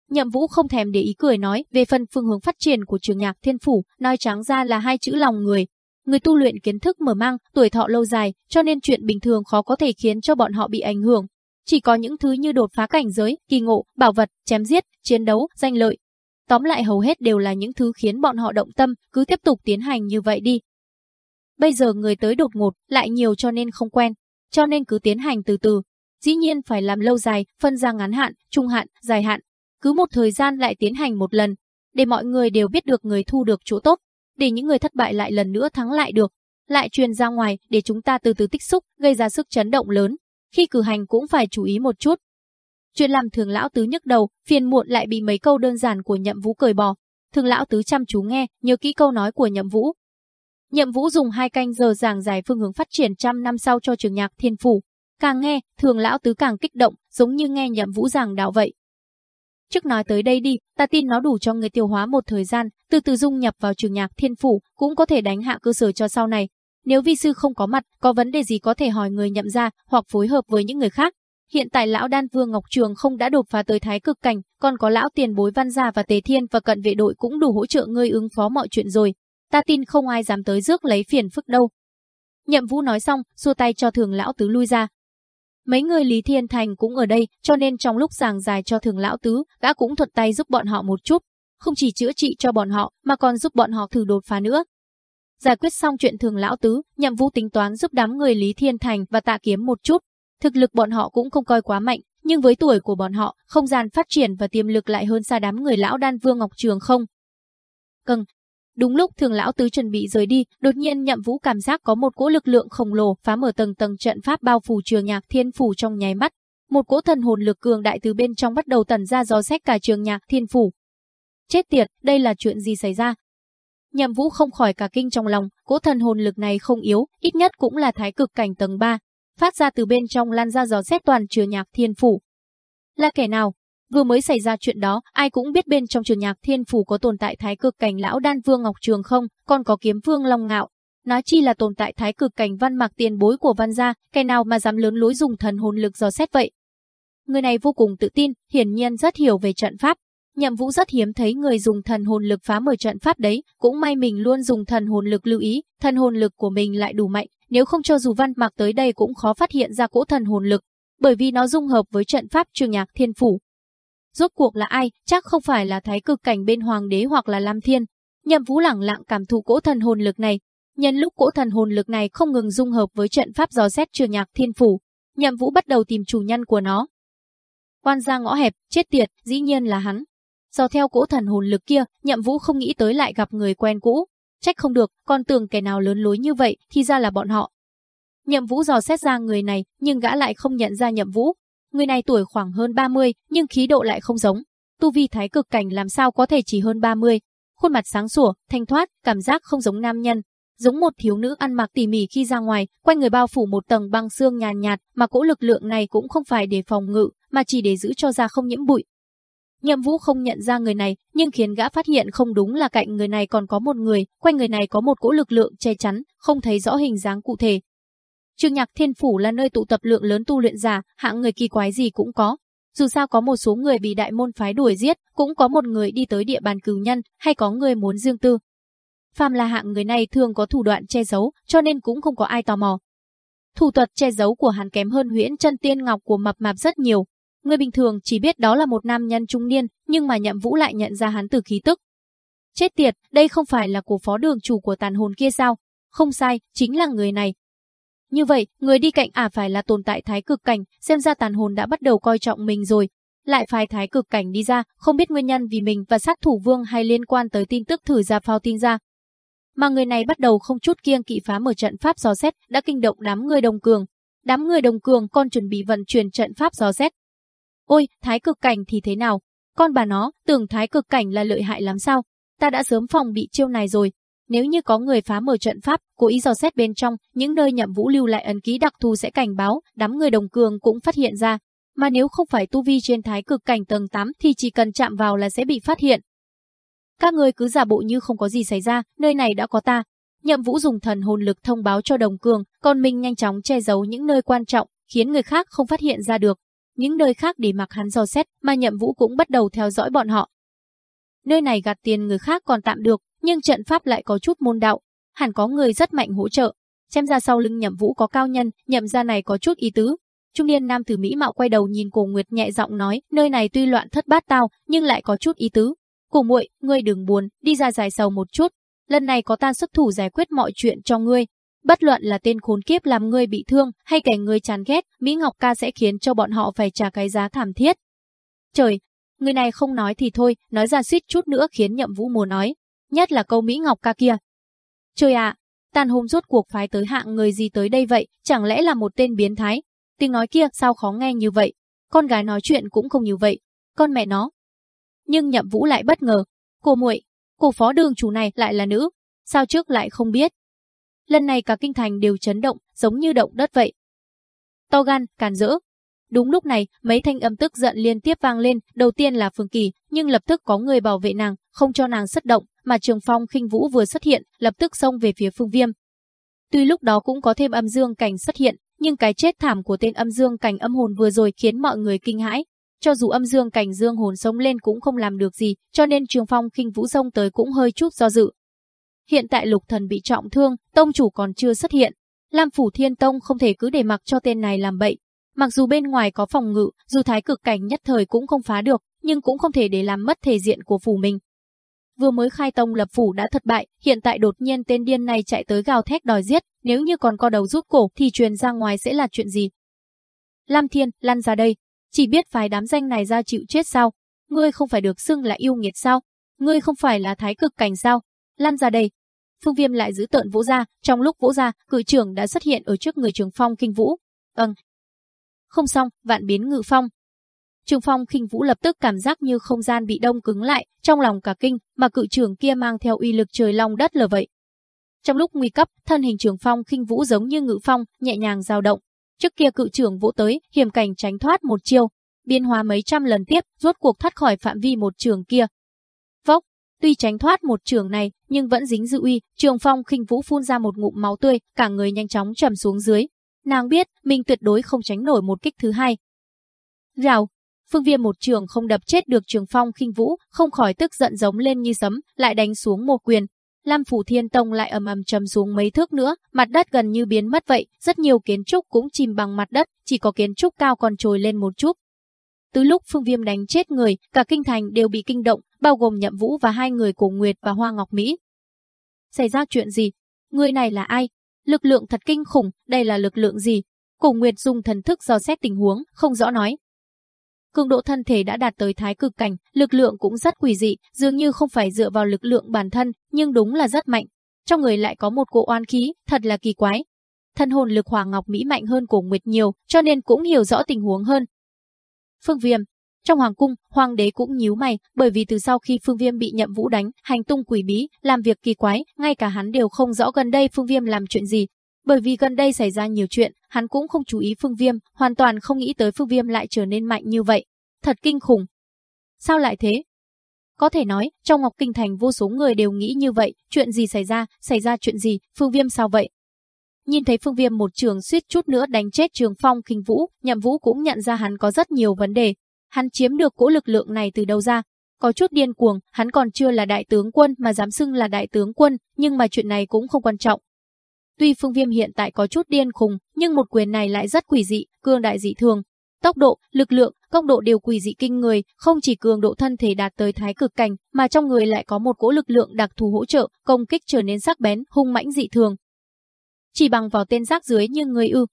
Nhậm Vũ không thèm để ý cười nói, về phần phương hướng phát triển của trường nhạc thiên phủ, nói trắng ra là hai chữ lòng người, Người tu luyện kiến thức mở mang, tuổi thọ lâu dài, cho nên chuyện bình thường khó có thể khiến cho bọn họ bị ảnh hưởng. Chỉ có những thứ như đột phá cảnh giới, kỳ ngộ, bảo vật, chém giết, chiến đấu, danh lợi. Tóm lại hầu hết đều là những thứ khiến bọn họ động tâm, cứ tiếp tục tiến hành như vậy đi. Bây giờ người tới đột ngột, lại nhiều cho nên không quen, cho nên cứ tiến hành từ từ. Dĩ nhiên phải làm lâu dài, phân ra ngắn hạn, trung hạn, dài hạn. Cứ một thời gian lại tiến hành một lần, để mọi người đều biết được người thu được chỗ tốt để những người thất bại lại lần nữa thắng lại được, lại truyền ra ngoài để chúng ta từ từ tích xúc, gây ra sức chấn động lớn. Khi cử hành cũng phải chú ý một chút. Chuyện làm thường lão tứ nhức đầu, phiền muộn lại bị mấy câu đơn giản của nhậm vũ cởi bỏ. Thường lão tứ chăm chú nghe, nhớ kỹ câu nói của nhậm vũ. Nhậm vũ dùng hai canh giờ giảng giải phương hướng phát triển trăm năm sau cho trường nhạc thiên phủ. Càng nghe, thường lão tứ càng kích động, giống như nghe nhậm vũ giảng đạo vậy. Trước nói tới đây đi, ta tin nó đủ cho người tiêu hóa một thời gian, từ từ dung nhập vào trường nhạc thiên phủ, cũng có thể đánh hạ cơ sở cho sau này. Nếu vi sư không có mặt, có vấn đề gì có thể hỏi người nhậm ra, hoặc phối hợp với những người khác. Hiện tại lão đan vương Ngọc Trường không đã đột phá tới thái cực cảnh, còn có lão tiền bối văn gia và tề thiên và cận vệ đội cũng đủ hỗ trợ ngươi ứng phó mọi chuyện rồi. Ta tin không ai dám tới rước lấy phiền phức đâu. Nhậm vũ nói xong, xua tay cho thường lão tứ lui ra, Mấy người Lý Thiên Thành cũng ở đây, cho nên trong lúc giảng dài cho thường lão tứ, gã cũng thuận tay giúp bọn họ một chút. Không chỉ chữa trị cho bọn họ, mà còn giúp bọn họ thử đột phá nữa. Giải quyết xong chuyện thường lão tứ, nhậm vũ tính toán giúp đám người Lý Thiên Thành và tạ kiếm một chút. Thực lực bọn họ cũng không coi quá mạnh, nhưng với tuổi của bọn họ, không gian phát triển và tiềm lực lại hơn xa đám người lão đan vương Ngọc Trường không. Cần, Đúng lúc thường lão tứ chuẩn bị rời đi, đột nhiên nhậm vũ cảm giác có một cỗ lực lượng khổng lồ phá mở tầng tầng trận pháp bao phủ trường nhạc thiên phủ trong nháy mắt. Một cỗ thần hồn lực cường đại từ bên trong bắt đầu tần ra gió xét cả trường nhạc thiên phủ. Chết tiệt, đây là chuyện gì xảy ra? Nhậm vũ không khỏi cả kinh trong lòng, cỗ thần hồn lực này không yếu, ít nhất cũng là thái cực cảnh tầng 3. Phát ra từ bên trong lan ra gió xét toàn trường nhạc thiên phủ. Là kẻ nào? Vừa mới xảy ra chuyện đó, ai cũng biết bên trong trường nhạc thiên phủ có tồn tại thái cực cảnh lão đan vương Ngọc Trường không, còn có kiếm vương Long Ngạo. Nói chi là tồn tại thái cực cảnh văn mạc tiền bối của văn gia, kẻ nào mà dám lớn lối dùng thần hồn lực dò xét vậy. Người này vô cùng tự tin, hiển nhiên rất hiểu về trận pháp. Nhậm Vũ rất hiếm thấy người dùng thần hồn lực phá mở trận pháp đấy, cũng may mình luôn dùng thần hồn lực lưu ý, thần hồn lực của mình lại đủ mạnh, nếu không cho dù văn mạc tới đây cũng khó phát hiện ra cỗ thần hồn lực, bởi vì nó dung hợp với trận pháp trường nhạc thiên phủ, Rốt cuộc là ai, chắc không phải là thái cực cảnh bên hoàng đế hoặc là Lam Thiên. Nhậm Vũ lẳng lặng cảm thụ cỗ thần hồn lực này. Nhân lúc cỗ thần hồn lực này không ngừng dung hợp với trận pháp dò xét trường nhạc thiên phủ, Nhậm Vũ bắt đầu tìm chủ nhân của nó. Quan ra ngõ hẹp, chết tiệt, dĩ nhiên là hắn. Do theo cỗ thần hồn lực kia, Nhậm Vũ không nghĩ tới lại gặp người quen cũ. Trách không được, con tưởng kẻ nào lớn lối như vậy, thì ra là bọn họ. Nhậm Vũ dò xét ra người này, nhưng gã lại không nhận ra Nhậm Vũ, Người này tuổi khoảng hơn 30, nhưng khí độ lại không giống. Tu vi thái cực cảnh làm sao có thể chỉ hơn 30. Khuôn mặt sáng sủa, thanh thoát, cảm giác không giống nam nhân. Giống một thiếu nữ ăn mặc tỉ mỉ khi ra ngoài, quanh người bao phủ một tầng băng xương nhàn nhạt, mà cỗ lực lượng này cũng không phải để phòng ngự, mà chỉ để giữ cho da không nhiễm bụi. Nhậm Vũ không nhận ra người này, nhưng khiến gã phát hiện không đúng là cạnh người này còn có một người, quanh người này có một cỗ lực lượng che chắn, không thấy rõ hình dáng cụ thể, Trường Nhạc Thiên Phủ là nơi tụ tập lượng lớn tu luyện giả, hạng người kỳ quái gì cũng có. Dù sao có một số người bị đại môn phái đuổi giết, cũng có một người đi tới địa bàn cứu nhân, hay có người muốn dương tư. Phàm là hạng người này thường có thủ đoạn che giấu, cho nên cũng không có ai tò mò. Thủ thuật che giấu của hắn kém hơn huyễn chân tiên ngọc của mập mạp rất nhiều. Người bình thường chỉ biết đó là một nam nhân trung niên, nhưng mà nhậm vũ lại nhận ra hắn từ khí tức. Chết tiệt, đây không phải là của phó đường chủ của tàn hồn kia sao? Không sai, chính là người này, như vậy, người đi cạnh ả phải là tồn tại thái cực cảnh, xem ra tàn hồn đã bắt đầu coi trọng mình rồi. Lại phái thái cực cảnh đi ra, không biết nguyên nhân vì mình và sát thủ vương hay liên quan tới tin tức thử ra phao tin ra. Mà người này bắt đầu không chút kiêng kỵ phá mở trận pháp gió xét, đã kinh động đám người đồng cường. Đám người đồng cường còn chuẩn bị vận chuyển trận pháp gió xét. Ôi, thái cực cảnh thì thế nào? Con bà nó, tưởng thái cực cảnh là lợi hại lắm sao? Ta đã sớm phòng bị chiêu này rồi, nếu như có người phá mở trận pháp, cố ý dò xét bên trong, những nơi nhậm vũ lưu lại ấn ký đặc thù sẽ cảnh báo, đám người đồng cường cũng phát hiện ra. Mà nếu không phải tu vi trên thái cực cảnh tầng 8 thì chỉ cần chạm vào là sẽ bị phát hiện. Các người cứ giả bộ như không có gì xảy ra, nơi này đã có ta. Nhậm vũ dùng thần hồn lực thông báo cho đồng cường, còn mình nhanh chóng che giấu những nơi quan trọng, khiến người khác không phát hiện ra được. Những nơi khác để mặc hắn dò xét, mà nhậm vũ cũng bắt đầu theo dõi bọn họ. Nơi này gạt tiền người khác còn tạm được, nhưng trận pháp lại có chút môn đạo, hẳn có người rất mạnh hỗ trợ. Xem ra sau lưng nhậm vũ có cao nhân, nhậm ra này có chút ý tứ. Trung niên nam tử Mỹ mạo quay đầu nhìn cổ Nguyệt nhẹ giọng nói, nơi này tuy loạn thất bát tao, nhưng lại có chút ý tứ. Cổ muội, ngươi đừng buồn, đi ra giải sầu một chút. Lần này có ta xuất thủ giải quyết mọi chuyện cho ngươi. Bất luận là tên khốn kiếp làm ngươi bị thương hay kẻ ngươi chán ghét, Mỹ Ngọc ca sẽ khiến cho bọn họ phải trả cái giá thảm thiết. Trời, người này không nói thì thôi, nói ra suýt chút nữa khiến nhậm vũ mùa nói nhất là câu Mỹ Ngọc ca kia. Trời ạ, tàn hôm rốt cuộc phái tới hạng người gì tới đây vậy, chẳng lẽ là một tên biến thái? Tiếng nói kia sao khó nghe như vậy? Con gái nói chuyện cũng không như vậy, con mẹ nó. Nhưng Nhậm Vũ lại bất ngờ, cô muội, cô phó đường chủ này lại là nữ, sao trước lại không biết? Lần này cả kinh thành đều chấn động, giống như động đất vậy. To gan, càn rỡ, Đúng lúc này, mấy thanh âm tức giận liên tiếp vang lên, đầu tiên là Phương Kỳ, nhưng lập tức có người bảo vệ nàng, không cho nàng xuất động, mà Trường Phong khinh vũ vừa xuất hiện, lập tức xông về phía Phương Viêm. Tuy lúc đó cũng có thêm âm dương cảnh xuất hiện, nhưng cái chết thảm của tên âm dương cảnh âm hồn vừa rồi khiến mọi người kinh hãi. Cho dù âm dương cảnh dương hồn sống lên cũng không làm được gì, cho nên Trường Phong khinh vũ xông tới cũng hơi chút do dự. Hiện tại lục thần bị trọng thương, tông chủ còn chưa xuất hiện. Lam Phủ Thiên Tông không thể cứ để mặc cho tên này làm bậy, Mặc dù bên ngoài có phòng ngự, dù thái cực cảnh nhất thời cũng không phá được, nhưng cũng không thể để làm mất thể diện của phủ mình. Vừa mới khai tông lập phủ đã thất bại, hiện tại đột nhiên tên điên này chạy tới gào thét đòi giết, nếu như còn co đầu rút cổ thì truyền ra ngoài sẽ là chuyện gì? Lam Thiên, lăn ra đây, chỉ biết phái đám danh này ra chịu chết sao? Ngươi không phải được xưng là yêu nghiệt sao? Ngươi không phải là thái cực cảnh sao? Lăn ra đây. Phương Viêm lại giữ tợn vỗ ra, trong lúc vỗ ra, cử trưởng đã xuất hiện ở trước người trường phong kinh vũ. Âng, không xong, vạn biến ngự phong. Trường Phong khinh vũ lập tức cảm giác như không gian bị đông cứng lại, trong lòng cả kinh, mà cự trường kia mang theo uy lực trời long đất lở vậy. Trong lúc nguy cấp, thân hình Trường Phong khinh vũ giống như ngự phong, nhẹ nhàng dao động. Trước kia cự trưởng vỗ tới, hiểm cảnh tránh thoát một chiêu, biên hóa mấy trăm lần tiếp, rốt cuộc thoát khỏi phạm vi một trường kia. Vốc, tuy tránh thoát một trường này, nhưng vẫn dính dư uy, Trường Phong khinh vũ phun ra một ngụm máu tươi, cả người nhanh chóng trầm xuống dưới, Nàng biết mình tuyệt đối không tránh nổi một kích thứ hai. Rào, Phương Viêm một trường không đập chết được Trường Phong khinh vũ, không khỏi tức giận giống lên như sấm, lại đánh xuống một quyền. Lam Phủ Thiên Tông lại ầm ầm trầm xuống mấy thước nữa, mặt đất gần như biến mất vậy, rất nhiều kiến trúc cũng chìm bằng mặt đất, chỉ có kiến trúc cao còn trồi lên một chút. Từ lúc Phương Viêm đánh chết người, cả kinh thành đều bị kinh động, bao gồm Nhậm Vũ và hai người của Nguyệt và Hoa Ngọc Mỹ. Xảy ra chuyện gì? Người này là ai? Lực lượng thật kinh khủng, đây là lực lượng gì? Cổ Nguyệt dùng thần thức dò xét tình huống, không rõ nói. Cường độ thân thể đã đạt tới thái cực cảnh, lực lượng cũng rất quỷ dị, dường như không phải dựa vào lực lượng bản thân, nhưng đúng là rất mạnh. Trong người lại có một cỗ oan khí, thật là kỳ quái. Thân hồn lực Hoàng Ngọc Mỹ mạnh hơn Cổ Nguyệt nhiều, cho nên cũng hiểu rõ tình huống hơn. Phương Viêm, trong hoàng cung, hoàng đế cũng nhíu mày, bởi vì từ sau khi Phương Viêm bị Nhậm Vũ đánh, hành tung quỷ bí, làm việc kỳ quái, ngay cả hắn đều không rõ gần đây Phương Viêm làm chuyện gì. Bởi vì gần đây xảy ra nhiều chuyện, hắn cũng không chú ý Phương Viêm, hoàn toàn không nghĩ tới Phương Viêm lại trở nên mạnh như vậy. Thật kinh khủng. Sao lại thế? Có thể nói, trong Ngọc Kinh Thành vô số người đều nghĩ như vậy, chuyện gì xảy ra, xảy ra chuyện gì, Phương Viêm sao vậy? Nhìn thấy Phương Viêm một trường suýt chút nữa đánh chết Trường Phong Kinh Vũ, Nhậm Vũ cũng nhận ra hắn có rất nhiều vấn đề, Hắn chiếm được cỗ lực lượng này từ đâu ra? Có chút điên cuồng, hắn còn chưa là đại tướng quân mà dám xưng là đại tướng quân, nhưng mà chuyện này cũng không quan trọng. Tuy Phương Viêm hiện tại có chút điên khùng, nhưng một quyền này lại rất quỷ dị, cương đại dị thường. Tốc độ, lực lượng, công độ đều quỷ dị kinh người, không chỉ cường độ thân thể đạt tới thái cực cảnh, mà trong người lại có một cỗ lực lượng đặc thù hỗ trợ, công kích trở nên sắc bén, hung mãnh dị thường. chỉ bằng vào tên rác dưới như người ư.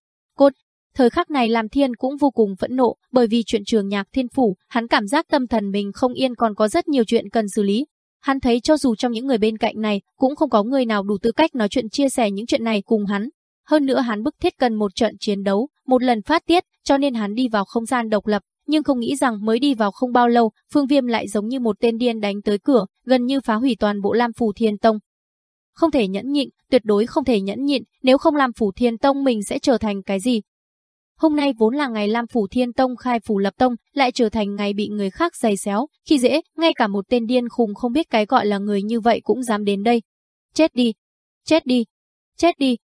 Thời khắc này làm thiên cũng vô cùng phẫn nộ, bởi vì chuyện trường nhạc thiên phủ, hắn cảm giác tâm thần mình không yên còn có rất nhiều chuyện cần xử lý. Hắn thấy cho dù trong những người bên cạnh này, cũng không có người nào đủ tư cách nói chuyện chia sẻ những chuyện này cùng hắn. Hơn nữa hắn bức thiết cần một trận chiến đấu, một lần phát tiết, cho nên hắn đi vào không gian độc lập, nhưng không nghĩ rằng mới đi vào không bao lâu, Phương Viêm lại giống như một tên điên đánh tới cửa, gần như phá hủy toàn bộ Lam Phủ Thiên Tông. Không thể nhẫn nhịn, tuyệt đối không thể nhẫn nhịn, nếu không Lam Phủ Thiên Tông mình sẽ trở thành cái gì? Hôm nay vốn là ngày Lam Phủ Thiên Tông khai phủ lập tông, lại trở thành ngày bị người khác giày xéo, khi dễ, ngay cả một tên điên khùng không biết cái gọi là người như vậy cũng dám đến đây. Chết đi, chết đi, chết đi.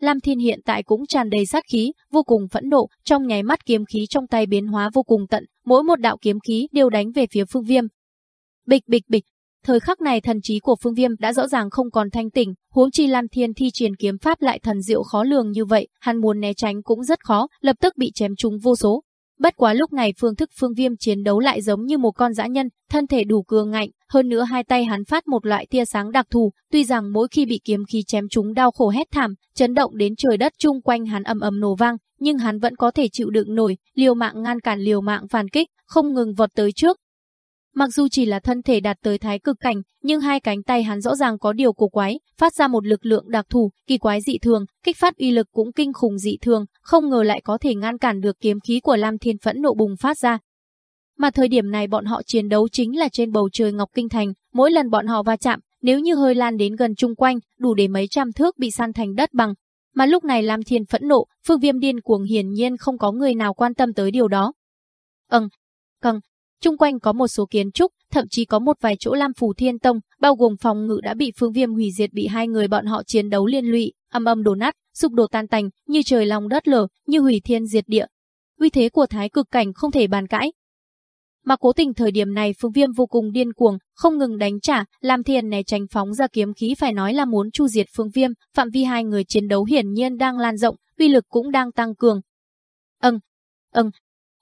Lam Thiên hiện tại cũng tràn đầy sát khí, vô cùng phẫn nộ, trong nháy mắt kiếm khí trong tay biến hóa vô cùng tận, mỗi một đạo kiếm khí đều đánh về phía Phương Viêm. Bịch bịch bịch, Thời khắc này thần trí của Phương Viêm đã rõ ràng không còn thanh tỉnh, huống chi Lam Thiên thi triển kiếm pháp lại thần diệu khó lường như vậy, hắn muốn né tránh cũng rất khó, lập tức bị chém trúng vô số. Bất quá lúc này phương thức Phương Viêm chiến đấu lại giống như một con dã nhân, thân thể đủ cường ngạnh, hơn nữa hai tay hắn phát một loại tia sáng đặc thù, tuy rằng mỗi khi bị kiếm khí chém trúng đau khổ hét thảm, chấn động đến trời đất chung quanh hắn ầm ầm nổ vang, nhưng hắn vẫn có thể chịu đựng nổi, liều mạng ngăn cản liều mạng phản kích, không ngừng vọt tới trước, Mặc dù chỉ là thân thể đạt tới thái cực cảnh, nhưng hai cánh tay hắn rõ ràng có điều cổ quái, phát ra một lực lượng đặc thù, kỳ quái dị thường, kích phát uy lực cũng kinh khủng dị thường, không ngờ lại có thể ngăn cản được kiếm khí của Lam Thiên phẫn nộ bùng phát ra. Mà thời điểm này bọn họ chiến đấu chính là trên bầu trời Ngọc Kinh Thành, mỗi lần bọn họ va chạm, nếu như hơi lan đến gần chung quanh, đủ để mấy trăm thước bị san thành đất bằng. Mà lúc này Lam Thiên phẫn nộ, Phương Viêm điên cuồng hiển nhiên không có người nào quan tâm tới điều đó. Ừm, căng, Trung quanh có một số kiến trúc, thậm chí có một vài chỗ Lam Phủ Thiên Tông, bao gồm phòng ngự đã bị Phương Viêm hủy diệt bị hai người bọn họ chiến đấu liên lụy, âm âm đổ nát, sụp đổ tan tành, như trời lòng đất lở, như hủy thiên diệt địa. Uy thế của thái cực cảnh không thể bàn cãi. Mà cố tình thời điểm này Phương Viêm vô cùng điên cuồng, không ngừng đánh trả, làm thiền này tránh phóng ra kiếm khí phải nói là muốn chu diệt Phương Viêm, phạm vi hai người chiến đấu hiển nhiên đang lan rộng, uy lực cũng đang tăng cường. Ừm, ừm,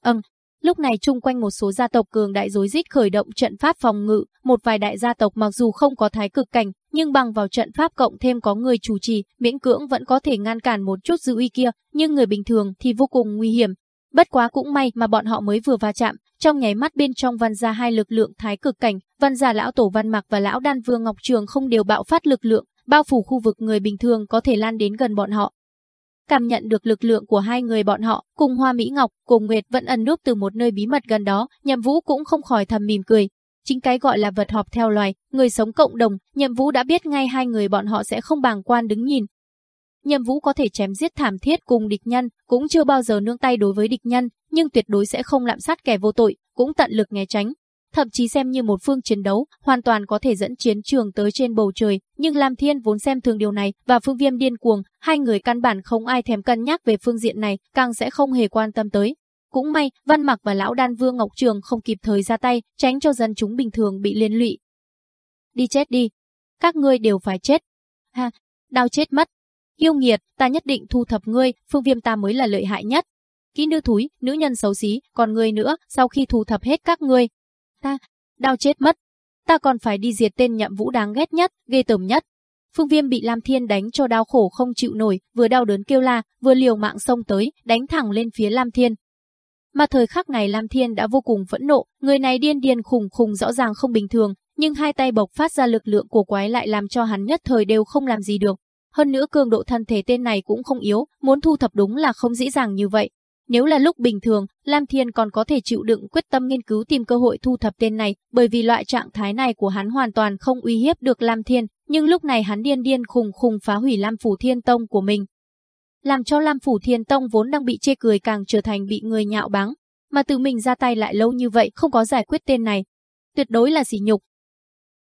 ừm, Lúc này chung quanh một số gia tộc cường đại rối rít khởi động trận pháp phòng ngự, một vài đại gia tộc mặc dù không có thái cực cảnh, nhưng bằng vào trận pháp cộng thêm có người chủ trì, miễn cưỡng vẫn có thể ngăn cản một chút dư uy kia, nhưng người bình thường thì vô cùng nguy hiểm. Bất quá cũng may mà bọn họ mới vừa va chạm, trong nháy mắt bên trong văn ra hai lực lượng thái cực cảnh, văn gia lão tổ văn mạc và lão đan vương ngọc trường không đều bạo phát lực lượng, bao phủ khu vực người bình thường có thể lan đến gần bọn họ. Cảm nhận được lực lượng của hai người bọn họ, cùng Hoa Mỹ Ngọc, cùng Nguyệt vẫn ẩn núp từ một nơi bí mật gần đó, Nhậm Vũ cũng không khỏi thầm mỉm cười. Chính cái gọi là vật họp theo loài, người sống cộng đồng, Nhậm Vũ đã biết ngay hai người bọn họ sẽ không bàng quan đứng nhìn. Nhậm Vũ có thể chém giết thảm thiết cùng địch nhân, cũng chưa bao giờ nương tay đối với địch nhân, nhưng tuyệt đối sẽ không lạm sát kẻ vô tội, cũng tận lực né tránh thậm chí xem như một phương chiến đấu, hoàn toàn có thể dẫn chiến trường tới trên bầu trời, nhưng Lam Thiên vốn xem thường điều này, và Phương Viêm điên cuồng, hai người căn bản không ai thèm cân nhắc về phương diện này, càng sẽ không hề quan tâm tới. Cũng may, Văn Mặc và Lão Đan Vương Ngọc Trường không kịp thời ra tay, tránh cho dân chúng bình thường bị liên lụy. Đi chết đi, các ngươi đều phải chết. Ha, đau chết mất. Yêu nghiệt, ta nhất định thu thập ngươi, Phương Viêm ta mới là lợi hại nhất. Kỹ nữ thúi, nữ nhân xấu xí, còn ngươi nữa, sau khi thu thập hết các ngươi, Ta, đau chết mất. Ta còn phải đi diệt tên nhậm vũ đáng ghét nhất, ghê tởm nhất. Phương Viêm bị Lam Thiên đánh cho đau khổ không chịu nổi, vừa đau đớn kêu la, vừa liều mạng xông tới, đánh thẳng lên phía Lam Thiên. Mà thời khắc này Lam Thiên đã vô cùng phẫn nộ, người này điên điên khùng khùng rõ ràng không bình thường, nhưng hai tay bộc phát ra lực lượng của quái lại làm cho hắn nhất thời đều không làm gì được. Hơn nữa cường độ thân thể tên này cũng không yếu, muốn thu thập đúng là không dễ dàng như vậy. Nếu là lúc bình thường, Lam Thiên còn có thể chịu đựng quyết tâm nghiên cứu tìm cơ hội thu thập tên này, bởi vì loại trạng thái này của hắn hoàn toàn không uy hiếp được Lam Thiên, nhưng lúc này hắn điên điên khùng khùng phá hủy Lam Phủ Thiên Tông của mình. Làm cho Lam Phủ Thiên Tông vốn đang bị chê cười càng trở thành bị người nhạo báng, mà từ mình ra tay lại lâu như vậy không có giải quyết tên này. Tuyệt đối là sỉ nhục.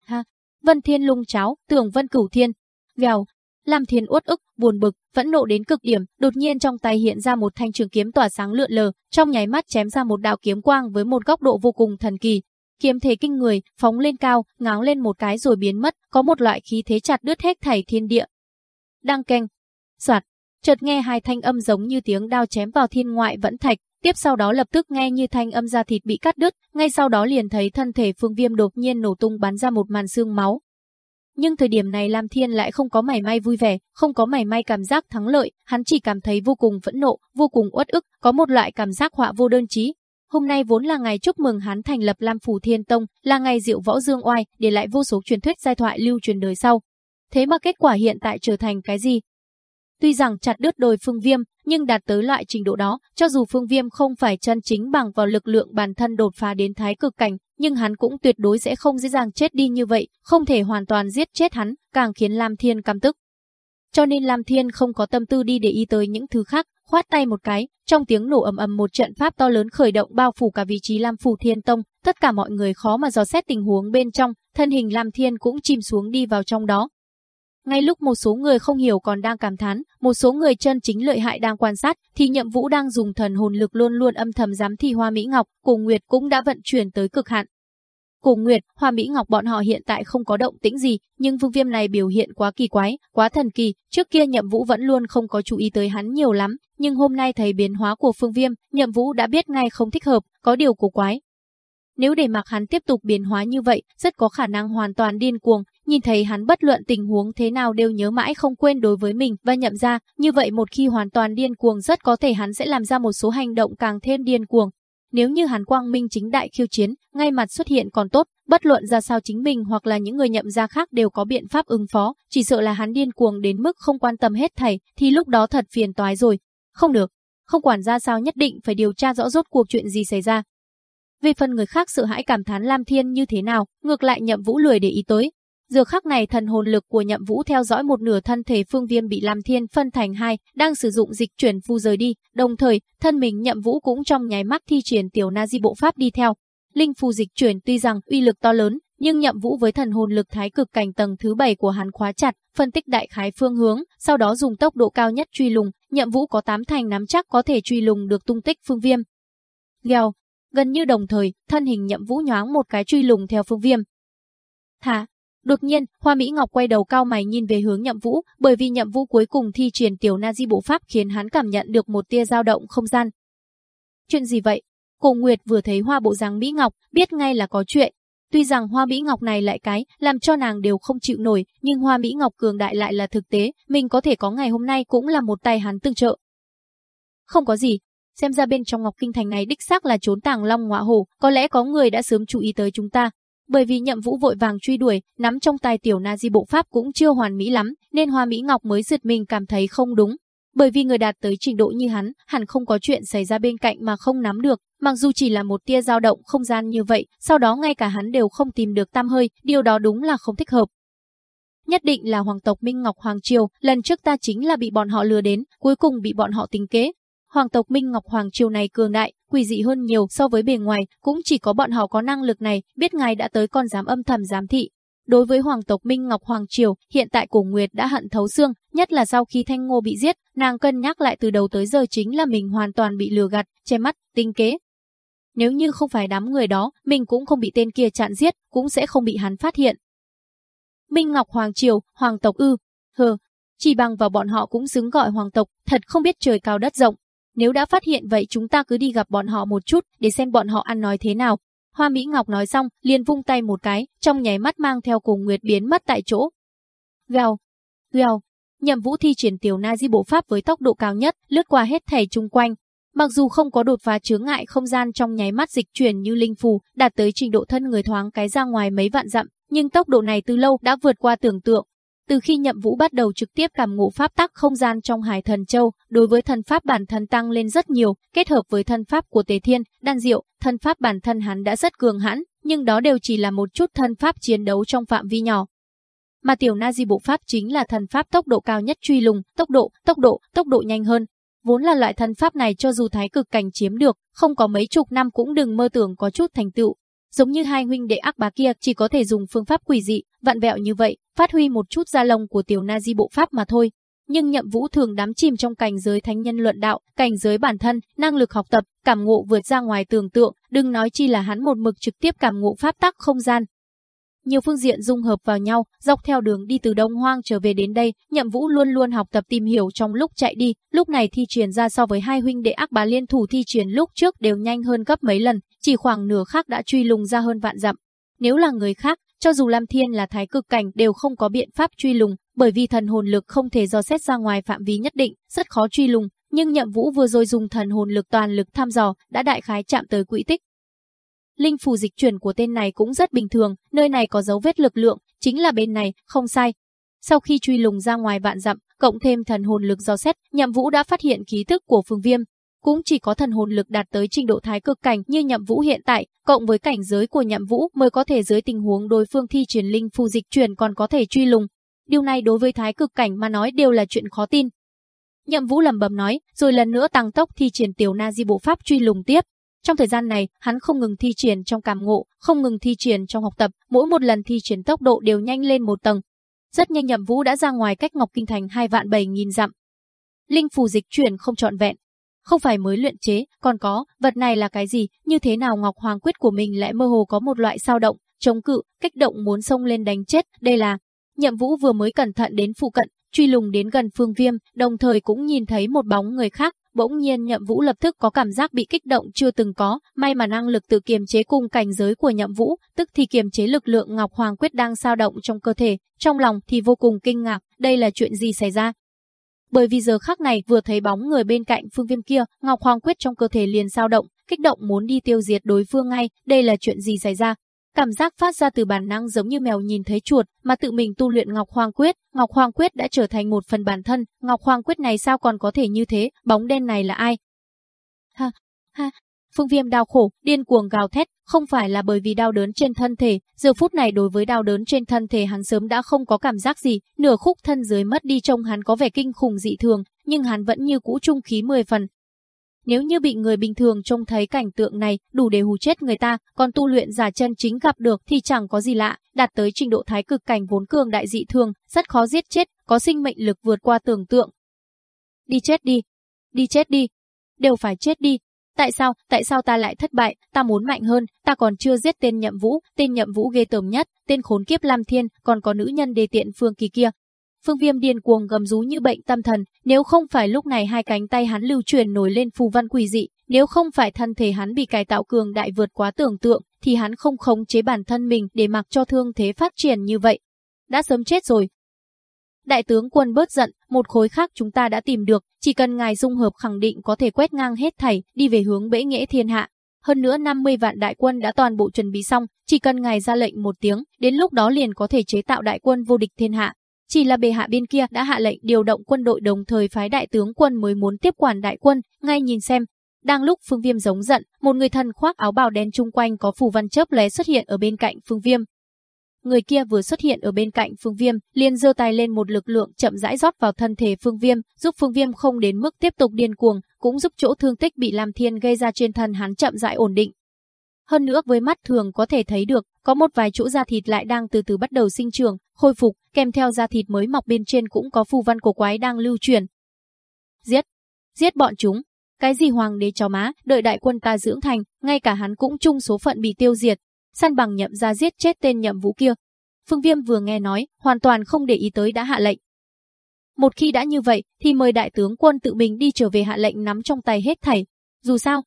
Ha, Vân Thiên lung cháo, tưởng Vân Cửu Thiên. Vèo, Lam Thiên uất ức, buồn bực, vẫn nộ đến cực điểm, đột nhiên trong tay hiện ra một thanh trường kiếm tỏa sáng lượn lờ, trong nháy mắt chém ra một đạo kiếm quang với một góc độ vô cùng thần kỳ. Kiếm thế kinh người, phóng lên cao, ngáng lên một cái rồi biến mất, có một loại khí thế chặt đứt hết thảy thiên địa. đang keng, soạt, chợt nghe hai thanh âm giống như tiếng đao chém vào thiên ngoại vẫn thạch, tiếp sau đó lập tức nghe như thanh âm da thịt bị cắt đứt, ngay sau đó liền thấy thân thể Phương Viêm đột nhiên nổ tung bắn ra một màn xương máu nhưng thời điểm này Lam Thiên lại không có mảy may vui vẻ, không có mảy may cảm giác thắng lợi, hắn chỉ cảm thấy vô cùng phẫn nộ, vô cùng uất ức, có một loại cảm giác họa vô đơn chí. Hôm nay vốn là ngày chúc mừng hắn thành lập Lam Phủ Thiên Tông, là ngày diệu võ dương oai, để lại vô số truyền thuyết giai thoại lưu truyền đời sau. Thế mà kết quả hiện tại trở thành cái gì? Tuy rằng chặt đứt đôi phương viêm, nhưng đạt tới loại trình độ đó, cho dù phương viêm không phải chân chính bằng vào lực lượng bản thân đột phá đến thái cực cảnh, nhưng hắn cũng tuyệt đối sẽ không dễ dàng chết đi như vậy, không thể hoàn toàn giết chết hắn, càng khiến Lam Thiên căm tức. Cho nên Lam Thiên không có tâm tư đi để ý tới những thứ khác, khoát tay một cái, trong tiếng nổ ầm ầm một trận pháp to lớn khởi động bao phủ cả vị trí Lam Phủ Thiên Tông, tất cả mọi người khó mà dò xét tình huống bên trong, thân hình Lam Thiên cũng chìm xuống đi vào trong đó, ngay lúc một số người không hiểu còn đang cảm thán, một số người chân chính lợi hại đang quan sát, thì Nhậm Vũ đang dùng thần hồn lực luôn luôn âm thầm giám thị Hoa Mỹ Ngọc, Cổ Nguyệt cũng đã vận chuyển tới cực hạn. Cổ Nguyệt, Hoa Mỹ Ngọc bọn họ hiện tại không có động tĩnh gì, nhưng Vương Viêm này biểu hiện quá kỳ quái, quá thần kỳ, trước kia Nhậm Vũ vẫn luôn không có chú ý tới hắn nhiều lắm, nhưng hôm nay thấy biến hóa của Phương Viêm, Nhậm Vũ đã biết ngay không thích hợp, có điều cổ quái, nếu để mặc hắn tiếp tục biến hóa như vậy, rất có khả năng hoàn toàn điên cuồng, nhìn thấy hắn bất luận tình huống thế nào đều nhớ mãi không quên đối với mình và nhậm ra, như vậy một khi hoàn toàn điên cuồng rất có thể hắn sẽ làm ra một số hành động càng thêm điên cuồng. Nếu như hắn quang minh chính đại khiêu chiến, ngay mặt xuất hiện còn tốt, bất luận ra sao chính mình hoặc là những người nhậm ra khác đều có biện pháp ứng phó, chỉ sợ là hắn điên cuồng đến mức không quan tâm hết thảy, thì lúc đó thật phiền toái rồi. Không được, không quản ra sao nhất định phải điều tra rõ rốt cuộc chuyện gì xảy ra, về phần người khác sợ hãi cảm thán Lam Thiên như thế nào, ngược lại Nhậm Vũ lười để ý tới. Giờ khắc này thần hồn lực của Nhậm Vũ theo dõi một nửa thân thể Phương Viêm bị Lam Thiên phân thành hai, đang sử dụng dịch chuyển phu rời đi, đồng thời, thân mình Nhậm Vũ cũng trong nháy mắt thi triển tiểu na di bộ pháp đi theo. Linh phù dịch chuyển tuy rằng uy lực to lớn, nhưng Nhậm Vũ với thần hồn lực thái cực cảnh tầng thứ 7 của hắn khóa chặt, phân tích đại khái phương hướng, sau đó dùng tốc độ cao nhất truy lùng, Nhậm Vũ có tám thành nắm chắc có thể truy lùng được tung tích Phương Viêm. Gheo, Gần như đồng thời, thân hình nhậm vũ nhoáng một cái truy lùng theo phương viêm. Thả! Đột nhiên, Hoa Mỹ Ngọc quay đầu cao mày nhìn về hướng nhậm vũ, bởi vì nhậm vũ cuối cùng thi triển tiểu na di bộ pháp khiến hắn cảm nhận được một tia dao động không gian. Chuyện gì vậy? Cổ Nguyệt vừa thấy hoa bộ dáng Mỹ Ngọc, biết ngay là có chuyện. Tuy rằng hoa Mỹ Ngọc này lại cái, làm cho nàng đều không chịu nổi, nhưng hoa Mỹ Ngọc cường đại lại là thực tế, mình có thể có ngày hôm nay cũng là một tay hắn tương trợ. Không có gì, xem ra bên trong Ngọc Kinh Thành này đích xác là trốn tàng long ngọa hổ, có lẽ có người đã sớm chú ý tới chúng ta. Bởi vì nhậm vũ vội vàng truy đuổi, nắm trong tay tiểu na di bộ pháp cũng chưa hoàn mỹ lắm, nên Hoa Mỹ Ngọc mới giật mình cảm thấy không đúng. Bởi vì người đạt tới trình độ như hắn, hẳn không có chuyện xảy ra bên cạnh mà không nắm được, mặc dù chỉ là một tia dao động không gian như vậy, sau đó ngay cả hắn đều không tìm được tam hơi, điều đó đúng là không thích hợp. Nhất định là hoàng tộc Minh Ngọc Hoàng Triều, lần trước ta chính là bị bọn họ lừa đến, cuối cùng bị bọn họ tính kế, Hoàng tộc Minh Ngọc Hoàng Triều này cường đại, quỷ dị hơn nhiều so với bề ngoài, cũng chỉ có bọn họ có năng lực này, biết ngài đã tới con dám âm thầm giám thị. Đối với Hoàng tộc Minh Ngọc Hoàng Triều, hiện tại cổ Nguyệt đã hận thấu xương, nhất là sau khi Thanh Ngô bị giết, nàng cân nhắc lại từ đầu tới giờ chính là mình hoàn toàn bị lừa gạt, che mắt, tinh kế. Nếu như không phải đám người đó, mình cũng không bị tên kia chặn giết, cũng sẽ không bị hắn phát hiện. Minh Ngọc Hoàng Triều, Hoàng tộc ư, hờ, chỉ bằng vào bọn họ cũng xứng gọi hoàng tộc, thật không biết trời cao đất rộng, nếu đã phát hiện vậy chúng ta cứ đi gặp bọn họ một chút để xem bọn họ ăn nói thế nào. Hoa Mỹ Ngọc nói xong, liền vung tay một cái, trong nháy mắt mang theo cùng Nguyệt biến mất tại chỗ. Gào, gào, nhậm vũ thi triển tiểu na di bộ pháp với tốc độ cao nhất, lướt qua hết thảy chung quanh. Mặc dù không có đột phá chướng ngại không gian trong nháy mắt dịch chuyển như linh phù, đạt tới trình độ thân người thoáng cái ra ngoài mấy vạn dặm, nhưng tốc độ này từ lâu đã vượt qua tưởng tượng, từ khi Nhậm Vũ bắt đầu trực tiếp cảm ngộ pháp tắc không gian trong Hải Thần Châu, đối với thần pháp bản thân tăng lên rất nhiều, kết hợp với thần pháp của Tề Thiên, Đan Diệu, thần pháp bản thân hắn đã rất cường hãn, nhưng đó đều chỉ là một chút thần pháp chiến đấu trong phạm vi nhỏ. Mà tiểu Na Di bộ pháp chính là thần pháp tốc độ cao nhất truy lùng, tốc độ, tốc độ, tốc độ nhanh hơn. Vốn là loại thần pháp này cho dù thái cực cảnh chiếm được, không có mấy chục năm cũng đừng mơ tưởng có chút thành tựu, giống như hai huynh đệ ác bá kia chỉ có thể dùng phương pháp quỷ dị, vặn vẹo như vậy, phát huy một chút da lông của tiểu Nazi bộ pháp mà thôi. Nhưng Nhậm Vũ thường đắm chìm trong cảnh giới thánh nhân luận đạo, cảnh giới bản thân, năng lực học tập, cảm ngộ vượt ra ngoài tưởng tượng, đừng nói chi là hắn một mực trực tiếp cảm ngộ pháp tắc không gian. Nhiều phương diện dung hợp vào nhau, dọc theo đường đi từ Đông Hoang trở về đến đây, Nhậm Vũ luôn luôn học tập tìm hiểu trong lúc chạy đi, lúc này thi triển ra so với hai huynh đệ ác bá liên thủ thi triển lúc trước đều nhanh hơn gấp mấy lần, chỉ khoảng nửa khác đã truy lùng ra hơn vạn dặm. Nếu là người khác, Cho dù Lam Thiên là thái cực cảnh đều không có biện pháp truy lùng, bởi vì thần hồn lực không thể dò xét ra ngoài phạm vi nhất định, rất khó truy lùng, nhưng Nhậm Vũ vừa rồi dùng thần hồn lực toàn lực thăm dò, đã đại khái chạm tới quỹ tích. Linh phù dịch chuyển của tên này cũng rất bình thường, nơi này có dấu vết lực lượng, chính là bên này, không sai. Sau khi truy lùng ra ngoài vạn dặm, cộng thêm thần hồn lực do xét, Nhậm Vũ đã phát hiện khí tức của Phương Viêm. Cũng chỉ có thần hồn lực đạt tới trình độ thái cực cảnh như Nhậm Vũ hiện tại, cộng với cảnh giới của Nhậm Vũ mới có thể dưới tình huống đối phương thi triển linh phù dịch chuyển còn có thể truy lùng. Điều này đối với thái cực cảnh mà nói đều là chuyện khó tin. Nhậm Vũ lẩm bẩm nói, rồi lần nữa tăng tốc thi triển tiểu na di bộ pháp truy lùng tiếp. Trong thời gian này, hắn không ngừng thi triển trong cảm ngộ, không ngừng thi triển trong học tập, mỗi một lần thi triển tốc độ đều nhanh lên một tầng, rất nhanh Nhậm Vũ đã ra ngoài cách Ngọc Kinh Thành hai vạn bảy nghìn dặm. Linh phù dịch chuyển không trọn vẹn, không phải mới luyện chế, còn có, vật này là cái gì, như thế nào Ngọc Hoàng quyết của mình lại mơ hồ có một loại sao động, chống cự, kích động muốn xông lên đánh chết, đây là. Nhậm Vũ vừa mới cẩn thận đến phụ cận, truy lùng đến gần Phương Viêm, đồng thời cũng nhìn thấy một bóng người khác, bỗng nhiên Nhậm Vũ lập tức có cảm giác bị kích động chưa từng có, may mà năng lực tự kiềm chế cùng cảnh giới của Nhậm Vũ, tức thì kiềm chế lực lượng Ngọc Hoàng Quyết đang sao động trong cơ thể, trong lòng thì vô cùng kinh ngạc, đây là chuyện gì xảy ra? Bởi vì giờ khắc này vừa thấy bóng người bên cạnh Phương Viêm kia, Ngọc Hoàng Quyết trong cơ thể liền sao động, kích động muốn đi tiêu diệt đối phương ngay, đây là chuyện gì xảy ra? Cảm giác phát ra từ bản năng giống như mèo nhìn thấy chuột, mà tự mình tu luyện Ngọc Hoàng Quyết, Ngọc Hoàng Quyết đã trở thành một phần bản thân, Ngọc Hoàng Quyết này sao còn có thể như thế, bóng đen này là ai? Ha, ha, Phương Viêm đau khổ, điên cuồng gào thét, không phải là bởi vì đau đớn trên thân thể, giờ phút này đối với đau đớn trên thân thể hắn sớm đã không có cảm giác gì, nửa khúc thân dưới mất đi trông hắn có vẻ kinh khủng dị thường, nhưng hắn vẫn như cũ trung khí 10 phần, nếu như bị người bình thường trông thấy cảnh tượng này, đủ để hù chết người ta, còn tu luyện giả chân chính gặp được thì chẳng có gì lạ, đạt tới trình độ thái cực cảnh vốn cường đại dị thường, rất khó giết chết, có sinh mệnh lực vượt qua tưởng tượng. Đi chết đi, đi chết đi, đều phải chết đi. Tại sao, tại sao ta lại thất bại, ta muốn mạnh hơn, ta còn chưa giết tên nhậm vũ, tên nhậm vũ ghê tởm nhất, tên khốn kiếp Lam Thiên, còn có nữ nhân đề tiện phương kỳ kia, Phương Viêm điên cuồng gầm rú như bệnh tâm thần, nếu không phải lúc này hai cánh tay hắn lưu truyền nổi lên phù văn quỷ dị, nếu không phải thân thể hắn bị cải tạo cường đại vượt quá tưởng tượng, thì hắn không khống chế bản thân mình để mặc cho thương thế phát triển như vậy. Đã sớm chết rồi. Đại tướng quân bớt giận, một khối khác chúng ta đã tìm được, chỉ cần ngài dung hợp khẳng định có thể quét ngang hết thảy, đi về hướng bể nghĩa thiên hạ. Hơn nữa 50 vạn đại quân đã toàn bộ chuẩn bị xong, chỉ cần ngài ra lệnh một tiếng, đến lúc đó liền có thể chế tạo đại quân vô địch thiên hạ. Chỉ là bề hạ bên kia đã hạ lệnh điều động quân đội đồng thời phái đại tướng quân mới muốn tiếp quản đại quân, ngay nhìn xem. Đang lúc Phương Viêm giống giận, một người thân khoác áo bào đen chung quanh có phù văn chớp lóe xuất hiện ở bên cạnh Phương Viêm. Người kia vừa xuất hiện ở bên cạnh Phương Viêm, liền giơ tay lên một lực lượng chậm rãi rót vào thân thể Phương Viêm, giúp Phương Viêm không đến mức tiếp tục điên cuồng, cũng giúp chỗ thương tích bị Lam Thiên gây ra trên thân hắn chậm rãi ổn định. Hơn nữa với mắt thường có thể thấy được, có một vài chỗ da thịt lại đang từ từ bắt đầu sinh trưởng, khôi phục, kèm theo da thịt mới mọc bên trên cũng có phù văn cổ quái đang lưu truyền. Giết! Giết bọn chúng! Cái gì hoàng đế chó má, đợi đại quân ta dưỡng thành, ngay cả hắn cũng chung số phận bị tiêu diệt. Săn bằng nhậm ra giết chết tên nhậm vũ kia. Phương Viêm vừa nghe nói, hoàn toàn không để ý tới đã hạ lệnh. Một khi đã như vậy, thì mời đại tướng quân tự mình đi trở về hạ lệnh nắm trong tay hết thảy. Dù sao,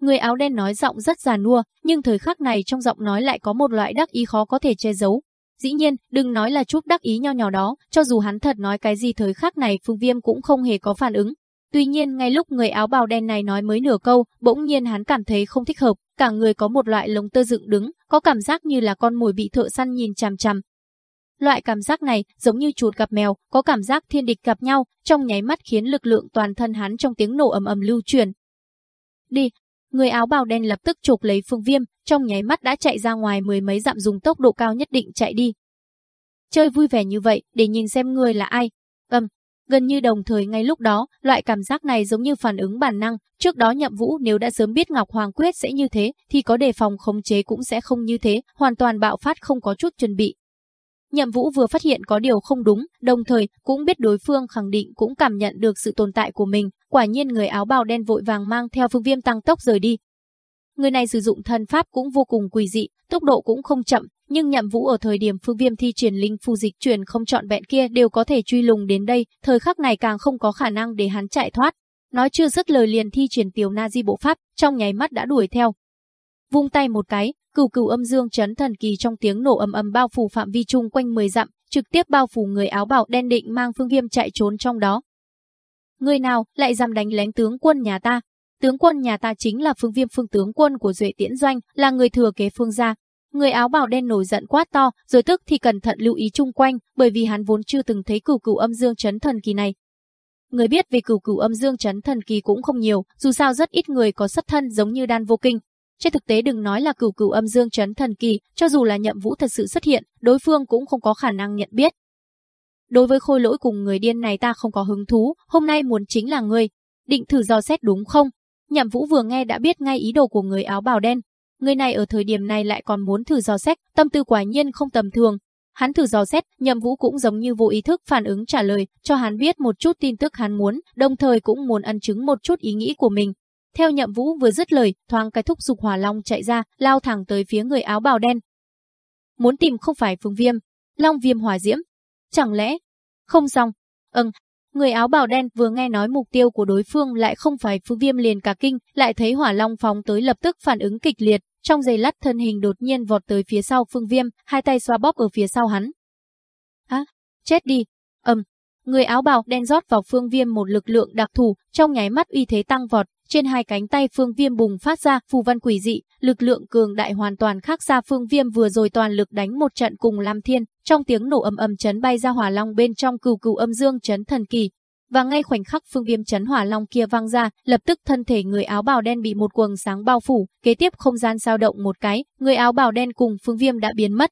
Người áo đen nói giọng rất già nua, nhưng thời khắc này trong giọng nói lại có một loại đắc ý khó có thể che giấu. Dĩ nhiên, đừng nói là chút đắc ý nho nhỏ đó, cho dù hắn thật nói cái gì thời khắc này Phương Viêm cũng không hề có phản ứng. Tuy nhiên ngay lúc người áo bào đen này nói mới nửa câu, bỗng nhiên hắn cảm thấy không thích hợp, cả người có một loại lồng tơ dựng đứng, có cảm giác như là con mồi bị thợ săn nhìn chằm chằm. Loại cảm giác này giống như chuột gặp mèo, có cảm giác thiên địch gặp nhau, trong nháy mắt khiến lực lượng toàn thân hắn trong tiếng nổ ầm ầm lưu truyền. Đi, Người áo bào đen lập tức chụp lấy Phương Viêm, trong nháy mắt đã chạy ra ngoài mười mấy dặm dùng tốc độ cao nhất định chạy đi. Chơi vui vẻ như vậy, để nhìn xem người là ai. Ầm, gần như đồng thời ngay lúc đó, loại cảm giác này giống như phản ứng bản năng, trước đó Nhậm Vũ nếu đã sớm biết Ngọc Hoàng Quyết sẽ như thế, thì có đề phòng khống chế cũng sẽ không như thế, hoàn toàn bạo phát không có chút chuẩn bị. Nhậm Vũ vừa phát hiện có điều không đúng, đồng thời cũng biết đối phương khẳng định cũng cảm nhận được sự tồn tại của mình, quả nhiên người áo bào đen vội vàng mang theo phương viêm tăng tốc rời đi. Người này sử dụng thần pháp cũng vô cùng quỷ dị, tốc độ cũng không chậm, nhưng Nhậm Vũ ở thời điểm phương viêm thi triển linh phù dịch truyền không chọn vẹn kia đều có thể truy lùng đến đây, thời khắc này càng không có khả năng để hắn chạy thoát. Nói chưa dứt lời liền thi triển tiểu na di bộ pháp, trong nháy mắt đã đuổi theo. vung tay một cái, cửu cửu âm dương chấn thần kỳ trong tiếng nổ ầm ầm bao phủ phạm vi chung quanh 10 dặm, trực tiếp bao phủ người áo bào đen định mang Phương Viêm chạy trốn trong đó. Người nào lại dám đánh lén tướng quân nhà ta? Tướng quân nhà ta chính là Phương Viêm phương tướng quân của Duệ Tiễn Doanh, là người thừa kế Phương gia. Người áo bào đen nổi giận quát to, rồi tức thì cẩn thận lưu ý chung quanh, bởi vì hắn vốn chưa từng thấy cửu cửu âm dương chấn thần kỳ này. Người biết về cửu cửu âm dương chấn thần kỳ cũng không nhiều, dù sao rất ít người có xuất thân giống như đan vô kinh, trên thực tế đừng nói là cửu cửu âm dương chấn thần kỳ, cho dù là nhậm vũ thật sự xuất hiện, đối phương cũng không có khả năng nhận biết. Đối với khôi lỗi cùng người điên này ta không có hứng thú, hôm nay muốn chính là ngươi. Định thử dò xét đúng không? Nhậm vũ vừa nghe đã biết ngay ý đồ của người áo bào đen. Người này ở thời điểm này lại còn muốn thử dò xét, tâm tư quả nhiên không tầm thường. Hắn thử dò xét, nhậm vũ cũng giống như vô ý thức phản ứng trả lời, cho hắn biết một chút tin tức hắn muốn, đồng thời cũng muốn ân chứng một chút ý nghĩ của mình, theo nhậm vũ vừa dứt lời, thoáng cái thúc dục hỏa long chạy ra, lao thẳng tới phía người áo bào đen. Muốn tìm không phải phương viêm, long viêm hỏa diễm. Chẳng lẽ? Không xong. Ừm, người áo bào đen vừa nghe nói mục tiêu của đối phương lại không phải phương viêm liền cả kinh, lại thấy hỏa long phóng tới lập tức phản ứng kịch liệt, trong giây lát thân hình đột nhiên vọt tới phía sau phương viêm, hai tay xoa bóp ở phía sau hắn. Á, chết đi. Ầm, người áo bào đen rót vào phương viêm một lực lượng đặc thù, trong nháy mắt uy thế tăng vọt, trên hai cánh tay Phương Viêm bùng phát ra phù văn quỷ dị, lực lượng cường đại hoàn toàn khác xa Phương Viêm vừa rồi toàn lực đánh một trận cùng Lam Thiên, trong tiếng nổ ầm ầm chấn bay ra hỏa long bên trong cừu cừu âm dương chấn thần kỳ. Và ngay khoảnh khắc Phương Viêm chấn hỏa long kia vang ra, lập tức thân thể người áo bào đen bị một quầng sáng bao phủ, kế tiếp không gian dao động một cái, người áo bào đen cùng Phương Viêm đã biến mất.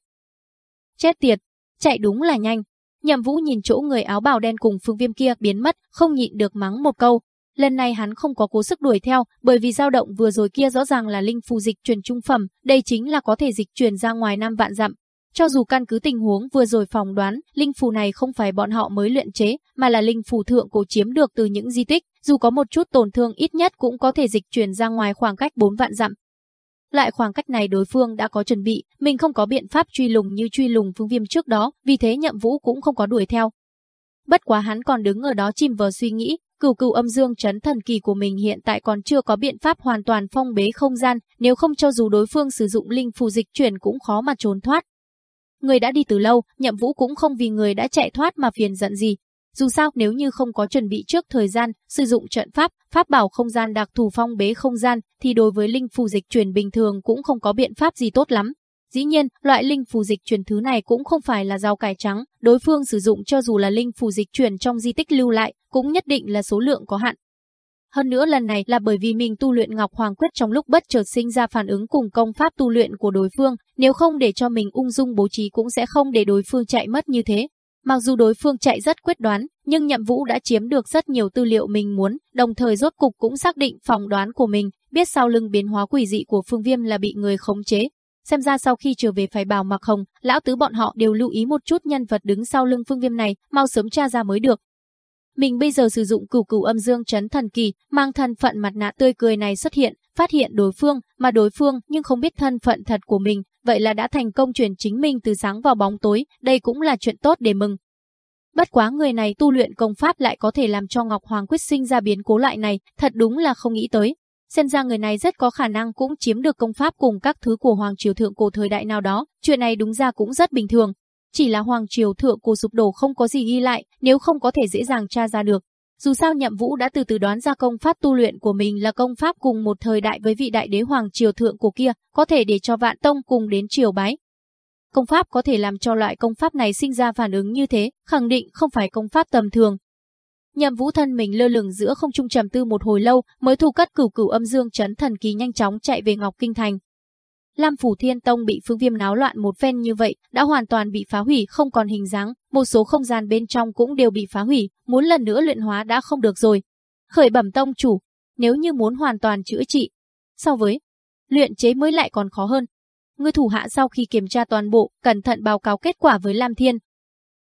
Chết tiệt, chạy đúng là nhanh. Nhậm Vũ nhìn chỗ người áo bào đen cùng Phương Viêm kia biến mất, không nhịn được mắng một câu, Lần này hắn không có cố sức đuổi theo, bởi vì dao động vừa rồi kia rõ ràng là linh phù dịch truyền trung phẩm, đây chính là có thể dịch truyền ra ngoài năm vạn dặm. Cho dù căn cứ tình huống vừa rồi phòng đoán, linh phù này không phải bọn họ mới luyện chế, mà là linh phù thượng cổ chiếm được từ những di tích, dù có một chút tổn thương ít nhất cũng có thể dịch truyền ra ngoài khoảng cách 4 vạn dặm. Lại khoảng cách này đối phương đã có chuẩn bị, mình không có biện pháp truy lùng như truy lùng phương viêm trước đó, vì thế nhậm vũ cũng không có đuổi theo. Bất quá hắn còn đứng ở đó chìm vào suy nghĩ, Cửu cửu âm dương chấn thần kỳ của mình hiện tại còn chưa có biện pháp hoàn toàn phong bế không gian, nếu không cho dù đối phương sử dụng linh phù dịch chuyển cũng khó mà trốn thoát. Người đã đi từ lâu, nhậm vũ cũng không vì người đã chạy thoát mà phiền giận gì. Dù sao nếu như không có chuẩn bị trước thời gian, sử dụng trận pháp, pháp bảo không gian đặc thù phong bế không gian, thì đối với linh phù dịch truyền bình thường cũng không có biện pháp gì tốt lắm. Dĩ nhiên, loại linh phù dịch truyền thứ này cũng không phải là rau cải trắng, đối phương sử dụng cho dù là linh phù dịch truyền trong di tích lưu lại, cũng nhất định là số lượng có hạn. Hơn nữa lần này là bởi vì mình tu luyện Ngọc Hoàng Quyết trong lúc bất chợt sinh ra phản ứng cùng công pháp tu luyện của đối phương, nếu không để cho mình ung dung bố trí cũng sẽ không để đối phương chạy mất như thế. Mặc dù đối phương chạy rất quyết đoán, nhưng nhậm vũ đã chiếm được rất nhiều tư liệu mình muốn, đồng thời rốt cục cũng xác định phỏng đoán của mình, biết sau lưng biến hóa quỷ dị của phương viêm là bị người khống chế, Xem ra sau khi trở về phải bảo mặc hồng, lão tứ bọn họ đều lưu ý một chút nhân vật đứng sau lưng phương viêm này, mau sớm tra ra mới được. Mình bây giờ sử dụng cửu cửu âm dương chấn thần kỳ, mang thân phận mặt nạ tươi cười này xuất hiện, phát hiện đối phương, mà đối phương nhưng không biết thân phận thật của mình, vậy là đã thành công chuyển chính mình từ sáng vào bóng tối, đây cũng là chuyện tốt để mừng. Bất quá người này tu luyện công pháp lại có thể làm cho Ngọc Hoàng quyết sinh ra biến cố lại này, thật đúng là không nghĩ tới. Xem ra người này rất có khả năng cũng chiếm được công pháp cùng các thứ của Hoàng Triều Thượng Cổ thời đại nào đó, chuyện này đúng ra cũng rất bình thường. Chỉ là Hoàng Triều Thượng Cổ sụp đổ không có gì ghi lại, nếu không có thể dễ dàng tra ra được. Dù sao Nhậm Vũ đã từ từ đoán ra công pháp tu luyện của mình là công pháp cùng một thời đại với vị đại đế Hoàng Triều Thượng Cổ kia, có thể để cho vạn tông cùng đến triều bái. Công pháp có thể làm cho loại công pháp này sinh ra phản ứng như thế, khẳng định không phải công pháp tầm thường, Nhậm Vũ thân mình lơ lửng giữa không trung trầm tư một hồi lâu, mới thu cất cửu cửu âm dương chấn thần kỳ nhanh chóng chạy về Ngọc Kinh thành. Lam Phủ Thiên Tông bị Phương Viêm náo loạn một phen như vậy, đã hoàn toàn bị phá hủy, không còn hình dáng, một số không gian bên trong cũng đều bị phá hủy, muốn lần nữa luyện hóa đã không được rồi. Khởi bẩm tông chủ, nếu như muốn hoàn toàn chữa trị, so với luyện chế mới lại còn khó hơn. Ngươi thủ hạ sau khi kiểm tra toàn bộ, cẩn thận báo cáo kết quả với Lam Thiên,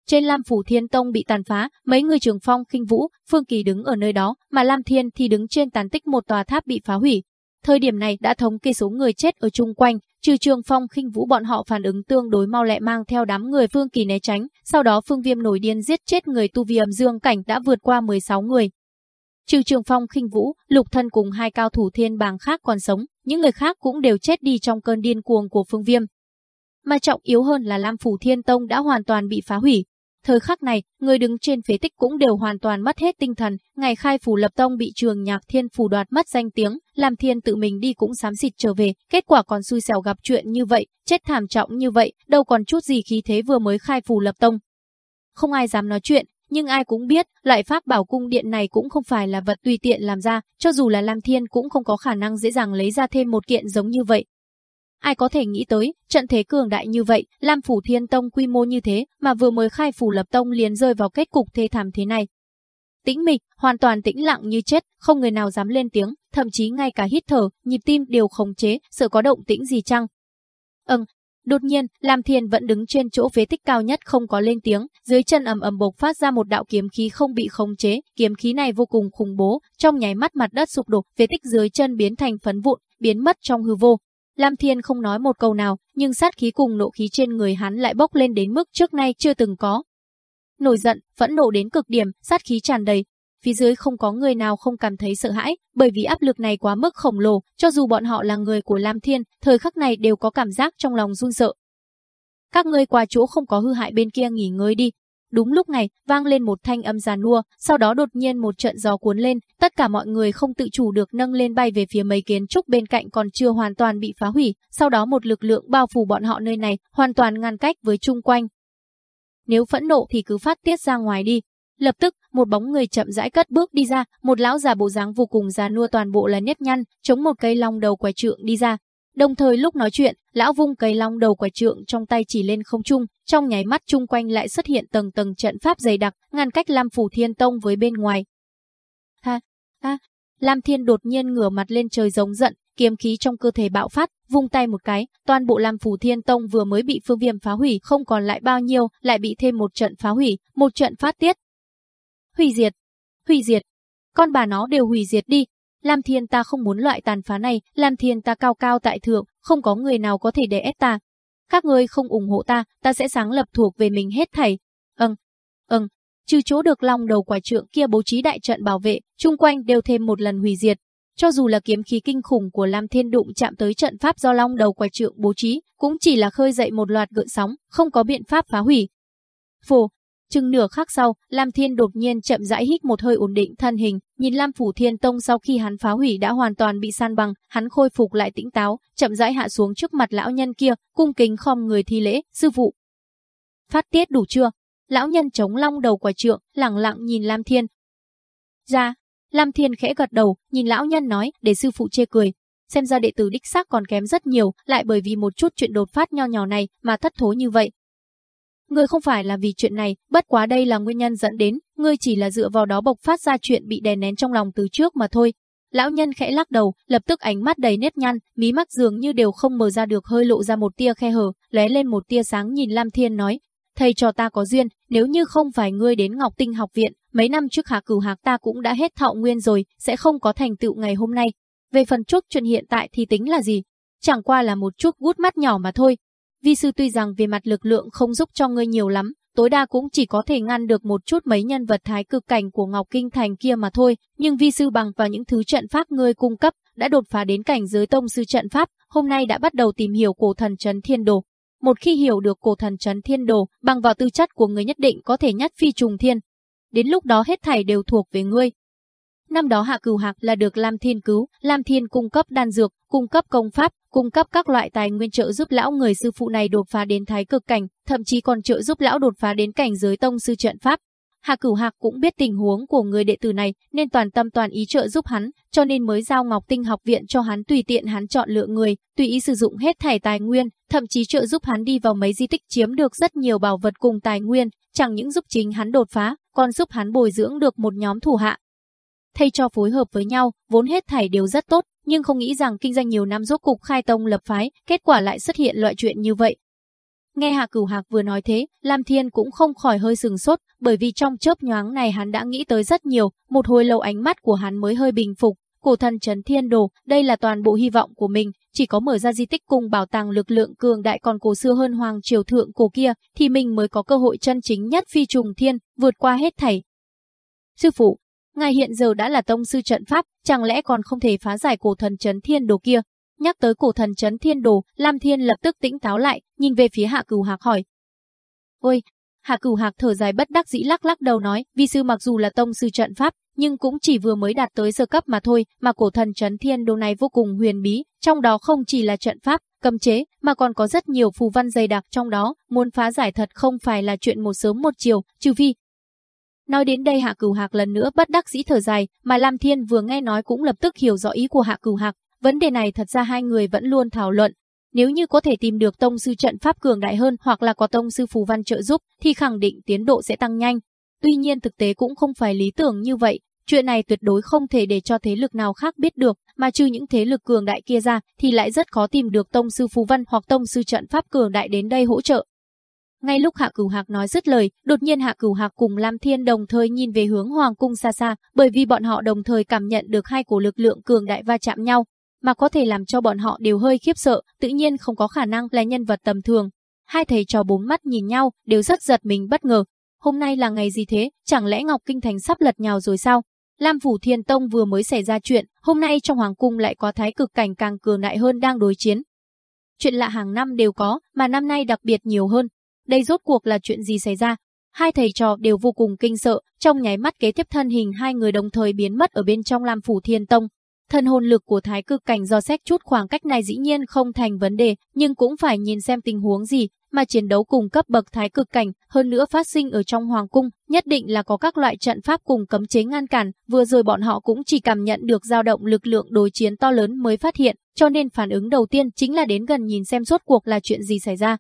trên Lam Phủ Thiên Tông bị tàn phá, mấy người trường phong khinh vũ, Phương Kỳ đứng ở nơi đó, mà Lam Thiên thì đứng trên tàn tích một tòa tháp bị phá hủy. Thời điểm này đã thống kê số người chết ở chung quanh, trừ trường phong khinh vũ bọn họ phản ứng tương đối mau lẹ mang theo đám người Phương Kỳ né tránh, sau đó Phương Viêm nổi điên giết chết người tu vi âm dương cảnh đã vượt qua 16 người. Trừ Trường Phong khinh vũ, Lục Thân cùng hai cao thủ thiên bàng khác còn sống, những người khác cũng đều chết đi trong cơn điên cuồng của Phương Viêm. Mà trọng yếu hơn là Lam Phủ Thiên Tông đã hoàn toàn bị phá hủy. Thời khắc này, người đứng trên phế tích cũng đều hoàn toàn mất hết tinh thần, ngày khai phủ lập tông bị trường nhạc thiên phủ đoạt mất danh tiếng, làm Thiên tự mình đi cũng xám xịt trở về, kết quả còn xui xẻo gặp chuyện như vậy, chết thảm trọng như vậy, đâu còn chút gì khí thế vừa mới khai phủ lập tông. Không ai dám nói chuyện, nhưng ai cũng biết, loại pháp bảo cung điện này cũng không phải là vật tùy tiện làm ra, cho dù là Lam Thiên cũng không có khả năng dễ dàng lấy ra thêm một kiện giống như vậy. Ai có thể nghĩ tới, trận thế cường đại như vậy, Lam Phủ Thiên Tông quy mô như thế, mà vừa mới khai phủ lập tông liền rơi vào kết cục thê thảm thế này. Tĩnh mịch, hoàn toàn tĩnh lặng như chết, không người nào dám lên tiếng, thậm chí ngay cả hít thở, nhịp tim đều khống chế, sợ có động tĩnh gì chăng. Ừm, Đột nhiên, Lam Thiên vẫn đứng trên chỗ phế tích cao nhất không có lên tiếng, dưới chân ầm ầm bộc phát ra một đạo kiếm khí không bị khống chế, kiếm khí này vô cùng khủng bố, trong nháy mắt mặt đất sụp đổ, phế tích dưới chân biến thành phấn vụn, biến mất trong hư vô. Lam Thiên không nói một câu nào, nhưng sát khí cùng nộ khí trên người hắn lại bốc lên đến mức trước nay chưa từng có. Nổi giận, phẫn nộ đến cực điểm, sát khí tràn đầy, phía dưới không có người nào không cảm thấy sợ hãi, bởi vì áp lực này quá mức khổng lồ, cho dù bọn họ là người của Lam Thiên, thời khắc này đều có cảm giác trong lòng run sợ. Các ngươi qua chỗ không có hư hại bên kia nghỉ ngơi đi. Đúng lúc này, vang lên một thanh âm giàn nua, sau đó đột nhiên một trận gió cuốn lên, tất cả mọi người không tự chủ được nâng lên bay về phía mấy kiến trúc bên cạnh còn chưa hoàn toàn bị phá hủy, sau đó một lực lượng bao phủ bọn họ nơi này, hoàn toàn ngăn cách với chung quanh. Nếu phẫn nộ thì cứ phát tiết ra ngoài đi, Lập tức, một bóng người chậm rãi cất bước đi ra, một lão già bộ dáng vô cùng già nua toàn bộ là nếp nhăn, chống một cây long đầu quái trượng đi ra. Đồng thời lúc nói chuyện, lão vung cây long đầu quả trượng trong tay chỉ lên không trung, trong nháy mắt chung quanh lại xuất hiện tầng tầng trận pháp dày đặc, ngăn cách Lam Phủ Thiên Tông với bên ngoài. Ha, ha, Lam Thiên đột nhiên ngửa mặt lên trời giống giận, kiếm khí trong cơ thể bạo phát, vung tay một cái, toàn bộ Lam Phủ Thiên Tông vừa mới bị Phương Viêm phá hủy, không còn lại bao nhiêu, lại bị thêm một trận phá hủy, một trận phát tiết, Hủy diệt, hủy diệt, con bà nó đều hủy diệt đi. Lam Thiên ta không muốn loại tàn phá này, Lam Thiên ta cao cao tại thượng, không có người nào có thể để ép ta. Các ngươi không ủng hộ ta, ta sẽ sáng lập thuộc về mình hết thảy. Ừm, ừm, trừ chỗ được long đầu quả trượng kia bố trí đại trận bảo vệ, chung quanh đều thêm một lần hủy diệt. Cho dù là kiếm khí kinh khủng của Lam Thiên đụng chạm tới trận pháp do long đầu quả trượng bố trí, cũng chỉ là khơi dậy một loạt gợn sóng, không có biện pháp phá hủy. Phù, Chừng nửa khắc sau, Lam Thiên đột nhiên chậm rãi hít một hơi ổn định thân hình, nhìn Lam Phủ Thiên Tông sau khi hắn phá hủy đã hoàn toàn bị san bằng, hắn khôi phục lại tĩnh táo, chậm rãi hạ xuống trước mặt lão nhân kia, cung kính khom người thi lễ, sư phụ. Phát tiết đủ chưa? Lão nhân chống long đầu quả trượng, lặng lặng nhìn Lam Thiên. Ra, Lam Thiên khẽ gật đầu, nhìn lão nhân nói, để sư phụ chê cười. Xem ra đệ tử đích xác còn kém rất nhiều, lại bởi vì một chút chuyện đột phát nho nhỏ này mà thất thố như vậy, Ngươi không phải là vì chuyện này, bất quá đây là nguyên nhân dẫn đến, ngươi chỉ là dựa vào đó bộc phát ra chuyện bị đè nén trong lòng từ trước mà thôi. Lão nhân khẽ lắc đầu, lập tức ánh mắt đầy nếp nhăn, mí mắt dường như đều không mở ra được hơi lộ ra một tia khe hở, lóe lên một tia sáng nhìn Lam Thiên nói, thầy cho ta có duyên, nếu như không phải ngươi đến Ngọc Tinh học viện, mấy năm trước Hạ Cửu Hạc ta cũng đã hết thọ nguyên rồi, sẽ không có thành tựu ngày hôm nay. Về phần chốt chuyện hiện tại thì tính là gì? Chẳng qua là một chút gút mắt nhỏ mà thôi, Vi sư tuy rằng về mặt lực lượng không giúp cho ngươi nhiều lắm, tối đa cũng chỉ có thể ngăn được một chút mấy nhân vật thái cực cảnh của Ngọc Kinh Thành kia mà thôi, nhưng vi sư bằng vào những thứ trận pháp ngươi cung cấp, đã đột phá đến cảnh giới tông sư trận pháp, hôm nay đã bắt đầu tìm hiểu cổ thần trấn thiên đồ. Một khi hiểu được cổ thần trấn thiên đồ, bằng vào tư chất của người nhất định có thể nhất phi trùng thiên. Đến lúc đó hết thảy đều thuộc về ngươi, Năm đó Hạ Cửu Hạc là được Lam Thiên cứu, Lam Thiên cung cấp đan dược, cung cấp công pháp, cung cấp các loại tài nguyên trợ giúp lão người sư phụ này đột phá đến thái cực cảnh, thậm chí còn trợ giúp lão đột phá đến cảnh giới tông sư trận pháp. Hạ Cửu Hạc cũng biết tình huống của người đệ tử này, nên toàn tâm toàn ý trợ giúp hắn, cho nên mới giao Ngọc Tinh học viện cho hắn tùy tiện hắn chọn lựa người, tùy ý sử dụng hết thảy tài nguyên, thậm chí trợ giúp hắn đi vào mấy di tích chiếm được rất nhiều bảo vật cùng tài nguyên, chẳng những giúp chính hắn đột phá, còn giúp hắn bồi dưỡng được một nhóm thủ hạ, thay cho phối hợp với nhau, vốn hết thảy đều rất tốt, nhưng không nghĩ rằng kinh doanh nhiều năm rốt cục khai tông lập phái, kết quả lại xuất hiện loại chuyện như vậy. Nghe Hạ Cửu Hạc vừa nói thế, Lam Thiên cũng không khỏi hơi sừng sốt, bởi vì trong chớp nhoáng này hắn đã nghĩ tới rất nhiều, một hồi lâu ánh mắt của hắn mới hơi bình phục. Cổ thần trấn thiên đồ, đây là toàn bộ hy vọng của mình, chỉ có mở ra di tích cùng bảo tàng lực lượng cường đại còn cổ xưa hơn hoàng triều thượng cổ kia, thì mình mới có cơ hội chân chính nhất phi trùng thiên, vượt qua hết thảy. Sư phụ, Ngài hiện giờ đã là tông sư trận pháp, chẳng lẽ còn không thể phá giải cổ thần chấn thiên đồ kia? Nhắc tới cổ thần chấn thiên đồ, Lam Thiên lập tức tĩnh táo lại, nhìn về phía Hạ Cửu Hạc hỏi. Ôi, Hạ Cửu Hạc thở dài bất đắc dĩ lắc lắc đầu nói, vi sư mặc dù là tông sư trận pháp, nhưng cũng chỉ vừa mới đạt tới sơ cấp mà thôi, mà cổ thần chấn thiên đồ này vô cùng huyền bí, trong đó không chỉ là trận pháp, cấm chế, mà còn có rất nhiều phù văn dày đặc trong đó, muốn phá giải thật không phải là chuyện một sớm một chiều, trừ phi Nói đến đây Hạ Cửu Hạc lần nữa bất đắc dĩ thở dài, mà Lam Thiên vừa nghe nói cũng lập tức hiểu rõ ý của Hạ Cửu Hạc, vấn đề này thật ra hai người vẫn luôn thảo luận. Nếu như có thể tìm được tông sư trận pháp cường đại hơn hoặc là có tông sư phù văn trợ giúp thì khẳng định tiến độ sẽ tăng nhanh. Tuy nhiên thực tế cũng không phải lý tưởng như vậy, chuyện này tuyệt đối không thể để cho thế lực nào khác biết được, mà trừ những thế lực cường đại kia ra thì lại rất khó tìm được tông sư phù văn hoặc tông sư trận pháp cường đại đến đây hỗ trợ. Ngay lúc Hạ Cửu Hạc nói dứt lời, đột nhiên Hạ Cửu Hạc cùng Lam Thiên đồng thời nhìn về hướng Hoàng cung xa xa, bởi vì bọn họ đồng thời cảm nhận được hai cổ lực lượng cường đại va chạm nhau, mà có thể làm cho bọn họ đều hơi khiếp sợ, tự nhiên không có khả năng là nhân vật tầm thường. Hai thầy trò bốn mắt nhìn nhau, đều rất giật mình bất ngờ. Hôm nay là ngày gì thế, chẳng lẽ Ngọc Kinh Thành sắp lật nhào rồi sao? Lam Phủ Thiên Tông vừa mới xảy ra chuyện, hôm nay trong Hoàng Cung lại có thái cực cảnh càng cường đại hơn đang đối chiến. Chuyện lạ hàng năm đều có, mà năm nay đặc biệt nhiều hơn, đây rốt cuộc là chuyện gì xảy ra? Hai thầy trò đều vô cùng kinh sợ, trong nháy mắt kế tiếp thân hình hai người đồng thời biến mất ở bên trong Lam Phủ Thiên Tông. Thân hồn lực của thái cực cảnh do xét chút khoảng cách này dĩ nhiên không thành vấn đề, nhưng cũng phải nhìn xem tình huống gì, mà chiến đấu cùng cấp bậc thái cực cảnh, hơn nữa phát sinh ở trong hoàng cung, nhất định là có các loại trận pháp cùng cấm chế ngăn cản, vừa rồi bọn họ cũng chỉ cảm nhận được dao động lực lượng đối chiến to lớn mới phát hiện, cho nên phản ứng đầu tiên chính là đến gần nhìn xem rốt cuộc là chuyện gì xảy ra.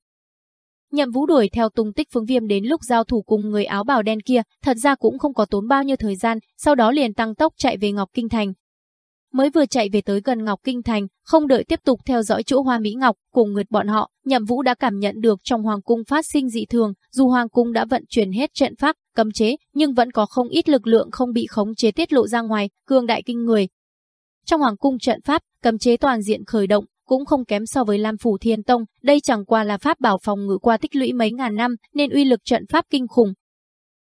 Nhậm Vũ đuổi theo tung tích Phương Viêm đến lúc giao thủ cùng người áo bào đen kia, thật ra cũng không có tốn bao nhiêu thời gian, sau đó liền tăng tốc chạy về Ngọc Kinh Thành. Mới vừa chạy về tới gần Ngọc Kinh Thành, không đợi tiếp tục theo dõi chỗ Hoa Mỹ Ngọc cùng nguyệt bọn họ, Nhậm Vũ đã cảm nhận được trong hoàng cung phát sinh dị thường, dù hoàng cung đã vận chuyển hết trận pháp, cấm chế, nhưng vẫn có không ít lực lượng không bị khống chế tiết lộ ra ngoài, cường đại kinh người. Trong hoàng cung trận pháp, cấm chế toàn diện khởi động, cũng không kém so với Lam Phủ Thiên Tông, đây chẳng qua là pháp bảo phòng ngự qua tích lũy mấy ngàn năm, nên uy lực trận pháp kinh khủng.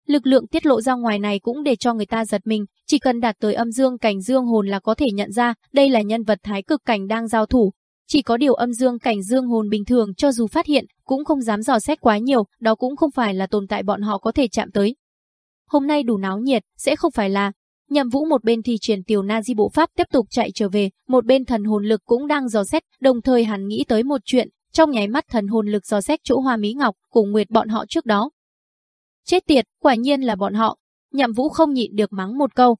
Lực lượng tiết lộ ra ngoài này cũng để cho người ta giật mình, chỉ cần đạt tới âm dương cảnh dương hồn là có thể nhận ra, đây là nhân vật thái cực cảnh đang giao thủ. Chỉ có điều âm dương cảnh dương hồn bình thường cho dù phát hiện, cũng không dám dò xét quá nhiều, đó cũng không phải là tồn tại bọn họ có thể chạm tới. Hôm nay đủ náo nhiệt, sẽ không phải là Nhậm Vũ một bên thi triển tiểu na di bộ pháp tiếp tục chạy trở về, một bên thần hồn lực cũng đang dò xét, đồng thời hắn nghĩ tới một chuyện, trong nháy mắt thần hồn lực dò xét chỗ Hoa Mỹ Ngọc cùng Nguyệt bọn họ trước đó. Chết tiệt, quả nhiên là bọn họ. Nhậm Vũ không nhịn được mắng một câu.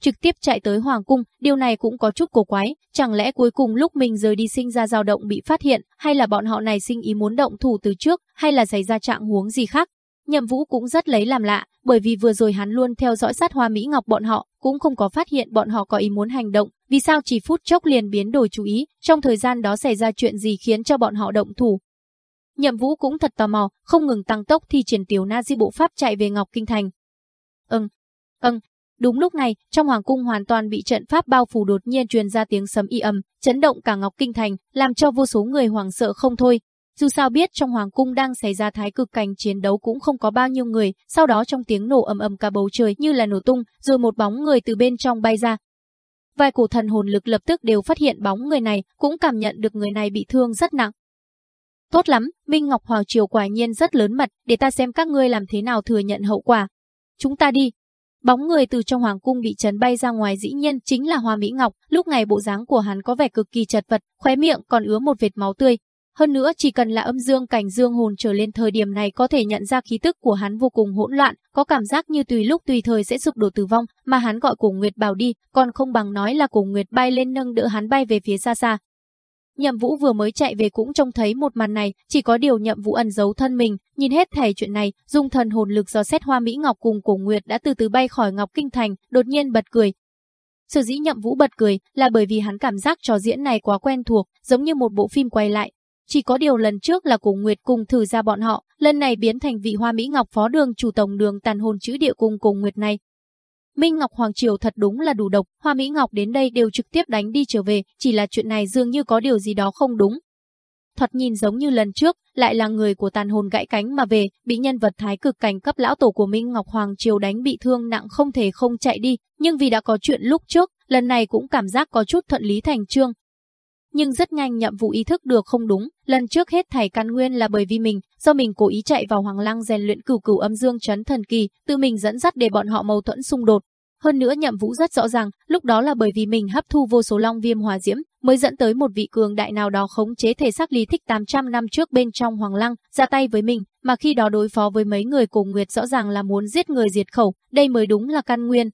Trực tiếp chạy tới Hoàng cung, điều này cũng có chút cổ quái, chẳng lẽ cuối cùng lúc mình rời đi sinh ra dao động bị phát hiện, hay là bọn họ này sinh ý muốn động thủ từ trước, hay là xảy ra trạng huống gì khác? Nhậm Vũ cũng rất lấy làm lạ, bởi vì vừa rồi hắn luôn theo dõi sát Hoa Mỹ Ngọc bọn họ, cũng không có phát hiện bọn họ có ý muốn hành động, vì sao chỉ phút chốc liền biến đổi chú ý, trong thời gian đó xảy ra chuyện gì khiến cho bọn họ động thủ. Nhậm Vũ cũng thật tò mò, không ngừng tăng tốc thi triển tiểu na di bộ pháp chạy về Ngọc Kinh Thành. Ừm, ừm, đúng lúc này, trong hoàng cung hoàn toàn bị trận pháp bao phủ đột nhiên truyền ra tiếng sấm y âm, chấn động cả Ngọc Kinh Thành, làm cho vô số người hoảng sợ không thôi, dù sao biết trong hoàng cung đang xảy ra thái cực cảnh chiến đấu cũng không có bao nhiêu người, sau đó trong tiếng nổ ầm ầm cả bầu trời như là nổ tung, rồi một bóng người từ bên trong bay ra. Vài cổ thần hồn lực lập tức đều phát hiện bóng người này, cũng cảm nhận được người này bị thương rất nặng. Tốt lắm, Minh Ngọc Hoàng Triều quả nhiên rất lớn mật, để ta xem các ngươi làm thế nào thừa nhận hậu quả. Chúng ta đi. Bóng người từ trong hoàng cung bị chấn bay ra ngoài dĩ nhiên chính là Hoa Mỹ Ngọc, lúc này bộ dáng của hắn có vẻ cực kỳ chật vật, khóe miệng còn ứa một vệt máu tươi, hơn nữa chỉ cần là âm dương cảnh dương hồn trở lên thời điểm này có thể nhận ra khí tức của hắn vô cùng hỗn loạn, có cảm giác như tùy lúc tùy thời sẽ sụp đổ tử vong, mà hắn gọi cổ Nguyệt bảo đi, còn không bằng nói là cổ Nguyệt bay lên nâng đỡ hắn bay về phía xa xa. Nhậm Vũ vừa mới chạy về cũng trông thấy một màn này, chỉ có điều Nhậm Vũ ẩn giấu thân mình, nhìn hết thảy chuyện này, dùng thần hồn lực do xét Hoa Mỹ Ngọc cùng Cổ Nguyệt đã từ từ bay khỏi Ngọc Kinh Thành, đột nhiên bật cười. Sở dĩ Nhậm Vũ bật cười là bởi vì hắn cảm giác trò diễn này quá quen thuộc, giống như một bộ phim quay lại, chỉ có điều lần trước là cùng Nguyệt cùng thử ra bọn họ, lần này biến thành vị Hoa Mỹ Ngọc phó đường chủ tổng đường tàn hồn chữ địa cùng cùng Nguyệt này. Minh Ngọc Hoàng Triều thật đúng là đủ độc, Hoa Mỹ Ngọc đến đây đều trực tiếp đánh đi trở về, chỉ là chuyện này dường như có điều gì đó không đúng. thoạt nhìn giống như lần trước, lại là người của tàn hồn gãy cánh mà về, bị nhân vật thái cực cảnh cấp lão tổ của Minh Ngọc Hoàng Triều đánh bị thương nặng không thể không chạy đi, nhưng vì đã có chuyện lúc trước, lần này cũng cảm giác có chút thuận lý thành trương. Nhưng rất nhanh nhậm vụ ý thức được không đúng, lần trước hết thảy căn nguyên là bởi vì mình, do mình cố ý chạy vào Hoàng Lăng rèn luyện cửu cửu âm dương chấn thần kỳ, tự mình dẫn dắt để bọn họ mâu thuẫn xung đột, hơn nữa nhậm vũ rất rõ ràng, lúc đó là bởi vì mình hấp thu vô số long viêm hỏa diễm, mới dẫn tới một vị cường đại nào đó khống chế thể xác lý thích 800 năm trước bên trong hoàng lăng, ra tay với mình, mà khi đó đối phó với mấy người cùng nguyệt rõ ràng là muốn giết người diệt khẩu, đây mới đúng là căn nguyên.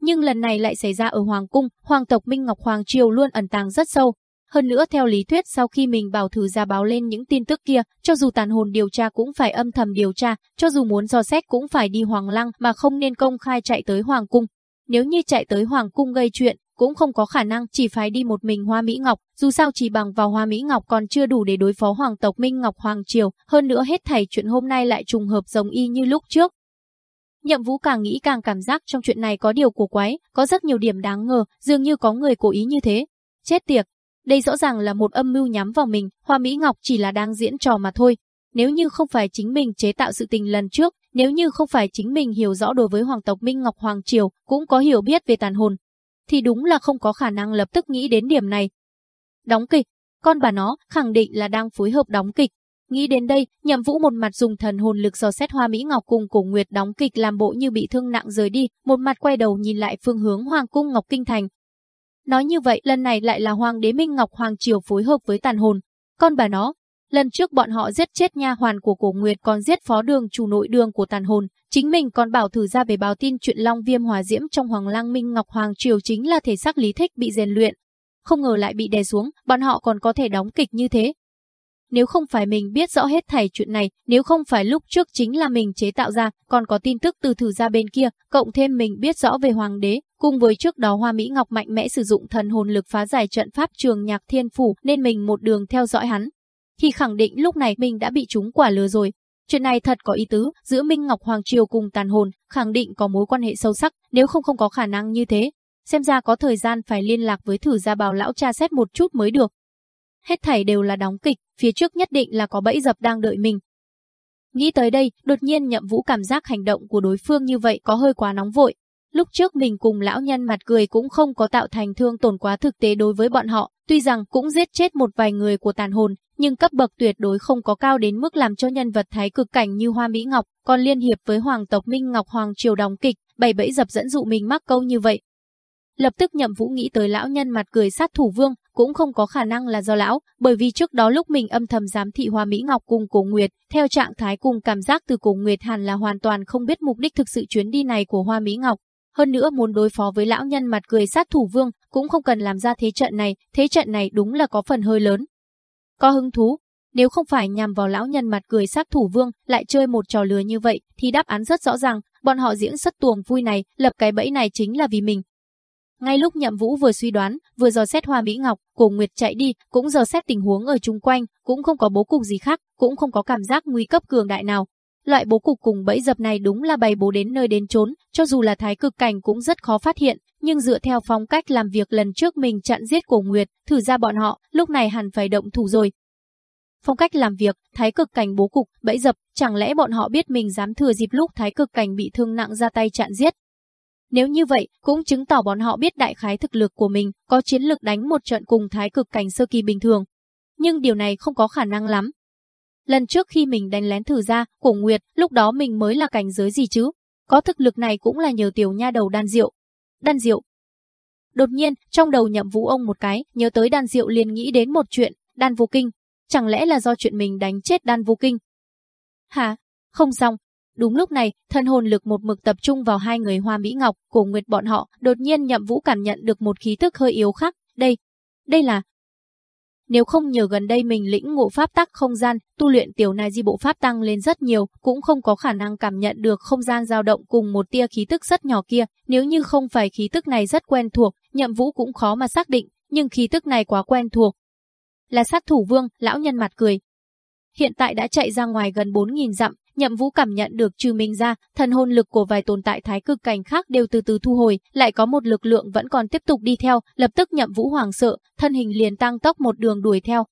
Nhưng lần này lại xảy ra ở Hoàng Cung, Hoàng tộc Minh Ngọc Hoàng Triều luôn ẩn tàng rất sâu, hơn nữa theo lý thuyết sau khi mình bảo thử ra báo lên những tin tức kia, cho dù tàn hồn điều tra cũng phải âm thầm điều tra, cho dù muốn dò xét cũng phải đi Hoàng Lăng mà không nên công khai chạy tới Hoàng Cung. Nếu như chạy tới Hoàng Cung gây chuyện, cũng không có khả năng chỉ phải đi một mình Hoa Mỹ Ngọc, dù sao chỉ bằng vào Hoa Mỹ Ngọc còn chưa đủ để đối phó Hoàng tộc Minh Ngọc Hoàng Triều, hơn nữa hết thảy chuyện hôm nay lại trùng hợp giống y như lúc trước. Nhậm Vũ càng nghĩ càng cảm giác trong chuyện này có điều cổ quái, có rất nhiều điểm đáng ngờ, dường như có người cố ý như thế. Chết tiệt, đây rõ ràng là một âm mưu nhắm vào mình, Hoa Mỹ Ngọc chỉ là đang diễn trò mà thôi. Nếu như không phải chính mình chế tạo sự tình lần trước, nếu như không phải chính mình hiểu rõ đối với Hoàng tộc Minh Ngọc Hoàng Triều, cũng có hiểu biết về tàn hồn, thì đúng là không có khả năng lập tức nghĩ đến điểm này. Đóng kịch, con bà nó khẳng định là đang phối hợp đóng kịch. Nghĩ đến đây, Nhậm Vũ một mặt dùng thần hồn lực dò xét Hoa Mỹ Ngọc cùng Cổ Nguyệt đóng kịch làm bộ như bị thương nặng rời đi, một mặt quay đầu nhìn lại phương hướng Hoàng cung Ngọc Kinh Thành, Nói như vậy, lần này lại là Hoàng đế Minh Ngọc Hoàng Triều phối hợp với tàn hồn. Con bà nó, lần trước bọn họ giết chết nha hoàn của cổ Nguyệt còn giết phó đường chủ nội đường của tàn hồn, chính mình còn bảo thử ra về báo tin chuyện Long Viêm Hòa Diễm trong Hoàng lang Minh Ngọc Hoàng Triều chính là thể xác lý thích bị rèn luyện. Không ngờ lại bị đè xuống, bọn họ còn có thể đóng kịch như thế. Nếu không phải mình biết rõ hết thảy chuyện này, nếu không phải lúc trước chính là mình chế tạo ra, còn có tin tức từ thử ra bên kia, cộng thêm mình biết rõ về hoàng đế, cùng với trước đó Hoa Mỹ Ngọc mạnh mẽ sử dụng thần hồn lực phá giải trận pháp trường nhạc thiên phủ nên mình một đường theo dõi hắn. Thì khẳng định lúc này mình đã bị chúng quả lừa rồi. Chuyện này thật có ý tứ, giữa Minh Ngọc Hoàng Triều cùng tàn hồn, khẳng định có mối quan hệ sâu sắc, nếu không không có khả năng như thế. Xem ra có thời gian phải liên lạc với thử gia bảo lão cha xét một chút mới được. Hết thảy đều là đóng kịch, phía trước nhất định là có bẫy dập đang đợi mình. Nghĩ tới đây, đột nhiên nhậm vũ cảm giác hành động của đối phương như vậy có hơi quá nóng vội. Lúc trước mình cùng lão nhân mặt cười cũng không có tạo thành thương tổn quá thực tế đối với bọn họ, tuy rằng cũng giết chết một vài người của tàn hồn, nhưng cấp bậc tuyệt đối không có cao đến mức làm cho nhân vật thái cực cảnh như Hoa Mỹ Ngọc, còn liên hiệp với hoàng tộc Minh Ngọc Hoàng Triều đóng kịch, bày bẫy dập dẫn dụ mình mắc câu như vậy. Lập tức nhậm vũ nghĩ tới lão nhân mặt cười sát thủ vương, cũng không có khả năng là do lão, bởi vì trước đó lúc mình âm thầm giám thị Hoa Mỹ Ngọc cùng Cổ Nguyệt, theo trạng thái cùng cảm giác từ Cổ Nguyệt hẳn là hoàn toàn không biết mục đích thực sự chuyến đi này của Hoa Mỹ Ngọc. Hơn nữa muốn đối phó với lão nhân mặt cười sát thủ vương, cũng không cần làm ra thế trận này, thế trận này đúng là có phần hơi lớn. Có hứng thú, nếu không phải nhằm vào lão nhân mặt cười sát thủ vương, lại chơi một trò lừa như vậy, thì đáp án rất rõ ràng, bọn họ diễn xuất tuồng vui này, lập cái bẫy này chính là vì mình, ngay lúc Nhậm Vũ vừa suy đoán, vừa dò xét Hoa Mỹ Ngọc, Cổ Nguyệt chạy đi, cũng dò xét tình huống ở chung quanh, cũng không có bố cục gì khác, cũng không có cảm giác nguy cấp cường đại nào. Loại bố cục cùng bẫy dập này đúng là bày bố đến nơi đến chốn, cho dù là thái cực cảnh cũng rất khó phát hiện, nhưng dựa theo phong cách làm việc lần trước mình chặn giết Cổ Nguyệt, thử ra bọn họ, lúc này hẳn phải động thủ rồi. Phong cách làm việc, thái cực cảnh bố cục, bẫy dập, chẳng lẽ bọn họ biết mình dám thừa dịp lúc thái cực cảnh bị thương nặng ra tay chặn giết, nếu như vậy, cũng chứng tỏ bọn họ biết đại khái thực lực của mình, có chiến lực đánh một trận cùng thái cực cảnh sơ kỳ bình thường. Nhưng điều này không có khả năng lắm. Lần trước khi mình đánh lén thử ra, cổ nguyệt, lúc đó mình mới là cảnh giới gì chứ? Có thực lực này cũng là nhờ tiểu nha đầu đan diệu. Đan diệu. Đột nhiên, trong đầu nhậm vũ ông một cái, nhớ tới đan diệu liền nghĩ đến một chuyện, đan vô kinh. Chẳng lẽ là do chuyện mình đánh chết đan vô kinh? Hả? Không xong, Đúng lúc này, thân hồn lực một mực tập trung vào hai người Hoa Mỹ Ngọc, Cổ Nguyệt bọn họ, đột nhiên Nhậm Vũ cảm nhận được một khí tức hơi yếu khác, đây, đây là nếu không nhờ gần đây mình lĩnh ngộ pháp tắc không gian, tu luyện tiểu này di bộ pháp tăng lên rất nhiều, cũng không có khả năng cảm nhận được không gian dao động cùng một tia khí tức rất nhỏ kia, nếu như không phải khí tức này rất quen thuộc, Nhậm Vũ cũng khó mà xác định, nhưng khí tức này quá quen thuộc. Là sát thủ vương, lão nhân mặt cười. Hiện tại đã chạy ra ngoài gần 4.000 dặm, Nhậm Vũ cảm nhận được trừ mình ra, thần hồn lực của vài tồn tại thái cực cảnh khác đều từ từ thu hồi, lại có một lực lượng vẫn còn tiếp tục đi theo, lập tức Nhậm Vũ hoảng sợ, thân hình liền tăng tốc một đường đuổi theo.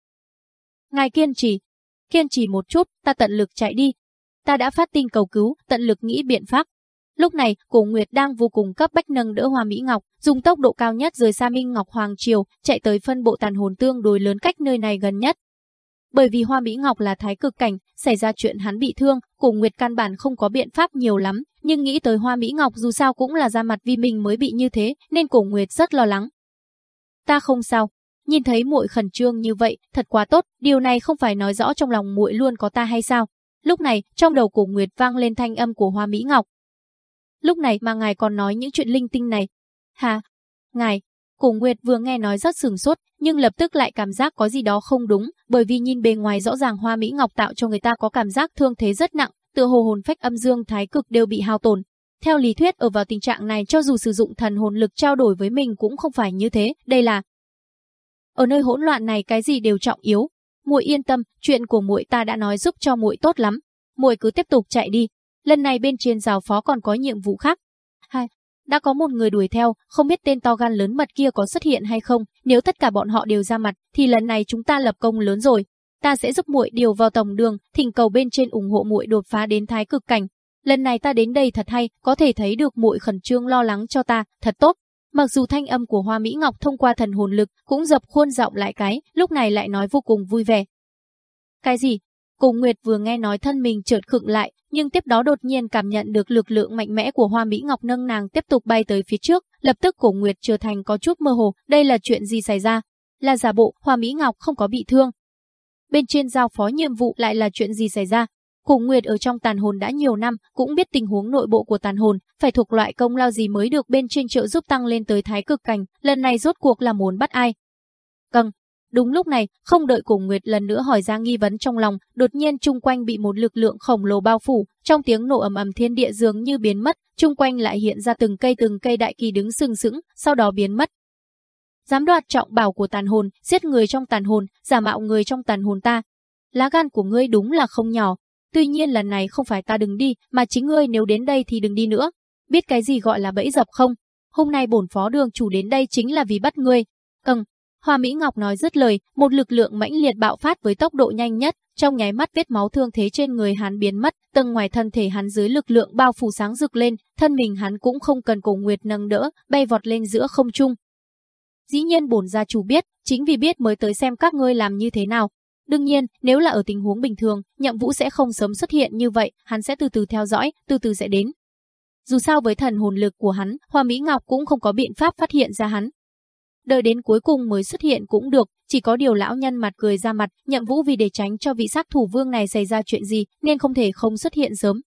Ngài kiên trì, kiên trì một chút, ta tận lực chạy đi. Ta đã phát tin cầu cứu, tận lực nghĩ biện pháp. Lúc này, Cổ Nguyệt đang vô cùng cấp bách nâng đỡ Hoa Mỹ Ngọc, dùng tốc độ cao nhất rời xa Minh Ngọc Hoàng Triều, chạy tới phân bộ tàn hồn tương đối lớn cách nơi này gần nhất. Bởi vì Hoa Mỹ Ngọc là thái cực cảnh, xảy ra chuyện hắn bị thương, Cổ Nguyệt căn bản không có biện pháp nhiều lắm, nhưng nghĩ tới Hoa Mỹ Ngọc dù sao cũng là ra mặt vì mình mới bị như thế, nên Cổ Nguyệt rất lo lắng. Ta không sao, nhìn thấy muội khẩn trương như vậy, thật quá tốt, điều này không phải nói rõ trong lòng muội luôn có ta hay sao? Lúc này, trong đầu Cổ Nguyệt vang lên thanh âm của Hoa Mỹ Ngọc. Lúc này mà ngài còn nói những chuyện linh tinh này. Hà, ngài, Cổ Nguyệt vừa nghe nói rất sừng sốt, nhưng lập tức lại cảm giác có gì đó không đúng, bởi vì nhìn bề ngoài rõ ràng Hoa Mỹ Ngọc tạo cho người ta có cảm giác thương thế rất nặng, tựa hồ hồn phách âm dương thái cực đều bị hao tổn. Theo lý thuyết ở vào tình trạng này cho dù sử dụng thần hồn lực trao đổi với mình cũng không phải như thế, đây là ở nơi hỗn loạn này cái gì đều trọng yếu. Muội yên tâm, chuyện của muội ta đã nói giúp cho muội tốt lắm. Muội cứ tiếp tục chạy đi. Lần này bên trên rào phó còn có nhiệm vụ khác. Hai, đã có một người đuổi theo, không biết tên to gan lớn mật kia có xuất hiện hay không, nếu tất cả bọn họ đều ra mặt, thì lần này chúng ta lập công lớn rồi. Ta sẽ giúp muội điều vào tổng đường, thỉnh cầu bên trên ủng hộ muội đột phá đến thái cực cảnh. Lần này ta đến đây thật hay, có thể thấy được muội khẩn trương lo lắng cho ta, thật tốt. Mặc dù thanh âm của Hoa Mỹ Ngọc thông qua thần hồn lực cũng dập khuôn giọng lại cái, lúc này lại nói vô cùng vui vẻ. Cái gì? Cùng Nguyệt vừa nghe nói thân mình chợt khựng lại, nhưng tiếp đó đột nhiên cảm nhận được lực lượng mạnh mẽ của Hoa Mỹ Ngọc nâng nàng tiếp tục bay tới phía trước, lập tức Cổ Nguyệt trở thành có chút mơ hồ, đây là chuyện gì xảy ra? Là giả bộ, Hoa Mỹ Ngọc không có bị thương. Bên trên giao phó nhiệm vụ lại là chuyện gì xảy ra? Cổ Nguyệt ở trong tàn hồn đã nhiều năm, cũng biết tình huống nội bộ của tàn hồn, phải thuộc loại công lao gì mới được bên trên trợ giúp tăng lên tới thái cực cảnh, lần này rốt cuộc là muốn bắt ai? Căng, Đúng lúc này, không đợi Cổ Nguyệt lần nữa hỏi ra nghi vấn trong lòng, đột nhiên chung quanh bị một lực lượng khổng lồ bao phủ, trong tiếng nổ ầm ầm thiên địa dường như biến mất, chung quanh lại hiện ra từng cây từng cây đại kỳ đứng sừng sững, sau đó biến mất. Dám đoạt trọng bảo của tàn hồn, giết người trong tàn hồn, giả mạo người trong tàn hồn ta. Lá gan của ngươi đúng là không nhỏ. Tuy nhiên lần này không phải ta đừng đi, mà chính ngươi nếu đến đây thì đừng đi nữa. Biết cái gì gọi là bẫy dập không? Hôm nay bổn phó đường chủ đến đây chính là vì bắt ngươi. Cầm. Hoa Mỹ Ngọc nói dứt lời, một lực lượng mãnh liệt bạo phát với tốc độ nhanh nhất, trong nháy mắt vết máu thương thế trên người hắn biến mất, tầng ngoài thân thể hắn dưới lực lượng bao phủ sáng rực lên, thân mình hắn cũng không cần cổ nguyệt nâng đỡ, bay vọt lên giữa không trung. Dĩ nhiên bổn gia chủ biết, chính vì biết mới tới xem các ngươi làm như thế nào. Đương nhiên, nếu là ở tình huống bình thường, nhậm vũ sẽ không sớm xuất hiện như vậy, hắn sẽ từ từ theo dõi, từ từ sẽ đến. Dù sao với thần hồn lực của hắn, Hoa Mỹ Ngọc cũng không có biện pháp phát hiện ra hắn, đợi đến cuối cùng mới xuất hiện cũng được, chỉ có điều lão nhân mặt cười ra mặt, nhậm vũ vì để tránh cho vị sát thủ vương này xảy ra chuyện gì, nên không thể không xuất hiện sớm.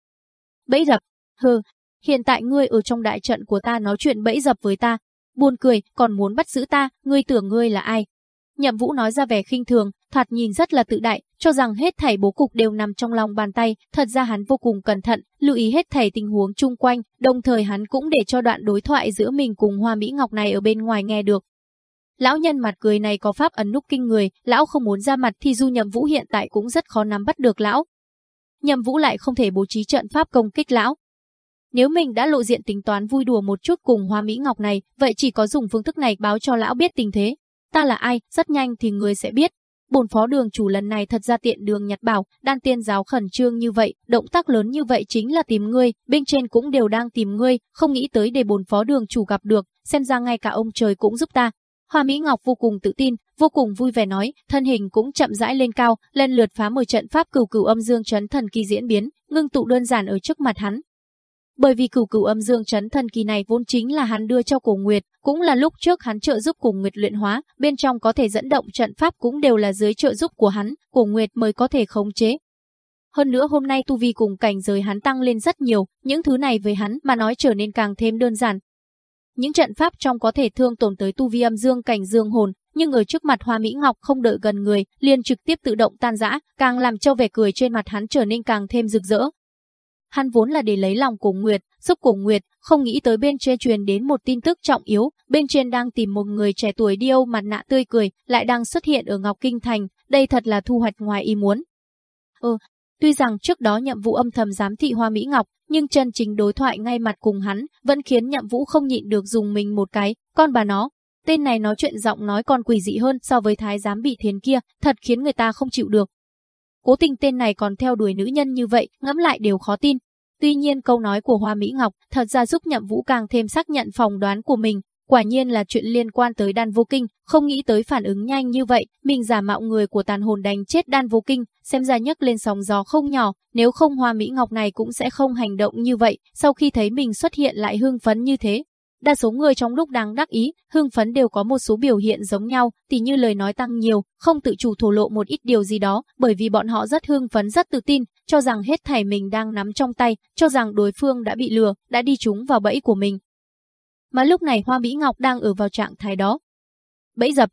Bẫy dập, hừ, hiện tại ngươi ở trong đại trận của ta nói chuyện bẫy dập với ta, buồn cười, còn muốn bắt giữ ta, ngươi tưởng ngươi là ai? Nhậm Vũ nói ra vẻ khinh thường, thoạt nhìn rất là tự đại, cho rằng hết thảy bố cục đều nằm trong lòng bàn tay, thật ra hắn vô cùng cẩn thận, lưu ý hết thảy tình huống chung quanh, đồng thời hắn cũng để cho đoạn đối thoại giữa mình cùng Hoa Mỹ Ngọc này ở bên ngoài nghe được, Lão nhân mặt cười này có pháp ấn núc kinh người, lão không muốn ra mặt thì du nhậm vũ hiện tại cũng rất khó nắm bắt được lão. Nhậm vũ lại không thể bố trí trận pháp công kích lão. Nếu mình đã lộ diện tính toán vui đùa một chút cùng hoa Mỹ Ngọc này, vậy chỉ có dùng phương thức này báo cho lão biết tình thế. Ta là ai, rất nhanh thì người sẽ biết. Bồn phó đường chủ lần này thật ra tiện đường nhặt bảo, đan tiên giáo khẩn trương như vậy, động tác lớn như vậy chính là tìm ngươi, bên trên cũng đều đang tìm ngươi, không nghĩ tới để bồn phó đường chủ gặp được, xem ra ngay cả ông trời cũng giúp ta, Hoa Mỹ Ngọc vô cùng tự tin, vô cùng vui vẻ nói, thân hình cũng chậm rãi lên cao, lần lượt phá 10 trận pháp cửu cửu âm dương chấn thần kỳ diễn biến, ngưng tụ đơn giản ở trước mặt hắn. Bởi vì cửu cửu âm dương chấn thần kỳ này vốn chính là hắn đưa cho Cổ Nguyệt, cũng là lúc trước hắn trợ giúp Cổ Nguyệt luyện hóa, bên trong có thể dẫn động trận pháp cũng đều là dưới trợ giúp của hắn, Cổ Nguyệt mới có thể khống chế. Hơn nữa hôm nay tu vi cùng cảnh giới hắn tăng lên rất nhiều, những thứ này với hắn mà nói trở nên càng thêm đơn giản, những trận pháp trong có thể thương tổn tới tu vi âm dương cảnh dương hồn, nhưng ở trước mặt Hoa Mỹ Ngọc không đợi gần người, liền trực tiếp tự động tan rã, càng làm cho vẻ cười trên mặt hắn trở nên càng thêm rực rỡ. Hắn vốn là để lấy lòng Cổ Nguyệt, giúp Cổ Nguyệt, không nghĩ tới bên trên truyền đến một tin tức trọng yếu, bên trên đang tìm một người trẻ tuổi điêu mặt nạ tươi cười, lại đang xuất hiện ở Ngọc Kinh Thành, đây thật là thu hoạch ngoài ý muốn. Ừ, Tuy rằng trước đó nhiệm vụ âm thầm giám thị Hoa Mỹ Ngọc, nhưng chân chính đối thoại ngay mặt cùng hắn vẫn khiến nhậm vũ không nhịn được dùng mình một cái, con bà nó. Tên này nói chuyện giọng nói còn quỷ dị hơn so với thái giám bị thiến kia, thật khiến người ta không chịu được. Cố tình tên này còn theo đuổi nữ nhân như vậy, ngẫm lại đều khó tin. Tuy nhiên câu nói của Hoa Mỹ Ngọc thật ra giúp Nhậm Vũ càng thêm xác nhận phòng đoán của mình, Quả nhiên là chuyện liên quan tới đan vô kinh, không nghĩ tới phản ứng nhanh như vậy, mình giả mạo người của tàn hồn đánh chết đan vô kinh, xem ra nhấc lên sóng gió không nhỏ, nếu không hoa mỹ ngọc này cũng sẽ không hành động như vậy, sau khi thấy mình xuất hiện lại hưng phấn như thế. Đa số người trong lúc đang đắc ý, hưng phấn đều có một số biểu hiện giống nhau, tỉ như lời nói tăng nhiều, không tự chủ thổ lộ một ít điều gì đó, bởi vì bọn họ rất hưng phấn rất tự tin, cho rằng hết thảy mình đang nắm trong tay, cho rằng đối phương đã bị lừa, đã đi trúng vào bẫy của mình, mà lúc này Hoa Mỹ Ngọc đang ở vào trạng thái đó. Bẫy dập.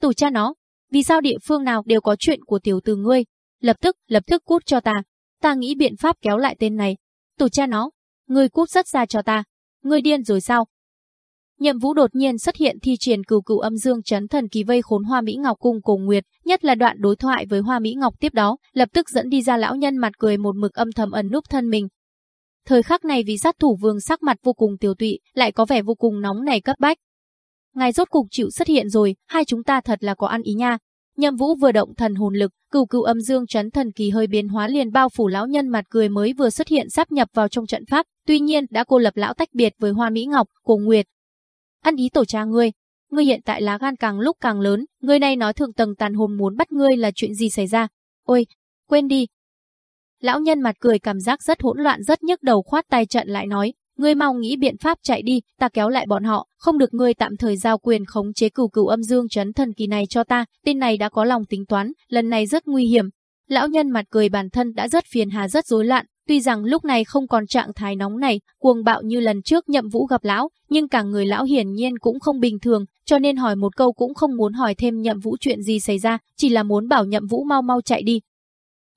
Tù cha nó, vì sao địa phương nào đều có chuyện của tiểu từ ngươi? Lập tức, lập tức cút cho ta. Ta nghĩ biện pháp kéo lại tên này. Tù cha nó, ngươi cút rất ra cho ta. Ngươi điên rồi sao? Nhậm Vũ đột nhiên xuất hiện thi triển cửu cửu âm dương chấn thần kỳ vây khốn Hoa Mỹ Ngọc cùng Cổ Nguyệt, nhất là đoạn đối thoại với Hoa Mỹ Ngọc tiếp đó, lập tức dẫn đi ra lão nhân mặt cười một mực âm thầm ẩn núp thân mình, Thời khắc này vì sát thủ vương sắc mặt vô cùng tiểu tụy, lại có vẻ vô cùng nóng này cấp bách. Ngài rốt cục chịu xuất hiện rồi, hai chúng ta thật là có ăn ý nha. Nhậm Vũ vừa động thần hồn lực, cửu cửu âm dương chấn thần kỳ hơi biến hóa liền bao phủ lão nhân mặt cười mới vừa xuất hiện sắp nhập vào trong trận pháp, tuy nhiên đã cô lập lão tách biệt với Hoa Mỹ Ngọc, Cổ Nguyệt. Ăn ý tổ cha ngươi, ngươi hiện tại lá gan càng lúc càng lớn, ngươi này nói thượng tầng tàn hồn muốn bắt ngươi là chuyện gì xảy ra? Ôi, quên đi, Lão nhân mặt cười cảm giác rất hỗn loạn rất nhức đầu khoát tay trận lại nói, ngươi mau nghĩ biện pháp chạy đi, ta kéo lại bọn họ, không được ngươi tạm thời giao quyền khống chế cửu cửu âm dương chấn thần kỳ này cho ta, tên này đã có lòng tính toán, lần này rất nguy hiểm. Lão nhân mặt cười bản thân đã rất phiền hà rất rối loạn, tuy rằng lúc này không còn trạng thái nóng này, cuồng bạo như lần trước nhậm vũ gặp lão, nhưng cả người lão hiển nhiên cũng không bình thường, cho nên hỏi một câu cũng không muốn hỏi thêm nhậm vũ chuyện gì xảy ra, chỉ là muốn bảo nhậm vũ mau mau chạy đi,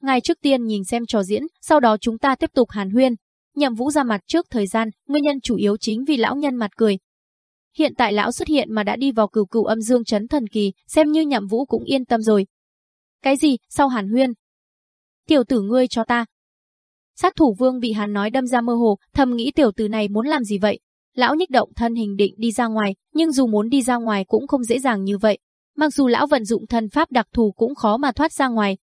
Ngài trước tiên nhìn xem trò diễn, sau đó chúng ta tiếp tục hàn huyên. Nhậm Vũ ra mặt trước thời gian, nguyên nhân chủ yếu chính vì lão nhân mặt cười. Hiện tại lão xuất hiện mà đã đi vào cửu cửu âm dương chấn thần kỳ, xem như Nhậm Vũ cũng yên tâm rồi. Cái gì, sau hàn huyên? Tiểu tử ngươi cho ta. Sát thủ vương bị hắn nói đâm ra mơ hồ, thầm nghĩ tiểu tử này muốn làm gì vậy? Lão nhích động thân hình định đi ra ngoài, nhưng dù muốn đi ra ngoài cũng không dễ dàng như vậy. Mặc dù lão vận dụng thân pháp đặc thù cũng khó mà thoát ra ngoài,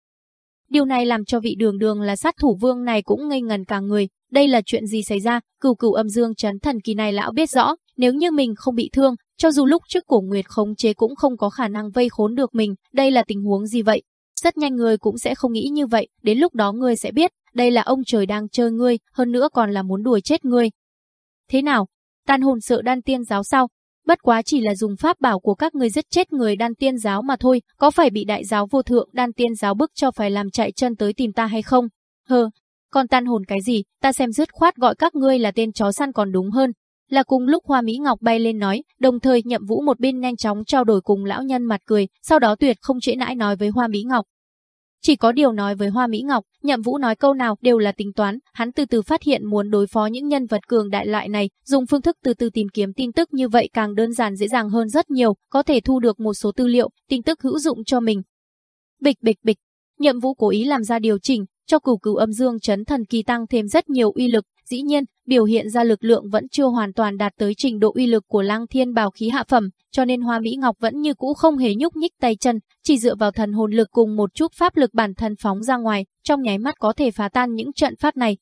Điều này làm cho vị đường đường là sát thủ vương này cũng ngây ngần cả người. Đây là chuyện gì xảy ra? Cửu cửu âm dương chấn thần kỳ này lão biết rõ, nếu như mình không bị thương, cho dù lúc trước cổ nguyệt khống chế cũng không có khả năng vây khốn được mình. Đây là tình huống gì vậy? Rất nhanh người cũng sẽ không nghĩ như vậy, đến lúc đó người sẽ biết, đây là ông trời đang chơi ngươi, hơn nữa còn là muốn đuổi chết ngươi. Thế nào? Tan hồn sợ đan tiên giáo sao? Bất quá chỉ là dùng pháp bảo của các người giết chết người đan tiên giáo mà thôi, có phải bị đại giáo vô thượng đan tiên giáo bức cho phải làm chạy chân tới tìm ta hay không? Hơ, còn tan hồn cái gì, ta xem dứt khoát gọi các ngươi là tên chó săn còn đúng hơn. Là cùng lúc Hoa Mỹ Ngọc bay lên nói, đồng thời nhậm vũ một bên nhanh chóng trao đổi cùng lão nhân mặt cười, sau đó tuyệt không trễ nãi nói với Hoa Mỹ Ngọc, chỉ có điều nói với Hoa Mỹ Ngọc, Nhậm Vũ nói câu nào đều là tính toán, hắn từ từ phát hiện muốn đối phó những nhân vật cường đại loại này, dùng phương thức từ từ tìm kiếm tin tức như vậy càng đơn giản dễ dàng hơn rất nhiều, có thể thu được một số tư liệu, tin tức hữu dụng cho mình. Bịch bịch bịch, Nhậm Vũ cố ý làm ra điều chỉnh, cho cửu cửu âm dương chấn thần kỳ tăng thêm rất nhiều uy lực, dĩ nhiên, biểu hiện ra lực lượng vẫn chưa hoàn toàn đạt tới trình độ uy lực của Lăng Thiên Bảo khí hạ phẩm, cho nên Hoa Mỹ Ngọc vẫn như cũ không hề nhúc nhích tay chân, chỉ dựa vào thần hồn lực cùng một chút pháp lực bản thân phóng ra ngoài, trong nháy mắt có thể phá tan những trận pháp này.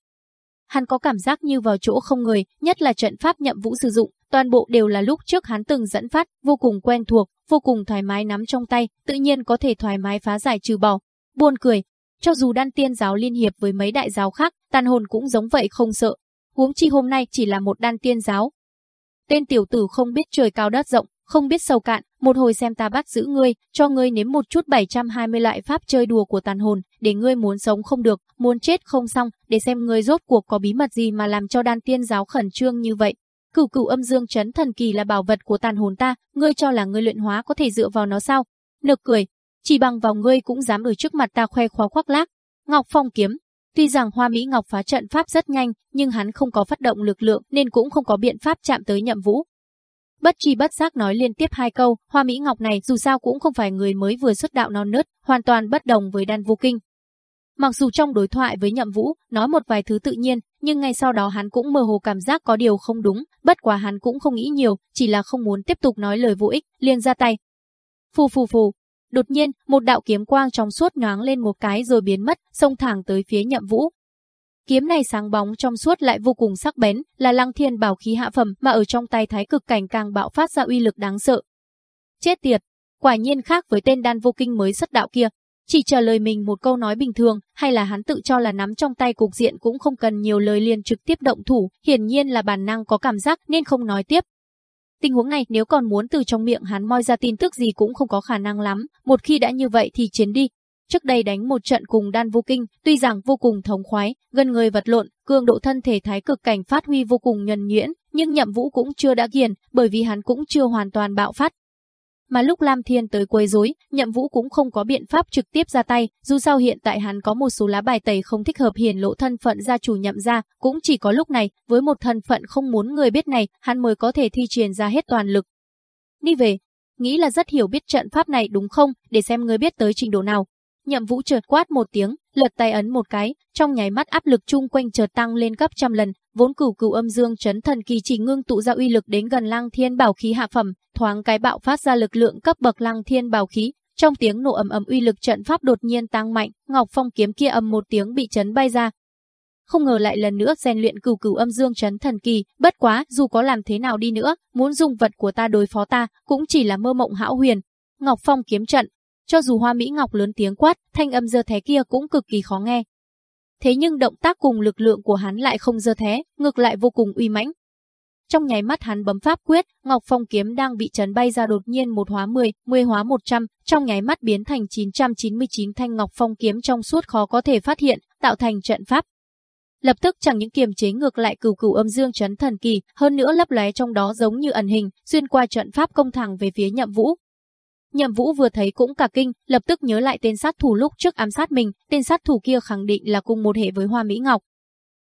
Hắn có cảm giác như vào chỗ không người, nhất là trận pháp nhậm vũ sử dụng, toàn bộ đều là lúc trước hắn từng dẫn phát, vô cùng quen thuộc, vô cùng thoải mái nắm trong tay, tự nhiên có thể thoải mái phá giải trừ bỏ. Buồn cười, cho dù đan tiên giáo liên hiệp với mấy đại giáo khác, tàn hồn cũng giống vậy không sợ. Huống chi hôm nay chỉ là một đan tiên giáo. Tên tiểu tử không biết trời cao đất rộng, không biết sâu cạn, một hồi xem ta bắt giữ ngươi, cho ngươi nếm một chút 720 loại pháp chơi đùa của tàn hồn, để ngươi muốn sống không được, muốn chết không xong, để xem ngươi rốt cuộc có bí mật gì mà làm cho đan tiên giáo khẩn trương như vậy. Cửu cửu âm dương chấn thần kỳ là bảo vật của tàn hồn ta, ngươi cho là ngươi luyện hóa có thể dựa vào nó sao? Nực cười, chỉ bằng vào ngươi cũng dám ở trước mặt ta khoe khóa khoác lác. Ngọc Phong kiếm, tuy rằng Hoa Mỹ Ngọc phá trận pháp rất nhanh, nhưng hắn không có phát động lực lượng nên cũng không có biện pháp chạm tới Nhậm Vũ. Bất tri bất giác nói liên tiếp hai câu, Hoa Mỹ Ngọc này dù sao cũng không phải người mới vừa xuất đạo non nớt, hoàn toàn bất đồng với Đan Vô Kinh. Mặc dù trong đối thoại với Nhậm Vũ, nói một vài thứ tự nhiên, nhưng ngay sau đó hắn cũng mơ hồ cảm giác có điều không đúng, bất quá hắn cũng không nghĩ nhiều, chỉ là không muốn tiếp tục nói lời vô ích, liền ra tay. Phù phù phù, đột nhiên, một đạo kiếm quang trong suốt nhoáng lên một cái rồi biến mất, xông thẳng tới phía Nhậm Vũ. Kiếm này sáng bóng trong suốt lại vô cùng sắc bén, là Lăng Thiên bảo khí hạ phẩm mà ở trong tay Thái Cực cảnh càng bạo phát ra uy lực đáng sợ. Chết tiệt, quả nhiên khác với tên đan vô kinh mới xuất đạo kia, chỉ trả lời mình một câu nói bình thường, hay là hắn tự cho là nắm trong tay cục diện cũng không cần nhiều lời liền trực tiếp động thủ, hiển nhiên là bản năng có cảm giác nên không nói tiếp. Tình huống này nếu còn muốn từ trong miệng hắn moi ra tin tức gì cũng không có khả năng lắm, một khi đã như vậy thì chiến đi. Trước đây đánh một trận cùng đan vô kinh, tuy rằng vô cùng thống khoái, gần người vật lộn, cường độ thân thể thái cực cảnh phát huy vô cùng nhuần nhuyễn, nhưng nhậm vũ cũng chưa đã kiền, bởi vì hắn cũng chưa hoàn toàn bạo phát, mà lúc Lam Thiên tới quấy rối, Nhậm Vũ cũng không có biện pháp trực tiếp ra tay, dù sao hiện tại hắn có một số lá bài tẩy không thích hợp hiển lộ thân phận gia chủ Nhậm gia, cũng chỉ có lúc này, với một thân phận không muốn người biết này, hắn mới có thể thi triển ra hết toàn lực. Đi về, nghĩ là rất hiểu biết trận pháp này đúng không, để xem người biết tới trình độ nào. Nhậm Vũ chợt quát một tiếng, lật tay ấn một cái, trong nháy mắt áp lực chung quanh chợt tăng lên gấp trăm lần, vốn cửu cửu âm dương chấn thần kỳ chỉ ngưng tụ ra uy lực đến gần Lăng Thiên bảo khí hạ phẩm, thoáng cái bạo phát ra lực lượng cấp bậc Lăng Thiên bảo khí, trong tiếng nổ ầm ầm uy lực trận pháp đột nhiên tăng mạnh, Ngọc Phong kiếm kia ầm một tiếng bị chấn bay ra. Không ngờ lại lần nữa rèn luyện cửu cửu âm dương chấn thần kỳ, bất quá, dù có làm thế nào đi nữa, muốn dùng vật của ta đối phó ta, cũng chỉ là mơ mộng hão huyền. Ngọc Phong kiếm trận, cho dù Hoa Mỹ Ngọc lớn tiếng quát, thanh âm dơ thế kia cũng cực kỳ khó nghe. Thế nhưng động tác cùng lực lượng của hắn lại không dơ thế, ngược lại vô cùng uy mãnh. Trong nháy mắt hắn bấm pháp quyết, Ngọc Phong kiếm đang bị chấn bay ra đột nhiên một hóa 10, 10 hóa 100, trong nháy mắt biến thành 999 thanh Ngọc Phong kiếm trong suốt khó có thể phát hiện, tạo thành trận pháp. Lập tức chẳng những kiềm chế ngược lại cửu cửu âm dương chấn thần kỳ, hơn nữa lấp lóe trong đó giống như ẩn hình, xuyên qua trận pháp công thẳng về phía Nhậm Vũ, Nhậm Vũ vừa thấy cũng cả kinh, lập tức nhớ lại tên sát thủ lúc trước ám sát mình, tên sát thủ kia khẳng định là cùng một hệ với Hoa Mỹ Ngọc.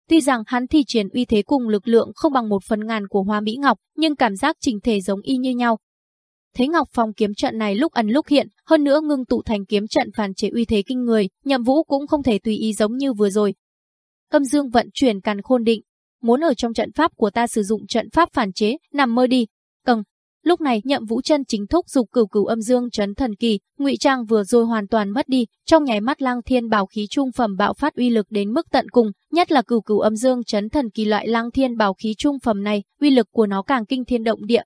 Tuy rằng hắn thi triển uy thế cùng lực lượng không bằng một phần ngàn của Hoa Mỹ Ngọc, nhưng cảm giác trình thể giống y như nhau. Thấy Ngọc Phong kiếm trận này lúc ẩn lúc hiện, hơn nữa ngưng tụ thành kiếm trận phản chế uy thế kinh người, Nhậm Vũ cũng không thể tùy ý giống như vừa rồi. Âm Dương vận chuyển càn khôn định, muốn ở trong trận pháp của ta sử dụng trận pháp phản chế, nằm mơ đi. Lúc này Nhậm Vũ Chân chính thúc dục cửu cửu âm dương chấn thần kỳ, ngụy trang vừa rồi hoàn toàn mất đi, trong nháy mắt Lăng Thiên bảo khí trung phẩm bạo phát uy lực đến mức tận cùng, nhất là cửu cửu âm dương chấn thần kỳ loại Lăng Thiên bảo khí trung phẩm này, uy lực của nó càng kinh thiên động địa.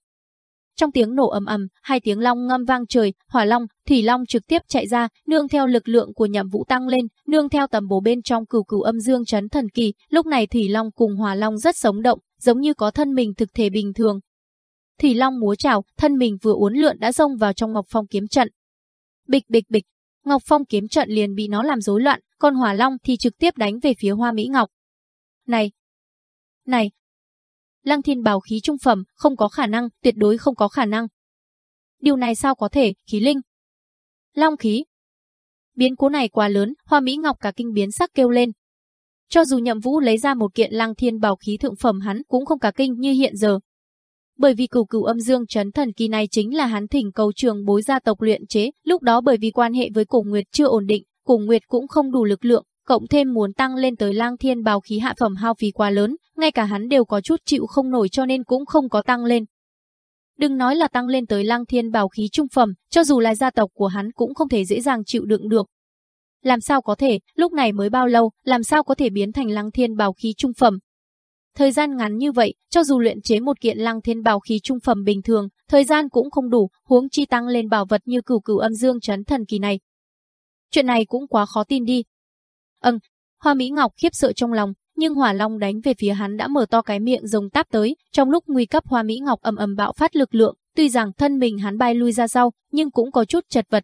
Trong tiếng nổ ầm ầm, hai tiếng long ngâm vang trời, Hỏa Long, Thủy Long trực tiếp chạy ra, nương theo lực lượng của Nhậm Vũ tăng lên, nương theo tầm bổ bên trong cửu cửu âm dương chấn thần kỳ, lúc này Thủy Long cùng Hỏa Long rất sống động, giống như có thân mình thực thể bình thường, Thủy Long múa trào, thân mình vừa uốn lượn đã xông vào trong Ngọc Phong kiếm trận. Bịch bịch bịch, Ngọc Phong kiếm trận liền bị nó làm rối loạn, còn Hỏa Long thì trực tiếp đánh về phía Hoa Mỹ Ngọc. Này, này, Lăng Thiên bào khí trung phẩm, không có khả năng, tuyệt đối không có khả năng. Điều này sao có thể, khí linh. Long khí. Biến cố này quá lớn, Hoa Mỹ Ngọc cả kinh biến sắc kêu lên. Cho dù Nhậm Vũ lấy ra một kiện Lăng Thiên bảo khí thượng phẩm hắn cũng không cả kinh như hiện giờ, bởi vì cửu cửu âm dương chấn thần kỳ này chính là hắn thỉnh cầu trường bối gia tộc luyện chế, lúc đó bởi vì quan hệ với cổ nguyệt chưa ổn định, cổ nguyệt cũng không đủ lực lượng, cộng thêm muốn tăng lên tới lang thiên bào khí hạ phẩm hao phí quá lớn, ngay cả hắn đều có chút chịu không nổi cho nên cũng không có tăng lên. Đừng nói là tăng lên tới lang thiên bào khí trung phẩm, cho dù là gia tộc của hắn cũng không thể dễ dàng chịu đựng được. Làm sao có thể, lúc này mới bao lâu, làm sao có thể biến thành lăng thiên bào khí trung phẩm, Thời gian ngắn như vậy, cho dù luyện chế một kiện lăng thiên bảo khí trung phẩm bình thường, thời gian cũng không đủ, huống chi tăng lên bảo vật như cửu cửu âm dương chấn thần kỳ này. Chuyện này cũng quá khó tin đi. Ừm, Hoa Mỹ Ngọc khiếp sợ trong lòng, nhưng Hỏa Long đánh về phía hắn đã mở to cái miệng rồng táp tới, trong lúc nguy cấp Hoa Mỹ Ngọc ầm ầm bạo phát lực lượng, tuy rằng thân mình hắn bay lui ra sau, nhưng cũng có chút chật vật.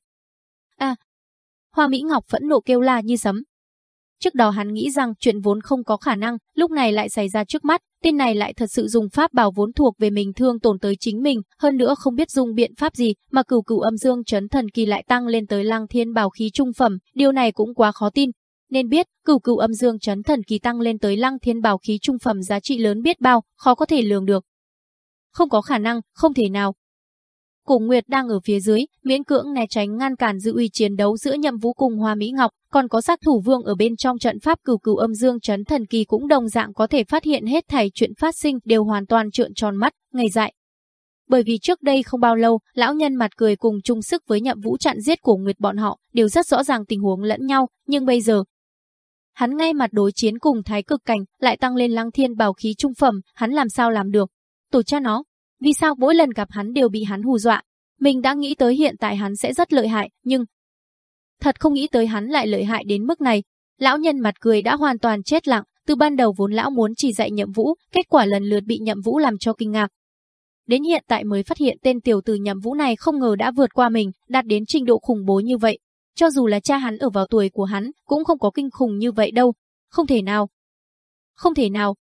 À, Hoa Mỹ Ngọc phẫn nộ kêu la như sấm, Trước đó hắn nghĩ rằng chuyện vốn không có khả năng, lúc này lại xảy ra trước mắt, tên này lại thật sự dùng pháp bảo vốn thuộc về mình thương tổn tới chính mình, hơn nữa không biết dùng biện pháp gì, mà cửu cửu âm dương chấn thần kỳ lại tăng lên tới lăng thiên bảo khí trung phẩm, điều này cũng quá khó tin. Nên biết, cửu cửu âm dương chấn thần kỳ tăng lên tới lăng thiên bảo khí trung phẩm giá trị lớn biết bao, khó có thể lường được. Không có khả năng, không thể nào, Cổ Nguyệt đang ở phía dưới, miễn cưỡng né tránh ngăn cản giữ uy chiến đấu giữa Nhậm Vũ cùng Hoa Mỹ Ngọc, còn có sát thủ vương ở bên trong trận pháp cửu cửu âm dương chấn thần kỳ cũng đồng dạng có thể phát hiện hết thảy chuyện phát sinh đều hoàn toàn trợn tròn mắt, ngây dại. Bởi vì trước đây không bao lâu, lão nhân mặt cười cùng chung sức với nhậm vũ chặn giết của nguyệt bọn họ, đều rất rõ ràng tình huống lẫn nhau, nhưng bây giờ, hắn ngay mặt đối chiến cùng thái cực cảnh, lại tăng lên lăng thiên bảo khí trung phẩm, hắn làm sao làm được? Tổ cha nó, vì sao mỗi lần gặp hắn đều bị hắn hù dọa? Mình đã nghĩ tới hiện tại hắn sẽ rất lợi hại, nhưng thật không nghĩ tới hắn lại lợi hại đến mức này. Lão nhân mặt cười đã hoàn toàn chết lặng, từ ban đầu vốn lão muốn chỉ dạy nhậm vũ, kết quả lần lượt bị nhậm vũ làm cho kinh ngạc. Đến hiện tại mới phát hiện tên tiểu tử nhậm vũ này không ngờ đã vượt qua mình, đạt đến trình độ khủng bố như vậy. Cho dù là cha hắn ở vào tuổi của hắn, cũng không có kinh khủng như vậy đâu. Không thể nào. Không thể nào.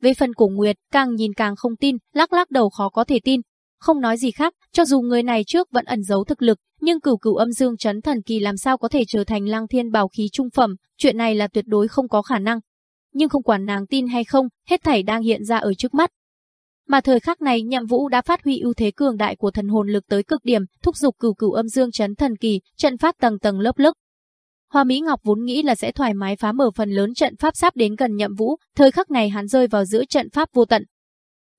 Về phần cổ nguyệt, càng nhìn càng không tin, lắc lắc đầu khó có thể tin. Không nói gì khác, cho dù người này trước vẫn ẩn giấu thực lực, nhưng cửu cửu âm dương chấn thần kỳ làm sao có thể trở thành lang thiên bảo khí trung phẩm, chuyện này là tuyệt đối không có khả năng. Nhưng không quản nàng tin hay không, hết thảy đang hiện ra ở trước mắt. Mà thời khắc này nhậm vũ đã phát huy ưu thế cường đại của thần hồn lực tới cực điểm, thúc giục cửu cửu âm dương chấn thần kỳ, trận phát tầng tầng lớp lớp. Hoa Mỹ Ngọc vốn nghĩ là sẽ thoải mái phá mở phần lớn trận pháp sắp đến gần nhậm vũ, thời khắc này hắn rơi vào giữa trận pháp vô tận.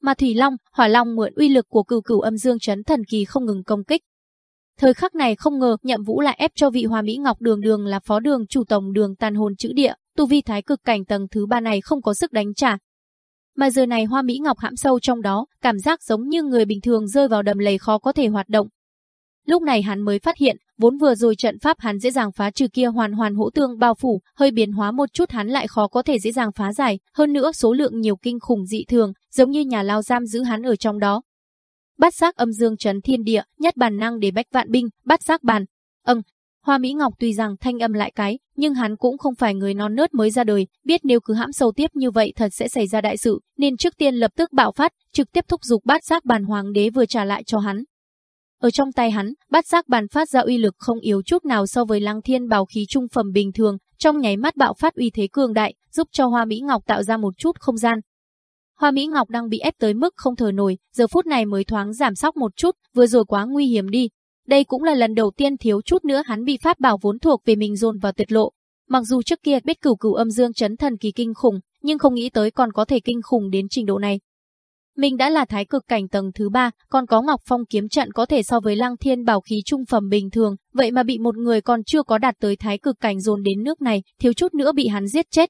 Mà Thủy Long, Hỏa Long mượn uy lực của cửu cửu âm dương chấn thần kỳ không ngừng công kích, Thời khắc này không ngờ nhậm vũ lại ép cho vị Hoa Mỹ Ngọc đường đường là phó đường chủ tổng đường tàn hồn chữ địa, tu vi thái cực cảnh tầng thứ ba này không có sức đánh trả. Mà giờ này Hoa Mỹ Ngọc hãm sâu trong đó, cảm giác giống như người bình thường rơi vào đầm lầy khó có thể hoạt động. Lúc này hắn mới phát hiện, vốn vừa rồi trận pháp hắn dễ dàng phá trừ kia hoàn hoàn hỗ tương bao phủ, hơi biến hóa một chút hắn lại khó có thể dễ dàng phá giải, hơn nữa số lượng nhiều kinh khủng dị thường, giống như nhà lao giam giữ hắn ở trong đó, bát giác âm dương trấn thiên địa, nhất bản năng để bách vạn binh, bát giác bàn. Ừm, Hoa Mỹ Ngọc tuy rằng thanh âm lại cái, nhưng hắn cũng không phải người non nớt mới ra đời, biết nếu cứ hãm sâu tiếp như vậy thật sẽ xảy ra đại sự, nên trước tiên lập tức bạo phát, trực tiếp thúc giục bát giác bàn hoàng đế vừa trả lại cho hắn. Ở trong tay hắn, bát giác bàn phát ra uy lực không yếu chút nào so với lăng thiên bào khí trung phẩm bình thường, trong nháy mắt bạo phát uy thế cường đại, giúp cho Hoa Mỹ Ngọc tạo ra một chút không gian, Hoa Mỹ Ngọc đang bị ép tới mức không thở nổi, giờ phút này mới thoáng giảm sóc một chút, vừa rồi quá nguy hiểm đi. Đây cũng là lần đầu tiên thiếu chút nữa hắn bị pháp bảo vốn thuộc về mình dồn vào tuyệt lộ. Mặc dù trước kia biết cửu cửu âm dương chấn thần kỳ kinh khủng, nhưng không nghĩ tới còn có thể kinh khủng đến trình độ này. Mình đã là thái cực cảnh tầng thứ ba, còn có Ngọc Phong kiếm trận có thể so với Lăng Thiên bảo khí trung phẩm bình thường, vậy mà bị một người còn chưa có đạt tới thái cực cảnh dồn đến nước này, thiếu chút nữa bị hắn giết chết.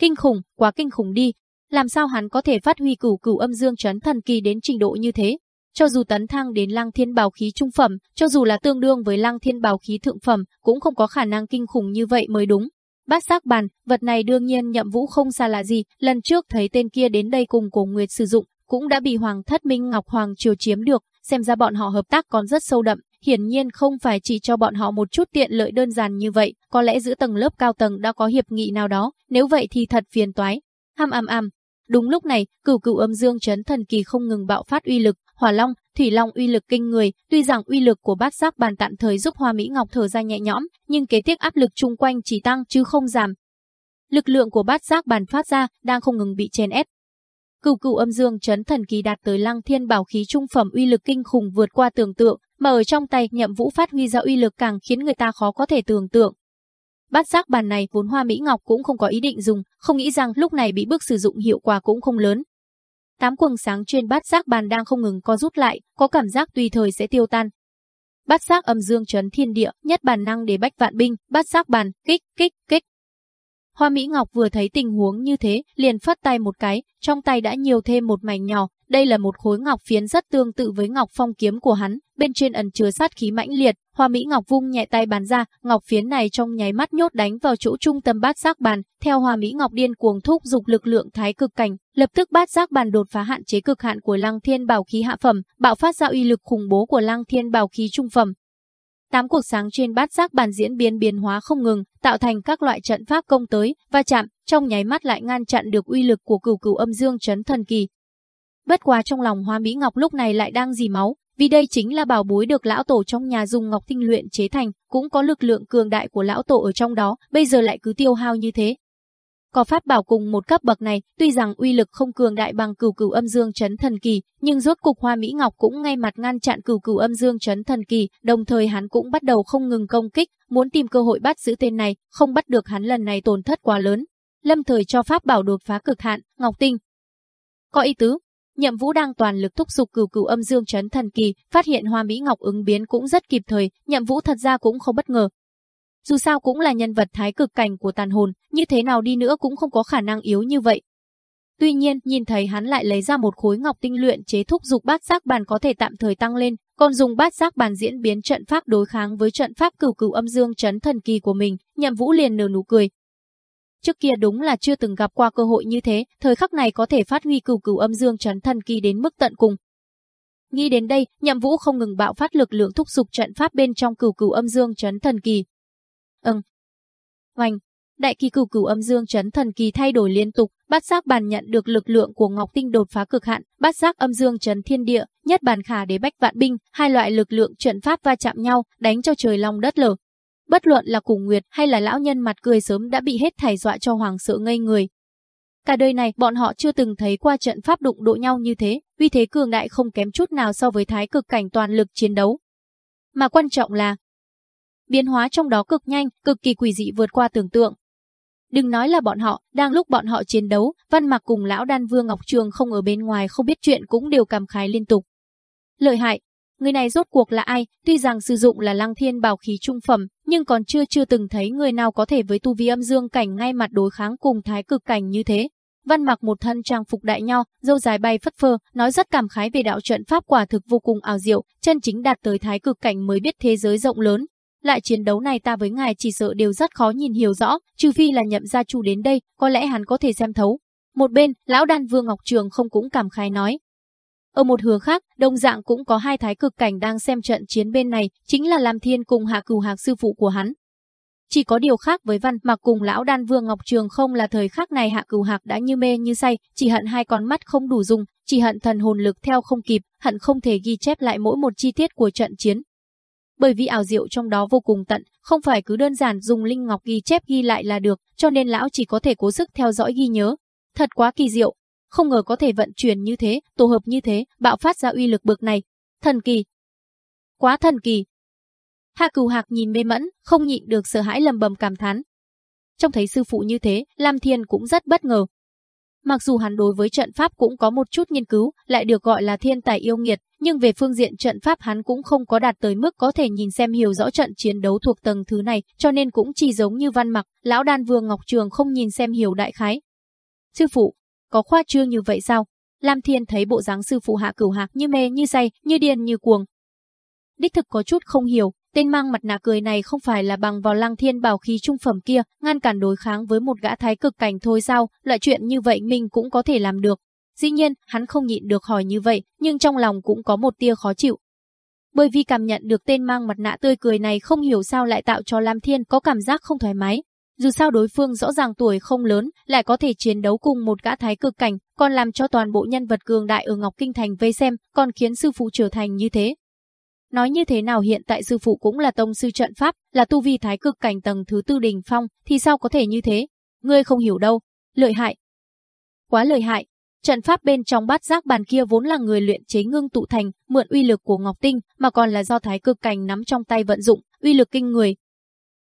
Kinh khủng, quá kinh khủng đi, làm sao hắn có thể phát huy cửu cửu âm dương chấn thần kỳ đến trình độ như thế? Cho dù tấn thăng đến lăng thiên bảo khí trung phẩm, cho dù là tương đương với lăng thiên bảo khí thượng phẩm, cũng không có khả năng kinh khủng như vậy mới đúng. Bát giác bàn, vật này đương nhiên nhậm vũ không xa là gì, lần trước thấy tên kia đến đây cùng cổ nguyệt sử dụng, cũng đã bị Hoàng thất Minh Ngọc Hoàng triều chiếm được, xem ra bọn họ hợp tác còn rất sâu đậm, hiển nhiên không phải chỉ cho bọn họ một chút tiện lợi đơn giản như vậy, có lẽ giữa tầng lớp cao tầng đã có hiệp nghị nào đó, nếu vậy thì thật phiền toái. Hăm am am, Đúng lúc này, cửu cửu âm dương chấn thần kỳ không ngừng bạo phát uy lực, hỏa long, thủy long uy lực kinh người, tuy rằng uy lực của bát giác bàn tạm thời giúp Hoa Mỹ Ngọc thở ra nhẹ nhõm, nhưng kế tiếp áp lực chung quanh chỉ tăng chứ không giảm. Lực lượng của bát giác bàn phát ra đang không ngừng bị chèn ép. Cửu cửu âm dương chấn thần kỳ đạt tới lăng thiên bảo khí trung phẩm uy lực kinh khủng vượt qua tưởng tượng, mà ở trong tay nhậm vũ phát huy ra uy lực càng khiến người ta khó có thể tưởng tượng. Bát giác bàn này vốn Hoa Mỹ Ngọc cũng không có ý định dùng, không nghĩ rằng lúc này bị bước sử dụng hiệu quả cũng không lớn. Tám quầng sáng trên bát giác bàn đang không ngừng co rút lại, có cảm giác tùy thời sẽ tiêu tan. Bát giác âm dương chấn thiên địa, nhất bản năng để bách vạn binh, bát giác bàn, kích, kích, kích. Hoa Mỹ Ngọc vừa thấy tình huống như thế, liền phất tay một cái, trong tay đã nhiều thêm một mảnh nhỏ, đây là một khối ngọc phiến rất tương tự với ngọc phong kiếm của hắn, bên trên ẩn chứa sát khí mãnh liệt, Hoa Mỹ Ngọc vung nhẹ tay bàn ra, ngọc phiến này trong nháy mắt nhốt đánh vào chỗ trung tâm bát giác bàn, theo Hoa Mỹ Ngọc điên cuồng thúc dục lực lượng thái cực cảnh, lập tức bát giác bàn đột phá hạn chế cực hạn của Lăng Thiên Bảo khí hạ phẩm, bạo phát ra uy lực khủng bố của Lăng Thiên Bảo khí trung phẩm. Tám cuộc sáng trên bát giác bàn diễn biến biến hóa không ngừng, tạo thành các loại trận pháp công tới, và chạm, trong nháy mắt lại ngăn chặn được uy lực của cửu cửu âm dương chấn thần kỳ, Bất quá trong lòng Hoa Mỹ Ngọc lúc này lại đang dì máu, vì đây chính là bảo bối được lão tổ trong nhà dùng ngọc tinh luyện chế thành, cũng có lực lượng cường đại của lão tổ ở trong đó, bây giờ lại cứ tiêu hao như thế. Có pháp bảo cùng một cấp bậc này, tuy rằng uy lực không cường đại bằng cửu cửu âm dương chấn thần kỳ, nhưng rốt cục Hoa Mỹ Ngọc cũng ngay mặt ngăn chặn cửu cửu âm dương chấn thần kỳ, đồng thời hắn cũng bắt đầu không ngừng công kích, muốn tìm cơ hội bắt giữ tên này, không bắt được hắn lần này tổn thất quá lớn. Lâm thời cho pháp bảo đột phá cực hạn, Ngọc Tinh. Có ý tứ, Nhậm Vũ đang toàn lực thúc giục cửu cửu âm dương chấn thần kỳ, phát hiện Hoa Mỹ Ngọc ứng biến cũng rất kịp thời, Nhậm Vũ thật ra cũng không bất ngờ, dù sao cũng là nhân vật thái cực cảnh của tàn hồn, như thế nào đi nữa cũng không có khả năng yếu như vậy. Tuy nhiên, nhìn thấy hắn lại lấy ra một khối ngọc tinh luyện chế thúc dục bát giác bàn có thể tạm thời tăng lên, còn dùng bát giác bàn diễn biến trận pháp đối kháng với trận pháp cửu cửu âm dương chấn thần kỳ của mình, Nhậm Vũ liền nở nụ cười. Trước kia đúng là chưa từng gặp qua cơ hội như thế, thời khắc này có thể phát huy cửu cửu âm dương chấn thần kỳ đến mức tận cùng. Nghĩ đến đây, Nhậm Vũ không ngừng bạo phát lực lượng thúc dục trận pháp bên trong cửu cửu âm dương chấn thần kỳ, ưng, Hoành, đại kỳ cửu cửu âm dương chấn thần kỳ thay đổi liên tục, bát giác bàn nhận được lực lượng của Ngọc Tinh đột phá cực hạn, bát giác âm dương chấn thiên địa, nhất bàn khả đế bách vạn binh, hai loại lực lượng trận pháp va chạm nhau, đánh cho trời long đất lở. Bất luận là Cùng Nguyệt hay là lão nhân mặt cười sớm đã bị hết thảy dọa cho hoàng sợ ngây người. Cả đời này bọn họ chưa từng thấy qua trận pháp đụng độ nhau như thế, uy thế cường đại không kém chút nào so với thái cực cảnh toàn lực chiến đấu. Mà quan trọng là, biến hóa trong đó cực nhanh, cực kỳ quỷ dị vượt qua tưởng tượng. Đừng nói là bọn họ, đang lúc bọn họ chiến đấu, Văn Mặc cùng lão đan vương Ngọc Trường không ở bên ngoài không biết chuyện cũng đều cảm khái liên tục. Lợi hại, người này rốt cuộc là ai, tuy rằng sử dụng là lăng thiên bảo khí trung phẩm, nhưng còn chưa chưa từng thấy người nào có thể với tu vi âm dương cảnh ngay mặt đối kháng cùng thái cực cảnh như thế. Văn mặc một thân trang phục đại nho, dâu dài bay phất phơ, nói rất cảm khái về đạo trận pháp quả thực vô cùng ảo diệu, chân chính đạt tới thái cực cảnh mới biết thế giới rộng lớn, lại chiến đấu này ta với ngài chỉ sợ đều rất khó nhìn hiểu rõ, trừ phi là nhậm gia chủ đến đây, có lẽ hắn có thể xem thấu. Một bên, lão đan vương Ngọc Trường không cũng cảm khái nói. Ở một hướng khác, đồng dạng cũng có hai thái cực cảnh đang xem trận chiến bên này, chính là Lam Thiên cùng Hạ Cửu Hạc sư phụ của hắn. Chỉ có điều khác với văn mặc cùng lão đan vương Ngọc Trường không là thời khắc này Hạ Cửu Hạc đã như mê như say, chỉ hận hai con mắt không đủ dùng, chỉ hận thần hồn lực theo không kịp, hận không thể ghi chép lại mỗi một chi tiết của trận chiến, bởi vì ảo diệu trong đó vô cùng tận, không phải cứ đơn giản dùng linh ngọc ghi chép ghi lại là được, cho nên lão chỉ có thể cố sức theo dõi ghi nhớ. Thật quá kỳ diệu, không ngờ có thể vận chuyển như thế, tổ hợp như thế, bạo phát ra uy lực bực này. Thần kỳ. Quá thần kỳ. Hạ Cừu Hạc nhìn mê mẫn, không nhịn được sợ hãi lầm bầm cảm thán. trong thấy sư phụ như thế, Lam Thiên cũng rất bất ngờ, Mặc dù hắn đối với trận pháp cũng có một chút nghiên cứu, lại được gọi là thiên tài yêu nghiệt, nhưng về phương diện trận pháp hắn cũng không có đạt tới mức có thể nhìn xem hiểu rõ trận chiến đấu thuộc tầng thứ này, cho nên cũng chỉ giống như văn mặc, lão đan vương Ngọc Trường không nhìn xem hiểu đại khái. Sư phụ, có khoa trương như vậy sao? Lam Thiên thấy bộ dáng sư phụ hạ cửu hạc như mê như say, như điên như cuồng. Đích thực có chút không hiểu, Tên mang mặt nạ cười này không phải là bằng vào lăng thiên bảo khí trung phẩm kia, ngăn cản đối kháng với một gã thái cực cảnh thôi sao, loại chuyện như vậy mình cũng có thể làm được. Dĩ nhiên, hắn không nhịn được hỏi như vậy, nhưng trong lòng cũng có một tia khó chịu. Bởi vì cảm nhận được tên mang mặt nạ tươi cười này không hiểu sao lại tạo cho Lam Thiên có cảm giác không thoải mái. Dù sao đối phương rõ ràng tuổi không lớn, lại có thể chiến đấu cùng một gã thái cực cảnh, còn làm cho toàn bộ nhân vật cường đại ở Ngọc Kinh Thành vây xem, còn khiến sư phụ trở thành như thế, Nói như thế nào hiện tại sư phụ cũng là tông sư trận pháp, là tu vi thái cực cảnh tầng thứ tư đỉnh phong, thì sao có thể như thế? Ngươi không hiểu đâu. Lợi hại. Quá lợi hại. Trận pháp bên trong bát giác bàn kia vốn là người luyện chế ngưng tụ thành, mượn uy lực của Ngọc Tinh, mà còn là do thái cực cảnh nắm trong tay vận dụng, uy lực kinh người,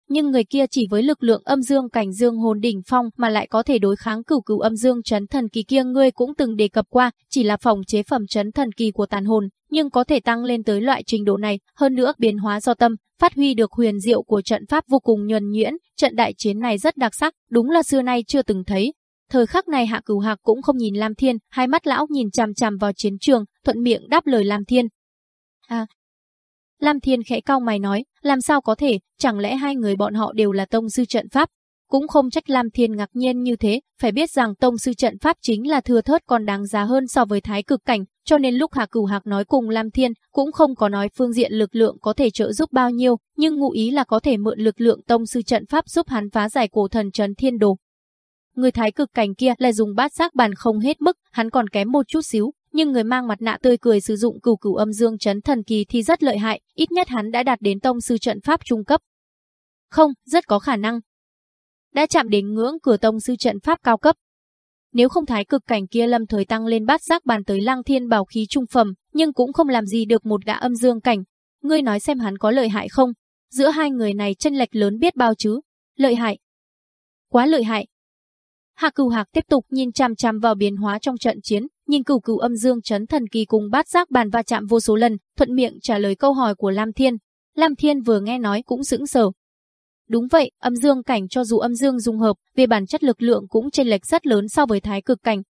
nhưng người kia chỉ với lực lượng âm dương cảnh dương hồn đỉnh phong mà lại có thể đối kháng cửu cửu âm dương chấn thần kỳ kia ngươi cũng từng đề cập qua, chỉ là phòng chế phẩm chấn thần kỳ của tàn hồn, nhưng có thể tăng lên tới loại trình độ này, hơn nữa biến hóa do tâm, phát huy được huyền diệu của trận pháp vô cùng nhuần nhuyễn, trận đại chiến này rất đặc sắc, đúng là xưa nay chưa từng thấy. Thời khắc này Hạ Cửu Hạc cũng không nhìn Lam Thiên, hai mắt lão nhìn chằm chằm vào chiến trường, thuận miệng đáp lời Lam Thiên. À, Lam Thiên khẽ cau mày nói, làm sao có thể, chẳng lẽ hai người bọn họ đều là tông sư trận pháp? Cũng không trách Lam Thiên ngạc nhiên như thế, phải biết rằng tông sư trận pháp chính là thừa thớt còn đáng giá hơn so với thái cực cảnh, cho nên lúc Hạ Cửu Hạc nói cùng Lam Thiên, cũng không có nói phương diện lực lượng có thể trợ giúp bao nhiêu, nhưng ngụ ý là có thể mượn lực lượng tông sư trận pháp giúp hắn phá giải cổ thần trấn thiên đồ. Người thái cực cảnh kia là dùng bát giác bàn không hết mức, hắn còn kém một chút xíu, nhưng người mang mặt nạ tươi cười sử dụng cửu cửu âm dương chấn thần kỳ thì rất lợi hại, ít nhất hắn đã đạt đến tông sư trận pháp trung cấp. Không, rất có khả năng. đã chạm đến ngưỡng cửa tông sư trận pháp cao cấp. Nếu không thái cực cảnh kia lâm thời tăng lên bát giác bàn tới lăng thiên bảo khí trung phẩm, nhưng cũng không làm gì được một gã âm dương cảnh. Ngươi nói xem hắn có lợi hại không? Giữa hai người này chân lệch lớn biết bao chứ? Lợi hại. Quá lợi hại. Hạ cừu hạc tiếp tục nhìn chằm chằm vào biến hóa trong trận chiến, nhìn cửu cửu âm dương chấn thần kỳ cùng bát giác bàn va chạm vô số lần, thuận miệng trả lời câu hỏi của Lam Thiên. Lam Thiên vừa nghe nói cũng sững sờ. Đúng vậy, âm dương cảnh cho dù âm dương dung hợp, về bản chất lực lượng cũng chênh lệch rất lớn so với thái cực cảnh.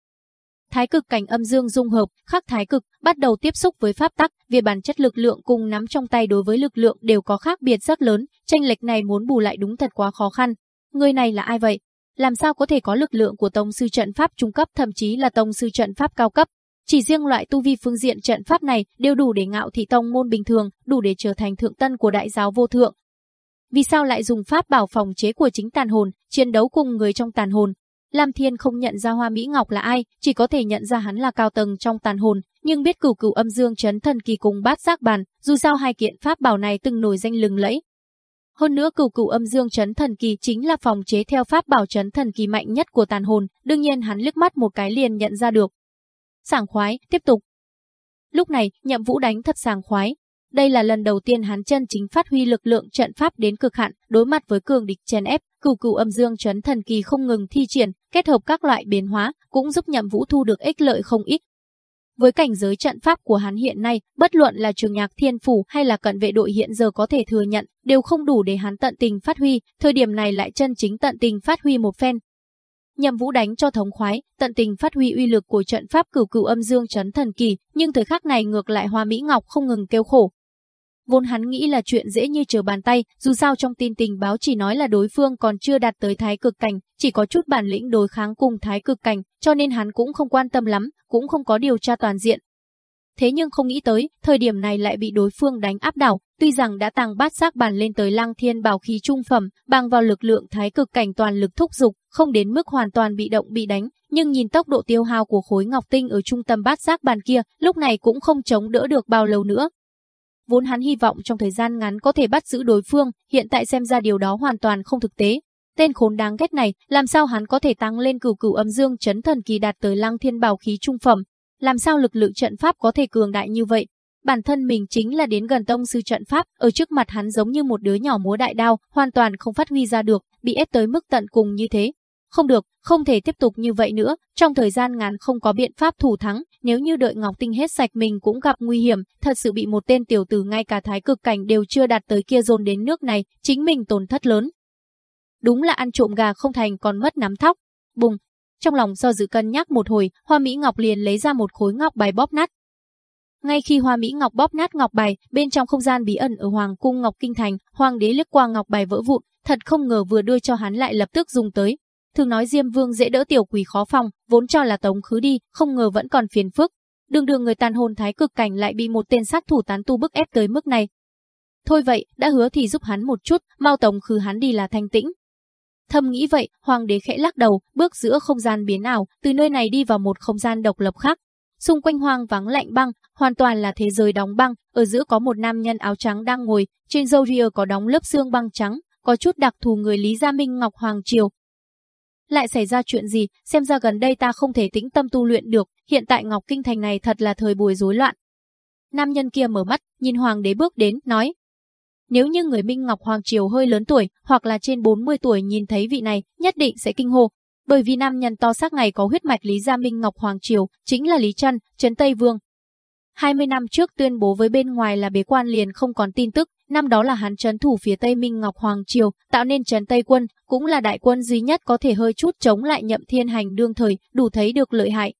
Thái cực cảnh âm dương dung hợp, khác thái cực, bắt đầu tiếp xúc với pháp tắc, về bản chất lực lượng cùng nắm trong tay đối với lực lượng đều có khác biệt rất lớn, chênh lệch này muốn bù lại đúng thật quá khó khăn. Người này là ai vậy? Làm sao có thể có lực lượng của tông sư trận pháp trung cấp thậm chí là tông sư trận pháp cao cấp? Chỉ riêng loại tu vi phương diện trận pháp này đều đủ để ngạo thị tông môn bình thường, đủ để trở thành thượng tân của đại giáo vô thượng. Vì sao lại dùng pháp bảo phòng chế của chính tàn hồn, chiến đấu cùng người trong tàn hồn? Lam Thiên không nhận ra Hoa Mỹ Ngọc là ai, chỉ có thể nhận ra hắn là cao tầng trong tàn hồn, nhưng biết cửu cửu âm dương chấn thần kỳ cùng bát giác bàn, dù sao hai kiện pháp bảo này từng nổi danh lừng lẫy, hơn nữa cửu cửu âm dương chấn thần kỳ chính là phòng chế theo pháp bảo chấn thần kỳ mạnh nhất của tàn hồn, đương nhiên hắn liếc mắt một cái liền nhận ra được. Sảng khoái, tiếp tục. Lúc này, nhậm vũ đánh thật sảng khoái. Đây là lần đầu tiên hắn chân chính phát huy lực lượng trận pháp đến cực hạn, đối mặt với cường địch chèn ép, cửu cửu âm dương chấn thần kỳ không ngừng thi triển, kết hợp các loại biến hóa, cũng giúp nhậm vũ thu được ích lợi không ít. Với cảnh giới trận pháp của hắn hiện nay, bất luận là trường nhạc thiên phủ hay là cận vệ đội hiện giờ có thể thừa nhận, đều không đủ để hắn tận tình phát huy, thời điểm này lại chân chính tận tình phát huy một phen. Nhậm vũ đánh cho thống khoái, tận tình phát huy uy lực của trận pháp cửu cửu âm dương chấn thần kỳ, nhưng thời khắc này ngược lại Hoa Mỹ Ngọc không ngừng kêu khổ, Vốn hắn nghĩ là chuyện dễ như trở bàn tay, dù sao trong tin tình báo chỉ nói là đối phương còn chưa đạt tới thái cực cảnh, chỉ có chút bản lĩnh đối kháng cùng thái cực cảnh, cho nên hắn cũng không quan tâm lắm, cũng không có điều tra toàn diện. Thế nhưng không nghĩ tới, thời điểm này lại bị đối phương đánh áp đảo, tuy rằng đã tăng bát giác bàn lên tới lăng thiên bảo khí trung phẩm, bằng vào lực lượng thái cực cảnh toàn lực thúc dục, không đến mức hoàn toàn bị động bị đánh, nhưng nhìn tốc độ tiêu hao của khối ngọc tinh ở trung tâm bát giác bàn kia, lúc này cũng không chống đỡ được bao lâu nữa, Vốn hắn hy vọng trong thời gian ngắn có thể bắt giữ đối phương, hiện tại xem ra điều đó hoàn toàn không thực tế. Tên khốn đáng ghét này, làm sao hắn có thể tăng lên cửu cửu âm dương chấn thần kỳ đạt tới lăng thiên bảo khí trung phẩm? Làm sao lực lượng trận pháp có thể cường đại như vậy? Bản thân mình chính là đến gần tông sư trận pháp, ở trước mặt hắn giống như một đứa nhỏ múa đại đao, hoàn toàn không phát huy ra được, bị ép tới mức tận cùng như thế. Không được, không thể tiếp tục như vậy nữa, trong thời gian ngắn không có biện pháp thủ thắng, nếu như đợi Ngọc Tinh hết sạch mình cũng gặp nguy hiểm, thật sự bị một tên tiểu tử ngay cả thái cực cảnh đều chưa đạt tới kia dồn đến nước này, chính mình tổn thất lớn. Đúng là ăn trộm gà không thành còn mất nắm thóc. Bùng, trong lòng do dự cân nhắc một hồi, Hoa Mỹ Ngọc liền lấy ra một khối ngọc bài bóp nát. Ngay khi Hoa Mỹ Ngọc bóp nát ngọc bài, bên trong không gian bí ẩn ở Hoàng cung Ngọc Kinh Thành, Hoàng đế liếc qua ngọc bài vỡ vụn, thật không ngờ vừa đưa cho hắn lại lập tức dùng tới, Thường nói Diêm Vương dễ đỡ tiểu quỷ khó phòng, vốn cho là tống khứ đi, không ngờ vẫn còn phiền phức. Đường đường người tàn hồn thái cực cảnh lại bị một tên sát thủ tán tu bức ép tới mức này. Thôi vậy, đã hứa thì giúp hắn một chút, mau tống khứ hắn đi là thanh tĩnh. Thầm nghĩ vậy, hoàng đế khẽ lắc đầu, bước giữa không gian biến ảo, từ nơi này đi vào một không gian độc lập khác. Xung quanh hoang vắng lạnh băng, hoàn toàn là thế giới đóng băng, ở giữa có một nam nhân áo trắng đang ngồi, trên râu ria có đóng lớp xương băng trắng, có chút đặc thù người Lý Gia Minh Ngọc Hoàng Triều, lại xảy ra chuyện gì, xem ra gần đây ta không thể tĩnh tâm tu luyện được, hiện tại Ngọc Kinh Thành này thật là thời buổi rối loạn. Nam nhân kia mở mắt, nhìn hoàng đế bước đến, nói. Nếu như người Minh Ngọc Hoàng Triều hơi lớn tuổi, hoặc là trên 40 tuổi nhìn thấy vị này, nhất định sẽ kinh hô. Bởi vì nam nhân to xác này có huyết mạch Lý Gia Minh Ngọc Hoàng Triều, chính là Lý Trân, Trấn Tây Vương, 20 năm trước tuyên bố với bên ngoài là bế quan liền không còn tin tức, năm đó là hắn trấn thủ phía Tây Minh Ngọc Hoàng Triều, tạo nên trấn Tây quân, cũng là đại quân duy nhất có thể hơi chút chống lại nhậm thiên hành đương thời, đủ thấy được lợi hại.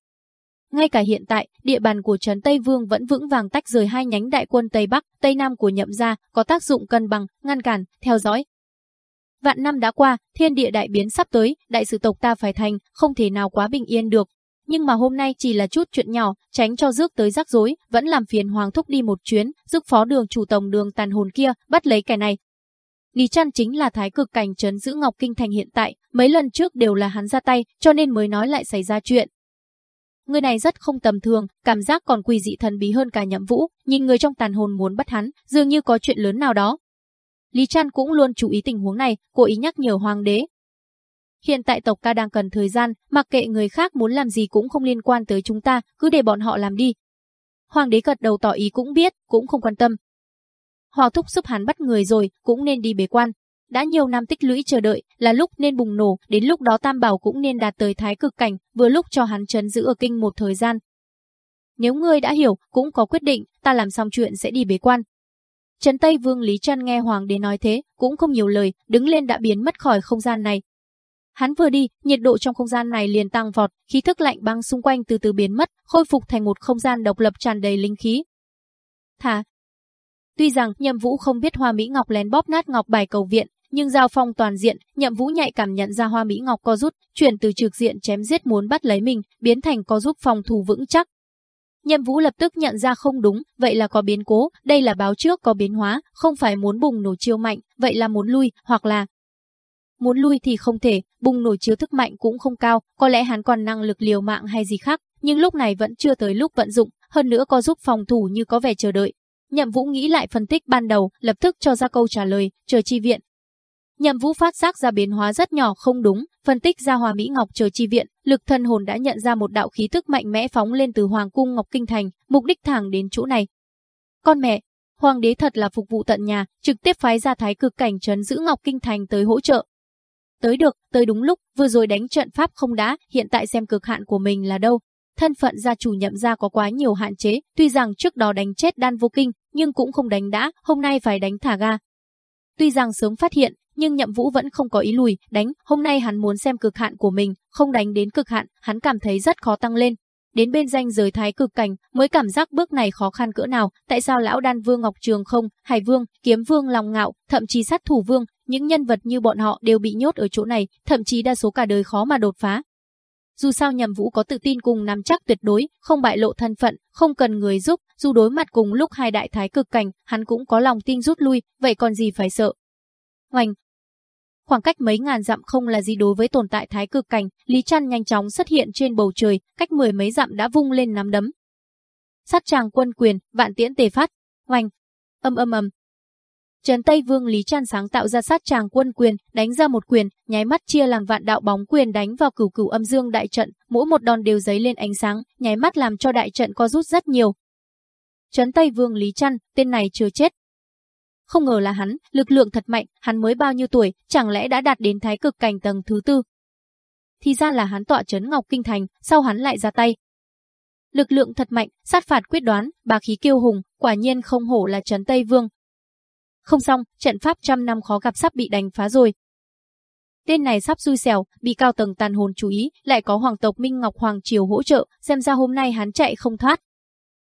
Ngay cả hiện tại, địa bàn của trấn Tây Vương vẫn vững vàng tách rời hai nhánh đại quân Tây Bắc, Tây Nam của nhậm gia, có tác dụng cân bằng, ngăn cản, theo dõi. Vạn năm đã qua, thiên địa đại biến sắp tới, đại sự tộc ta phải thành, không thể nào quá bình yên được, nhưng mà hôm nay chỉ là chút chuyện nhỏ, tránh cho rước tới rắc rối, vẫn làm phiền Hoàng Thúc đi một chuyến, giúp phó đường chủ tổng đường tàn hồn kia, bắt lấy kẻ này. Lý Trăn chính là thái cực cảnh trấn giữ Ngọc Kinh Thành hiện tại, mấy lần trước đều là hắn ra tay, cho nên mới nói lại xảy ra chuyện. Người này rất không tầm thường, cảm giác còn quỳ dị thần bí hơn cả nhậm vũ, nhìn người trong tàn hồn muốn bắt hắn, dường như có chuyện lớn nào đó. Lý Trăn cũng luôn chú ý tình huống này, cố ý nhắc nhở hoàng đế, hiện tại tộc ca đang cần thời gian, mặc kệ người khác muốn làm gì cũng không liên quan tới chúng ta, cứ để bọn họ làm đi. Hoàng đế gật đầu tỏ ý cũng biết, cũng không quan tâm. Hoàng thúc giúp hắn bắt người rồi, cũng nên đi bế quan. Đã nhiều năm tích lũy chờ đợi, là lúc nên bùng nổ, đến lúc đó Tam Bảo cũng nên đạt tới thái cực cảnh, vừa lúc cho hắn chấn giữ ở kinh một thời gian. Nếu ngươi đã hiểu, cũng có quyết định, ta làm xong chuyện sẽ đi bế quan. Trấn Tây Vương Lý Trân nghe Hoàng đế nói thế, cũng không nhiều lời, đứng lên đã biến mất khỏi không gian này. Hắn vừa đi, nhiệt độ trong không gian này liền tăng vọt, khí thức lạnh băng xung quanh từ từ biến mất, khôi phục thành một không gian độc lập tràn đầy linh khí. Thả. Tuy rằng Nhậm Vũ không biết Hoa Mỹ Ngọc lén bóp nát ngọc bài cầu viện, nhưng giao phong toàn diện, Nhậm Vũ nhạy cảm nhận ra Hoa Mỹ Ngọc co rút, chuyển từ trực diện chém giết muốn bắt lấy mình, biến thành co giúp phòng thủ vững chắc, Nhậm Vũ lập tức nhận ra không đúng, vậy là có biến cố, đây là báo trước có biến hóa, không phải muốn bùng nổ chiêu mạnh, vậy là muốn lui, hoặc là muốn lui thì không thể, bùng nổ chiếu thức mạnh cũng không cao, có lẽ hắn còn năng lực liều mạng hay gì khác, nhưng lúc này vẫn chưa tới lúc vận dụng, hơn nữa có giúp phòng thủ như có vẻ chờ đợi. Nhậm Vũ nghĩ lại phân tích ban đầu, lập tức cho ra câu trả lời, chờ chi viện. Nhậm Vũ phát giác ra biến hóa rất nhỏ không đúng, phân tích ra Hòa Mỹ Ngọc chờ chi viện, lực thân hồn đã nhận ra một đạo khí thức mạnh mẽ phóng lên từ Hoàng cung Ngọc Kinh Thành, mục đích thẳng đến chỗ này. Con mẹ, Hoàng đế thật là phục vụ tận nhà, trực tiếp phái ra thái cực cảnh trấn giữ Ngọc Kinh Thành tới hỗ trợ. Tới được, tới đúng lúc, vừa rồi đánh trận pháp không đã, hiện tại xem cực hạn của mình là đâu. Thân phận gia chủ nhậm ra có quá nhiều hạn chế, tuy rằng trước đó đánh chết đan vô kinh, nhưng cũng không đánh đã, hôm nay phải đánh thả ga. Tuy rằng sớm phát hiện, nhưng Nhậm Vũ vẫn không có ý lùi, đánh, hôm nay hắn muốn xem cực hạn của mình, không đánh đến cực hạn, hắn cảm thấy rất khó tăng lên. Đến bên danh giới thái cực cảnh, mới cảm giác bước này khó khăn cỡ nào, tại sao lão đan vương Ngọc Trường không, Hải Vương, Kiếm Vương Long Ngạo, thậm chí sát thủ vương, những nhân vật như bọn họ đều bị nhốt ở chỗ này, thậm chí đa số cả đời khó mà đột phá. Dù sao Nhậm Vũ có tự tin cùng nắm chắc tuyệt đối, không bại lộ thân phận, không cần người giúp, dù đối mặt cùng lúc hai đại thái cực cảnh, hắn cũng có lòng tin rút lui, vậy còn gì phải sợ. Hoành, Khoảng cách mấy ngàn dặm không là gì đối với tồn tại thái cực cảnh, Lý Trăn nhanh chóng xuất hiện trên bầu trời, cách mười mấy dặm đã vung lên nắm đấm. Sát tràng quân quyền, vạn tiễn tề phát, hoành, âm âm âm. Trần Tây Vương Lý Trăn sáng tạo ra sát tràng quân quyền, đánh ra một quyền, nháy mắt chia làm vạn đạo bóng quyền đánh vào cửu cửu âm dương đại trận, mỗi một đòn đều giấy lên ánh sáng, nháy mắt làm cho đại trận co rút rất nhiều. Trấn Tây Vương Lý Trăn, tên này chưa chết, không ngờ là hắn, lực lượng thật mạnh, hắn mới bao nhiêu tuổi, chẳng lẽ đã đạt đến thái cực cảnh tầng thứ tư. Thì ra là hắn tọa chấn Ngọc Kinh Thành, sau hắn lại ra tay. Lực lượng thật mạnh, sát phạt quyết đoán, bà khí kiêu hùng, quả nhiên không hổ là trấn Tây Vương. Không xong, trận pháp trăm năm khó gặp sắp bị đánh phá rồi. Tên này sắp xui xẻo, bị cao tầng tàn hồn chú ý, lại có hoàng tộc Minh Ngọc Hoàng Triều hỗ trợ, xem ra hôm nay hắn chạy không thoát.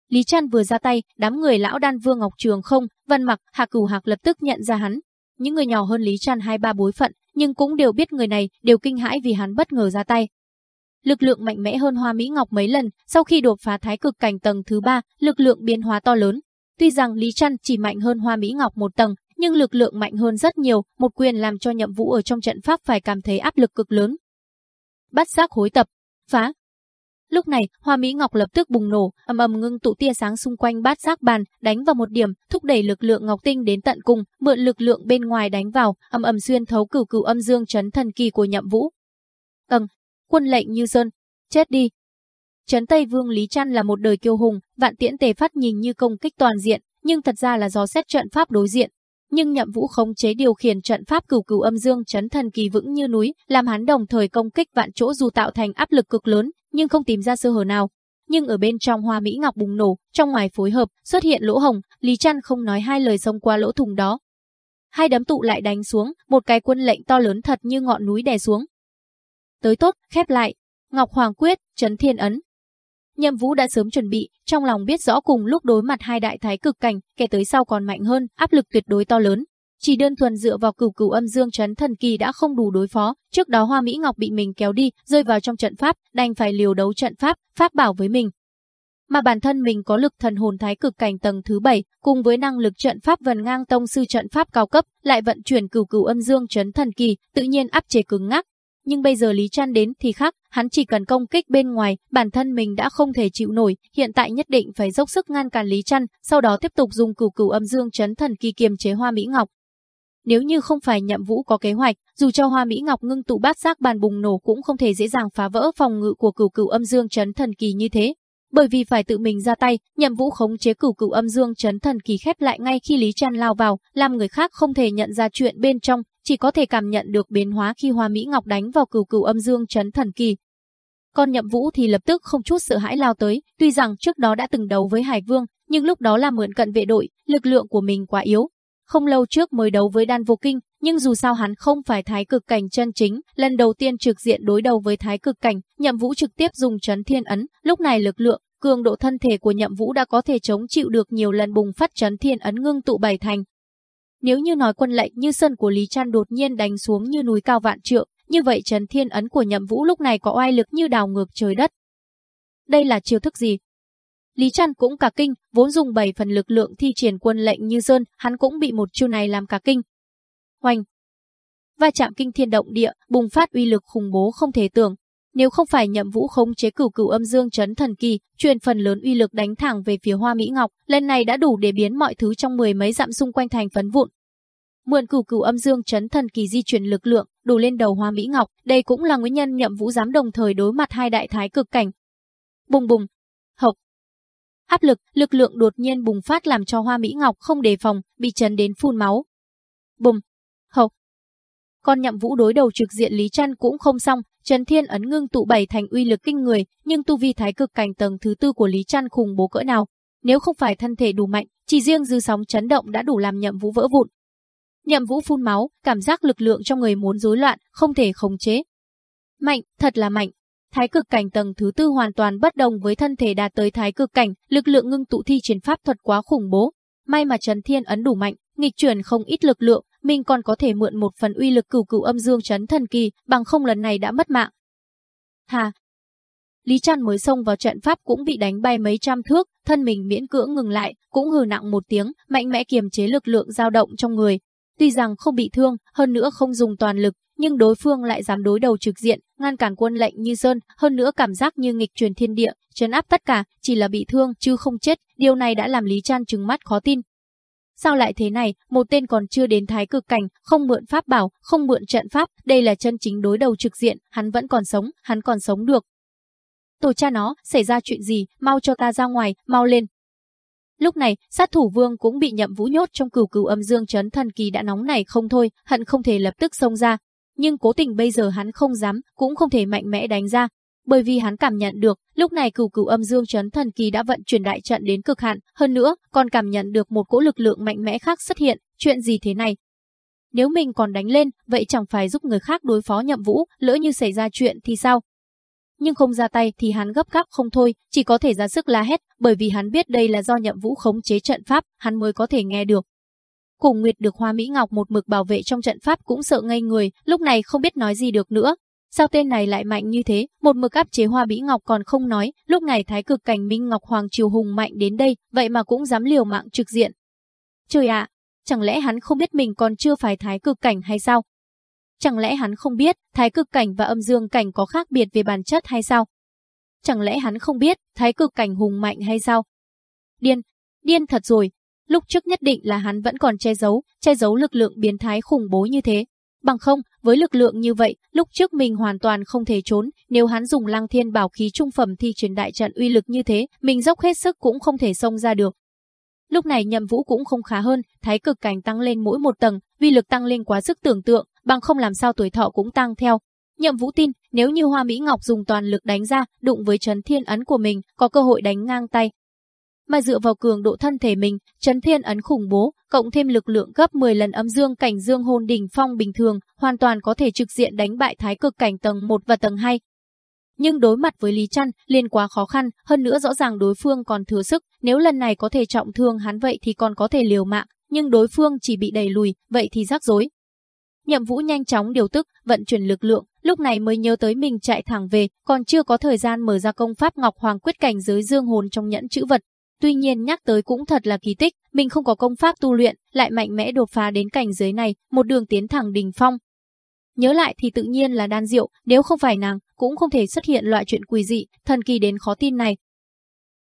Lý Trăn vừa ra tay, đám người lão đan vương Ngọc Trường không, Văn Mặc, Hạ Cửu Hạc lập tức nhận ra hắn. Những người nhỏ hơn Lý Trăn hai ba bối phận, nhưng cũng đều biết người này, đều kinh hãi vì hắn bất ngờ ra tay. Lực lượng mạnh mẽ hơn Hoa Mỹ Ngọc mấy lần, sau khi đột phá thái cực cảnh tầng thứ ba, lực lượng biến hóa to lớn. Tuy rằng Lý Trăn chỉ mạnh hơn Hoa Mỹ Ngọc một tầng, nhưng lực lượng mạnh hơn rất nhiều, một quyền làm cho nhậm vũ ở trong trận pháp phải cảm thấy áp lực cực lớn. Bắt giác hối tập, phá, Lúc này, Hoa Mỹ Ngọc lập tức bùng nổ, ầm ầm ngưng tụ tia sáng xung quanh bát giác bàn, đánh vào một điểm, thúc đẩy lực lượng ngọc tinh đến tận cùng, mượn lực lượng bên ngoài đánh vào, ầm ầm xuyên thấu cửu cửu âm dương chấn thần kỳ của Nhậm Vũ. Ầng, quân lệnh như sơn, chết đi. Trấn Tây Vương Lý Trăn là một đời kiêu hùng, vạn tiễn tề phát nhìn như công kích toàn diện, nhưng thật ra là do xét trận pháp đối diện, nhưng Nhậm Vũ khống chế điều khiển trận pháp cửu cửu âm dương chấn thần kỳ vững như núi, làm hắn đồng thời công kích vạn chỗ dù tạo thành áp lực cực lớn, nhưng không tìm ra sơ hở nào. Nhưng ở bên trong hoa mỹ ngọc bùng nổ, trong ngoài phối hợp, xuất hiện lỗ hồng, Lý Trăn không nói hai lời xông qua lỗ thùng đó. Hai đấm tụ lại đánh xuống, một cái quân lệnh to lớn thật như ngọn núi đè xuống. Tới tốt, khép lại. Ngọc Hoàng Quyết, Trấn Thiên Ấn, Nhậm Vũ đã sớm chuẩn bị, trong lòng biết rõ cùng lúc đối mặt hai đại thái cực cảnh, kẻ tới sau còn mạnh hơn, áp lực tuyệt đối to lớn. Chỉ đơn thuần dựa vào cửu cửu âm dương chấn thần kỳ đã không đủ đối phó, trước đó Hoa Mỹ Ngọc bị mình kéo đi, rơi vào trong trận pháp, đành phải liều đấu trận pháp, pháp bảo với mình. Mà bản thân mình có lực thần hồn thái cực cảnh tầng thứ 7, cùng với năng lực trận pháp vần ngang tông sư trận pháp cao cấp, lại vận chuyển cửu cửu âm dương chấn thần kỳ, tự nhiên áp chế cứng ngắc, nhưng bây giờ Lý Trăn đến thì khác, hắn chỉ cần công kích bên ngoài, bản thân mình đã không thể chịu nổi, hiện tại nhất định phải dốc sức ngăn cản Lý Trăn, sau đó tiếp tục dùng cửu cửu âm dương chấn thần kỳ kiềm chế Hoa Mỹ Ngọc. Nếu như không phải nhậm vũ có kế hoạch, dù cho hoa Mỹ Ngọc ngưng tụ bát giác bàn bùng nổ cũng không thể dễ dàng phá vỡ phòng ngự của cửu cửu âm dương chấn thần kỳ như thế. Bởi vì phải tự mình ra tay, nhậm vũ khống chế cửu cửu âm dương chấn thần kỳ khép lại ngay khi Lý Trăn lao vào, làm người khác không thể nhận ra chuyện bên trong, chỉ có thể cảm nhận được biến hóa khi hoa Mỹ Ngọc đánh vào cửu cửu âm dương chấn thần kỳ. Còn nhậm vũ thì lập tức không chút sợ hãi lao tới, tuy rằng trước đó đã từng đấu với Hải Vương, nhưng lúc đó là mượn cận vệ đội, lực lượng của mình quá yếu, không lâu trước mới đấu với đan vô kinh, nhưng dù sao hắn không phải thái cực cảnh chân chính, lần đầu tiên trực diện đối đầu với thái cực cảnh, nhậm vũ trực tiếp dùng chấn thiên ấn, lúc này lực lượng, cường độ thân thể của nhậm vũ đã có thể chống chịu được nhiều lần bùng phát chấn thiên ấn ngưng tụ bảy thành. Nếu như nói quân lệnh như sân của Lý Trăn đột nhiên đánh xuống như núi cao vạn trượng, như vậy trần thiên ấn của nhậm vũ lúc này có oai lực như đào ngược trời đất. Đây là chiêu thức gì? Lý Trăn cũng cả kinh, vốn dùng 7 phần lực lượng thi triển quân lệnh như sơn, hắn cũng bị một chiêu này làm cả kinh. Hoành! Va chạm kinh thiên động địa, bùng phát uy lực khủng bố không thể tưởng. Nếu không phải nhậm vũ khống chế cửu cửu âm dương chấn thần kỳ, truyền phần lớn uy lực đánh thẳng về phía hoa Mỹ Ngọc, lần này đã đủ để biến mọi thứ trong mười mấy dặm xung quanh thành phấn vụn. Mượn cửu cửu âm dương chấn thần kỳ di chuyển lực lượng, đủ lên đầu hoa Mỹ Ngọc, đây cũng là nguyên nhân nhậm vũ dám đồng thời đối mặt hai đại thái cực cảnh. Bùng bùng, hộc, Áp lực, lực lượng đột nhiên bùng phát làm cho Hoa Mỹ Ngọc không đề phòng, bị chấn đến phun máu. bùng. Con nhậm vũ đối đầu trực diện Lý Trăn cũng không xong, Trần Thiên ấn ngưng tụ bảy thành uy lực kinh người, nhưng tu vi thái cực cảnh tầng thứ tư của Lý Trăn khủng bố cỡ nào. Nếu không phải thân thể đủ mạnh, chỉ riêng dư sóng chấn động đã đủ làm nhậm vũ vỡ vụn. Nhậm vũ phun máu, cảm giác lực lượng trong người muốn rối loạn, không thể khống chế. Mạnh, thật là mạnh, Thái cực cảnh tầng thứ tư hoàn toàn bất đồng với thân thể đạt tới thái cực cảnh, lực lượng ngưng tụ thi triển pháp thuật quá khủng bố. May mà trần Thiên ấn đủ mạnh, nghịch chuyển không ít lực lượng, mình còn có thể mượn một phần uy lực cửu cửu âm dương chấn thần kỳ, bằng không lần này đã mất mạng. Hà. Lý Trăn mới xông vào trận pháp cũng bị đánh bay mấy trăm thước, thân mình miễn cưỡng ngừng lại, cũng hừ nặng một tiếng, mạnh mẽ kiềm chế lực lượng dao động trong người. Tuy rằng không bị thương, hơn nữa không dùng toàn lực, nhưng đối phương lại dám đối đầu trực diện, ngăn cản quân lệnh như sơn, hơn nữa cảm giác như nghịch truyền thiên địa, trấn áp tất cả, chỉ là bị thương chứ không chết, điều này đã làm Lý Trăn trừng mắt khó tin. Sao lại thế này, một tên còn chưa đến thái cực cảnh, không mượn pháp bảo, không mượn trận pháp, đây là chân chính đối đầu trực diện, hắn vẫn còn sống, hắn còn sống được. Tổ cha nó, xảy ra chuyện gì, mau cho ta ra ngoài, mau lên. Lúc này, sát thủ vương cũng bị nhậm vũ nhốt trong cửu cửu âm dương chấn thần kỳ đã nóng này không thôi, hận không thể lập tức xông ra, nhưng cố tình bây giờ hắn không dám, cũng không thể mạnh mẽ đánh ra, bởi vì hắn cảm nhận được, lúc này cửu cửu âm dương chấn thần kỳ đã vận chuyển đại trận đến cực hạn, hơn nữa, còn cảm nhận được một cỗ lực lượng mạnh mẽ khác xuất hiện, chuyện gì thế này? Nếu mình còn đánh lên, vậy chẳng phải giúp người khác đối phó nhậm vũ, lỡ như xảy ra chuyện thì sao? Nhưng không ra tay thì hắn gấp gáp không thôi, chỉ có thể ra sức la hét, bởi vì hắn biết đây là do nhậm vũ khống chế trận pháp, hắn mới có thể nghe được. Cùng Nguyệt được Hoa Mỹ Ngọc một mực bảo vệ trong trận pháp cũng sợ ngây người, lúc này không biết nói gì được nữa. Sao tên này lại mạnh như thế, một mực áp chế Hoa Bĩ Ngọc còn không nói, lúc này thái cực cảnh Minh Ngọc Hoàng Triều Hùng mạnh đến đây, vậy mà cũng dám liều mạng trực diện. Trời ạ, chẳng lẽ hắn không biết mình còn chưa phải thái cực cảnh hay sao? Chẳng lẽ hắn không biết thái cực cảnh và âm dương cảnh có khác biệt về bản chất hay sao? Chẳng lẽ hắn không biết thái cực cảnh hùng mạnh hay sao? Điên, điên thật rồi, Lúc trước nhất định là hắn vẫn còn che giấu, che giấu lực lượng biến thái khủng bố như thế. Bằng không, với lực lượng như vậy, lúc trước mình hoàn toàn không thể trốn, nếu hắn dùng lăng thiên bảo khí trung phẩm thi truyền đại trận uy lực như thế, mình dốc hết sức cũng không thể xông ra được. Lúc này nhậm vũ cũng không khá hơn, thái cực cảnh tăng lên mỗi một tầng, uy lực tăng lên quá sức tưởng tượng, bằng không làm sao tuổi thọ cũng tăng theo. Nhậm vũ tin, nếu như Hoa Mỹ Ngọc dùng toàn lực đánh ra, đụng với chấn thiên ấn của mình, có cơ hội đánh ngang tay, mà dựa vào cường độ thân thể mình, chấn thiên ấn khủng bố, cộng thêm lực lượng gấp 10 lần âm dương cảnh dương hồn đỉnh phong bình thường, hoàn toàn có thể trực diện đánh bại thái cực cảnh tầng 1 và tầng 2. Nhưng đối mặt với Lý Trăn, liền quá khó khăn, hơn nữa rõ ràng đối phương còn thừa sức, nếu lần này có thể trọng thương hắn vậy thì còn có thể liều mạng, nhưng đối phương chỉ bị đẩy lùi, vậy thì rắc rối. Nhậm Vũ nhanh chóng điều tức, vận chuyển lực lượng, lúc này mới nhớ tới mình chạy thẳng về, còn chưa có thời gian mở ra công pháp Ngọc Hoàng quyết cảnh giới dương hồn trong nhẫn chữ vật, Tuy nhiên nhắc tới cũng thật là kỳ tích, mình không có công pháp tu luyện, lại mạnh mẽ đột phá đến cảnh giới này, một đường tiến thẳng đỉnh phong. Nhớ lại thì tự nhiên là đan diệu, nếu không phải nàng, cũng không thể xuất hiện loại chuyện quỷ dị, thần kỳ đến khó tin này.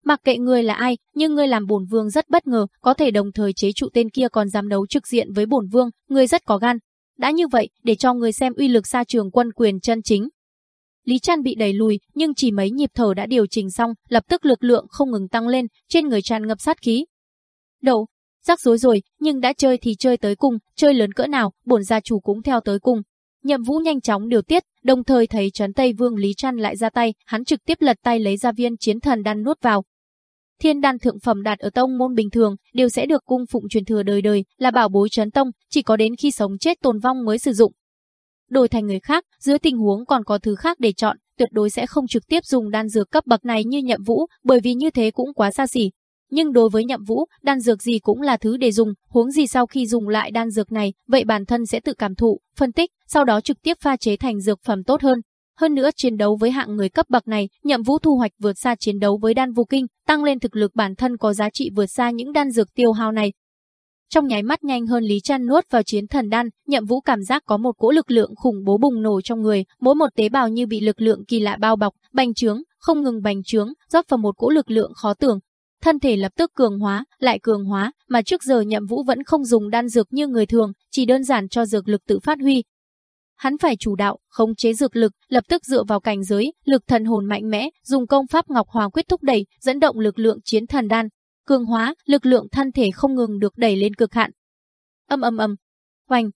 Mặc kệ ngươi là ai, nhưng ngươi làm bổn vương rất bất ngờ, có thể đồng thời chế trụ tên kia còn dám đấu trực diện với bổn vương, ngươi rất có gan. Đã như vậy, để cho ngươi xem uy lực xa trường quân quyền chân chính. Lý Trăn bị đẩy lùi, nhưng chỉ mấy nhịp thở đã điều chỉnh xong, lập tức lực lượng không ngừng tăng lên, trên người tràn ngập sát khí. Đậu, rắc rối rồi, nhưng đã chơi thì chơi tới cùng, chơi lớn cỡ nào, bổn gia chủ cũng theo tới cùng. Nhậm Vũ nhanh chóng điều tiết, đồng thời thấy Trấn Tây Vương Lý Trăn lại ra tay, hắn trực tiếp lật tay lấy ra viên chiến thần đan nuốt vào. Thiên đan thượng phẩm đạt ở tông môn bình thường đều sẽ được cung phụng truyền thừa đời đời, là bảo bối trấn tông, chỉ có đến khi sống chết tồn vong mới sử dụng. Đổi thành người khác, dưới tình huống còn có thứ khác để chọn, tuyệt đối sẽ không trực tiếp dùng đan dược cấp bậc này như Nhậm Vũ, bởi vì như thế cũng quá xa xỉ, nhưng đối với nhậm vũ, đan dược gì cũng là thứ để dùng, huống gì sau khi dùng lại đan dược này, vậy bản thân sẽ tự cảm thụ, phân tích, sau đó trực tiếp pha chế thành dược phẩm tốt hơn. Hơn nữa chiến đấu với hạng người cấp bậc này, nhậm vũ thu hoạch vượt xa chiến đấu với đan vô kinh, tăng lên thực lực bản thân có giá trị vượt xa những đan dược tiêu hao này. Trong nháy mắt nhanh hơn Lý Trăn nuốt vào chiến thần đan, nhậm vũ cảm giác có một cỗ lực lượng khủng bố bùng nổ trong người, mỗi một tế bào như bị lực lượng kỳ lạ bao bọc, bành trướng, không ngừng bành trướng, rót vào một cỗ lực lượng khó tưởng, thân thể lập tức cường hóa, lại cường hóa, mà trước giờ Nhậm Vũ vẫn không dùng đan dược như người thường, chỉ đơn giản cho dược lực tự phát huy. Hắn phải chủ đạo, khống chế dược lực, lập tức dựa vào cảnh giới, lực thần hồn mạnh mẽ, dùng công pháp Ngọc Hòa quyết thúc đẩy, dẫn động lực lượng chiến thần đan, cường hóa, lực lượng thân thể không ngừng được đẩy lên cực hạn. Âm âm âm, hoành.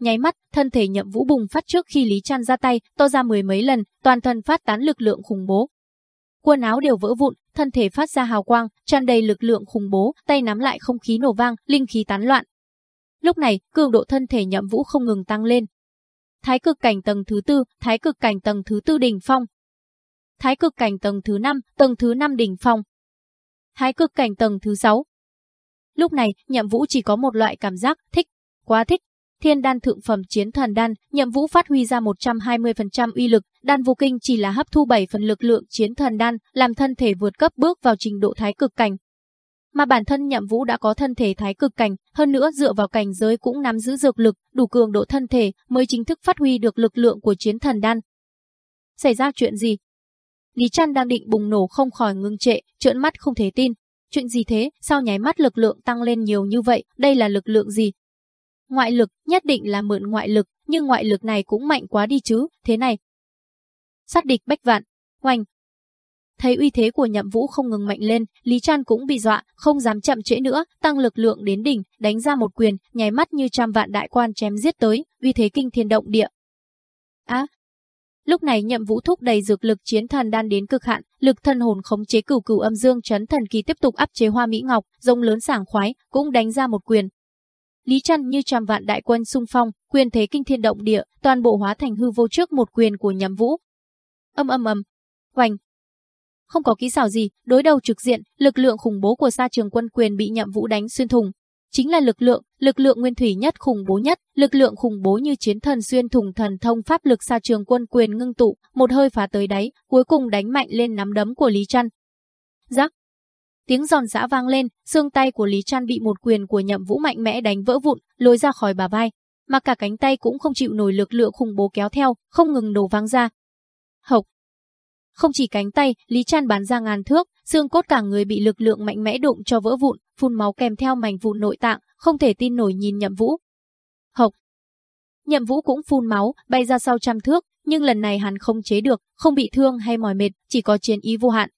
Nháy mắt, thân thể Nhậm Vũ bùng phát trước khi Lý Trăn ra tay, to ra mười mấy lần, toàn thân phát tán lực lượng khủng bố, quần áo đều vỡ vụn, thân thể phát ra hào quang, tràn đầy lực lượng khủng bố, tay nắm lại không khí nổ vang, linh khí tán loạn. Lúc này, cường độ thân thể Nhậm Vũ không ngừng tăng lên. Thái cực cảnh tầng thứ tư, thái cực cảnh tầng thứ tư đỉnh phong. Thái cực cảnh tầng thứ năm, tầng thứ năm đỉnh phong. Thái cực cảnh tầng thứ sáu. Lúc này, Nhậm Vũ chỉ có một loại cảm giác thích, quá thích, Thiên đan thượng phẩm chiến thần đan, Nhậm Vũ phát huy ra 120% uy lực, đan vô kinh chỉ là hấp thu 7 phần lực lượng chiến thần đan, làm thân thể vượt cấp bước vào trình độ thái cực cảnh. Mà bản thân Nhậm Vũ đã có thân thể thái cực cảnh, hơn nữa dựa vào cảnh giới cũng nắm giữ dược lực, đủ cường độ thân thể, mới chính thức phát huy được lực lượng của chiến thần đan. Xảy ra chuyện gì? Lý Trăn đang định bùng nổ không khỏi ngưng trệ, trợn mắt không thể tin. Chuyện gì thế, sao nháy mắt lực lượng tăng lên nhiều như vậy, đây là lực lượng gì? Ngoại lực, nhất định là mượn ngoại lực, nhưng ngoại lực này cũng mạnh quá đi chứ, thế này. Sát địch bách vạn, hoành. Thấy uy thế của nhậm vũ không ngừng mạnh lên, Lý Trăn cũng bị dọa, không dám chậm trễ nữa, tăng lực lượng đến đỉnh, đánh ra một quyền, nháy mắt như trăm vạn đại quan chém giết tới, uy thế kinh thiên động địa. Á, Lúc này nhậm vũ thúc đầy dược lực chiến thần đan đến cực hạn, lực thân hồn khống chế cửu cửu âm dương chấn thần kỳ tiếp tục áp chế hoa mỹ ngọc, rông lớn sảng khoái, cũng đánh ra một quyền, Lý Trăn như trăm vạn đại quân xung phong, quyền thế kinh thiên động địa, toàn bộ hóa thành hư vô trước một quyền của Nhậm Vũ. Âm âm âm, hoành. Không có kỹ xảo gì, đối đầu trực diện, lực lượng khủng bố của Sa Trường Quân quyền bị Nhậm Vũ đánh xuyên thủng. Chính là lực lượng, lực lượng nguyên thủy nhất khủng bố nhất, lực lượng khủng bố như chiến thần xuyên thủng thần thông pháp lực xa Trường Quân quyền ngưng tụ, một hơi phá tới đáy, cuối cùng đánh mạnh lên nắm đấm của Lý Trăn. Rắc, Tiếng giòn giã vang lên, xương tay của Lý Trăn bị một quyền của Nhậm Vũ mạnh mẽ đánh vỡ vụn, lôi ra khỏi bà vai, mà cả cánh tay cũng không chịu nổi lực lượng khủng bố kéo theo, không ngừng nổ vang ra. Hộc. Không chỉ cánh tay, Lý Trăn bắn ra ngàn thước, xương cốt cả người bị lực lượng mạnh mẽ đụng cho vỡ vụn, phun máu kèm theo mảnh vụn nội tạng, không thể tin nổi nhìn Nhậm Vũ. Hộc. Nhậm Vũ cũng phun máu, bay ra sau trăm thước, nhưng lần này hắn không chế được, không bị thương hay mỏi mệt, chỉ có chiến ý vô hạn,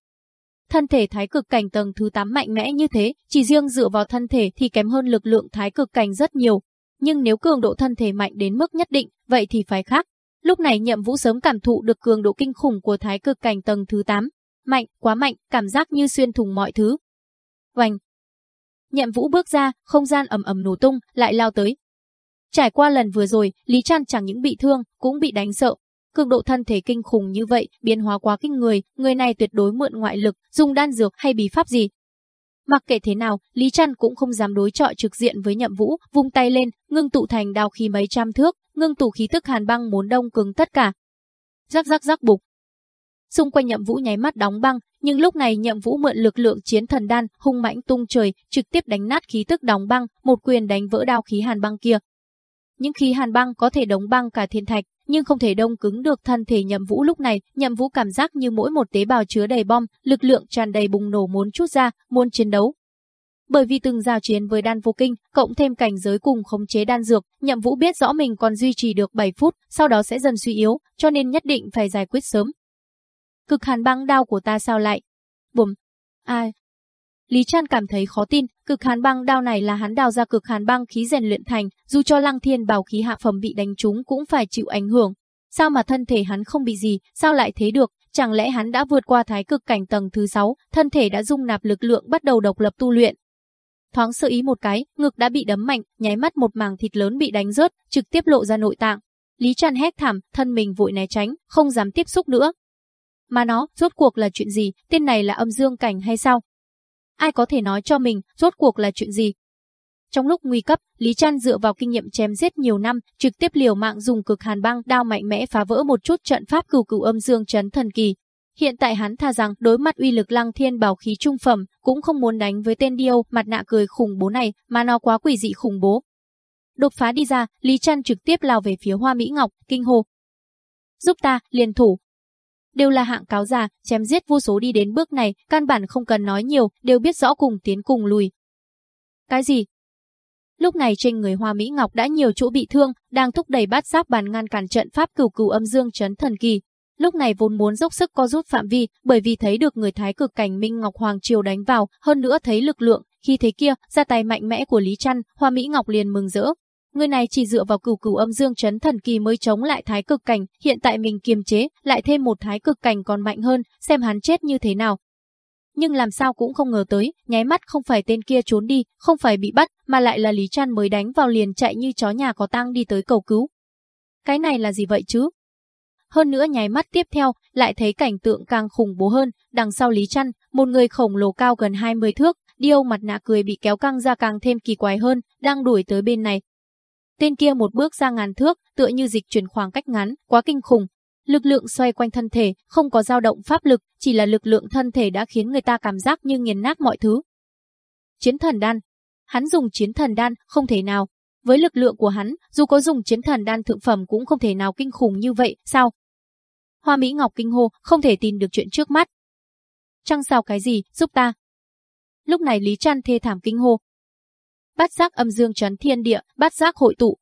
Thân thể thái cực cảnh tầng thứ 8 mạnh mẽ như thế, chỉ riêng dựa vào thân thể thì kém hơn lực lượng thái cực cảnh rất nhiều. Nhưng nếu cường độ thân thể mạnh đến mức nhất định, vậy thì phải khác. Lúc này nhậm vũ sớm cảm thụ được cường độ kinh khủng của thái cực cảnh tầng thứ 8. Mạnh, quá mạnh, cảm giác như xuyên thủng mọi thứ. Oanh! Nhậm vũ bước ra, không gian ầm ầm nổ tung, lại lao tới. Trải qua lần vừa rồi, Lý Trăn chẳng những bị thương, cũng bị đánh sợ, Cường độ thân thể kinh khủng như vậy, biến hóa quá kinh người, người này tuyệt đối mượn ngoại lực, dùng đan dược hay bí pháp gì. Mặc kệ thế nào, Lý Trăn cũng không dám đối chọi trực diện với Nhậm Vũ, vung tay lên, ngưng tụ thành đao khí mấy trăm thước, ngưng tụ khí tức hàn băng muốn đông cứng tất cả. Rắc rắc rắc bục. Xung quanh Nhậm Vũ nháy mắt đóng băng, nhưng lúc này Nhậm Vũ mượn lực lượng chiến thần đan, hung mãnh tung trời, trực tiếp đánh nát khí tức đóng băng, một quyền đánh vỡ đao khí hàn băng kia, những khí hàn băng có thể đóng băng cả thiên thạch, nhưng không thể đông cứng được thân thể Nhậm Vũ lúc này, Nhậm Vũ cảm giác như mỗi một tế bào chứa đầy bom, lực lượng tràn đầy bùng nổ muốn chút ra, muốn chiến đấu. Bởi vì từng giao chiến với đan vô kinh, cộng thêm cảnh giới cùng khống chế đan dược, Nhậm Vũ biết rõ mình còn duy trì được 7 phút, sau đó sẽ dần suy yếu, cho nên nhất định phải giải quyết sớm. Cực hàn băng đao của ta sao lại? Bùm. Ai? Lý Trăn cảm thấy khó tin, cực hàn băng đao này là hắn đào ra cực hàn băng khí rèn luyện thành, dù cho lăng thiên bảo khí hạ phẩm bị đánh trúng cũng phải chịu ảnh hưởng. Sao mà thân thể hắn không bị gì, sao lại thế được, chẳng lẽ hắn đã vượt qua thái cực cảnh tầng thứ 6, thân thể đã dung nạp lực lượng bắt đầu độc lập tu luyện. Thoáng sơ ý một cái, ngực đã bị đấm mạnh, nháy mắt một màng thịt lớn bị đánh rớt, trực tiếp lộ ra nội tạng. Lý Trăn hét thảm, thân mình vội né tránh, không dám tiếp xúc nữa. Mà nó, rốt cuộc là chuyện gì, tên này là âm dương cảnh hay sao? Ai có thể nói cho mình, rốt cuộc là chuyện gì? Trong lúc nguy cấp, Lý Trăn dựa vào kinh nghiệm chém giết nhiều năm, trực tiếp liều mạng dùng cực hàn băng đao mạnh mẽ phá vỡ một chút trận pháp cửu cửu âm dương chấn thần kỳ. Hiện tại hắn tha rằng đối mặt uy lực lăng thiên bảo khí trung phẩm, cũng không muốn đánh với tên điêu mặt nạ cười khủng bố này, mà nó quá quỷ dị khủng bố. Đột phá đi ra, Lý Trăn trực tiếp lao về phía Hoa Mỹ Ngọc, kinh hồ. Giúp ta, liền thủ, đều là hạng cáo già, chém giết vô số đi đến bước này, căn bản không cần nói nhiều, đều biết rõ cùng tiến cùng lùi. Cái gì? Lúc này trên người Hoa Mỹ Ngọc đã nhiều chỗ bị thương, đang thúc đẩy bát giáp bàn ngăn cản trận pháp cửu cửu âm dương chấn thần kỳ. Lúc này vốn muốn dốc sức co rút phạm vi, bởi vì thấy được người thái cực cảnh Minh Ngọc Hoàng Triều đánh vào, hơn nữa thấy lực lượng, khi thấy kia, ra tay mạnh mẽ của Lý Trăn, Hoa Mỹ Ngọc liền mừng rỡ, Người này chỉ dựa vào cửu cửu âm dương chấn thần kỳ mới chống lại thái cực cảnh, hiện tại mình kiềm chế, lại thêm một thái cực cảnh còn mạnh hơn, xem hắn chết như thế nào. Nhưng làm sao cũng không ngờ tới, nháy mắt không phải tên kia trốn đi, không phải bị bắt, mà lại là Lý Trăn mới đánh vào liền chạy như chó nhà có tang đi tới cầu cứu. Cái này là gì vậy chứ? Hơn nữa nháy mắt tiếp theo, lại thấy cảnh tượng càng khủng bố hơn, đằng sau Lý Trăn, một người khổng lồ cao gần 20 thước, điêu mặt nạ cười bị kéo căng ra càng thêm kỳ quái hơn, đang đuổi tới bên này, Tên kia một bước ra ngàn thước, tựa như dịch chuyển khoảng cách ngắn, quá kinh khủng. Lực lượng xoay quanh thân thể, không có dao động pháp lực, chỉ là lực lượng thân thể đã khiến người ta cảm giác như nghiền nát mọi thứ. Chiến thần đan. Hắn dùng chiến thần đan, không thể nào. Với lực lượng của hắn, dù có dùng chiến thần đan thượng phẩm cũng không thể nào kinh khủng như vậy, sao? Hoa Mỹ Ngọc kinh hô, không thể tin được chuyện trước mắt. Trăng sao cái gì, giúp ta. Lúc này Lý Trăn thê thảm kinh hô, bát giác âm dương chấn thiên địa, bát giác hội tụ.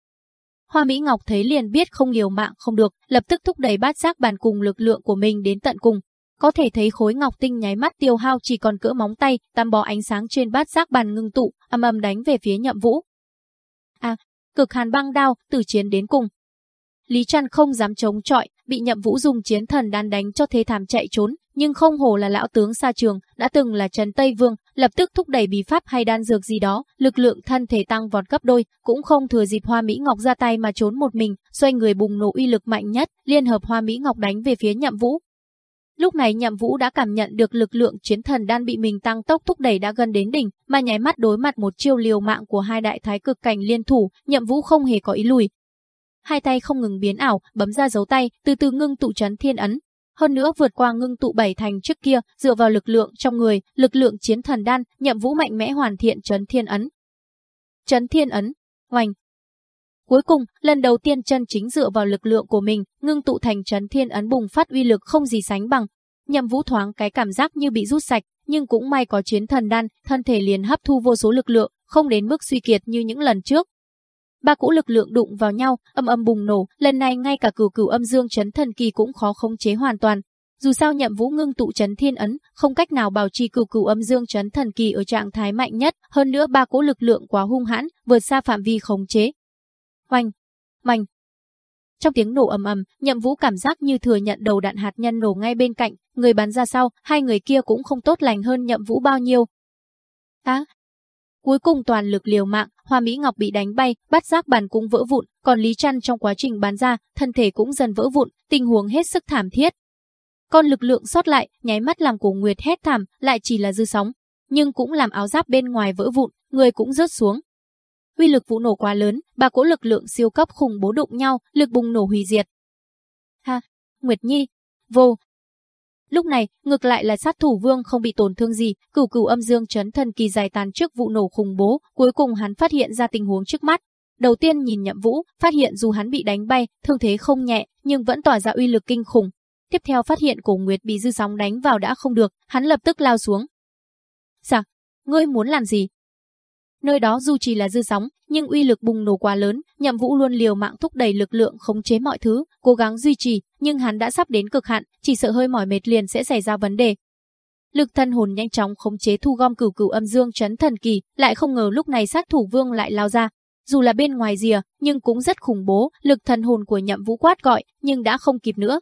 Hoa Mỹ Ngọc thấy liền biết không liều mạng không được, lập tức thúc đẩy bát giác bàn cùng lực lượng của mình đến tận cùng. Có thể thấy khối ngọc tinh nháy mắt tiêu hao chỉ còn cỡ móng tay, tam bó ánh sáng trên bát giác bàn ngưng tụ, âm âm đánh về phía nhậm vũ. À, cực hàn băng đao, từ chiến đến cùng. Lý Trăn không dám chống chọi, bị nhậm vũ dùng chiến thần đan đánh cho thế thảm chạy trốn, nhưng không hồ là lão tướng xa trường, đã từng là Trần Tây Vương, lập tức thúc đẩy bí pháp hay đan dược gì đó, lực lượng thân thể tăng vọt gấp đôi, cũng không thừa dịp Hoa Mỹ Ngọc ra tay mà trốn một mình, xoay người bùng nổ uy lực mạnh nhất, liên hợp Hoa Mỹ Ngọc đánh về phía Nhậm Vũ. Lúc này Nhậm Vũ đã cảm nhận được lực lượng chiến thần đan bị mình tăng tốc thúc đẩy đã gần đến đỉnh, mà nháy mắt đối mặt một chiêu liều mạng của hai đại thái cực cảnh liên thủ, Nhậm Vũ không hề có ý lùi, hai tay không ngừng biến ảo, bấm ra dấu tay, từ từ ngưng tụ chấn thiên ấn, hơn nữa vượt qua ngưng tụ bảy thành trước kia, dựa vào lực lượng trong người, lực lượng chiến thần đan, nhậm vũ mạnh mẽ hoàn thiện chấn thiên ấn. Chấn thiên ấn, hoành. Cuối cùng, lần đầu tiên chân chính dựa vào lực lượng của mình, ngưng tụ thành chấn thiên ấn bùng phát uy lực không gì sánh bằng. Nhậm vũ thoáng cái cảm giác như bị rút sạch, nhưng cũng may có chiến thần đan, thân thể liền hấp thu vô số lực lượng, không đến mức suy kiệt như những lần trước. Ba cỗ lực lượng đụng vào nhau, âm âm bùng nổ, lần này ngay cả cửu cửu âm dương chấn thần kỳ cũng khó khống chế hoàn toàn. Dù sao nhậm vũ ngưng tụ chấn thiên ấn, không cách nào bảo trì cửu cửu âm dương chấn thần kỳ ở trạng thái mạnh nhất, hơn nữa ba cỗ lực lượng quá hung hãn, vượt xa phạm vi khống chế. Oanh, manh. Trong tiếng nổ ầm ầm, nhậm vũ cảm giác như thừa nhận đầu đạn hạt nhân nổ ngay bên cạnh, người bắn ra sau, hai người kia cũng không tốt lành hơn nhậm vũ bao nhiêu. tá Cuối cùng toàn lực liều mạng, Hoa Mỹ Ngọc bị đánh bay, bắt giác bàn cũng vỡ vụn, còn Lý Trăn trong quá trình bán ra, thân thể cũng dần vỡ vụn, tình huống hết sức thảm thiết. Còn lực lượng sót lại, nháy mắt làm cổ Nguyệt hét thảm, lại chỉ là dư sóng, nhưng cũng làm áo giáp bên ngoài vỡ vụn, người cũng rớt xuống. Uy lực vụ nổ quá lớn, ba cỗ lực lượng siêu cấp khủng bố đụng nhau, lực bùng nổ hủy diệt. Ha, Nguyệt Nhi, vô, Lúc này, ngược lại là sát thủ vương không bị tổn thương gì, cửu cửu âm dương chấn thần kỳ giải tán trước vụ nổ khủng bố, cuối cùng hắn phát hiện ra tình huống trước mắt. đầu tiên nhìn Nhậm Vũ, phát hiện dù hắn bị đánh bay, thương thế không nhẹ, nhưng vẫn tỏa ra uy lực kinh khủng. Tiếp theo phát hiện Cổ Nguyệt bị dư sóng đánh vào đã không được, hắn lập tức lao xuống. "Dạ, ngươi muốn làm gì?" Nơi đó dù chỉ là dư sóng, nhưng uy lực bùng nổ quá lớn, Nhậm Vũ luôn liều mạng thúc đẩy lực lượng khống chế mọi thứ, cố gắng duy trì, nhưng hắn đã sắp đến cực hạn, chỉ sợ hơi mỏi mệt liền sẽ xảy ra vấn đề. Lực thân hồn nhanh chóng khống chế thu gom cửu cửu âm dương chấn thần kỳ, lại không ngờ lúc này sát thủ vương lại lao ra. Dù là bên ngoài rìa, nhưng cũng rất khủng bố, lực thần hồn của nhậm vũ quát gọi, nhưng đã không kịp nữa.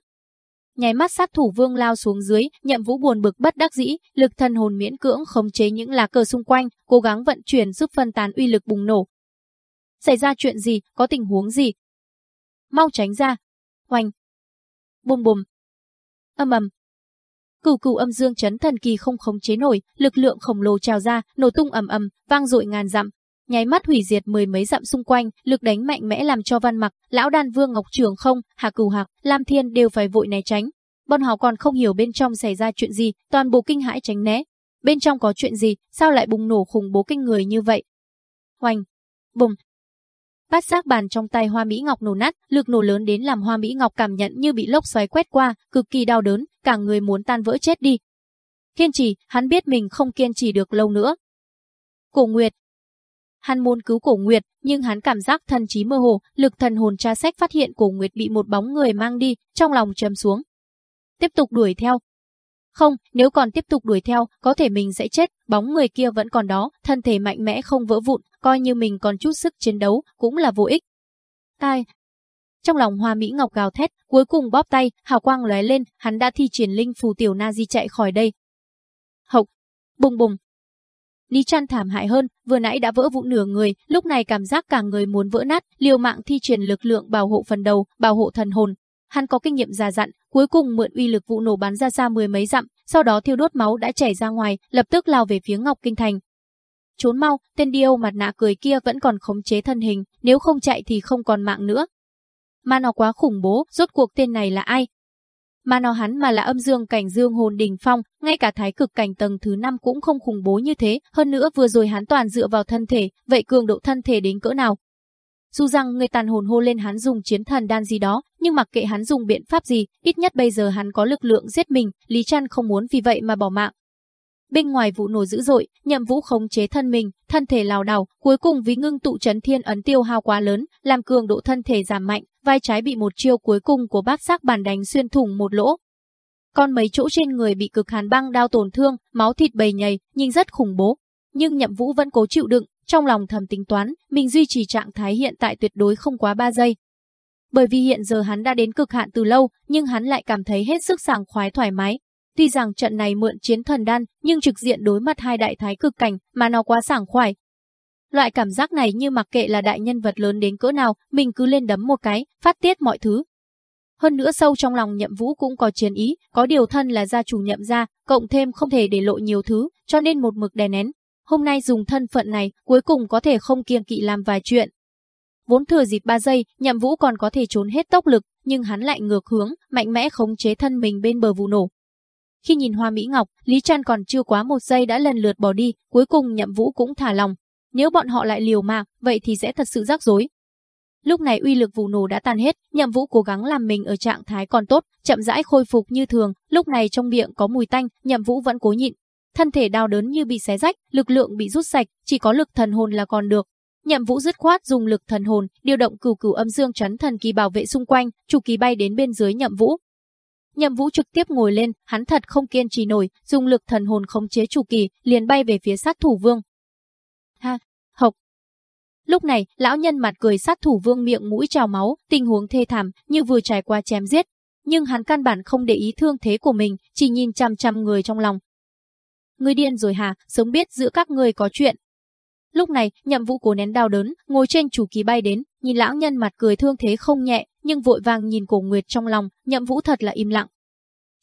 Nháy mắt sát thủ vương lao xuống dưới, nhậm vũ buồn bực bất đắc dĩ, lực thần hồn miễn cưỡng khống chế những lá cờ xung quanh, cố gắng vận chuyển giúp phân tán uy lực bùng nổ. Xảy ra chuyện gì, có tình huống gì? Mau tránh ra. Hoành. Bùm bùm. Âm ầm, Cửu cửu âm dương chấn thần kỳ không khống chế nổi, lực lượng khổng lồ trào ra, nổ tung ầm ầm, vang dội ngàn dặm. Nháy mắt hủy diệt mười mấy dặm xung quanh, lực đánh mạnh mẽ làm cho Văn Mặc, lão đan vương Ngọc Trường không, Hà Cửu Hạc, Lam Thiên đều phải vội né tránh. Bọn họ còn không hiểu bên trong xảy ra chuyện gì, toàn bộ kinh hãi tránh né. Bên trong có chuyện gì, sao lại bùng nổ khủng bố kinh người như vậy? Hoành, bùng, Bát giác bàn trong tay Hoa Mỹ Ngọc nổ nát, lực nổ lớn đến làm Hoa Mỹ Ngọc cảm nhận như bị lốc xoáy quét qua, cực kỳ đau đớn, cả người muốn tan vỡ chết đi. Kiên trì, hắn biết mình không kiên trì được lâu nữa. Cổ Nguyệt Hắn muốn cứu Cổ Nguyệt, nhưng hắn cảm giác thần trí mơ hồ, lực thần hồn tra sách phát hiện Cổ Nguyệt bị một bóng người mang đi, trong lòng trầm xuống. Tiếp tục đuổi theo. Không, nếu còn tiếp tục đuổi theo, có thể mình sẽ chết, bóng người kia vẫn còn đó, thân thể mạnh mẽ không vỡ vụn, coi như mình còn chút sức chiến đấu, cũng là vô ích. Tai. Trong lòng Hoa Mỹ Ngọc gào thét, cuối cùng bóp tay, hào quang lóe lên, hắn đã thi triển linh phù tiểu na di chạy khỏi đây. Hộc. Bùng bùng. Lý Trăn thảm hại hơn, vừa nãy đã vỡ vụn nửa người, lúc này cảm giác cả người muốn vỡ nát, liều mạng thi triển lực lượng bảo hộ phần đầu, bảo hộ thần hồn. Hắn có kinh nghiệm già dặn, cuối cùng mượn uy lực vụ nổ bắn ra xa mười mấy dặm, sau đó thiêu đốt máu đã chảy ra ngoài, lập tức lao về phía Ngọc Kinh Thành trốn mau, tên điêu mặt nạ cười kia vẫn còn khống chế thân hình, nếu không chạy thì không còn mạng nữa. Mà nó quá khủng bố, rốt cuộc tên này là ai? Mà nó hắn mà là âm dương cảnh dương hồn đỉnh phong, ngay cả thái cực cảnh tầng thứ 5 cũng không khủng bố như thế, hơn nữa vừa rồi hắn toàn dựa vào thân thể, vậy cường độ thân thể đến cỡ nào? Dù rằng người tàn hồn hô lên hắn dùng chiến thần đan gì đó, nhưng mặc kệ hắn dùng biện pháp gì, ít nhất bây giờ hắn có lực lượng giết mình, Lý Trăn không muốn vì vậy mà bỏ mạng. Bên ngoài vụ nổ dữ dội, Nhậm Vũ khống chế thân mình, thân thể lào đảo, cuối cùng vì ngưng tụ chấn thiên ấn tiêu hao quá lớn, làm cường độ thân thể giảm mạnh, vai trái bị một chiêu cuối cùng của bát sắc bàn đánh xuyên thủng một lỗ. Còn mấy chỗ trên người bị cực hàn băng đao tổn thương, máu thịt bầy nhầy, nhìn rất khủng bố. Nhưng Nhậm Vũ vẫn cố chịu đựng, trong lòng thầm tính toán, mình duy trì trạng thái hiện tại tuyệt đối không quá 3 giây. Bởi vì hiện giờ hắn đã đến cực hạn từ lâu, nhưng hắn lại cảm thấy hết sức sảng khoái thoải mái, Tuy rằng trận này mượn chiến thần đan, nhưng trực diện đối mặt hai đại thái cực cảnh mà nó quá sảng khoái. Loại cảm giác này như mặc kệ là đại nhân vật lớn đến cỡ nào, mình cứ lên đấm một cái, phát tiết mọi thứ. Hơn nữa sâu trong lòng nhậm vũ cũng có chiến ý, có điều thân là gia chủ nhậm gia, cộng thêm không thể để lộ nhiều thứ, cho nên một mực đè nén. Hôm nay dùng thân phận này, cuối cùng có thể không kiêng kỵ làm vài chuyện. Vốn thừa dịp 3 giây, nhậm vũ còn có thể trốn hết tốc lực, nhưng hắn lại ngược hướng, mạnh mẽ khống chế thân mình bên bờ vụ nổ, khi nhìn Hoa Mỹ Ngọc, Lý Trăn còn chưa quá một giây đã lần lượt bỏ đi, cuối cùng Nhậm Vũ cũng thả lòng. Nếu bọn họ lại liều mạng, vậy thì sẽ thật sự rắc rối. Lúc này uy lực vụ nổ đã tan hết, Nhậm Vũ cố gắng làm mình ở trạng thái còn tốt, chậm rãi khôi phục như thường, lúc này trong miệng có mùi tanh, Nhậm Vũ vẫn cố nhịn. Thân thể đau đớn như bị xé rách, lực lượng bị rút sạch, chỉ có lực thần hồn là còn được. Nhậm Vũ dứt khoát dùng lực thần hồn, điều động cửu cửu âm dương chấn thần kỳ bảo vệ xung quanh, chủ kỳ bay đến bên dưới Nhậm Vũ, Nhậm Vũ trực tiếp ngồi lên, hắn thật không kiên trì nổi, dùng lực thần hồn khống chế chủ kỳ, liền bay về phía sát thủ vương. Ha, học Lúc này, lão nhân mặt cười sát thủ vương miệng mũi trào máu, tình huống thê thảm, như vừa trải qua chém giết. Nhưng hắn căn bản không để ý thương thế của mình, chỉ nhìn chăm chăm người trong lòng. Người điên rồi hả, sống biết giữa các người có chuyện. Lúc này, nhậm vũ cố nén đau đớn, ngồi trên chủ kỳ bay đến, nhìn lão nhân mặt cười thương thế không nhẹ, nhưng vội vàng nhìn cổ Nguyệt trong lòng, nhậm vũ thật là im lặng.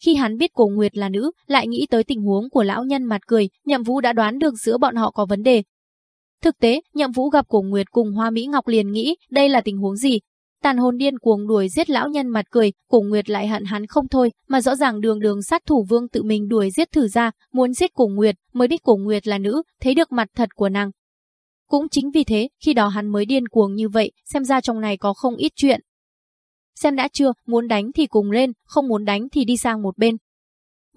Khi hắn biết cổ Nguyệt là nữ, lại nghĩ tới tình huống của lão nhân mặt cười, nhậm vũ đã đoán được giữa bọn họ có vấn đề. Thực tế, nhậm vũ gặp cổ Nguyệt cùng Hoa Mỹ Ngọc liền nghĩ đây là tình huống gì. Tàn hồn điên cuồng đuổi giết lão nhân mặt cười, cổ Nguyệt lại hận hắn không thôi, mà rõ ràng đường đường sát thủ vương tự mình đuổi giết thử ra, muốn giết cổ Nguyệt, mới biết cổ Nguyệt là nữ, thấy được mặt thật của nàng. Cũng chính vì thế, khi đó hắn mới điên cuồng như vậy, xem ra trong này có không ít chuyện. Xem đã chưa, muốn đánh thì cùng lên, không muốn đánh thì đi sang một bên.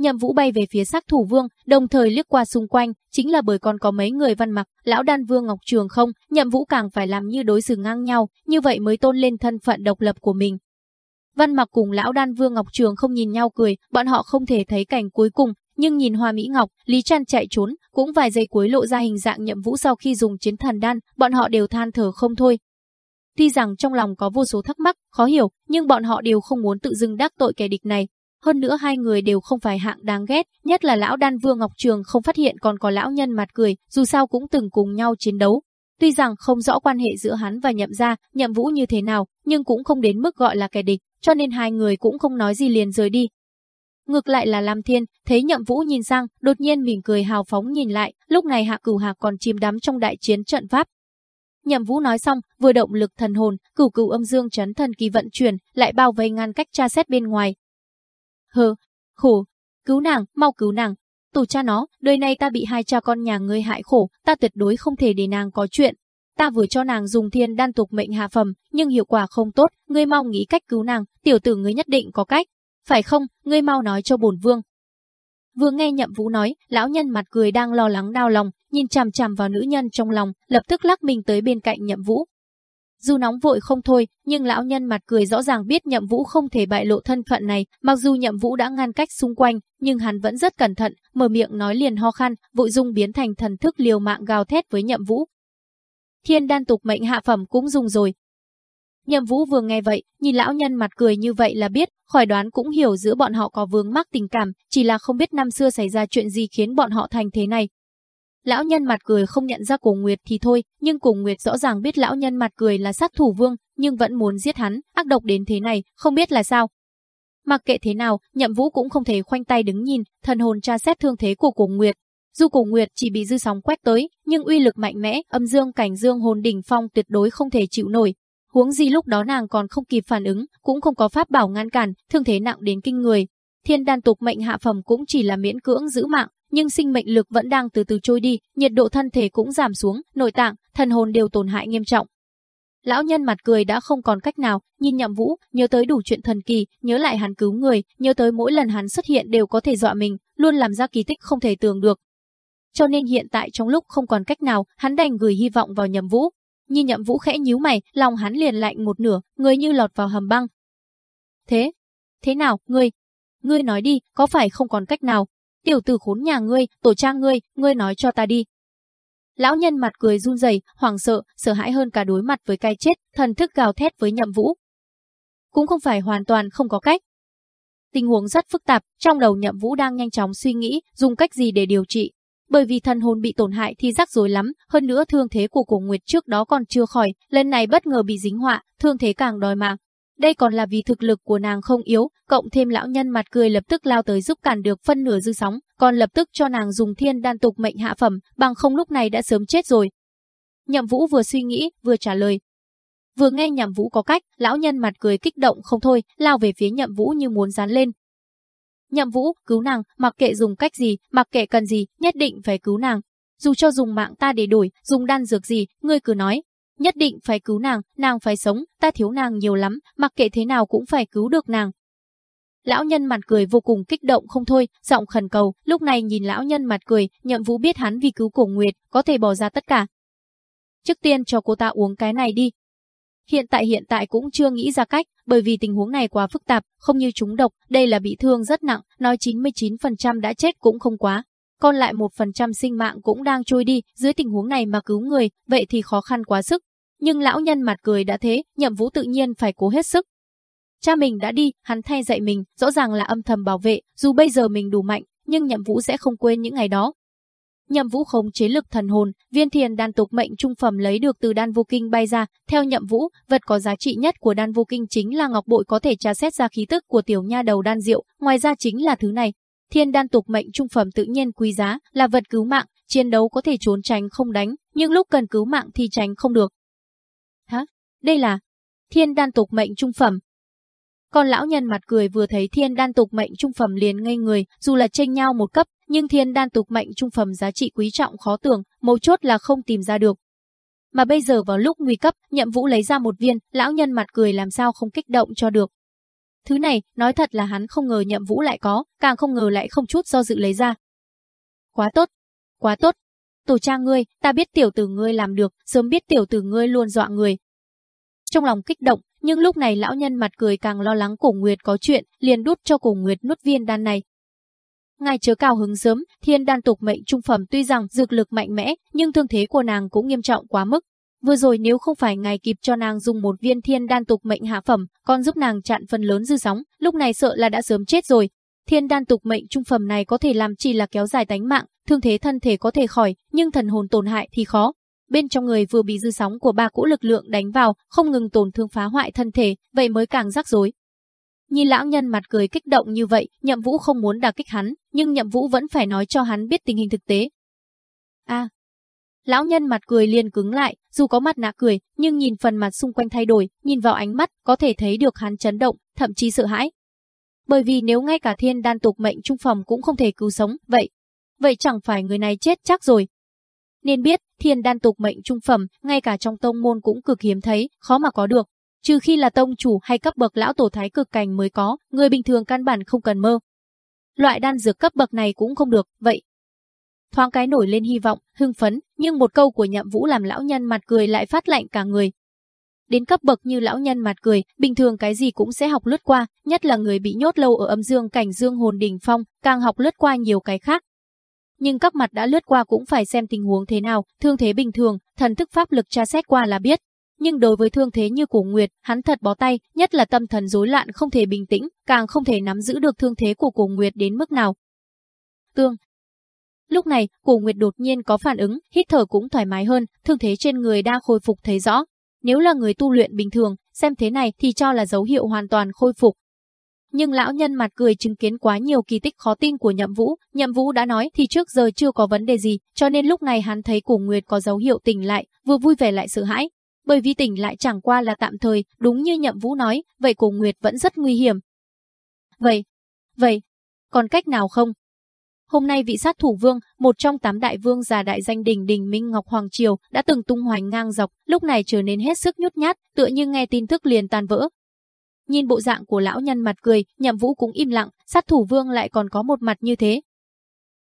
Nhậm Vũ bay về phía sát thủ vương, đồng thời liếc qua xung quanh, chính là bởi còn có mấy người văn mặc, lão đan vương Ngọc Trường không, Nhậm Vũ càng phải làm như đối xử ngang nhau, như vậy mới tôn lên thân phận độc lập của mình. Văn mặc cùng lão đan vương Ngọc Trường không nhìn nhau cười, bọn họ không thể thấy cảnh cuối cùng, nhưng nhìn Hoa Mỹ Ngọc, Lý Trăn chạy trốn, cũng vài giây cuối lộ ra hình dạng Nhậm Vũ sau khi dùng chiến thần đan, bọn họ đều than thở không thôi. Tuy rằng trong lòng có vô số thắc mắc, khó hiểu, nhưng bọn họ đều không muốn tự dưng đắc tội kẻ địch này, hơn nữa hai người đều không phải hạng đáng ghét, nhất là lão đan vương Ngọc Trường không phát hiện còn có lão nhân mặt cười, dù sao cũng từng cùng nhau chiến đấu. Tuy rằng không rõ quan hệ giữa hắn và nhậm gia, nhậm vũ như thế nào, nhưng cũng không đến mức gọi là kẻ địch, cho nên hai người cũng không nói gì liền rời đi. Ngược lại là Lam Thiên, thấy nhậm vũ nhìn sang, đột nhiên mỉm cười hào phóng nhìn lại, lúc này hạ cửu hạc còn chìm đắm trong đại chiến trận pháp, Nhậm Vũ nói xong, vừa động lực thần hồn, cửu cửu âm dương chấn thần kỳ vận chuyển, lại bao vây ngăn cách tra xét bên ngoài, Hờ, khổ, cứu nàng, mau cứu nàng. Tù cha nó, đời này ta bị hai cha con nhà ngươi hại khổ, ta tuyệt đối không thể để nàng có chuyện. Ta vừa cho nàng dùng thiên đan tục mệnh hạ phẩm, nhưng hiệu quả không tốt, ngươi mau nghĩ cách cứu nàng, tiểu tử ngươi nhất định có cách. Phải không, ngươi mau nói cho bổn vương. Vừa nghe nhậm vũ nói, lão nhân mặt cười đang lo lắng đau lòng, nhìn chằm chằm vào nữ nhân trong lòng, lập tức lắc mình tới bên cạnh nhậm vũ, dù nóng vội không thôi, nhưng lão nhân mặt cười rõ ràng biết nhậm vũ không thể bại lộ thân phận này, mặc dù nhậm vũ đã ngăn cách xung quanh, nhưng hắn vẫn rất cẩn thận, mở miệng nói liền ho khan, vội dung biến thành thần thức liều mạng gào thét với nhậm vũ. Thiên đan tục mệnh hạ phẩm cũng dùng rồi. Nhậm vũ vừa nghe vậy, nhìn lão nhân mặt cười như vậy là biết, khỏi đoán cũng hiểu giữa bọn họ có vướng mắc tình cảm, chỉ là không biết năm xưa xảy ra chuyện gì khiến bọn họ thành thế này, Lão nhân mặt cười không nhận ra cổ Nguyệt thì thôi, nhưng cổ Nguyệt rõ ràng biết lão nhân mặt cười là sát thủ vương, nhưng vẫn muốn giết hắn, ác độc đến thế này, không biết là sao. Mặc kệ thế nào, nhậm vũ cũng không thể khoanh tay đứng nhìn, thần hồn tra xét thương thế của cổ Nguyệt. Dù cổ Nguyệt chỉ bị dư sóng quét tới, nhưng uy lực mạnh mẽ, âm dương cảnh dương hồn đỉnh phong tuyệt đối không thể chịu nổi. Huống gì lúc đó nàng còn không kịp phản ứng, cũng không có pháp bảo ngăn cản, thương thế nặng đến kinh người. Thiên đan tục mệnh hạ phẩm cũng chỉ là miễn cưỡng giữ mạng, nhưng sinh mệnh lực vẫn đang từ từ trôi đi, nhiệt độ thân thể cũng giảm xuống, nội tạng, thần hồn đều tổn hại nghiêm trọng. Lão nhân mặt cười đã không còn cách nào, nhìn Nhậm Vũ, nhớ tới đủ chuyện thần kỳ, nhớ lại hắn cứu người, nhớ tới mỗi lần hắn xuất hiện đều có thể dọa mình, luôn làm ra kỳ tích không thể tưởng được. Cho nên hiện tại trong lúc không còn cách nào, hắn đành gửi hy vọng vào Nhậm Vũ. Nhìn Nhậm Vũ khẽ nhíu mày, lòng hắn liền lạnh một nửa, người như lọt vào hầm băng. Thế, thế nào, ngươi? Ngươi nói đi, có phải không còn cách nào, Tiểu tử khốn nhà ngươi, tổ cha ngươi, ngươi nói cho ta đi. Lão nhân mặt cười run rẩy, hoảng sợ, sợ hãi hơn cả đối mặt với cái chết, thần thức gào thét với nhậm vũ. Cũng không phải hoàn toàn không có cách. Tình huống rất phức tạp, trong đầu nhậm vũ đang nhanh chóng suy nghĩ, dùng cách gì để điều trị. Bởi vì thần hồn bị tổn hại thì rắc rối lắm, hơn nữa thương thế của cổ nguyệt trước đó còn chưa khỏi, lần này bất ngờ bị dính họa, thương thế càng đòi mạng, đây còn là vì thực lực của nàng không yếu, cộng thêm lão nhân mặt cười lập tức lao tới giúp cản được phân nửa dư sóng, còn lập tức cho nàng dùng thiên đan tục mệnh hạ phẩm, bằng không lúc này đã sớm chết rồi. Nhậm Vũ vừa suy nghĩ, vừa trả lời. Vừa nghe Nhậm Vũ có cách, lão nhân mặt cười kích động không thôi, lao về phía Nhậm Vũ như muốn dán lên. Nhậm Vũ, cứu nàng, mặc kệ dùng cách gì, mặc kệ cần gì, nhất định phải cứu nàng. Dù cho dùng mạng ta để đổi, dùng đan dược gì, ngươi cứ nói, nhất định phải cứu nàng, nàng phải sống, ta thiếu nàng nhiều lắm, mặc kệ thế nào cũng phải cứu được nàng. Lão nhân mặt cười vô cùng kích động không thôi, giọng khẩn cầu, lúc này nhìn lão nhân mặt cười, nhậm vũ biết hắn vì cứu cổ nguyệt, có thể bỏ ra tất cả. Trước tiên cho cô ta uống cái này đi. Hiện tại hiện tại cũng chưa nghĩ ra cách, bởi vì tình huống này quá phức tạp, không như chúng độc, đây là bị thương rất nặng, nói 99% đã chết cũng không quá còn lại 1% sinh mạng cũng đang trôi đi, dưới tình huống này mà cứu người, vậy thì khó khăn quá sức. Nhưng lão nhân mặt cười đã thế, nhậm vũ tự nhiên phải cố hết sức. Cha mình đã đi, hắn thay dạy mình, rõ ràng là âm thầm bảo vệ, dù bây giờ mình đủ mạnh, nhưng nhậm vũ sẽ không quên những ngày đó. Nhậm vũ khống chế lực thần hồn, viên thiền đan tục mệnh trung phẩm lấy được từ đan vô kinh bay ra, theo nhậm vũ, vật có giá trị nhất của đan vô kinh chính là ngọc bội có thể tra xét ra khí tức của tiểu nha đầu đan diệu, ngoài ra chính là thứ này. Thiên đan tục mệnh trung phẩm tự nhiên quý giá, là vật cứu mạng, chiến đấu có thể trốn tránh không đánh, nhưng lúc cần cứu mạng thì tránh không được. Đây là thiên đan tục mệnh trung phẩm. Còn lão nhân mặt cười vừa thấy thiên đan tục mệnh trung phẩm liền ngây người, dù là tranh nhau một cấp, nhưng thiên đan tục mệnh trung phẩm giá trị quý trọng khó tưởng, mấu chốt là không tìm ra được. Mà bây giờ vào lúc nguy cấp, nhậm vũ lấy ra một viên, lão nhân mặt cười làm sao không kích động cho được. Thứ này, nói thật là hắn không ngờ nhậm vũ lại có, càng không ngờ lại không chút do dự lấy ra. Quá tốt, quá tốt. Tổ cha ngươi, ta biết tiểu tử ngươi làm được, sớm biết tiểu tử ngươi luôn dọa người. Trong lòng kích động, nhưng lúc này lão nhân mặt cười càng lo lắng cổ Nguyệt có chuyện, liền đút cho cổ Nguyệt nuốt viên đan này. Ngài chớ cao hứng sớm, thiên đan tục mệnh trung phẩm tuy rằng dược lực mạnh mẽ, nhưng thương thế của nàng cũng nghiêm trọng quá mức. Vừa rồi nếu không phải ngài kịp cho nàng dùng một viên thiên đan tục mệnh hạ phẩm, còn giúp nàng chặn phần lớn dư sóng, lúc này sợ là đã sớm chết rồi. Thiên đan tục mệnh trung phẩm này có thể làm chỉ là kéo dài tánh mạng, thương thế thân thể có thể khỏi, nhưng thần hồn tổn hại thì khó. Bên trong người vừa bị dư sóng của ba cỗ lực lượng đánh vào, không ngừng tổn thương phá hoại thân thể, vậy mới càng rắc rối. Nhìn lão nhân mặt cười kích động như vậy, nhậm vũ không muốn đả kích hắn, nhưng nhậm vũ vẫn phải nói cho hắn biết tình hình thực tế. a Lão nhân mặt cười liền cứng lại, dù có mặt nạ cười, nhưng nhìn phần mặt xung quanh thay đổi, nhìn vào ánh mắt, có thể thấy được hắn chấn động, thậm chí sợ hãi. Bởi vì nếu ngay cả thiên đan tục mệnh trung phòng cũng không thể cứu sống, vậy, vậy chẳng phải người này chết chắc rồi. Nên biết, thiên đan tục mệnh trung phẩm, ngay cả trong tông môn cũng cực hiếm thấy, khó mà có được. Trừ khi là tông chủ hay cấp bậc lão tổ thái cực cảnh mới có, người bình thường căn bản không cần mơ. Loại đan dược cấp bậc này cũng không được, vậy. Thoáng cái nổi lên hy vọng, hưng phấn, nhưng một câu của nhậm vũ làm lão nhân mặt cười lại phát lạnh cả người. Đến cấp bậc như lão nhân mặt cười, bình thường cái gì cũng sẽ học lướt qua, nhất là người bị nhốt lâu ở âm dương cảnh dương hồn đỉnh phong, càng học lướt qua nhiều cái khác. Nhưng các mặt đã lướt qua cũng phải xem tình huống thế nào, thương thế bình thường, thần thức pháp lực tra xét qua là biết, nhưng đối với thương thế như cổ Nguyệt, hắn thật bó tay, nhất là tâm thần rối loạn không thể bình tĩnh, càng không thể nắm giữ được thương thế của cổ Nguyệt đến mức nào. Tương Lúc này, cổ Nguyệt đột nhiên có phản ứng, hít thở cũng thoải mái hơn, thương thế trên người đang khôi phục thấy rõ. Nếu là người tu luyện bình thường, xem thế này thì cho là dấu hiệu hoàn toàn khôi phục. Nhưng lão nhân mặt cười chứng kiến quá nhiều kỳ tích khó tin của Nhậm Vũ, Nhậm Vũ đã nói thì trước giờ chưa có vấn đề gì, cho nên lúc này hắn thấy Cổ Nguyệt có dấu hiệu tỉnh lại, vừa vui vẻ lại sợ hãi, bởi vì tỉnh lại chẳng qua là tạm thời, đúng như Nhậm Vũ nói, vậy cổ Nguyệt vẫn rất nguy hiểm. Vậy, vậy, còn cách nào không? Hôm nay vị sát thủ vương, một trong tám đại vương già đại danh đình đình Minh Ngọc Hoàng Triều, đã từng tung hoành ngang dọc, lúc này trở nên hết sức nhút nhát, tựa như nghe tin tức liền tan vỡ. Nhìn bộ dạng của lão nhân mặt cười, nhậm vũ cũng im lặng, sát thủ vương lại còn có một mặt như thế,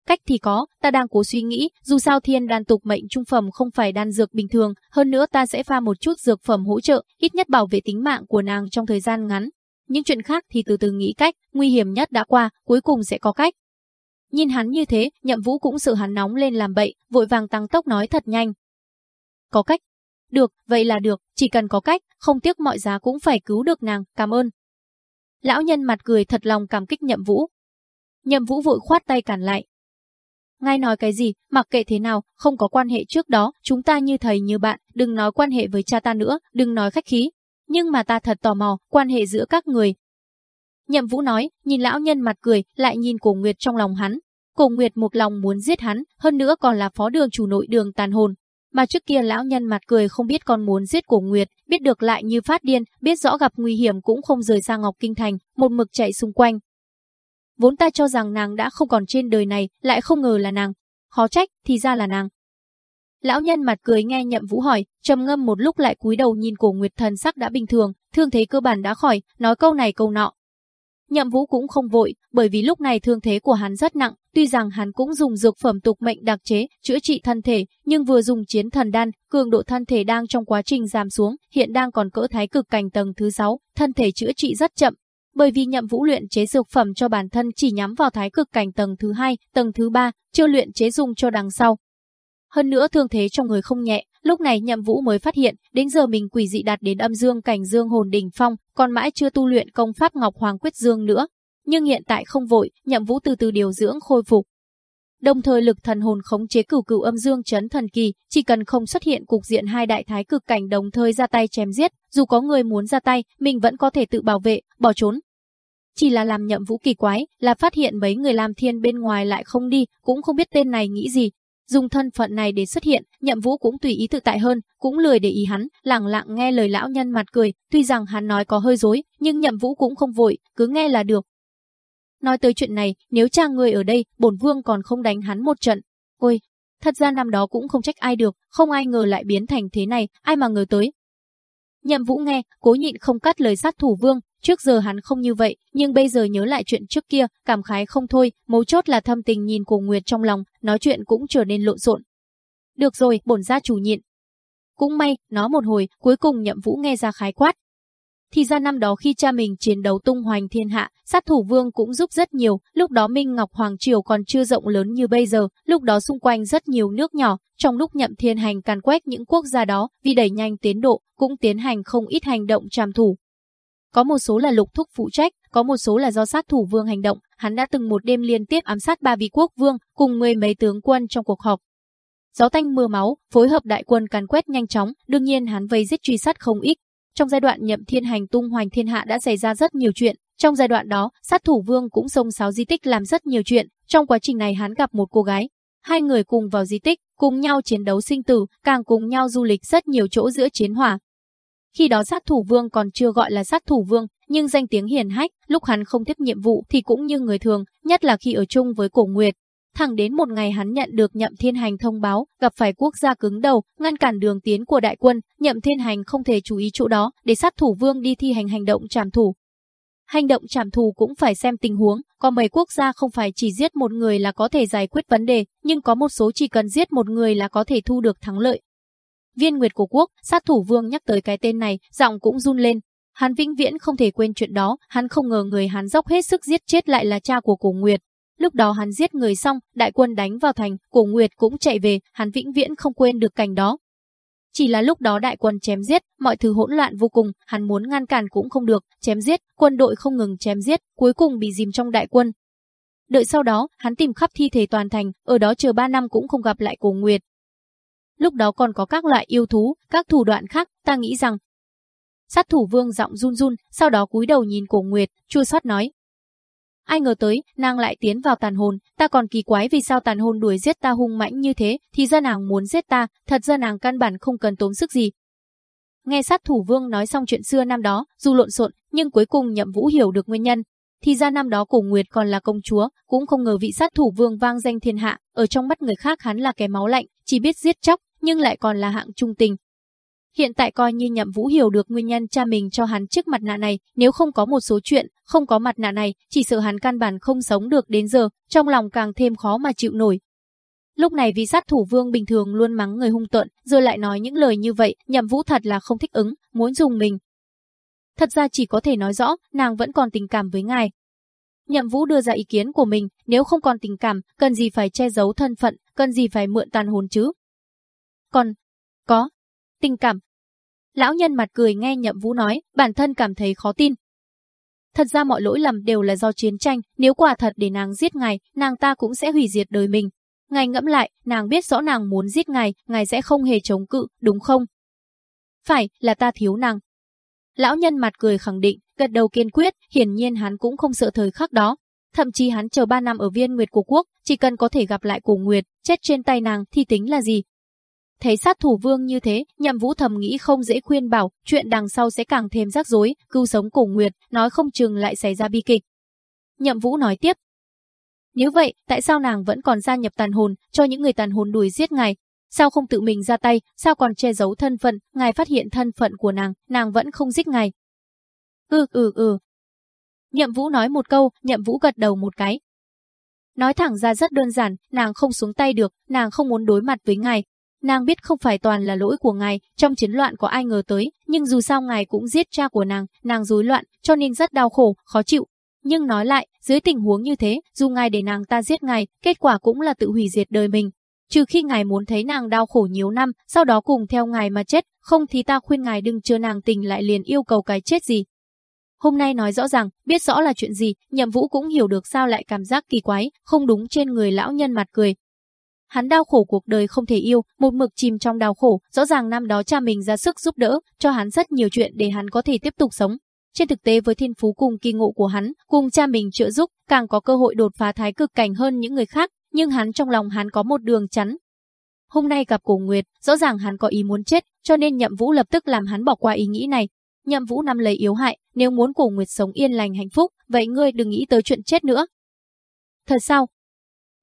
Cách thì có, ta đang cố suy nghĩ, dù sao thiên đan tục mệnh trung phẩm không phải đan dược bình thường, hơn nữa ta sẽ pha một chút dược phẩm hỗ trợ, ít nhất bảo vệ tính mạng của nàng trong thời gian ngắn. Những chuyện khác thì từ từ nghĩ cách, nguy hiểm nhất đã qua, cuối cùng sẽ có cách. Nhìn hắn như thế, nhậm vũ cũng sự hắn nóng lên làm bậy, vội vàng tăng tốc nói thật nhanh. Có cách. Được, vậy là được, chỉ cần có cách, không tiếc mọi giá cũng phải cứu được nàng, cảm ơn. Lão nhân mặt cười thật lòng cảm kích nhậm vũ. Nhậm vũ vội khoát tay cản lại, ngay nói cái gì, mặc kệ thế nào, không có quan hệ trước đó, chúng ta như thầy như bạn, đừng nói quan hệ với cha ta nữa, đừng nói khách khí. Nhưng mà ta thật tò mò, quan hệ giữa các người. Nhậm Vũ nói, nhìn lão nhân mặt cười, lại nhìn Cổ Nguyệt trong lòng hắn. Cổ Nguyệt một lòng muốn giết hắn, hơn nữa còn là phó đường chủ nội đường tàn hồn. Mà trước kia lão nhân mặt cười không biết còn muốn giết Cổ Nguyệt, biết được lại như phát điên, biết rõ gặp nguy hiểm cũng không rời ra Ngọc Kinh Thành, một mực chạy xung quanh, Vốn ta cho rằng nàng đã không còn trên đời này, lại không ngờ là nàng. Khó trách, thì ra là nàng. Lão nhân mặt cười nghe nhậm vũ hỏi, trầm ngâm một lúc lại cúi đầu nhìn cổ nguyệt thần sắc đã bình thường, thương thế cơ bản đã khỏi, nói câu này câu nọ. Nhậm vũ cũng không vội, bởi vì lúc này thương thế của hắn rất nặng, tuy rằng hắn cũng dùng dược phẩm tục mệnh đặc chế, chữa trị thân thể, nhưng vừa dùng chiến thần đan, cường độ thân thể đang trong quá trình giảm xuống, hiện đang còn cỡ thái cực cảnh tầng thứ 6, thân thể chữa trị rất chậm, bởi vì nhậm vũ luyện chế dược phẩm cho bản thân chỉ nhắm vào thái cực cảnh tầng thứ hai, tầng thứ ba, chưa luyện chế dùng cho đằng sau. Hơn nữa thương thế trong người không nhẹ, lúc này nhậm vũ mới phát hiện, đến giờ mình quỷ dị đạt đến âm dương cảnh dương hồn đỉnh phong, còn mãi chưa tu luyện công pháp Ngọc Hoàng Quyết Dương nữa. Nhưng hiện tại không vội, nhậm vũ từ từ điều dưỡng khôi phục. Đồng thời lực thần hồn khống chế cửu cửu âm dương chấn thần kỳ, chỉ cần không xuất hiện cục diện hai đại thái cực cảnh đồng thời ra tay chém giết, dù có người muốn ra tay, mình vẫn có thể tự bảo vệ, bỏ trốn, chỉ là làm nhậm vũ kỳ quái, là phát hiện mấy người làm thiên bên ngoài lại không đi, cũng không biết tên này nghĩ gì. Dùng thân phận này để xuất hiện, nhậm vũ cũng tùy ý tự tại hơn, cũng lười để ý hắn, lặng lặng nghe lời lão nhân mặt cười, tuy rằng hắn nói có hơi dối, nhưng nhậm vũ cũng không vội, cứ nghe là được. Nói tới chuyện này, nếu cha người ở đây, bổn vương còn không đánh hắn một trận. Ôi, Thật ra năm đó cũng không trách ai được, không ai ngờ lại biến thành thế này, ai mà ngờ tới. Nhậm Vũ nghe, cố nhịn không cắt lời sát thủ vương, trước giờ hắn không như vậy, nhưng bây giờ nhớ lại chuyện trước kia, cảm khái không thôi, mấu chốt là thâm tình nhìn Cổ Nguyệt trong lòng, nói chuyện cũng trở nên lộn xộn. Được rồi, bổn gia chủ nhịn. Cũng may, nó một hồi, cuối cùng Nhậm Vũ nghe ra khái quát, thì ra năm đó khi cha mình chiến đấu tung hoành thiên hạ, sát thủ vương cũng giúp rất nhiều, lúc đó Minh Ngọc Hoàng Triều còn chưa rộng lớn như bây giờ, lúc đó xung quanh rất nhiều nước nhỏ, trong lúc nhậm thiên hành càn quét những quốc gia đó, vì đẩy nhanh tiến độ, cũng tiến hành không ít hành động tràm thủ. Có một số là lục thúc phụ trách, có một số là do sát thủ vương hành động, hắn đã từng một đêm liên tiếp ám sát ba vị quốc vương, cùng mười mấy tướng quân trong cuộc họp. Gió tanh mưa máu, phối hợp đại quân càn quét nhanh chóng, đương nhiên hắn vây giết truy sát không ít, trong giai đoạn nhậm thiên hành tung hoành thiên hạ đã xảy ra rất nhiều chuyện. Trong giai đoạn đó, sát thủ vương cũng xông xáo di tích làm rất nhiều chuyện. Trong quá trình này hắn gặp một cô gái. Hai người cùng vào di tích, cùng nhau chiến đấu sinh tử, càng cùng nhau du lịch rất nhiều chỗ giữa chiến hỏa. Khi đó sát thủ vương còn chưa gọi là sát thủ vương, nhưng danh tiếng hiển hách, lúc hắn không tiếp nhiệm vụ thì cũng như người thường, nhất là khi ở chung với cổ nguyệt, Thẳng đến một ngày hắn nhận được Nhậm Thiên Hành thông báo, gặp phải quốc gia cứng đầu, ngăn cản đường tiến của đại quân, Nhậm Thiên Hành không thể chú ý chỗ đó, để sát thủ vương đi thi hành hành động trảm thủ. Hành động trảm thủ cũng phải xem tình huống, có mấy quốc gia không phải chỉ giết một người là có thể giải quyết vấn đề, nhưng có một số chỉ cần giết một người là có thể thu được thắng lợi. Viên Nguyệt của quốc, sát thủ vương nhắc tới cái tên này, giọng cũng run lên. Hắn vĩnh viễn không thể quên chuyện đó, hắn không ngờ người hắn dốc hết sức giết chết lại là cha của cổ Nguyệt. Lúc đó hắn giết người xong, đại quân đánh vào thành, cổ Nguyệt cũng chạy về, hắn vĩnh viễn không quên được cảnh đó. Chỉ là lúc đó đại quân chém giết, mọi thứ hỗn loạn vô cùng, hắn muốn ngăn cản cũng không được, chém giết, quân đội không ngừng chém giết, cuối cùng bị dìm trong đại quân. Đợi sau đó, hắn tìm khắp thi thể toàn thành, ở đó chờ 3 năm cũng không gặp lại cổ Nguyệt. Lúc đó còn có các loại yêu thú, các thủ đoạn khác, ta nghĩ rằng. Sát thủ vương giọng run run, sau đó cúi đầu nhìn cổ Nguyệt, chua xót nói, Ai ngờ tới, nàng lại tiến vào tàn hồn, ta còn kỳ quái vì sao tàn hồn đuổi giết ta hung mãnh như thế, thì ra nàng muốn giết ta, thật ra nàng căn bản không cần tốn sức gì. Nghe sát thủ vương nói xong chuyện xưa năm đó, dù lộn xộn, nhưng cuối cùng nhậm vũ hiểu được nguyên nhân. Thì ra năm đó cổ Nguyệt còn là công chúa, cũng không ngờ vị sát thủ vương vang danh thiên hạ, ở trong mắt người khác hắn là kẻ máu lạnh, chỉ biết giết chóc, nhưng lại còn là hạng trung tình, Hiện tại coi như Nhậm Vũ hiểu được nguyên nhân cha mình cho hắn chiếc mặt nạ này, nếu không có một số chuyện, không có mặt nạ này, chỉ sợ hắn căn bản không sống được đến giờ, trong lòng càng thêm khó mà chịu nổi. Lúc này vì sát thủ vương bình thường luôn mắng người hung tợn, rồi lại nói những lời như vậy, Nhậm Vũ thật là không thích ứng, muốn dùng mình. Thật ra chỉ có thể nói rõ, nàng vẫn còn tình cảm với ngài. Nhậm Vũ đưa ra ý kiến của mình, nếu không còn tình cảm, cần gì phải che giấu thân phận, cần gì phải mượn tàn hồn chứ? Còn, có, tình cảm, Lão nhân mặt cười nghe Nhậm Vũ nói, bản thân cảm thấy khó tin. Thật ra mọi lỗi lầm đều là do chiến tranh, nếu quả thật để nàng giết ngài, nàng ta cũng sẽ hủy diệt đời mình. Ngài ngẫm lại, nàng biết rõ nàng muốn giết ngài, ngài sẽ không hề chống cự, đúng không? Phải, là ta thiếu nàng. Lão nhân mặt cười khẳng định, gật đầu kiên quyết, hiển nhiên hắn cũng không sợ thời khắc đó. Thậm chí hắn chờ 3 năm ở viên nguyệt của quốc, chỉ cần có thể gặp lại cổ nguyệt, chết trên tay nàng thì tính là gì, Thấy sát thủ vương như thế, nhậm vũ thầm nghĩ không dễ khuyên bảo, chuyện đằng sau sẽ càng thêm rắc rối, cứu sống cổ nguyệt, nói không chừng lại xảy ra bi kịch. Nhậm vũ nói tiếp. Nếu vậy, tại sao nàng vẫn còn gia nhập tàn hồn, cho những người tàn hồn đuổi giết ngài? Sao không tự mình ra tay, sao còn che giấu thân phận, ngài phát hiện thân phận của nàng, nàng vẫn không giết ngài. Ừ ừ ừ. Nhậm vũ nói một câu, nhậm vũ gật đầu một cái, Nói thẳng ra rất đơn giản, nàng không xuống tay được, nàng không muốn đối mặt với ngài, Nàng biết không phải toàn là lỗi của ngài, trong chiến loạn có ai ngờ tới, nhưng dù sao ngài cũng giết cha của nàng, nàng rối loạn, cho nên rất đau khổ, khó chịu. Nhưng nói lại, dưới tình huống như thế, dù ngài để nàng ta giết ngài, kết quả cũng là tự hủy diệt đời mình. Trừ khi ngài muốn thấy nàng đau khổ nhiều năm, sau đó cùng theo ngài mà chết, không thì ta khuyên ngài đừng chờ nàng tình lại liền yêu cầu cái chết gì. Hôm nay nói rõ ràng, biết rõ là chuyện gì, nhậm vũ cũng hiểu được sao lại cảm giác kỳ quái, không đúng trên người lão nhân mặt cười, Hắn đau khổ cuộc đời không thể yêu, một mực chìm trong đau khổ, rõ ràng năm đó cha mình ra sức giúp đỡ, cho hắn rất nhiều chuyện để hắn có thể tiếp tục sống. Trên thực tế với thiên phú cùng kỳ ngộ của hắn, cùng cha mình trợ giúp, càng có cơ hội đột phá thái cực cảnh hơn những người khác, nhưng hắn trong lòng hắn có một đường chắn. Hôm nay gặp cổ Nguyệt, rõ ràng hắn có ý muốn chết, cho nên Nhậm Vũ lập tức làm hắn bỏ qua ý nghĩ này. Nhậm Vũ nắm lấy yếu hại, nếu muốn cổ Nguyệt sống yên lành hạnh phúc, vậy ngươi đừng nghĩ tới chuyện chết nữa. Thật sao?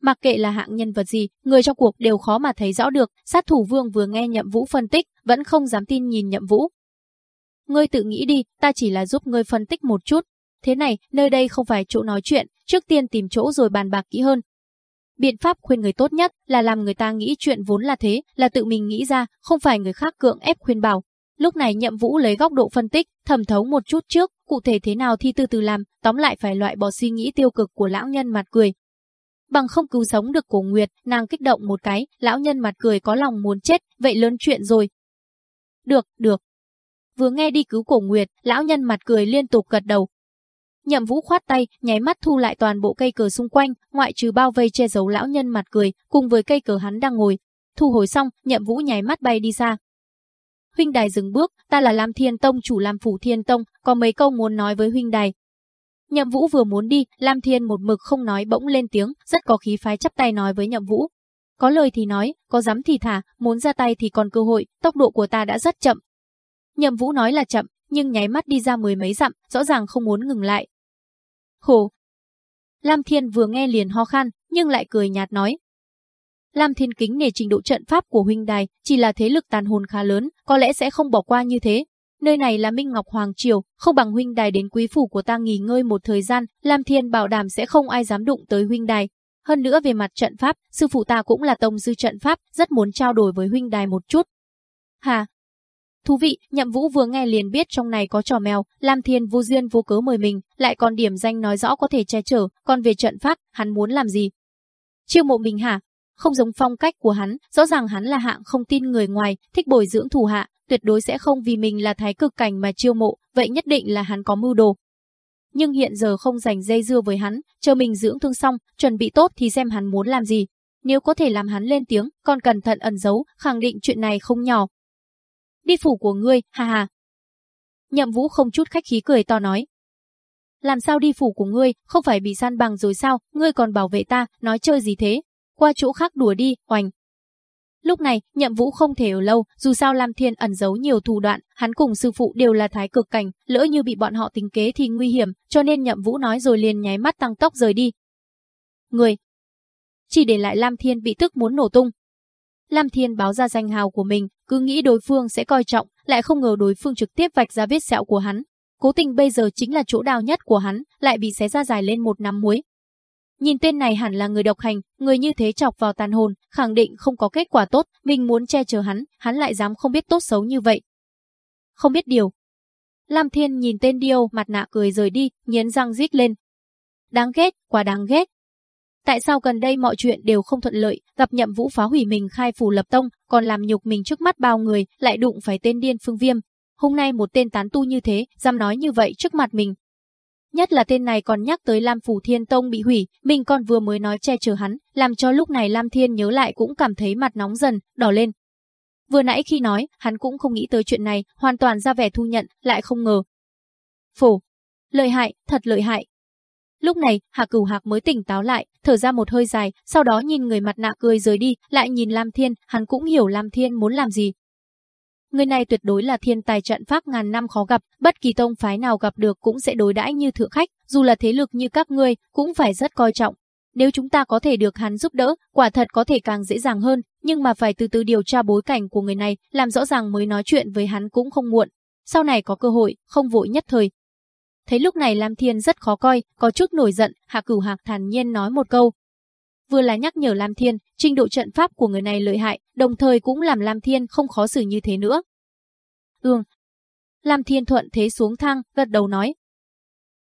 Mặc kệ là hạng nhân vật gì, người trong cuộc đều khó mà thấy rõ được, sát thủ vương vừa nghe nhậm vũ phân tích, vẫn không dám tin nhìn nhậm vũ. Ngươi tự nghĩ đi, ta chỉ là giúp ngươi phân tích một chút. Thế này, nơi đây không phải chỗ nói chuyện, trước tiên tìm chỗ rồi bàn bạc kỹ hơn. Biện pháp khuyên người tốt nhất là làm người ta nghĩ chuyện vốn là thế, là tự mình nghĩ ra, không phải người khác cưỡng ép khuyên bảo. Lúc này nhậm vũ lấy góc độ phân tích, thẩm thấu một chút trước, cụ thể thế nào thì từ từ làm, tóm lại phải loại bỏ suy nghĩ tiêu cực của lão nhân mặt cười. Bằng không cứu sống được cổ nguyệt, nàng kích động một cái, lão nhân mặt cười có lòng muốn chết, vậy lớn chuyện rồi. Được, được. Vừa nghe đi cứu cổ nguyệt, lão nhân mặt cười liên tục gật đầu, Nhậm Vũ khoát tay, nháy mắt thu lại toàn bộ cây cờ xung quanh, ngoại trừ bao vây che giấu lão nhân mặt cười, cùng với cây cờ hắn đang ngồi. Thu hồi xong, Nhậm Vũ nháy mắt bay đi xa. Huynh đài dừng bước, ta là Lam Thiên Tông chủ Lam Phủ Thiên Tông, có mấy câu muốn nói với huynh đài. Nhậm Vũ vừa muốn đi, Lam Thiên một mực không nói bỗng lên tiếng, rất có khí phái chắp tay nói với Nhậm Vũ. Có lời thì nói, có dám thì thả, muốn ra tay thì còn cơ hội, tốc độ của ta đã rất chậm. Nhậm Vũ nói là chậm, nhưng nháy mắt đi ra mười mấy dặm, rõ ràng không muốn ngừng lại, Hổ. Lam Thiên vừa nghe liền ho khan, nhưng lại cười nhạt nói. Lam Thiên kính nể trình độ trận pháp của huynh đài, chỉ là thế lực tàn hồn khá lớn, có lẽ sẽ không bỏ qua như thế. Nơi này là Minh Ngọc Hoàng Triều, không bằng huynh đài đến quý phủ của ta nghỉ ngơi một thời gian, Lam Thiên bảo đảm sẽ không ai dám đụng tới huynh đài. Hơn nữa về mặt trận pháp, sư phụ ta cũng là tông sư trận pháp, rất muốn trao đổi với huynh đài một chút. Hà, Thú vị, Nhậm Vũ vừa nghe liền biết trong này có trò mèo, Lam Thiên vô duyên vô cớ mời mình, lại còn điểm danh nói rõ có thể che chở, còn về trận pháp, hắn muốn làm gì? Chiêu mộ mình hả? Không giống phong cách của hắn, rõ ràng hắn là hạng không tin người ngoài, thích bồi dưỡng thủ hạ, tuyệt đối sẽ không vì mình là thái cực cảnh mà chiêu mộ, vậy nhất định là hắn có mưu đồ. Nhưng hiện giờ không dành dây dưa với hắn, chờ mình dưỡng thương xong, chuẩn bị tốt thì xem hắn muốn làm gì. Nếu có thể làm hắn lên tiếng, còn cẩn thận ẩn giấu, khẳng định chuyện này không nhỏ, Đi phủ của ngươi, ha ha. Nhậm Vũ không chút khách khí cười to nói. Làm sao đi phủ của ngươi, không phải bị san bằng rồi sao, ngươi còn bảo vệ ta, nói chơi gì thế? Qua chỗ khác đùa đi, oành. Lúc này, Nhậm Vũ không thể ở lâu, dù sao Lam Thiên ẩn giấu nhiều thủ đoạn, hắn cùng sư phụ đều là thái cực cảnh, lỡ như bị bọn họ tính kế thì nguy hiểm, cho nên Nhậm Vũ nói rồi liền nháy mắt tăng tốc rời đi. Người chỉ để lại Lam Thiên bị tức muốn nổ tung, Lam Thiên báo ra danh hào của mình, cứ nghĩ đối phương sẽ coi trọng, lại không ngờ đối phương trực tiếp vạch ra vết sẹo của hắn. Cố tình bây giờ chính là chỗ đau nhất của hắn, lại bị xé ra dài lên một nắm muối. Nhìn tên này hẳn là người độc hành, người như thế chọc vào tàn hồn, khẳng định không có kết quả tốt, mình muốn che chở hắn, hắn lại dám không biết tốt xấu như vậy. Không biết điều. Lam Thiên nhìn tên điêu, mặt nạ cười rời đi, nghiến răng rít lên. Đáng ghét, quá đáng ghét, Tại sao gần đây mọi chuyện đều không thuận lợi, gặp nhậm vũ phá hủy mình khai phủ lập tông, còn làm nhục mình trước mắt bao người, lại đụng phải tên điên phương viêm. Hôm nay một tên tán tu như thế, dám nói như vậy trước mặt mình. Nhất là tên này còn nhắc tới Lam Phủ Thiên Tông bị hủy, mình còn vừa mới nói che chở hắn, làm cho lúc này Lam Thiên nhớ lại cũng cảm thấy mặt nóng dần, đỏ lên. Vừa nãy khi nói, hắn cũng không nghĩ tới chuyện này, hoàn toàn ra vẻ thu nhận, lại không ngờ. Phủ, lợi hại, thật lợi hại, Lúc này, Hạ Cửu Hạc mới tỉnh táo lại, thở ra một hơi dài, sau đó nhìn người mặt nạ cười rời đi, lại nhìn Lam Thiên, hắn cũng hiểu Lam Thiên muốn làm gì. Người này tuyệt đối là thiên tài trận pháp ngàn năm khó gặp, bất kỳ tông phái nào gặp được cũng sẽ đối đãi như thượng khách, dù là thế lực như các ngươi, cũng phải rất coi trọng. Nếu chúng ta có thể được hắn giúp đỡ, quả thật có thể càng dễ dàng hơn, nhưng mà phải từ từ điều tra bối cảnh của người này, làm rõ ràng mới nói chuyện với hắn cũng không muộn. Sau này có cơ hội, không vội nhất thời, Thấy lúc này Lam Thiên rất khó coi, có chút nổi giận, Hạ Cửu Hạc thản nhiên nói một câu. Vừa là nhắc nhở Lam Thiên, trình độ trận pháp của người này lợi hại, đồng thời cũng làm Lam Thiên không khó xử như thế nữa. Ừm. Lam Thiên thuận thế xuống thang, gật đầu nói.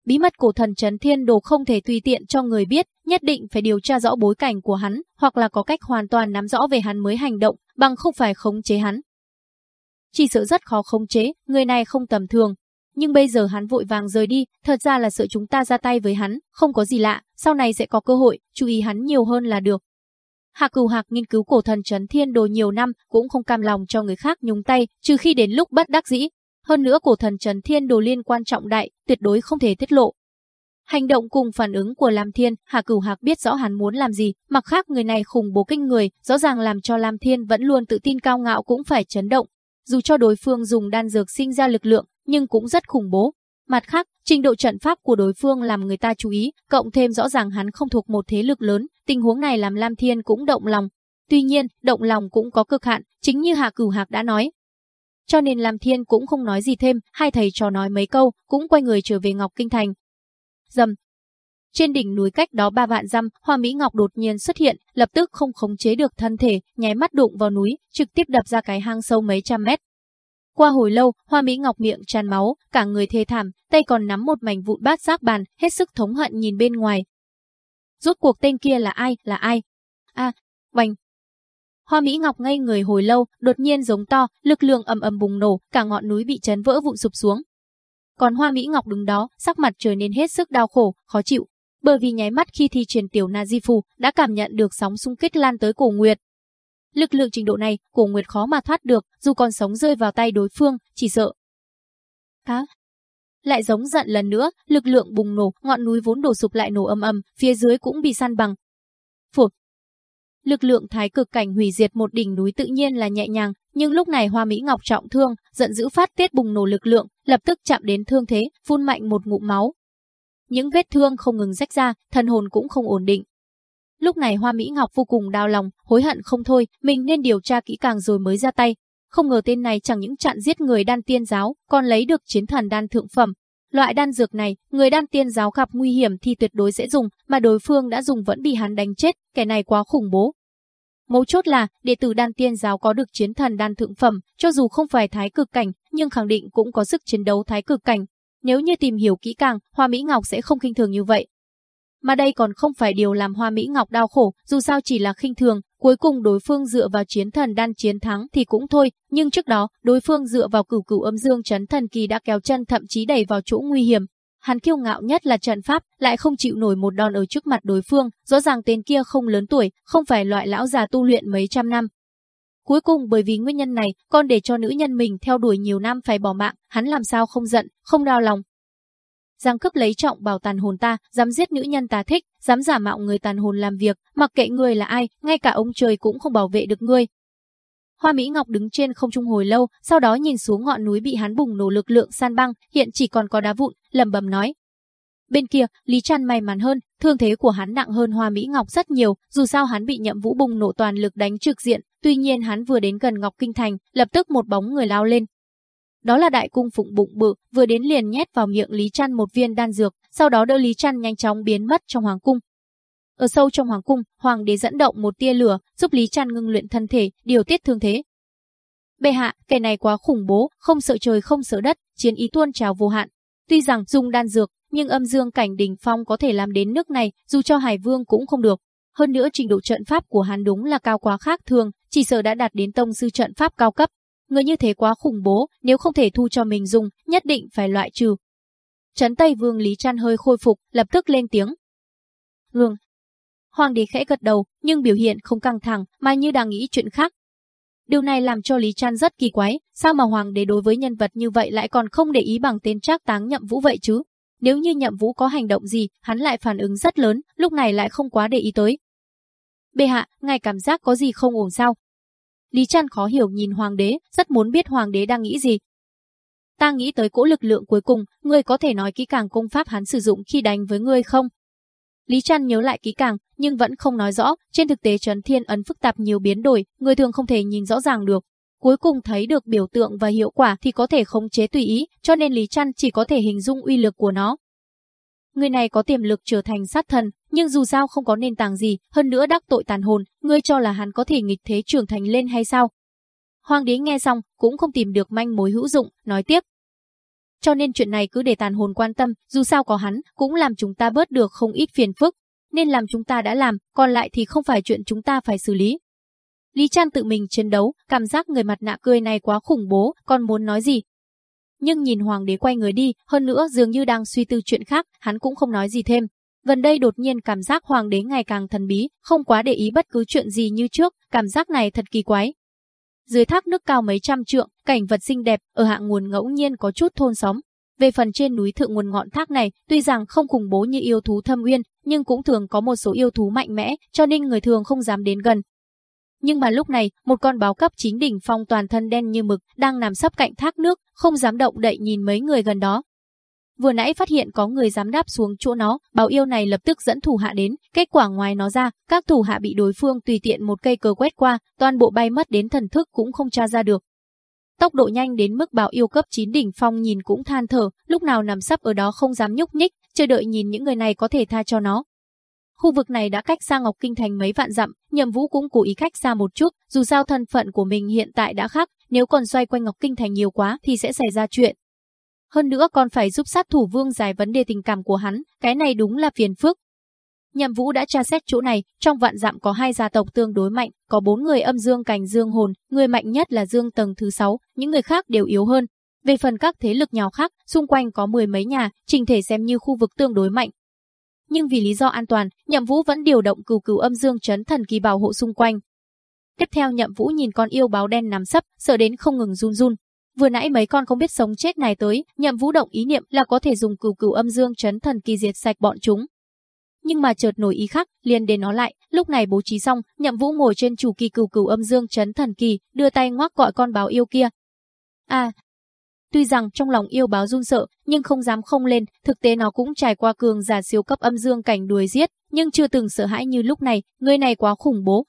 Bí mật cổ thần Trấn Thiên Đồ không thể tùy tiện cho người biết, nhất định phải điều tra rõ bối cảnh của hắn, hoặc là có cách hoàn toàn nắm rõ về hắn mới hành động, bằng không phải khống chế hắn. Chỉ sợ rất khó khống chế, người này không tầm thường, nhưng bây giờ hắn vội vàng rời đi, thật ra là sợ chúng ta ra tay với hắn, không có gì lạ, sau này sẽ có cơ hội, chú ý hắn nhiều hơn là được. Hạ Cửu Hạc nghiên cứu cổ thần trấn thiên đồ nhiều năm, cũng không cam lòng cho người khác nhúng tay, trừ khi đến lúc bất đắc dĩ. Hơn nữa cổ thần trấn thiên đồ liên quan trọng đại, tuyệt đối không thể tiết lộ. Hành động cùng phản ứng của Lam Thiên, Hạ Cửu Hạc biết rõ hắn muốn làm gì, mặc khác người này khủng bố kinh người, rõ ràng làm cho Lam Thiên vẫn luôn tự tin cao ngạo cũng phải chấn động. Dù cho đối phương dùng đan dược sinh ra lực lượng, nhưng cũng rất khủng bố. Mặt khác, Trình độ trận pháp của đối phương làm người ta chú ý, cộng thêm rõ ràng hắn không thuộc một thế lực lớn, tình huống này làm Lam Thiên cũng động lòng. Tuy nhiên, động lòng cũng có cực hạn, chính như Hạ Cửu Hạc đã nói. Cho nên Lam Thiên cũng không nói gì thêm, hai thầy trò nói mấy câu, cũng quay người trở về Ngọc Kinh Thành. Dầm, trên đỉnh núi cách đó ba vạn dặm, Hoa Mỹ Ngọc đột nhiên xuất hiện, lập tức không khống chế được thân thể, nháy mắt đụng vào núi, trực tiếp đập ra cái hang sâu mấy trăm mét. Qua hồi lâu, Hoa Mỹ Ngọc miệng tràn máu, cả người thê thảm, tay còn nắm một mảnh vụn bát giác bàn, hết sức thống hận nhìn bên ngoài. Rốt cuộc tên kia là ai, là ai? A, à, bành. Hoa Mỹ Ngọc ngây người hồi lâu, đột nhiên giống to, lực lượng ầm ầm bùng nổ, cả ngọn núi bị chấn vỡ vụn sụp xuống. Còn Hoa Mỹ Ngọc đứng đó, sắc mặt trở nên hết sức đau khổ, khó chịu, bởi vì nháy mắt khi thi truyền tiểu na di phù đã cảm nhận được sóng xung kích lan tới cổ Nguyệt. Lực lượng trình độ này, cổ Nguyệt khó mà thoát được, dù còn sống rơi vào tay đối phương, chỉ sợ. Cá. Lại giống giận lần nữa, lực lượng bùng nổ, ngọn núi vốn đổ sụp lại nổ âm âm, phía dưới cũng bị san bằng. Phụt. Lực lượng thái cực cảnh hủy diệt một đỉnh núi tự nhiên là nhẹ nhàng, nhưng lúc này Hoa Mỹ Ngọc trọng thương, giận dữ phát tiết bùng nổ lực lượng, lập tức chạm đến thương thế, phun mạnh một ngụm máu, những vết thương không ngừng rách ra, thần hồn cũng không ổn định. Lúc này Hoa Mỹ Ngọc vô cùng đau lòng, hối hận không thôi, mình nên điều tra kỹ càng rồi mới ra tay. Không ngờ tên này chẳng những chặn giết người đan tiên giáo, còn lấy được chiến thần đan thượng phẩm. Loại đan dược này, người đan tiên giáo gặp nguy hiểm thì tuyệt đối sẽ dùng, mà đối phương đã dùng vẫn bị hắn đánh chết, kẻ này quá khủng bố. Mấu chốt là, đệ tử đan tiên giáo có được chiến thần đan thượng phẩm, cho dù không phải thái cực cảnh, nhưng khẳng định cũng có sức chiến đấu thái cực cảnh, nếu như tìm hiểu kỹ càng, Hoa Mỹ Ngọc sẽ không khinh thường như vậy. Mà đây còn không phải điều làm Hoa Mỹ Ngọc đau khổ, dù sao chỉ là khinh thường, cuối cùng đối phương dựa vào chiến thần đan chiến thắng thì cũng thôi, nhưng trước đó, đối phương dựa vào cửu cửu âm dương chấn thần kỳ đã kéo chân thậm chí đẩy vào chỗ nguy hiểm. Hắn kiêu ngạo nhất là trận pháp, lại không chịu nổi một đòn ở trước mặt đối phương, rõ ràng tên kia không lớn tuổi, không phải loại lão già tu luyện mấy trăm năm, Cuối cùng bởi vì nguyên nhân này, con để cho nữ nhân mình theo đuổi nhiều năm phải bỏ mạng, hắn làm sao không giận, không đau lòng dám cướp lấy trọng bảo tàn hồn ta, dám giết nữ nhân ta thích, dám giả mạo người tàn hồn làm việc, mặc kệ người là ai, ngay cả ông trời cũng không bảo vệ được ngươi. Hoa Mỹ Ngọc đứng trên không trung hồi lâu, sau đó nhìn xuống ngọn núi bị hắn bùng nổ lực lượng san băng, hiện chỉ còn có đá vụn, lẩm bẩm nói. Bên kia, Lý Trăn may mắn hơn, thương thế của hắn nặng hơn Hoa Mỹ Ngọc rất nhiều, dù sao hắn bị nhậm vũ bùng nổ toàn lực đánh trực diện, Tuy nhiên hắn vừa đến gần Ngọc Kinh Thành, lập tức một bóng người lao lên. Đó là đại cung phụng bụng bự, vừa đến liền nhét vào miệng Lý Trăn một viên đan dược, sau đó đỡ Lý Trăn nhanh chóng biến mất trong hoàng cung. Ở sâu trong hoàng cung, hoàng đế dẫn động một tia lửa, giúp Lý Trăn ngưng luyện thân thể, điều tiết thương thế. Bệ hạ, kẻ này quá khủng bố, không sợ trời không sợ đất, chiến ý tuôn trào vô hạn. Tuy rằng dùng đan dược, nhưng âm dương cảnh đỉnh phong có thể làm đến nước này, dù cho Hải Vương cũng không được. Hơn nữa trình độ trận pháp của hắn đúng là cao quá khác thường, chỉ sợ đã đạt đến tông sư trận pháp cao cấp. Người như thế quá khủng bố, nếu không thể thu cho mình dùng, nhất định phải loại trừ. Trấn Tây Vương Lý Trăn hơi khôi phục, lập tức lên tiếng. Vương. Hoàng đế khẽ gật đầu, nhưng biểu hiện không căng thẳng, mà như đang nghĩ chuyện khác. Điều này làm cho Lý Trăn rất kỳ quái, sao mà hoàng đế đối với nhân vật như vậy lại còn không để ý bằng tên trác táng nhậm vũ vậy chứ? Nếu như nhậm vũ có hành động gì, hắn lại phản ứng rất lớn, lúc này lại không quá để ý tới. Bệ hạ, ngài cảm giác có gì không ổn sao? Lý Trăn khó hiểu nhìn hoàng đế, rất muốn biết hoàng đế đang nghĩ gì. Ta nghĩ tới cỗ lực lượng cuối cùng, ngươi có thể nói kỹ càng công pháp hắn sử dụng khi đánh với ngươi không? Lý Trăn nhớ lại kỹ càng, nhưng vẫn không nói rõ, trên thực tế trấn thiên ấn phức tạp nhiều biến đổi, người thường không thể nhìn rõ ràng được. Cuối cùng thấy được biểu tượng và hiệu quả thì có thể khống chế tùy ý, cho nên Lý Trăn chỉ có thể hình dung uy lực của nó. Người này có tiềm lực trở thành sát thần, nhưng dù sao không có nền tảng gì, hơn nữa đắc tội tàn hồn, ngươi cho là hắn có thể nghịch thế trưởng thành lên hay sao? Hoàng đế nghe xong, cũng không tìm được manh mối hữu dụng, nói tiếp. Cho nên chuyện này cứ để tàn hồn quan tâm, dù sao có hắn, cũng làm chúng ta bớt được không ít phiền phức. Nên làm chúng ta đã làm, còn lại thì không phải chuyện chúng ta phải xử lý. Lý trang tự mình chiến đấu, cảm giác người mặt nạ cười này quá khủng bố, còn muốn nói gì, nhưng nhìn hoàng đế quay người đi, hơn nữa dường như đang suy tư chuyện khác, hắn cũng không nói gì thêm. Gần đây đột nhiên cảm giác hoàng đế ngày càng thần bí, không quá để ý bất cứ chuyện gì như trước, cảm giác này thật kỳ quái. Dưới thác nước cao mấy trăm trượng, cảnh vật xinh đẹp, ở hạng nguồn ngẫu nhiên có chút thôn xóm. Về phần trên núi thượng nguồn ngọn thác này, tuy rằng không khủng bố như yêu thú thâm uyên, nhưng cũng thường có một số yêu thú mạnh mẽ, cho nên người thường không dám đến gần, nhưng mà lúc này, một con báo cấp chính đỉnh phong toàn thân đen như mực đang nằm sấp cạnh thác nước, không dám động đậy nhìn mấy người gần đó. vừa nãy phát hiện có người dám đáp xuống chỗ nó, báo yêu này lập tức dẫn thủ hạ đến, kết quả ngoài nó ra, các thủ hạ bị đối phương tùy tiện một cây cờ quét qua, toàn bộ bay mất đến thần thức cũng không tra ra được. Tốc độ nhanh đến mức báo yêu cấp 9 đỉnh phong nhìn cũng than thở, lúc nào nằm sắp ở đó không dám nhúc nhích, chờ đợi nhìn những người này có thể tha cho nó. Khu vực này đã cách xa Ngọc Kinh Thành mấy vạn dặm, Nhậm Vũ cũng cố ý cách xa một chút, dù sao thân phận của mình hiện tại đã khác, nếu còn xoay quanh Ngọc Kinh Thành nhiều quá thì sẽ xảy ra chuyện. Hơn nữa còn phải giúp sát thủ vương giải vấn đề tình cảm của hắn, cái này đúng là phiền phức. Nhậm Vũ đã tra xét chỗ này, trong vạn dặm có hai gia tộc tương đối mạnh, có bốn người âm dương cảnh dương hồn, người mạnh nhất là dương tầng thứ sáu, những người khác đều yếu hơn. Về phần các thế lực nhỏ khác, xung quanh có mười mấy nhà, trình thể xem như khu vực tương đối mạnh. Nhưng vì lý do an toàn, Nhậm Vũ vẫn điều động cừu cừu âm dương chấn thần kỳ bảo hộ xung quanh. Tiếp theo Nhậm Vũ nhìn con yêu báo đen nằm sấp, sợ đến không ngừng run run, Vừa nãy mấy con không biết sống chết này tới, nhậm vũ động ý niệm là có thể dùng cừu cừu âm dương chấn thần kỳ diệt sạch bọn chúng. Nhưng mà chợt nổi ý khác, liền đến nó lại, lúc này bố trí xong, nhậm vũ ngồi trên chủ kỳ cừu cừu âm dương chấn thần kỳ, đưa tay ngoác gọi con báo yêu kia. À, Tuy rằng trong lòng yêu báo run sợ, nhưng không dám không lên, thực tế nó cũng trải qua cường giả siêu cấp âm dương cảnh đuổi giết, nhưng chưa từng sợ hãi như lúc này, người này quá khủng bố,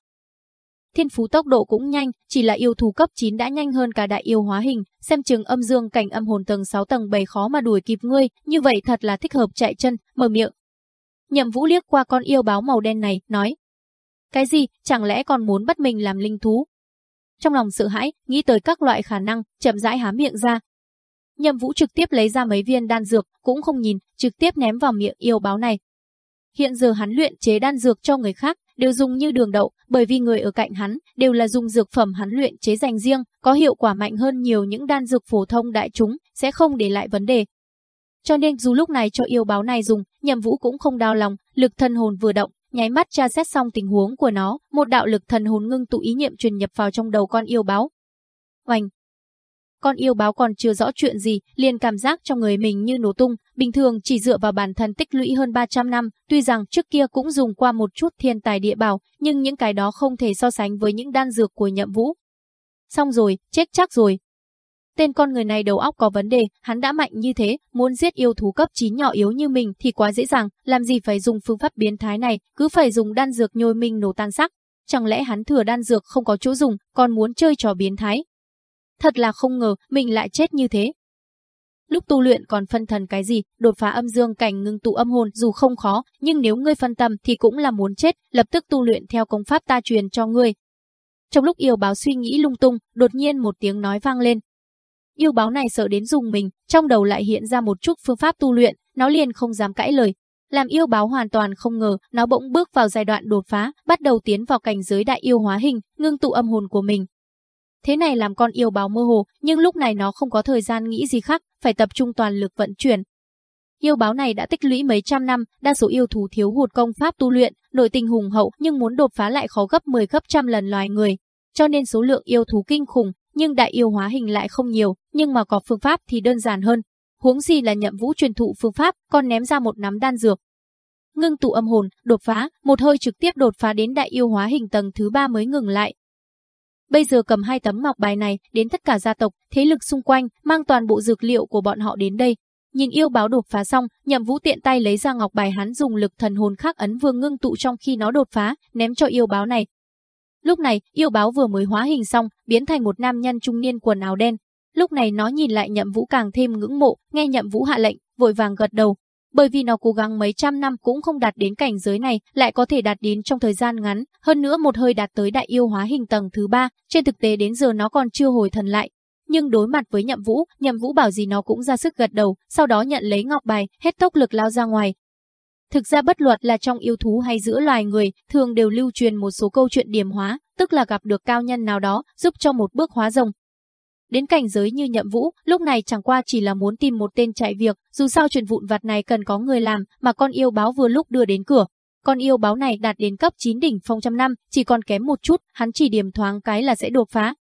Thiên phú tốc độ cũng nhanh, chỉ là yêu thú cấp 9 đã nhanh hơn cả đại yêu hóa hình, xem chừng âm dương cảnh âm hồn tầng 6 tầng 7 khó mà đuổi kịp ngươi, như vậy thật là thích hợp chạy chân, mở miệng. Nhậm Vũ liếc qua con yêu báo màu đen này, nói: "Cái gì, chẳng lẽ còn muốn bắt mình làm linh thú?" Trong lòng sợ hãi, nghĩ tới các loại khả năng, chậm rãi há miệng ra. Nhậm Vũ trực tiếp lấy ra mấy viên đan dược, cũng không nhìn, trực tiếp ném vào miệng yêu báo này. Hiện giờ hắn luyện chế đan dược cho người khác, đều dùng như đường đậu, bởi vì người ở cạnh hắn đều là dùng dược phẩm hắn luyện chế dành riêng, có hiệu quả mạnh hơn nhiều những đan dược phổ thông đại chúng, sẽ không để lại vấn đề. Cho nên dù lúc này cho yêu báo này dùng, Nhậm Vũ cũng không đau lòng, lực thân hồn vừa động, nháy mắt tra xét xong tình huống của nó, một đạo lực thần hồn ngưng tụ ý niệm truyền nhập vào trong đầu con yêu báo. Oanh, con yêu báo còn chưa rõ chuyện gì, liền cảm giác trong người mình như nổ tung, bình thường chỉ dựa vào bản thân tích lũy hơn 300 năm, tuy rằng trước kia cũng dùng qua một chút thiên tài địa bảo, nhưng những cái đó không thể so sánh với những đan dược của nhậm vũ. Xong rồi, chết chắc rồi. Tên con người này đầu óc có vấn đề, hắn đã mạnh như thế, muốn giết yêu thú cấp 9 nhỏ yếu như mình thì quá dễ dàng, làm gì phải dùng phương pháp biến thái này, cứ phải dùng đan dược nhồi mình nổ tan sắc. Chẳng lẽ hắn thừa đan dược không có chỗ dùng, còn muốn chơi trò biến thái, Thật là không ngờ mình lại chết như thế. Lúc tu luyện còn phân thần cái gì, đột phá âm dương cảnh ngưng tụ âm hồn dù không khó, nhưng nếu ngươi phân tâm thì cũng là muốn chết, lập tức tu luyện theo công pháp ta truyền cho ngươi. Trong lúc yêu báo suy nghĩ lung tung, đột nhiên một tiếng nói vang lên. Yêu báo này sợ đến dùng mình, trong đầu lại hiện ra một chút phương pháp tu luyện, nó liền không dám cãi lời. Làm yêu báo hoàn toàn không ngờ, nó bỗng bước vào giai đoạn đột phá, bắt đầu tiến vào cảnh giới đại yêu hóa hình, ngưng tụ âm hồn của mình, Thế này làm con yêu báo mơ hồ, nhưng lúc này nó không có thời gian nghĩ gì khác, phải tập trung toàn lực vận chuyển. Yêu báo này đã tích lũy mấy trăm năm, đa số yêu thú thiếu hụt công pháp tu luyện, nội tình hùng hậu nhưng muốn đột phá lại khó gấp 10 gấp trăm lần loài người. Cho nên số lượng yêu thú kinh khủng, nhưng đại yêu hóa hình lại không nhiều, nhưng mà có phương pháp thì đơn giản hơn. Huống gì là nhậm vũ truyền thụ phương pháp, còn ném ra một nắm đan dược. Ngưng tụ âm hồn, đột phá, một hơi trực tiếp đột phá đến đại yêu hóa hình tầng thứ ba mới ngừng lại, Bây giờ cầm hai tấm ngọc bài này đến tất cả gia tộc, thế lực xung quanh, mang toàn bộ dược liệu của bọn họ đến đây. Nhìn yêu báo đột phá xong, nhậm vũ tiện tay lấy ra ngọc bài hắn dùng lực thần hồn khắc ấn vương ngưng tụ trong khi nó đột phá, ném cho yêu báo này. Lúc này, yêu báo vừa mới hóa hình xong, biến thành một nam nhân trung niên quần áo đen. Lúc này nó nhìn lại nhậm vũ càng thêm ngưỡng mộ, nghe nhậm vũ hạ lệnh, vội vàng gật đầu, bởi vì nó cố gắng mấy trăm năm cũng không đạt đến cảnh giới này, lại có thể đạt đến trong thời gian ngắn, hơn nữa một hơi đạt tới đại yêu hóa hình tầng thứ ba, trên thực tế đến giờ nó còn chưa hồi thần lại. Nhưng đối mặt với Nhậm Vũ, Nhậm Vũ bảo gì nó cũng ra sức gật đầu, sau đó nhận lấy ngọc bài, hết tốc lực lao ra ngoài. Thực ra bất luật là trong yêu thú hay giữa loài người, thường đều lưu truyền một số câu chuyện điểm hóa, tức là gặp được cao nhân nào đó, giúp cho một bước hóa rồng, Đến cảnh giới như nhậm vũ, lúc này chẳng qua chỉ là muốn tìm một tên chạy việc, dù sao chuyện vụn vặt này cần có người làm, mà con yêu báo vừa lúc đưa đến cửa. Con yêu báo này đạt đến cấp 9 đỉnh phong trăm năm, chỉ còn kém một chút, hắn chỉ điểm thoáng cái là sẽ đột phá.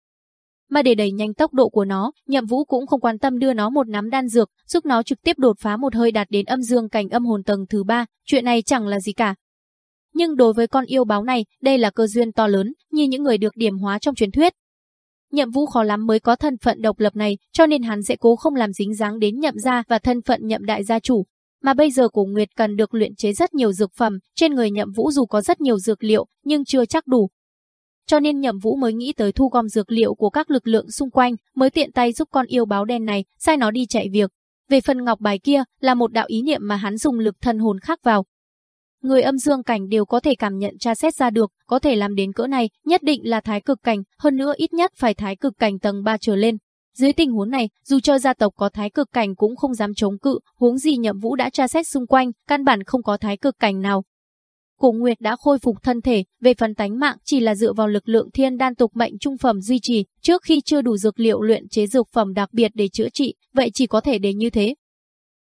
Mà để đẩy nhanh tốc độ của nó, nhậm vũ cũng không quan tâm đưa nó một nắm đan dược, giúp nó trực tiếp đột phá một hơi đạt đến âm dương cảnh âm hồn tầng thứ ba, chuyện này chẳng là gì cả. Nhưng đối với con yêu báo này, đây là cơ duyên to lớn, như những người được điểm hóa trong truyền thuyết, Nhậm Vũ khó lắm mới có thân phận độc lập này, cho nên hắn sẽ cố không làm dính dáng đến nhậm gia và thân phận nhậm đại gia chủ. Mà bây giờ cổ Nguyệt cần được luyện chế rất nhiều dược phẩm, trên người nhậm Vũ dù có rất nhiều dược liệu, nhưng chưa chắc đủ. Cho nên nhậm Vũ mới nghĩ tới thu gom dược liệu của các lực lượng xung quanh, mới tiện tay giúp con yêu báo đen này, sai nó đi chạy việc. Về phần ngọc bài kia, là một đạo ý niệm mà hắn dùng lực thân hồn khắc vào, người âm dương cảnh đều có thể cảm nhận tra xét ra được, có thể làm đến cỡ này, nhất định là thái cực cảnh, hơn nữa ít nhất phải thái cực cảnh tầng 3 trở lên. Dưới tình huống này, dù cho gia tộc có thái cực cảnh cũng không dám chống cự, huống gì Nhậm Vũ đã tra xét xung quanh, căn bản không có thái cực cảnh nào. Cổ Nguyệt đã khôi phục thân thể, về phần tánh mạng chỉ là dựa vào lực lượng thiên đan tục mệnh trung phẩm duy trì, trước khi chưa đủ dược liệu luyện chế dược phẩm đặc biệt để chữa trị, vậy chỉ có thể để như thế,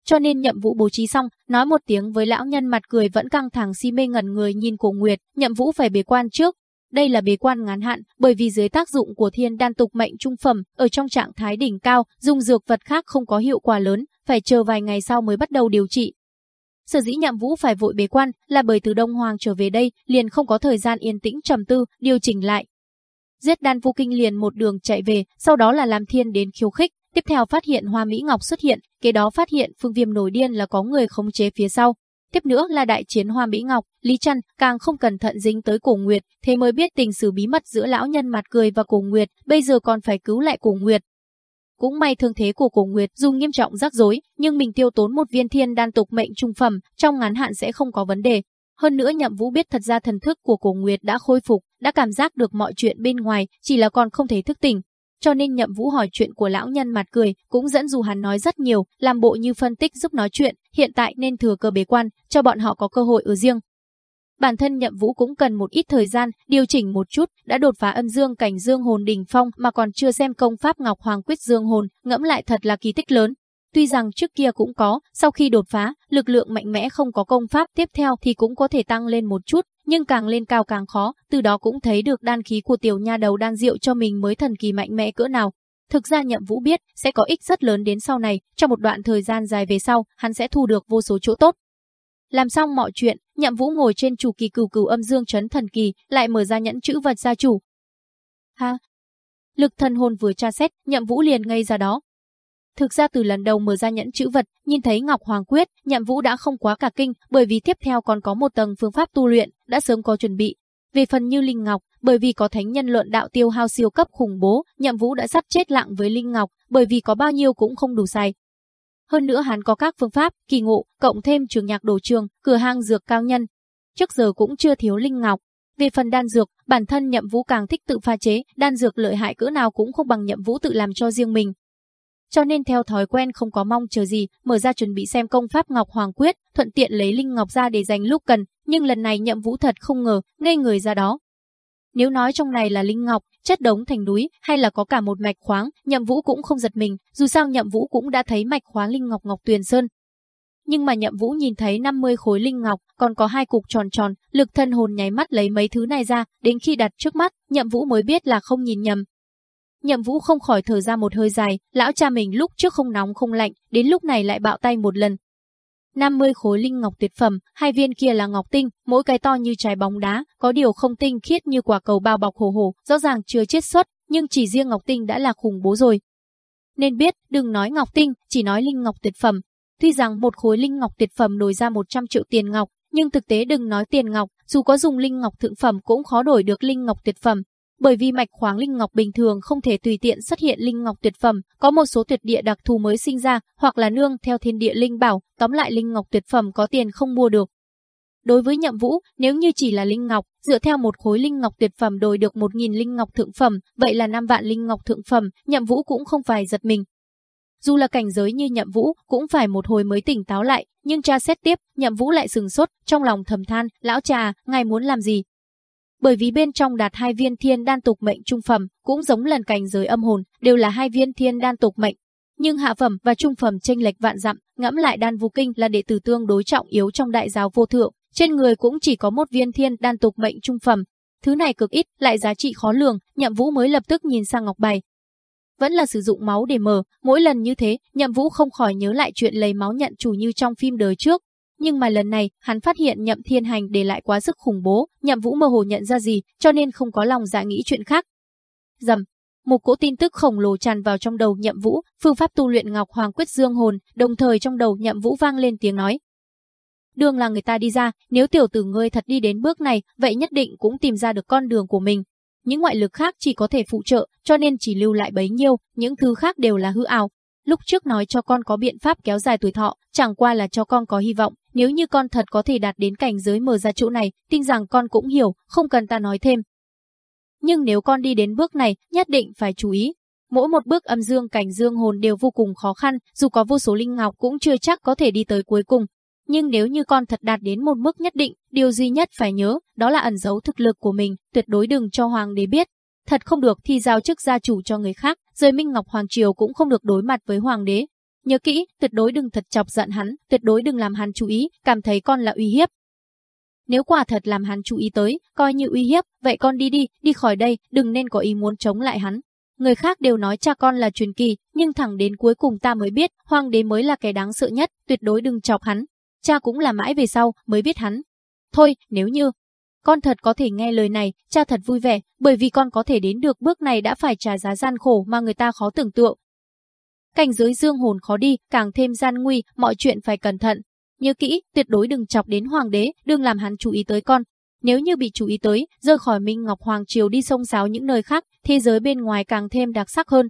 cho nên nhậm vũ bố trí xong, nói một tiếng với lão nhân mặt cười vẫn căng thẳng si mê ngẩn người nhìn cổ nguyệt, nhậm vũ phải bế quan trước. Đây là bế quan ngắn hạn, bởi vì dưới tác dụng của thiên đan tục mệnh trung phẩm, ở trong trạng thái đỉnh cao, dùng dược vật khác không có hiệu quả lớn, phải chờ vài ngày sau mới bắt đầu điều trị. Sở dĩ nhậm vũ phải vội bế quan là bởi từ Đông Hoàng trở về đây, liền không có thời gian yên tĩnh trầm tư, điều chỉnh lại. Giết đan vô kinh liền một đường chạy về, sau đó là làm thiên đến khiêu khích, Tiếp theo phát hiện Hoa Mỹ Ngọc xuất hiện, kế đó phát hiện Phương Viêm nổi điên là có người khống chế phía sau. Tiếp nữa là đại chiến Hoa Mỹ Ngọc, Lý Trăn càng không cẩn thận dính tới Cổ Nguyệt, thế mới biết tình sử bí mật giữa lão nhân mặt cười và Cổ Nguyệt, bây giờ còn phải cứu lại Cổ Nguyệt. Cũng may thương thế của Cổ Nguyệt dù nghiêm trọng rắc rối, nhưng mình tiêu tốn một viên thiên đan tục mệnh trung phẩm, trong ngắn hạn sẽ không có vấn đề. Hơn nữa Nhậm Vũ biết thật ra thần thức của Cổ Nguyệt đã khôi phục, đã cảm giác được mọi chuyện bên ngoài, chỉ là còn không thể thức tỉnh, cho nên Nhậm Vũ hỏi chuyện của lão nhân mặt cười, cũng dẫn dù hắn nói rất nhiều, làm bộ như phân tích giúp nói chuyện, hiện tại nên thừa cơ bế quan, cho bọn họ có cơ hội ở riêng. Bản thân Nhậm Vũ cũng cần một ít thời gian, điều chỉnh một chút, đã đột phá âm dương cảnh dương hồn đỉnh phong mà còn chưa xem công pháp Ngọc Hoàng Quyết Dương hồn, ngẫm lại thật là kỳ tích lớn. Tuy rằng trước kia cũng có, sau khi đột phá, lực lượng mạnh mẽ không có công pháp tiếp theo thì cũng có thể tăng lên một chút, nhưng càng lên cao càng khó, từ đó cũng thấy được đan khí của tiểu nha đầu đan rượu cho mình mới thần kỳ mạnh mẽ cỡ nào. Thực ra Nhậm Vũ biết sẽ có ích rất lớn đến sau này, trong một đoạn thời gian dài về sau, hắn sẽ thu được vô số chỗ tốt. Làm xong mọi chuyện, Nhậm Vũ ngồi trên chủ kỳ cửu cửu âm dương chấn thần kỳ, lại mở ra nhẫn chữ vật gia chủ. Ha! Lực thần hồn vừa tra xét, Nhậm Vũ liền ngây ra đó, Thực ra từ lần đầu mở ra nhẫn chữ vật, nhìn thấy Ngọc Hoàng Quyết, Nhậm Vũ đã không quá cả kinh, bởi vì tiếp theo còn có một tầng phương pháp tu luyện, đã sớm có chuẩn bị. Về phần như Linh Ngọc, bởi vì có thánh nhân luận đạo tiêu hao siêu cấp khủng bố, Nhậm Vũ đã sắp chết lặng với Linh Ngọc, bởi vì có bao nhiêu cũng không đủ xài. Hơn nữa hắn có các phương pháp, kỳ ngộ, cộng thêm trường nhạc đồ trường, cửa hàng dược cao nhân. Trước giờ cũng chưa thiếu Linh Ngọc. Về phần đan dược, bản thân Nhậm Vũ càng thích tự pha chế, đan dược lợi hại cỡ nào cũng không bằng Nhậm Vũ tự làm cho riêng mình, cho nên theo thói quen không có mong chờ gì, mở ra chuẩn bị xem công pháp Ngọc Hoàng Quyết, thuận tiện lấy linh ngọc ra để dành lúc cần, nhưng lần này Nhậm Vũ thật không ngờ, ngây người ra đó. Nếu nói trong này là linh ngọc, chất đống thành núi, hay là có cả một mạch khoáng, Nhậm Vũ cũng không giật mình, dù sao Nhậm Vũ cũng đã thấy mạch khoáng linh ngọc Ngọc Tuyền Sơn. Nhưng mà Nhậm Vũ nhìn thấy 50 khối linh ngọc, còn có hai cục tròn tròn, lực thân hồn nháy mắt lấy mấy thứ này ra, đến khi đặt trước mắt, Nhậm Vũ mới biết là không nhìn nhầm, Nhậm Vũ không khỏi thở ra một hơi dài, lão cha mình lúc trước không nóng không lạnh, đến lúc này lại bạo tay một lần. 50 khối linh ngọc tuyệt phẩm, hai viên kia là ngọc tinh, mỗi cái to như trái bóng đá, có điều không tinh khiết như quả cầu bao bọc hồ hồ, rõ ràng chưa chết xuất, nhưng chỉ riêng ngọc tinh đã là khủng bố rồi. Nên biết, đừng nói ngọc tinh, chỉ nói linh ngọc tuyệt phẩm. Tuy rằng một khối linh ngọc tuyệt phẩm đổi ra 100 triệu tiền ngọc, nhưng thực tế đừng nói tiền ngọc, dù có dùng linh ngọc thượng phẩm cũng khó đổi được linh ngọc tuyệt phẩm, bởi vì mạch khoáng linh ngọc bình thường không thể tùy tiện xuất hiện linh ngọc tuyệt phẩm, có một số tuyệt địa đặc thù mới sinh ra, hoặc là nương theo thiên địa linh bảo, tóm lại linh ngọc tuyệt phẩm có tiền không mua được. Đối với Nhậm Vũ, nếu như chỉ là linh ngọc, dựa theo một khối linh ngọc tuyệt phẩm đổi được 1000 linh ngọc thượng phẩm, vậy là 5 vạn linh ngọc thượng phẩm, Nhậm Vũ cũng không phải giật mình. Dù là cảnh giới như Nhậm Vũ, cũng phải một hồi mới tỉnh táo lại, nhưng tra xét tiếp, Nhậm Vũ lại sừng sốt, trong lòng thầm than, lão trà, ngài muốn làm gì? Bởi vì bên trong đạt hai viên thiên đan tục mệnh trung phẩm, cũng giống lần cảnh giới âm hồn, đều là hai viên thiên đan tục mệnh. Nhưng hạ phẩm và trung phẩm chênh lệch vạn dặm, ngẫm lại đan vô kinh là đệ tử tương đối trọng yếu trong đại giáo vô thượng, trên người cũng chỉ có một viên thiên đan tục mệnh trung phẩm. Thứ này cực ít, lại giá trị khó lường, nhậm vũ mới lập tức nhìn sang ngọc bài. Vẫn là sử dụng máu để mở, mỗi lần như thế, nhậm vũ không khỏi nhớ lại chuyện lấy máu nhận chủ như trong phim đời trước, nhưng mà lần này, hắn phát hiện Nhậm Thiên Hành để lại quá sức khủng bố, Nhậm Vũ mơ hồ nhận ra gì, cho nên không có lòng dạ nghĩ chuyện khác. Dầm. một cỗ tin tức khổng lồ tràn vào trong đầu Nhậm Vũ, phương pháp tu luyện Ngọc Hoàng Quyết Dương hồn, đồng thời trong đầu Nhậm Vũ vang lên tiếng nói. Đường là người ta đi ra, nếu tiểu tử ngươi thật đi đến bước này, vậy nhất định cũng tìm ra được con đường của mình. Những ngoại lực khác chỉ có thể phụ trợ, cho nên chỉ lưu lại bấy nhiêu, những thứ khác đều là hư ảo. Lúc trước nói cho con có biện pháp kéo dài tuổi thọ, chẳng qua là cho con có hy vọng, nếu như con thật có thể đạt đến cảnh giới mở ra chỗ này, tin rằng con cũng hiểu, không cần ta nói thêm. Nhưng nếu con đi đến bước này, nhất định phải chú ý. Mỗi một bước âm dương cảnh dương hồn đều vô cùng khó khăn, dù có vô số linh ngọc cũng chưa chắc có thể đi tới cuối cùng. Nhưng nếu như con thật đạt đến một mức nhất định, điều duy nhất phải nhớ, đó là ẩn giấu thực lực của mình, tuyệt đối đừng cho hoàng đế biết. Thật không được thì giao chức gia chủ cho người khác, rời Minh Ngọc Hoàng Triều cũng không được đối mặt với hoàng đế. Nhớ kỹ, tuyệt đối đừng thật chọc giận hắn, tuyệt đối đừng làm hắn chú ý, cảm thấy con là uy hiếp. Nếu quả thật làm hắn chú ý tới, coi như uy hiếp, vậy con đi đi, đi khỏi đây, đừng nên có ý muốn chống lại hắn. Người khác đều nói cha con là truyền kỳ, nhưng thẳng đến cuối cùng ta mới biết, hoàng đế mới là kẻ đáng sợ nhất, tuyệt đối đừng chọc hắn. Cha cũng là mãi về sau, mới biết hắn. Thôi, nếu như, con thật có thể nghe lời này, cha thật vui vẻ, bởi vì con có thể đến được bước này đã phải trả giá gian khổ mà người ta khó tưởng tượng. Cảnh giới dương hồn khó đi, càng thêm gian nguy, mọi chuyện phải cẩn thận. Nhớ kỹ, tuyệt đối đừng chọc đến hoàng đế, đừng làm hắn chú ý tới con. Nếu như bị chú ý tới, rời khỏi Minh Ngọc Hoàng Triều đi sông sáo những nơi khác, thế giới bên ngoài càng thêm đặc sắc hơn.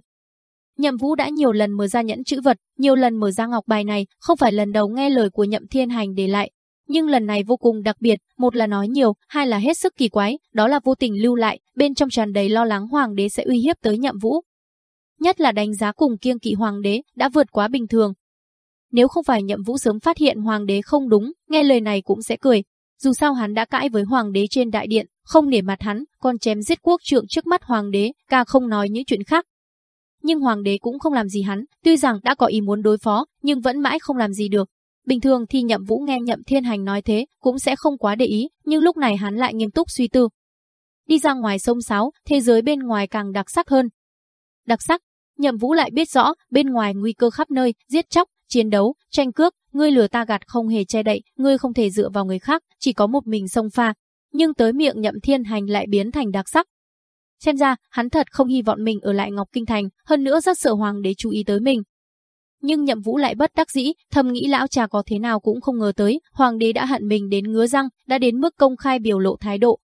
Nhậm Vũ đã nhiều lần mở ra nhẫn chữ vật, nhiều lần mở ra ngọc bài này, không phải lần đầu nghe lời của Nhậm Thiên Hành để lại, nhưng lần này vô cùng đặc biệt, một là nói nhiều, hai là hết sức kỳ quái, đó là vô tình lưu lại, bên trong tràn đầy lo lắng hoàng đế sẽ uy hiếp tới Nhậm Vũ. Nhất là đánh giá cùng kiêng kỵ hoàng đế đã vượt quá bình thường. Nếu không phải Nhậm Vũ sớm phát hiện hoàng đế không đúng, nghe lời này cũng sẽ cười. Dù sao hắn đã cãi với hoàng đế trên đại điện, không nể mặt hắn, còn chém giết quốc trượng trước mắt hoàng đế, ca không nói những chuyện khác, nhưng hoàng đế cũng không làm gì hắn, tuy rằng đã có ý muốn đối phó, nhưng vẫn mãi không làm gì được. Bình thường thì Nhậm Vũ nghe Nhậm Thiên Hành nói thế, cũng sẽ không quá để ý, nhưng lúc này hắn lại nghiêm túc suy tư. Đi ra ngoài sông Sáo, thế giới bên ngoài càng đặc sắc hơn. Đặc sắc, Nhậm Vũ lại biết rõ, bên ngoài nguy cơ khắp nơi, giết chóc, chiến đấu, tranh cướp, ngươi lừa ta gạt không hề che đậy, ngươi không thể dựa vào người khác, chỉ có một mình sông pha. Nhưng tới miệng Nhậm Thiên Hành lại biến thành đặc sắc. Xem ra, hắn thật không hy vọng mình ở lại Ngọc Kinh Thành, hơn nữa rất sợ hoàng đế chú ý tới mình. Nhưng nhậm vũ lại bất đắc dĩ, thầm nghĩ lão trà có thế nào cũng không ngờ tới, hoàng đế đã hận mình đến ngứa răng, đã đến mức công khai biểu lộ thái độ.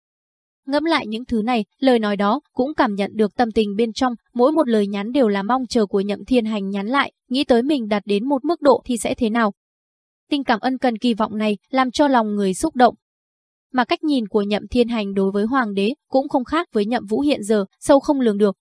Ngẫm lại những thứ này, lời nói đó cũng cảm nhận được tâm tình bên trong, mỗi một lời nhắn đều là mong chờ của nhậm thiên hành nhắn lại, nghĩ tới mình đạt đến một mức độ thì sẽ thế nào. Tình cảm ân cần kỳ vọng này làm cho lòng người xúc động. Mà cách nhìn của nhậm thiên hành đối với hoàng đế cũng không khác với nhậm vũ hiện giờ, sâu không lường được.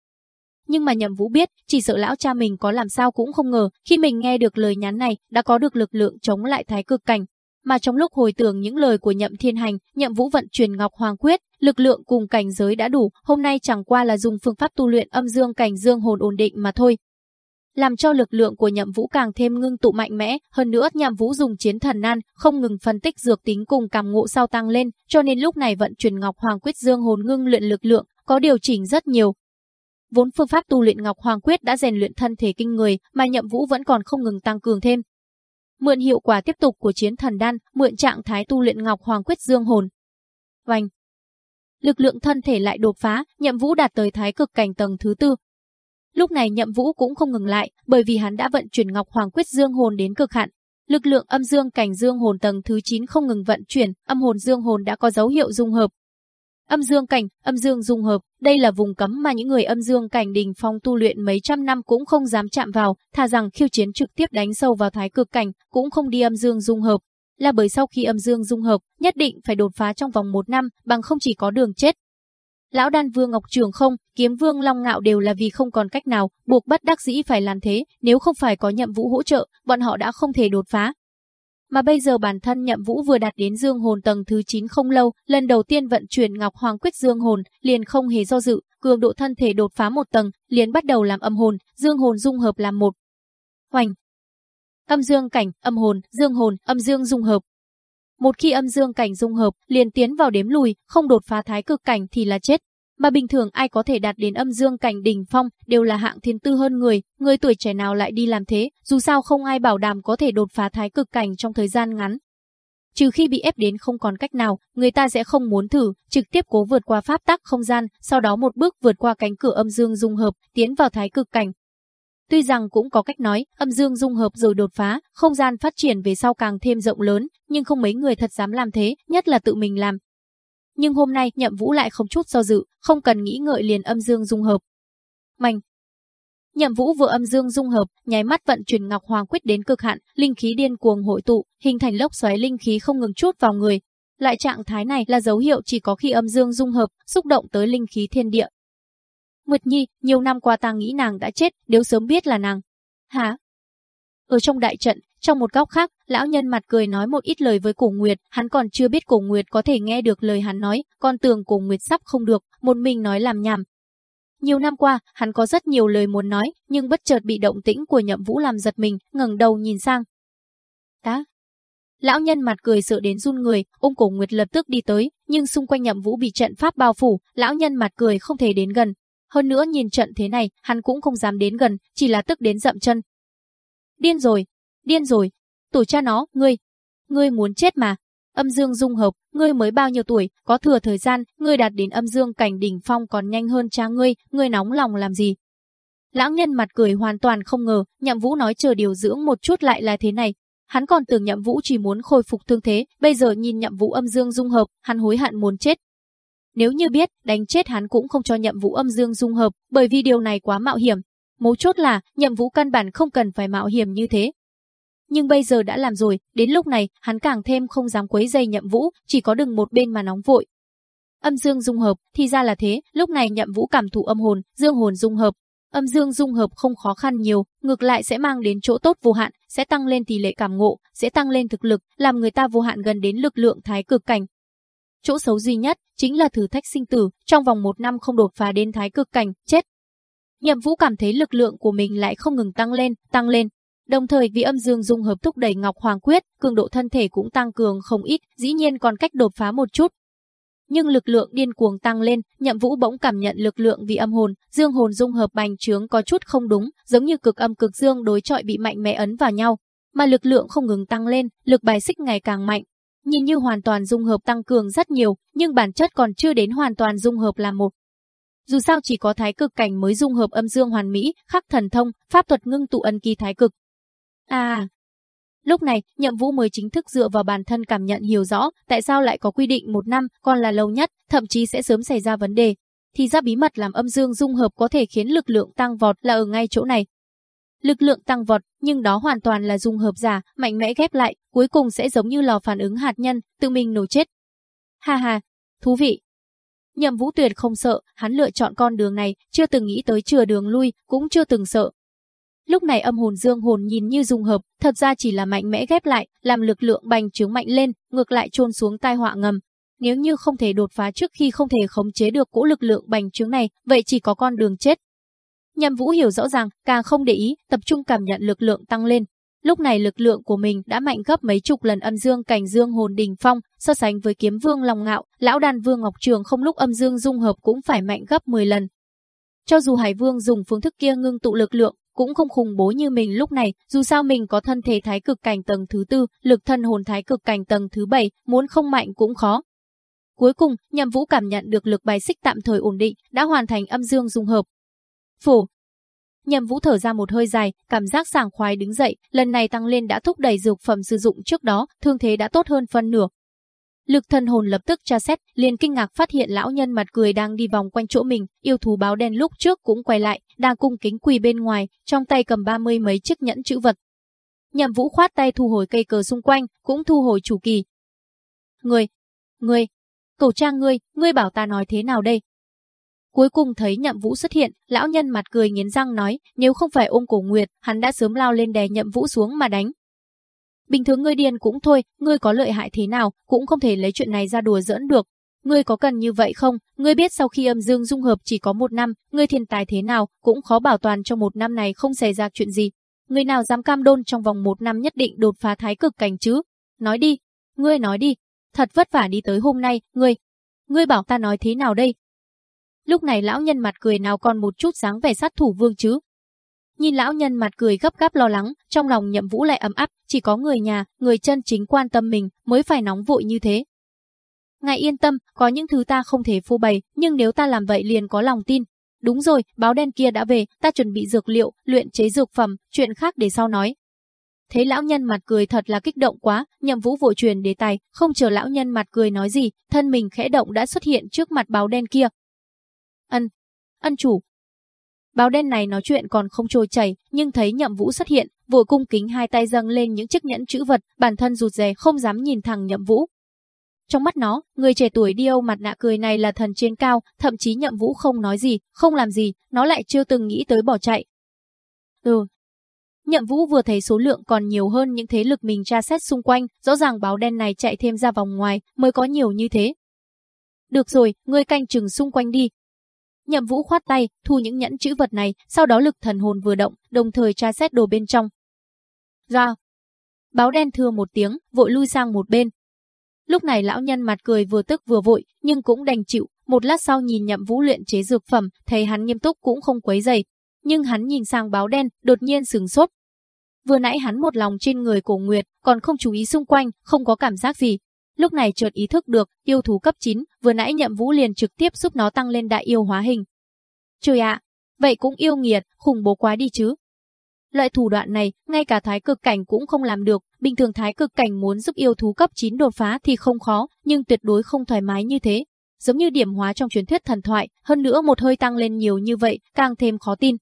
Nhưng mà Nhậm Vũ biết, chỉ sợ lão cha mình có làm sao cũng không ngờ, khi mình nghe được lời nhắn này, đã có được lực lượng chống lại thái cực cảnh. Mà trong lúc hồi tưởng những lời của Nhậm Thiên Hành, Nhậm Vũ vận chuyển Ngọc Hoàng Quyết, lực lượng cùng cảnh giới đã đủ, hôm nay chẳng qua là dùng phương pháp tu luyện âm dương cảnh dương hồn ổn định mà thôi. Làm cho lực lượng của Nhậm Vũ càng thêm ngưng tụ mạnh mẽ, hơn nữa Nhậm Vũ dùng chiến thần nan, không ngừng phân tích dược tính cùng cảm ngộ sau tăng lên, cho nên lúc này vận chuyển Ngọc Hoàng Quyết dương hồn ngưng luyện lực lượng, có điều chỉnh rất nhiều, Vốn phương pháp tu luyện Ngọc Hoàng Quyết đã rèn luyện thân thể kinh người, mà Nhậm Vũ vẫn còn không ngừng tăng cường thêm. Mượn hiệu quả tiếp tục của chiến thần đan, mượn trạng thái tu luyện Ngọc Hoàng Quyết dương hồn. Vành. Lực lượng thân thể lại đột phá, Nhậm Vũ đạt tới thái cực cảnh tầng thứ tư. Lúc này Nhậm Vũ cũng không ngừng lại, bởi vì hắn đã vận chuyển Ngọc Hoàng Quyết dương hồn đến cực hạn. Lực lượng âm dương cảnh dương hồn tầng thứ 9 không ngừng vận chuyển, âm hồn dương hồn đã có dấu hiệu dung hợp, Âm dương cảnh, âm dương dung hợp, đây là vùng cấm mà những người âm dương cảnh đình phong tu luyện mấy trăm năm cũng không dám chạm vào, thà rằng khiêu chiến trực tiếp đánh sâu vào thái cực cảnh, cũng không đi âm dương dung hợp. Là bởi sau khi âm dương dung hợp, nhất định phải đột phá trong vòng một năm, bằng không chỉ có đường chết. Lão đan vương Ngọc Trường không, kiếm vương Long Ngạo đều là vì không còn cách nào, buộc bắt đắc dĩ phải làm thế, nếu không phải có nhậm vũ hỗ trợ, bọn họ đã không thể đột phá, mà bây giờ bản thân Nhậm Vũ vừa đạt đến dương hồn tầng thứ 9 không lâu, lần đầu tiên vận chuyển Ngọc Hoàng Quyết dương hồn, liền không hề do dự, cường độ thân thể đột phá một tầng, liền bắt đầu làm âm hồn, dương hồn dung hợp làm một. Hoành. Âm dương cảnh, âm hồn, dương hồn, âm dương dung hợp. Một khi âm dương cảnh dung hợp, liền tiến vào đếm lùi, không đột phá thái cực cảnh thì là chết mà bình thường ai có thể đạt đến âm dương cảnh đỉnh phong đều là hạng thiên tư hơn người, người tuổi trẻ nào lại đi làm thế, dù sao không ai bảo đảm có thể đột phá thái cực cảnh trong thời gian ngắn. trừ khi bị ép đến không còn cách nào, người ta sẽ không muốn thử, trực tiếp cố vượt qua pháp tắc không gian, sau đó một bước vượt qua cánh cửa âm dương dung hợp, tiến vào thái cực cảnh. Tuy rằng cũng có cách nói, âm dương dung hợp rồi đột phá, không gian phát triển về sau càng thêm rộng lớn, nhưng không mấy người thật dám làm thế, nhất là tự mình làm. Nhưng hôm nay Nhậm Vũ lại không chút do dự, không cần nghĩ ngợi liền âm dương dung hợp. Mành, Nhậm Vũ vừa âm dương dung hợp, nháy mắt vận chuyển Ngọc Hoàng quyết đến cực hạn, linh khí điên cuồng hội tụ, hình thành lốc xoáy linh khí không ngừng chút vào người. Lại trạng thái này là dấu hiệu chỉ có khi âm dương dung hợp, xúc động tới linh khí thiên địa. Nguyệt Nhi, nhiều năm qua ta nghĩ nàng đã chết, nếu sớm biết là nàng. Hả? Ở trong đại trận, trong một góc khác, lão nhân mặt cười nói một ít lời với Cổ Nguyệt, hắn còn chưa biết Cổ Nguyệt có thể nghe được lời hắn nói, con tưởng Cổ Nguyệt sắp không được, một mình nói làm nhảm, nhiều năm qua, hắn có rất nhiều lời muốn nói, nhưng bất chợt bị động tĩnh của nhậm vũ làm giật mình, ngẩng đầu nhìn sang. Tá! Lão nhân mặt cười sợ đến run người, ôm cổ Nguyệt lập tức đi tới, nhưng xung quanh nhậm vũ bị trận pháp bao phủ, lão nhân mặt cười không thể đến gần. Hơn nữa nhìn trận thế này, hắn cũng không dám đến gần, chỉ là tức đến dậm chân. Điên rồi! Điên rồi! Tổ cha nó, ngươi! Ngươi muốn chết mà! Âm dương dung hợp, ngươi mới bao nhiêu tuổi, có thừa thời gian, ngươi đạt đến âm dương cảnh đỉnh phong còn nhanh hơn cha ngươi, ngươi nóng lòng làm gì? lão nhân mặt cười hoàn toàn không ngờ, nhậm vũ nói chờ điều dưỡng một chút lại là thế này. Hắn còn tưởng nhậm vũ chỉ muốn khôi phục thương thế, bây giờ nhìn nhậm vũ âm dương dung hợp, hắn hối hận muốn chết. Nếu như biết, đánh chết hắn cũng không cho nhậm vũ âm dương dung hợp, bởi vì điều này quá mạo hiểm. Mấu chốt là, nhậm vũ căn bản không cần phải mạo hiểm như thế, nhưng bây giờ đã làm rồi, đến lúc này, hắn càng thêm không dám quấy dây nhậm vũ, chỉ có đừng một bên mà nóng vội. Âm dương dung hợp, thì ra là thế, lúc này nhậm vũ cảm thụ âm hồn, dương hồn dung hợp. Âm dương dung hợp không khó khăn nhiều, ngược lại sẽ mang đến chỗ tốt vô hạn, sẽ tăng lên tỷ lệ cảm ngộ, sẽ tăng lên thực lực, làm người ta vô hạn gần đến lực lượng thái cực cảnh. Chỗ xấu duy nhất, chính là thử thách sinh tử, trong vòng một năm không đột phá đến thái cực cảnh, chết. Nhậm Vũ cảm thấy lực lượng của mình lại không ngừng tăng lên, tăng lên, Đồng thời vì âm dương dung hợp thúc đẩy Ngọc Hoàng Quyết, cường độ thân thể cũng tăng cường không ít, dĩ nhiên còn cách đột phá một chút. Nhưng lực lượng điên cuồng tăng lên, Nhậm Vũ bỗng cảm nhận lực lượng vì âm hồn, dương hồn dung hợp bành trướng có chút không đúng, giống như cực âm cực dương đối chọi bị mạnh mẽ ấn vào nhau, mà lực lượng không ngừng tăng lên, lực bài xích ngày càng mạnh. Nhìn như hoàn toàn dung hợp tăng cường rất nhiều, nhưng bản chất còn chưa đến hoàn toàn dung hợp là một. Dù sao chỉ có thái cực cảnh mới dung hợp âm dương hoàn mỹ, khắc thần thông, pháp thuật ngưng tụ ân kỳ thái cực, À, Lúc này, nhậm vũ mới chính thức dựa vào bản thân cảm nhận hiểu rõ tại sao lại có quy định một năm còn là lâu nhất, thậm chí sẽ sớm xảy ra vấn đề. Thì ra bí mật làm âm dương dung hợp có thể khiến lực lượng tăng vọt là ở ngay chỗ này. Lực lượng tăng vọt, nhưng đó hoàn toàn là dung hợp giả, mạnh mẽ ghép lại, cuối cùng sẽ giống như lò phản ứng hạt nhân, tự mình nổ chết. Ha ha, thú vị. Nhậm vũ tuyệt không sợ, hắn lựa chọn con đường này, chưa từng nghĩ tới chừa đường lui, cũng chưa từng sợ, Lúc này âm hồn dương hồn nhìn như dung hợp, thật ra chỉ là mạnh mẽ ghép lại, làm lực lượng bành trướng mạnh lên, ngược lại trôn xuống tai họa ngầm. Nếu như không thể đột phá trước khi không thể khống chế được cỗ lực lượng bành trướng này, vậy chỉ có con đường chết. Nhằm Vũ hiểu rõ ràng, càng không để ý, tập trung cảm nhận lực lượng tăng lên. Lúc này lực lượng của mình đã mạnh gấp mấy chục lần âm dương cảnh dương hồn đỉnh phong, so sánh với kiếm vương lòng ngạo, lão đàn vương ngọc trường không lúc âm dương dung hợp cũng phải mạnh gấp 10 lần. Cho dù Hải Vương dùng phương thức kia ngưng tụ lực lượng, cũng không khủng bố như mình lúc này, dù sao mình có thân thể thái cực cảnh tầng thứ tư, lực thân hồn thái cực cảnh tầng thứ bảy, muốn không mạnh cũng khó. Cuối cùng, Nhậm Vũ cảm nhận được lực bài xích tạm thời ổn định, đã hoàn thành âm dương dung hợp. Phủ. Nhậm Vũ thở ra một hơi dài, cảm giác sảng khoái đứng dậy, lần này tăng lên đã thúc đẩy dược phẩm sử dụng trước đó, thương thế đã tốt hơn phân nửa, Lực thần hồn lập tức tra xét, liền kinh ngạc phát hiện lão nhân mặt cười đang đi vòng quanh chỗ mình, yêu thú báo đen lúc trước cũng quay lại, đang cung kính quỳ bên ngoài, trong tay cầm ba mươi mấy chiếc nhẫn chữ vật. Nhậm Vũ khoát tay thu hồi cây cờ xung quanh, cũng thu hồi chủ kỳ. Ngươi, ngươi, cầu trang ngươi, ngươi bảo ta nói thế nào đây? Cuối cùng thấy Nhậm Vũ xuất hiện, lão nhân mặt cười nghiến răng nói, nếu không phải ôm cổ Nguyệt, hắn đã sớm lao lên đè Nhậm Vũ xuống mà đánh. Bình thường ngươi điên cũng thôi, ngươi có lợi hại thế nào, cũng không thể lấy chuyện này ra đùa giỡn được. Ngươi có cần như vậy không? Ngươi biết sau khi âm dương dung hợp chỉ có một năm, ngươi thiên tài thế nào, cũng khó bảo toàn trong một năm này không xảy ra chuyện gì. Ngươi nào dám cam đôn trong vòng một năm nhất định đột phá thái cực cảnh chứ? Nói đi, ngươi nói đi. Thật vất vả đi tới hôm nay, ngươi. Ngươi bảo ta nói thế nào đây? Lúc này lão nhân mặt cười nào còn một chút dáng vẻ sát thủ vương chứ? Nhìn lão nhân mặt cười gấp gáp lo lắng, trong lòng nhậm vũ lại ấm áp, chỉ có người nhà, người chân chính quan tâm mình mới phải nóng vội như thế. Ngài yên tâm, có những thứ ta không thể phô bày, nhưng nếu ta làm vậy liền có lòng tin. Đúng rồi, báo đen kia đã về, ta chuẩn bị dược liệu, luyện chế dược phẩm, chuyện khác để sau nói. Thấy lão nhân mặt cười thật là kích động quá, nhậm vũ vội truyền đề tài, không chờ lão nhân mặt cười nói gì, thân mình khẽ động đã xuất hiện trước mặt báo đen kia. Ân, ân chủ. Báo đen này nói chuyện còn không trôi chảy, nhưng thấy nhậm vũ xuất hiện, vội cung kính hai tay dâng lên những chiếc nhẫn chữ vật, bản thân rụt rè không dám nhìn thẳng nhậm vũ. Trong mắt nó, người trẻ tuổi đi âu mặt nạ cười này là thần trên cao, thậm chí nhậm vũ không nói gì, không làm gì, nó lại chưa từng nghĩ tới bỏ chạy. Ừ, Nhậm Vũ vừa thấy số lượng còn nhiều hơn những thế lực mình tra xét xung quanh, rõ ràng báo đen này chạy thêm ra vòng ngoài mới có nhiều như thế. Được rồi, ngươi canh chừng xung quanh đi. Nhậm Vũ khoát tay, thu những nhẫn chữ vật này, sau đó lực thần hồn vừa động, đồng thời tra xét đồ bên trong. Ra. Báo đen thưa một tiếng, vội lui sang một bên. Lúc này lão nhân mặt cười vừa tức vừa vội, nhưng cũng đành chịu, một lát sau nhìn Nhậm Vũ luyện chế dược phẩm, thấy hắn nghiêm túc cũng không quấy dày. Nhưng hắn nhìn sang báo đen, đột nhiên sừng sốt, Vừa nãy hắn một lòng trên người cổ Nguyệt, còn không chú ý xung quanh, không có cảm giác gì. Lúc này chợt ý thức được, yêu thú cấp 9, vừa nãy nhậm vũ liền trực tiếp giúp nó tăng lên đại yêu hóa hình. Trời ạ, vậy cũng yêu nghiệt, khủng bố quá đi chứ. Loại thủ đoạn này, ngay cả thái cực cảnh cũng không làm được, bình thường thái cực cảnh muốn giúp yêu thú cấp 9 đột phá thì không khó, nhưng tuyệt đối không thoải mái như thế. Giống như điểm hóa trong truyền thuyết thần thoại, hơn nữa một hơi tăng lên nhiều như vậy, càng thêm khó tin.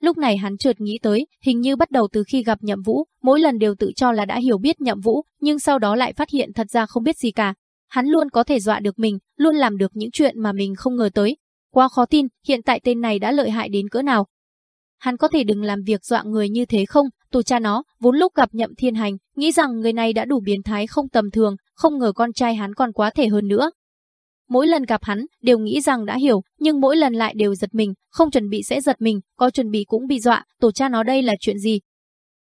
Lúc này hắn chợt nghĩ tới, hình như bắt đầu từ khi gặp Nhậm Vũ, mỗi lần đều tự cho là đã hiểu biết Nhậm Vũ, nhưng sau đó lại phát hiện thật ra không biết gì cả. Hắn luôn có thể dọa được mình, luôn làm được những chuyện mà mình không ngờ tới. Quá khó tin, hiện tại tên này đã lợi hại đến cỡ nào. Hắn có thể đừng làm việc dọa người như thế không, tù cha nó, vốn lúc gặp Nhậm Thiên Hành, nghĩ rằng người này đã đủ biến thái không tầm thường, không ngờ con trai hắn còn quá thể hơn nữa. Mỗi lần gặp hắn, đều nghĩ rằng đã hiểu, nhưng mỗi lần lại đều giật mình, không chuẩn bị sẽ giật mình, có chuẩn bị cũng bị dọa, tổ cha nó đây là chuyện gì.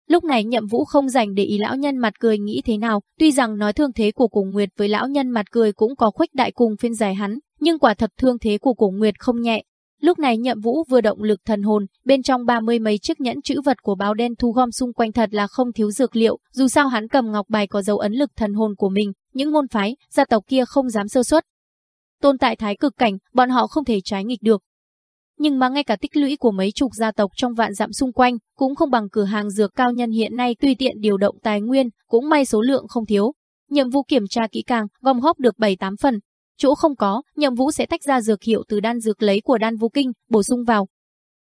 Lúc này nhậm vũ không dành để ý lão nhân mặt cười nghĩ thế nào, tuy rằng nói thương thế của cổ nguyệt với lão nhân mặt cười cũng có khuếch đại cùng phiên giải hắn, nhưng quả thật thương thế của cổ nguyệt không nhẹ. Lúc này nhậm vũ vừa động lực thần hồn, bên trong ba mươi mấy chiếc nhẫn chữ vật của báo đen thu gom xung quanh thật là không thiếu dược liệu, dù sao hắn cầm ngọc bài có dấu ấn lực thần hồn của mình, những môn phái, gia tộc kia không dám sơ suất, Tồn tại thái cực cảnh, bọn họ không thể trái nghịch được. Nhưng mà ngay cả tích lũy của mấy chục gia tộc trong vạn dặm xung quanh cũng không bằng cửa hàng dược cao nhân hiện nay tùy tiện điều động tài nguyên, cũng may số lượng không thiếu. Nhiệm vụ kiểm tra kỹ càng, gom góp được 7-8 phần. Chỗ không có, nhiệm vụ sẽ tách ra dược hiệu từ đan dược lấy của đan vũ kinh, bổ sung vào.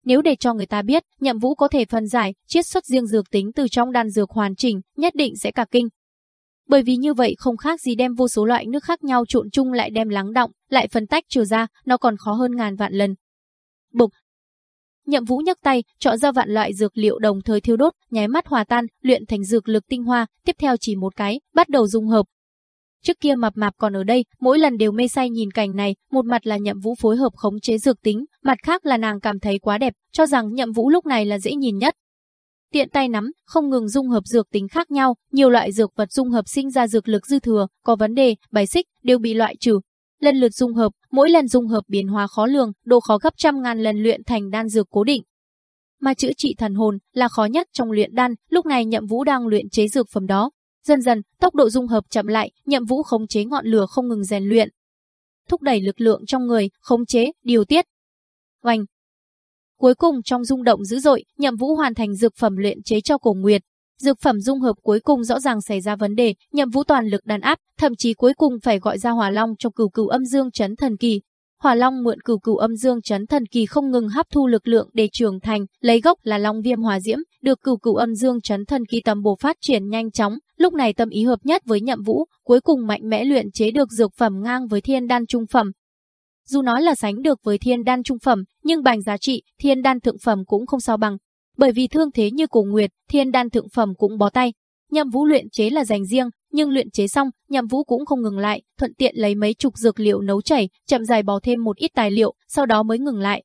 Nếu để cho người ta biết, nhậm vũ có thể phân giải, chiết xuất riêng dược tính từ trong đan dược hoàn chỉnh, nhất định sẽ cả kinh bởi vì như vậy không khác gì đem vô số loại nước khác nhau trộn chung lại đem lắng động, lại phân tách trừ ra, nó còn khó hơn ngàn vạn lần. Bục. Nhậm Vũ nhấc tay, chọn ra vạn loại dược liệu đồng thời thiêu đốt, nháy mắt hòa tan, luyện thành dược lực tinh hoa, tiếp theo chỉ một cái, bắt đầu dung hợp. Trước kia mập mạp còn ở đây, mỗi lần đều mê say nhìn cảnh này, một mặt là Nhậm Vũ phối hợp khống chế dược tính, mặt khác là nàng cảm thấy quá đẹp, cho rằng Nhậm Vũ lúc này là dễ nhìn nhất, tiện tay nắm, không ngừng dung hợp dược tính khác nhau, nhiều loại dược vật dung hợp sinh ra dược lực dư thừa, có vấn đề, bài xích đều bị loại trừ. Lần lượt dung hợp, mỗi lần dung hợp biến hóa khó lường, độ khó gấp trăm ngàn lần luyện thành đan dược cố định. Mà chữa trị thần hồn là khó nhất trong luyện đan, lúc này Nhậm Vũ đang luyện chế dược phẩm đó. Dần dần, tốc độ dung hợp chậm lại, Nhậm Vũ khống chế ngọn lửa không ngừng rèn luyện, thúc đẩy lực lượng trong người, khống chế, điều tiết. Oanh, Cuối cùng trong rung động dữ dội, Nhậm Vũ hoàn thành dược phẩm luyện chế cho Cổ Nguyệt. Dược phẩm dung hợp cuối cùng rõ ràng xảy ra vấn đề, Nhậm Vũ toàn lực đàn áp, thậm chí cuối cùng phải gọi ra Hỏa Long trong cửu cửu âm dương chấn thần kỳ. Hỏa Long mượn cửu cửu âm dương chấn thần kỳ không ngừng hấp thu lực lượng để trưởng thành, lấy gốc là Long Viêm Hỏa Diễm, được cửu cửu âm dương chấn thần kỳ tầm bổ phát triển nhanh chóng, lúc này tâm ý hợp nhất với Nhậm Vũ, cuối cùng mạnh mẽ luyện chế được dược phẩm ngang với Thiên Đan trung phẩm, dù nói là sánh được với thiên đan trung phẩm, nhưng bành giá trị, thiên đan thượng phẩm cũng không sao bằng. Bởi vì thương thế như cổ nguyệt, thiên đan thượng phẩm cũng bó tay. Nhậm vũ luyện chế là dành riêng, nhưng luyện chế xong, nhậm vũ cũng không ngừng lại, thuận tiện lấy mấy chục dược liệu nấu chảy, chậm dài bò thêm một ít tài liệu, sau đó mới ngừng lại.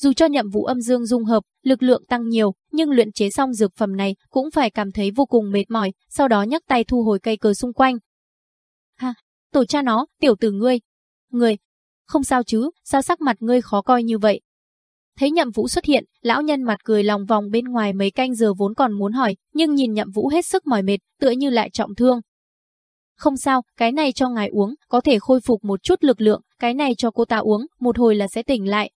Dù cho nhậm vũ âm dương dung hợp, lực lượng tăng nhiều, nhưng luyện chế xong dược phẩm này cũng phải cảm thấy vô cùng mệt mỏi, sau đó nhấc tay thu hồi cây cờ xung quanh. Ha, tổ cha nó, tiểu tử ngươi. Người, không sao chứ, sao sắc mặt ngươi khó coi như vậy? Thấy Nhậm Vũ xuất hiện, lão nhân mặt cười lòng vòng bên ngoài mấy canh giờ vốn còn muốn hỏi, nhưng nhìn Nhậm Vũ hết sức mỏi mệt, tựa như lại trọng thương. Không sao, cái này cho ngài uống, có thể khôi phục một chút lực lượng, cái này cho cô ta uống, một hồi là sẽ tỉnh lại.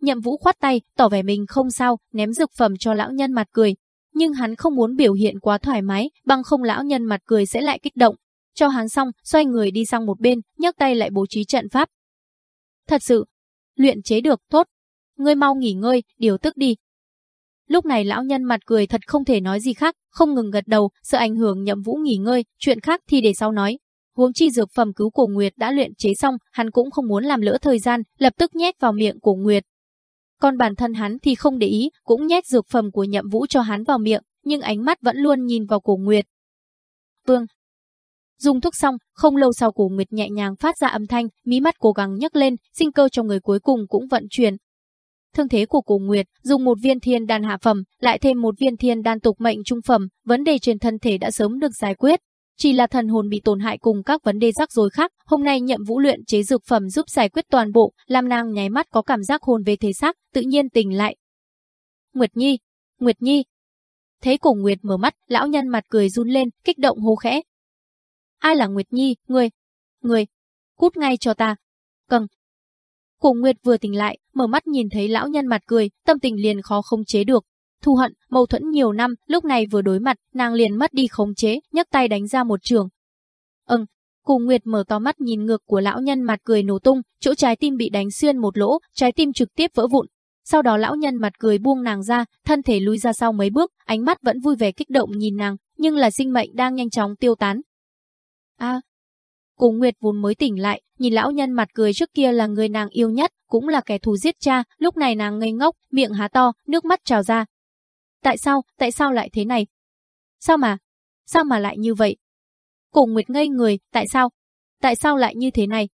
Nhậm Vũ khoát tay, tỏ vẻ mình không sao, ném dược phẩm cho lão nhân mặt cười. Nhưng hắn không muốn biểu hiện quá thoải mái, bằng không lão nhân mặt cười sẽ lại kích động. Cho hắn xong, xoay người đi sang một bên, nhấc tay lại bố trí trận pháp. Thật sự, luyện chế được, tốt. Ngươi mau nghỉ ngơi, điều tức đi. Lúc này lão nhân mặt cười thật không thể nói gì khác, không ngừng gật đầu, sợ ảnh hưởng nhậm vũ nghỉ ngơi, chuyện khác thì để sau nói. Huống chi dược phẩm cứu cổ Nguyệt đã luyện chế xong, hắn cũng không muốn làm lỡ thời gian, lập tức nhét vào miệng cổ Nguyệt. Còn bản thân hắn thì không để ý, cũng nhét dược phẩm của nhậm vũ cho hắn vào miệng, nhưng ánh mắt vẫn luôn nhìn vào cổ Nguyệt. Vương, Dùng thuốc xong, không lâu sau cổ Nguyệt nhẹ nhàng phát ra âm thanh, mí mắt cố gắng nhấc lên, sinh cơ trong người cuối cùng cũng vận chuyển. Thương thế của cổ Nguyệt, dùng một viên thiên đan hạ phẩm, lại thêm một viên thiên đan tục mệnh trung phẩm, vấn đề trên thân thể đã sớm được giải quyết. Chỉ là thần hồn bị tổn hại cùng các vấn đề rắc rối khác, hôm nay nhậm vũ luyện chế dược phẩm giúp giải quyết toàn bộ, làm nàng nháy mắt có cảm giác hồn về thể xác, tự nhiên tỉnh lại. Nguyệt Nhi, Nguyệt Nhi. Thấy cổ Nguyệt mở mắt, lão nhân mặt cười run lên, kích động hô khẽ, Ai là Nguyệt Nhi, người? Người, cút ngay cho ta. Cần. Cổ Nguyệt vừa tỉnh lại, mở mắt nhìn thấy lão nhân mặt cười, tâm tình liền khó không chế được. Thu hận, mâu thuẫn nhiều năm, lúc này vừa đối mặt, nàng liền mất đi khống chế, nhấc tay đánh ra một trường. Ừm, Cổ Nguyệt mở to mắt nhìn ngược của lão nhân mặt cười nổ tung, chỗ trái tim bị đánh xuyên một lỗ, trái tim trực tiếp vỡ vụn. Sau đó lão nhân mặt cười buông nàng ra, thân thể lùi ra sau mấy bước, ánh mắt vẫn vui vẻ kích động nhìn nàng, nhưng là sinh mệnh đang nhanh chóng tiêu tán, a à, Nguyệt vốn mới tỉnh lại, nhìn lão nhân mặt cười trước kia là người nàng yêu nhất, cũng là kẻ thù giết cha, lúc này nàng ngây ngốc, miệng há to, nước mắt trào ra. Tại sao, tại sao lại thế này? Sao mà, sao mà lại như vậy? Cổ Nguyệt ngây người, tại sao? Tại sao lại như thế này?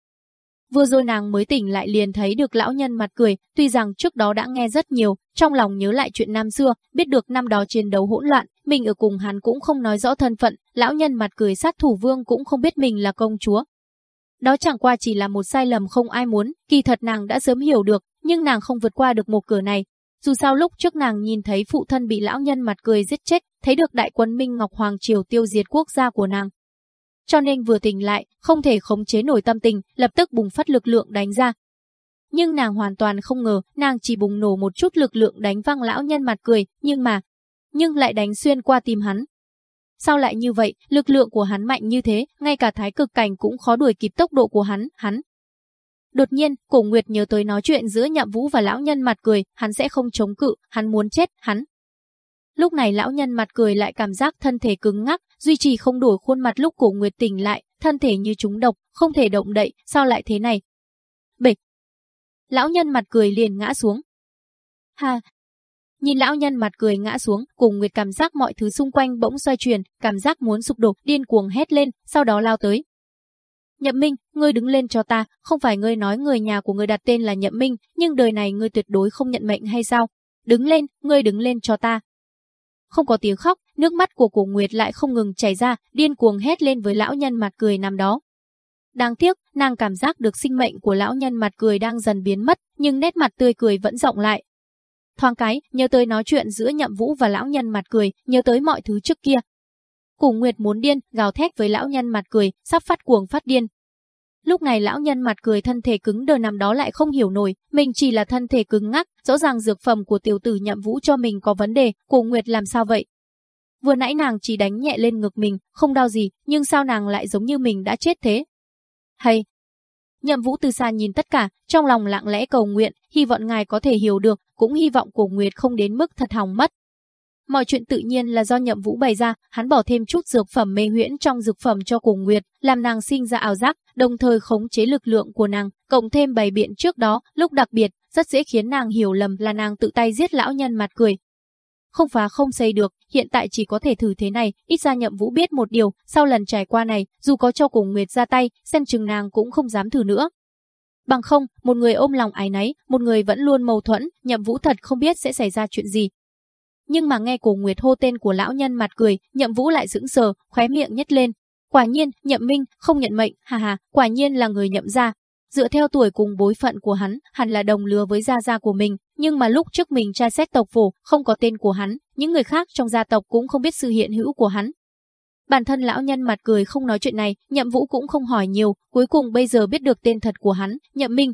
Vừa rồi nàng mới tỉnh lại liền thấy được lão nhân mặt cười, tuy rằng trước đó đã nghe rất nhiều, trong lòng nhớ lại chuyện năm xưa, biết được năm đó chiến đấu hỗn loạn, mình ở cùng hắn cũng không nói rõ thân phận, lão nhân mặt cười sát thủ vương cũng không biết mình là công chúa. Đó chẳng qua chỉ là một sai lầm không ai muốn, kỳ thật nàng đã sớm hiểu được, nhưng nàng không vượt qua được một cửa này. Dù sao lúc trước nàng nhìn thấy phụ thân bị lão nhân mặt cười giết chết, thấy được đại quân Minh Ngọc Hoàng Triều tiêu diệt quốc gia của nàng, cho nên vừa tỉnh lại, không thể khống chế nổi tâm tình, lập tức bùng phát lực lượng đánh ra. Nhưng nàng hoàn toàn không ngờ, nàng chỉ bùng nổ một chút lực lượng đánh văng lão nhân mặt cười, nhưng mà, nhưng lại đánh xuyên qua tim hắn. Sao lại như vậy, lực lượng của hắn mạnh như thế, ngay cả thái cực cảnh cũng khó đuổi kịp tốc độ của hắn, hắn. Đột nhiên, cổ Nguyệt nhớ tới nói chuyện giữa nhậm vũ và lão nhân mặt cười, hắn sẽ không chống cự, hắn muốn chết, hắn. Lúc này lão nhân mặt cười lại cảm giác thân thể cứng ngắc, duy trì không đổi khuôn mặt lúc cổ Nguyệt tỉnh lại, thân thể như trúng độc, không thể động đậy, sao lại thế này? Bịch. Lão nhân mặt cười liền ngã xuống. Ha. Nhìn lão nhân mặt cười ngã xuống, cùng Nguyệt cảm giác mọi thứ xung quanh bỗng xoay chuyển, cảm giác muốn sụp đổ, điên cuồng hét lên, sau đó lao tới. Nhậm Minh, ngươi đứng lên cho ta, không phải ngươi nói người nhà của ngươi đặt tên là Nhậm Minh, nhưng đời này ngươi tuyệt đối không nhận mệnh hay sao? Đứng lên, ngươi đứng lên cho ta, không có tiếng khóc, nước mắt của cổ Nguyệt lại không ngừng chảy ra, điên cuồng hét lên với lão nhân mặt cười nằm đó. Đáng tiếc, nàng cảm giác được sinh mệnh của lão nhân mặt cười đang dần biến mất, nhưng nét mặt tươi cười vẫn rộng lại. Thoáng cái, nhớ tới nói chuyện giữa nhậm vũ và lão nhân mặt cười, nhớ tới mọi thứ trước kia. Cổ Nguyệt muốn điên, gào thét với lão nhân mặt cười, sắp phát cuồng phát điên, Lúc này lão nhân mặt cười thân thể cứng đờ nằm đó lại không hiểu nổi, mình chỉ là thân thể cứng ngắc, rõ ràng dược phẩm của tiểu tử nhậm vũ cho mình có vấn đề, cổ Nguyệt làm sao vậy? Vừa nãy nàng chỉ đánh nhẹ lên ngực mình, không đau gì, nhưng sao nàng lại giống như mình đã chết thế? Hay! Nhậm vũ từ xa nhìn tất cả, trong lòng lặng lẽ cầu nguyện, hy vọng ngài có thể hiểu được, cũng hy vọng cổ Nguyệt không đến mức thật hỏng mất. Mọi chuyện tự nhiên là do nhậm vũ bày ra, hắn bỏ thêm chút dược phẩm mê huyễn trong dược phẩm cho cổ Nguyệt, làm nàng sinh ra ảo giác, đồng thời khống chế lực lượng của nàng, cộng thêm bày biện trước đó, lúc đặc biệt, rất dễ khiến nàng hiểu lầm là nàng tự tay giết lão nhân mặt cười. Không phá không xây được, hiện tại chỉ có thể thử thế này, ít ra nhậm vũ biết một điều, sau lần trải qua này, dù có cho cổ Nguyệt ra tay, xem chừng nàng cũng không dám thử nữa. Bằng không, một người ôm lòng ái náy, một người vẫn luôn mâu thuẫn, nhậm vũ thật không biết sẽ xảy ra chuyện gì, nhưng mà nghe cổ Nguyệt hô tên của lão nhân mặt cười, Nhậm Vũ lại sững sờ, khóe miệng nhếch lên. Quả nhiên, Nhậm Minh không nhận mệnh, hà hà, quả nhiên là người nhậm gia. dựa theo tuổi cùng bối phận của hắn, hắn là đồng lứa với gia gia của mình, nhưng mà lúc trước mình tra xét tộc phổ, không có tên của hắn, những người khác trong gia tộc cũng không biết sự hiện hữu của hắn. Bản thân lão nhân mặt cười không nói chuyện này, Nhậm Vũ cũng không hỏi nhiều, cuối cùng bây giờ biết được tên thật của hắn, Nhậm Minh.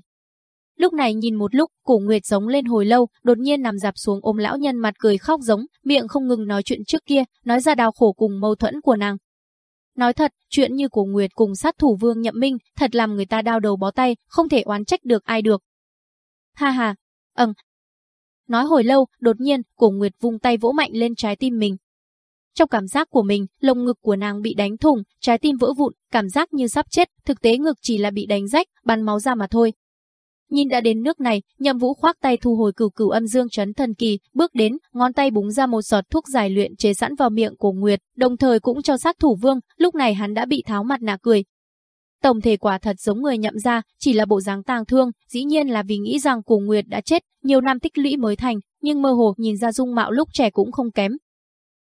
Lúc này nhìn một lúc, cổ Nguyệt giống lên hồi lâu, đột nhiên nằm dạp xuống ôm lão nhân mặt cười khóc giống, miệng không ngừng nói chuyện trước kia, nói ra đau khổ cùng mâu thuẫn của nàng. Nói thật, chuyện như cổ Nguyệt cùng sát thủ vương Nhậm Minh, thật làm người ta đau đầu bó tay, không thể oán trách được ai được. Ha ha, ầng. Nói hồi lâu, đột nhiên, cổ Nguyệt vung tay vỗ mạnh lên trái tim mình. Trong cảm giác của mình, lồng ngực của nàng bị đánh thủng, trái tim vỡ vụn, cảm giác như sắp chết, thực tế ngực chỉ là bị đánh rách, bắn máu ra mà thôi. Nhìn đã đến nước này, Nhậm Vũ khoác tay thu hồi cửu cửu âm dương chấn thần kỳ, bước đến, ngón tay búng ra một giọt thuốc giải luyện chế sẵn vào miệng của Nguyệt, đồng thời cũng cho sát thủ vương, lúc này hắn đã bị tháo mặt nạ cười. Tổng thể quả thật giống người nhậm ra, chỉ là bộ dáng tang thương, dĩ nhiên là vì nghĩ rằng cổ Nguyệt đã chết, nhiều năm tích lũy mới thành, nhưng mơ hồ nhìn ra dung mạo lúc trẻ cũng không kém.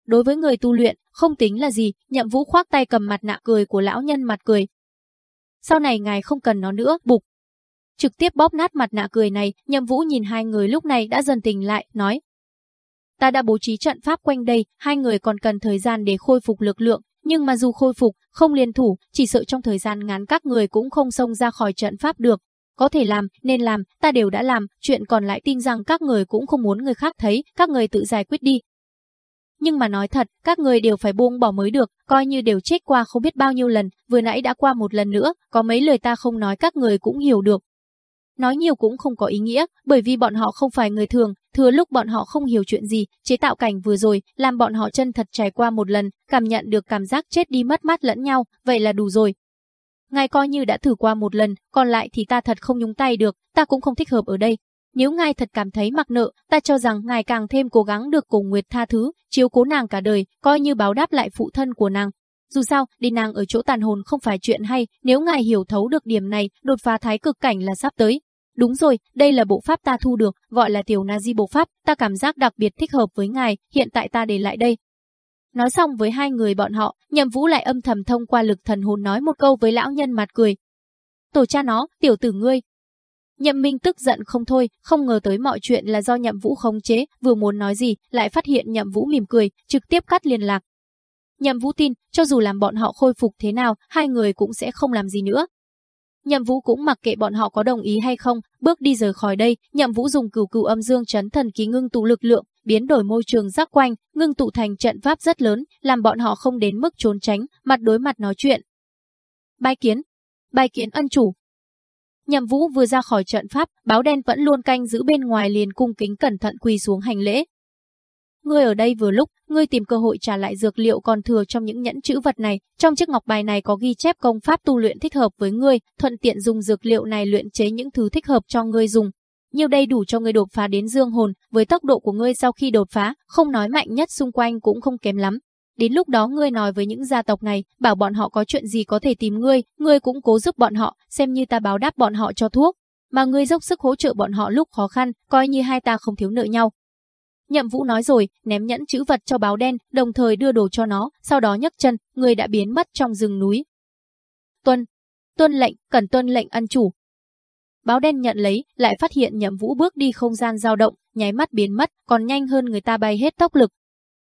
Đối với người tu luyện, không tính là gì, Nhậm Vũ khoác tay cầm mặt nạ cười của lão nhân mặt cười. Sau này ngài không cần nó nữa, bục, trực tiếp bóp nát mặt nạ cười này, Nhậm Vũ nhìn hai người lúc này đã dần tỉnh lại, nói. Ta đã bố trí trận pháp quanh đây, hai người còn cần thời gian để khôi phục lực lượng, nhưng mà dù khôi phục, không liên thủ, chỉ sợ trong thời gian ngắn các người cũng không xông ra khỏi trận pháp được. Có thể làm, nên làm, ta đều đã làm, chuyện còn lại tin rằng các người cũng không muốn người khác thấy, các người tự giải quyết đi. Nhưng mà nói thật, các người đều phải buông bỏ mới được, coi như đều chết qua không biết bao nhiêu lần, vừa nãy đã qua một lần nữa, có mấy lời ta không nói các người cũng hiểu được, Nói nhiều cũng không có ý nghĩa, bởi vì bọn họ không phải người thường, thừa lúc bọn họ không hiểu chuyện gì, chế tạo cảnh vừa rồi, làm bọn họ chân thật trải qua một lần, cảm nhận được cảm giác chết đi mất mát lẫn nhau, vậy là đủ rồi. Ngài coi như đã thử qua một lần, còn lại thì ta thật không nhúng tay được, ta cũng không thích hợp ở đây. Nếu ngài thật cảm thấy mặc nợ, ta cho rằng ngài càng thêm cố gắng được cùng Nguyệt tha thứ, chiếu cố nàng cả đời, coi như báo đáp lại phụ thân của nàng. Dù sao, đi nàng ở chỗ tàn hồn không phải chuyện hay, nếu ngài hiểu thấu được điểm này, đột phá thái cực cảnh là sắp tới, Đúng rồi, đây là bộ pháp ta thu được, gọi là tiểu Nazi bộ pháp, ta cảm giác đặc biệt thích hợp với ngài, hiện tại ta để lại đây. Nói xong với hai người bọn họ, nhậm vũ lại âm thầm thông qua lực thần hồn nói một câu với lão nhân mặt cười. Tổ cha nó, tiểu tử ngươi. Nhậm Minh tức giận không thôi, không ngờ tới mọi chuyện là do nhậm vũ khống chế, vừa muốn nói gì, lại phát hiện nhậm vũ mỉm cười, trực tiếp cắt liên lạc. Nhậm vũ tin, cho dù làm bọn họ khôi phục thế nào, hai người cũng sẽ không làm gì nữa, Nhậm Vũ cũng mặc kệ bọn họ có đồng ý hay không, bước đi rời khỏi đây, Nhậm Vũ dùng cửu cửu âm dương chấn thần ký ngưng tụ lực lượng, biến đổi môi trường giác quanh, ngưng tụ thành trận pháp rất lớn, làm bọn họ không đến mức trốn tránh, mặt đối mặt nói chuyện. Bài kiến, bài kiến ân chủ. Nhậm Vũ vừa ra khỏi trận pháp, báo đen vẫn luôn canh giữ bên ngoài liền cung kính cẩn thận quỳ xuống hành lễ, Ngươi ở đây vừa lúc, ngươi tìm cơ hội trả lại dược liệu còn thừa trong những nhẫn chữ vật này. Trong chiếc ngọc bài này có ghi chép công pháp tu luyện thích hợp với ngươi, thuận tiện dùng dược liệu này luyện chế những thứ thích hợp cho ngươi dùng. Nhiều đây đủ cho ngươi đột phá đến dương hồn, với tốc độ của ngươi sau khi đột phá, không nói mạnh nhất xung quanh cũng không kém lắm. Đến lúc đó ngươi nói với những gia tộc này, bảo bọn họ có chuyện gì có thể tìm ngươi, ngươi cũng cố giúp bọn họ, xem như ta báo đáp bọn họ cho thuốc. Mà ngươi dốc sức hỗ trợ bọn họ lúc khó khăn, coi như hai ta không thiếu nợ nhau, Nhậm Vũ nói rồi, ném nhẫn chữ vật cho báo đen, đồng thời đưa đồ cho nó, sau đó nhấc chân, người đã biến mất trong rừng núi. Tuân, tuân lệnh, cần tuân lệnh ăn chủ. Báo đen nhận lấy, lại phát hiện Nhậm Vũ bước đi không gian dao động, nháy mắt biến mất, còn nhanh hơn người ta bay hết tốc lực.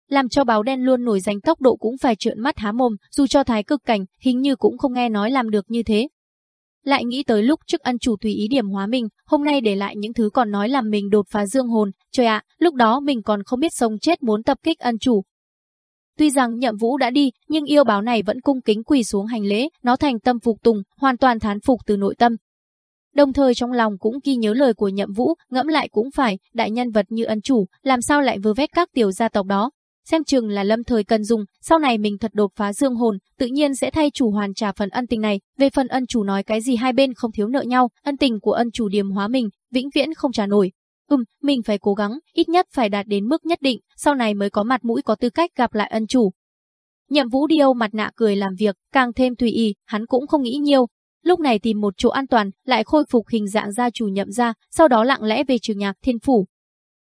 Làm cho báo đen luôn nổi danh tốc độ cũng phải trợn mắt há mồm, dù cho thái cực cảnh, hình như cũng không nghe nói làm được như thế. Lại nghĩ tới lúc trước ân chủ tùy ý điểm hóa mình, hôm nay để lại những thứ còn nói làm mình đột phá dương hồn, trời ạ, lúc đó mình còn không biết sống chết muốn tập kích ân chủ. Tuy rằng nhậm vũ đã đi, nhưng yêu báo này vẫn cung kính quỳ xuống hành lễ, nó thành tâm phục tùng, hoàn toàn thán phục từ nội tâm. Đồng thời trong lòng cũng ghi nhớ lời của nhậm vũ, ngẫm lại cũng phải, đại nhân vật như ân chủ, làm sao lại vơ vét các tiểu gia tộc đó, xem chừng là lâm thời cần dùng, sau này mình thật đột phá dương hồn, tự nhiên sẽ thay chủ hoàn trả phần ân tình này. Về phần ân chủ nói cái gì hai bên không thiếu nợ nhau, ân tình của ân chủ điềm hóa mình, vĩnh viễn không trả nổi. Ừm, mình phải cố gắng, ít nhất phải đạt đến mức nhất định, sau này mới có mặt mũi có tư cách gặp lại ân chủ. Nhậm Vũ điêu mặt nạ cười làm việc, càng thêm tùy ý, hắn cũng không nghĩ nhiều. Lúc này tìm một chỗ an toàn, lại khôi phục hình dạng gia chủ nhậm ra, sau đó lặng lẽ về trường nhạc thiên phủ,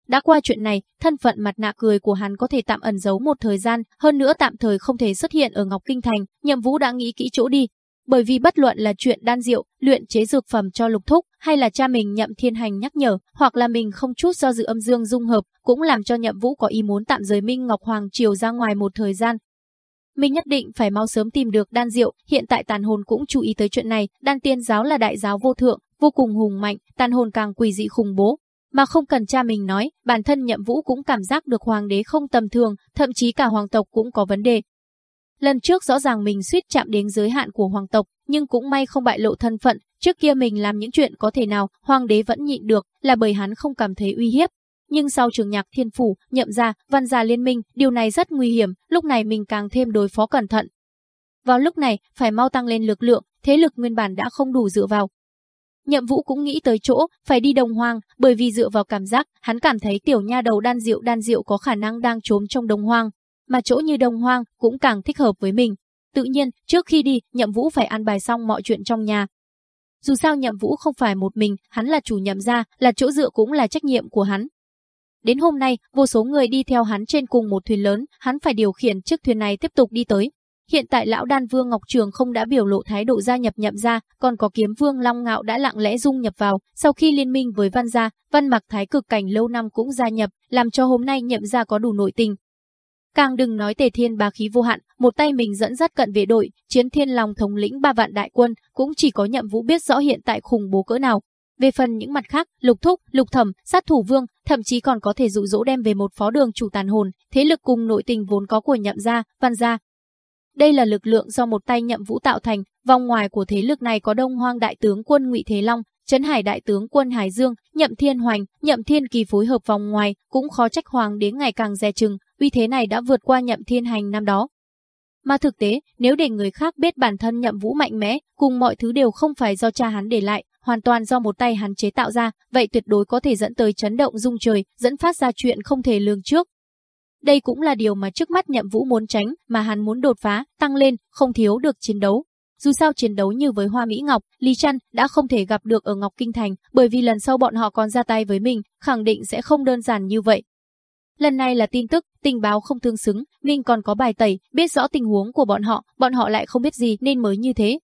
đã qua chuyện này, thân phận mặt nạ cười của hắn có thể tạm ẩn giấu một thời gian, hơn nữa tạm thời không thể xuất hiện ở Ngọc Kinh Thành, Nhậm Vũ đã nghĩ kỹ chỗ đi. Bởi vì bất luận là chuyện đan rượu, luyện chế dược phẩm cho lục thúc, hay là cha mình nhậm thiên hành nhắc nhở, hoặc là mình không chút do dự âm dương dung hợp, cũng làm cho nhậm vũ có ý muốn tạm rời Minh Ngọc Hoàng Triều ra ngoài một thời gian. Mình nhất định phải mau sớm tìm được đan Diệu hiện tại tàn hồn cũng chú ý tới chuyện này, đan tiên giáo là đại giáo vô thượng, vô cùng hùng mạnh, tàn hồn càng quỷ dị khủng bố, mà không cần cha mình nói, bản thân nhậm vũ cũng cảm giác được hoàng đế không tầm thường, thậm chí cả hoàng tộc cũng có vấn đề. Lần trước rõ ràng mình suýt chạm đến giới hạn của hoàng tộc, nhưng cũng may không bại lộ thân phận, trước kia mình làm những chuyện có thể nào, hoàng đế vẫn nhịn được, là bởi hắn không cảm thấy uy hiếp. Nhưng sau trường nhạc thiên phủ, nhậm ra, văn gia liên minh, điều này rất nguy hiểm, lúc này mình càng thêm đối phó cẩn thận. Vào lúc này, phải mau tăng lên lực lượng, thế lực nguyên bản đã không đủ dựa vào, Nhậm Vũ cũng nghĩ tới chỗ, phải đi đồng hoang, bởi vì dựa vào cảm giác, hắn cảm thấy tiểu nha đầu đan diệu đan diệu có khả năng đang trốn trong đồng hoang, mà chỗ như đồng hoang cũng càng thích hợp với mình. Tự nhiên, trước khi đi, Nhậm Vũ phải ăn bài xong mọi chuyện trong nhà. Dù sao Nhậm Vũ không phải một mình, hắn là chủ nhậm gia, là chỗ dựa cũng là trách nhiệm của hắn. Đến hôm nay, vô số người đi theo hắn trên cùng một thuyền lớn, hắn phải điều khiển chiếc thuyền này tiếp tục đi tới. Hiện tại lão đan vương Ngọc Trường không đã biểu lộ thái độ gia nhập nhậm gia, còn có kiếm vương Long Ngạo đã lặng lẽ dung nhập vào, sau khi liên minh với văn gia, văn mặc thái cực cảnh lâu năm cũng gia nhập, làm cho hôm nay nhậm gia có đủ nội tình. Càng đừng nói tề thiên bá khí vô hạn, một tay mình dẫn dắt cận vệ đội, chiến thiên long thống lĩnh ba vạn đại quân, cũng chỉ có nhậm vũ biết rõ hiện tại khủng bố cỡ nào. Về phần những mặt khác, lục thúc, lục thẩm, sát thủ vương, thậm chí còn có thể dụ dỗ đem về một phó đường chủ tàn hồn, thế lực cùng nội tình vốn có của nhậm gia, văn gia, đây là lực lượng do một tay nhậm vũ tạo thành, vòng ngoài của thế lực này có Đông Hoang đại tướng quân Ngụy Thế Long, Trấn Hải đại tướng quân Hải Dương, Nhậm Thiên Hoành, Nhậm Thiên Kỳ phối hợp vòng ngoài, cũng khó trách hoàng đến ngày càng dè chừng, uy thế này đã vượt qua Nhậm Thiên Hành năm đó. Mà thực tế, nếu để người khác biết bản thân Nhậm Vũ mạnh mẽ, cùng mọi thứ đều không phải do cha hắn để lại, hoàn toàn do một tay hắn chế tạo ra, vậy tuyệt đối có thể dẫn tới chấn động rung trời, dẫn phát ra chuyện không thể lường trước. Đây cũng là điều mà trước mắt nhậm vũ muốn tránh, mà hắn muốn đột phá, tăng lên, không thiếu được chiến đấu. Dù sao chiến đấu như với Hoa Mỹ Ngọc, Lý Trăn đã không thể gặp được ở Ngọc Kinh Thành, bởi vì lần sau bọn họ còn ra tay với mình, khẳng định sẽ không đơn giản như vậy. Lần này là tin tức, tình báo không tương xứng, mình còn có bài tẩy, biết rõ tình huống của bọn họ, bọn họ lại không biết gì nên mới như thế.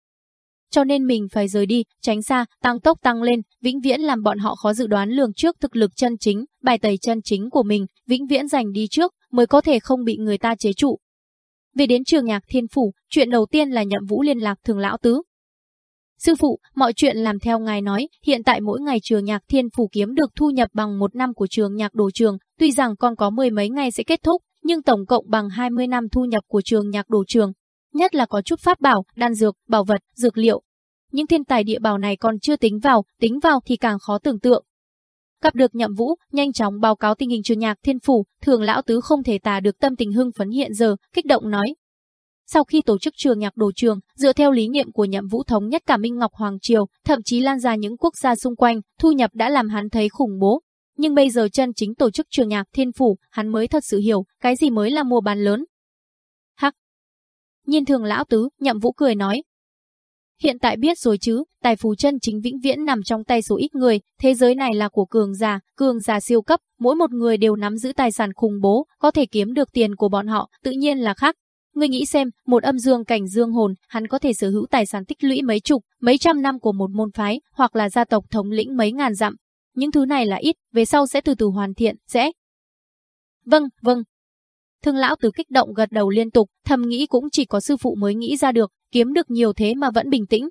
Cho nên mình phải rời đi, tránh xa, tăng tốc tăng lên, vĩnh viễn làm bọn họ khó dự đoán lường trước thực lực chân chính, bài tẩy chân chính của mình, vĩnh viễn giành đi trước, mới có thể không bị người ta chế trụ. Về đến trường nhạc thiên phủ, chuyện đầu tiên là nhậm vũ liên lạc thường lão tứ. Sư phụ, mọi chuyện làm theo ngài nói, hiện tại mỗi ngày trường nhạc thiên phủ kiếm được thu nhập bằng một năm của trường nhạc đồ trường, tuy rằng còn có mười mấy ngày sẽ kết thúc, nhưng tổng cộng bằng 20 năm thu nhập của trường nhạc đồ trường. Nhất là có chút pháp bảo, đan dược, bảo vật, dược liệu. Những thiên tài địa bảo này còn chưa tính vào, tính vào thì càng khó tưởng tượng. Gặp được Nhậm Vũ, nhanh chóng báo cáo tình hình trường nhạc thiên phủ, thường lão tứ không thể tả được tâm tình hưng phấn hiện giờ, kích động nói. Sau khi tổ chức trường nhạc đồ trường, dựa theo lý niệm của Nhậm Vũ thống nhất cả Minh Ngọc Hoàng Triều, thậm chí lan ra những quốc gia xung quanh, thu nhập đã làm hắn thấy khủng bố. Nhưng bây giờ chân chính tổ chức trường nhạc thiên phủ, hắn mới thật sự hiểu, cái gì mới là mua bán lớn. Hắc. Nhiên thường lão tứ, Nhậm Vũ cười nói, Hiện tại biết rồi chứ, tài phú chân chính vĩnh viễn nằm trong tay số ít người, thế giới này là của cường già, cường già siêu cấp, mỗi một người đều nắm giữ tài sản khủng bố, có thể kiếm được tiền của bọn họ, tự nhiên là khác. Ngươi nghĩ xem, một âm dương cảnh dương hồn, hắn có thể sở hữu tài sản tích lũy mấy chục, mấy trăm năm của một môn phái, hoặc là gia tộc thống lĩnh mấy ngàn dặm. Những thứ này là ít, về sau sẽ từ từ hoàn thiện, sẽ. Vâng, vâng, Thương lão tứ kích động gật đầu liên tục, thầm nghĩ cũng chỉ có sư phụ mới nghĩ ra được, kiếm được nhiều thế mà vẫn bình tĩnh.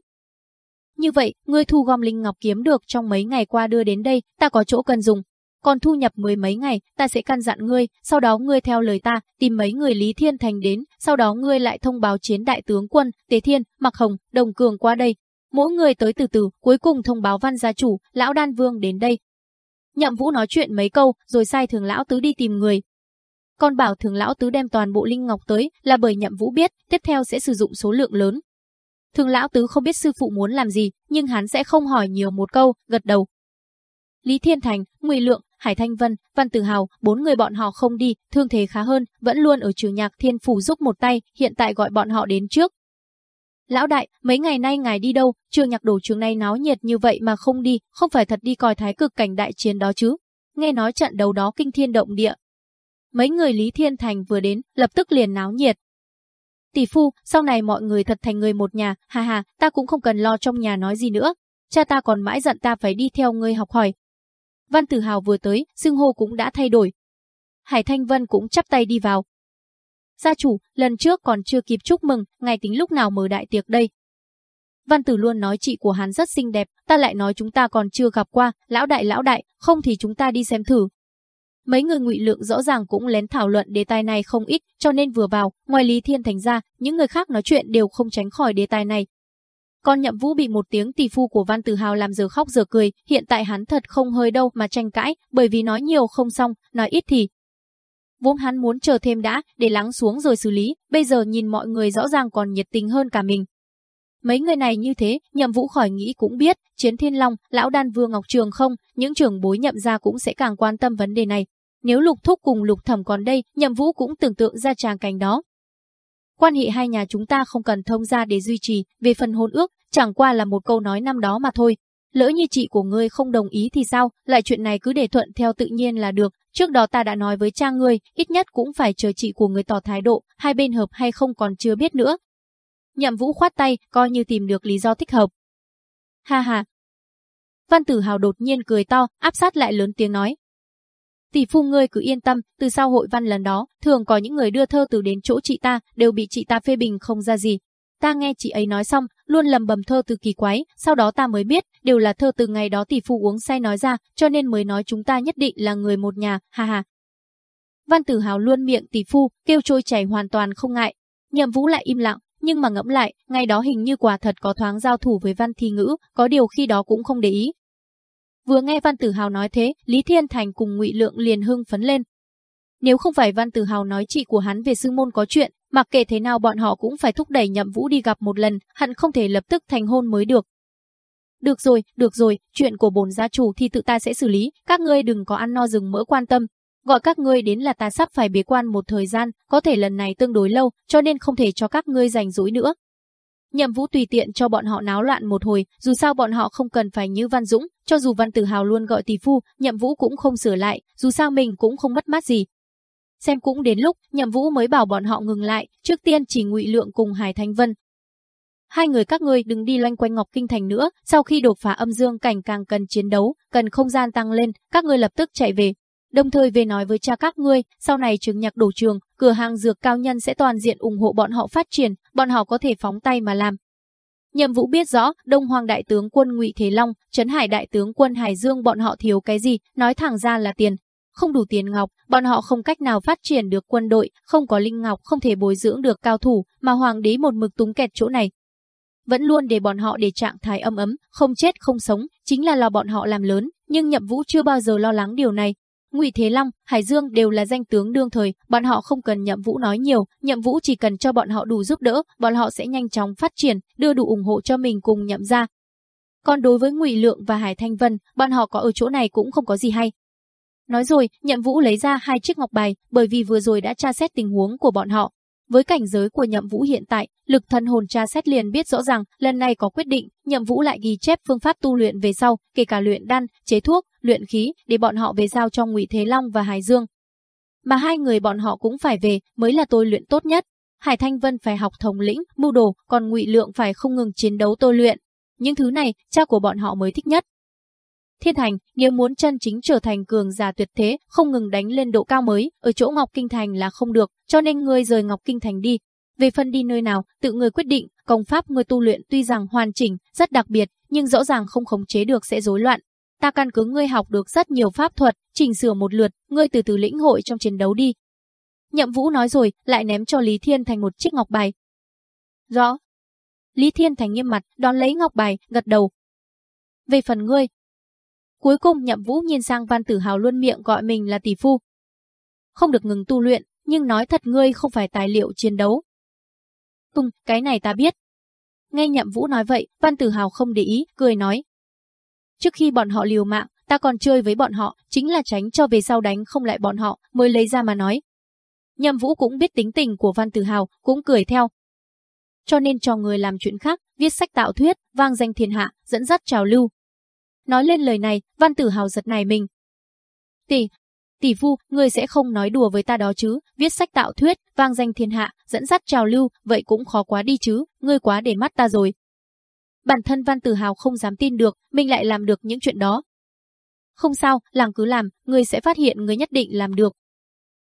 Như vậy, ngươi thu gom linh ngọc kiếm được trong mấy ngày qua đưa đến đây, ta có chỗ cần dùng. Còn thu nhập mười mấy ngày, ta sẽ căn dặn ngươi, sau đó ngươi theo lời ta, tìm mấy người Lý Thiên Thành đến, sau đó ngươi lại thông báo chiến đại tướng quân, Tế Thiên, Mặc Hồng, Đồng Cường qua đây. Mỗi người tới từ từ, cuối cùng thông báo văn gia chủ, lão đan vương đến đây. Nhậm Vũ nói chuyện mấy câu, rồi sai thường lão tứ đi tìm người, con bảo thường lão tứ đem toàn bộ linh ngọc tới là bởi nhậm vũ biết, tiếp theo sẽ sử dụng số lượng lớn. Thường lão tứ không biết sư phụ muốn làm gì, nhưng hắn sẽ không hỏi nhiều một câu, gật đầu. Lý Thiên Thành, Ngụy Lượng, Hải Thanh Vân, Văn Tử Hào, bốn người bọn họ không đi, thương thế khá hơn, vẫn luôn ở trường nhạc thiên phủ giúp một tay, hiện tại gọi bọn họ đến trước. Lão đại, mấy ngày nay ngài đi đâu, trường nhạc đổ trường này náo nhiệt như vậy mà không đi, không phải thật đi coi thái cực cảnh đại chiến đó chứ. Nghe nói trận đấu đó kinh thiên động địa, Mấy người Lý Thiên Thành vừa đến, lập tức liền náo nhiệt. Tỷ phu, sau này mọi người thật thành người một nhà, ha ha, ta cũng không cần lo trong nhà nói gì nữa. Cha ta còn mãi giận ta phải đi theo ngươi học hỏi. Văn Tử Hào vừa tới, xưng hô cũng đã thay đổi. Hải Thanh Vân cũng chắp tay đi vào. Gia chủ, lần trước còn chưa kịp chúc mừng, ngày tính lúc nào mở đại tiệc đây. Văn Tử luôn nói chị của hắn rất xinh đẹp, ta lại nói chúng ta còn chưa gặp qua, lão đại lão đại, không thì chúng ta đi xem thử. Mấy người ngụy lượng rõ ràng cũng lén thảo luận đề tài này không ít, cho nên vừa vào, ngoài Lý Thiên Thành ra, những người khác nói chuyện đều không tránh khỏi đề tài này. Con nhậm vũ bị một tiếng tỷ phu của Văn Tử Hào làm giờ khóc giờ cười, hiện tại hắn thật không hơi đâu mà tranh cãi, bởi vì nói nhiều không xong, nói ít thì. Vốn hắn muốn chờ thêm đã, để lắng xuống rồi xử lý, bây giờ nhìn mọi người rõ ràng còn nhiệt tình hơn cả mình. Mấy người này như thế, nhậm vũ khỏi nghĩ cũng biết, chiến thiên long, lão đan vương ngọc trường không, những trưởng bối nhậm ra cũng sẽ càng quan tâm vấn đề này. Nếu lục thúc cùng lục thẩm còn đây, nhậm vũ cũng tưởng tượng ra tràng cảnh đó. Quan hệ hai nhà chúng ta không cần thông ra để duy trì, về phần hôn ước, chẳng qua là một câu nói năm đó mà thôi. Lỡ như chị của ngươi không đồng ý thì sao, lại chuyện này cứ để thuận theo tự nhiên là được. Trước đó ta đã nói với cha ngươi, ít nhất cũng phải chờ chị của người tỏ thái độ, hai bên hợp hay không còn chưa biết nữa. Nhậm Vũ khoát tay, coi như tìm được lý do thích hợp. Ha ha. Văn Tử Hào đột nhiên cười to, áp sát lại lớn tiếng nói. Tỷ phu ngươi cứ yên tâm, từ sau hội văn lần đó, thường có những người đưa thơ từ đến chỗ chị ta, đều bị chị ta phê bình không ra gì. Ta nghe chị ấy nói xong, luôn lầm bầm thơ từ kỳ quái, sau đó ta mới biết, đều là thơ từ ngày đó tỷ phu uống say nói ra, cho nên mới nói chúng ta nhất định là người một nhà, ha ha. Văn Tử Hào luôn miệng tỷ phu, kêu trôi chảy hoàn toàn không ngại. Nhậm Vũ lại im lặng, nhưng mà ngẫm lại, ngày đó hình như quả thật có thoáng giao thủ với Văn Thi Ngữ, có điều khi đó cũng không để ý. Vừa nghe Văn Tử Hào nói thế, Lý Thiên Thành cùng Ngụy Lượng liền hưng phấn lên. Nếu không phải Văn Tử Hào nói chị của hắn về sư môn có chuyện, mặc kệ thế nào bọn họ cũng phải thúc đẩy Nhậm Vũ đi gặp một lần, hẳn không thể lập tức thành hôn mới được. Được rồi, được rồi, chuyện của bổn gia chủ thì tự ta sẽ xử lý, các ngươi đừng có ăn no rừng mỡ quan tâm, Gọi các ngươi đến là ta sắp phải bế quan một thời gian, có thể lần này tương đối lâu, cho nên không thể cho các ngươi rảnh rỗi nữa. Nhậm Vũ tùy tiện cho bọn họ náo loạn một hồi, dù sao bọn họ không cần phải như Văn Dũng, cho dù Văn Tử Hào luôn gọi tỷ phu, Nhậm Vũ cũng không sửa lại, dù sao mình cũng không mất mát gì. Xem cũng đến lúc, Nhậm Vũ mới bảo bọn họ ngừng lại, trước tiên chỉ Ngụy Lượng cùng Hải Thanh Vân. Hai người các ngươi đừng đi loanh quanh Ngọc Kinh Thành nữa, sau khi đột phá âm dương cảnh càng cần chiến đấu, cần không gian tăng lên, các ngươi lập tức chạy về, đồng thời về nói với cha các ngươi, sau này chứng nhạc đổ trường, cửa hàng dược cao nhân sẽ toàn diện ủng hộ bọn họ phát triển, bọn họ có thể phóng tay mà làm. Nhậm Vũ biết rõ, Đông Hoàng đại tướng quân Ngụy Thế Long, Trấn Hải đại tướng quân Hải Dương bọn họ thiếu cái gì, nói thẳng ra là tiền. Không đủ tiền ngọc, bọn họ không cách nào phát triển được quân đội, không có linh ngọc không thể bồi dưỡng được cao thủ, mà hoàng đế một mực túng kẹt chỗ này. Vẫn luôn để bọn họ để trạng thái âm ấm, không chết không sống, chính là lo bọn họ làm lớn, nhưng Nhậm Vũ chưa bao giờ lo lắng điều này, Ngụy Thế Long, Hải Dương đều là danh tướng đương thời, bọn họ không cần Nhậm Vũ nói nhiều, Nhậm Vũ chỉ cần cho bọn họ đủ giúp đỡ, bọn họ sẽ nhanh chóng phát triển, đưa đủ ủng hộ cho mình cùng Nhậm gia. Còn đối với Ngụy Lượng và Hải Thanh Vân, bọn họ có ở chỗ này cũng không có gì hay. Nói rồi, Nhậm Vũ lấy ra hai chiếc ngọc bài, bởi vì vừa rồi đã tra xét tình huống của bọn họ, với cảnh giới của Nhậm Vũ hiện tại, lực thân hồn tra xét liền biết rõ ràng, lần này có quyết định, Nhậm Vũ lại ghi chép phương pháp tu luyện về sau, kể cả luyện đan, chế thuốc, luyện khí, để bọn họ về giao cho Ngụy Thế Long và Hải Dương. Mà hai người bọn họ cũng phải về, mới là tôi luyện tốt nhất. Hải Thanh Vân phải học thống lĩnh, mưu đồ, còn Ngụy Lượng phải không ngừng chiến đấu tôi luyện. Những thứ này, cha của bọn họ mới thích nhất. Thiên Thành, nếu muốn chân chính trở thành cường giả tuyệt thế, không ngừng đánh lên độ cao mới, ở chỗ Ngọc Kinh Thành là không được, cho nên ngươi rời Ngọc Kinh Thành đi. Về phân đi nơi nào, tự ngươi quyết định, công pháp ngươi tu luyện tuy rằng hoàn chỉnh, rất đặc biệt, nhưng rõ ràng không khống chế được sẽ rối loạn. Ta căn cứ ngươi học được rất nhiều pháp thuật, chỉnh sửa một lượt, ngươi từ từ lĩnh hội trong chiến đấu đi. Nhậm Vũ nói rồi, lại ném cho Lý Thiên Thành một chiếc ngọc bài. Rõ. Lý Thiên Thành nghiêm mặt, đón lấy ngọc bài, gật đầu. Về phần ngươi, Cuối cùng Nhậm Vũ nhìn sang Văn Tử Hào luôn miệng gọi mình là tỷ phu. Không được ngừng tu luyện, nhưng nói thật ngươi không phải tài liệu chiến đấu. Tung, cái này ta biết. Nghe Nhậm Vũ nói vậy, Văn Tử Hào không để ý, cười nói. Trước khi bọn họ liều mạng, ta còn chơi với bọn họ, chính là tránh cho về sau đánh không lại bọn họ, mới lấy ra mà nói. Nhậm Vũ cũng biết tính tình của Văn Tử Hào, cũng cười theo. Cho nên cho người làm chuyện khác, viết sách tạo thuyết, vang danh thiên hạ, dẫn dắt trào lưu, Nói lên lời này, Văn Tử Hào giật này mình. Tỷ, Tỷ phu, ngươi sẽ không nói đùa với ta đó chứ, viết sách tạo thuyết, vang danh thiên hạ, dẫn dắt trào lưu, vậy cũng khó quá đi chứ, ngươi quá để mắt ta rồi. Bản thân Văn Tử Hào không dám tin được, mình lại làm được những chuyện đó. Không sao, làm cứ làm, ngươi sẽ phát hiện ngươi nhất định làm được.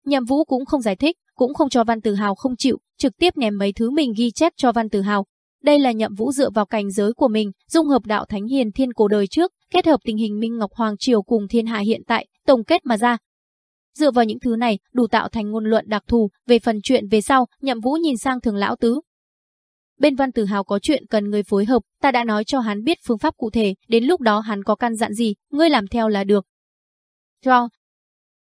Nhậm Vũ cũng không giải thích, cũng không cho Văn Tử Hào không chịu, trực tiếp ném mấy thứ mình ghi chép cho Văn Tử Hào. Đây là Nhậm Vũ dựa vào cảnh giới của mình, dung hợp đạo thánh hiền thiên cổ đời trước, kết hợp tình hình Minh Ngọc Hoàng triều cùng thiên hạ hiện tại, tổng kết mà ra. Dựa vào những thứ này, đủ tạo thành ngôn luận đặc thù, về phần chuyện về sau, Nhậm Vũ nhìn sang Thường lão tứ. Bên Văn Tử Hào có chuyện cần người phối hợp, ta đã nói cho hắn biết phương pháp cụ thể, đến lúc đó hắn có căn dặn gì, ngươi làm theo là được. Cho,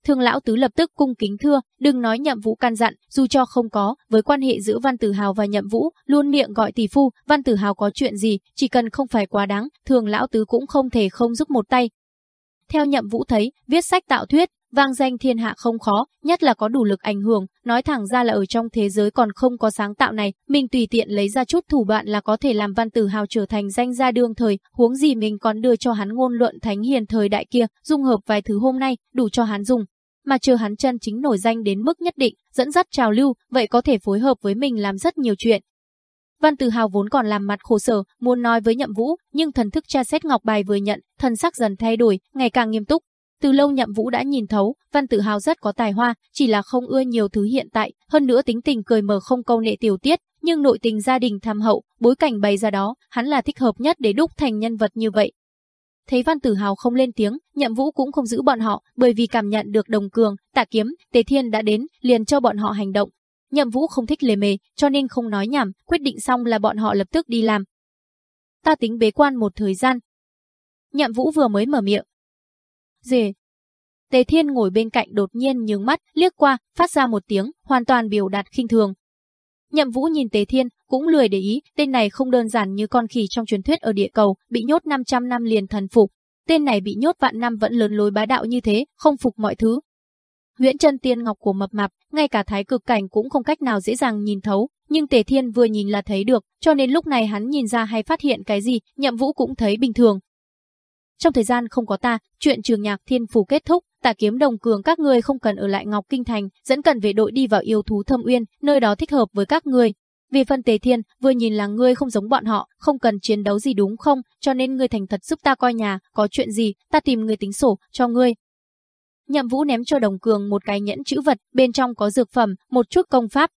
Thương lão tứ lập tức cung kính thưa, đừng nói nhậm vũ căn dặn, dù cho không có, với quan hệ giữa Văn Tử Hào và nhậm vũ, luôn miệng gọi tỷ phu, Văn Tử Hào có chuyện gì, chỉ cần không phải quá đáng, thường lão tứ cũng không thể không giúp một tay. Theo nhậm vũ thấy, viết sách tạo thuyết, vang danh thiên hạ không khó, nhất là có đủ lực ảnh hưởng, nói thẳng ra là ở trong thế giới còn không có sáng tạo này, mình tùy tiện lấy ra chút thủ đoạn là có thể làm văn tử hào trở thành danh gia đương thời, huống gì mình còn đưa cho hắn ngôn luận thánh hiền thời đại kia, dung hợp vài thứ hôm nay, đủ cho hắn dùng. Mà chờ hắn chân chính nổi danh đến mức nhất định, dẫn dắt trào lưu, vậy có thể phối hợp với mình làm rất nhiều chuyện. Văn Tử Hào vốn còn làm mặt khổ sở, muốn nói với Nhậm Vũ, nhưng thần thức tra xét ngọc bài vừa nhận, thần sắc dần thay đổi, ngày càng nghiêm túc. Từ lâu Nhậm Vũ đã nhìn thấu, Văn Tử Hào rất có tài hoa, chỉ là không ưa nhiều thứ hiện tại, hơn nữa tính tình cười mở không câu nệ tiểu tiết, nhưng nội tình gia đình tham hậu, bối cảnh bày ra đó, hắn là thích hợp nhất để đúc thành nhân vật như vậy. Thấy Văn Tử Hào không lên tiếng, Nhậm Vũ cũng không giữ bọn họ, bởi vì cảm nhận được Đồng Cường, Tạ Kiếm, Tề Thiên đã đến, liền cho bọn họ hành động. Nhậm Vũ không thích lề mề, cho nên không nói nhảm, quyết định xong là bọn họ lập tức đi làm. Ta tính bế quan một thời gian. Nhậm Vũ vừa mới mở miệng, Dề. Tề Thiên ngồi bên cạnh đột nhiên nhướng mắt, liếc qua, phát ra một tiếng, hoàn toàn biểu đạt khinh thường. Nhậm Vũ nhìn Tề Thiên, cũng lười để ý, tên này không đơn giản như con khỉ trong truyền thuyết ở địa cầu, bị nhốt 500 năm liền thần phục. Tên này bị nhốt vạn năm vẫn lớn lối bá đạo như thế, không phục mọi thứ. Huyễn chân tiên ngọc của mập mạp, ngay cả thái cực cảnh cũng không cách nào dễ dàng nhìn thấu, nhưng Tề Thiên vừa nhìn là thấy được, cho nên lúc này hắn nhìn ra hay phát hiện cái gì, Nhậm Vũ cũng thấy bình thường, trong thời gian không có ta, chuyện trường nhạc thiên phủ kết thúc, ta kiếm đồng cường các ngươi không cần ở lại Ngọc Kinh Thành, dẫn cần về đội đi vào yêu thú thâm uyên, nơi đó thích hợp với các ngươi. Vì phân tế thiên, vừa nhìn là ngươi không giống bọn họ, không cần chiến đấu gì đúng không, cho nên ngươi thành thật giúp ta coi nhà, có chuyện gì, ta tìm người tính sổ, cho ngươi. Nhậm Vũ ném cho Đồng Cường một cái nhẫn chữ vật, bên trong có dược phẩm, một chút công pháp.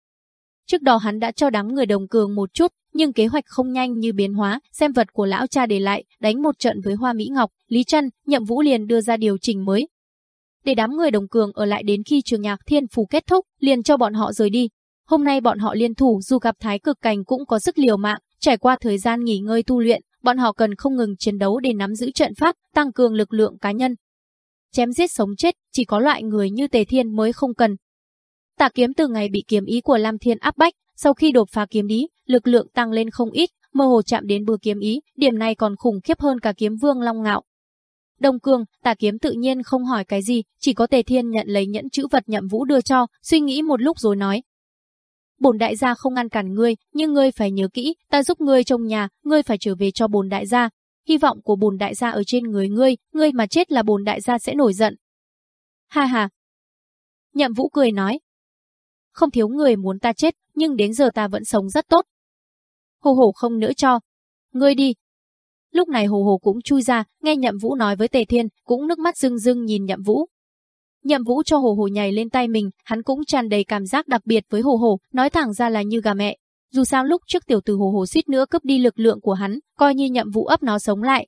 Trước đó hắn đã cho đám người Đồng Cường một chút, nhưng kế hoạch không nhanh như biến hóa, xem vật của lão cha để lại, đánh một trận với Hoa Mỹ Ngọc, Lý Trân, Nhậm Vũ liền đưa ra điều chỉnh mới. Để đám người đồng cường ở lại đến khi trường nhạc thiên phủ kết thúc, liền cho bọn họ rời đi. Hôm nay bọn họ liên thủ dù gặp thái cực cảnh cũng có sức liều mạng, trải qua thời gian nghỉ ngơi tu luyện, bọn họ cần không ngừng chiến đấu để nắm giữ trận pháp, tăng cường lực lượng cá nhân. Chém giết sống chết, chỉ có loại người như Tề Thiên mới không cần. Tả kiếm từ ngày bị kiếm ý của Lam Thiên áp bách, sau khi đột phá kiếm ý, lực lượng tăng lên không ít, mơ hồ chạm đến bừa kiếm ý, điểm này còn khủng khiếp hơn cả kiếm vương long ngạo. Đông Cương, tà kiếm tự nhiên không hỏi cái gì, chỉ có Tề Thiên nhận lấy nhẫn chữ vật nhậm vũ đưa cho, suy nghĩ một lúc rồi nói. Bồn đại gia không ngăn cản ngươi, nhưng ngươi phải nhớ kỹ, ta giúp ngươi trong nhà, ngươi phải trở về cho bồn đại gia. Hy vọng của bồn đại gia ở trên người ngươi, ngươi mà chết là bồn đại gia sẽ nổi giận. Ha ha. Nhậm vũ cười nói. Không thiếu người muốn ta chết, nhưng đến giờ ta vẫn sống rất tốt. Hồ hồ không nữa cho. Ngươi đi. Lúc này hồ hồ cũng chui ra, nghe nhậm vũ nói với tề thiên, cũng nước mắt rưng rưng nhìn nhậm vũ. Nhậm vũ cho hồ hồ nhảy lên tay mình, hắn cũng tràn đầy cảm giác đặc biệt với hồ hồ, nói thẳng ra là như gà mẹ. Dù sao lúc trước tiểu tử hồ hồ suýt nữa cướp đi lực lượng của hắn, coi như nhậm vũ ấp nó sống lại,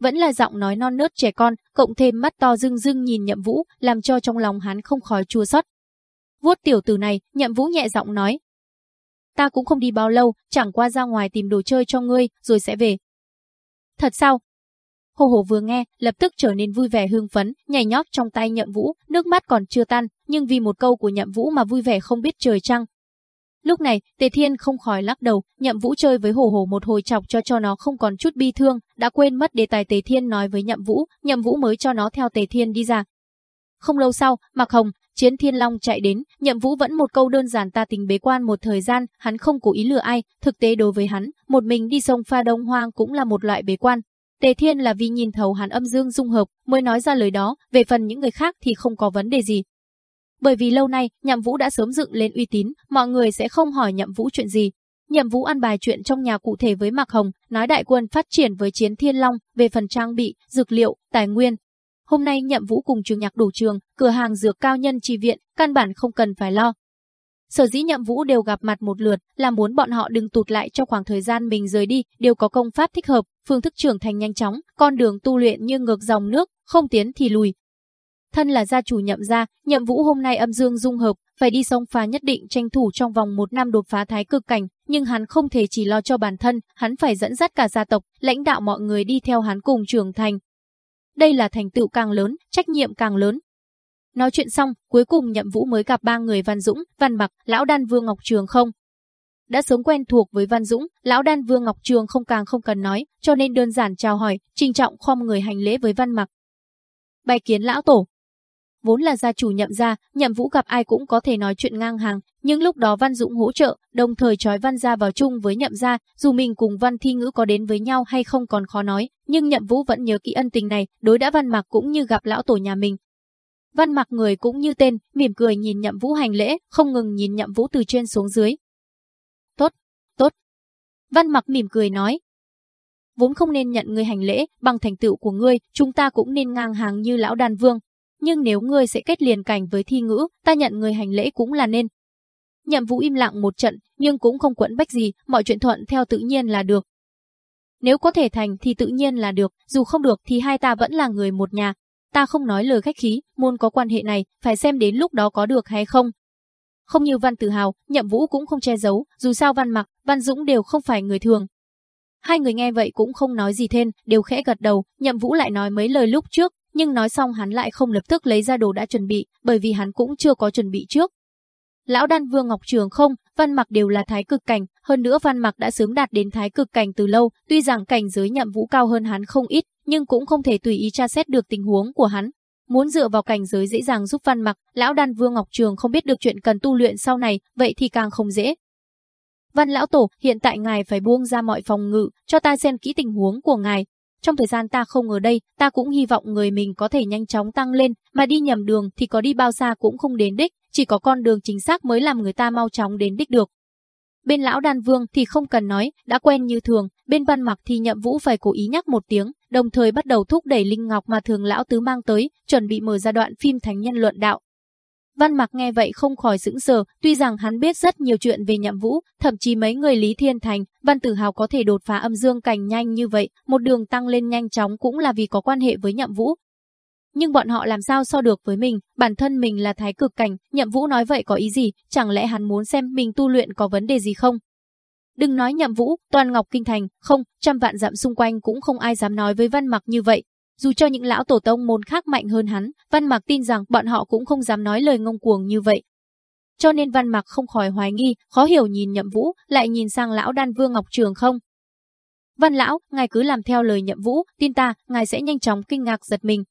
vẫn là giọng nói non nớt trẻ con, cộng thêm mắt to rưng rưng nhìn Nhậm Vũ, làm cho trong lòng hắn không khỏi chua xót vuốt tiểu tử này, nhậm vũ nhẹ giọng nói. Ta cũng không đi bao lâu, chẳng qua ra ngoài tìm đồ chơi cho ngươi, rồi sẽ về. Thật sao? Hồ hồ vừa nghe, lập tức trở nên vui vẻ hưng phấn, nhảy nhót trong tay nhậm vũ, nước mắt còn chưa tan, nhưng vì một câu của nhậm vũ mà vui vẻ không biết trời trăng. Lúc này, Tề Thiên không khỏi lắc đầu, nhậm vũ chơi với hồ hồ một hồi chọc cho cho nó không còn chút bi thương, đã quên mất đề tài Tề Thiên nói với nhậm vũ, nhậm vũ mới cho nó theo Tề Thiên đi ra. Không lâu sau, Mạc Hồng, Chiến Thiên Long chạy đến, Nhậm Vũ vẫn một câu đơn giản ta tình bế quan một thời gian, hắn không cố ý lừa ai, thực tế đối với hắn, một mình đi sông pha đông hoang cũng là một loại bế quan. Tề Thiên là vì nhìn thấu hắn âm dương dung hợp mới nói ra lời đó, về phần những người khác thì không có vấn đề gì. Bởi vì lâu nay, Nhậm Vũ đã sớm dựng lên uy tín, mọi người sẽ không hỏi Nhậm Vũ chuyện gì. Nhậm Vũ ăn bài chuyện trong nhà cụ thể với Mạc Hồng, nói đại quân phát triển với chiến Thiên Long về phần trang bị, dược liệu, tài nguyên. Hôm nay Nhậm Vũ cùng trường nhạc đủ trường, cửa hàng dược cao nhân tri viện, căn bản không cần phải lo. Sở dĩ Nhậm Vũ đều gặp mặt một lượt, là muốn bọn họ đừng tụt lại trong khoảng thời gian mình rời đi, đều có công pháp thích hợp, phương thức trưởng thành nhanh chóng, con đường tu luyện như ngược dòng nước, không tiến thì lùi. Thân là gia chủ nhậm gia, nhậm vũ hôm nay âm dương dung hợp, phải đi sông phá nhất định tranh thủ trong vòng một năm đột phá thái cực cảnh, nhưng hắn không thể chỉ lo cho bản thân, hắn phải dẫn dắt cả gia tộc, lãnh đạo mọi người đi theo hắn cùng trưởng thành. Đây là thành tựu càng lớn, trách nhiệm càng lớn. Nói chuyện xong, cuối cùng nhậm vũ mới gặp ba người Văn Dũng, Văn Mặc, Lão Đan Vương Ngọc Trường không. Đã sớm quen thuộc với Văn Dũng, Lão Đan Vương Ngọc Trường không càng không cần nói, cho nên đơn giản chào hỏi, trình trọng khom người hành lễ với Văn Mặc. Bài kiến Lão Tổ, vốn là gia chủ nhậm gia, nhậm vũ gặp ai cũng có thể nói chuyện ngang hàng, nhưng lúc đó Văn Dũng hỗ trợ, đồng thời trói Văn gia vào chung với nhậm gia, dù mình cùng Văn Thi Ngữ có đến với nhau hay không còn khó nói, nhưng nhậm vũ vẫn nhớ kỹ ân tình này, đối đã Văn Mặc cũng như gặp lão tổ nhà mình. Văn Mặc người cũng như tên, mỉm cười nhìn nhậm vũ hành lễ, không ngừng nhìn nhậm vũ từ trên xuống dưới. Tốt, tốt. Văn Mặc mỉm cười nói, vốn không nên nhận người hành lễ, bằng thành tựu của ngươi, chúng ta cũng nên ngang hàng như lão đàn vương, nhưng nếu ngươi sẽ kết liền cảnh với thi ngữ, ta nhận người hành lễ cũng là nên. Nhậm Vũ im lặng một trận, nhưng cũng không quẫn bách gì, mọi chuyện thuận theo tự nhiên là được. Nếu có thể thành thì tự nhiên là được, dù không được thì hai ta vẫn là người một nhà. Ta không nói lời khách khí, muốn có quan hệ này, phải xem đến lúc đó có được hay không. Không như Văn Tử Hào, Nhậm Vũ cũng không che giấu, dù sao Văn Mặc, Văn Dũng đều không phải người thường. Hai người nghe vậy cũng không nói gì thêm, đều khẽ gật đầu, Nhậm Vũ lại nói mấy lời lúc trước, nhưng nói xong hắn lại không lập tức lấy ra đồ đã chuẩn bị, bởi vì hắn cũng chưa có chuẩn bị trước. Lão Đan Vương Ngọc Trường không, Văn Mặc đều là thái cực cảnh, hơn nữa Văn Mặc đã sớm đạt đến thái cực cảnh từ lâu, tuy rằng cảnh giới nhậm vũ cao hơn hắn không ít, nhưng cũng không thể tùy ý tra xét được tình huống của hắn. Muốn dựa vào cảnh giới dễ dàng giúp Văn Mặc, lão Đan Vương Ngọc Trường không biết được chuyện cần tu luyện sau này, vậy thì càng không dễ. Văn lão tổ, hiện tại ngài phải buông ra mọi phòng ngự, cho ta xem kỹ tình huống của ngài, trong thời gian ta không ở đây, ta cũng hy vọng người mình có thể nhanh chóng tăng lên, mà đi nhầm đường thì có đi bao xa cũng không đến đích, chỉ có con đường chính xác mới làm người ta mau chóng đến đích được. Bên lão đan vương thì không cần nói, đã quen như thường, bên văn mặc thì nhậm vũ phải cố ý nhắc một tiếng, đồng thời bắt đầu thúc đẩy linh ngọc mà thường lão tứ mang tới, chuẩn bị mở ra đoạn phim thánh nhân luận đạo. Văn Mặc nghe vậy không khỏi sững sờ, tuy rằng hắn biết rất nhiều chuyện về Nhậm Vũ, thậm chí mấy người Lý Thiên Thành, Văn Tử Hào có thể đột phá âm dương cảnh nhanh như vậy, một đường tăng lên nhanh chóng cũng là vì có quan hệ với Nhậm Vũ. Nhưng bọn họ làm sao so được với mình, bản thân mình là thái cực cảnh, Nhậm Vũ nói vậy có ý gì, chẳng lẽ hắn muốn xem mình tu luyện có vấn đề gì không? Đừng nói Nhậm Vũ, toàn Ngọc Kinh Thành, không, trăm vạn dặm xung quanh cũng không ai dám nói với Văn Mặc như vậy, dù cho những lão tổ tông môn khác mạnh hơn hắn, Văn mặc tin rằng bọn họ cũng không dám nói lời ngông cuồng như vậy. Cho nên Văn mặc không khỏi hoài nghi, khó hiểu nhìn Nhậm Vũ, lại nhìn sang lão đan vương Ngọc Trường không. Văn lão, ngài cứ làm theo lời Nhậm Vũ, tin ta, ngài sẽ nhanh chóng kinh ngạc giật mình.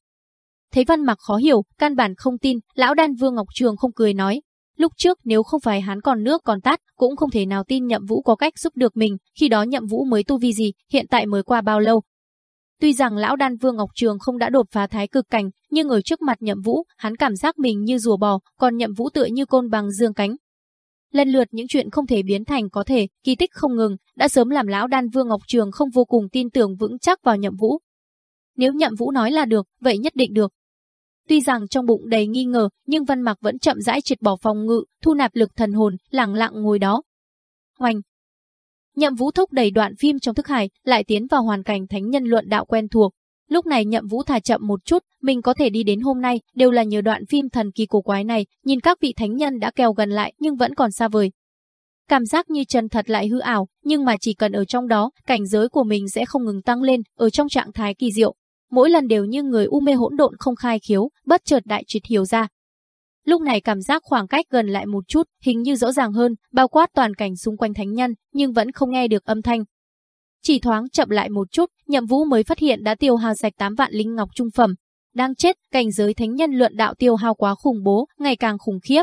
Thấy Văn mặc khó hiểu, căn bản không tin, lão đan vương Ngọc Trường không cười nói, Lúc trước nếu không phải hắn còn nước còn tát, cũng không thể nào tin Nhậm Vũ có cách giúp được mình, khi đó Nhậm Vũ mới tu vi gì, hiện tại mới qua bao lâu, Tuy rằng lão đan vương Ngọc Trường không đã đột phá thái cực cảnh, nhưng ở trước mặt nhậm vũ, hắn cảm giác mình như rùa bò, còn nhậm vũ tựa như côn bằng dương cánh. Lần lượt những chuyện không thể biến thành có thể, kỳ tích không ngừng, đã sớm làm lão đan vương Ngọc Trường không vô cùng tin tưởng vững chắc vào nhậm vũ. Nếu nhậm vũ nói là được, vậy nhất định được. Tuy rằng trong bụng đầy nghi ngờ, nhưng Văn Mặc vẫn chậm rãi triệt bỏ phòng ngự, thu nạp lực thần hồn, lặng lặng ngồi đó. Hoành, Nhậm Vũ thúc đẩy đoạn phim trong thức hải, lại tiến vào hoàn cảnh thánh nhân luận đạo quen thuộc. Lúc này Nhậm Vũ thả chậm một chút, mình có thể đi đến hôm nay đều là nhờ đoạn phim thần kỳ cổ quái này, nhìn các vị thánh nhân đã kèo gần lại nhưng vẫn còn xa vời. Cảm giác như chân thật lại hư ảo, nhưng mà chỉ cần ở trong đó, cảnh giới của mình sẽ không ngừng tăng lên, ở trong trạng thái kỳ diệu. Mỗi lần đều như người u mê hỗn độn không khai khiếu, bất chợt đại triệt hiểu ra, Lúc này cảm giác khoảng cách gần lại một chút, hình như rõ ràng hơn, bao quát toàn cảnh xung quanh thánh nhân, nhưng vẫn không nghe được âm thanh. Chỉ thoáng chậm lại một chút, nhậm vũ mới phát hiện đã tiêu hao sạch 8 vạn linh ngọc trung phẩm. Đang chết, cảnh giới thánh nhân luận đạo tiêu hao quá khủng bố, ngày càng khủng khiếp.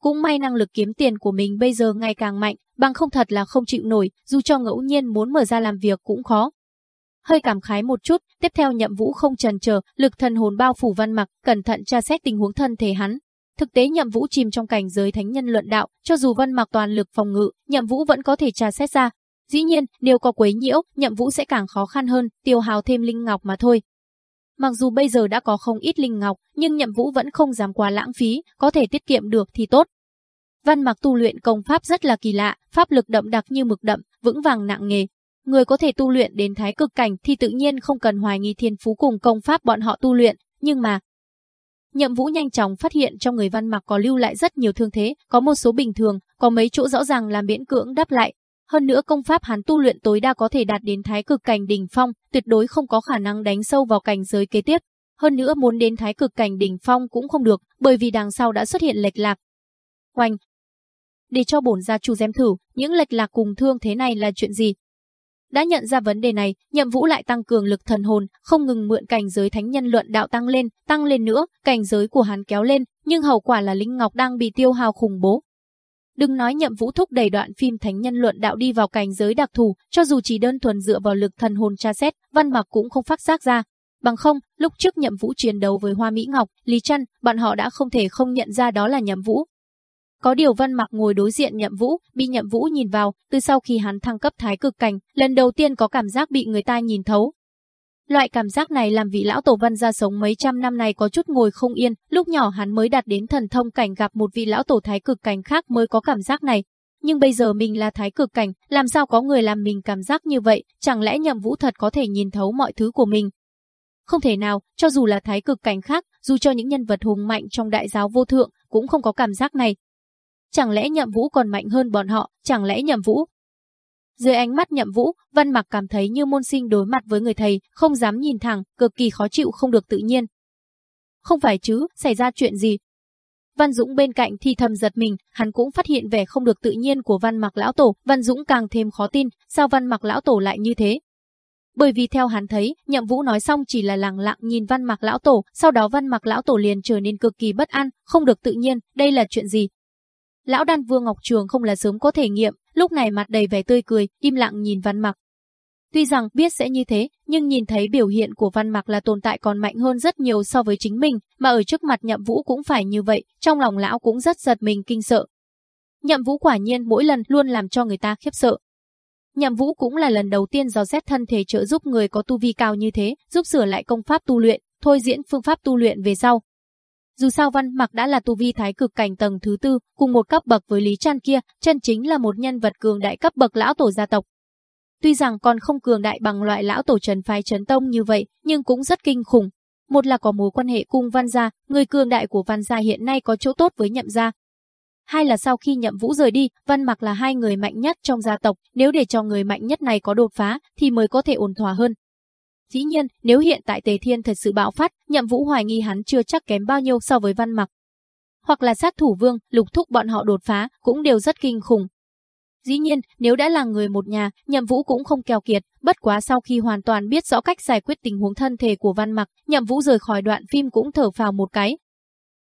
Cũng may năng lực kiếm tiền của mình bây giờ ngày càng mạnh, bằng không thật là không chịu nổi, dù cho ngẫu nhiên muốn mở ra làm việc cũng khó hơi cảm khái một chút, tiếp theo Nhậm Vũ không chần chờ, lực thần hồn bao phủ Văn Mặc, cẩn thận tra xét tình huống thân thể hắn. Thực tế Nhậm Vũ chìm trong cảnh giới thánh nhân luận đạo, cho dù Văn Mặc toàn lực phòng ngự, Nhậm Vũ vẫn có thể tra xét ra. Dĩ nhiên, nếu có quấy nhiễu, Nhậm Vũ sẽ càng khó khăn hơn, tiêu hao thêm linh ngọc mà thôi. Mặc dù bây giờ đã có không ít linh ngọc, nhưng Nhậm Vũ vẫn không dám quá lãng phí, có thể tiết kiệm được thì tốt. Văn Mặc tu luyện công pháp rất là kỳ lạ, pháp lực đậm đặc như mực đậm, vững vàng nặng nghề. Người có thể tu luyện đến thái cực cảnh thì tự nhiên không cần hoài nghi thiên phú cùng công pháp bọn họ tu luyện, nhưng mà Nhậm Vũ nhanh chóng phát hiện trong người Văn Mặc có lưu lại rất nhiều thương thế, có một số bình thường, có mấy chỗ rõ ràng là miễn cưỡng đáp lại. Hơn nữa công pháp hắn tu luyện tối đa có thể đạt đến thái cực cảnh đỉnh phong, tuyệt đối không có khả năng đánh sâu vào cảnh giới kế tiếp. Hơn nữa muốn đến thái cực cảnh đỉnh phong cũng không được, bởi vì đằng sau đã xuất hiện lệch lạc. Oanh, để cho bổn gia chủ xem thử, những lệch lạc cùng thương thế này là chuyện gì. Đã nhận ra vấn đề này, Nhậm Vũ lại tăng cường lực thần hồn, không ngừng mượn cảnh giới thánh nhân luận đạo tăng lên, tăng lên nữa, cảnh giới của hắn kéo lên, nhưng hậu quả là linh ngọc đang bị tiêu hao khủng bố. Đừng nói Nhậm Vũ thúc đẩy đoạn phim thánh nhân luận đạo đi vào cảnh giới đặc thù, cho dù chỉ đơn thuần dựa vào lực thần hồn tra xét, Văn Mặc cũng không phát giác ra. Bằng không, lúc trước Nhậm Vũ chiến đấu với Hoa Mỹ Ngọc, Lý Trân, bọn họ đã không thể không nhận ra đó là Nhậm Vũ, có điều Văn Mặc ngồi đối diện Nhậm Vũ, bị Nhậm Vũ nhìn vào, từ sau khi hắn thăng cấp thái cực cảnh, lần đầu tiên có cảm giác bị người ta nhìn thấu. Loại cảm giác này làm vị lão tổ Văn gia sống mấy trăm năm này có chút ngồi không yên, lúc nhỏ hắn mới đạt đến thần thông cảnh gặp một vị lão tổ thái cực cảnh khác mới có cảm giác này. Nhưng bây giờ mình là thái cực cảnh, làm sao có người làm mình cảm giác như vậy, chẳng lẽ Nhậm Vũ thật có thể nhìn thấu mọi thứ của mình? Không thể nào, cho dù là thái cực cảnh khác, dù cho những nhân vật hùng mạnh trong đại giáo vô thượng, cũng không có cảm giác này, Chẳng lẽ nhậm vũ còn mạnh hơn bọn họ, chẳng lẽ nhậm vũ? Dưới ánh mắt nhậm vũ, Văn Mặc cảm thấy như môn sinh đối mặt với người thầy, không dám nhìn thẳng, cực kỳ khó chịu không được tự nhiên. Không phải chứ, xảy ra chuyện gì? Văn Dũng bên cạnh thì thầm giật mình, hắn cũng phát hiện vẻ không được tự nhiên của Văn Mặc lão tổ, Văn Dũng càng thêm khó tin, sao Văn Mặc lão tổ lại như thế? Bởi vì theo hắn thấy, Nhậm Vũ nói xong chỉ là lặng lặng nhìn Văn Mặc lão tổ, sau đó Văn Mặc lão tổ liền trở nên cực kỳ bất an, không được tự nhiên, đây là chuyện gì? Lão đan vương Ngọc Trường không là sớm có thể nghiệm, lúc này mặt đầy vẻ tươi cười, im lặng nhìn Văn Mặc. Tuy rằng biết sẽ như thế, nhưng nhìn thấy biểu hiện của Văn Mặc là tồn tại còn mạnh hơn rất nhiều so với chính mình, mà ở trước mặt Nhậm Vũ cũng phải như vậy, trong lòng lão cũng rất giật mình kinh sợ. Nhậm Vũ quả nhiên mỗi lần luôn làm cho người ta khiếp sợ. Nhậm Vũ cũng là lần đầu tiên do xét thân thể trợ giúp người có tu vi cao như thế, giúp sửa lại công pháp tu luyện, thôi diễn phương pháp tu luyện về sau, dù sao Văn Mặc đã là tu vi thái cực cảnh tầng thứ tư, cùng một cấp bậc với Lý Trăn kia, chân chính là một nhân vật cường đại cấp bậc lão tổ gia tộc. Tuy rằng còn không cường đại bằng loại lão tổ trần phái trấn tông như vậy, nhưng cũng rất kinh khủng. Một là có mối quan hệ cung Văn gia, người cường đại của Văn gia hiện nay có chỗ tốt với Nhậm gia. Hai là sau khi Nhậm Vũ rời đi, Văn Mặc là hai người mạnh nhất trong gia tộc, nếu để cho người mạnh nhất này có đột phá thì mới có thể ổn thỏa hơn. Dĩ nhiên, nếu hiện tại Tề Thiên thật sự bạo phát, Nhậm Vũ hoài nghi hắn chưa chắc kém bao nhiêu so với Văn Mặc. Hoặc là sát thủ vương, lục thúc bọn họ đột phá, cũng đều rất kinh khủng. Dĩ nhiên, nếu đã là người một nhà, Nhậm Vũ cũng không keo kiệt, bất quá sau khi hoàn toàn biết rõ cách giải quyết tình huống thân thể của Văn Mặc, Nhậm Vũ rời khỏi đoạn phim cũng thở phào một cái.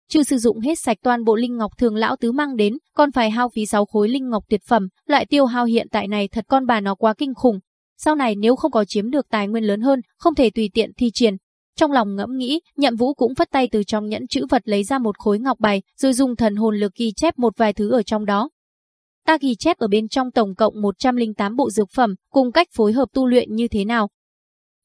Chưa sử dụng hết sạch toàn bộ linh ngọc thường lão tứ mang đến, còn phải hao phí 6 khối linh ngọc tuyệt phẩm, loại tiêu hao hiện tại này thật con bà nó quá kinh khủng, sau này nếu không có chiếm được tài nguyên lớn hơn, không thể tùy tiện thi triển. Trong lòng ngẫm nghĩ, Nhậm Vũ cũng phất tay từ trong nhẫn chữ vật lấy ra một khối ngọc bài, rồi dùng thần hồn lực ghi chép một vài thứ ở trong đó. Ta ghi chép ở bên trong tổng cộng 108 bộ dược phẩm, cùng cách phối hợp tu luyện như thế nào.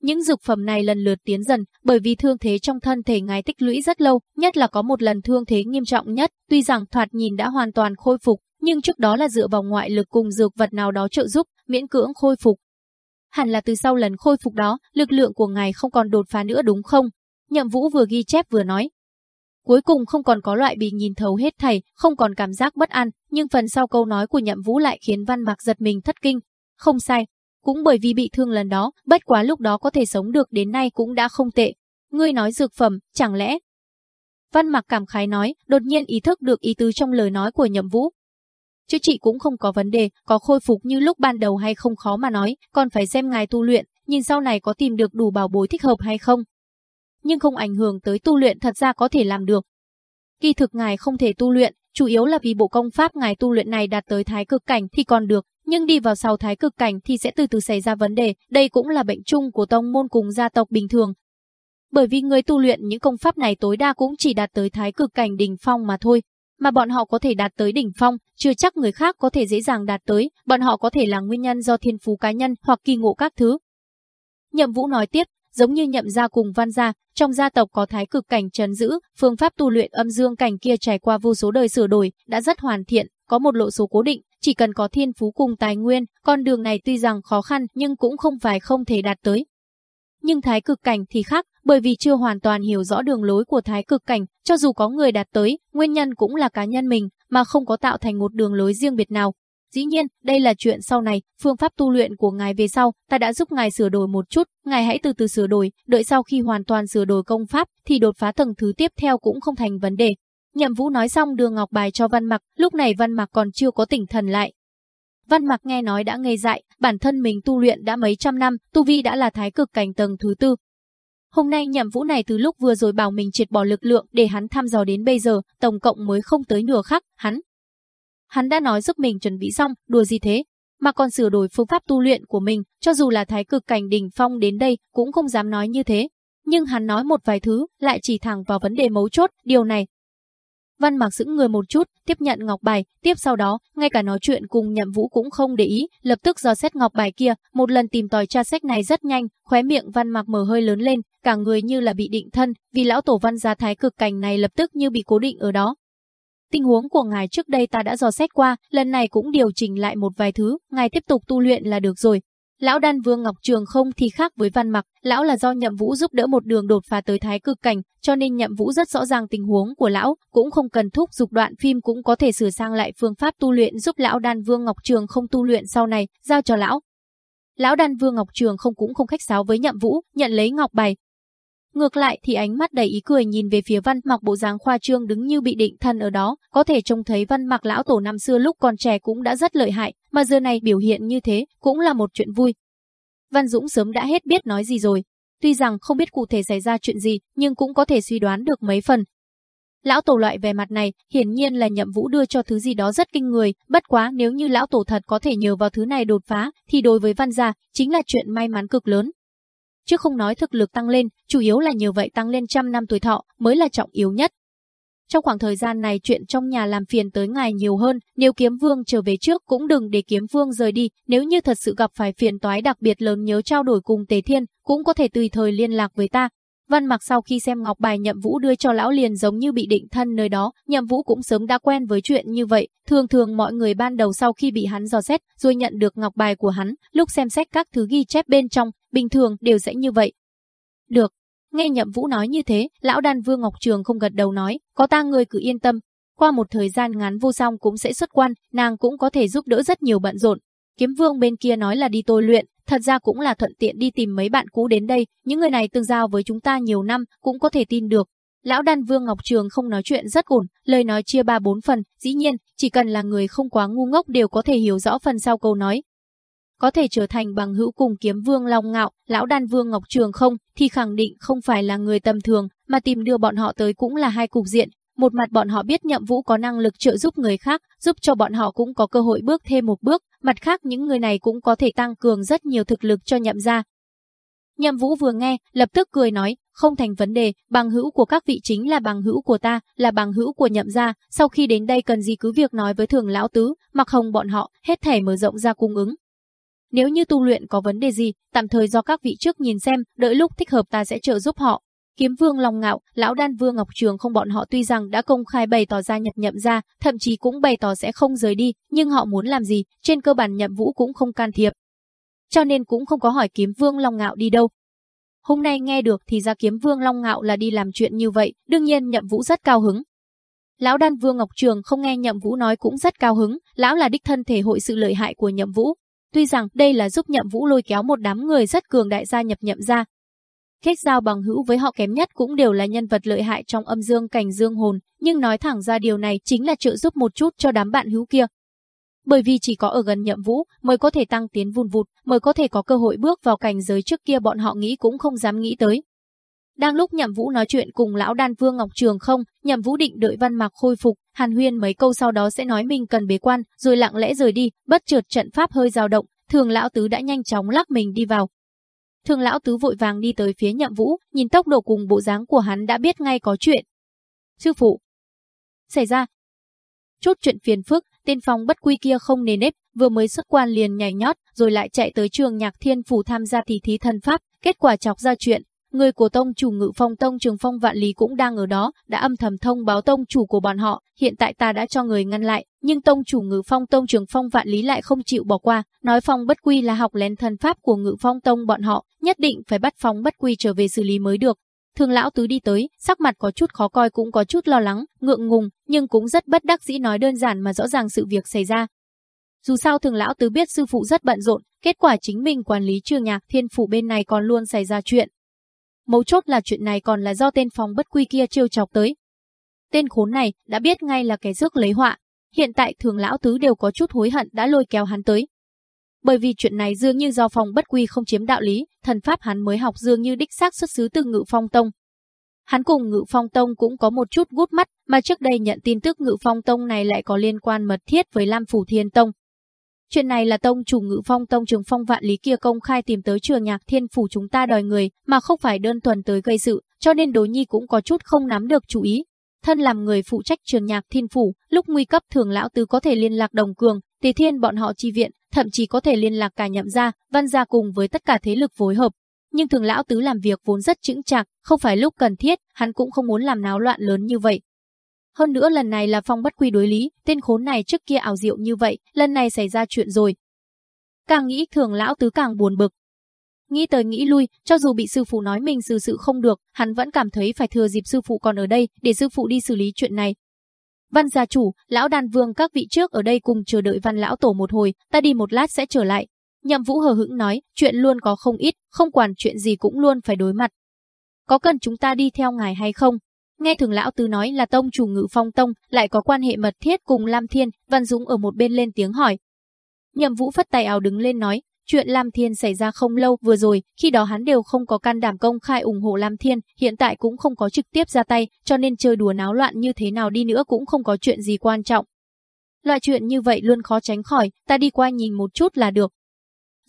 Những dược phẩm này lần lượt tiến dần, bởi vì thương thế trong thân thể ngài tích lũy rất lâu, nhất là có một lần thương thế nghiêm trọng nhất, tuy rằng thoạt nhìn đã hoàn toàn khôi phục, nhưng trước đó là dựa vào ngoại lực cùng dược vật nào đó trợ giúp, miễn cưỡng khôi phục, Hẳn là từ sau lần khôi phục đó, lực lượng của ngài không còn đột phá nữa đúng không? Nhậm Vũ vừa ghi chép vừa nói. Cuối cùng không còn có loại bị nhìn thấu hết thảy, không còn cảm giác bất an, nhưng phần sau câu nói của Nhậm Vũ lại khiến Văn Mạc giật mình thất kinh. Không sai, cũng bởi vì bị thương lần đó, bất quá lúc đó có thể sống được đến nay cũng đã không tệ. Ngươi nói dược phẩm, chẳng lẽ? Văn Mạc cảm khái nói, đột nhiên ý thức được ý tứ trong lời nói của Nhậm Vũ, chữa trị cũng không có vấn đề, có khôi phục như lúc ban đầu hay không khó mà nói, còn phải xem ngài tu luyện, nhìn sau này có tìm được đủ bảo bối thích hợp hay không. Nhưng không ảnh hưởng tới tu luyện thật ra có thể làm được. Kỳ thực ngài không thể tu luyện, chủ yếu là vì bộ công pháp ngài tu luyện này đạt tới thái cực cảnh thì còn được, nhưng đi vào sau thái cực cảnh thì sẽ từ từ xảy ra vấn đề, đây cũng là bệnh chung của tông môn cùng gia tộc bình thường. Bởi vì người tu luyện những công pháp này tối đa cũng chỉ đạt tới thái cực cảnh đỉnh phong mà thôi, mà bọn họ có thể đạt tới đỉnh phong, chưa chắc người khác có thể dễ dàng đạt tới, bọn họ có thể là nguyên nhân do thiên phú cá nhân hoặc kỳ ngộ các thứ. Nhậm Vũ nói tiếp, giống như nhậm gia cùng văn gia, trong gia tộc có thái cực cảnh trấn giữ, phương pháp tu luyện âm dương cảnh kia trải qua vô số đời sửa đổi, đã rất hoàn thiện, có một lộ số cố định, chỉ cần có thiên phú cùng tài nguyên, con đường này tuy rằng khó khăn nhưng cũng không phải không thể đạt tới. Nhưng thái cực cảnh thì khác, bởi vì chưa hoàn toàn hiểu rõ đường lối của thái cực cảnh, cho dù có người đạt tới, nguyên nhân cũng là cá nhân mình, mà không có tạo thành một đường lối riêng biệt nào. Dĩ nhiên, đây là chuyện sau này, phương pháp tu luyện của ngài về sau, ta đã giúp ngài sửa đổi một chút, ngài hãy từ từ sửa đổi, đợi sau khi hoàn toàn sửa đổi công pháp thì đột phá tầng thứ tiếp theo cũng không thành vấn đề. Nhậm Vũ nói xong đưa ngọc bài cho Văn Mặc, lúc này Văn Mặc còn chưa có tỉnh thần lại. Văn Mặc nghe nói đã ngây dại, bản thân mình tu luyện đã mấy trăm năm, tu vi đã là thái cực cảnh tầng thứ tư. Hôm nay Nhậm Vũ này từ lúc vừa rồi bảo mình triệt bỏ lực lượng để hắn thăm dò đến bây giờ, tổng cộng mới không tới nửa khắc, hắn Hắn đã nói giúp mình chuẩn bị xong, đùa gì thế, mà còn sửa đổi phương pháp tu luyện của mình, cho dù là thái cực cảnh đỉnh phong đến đây cũng không dám nói như thế. Nhưng hắn nói một vài thứ, lại chỉ thẳng vào vấn đề mấu chốt, điều này. Văn Mạc giữ người một chút, tiếp nhận ngọc bài, tiếp sau đó, ngay cả nói chuyện cùng Nhậm Vũ cũng không để ý, lập tức dò xét ngọc bài kia, một lần tìm tòi tra sách này rất nhanh, khóe miệng Văn Mạc mở hơi lớn lên, cả người như là bị định thân, vì lão tổ Văn gia thái cực cảnh này lập tức như bị cố định ở đó, Tình huống của ngài trước đây ta đã dò xét qua, lần này cũng điều chỉnh lại một vài thứ, ngài tiếp tục tu luyện là được rồi. Lão đan vương Ngọc Trường không thì khác với văn mặc, lão là do nhậm vũ giúp đỡ một đường đột phá tới thái cực cảnh, cho nên nhậm vũ rất rõ ràng tình huống của lão, cũng không cần thúc giục đoạn phim cũng có thể sửa sang lại phương pháp tu luyện giúp lão đan vương Ngọc Trường không tu luyện sau này, giao cho lão. Lão đan vương Ngọc Trường không cũng không khách sáo với nhậm vũ, nhận lấy ngọc bài, Ngược lại thì ánh mắt đầy ý cười nhìn về phía văn mặc bộ dáng khoa trương đứng như bị định thân ở đó, có thể trông thấy văn mặc lão tổ năm xưa lúc còn trẻ cũng đã rất lợi hại, mà giờ này biểu hiện như thế cũng là một chuyện vui. Văn Dũng sớm đã hết biết nói gì rồi, tuy rằng không biết cụ thể xảy ra chuyện gì, nhưng cũng có thể suy đoán được mấy phần. Lão tổ loại về mặt này, hiển nhiên là nhậm vũ đưa cho thứ gì đó rất kinh người, bất quá nếu như lão tổ thật có thể nhờ vào thứ này đột phá, thì đối với văn gia, chính là chuyện may mắn cực lớn chứ không nói thực lực tăng lên, chủ yếu là nhờ vậy tăng lên trăm năm tuổi thọ mới là trọng yếu nhất. Trong khoảng thời gian này chuyện trong nhà làm phiền tới ngài nhiều hơn, nếu kiếm vương trở về trước cũng đừng để kiếm vương rời đi, nếu như thật sự gặp phải phiền toái đặc biệt lớn nhớ trao đổi cùng Tề Thiên, cũng có thể tùy thời liên lạc với ta. Văn mặc sau khi xem ngọc bài nhậm vũ đưa cho lão liền giống như bị định thân nơi đó, nhậm vũ cũng sớm đã quen với chuyện như vậy, thường thường mọi người ban đầu sau khi bị hắn dò xét, rồi nhận được ngọc bài của hắn, lúc xem xét các thứ ghi chép bên trong, bình thường đều sẽ như vậy. Được, nghe nhậm vũ nói như thế, lão đan vương Ngọc Trường không gật đầu nói, có ta người cứ yên tâm, qua một thời gian ngắn vô song cũng sẽ xuất quan, nàng cũng có thể giúp đỡ rất nhiều bận rộn. Kiếm vương bên kia nói là đi tôi luyện, thật ra cũng là thuận tiện đi tìm mấy bạn cũ đến đây, những người này tương giao với chúng ta nhiều năm, cũng có thể tin được. Lão đan vương Ngọc Trường không nói chuyện rất ổn, lời nói chia ba bốn phần, dĩ nhiên, chỉ cần là người không quá ngu ngốc đều có thể hiểu rõ phần sau câu nói, có thể trở thành bằng hữu cùng kiếm vương Long Ngạo, lão đan vương Ngọc Trường không, thì khẳng định không phải là người tầm thường, mà tìm đưa bọn họ tới cũng là hai cục diện. Một mặt bọn họ biết nhậm vũ có năng lực trợ giúp người khác, giúp cho bọn họ cũng có cơ hội bước thêm một bước, mặt khác những người này cũng có thể tăng cường rất nhiều thực lực cho nhậm gia. Nhậm vũ vừa nghe, lập tức cười nói, không thành vấn đề, bằng hữu của các vị chính là bằng hữu của ta, là bằng hữu của nhậm gia, sau khi đến đây cần gì cứ việc nói với thường lão tứ, mặc hồng bọn họ, hết thể mở rộng ra cung ứng, nếu như tu luyện có vấn đề gì, tạm thời do các vị trước nhìn xem, đợi lúc thích hợp ta sẽ trợ giúp họ. Kiếm Vương Long Ngạo, Lão Đan Vương Ngọc Trường không bọn họ tuy rằng đã công khai bày tỏ ra nhập nhậm ra, thậm chí cũng bày tỏ sẽ không rời đi, nhưng họ muốn làm gì, trên cơ bản nhậm vũ cũng không can thiệp. Cho nên cũng không có hỏi Kiếm Vương Long Ngạo đi đâu. Hôm nay nghe được thì ra Kiếm Vương Long Ngạo là đi làm chuyện như vậy, đương nhiên nhậm vũ rất cao hứng. Lão Đan Vương Ngọc Trường không nghe nhậm vũ nói cũng rất cao hứng, lão là đích thân thể hội sự lợi hại của nhậm vũ, Tuy rằng đây là giúp nhậm vũ lôi kéo một đám người rất cường đại gia nhập nhậm gia, Kết giao bằng hữu với họ kém nhất cũng đều là nhân vật lợi hại trong âm dương cảnh dương hồn, nhưng nói thẳng ra điều này chính là trợ giúp một chút cho đám bạn hữu kia. Bởi vì chỉ có ở gần nhậm vũ mới có thể tăng tiến vun vụt, mới có thể có cơ hội bước vào cảnh giới trước kia bọn họ nghĩ cũng không dám nghĩ tới. Đang lúc Nhậm Vũ nói chuyện cùng lão đan vương Ngọc Trường không, Nhậm Vũ định đợi Văn Mạc khôi phục, Hàn Huyên mấy câu sau đó sẽ nói mình cần bế quan, rồi lặng lẽ rời đi, bất chợt trận pháp hơi dao động, Thường lão tứ đã nhanh chóng lắc mình đi vào. Thường lão tứ vội vàng đi tới phía Nhậm Vũ, nhìn tốc độ cùng bộ dáng của hắn đã biết ngay có chuyện. Sư phụ, xảy ra chút chuyện phiền phức, tên phong bất quy kia không nề nếp, vừa mới xuất quan liền nhảy nhót, rồi lại chạy tới trường nhạc thiên phủ tham gia tỷ thí thần pháp, kết quả chọc ra chuyện, Người của tông chủ ngự phong tông trường phong vạn lý cũng đang ở đó, đã âm thầm thông báo tông chủ của bọn họ, hiện tại ta đã cho người ngăn lại, nhưng tông chủ ngự phong tông trường phong vạn lý lại không chịu bỏ qua, nói phong bất quy là học lén thần pháp của ngự phong tông bọn họ, nhất định phải bắt phong bất quy trở về xử lý mới được. Thường lão tứ đi tới, sắc mặt có chút khó coi cũng có chút lo lắng, ngượng ngùng, nhưng cũng rất bất đắc dĩ nói đơn giản mà rõ ràng sự việc xảy ra. Dù sao thường lão tứ biết sư phụ rất bận rộn, kết quả chính mình quản lý trường nhạc thiên phủ bên này còn luôn xảy ra chuyện, Mấu chốt là chuyện này còn là do tên phòng bất quy kia trêu chọc tới. Tên khốn này đã biết ngay là kẻ rước lấy họa. Hiện tại thường lão tứ đều có chút hối hận đã lôi kéo hắn tới. Bởi vì chuyện này dường như do phòng bất quy không chiếm đạo lý, thần pháp hắn mới học dường như đích xác xuất xứ từ ngự phong tông. Hắn cùng ngự phong tông cũng có một chút gút mắt, mà trước đây nhận tin tức ngự phong tông này lại có liên quan mật thiết với Lam Phủ Thiên Tông. Chuyện này là tông chủ ngự phong tông trường phong vạn lý kia công khai tìm tới trường nhạc thiên phủ chúng ta đòi người, mà không phải đơn thuần tới gây sự, cho nên đối nhi cũng có chút không nắm được chú ý. Thân làm người phụ trách trường nhạc thiên phủ, lúc nguy cấp thường lão tứ có thể liên lạc đồng cường, tề thiên bọn họ chi viện, thậm chí có thể liên lạc cả nhậm gia, văn gia cùng với tất cả thế lực phối hợp. Nhưng thường lão tứ làm việc vốn rất chững chạc, không phải lúc cần thiết, hắn cũng không muốn làm náo loạn lớn như vậy, hơn nữa lần này là phong bất quy đối lý, tên khốn này trước kia ảo diệu như vậy, lần này xảy ra chuyện rồi. Càng nghĩ thường lão tứ càng buồn bực. Nghĩ tới nghĩ lui, cho dù bị sư phụ nói mình xử sự không được, hắn vẫn cảm thấy phải thừa dịp sư phụ còn ở đây, để sư phụ đi xử lý chuyện này. Văn gia chủ, lão đàn vương các vị trước ở đây cùng chờ đợi văn lão tổ một hồi, ta đi một lát sẽ trở lại. Nhậm vũ hờ hững nói, chuyện luôn có không ít, không quản chuyện gì cũng luôn phải đối mặt. Có cần chúng ta đi theo ngài hay không? Nghe thường lão tứ nói là tông chủ ngự phong tông, lại có quan hệ mật thiết cùng Lam Thiên, Văn Dũng ở một bên lên tiếng hỏi. Nhậm Vũ phất tay áo đứng lên nói, chuyện Lam Thiên xảy ra không lâu vừa rồi, khi đó hắn đều không có can đảm công khai ủng hộ Lam Thiên, hiện tại cũng không có trực tiếp ra tay, cho nên chơi đùa náo loạn như thế nào đi nữa cũng không có chuyện gì quan trọng. Loại chuyện như vậy luôn khó tránh khỏi, ta đi qua nhìn một chút là được.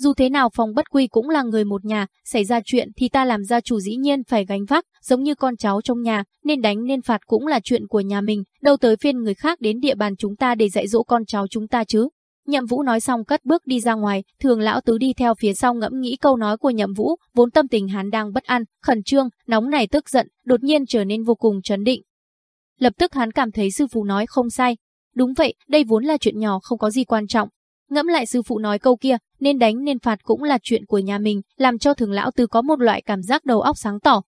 Dù thế nào phòng bất quy cũng là người một nhà, xảy ra chuyện thì ta làm gia chủ dĩ nhiên phải gánh vác, giống như con cháu trong nhà, nên đánh nên phạt cũng là chuyện của nhà mình, đâu tới phiên người khác đến địa bàn chúng ta để dạy dỗ con cháu chúng ta chứ. Nhậm Vũ nói xong cất bước đi ra ngoài, thường lão tứ đi theo phía sau ngẫm nghĩ câu nói của Nhậm Vũ, vốn tâm tình hắn đang bất an, khẩn trương, nóng này tức giận, đột nhiên trở nên vô cùng trấn định. Lập tức hắn cảm thấy sư phụ nói không sai. Đúng vậy, đây vốn là chuyện nhỏ không có gì quan trọng, Ngẫm lại sư phụ nói câu kia, nên đánh nên phạt cũng là chuyện của nhà mình, làm cho thường lão tư có một loại cảm giác đầu óc sáng tỏ.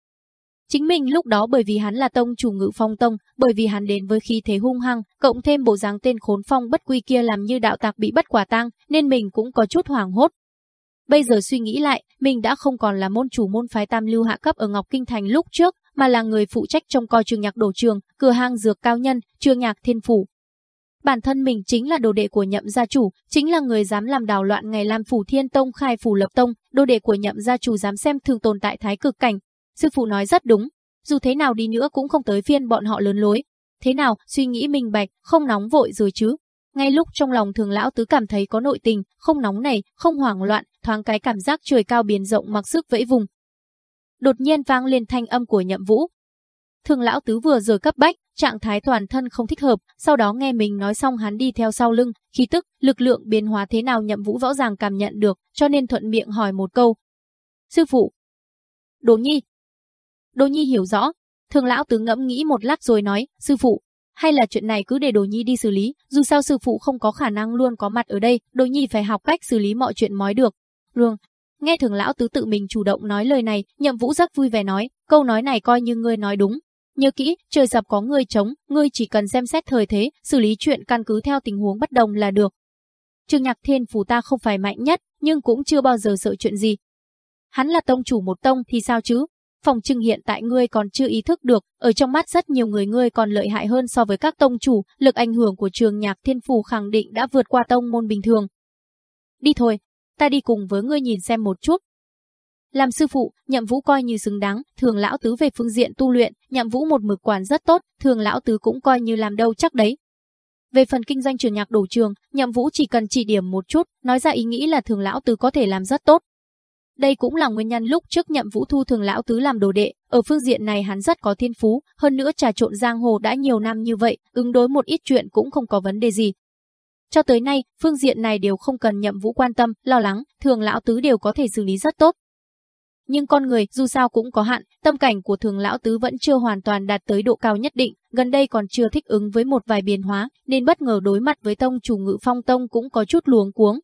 Chính mình lúc đó bởi vì hắn là tông chủ ngự phong tông, bởi vì hắn đến với khí thế hung hăng, cộng thêm bộ dáng tên khốn phong bất quy kia làm như đạo tạc bị bất quả tang, nên mình cũng có chút hoảng hốt. Bây giờ suy nghĩ lại, mình đã không còn là môn chủ môn phái tam lưu hạ cấp ở Ngọc Kinh Thành lúc trước, mà là người phụ trách trong coi trường nhạc đổ trường, cửa hàng dược cao nhân, trường nhạc thiên phủ, Bản thân mình chính là đồ đệ của nhậm gia chủ, chính là người dám làm đảo loạn ngày làm phủ thiên tông khai phủ lập tông, đồ đệ của nhậm gia chủ dám xem thường tồn tại thái cực cảnh. Sư phụ nói rất đúng, dù thế nào đi nữa cũng không tới phiên bọn họ lớn lối. Thế nào, suy nghĩ minh bạch, không nóng vội rồi chứ. Ngay lúc trong lòng thường lão tứ cảm thấy có nội tình, không nóng này, không hoảng loạn, thoáng cái cảm giác trời cao biển rộng mặc sức vẫy vùng. Đột nhiên vang lên thanh âm của nhậm vũ, Thường lão tứ vừa rồi cấp bách, trạng thái toàn thân không thích hợp, sau đó nghe mình nói xong hắn đi theo sau lưng, khí tức, lực lượng biến hóa thế nào nhậm vũ rõ ràng cảm nhận được, cho nên thuận miệng hỏi một câu. Sư phụ. đồ Nhi. đồ Nhi hiểu rõ. Thường lão tứ ngẫm nghĩ một lát rồi nói, sư phụ, hay là chuyện này cứ để đồ Nhi đi xử lý, dù sao sư phụ không có khả năng luôn có mặt ở đây, đồ Nhi phải học cách xử lý mọi chuyện mới được. Rương, nghe thường lão tứ tự mình chủ động nói lời này, nhậm vũ rất vui vẻ nói, câu nói này coi như ngươi nói đúng, Nhớ kỹ, trời dập có người chống, ngươi chỉ cần xem xét thời thế, xử lý chuyện căn cứ theo tình huống bất đồng là được. Trương Nhạc Thiên phủ ta không phải mạnh nhất, nhưng cũng chưa bao giờ sợ chuyện gì. Hắn là tông chủ một tông thì sao chứ? Phòng trưng hiện tại ngươi còn chưa ý thức được, ở trong mắt rất nhiều người ngươi còn lợi hại hơn so với các tông chủ, lực ảnh hưởng của trường nhạc thiên phù khẳng định đã vượt qua tông môn bình thường. Đi thôi, ta đi cùng với ngươi nhìn xem một chút. Làm sư phụ, Nhậm Vũ coi như xứng đáng, thường lão tứ về phương diện tu luyện, Nhậm Vũ một mực quản rất tốt, thường lão tứ cũng coi như làm đâu chắc đấy. Về phần kinh doanh trường nhạc đổ trường, Nhậm Vũ chỉ cần chỉ điểm một chút, nói ra ý nghĩ là thường lão tứ có thể làm rất tốt. Đây cũng là nguyên nhân lúc trước Nhậm Vũ thu thường lão tứ làm đồ đệ, ở phương diện này hắn rất có thiên phú, hơn nữa trà trộn giang hồ đã nhiều năm như vậy, ứng đối một ít chuyện cũng không có vấn đề gì. Cho tới nay, phương diện này đều không cần Nhậm Vũ quan tâm, lo lắng, thường lão tứ đều có thể xử lý rất tốt, nhưng con người dù sao cũng có hạn, tâm cảnh của thường lão tứ vẫn chưa hoàn toàn đạt tới độ cao nhất định, gần đây còn chưa thích ứng với một vài biến hóa, nên bất ngờ đối mặt với tông chủ ngự phong tông cũng có chút luống cuống.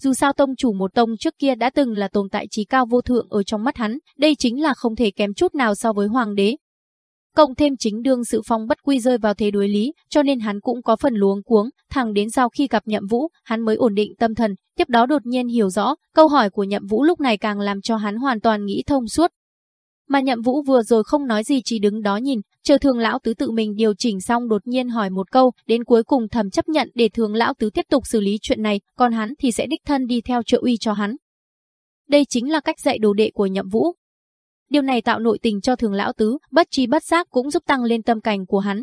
Dù sao tông chủ một tông trước kia đã từng là tồn tại trí cao vô thượng ở trong mắt hắn, đây chính là không thể kém chút nào so với hoàng đế, Cộng thêm chính đương sự phong bất quy rơi vào thế đối lý, cho nên hắn cũng có phần luống cuống, thẳng đến sau khi gặp nhậm vũ, hắn mới ổn định tâm thần, tiếp đó đột nhiên hiểu rõ, câu hỏi của nhậm vũ lúc này càng làm cho hắn hoàn toàn nghĩ thông suốt. Mà nhậm vũ vừa rồi không nói gì chỉ đứng đó nhìn, chờ thường lão tứ tự mình điều chỉnh xong đột nhiên hỏi một câu, đến cuối cùng thầm chấp nhận để thường lão tứ tiếp tục xử lý chuyện này, còn hắn thì sẽ đích thân đi theo trợ uy cho hắn. Đây chính là cách dạy đồ đệ của nhậm vũ, Điều này tạo nội tình cho thường lão tứ, bất chi bất giác cũng giúp tăng lên tâm cảnh của hắn.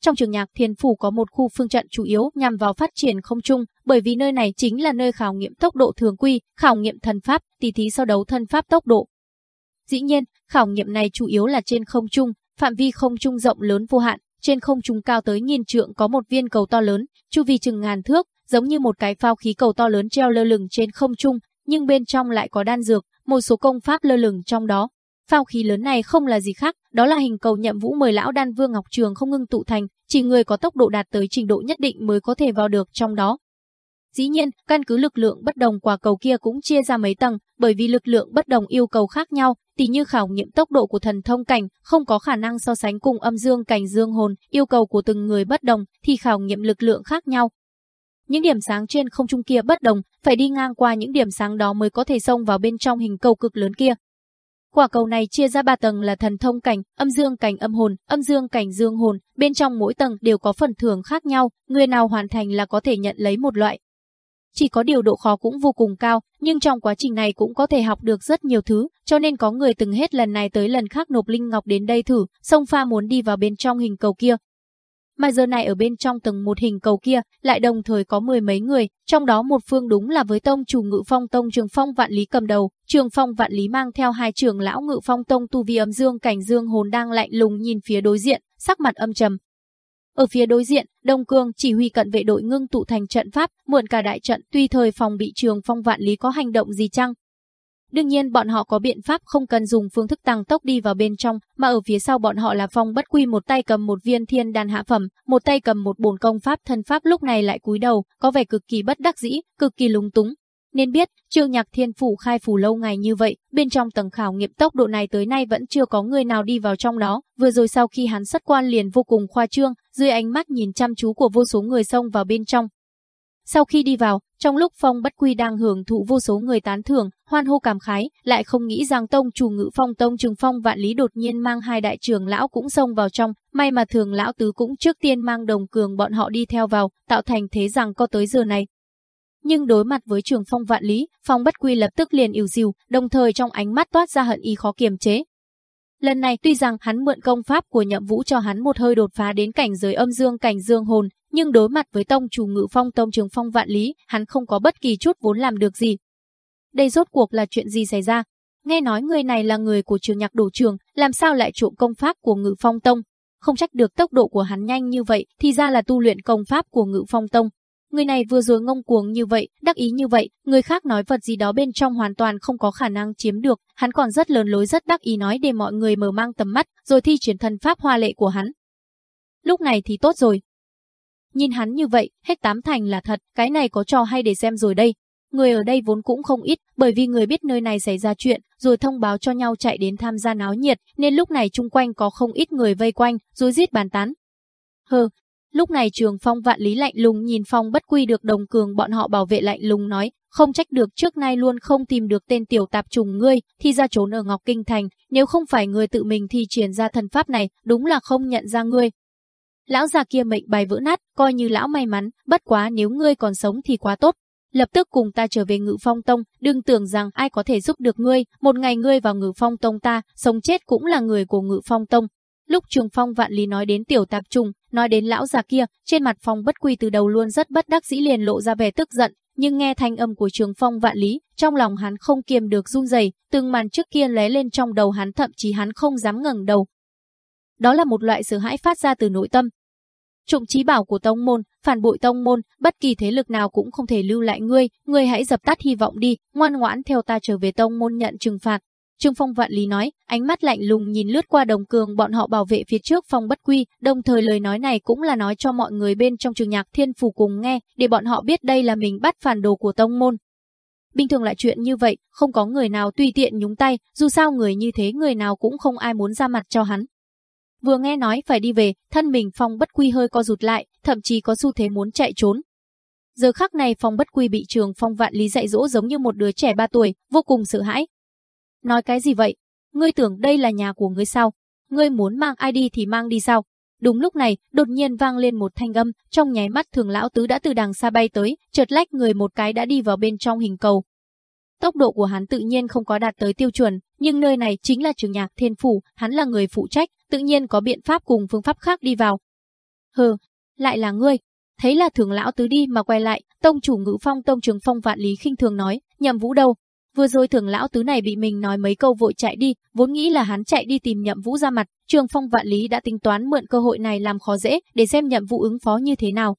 Trong trường nhạc Thiên Phủ có một khu phương trận chủ yếu nhằm vào phát triển không trung, bởi vì nơi này chính là nơi khảo nghiệm tốc độ thường quy, khảo nghiệm thần pháp, tỷ thí so đấu thân pháp tốc độ. Dĩ nhiên, khảo nghiệm này chủ yếu là trên không trung, phạm vi không trung rộng lớn vô hạn, trên không trung cao tới nghìn trượng có một viên cầu to lớn, chu vi chừng ngàn thước, giống như một cái phao khí cầu to lớn treo lơ lửng trên không trung, nhưng bên trong lại có đan dược, một số công pháp lơ lửng trong đó, Phao khí lớn này không là gì khác, đó là hình cầu nhậm vũ mời lão đan vương Ngọc Trường không ngưng tụ thành, chỉ người có tốc độ đạt tới trình độ nhất định mới có thể vào được trong đó. Dĩ nhiên, căn cứ lực lượng bất đồng quả cầu kia cũng chia ra mấy tầng, bởi vì lực lượng bất đồng yêu cầu khác nhau, tỉ như khảo nghiệm tốc độ của thần thông cảnh, không có khả năng so sánh cùng âm dương cảnh dương hồn, yêu cầu của từng người bất đồng thì khảo nghiệm lực lượng khác nhau. Những điểm sáng trên không trung kia bất đồng, phải đi ngang qua những điểm sáng đó mới có thể xông vào bên trong hình cầu cực lớn kia. Quả cầu này chia ra ba tầng là thần thông cảnh, âm dương cảnh âm hồn, âm dương cảnh dương hồn, bên trong mỗi tầng đều có phần thưởng khác nhau, người nào hoàn thành là có thể nhận lấy một loại. Chỉ có điều độ khó cũng vô cùng cao, nhưng trong quá trình này cũng có thể học được rất nhiều thứ, cho nên có người từng hết lần này tới lần khác nộp linh ngọc đến đây thử, sông pha muốn đi vào bên trong hình cầu kia, mà giờ này ở bên trong tầng một hình cầu kia, lại đồng thời có mười mấy người, trong đó một phương đúng là với tông chủ ngự phong tông trường phong vạn lý cầm đầu, trường phong vạn lý mang theo hai trưởng lão ngự phong tông tu vi âm dương cảnh dương hồn đang lạnh lùng nhìn phía đối diện, sắc mặt âm trầm. Ở phía đối diện, Đông Cương chỉ huy cận vệ đội ngưng tụ thành trận pháp, mượn cả đại trận, tuy thời phòng bị trường phong vạn lý có hành động gì chăng, Đương nhiên bọn họ có biện pháp không cần dùng phương thức tăng tốc đi vào bên trong, mà ở phía sau bọn họ là Phong Bất Quy một tay cầm một viên thiên đan hạ phẩm, một tay cầm một bồn công pháp thân pháp lúc này lại cúi đầu, có vẻ cực kỳ bất đắc dĩ, cực kỳ lúng túng. Nên biết, Trương Nhạc Thiên phủ khai phủ lâu ngày như vậy, bên trong tầng khảo nghiệm tốc độ này tới nay vẫn chưa có người nào đi vào trong đó, vừa rồi sau khi hắn xuất quan liền vô cùng khoa trương, dưới ánh mắt nhìn chăm chú của vô số người xông vào bên trong, sau khi đi vào, trong lúc Phong Bất Quy đang hưởng thụ vô số người tán thưởng, hoan hô cảm khái, lại không nghĩ rằng tông chủ ngự phong tông trừng phong vạn lý đột nhiên mang hai đại trưởng lão cũng xông vào trong, may mà thường lão tứ cũng trước tiên mang đồng cường bọn họ đi theo vào, tạo thành thế rằng có tới giờ này. Nhưng đối mặt với trường phong vạn lý, phong bất quy lập tức liền ỉu diều, đồng thời trong ánh mắt toát ra hận ý khó kiềm chế, Lần này tuy rằng hắn mượn công pháp của nhậm vũ cho hắn một hơi đột phá đến cảnh giới âm dương cảnh dương hồn, nhưng đối mặt với tông chủ ngự phong tông trường phong vạn lý, hắn không có bất kỳ chút vốn làm được gì. Đây rốt cuộc là chuyện gì xảy ra? Nghe nói người này là người của trường nhạc đổ trường, làm sao lại trộm công pháp của ngự phong tông? Không trách được tốc độ của hắn nhanh như vậy, thì ra là tu luyện công pháp của ngự phong tông. Người này vừa rồi ngông cuồng như vậy, đắc ý như vậy, người khác nói vật gì đó bên trong hoàn toàn không có khả năng chiếm được, hắn còn rất lớn lối rất đắc ý nói để mọi người mở mang tầm mắt, rồi thi chuyển thần pháp hoa lệ của hắn. Lúc này thì tốt rồi. Nhìn hắn như vậy, hết tám thành là thật, cái này có trò hay để xem rồi đây. Người ở đây vốn cũng không ít, bởi vì người biết nơi này xảy ra chuyện, rồi thông báo cho nhau chạy đến tham gia náo nhiệt, nên lúc này chung quanh có không ít người vây quanh, rồi giết bàn tán. Hừ, Lúc này trường phong vạn lý lạnh lùng nhìn phong bất quy được đồng cường bọn họ bảo vệ lạnh lùng nói, không trách được trước nay luôn không tìm được tên tiểu tạp trùng ngươi, thì ra trốn ở Ngọc Kinh Thành, nếu không phải người tự mình thi triển ra thần pháp này, đúng là không nhận ra ngươi. Lão già kia mệnh bài vỡ nát, coi như lão may mắn, bất quá nếu ngươi còn sống thì quá tốt. lập tức cùng ta trở về Ngự Phong Tông, đừng tưởng rằng ai có thể giúp được ngươi, một ngày ngươi vào Ngự Phong Tông ta, sống chết cũng là người của Ngự Phong Tông. Lúc Trường Phong Vạn Lý nói đến tiểu tạp trùng, nói đến lão già kia, trên mặt Phong Bất Quy từ đầu luôn rất bất đắc dĩ liền lộ ra vẻ tức giận, nhưng nghe thanh âm của Trường Phong Vạn Lý, trong lòng hắn không kiềm được run rẩy, từng màn trước kia lóe lên trong đầu hắn thậm chí hắn không dám ngẩng đầu. Đó là một loại sợ hãi phát ra từ nội tâm, Trụng trí bảo của tông môn, phản bội tông môn, bất kỳ thế lực nào cũng không thể lưu lại ngươi, ngươi hãy dập tắt hy vọng đi, ngoan ngoãn theo ta trở về tông môn nhận trừng phạt. Trương Phong vạn lý nói, ánh mắt lạnh lùng nhìn lướt qua đồng cường bọn họ bảo vệ phía trước phong bất quy, đồng thời lời nói này cũng là nói cho mọi người bên trong trường nhạc thiên phủ cùng nghe, để bọn họ biết đây là mình bắt phản đồ của tông môn. Bình thường lại chuyện như vậy, không có người nào tùy tiện nhúng tay, dù sao người như thế người nào cũng không ai muốn ra mặt cho hắn. Vừa nghe nói phải đi về, thân mình Phong Bất Quy hơi co rụt lại, thậm chí có xu thế muốn chạy trốn. Giờ khắc này Phong Bất Quy bị Trường Phong Vạn Lý dạy dỗ giống như một đứa trẻ 3 tuổi, vô cùng sợ hãi. Nói cái gì vậy? Ngươi tưởng đây là nhà của ngươi sao? Ngươi muốn mang ai đi thì mang đi sao? Đúng lúc này, đột nhiên vang lên một thanh âm, trong nháy mắt thường lão tứ đã từ đằng xa bay tới, chợt lách người một cái đã đi vào bên trong hình cầu. Tốc độ của hắn tự nhiên không có đạt tới tiêu chuẩn, nhưng nơi này chính là trường nhạc thiên phủ, hắn là người phụ trách, tự nhiên có biện pháp cùng phương pháp khác đi vào. Hừ, lại là ngươi. Thấy là thường lão tứ đi mà quay lại, tông chủ ngữ phong tông trường phong vạn lý khinh thường nói, nhầm vũ đâu. Vừa rồi thường lão tứ này bị mình nói mấy câu vội chạy đi, vốn nghĩ là hắn chạy đi tìm nhậm vũ ra mặt, trường phong vạn lý đã tính toán mượn cơ hội này làm khó dễ để xem nhậm vũ ứng phó như thế nào.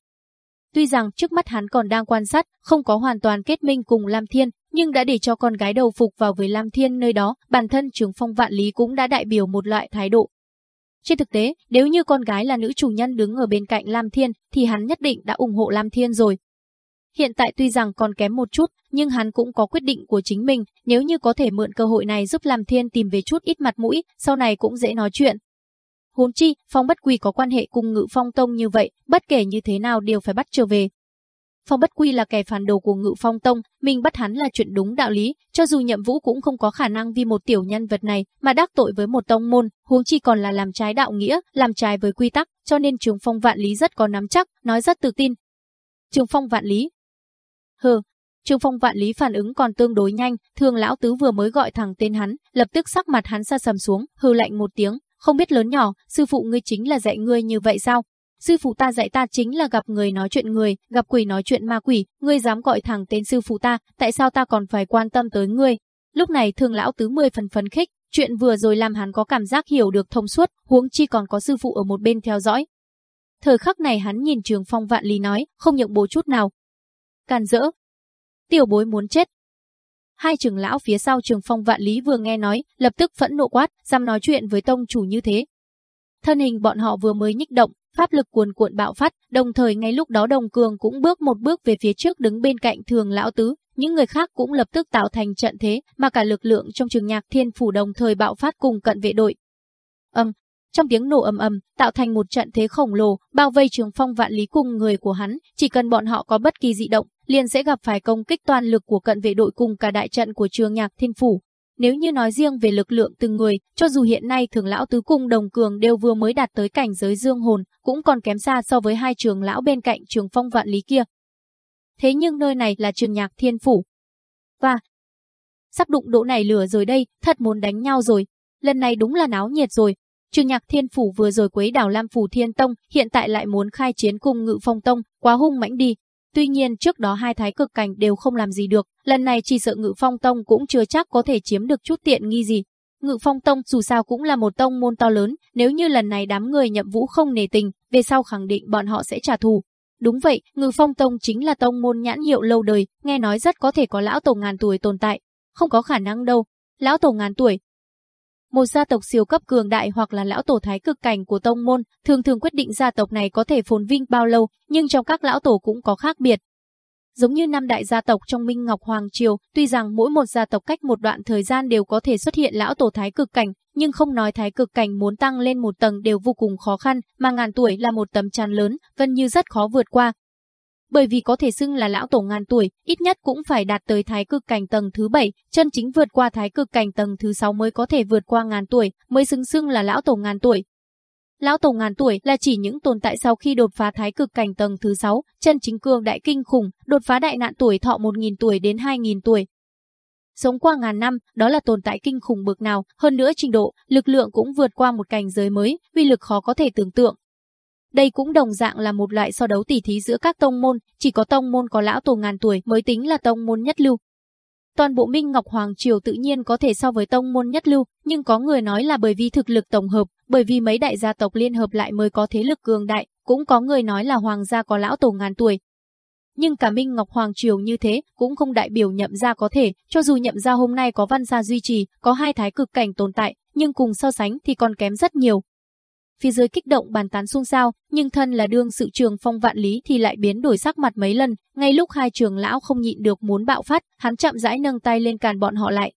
Tuy rằng trước mắt hắn còn đang quan sát, không có hoàn toàn kết minh cùng Lam Thiên, nhưng đã để cho con gái đầu phục vào với Lam Thiên nơi đó, bản thân Trường Phong Vạn Lý cũng đã đại biểu một loại thái độ. Trên thực tế, nếu như con gái là nữ chủ nhân đứng ở bên cạnh Lam Thiên, thì hắn nhất định đã ủng hộ Lam Thiên rồi. Hiện tại tuy rằng còn kém một chút, nhưng hắn cũng có quyết định của chính mình, nếu như có thể mượn cơ hội này giúp Lam Thiên tìm về chút ít mặt mũi, sau này cũng dễ nói chuyện. Huống chi, Phong Bất Quy có quan hệ cùng Ngự Phong Tông như vậy, bất kể như thế nào đều phải bắt trở về. Phong Bất Quy là kẻ phản đồ của Ngự Phong Tông, mình bắt hắn là chuyện đúng đạo lý, cho dù Nhậm Vũ cũng không có khả năng vì một tiểu nhân vật này mà đắc tội với một tông môn, huống chi còn là làm trái đạo nghĩa, làm trái với quy tắc, cho nên Trường Phong Vạn Lý rất có nắm chắc, nói rất tự tin. Trường Phong Vạn Lý. Hừ, Trường Phong Vạn Lý phản ứng còn tương đối nhanh, Thường lão tứ vừa mới gọi thẳng tên hắn, lập tức sắc mặt hắn xa sầm xuống, hừ lạnh một tiếng, không biết lớn nhỏ, sư phụ ngươi chính là dạy ngươi như vậy sao? Sư phụ ta dạy ta chính là gặp người nói chuyện người, gặp quỷ nói chuyện ma quỷ, ngươi dám gọi thẳng tên sư phụ ta, tại sao ta còn phải quan tâm tới ngươi? Lúc này thường lão tứ mười phần phấn khích, chuyện vừa rồi làm hắn có cảm giác hiểu được thông suốt, huống chi còn có sư phụ ở một bên theo dõi. Thời khắc này hắn nhìn trường phong vạn lý nói, không nhượng bộ chút nào. Càn rỡ. Tiểu bối muốn chết. Hai trưởng lão phía sau trường phong vạn lý vừa nghe nói, lập tức phẫn nộ quát, dám nói chuyện với tông chủ như thế. Thân hình bọn họ vừa mới nhích động, pháp lực cuồn cuộn bạo phát, đồng thời ngay lúc đó Đồng Cường cũng bước một bước về phía trước đứng bên cạnh Thường lão tứ, những người khác cũng lập tức tạo thành trận thế, mà cả lực lượng trong trường nhạc thiên phủ đồng thời bạo phát cùng cận vệ đội. Âm, trong tiếng nổ ầm ầm, tạo thành một trận thế khổng lồ, bao vây Trường Phong Vạn Lý cùng người của hắn, chỉ cần bọn họ có bất kỳ dị động, liền sẽ gặp phải công kích toàn lực của cận vệ đội cùng cả đại trận của Trường Nhạc Thiên Phủ. Nếu như nói riêng về lực lượng từng người, cho dù hiện nay thường lão tứ cung đồng cường đều vừa mới đạt tới cảnh giới dương hồn, cũng còn kém xa so với hai trường lão bên cạnh trường phong vạn lý kia. Thế nhưng nơi này là trường nhạc thiên phủ. Và sắp đụng độ này lửa rồi đây, thật muốn đánh nhau rồi. Lần này đúng là náo nhiệt rồi. Trường nhạc thiên phủ vừa rồi quấy đảo Lam Phủ Thiên Tông, hiện tại lại muốn khai chiến cùng ngự phong tông, quá hung mãnh đi. Tuy nhiên trước đó hai thái cực cảnh đều không làm gì được, lần này chỉ sợ ngự phong tông cũng chưa chắc có thể chiếm được chút tiện nghi gì. Ngự phong tông dù sao cũng là một tông môn to lớn, nếu như lần này đám người nhậm vũ không nề tình, về sau khẳng định bọn họ sẽ trả thù. Đúng vậy, ngự phong tông chính là tông môn nhãn hiệu lâu đời, nghe nói rất có thể có lão tổ ngàn tuổi tồn tại. Không có khả năng đâu. Lão tổ ngàn tuổi, một gia tộc siêu cấp cường đại hoặc là lão tổ thái cực cảnh của tông môn, thường thường quyết định gia tộc này có thể phồn vinh bao lâu, nhưng trong các lão tổ cũng có khác biệt. Giống như năm đại gia tộc trong Minh Ngọc Hoàng Triều, tuy rằng mỗi một gia tộc cách một đoạn thời gian đều có thể xuất hiện lão tổ thái cực cảnh, nhưng không nói thái cực cảnh muốn tăng lên một tầng đều vô cùng khó khăn, mà ngàn tuổi là một tấm chắn lớn, gần như rất khó vượt qua, bởi vì có thể xưng là lão tổ ngàn tuổi, ít nhất cũng phải đạt tới thái cực cảnh tầng thứ 7, chân chính vượt qua thái cực cảnh tầng thứ 6 mới có thể vượt qua ngàn tuổi, mới xứng xưng là lão tổ ngàn tuổi. Lão tổ ngàn tuổi là chỉ những tồn tại sau khi đột phá thái cực cảnh tầng thứ 6, chân chính cương đại kinh khủng, đột phá đại nạn tuổi thọ 1.000 tuổi đến 2.000 tuổi. Sống qua ngàn năm, đó là tồn tại kinh khủng bực nào, hơn nữa trình độ, lực lượng cũng vượt qua một cảnh giới mới, uy lực khó có thể tưởng tượng. Đây cũng đồng dạng là một loại so đấu tỉ thí giữa các tông môn, chỉ có tông môn có lão tổ ngàn tuổi mới tính là tông môn nhất lưu. Toàn bộ Minh Ngọc Hoàng Triều tự nhiên có thể so với tông môn nhất lưu, nhưng có người nói là bởi vì thực lực tổng hợp, bởi vì mấy đại gia tộc liên hợp lại mới có thế lực cường đại, cũng có người nói là hoàng gia có lão tổ ngàn tuổi. Nhưng cả Minh Ngọc Hoàng Triều như thế cũng không đại biểu nhậm gia có thể, cho dù nhậm gia hôm nay có văn gia duy trì, có hai thái cực cảnh tồn tại, nhưng cùng so sánh thì còn kém rất nhiều, Phía dưới kích động bàn tán xôn xao, nhưng thân là đương sự trường phong vạn lý thì lại biến đổi sắc mặt mấy lần, ngay lúc hai trường lão không nhịn được muốn bạo phát, hắn chậm rãi nâng tay lên càn bọn họ lại.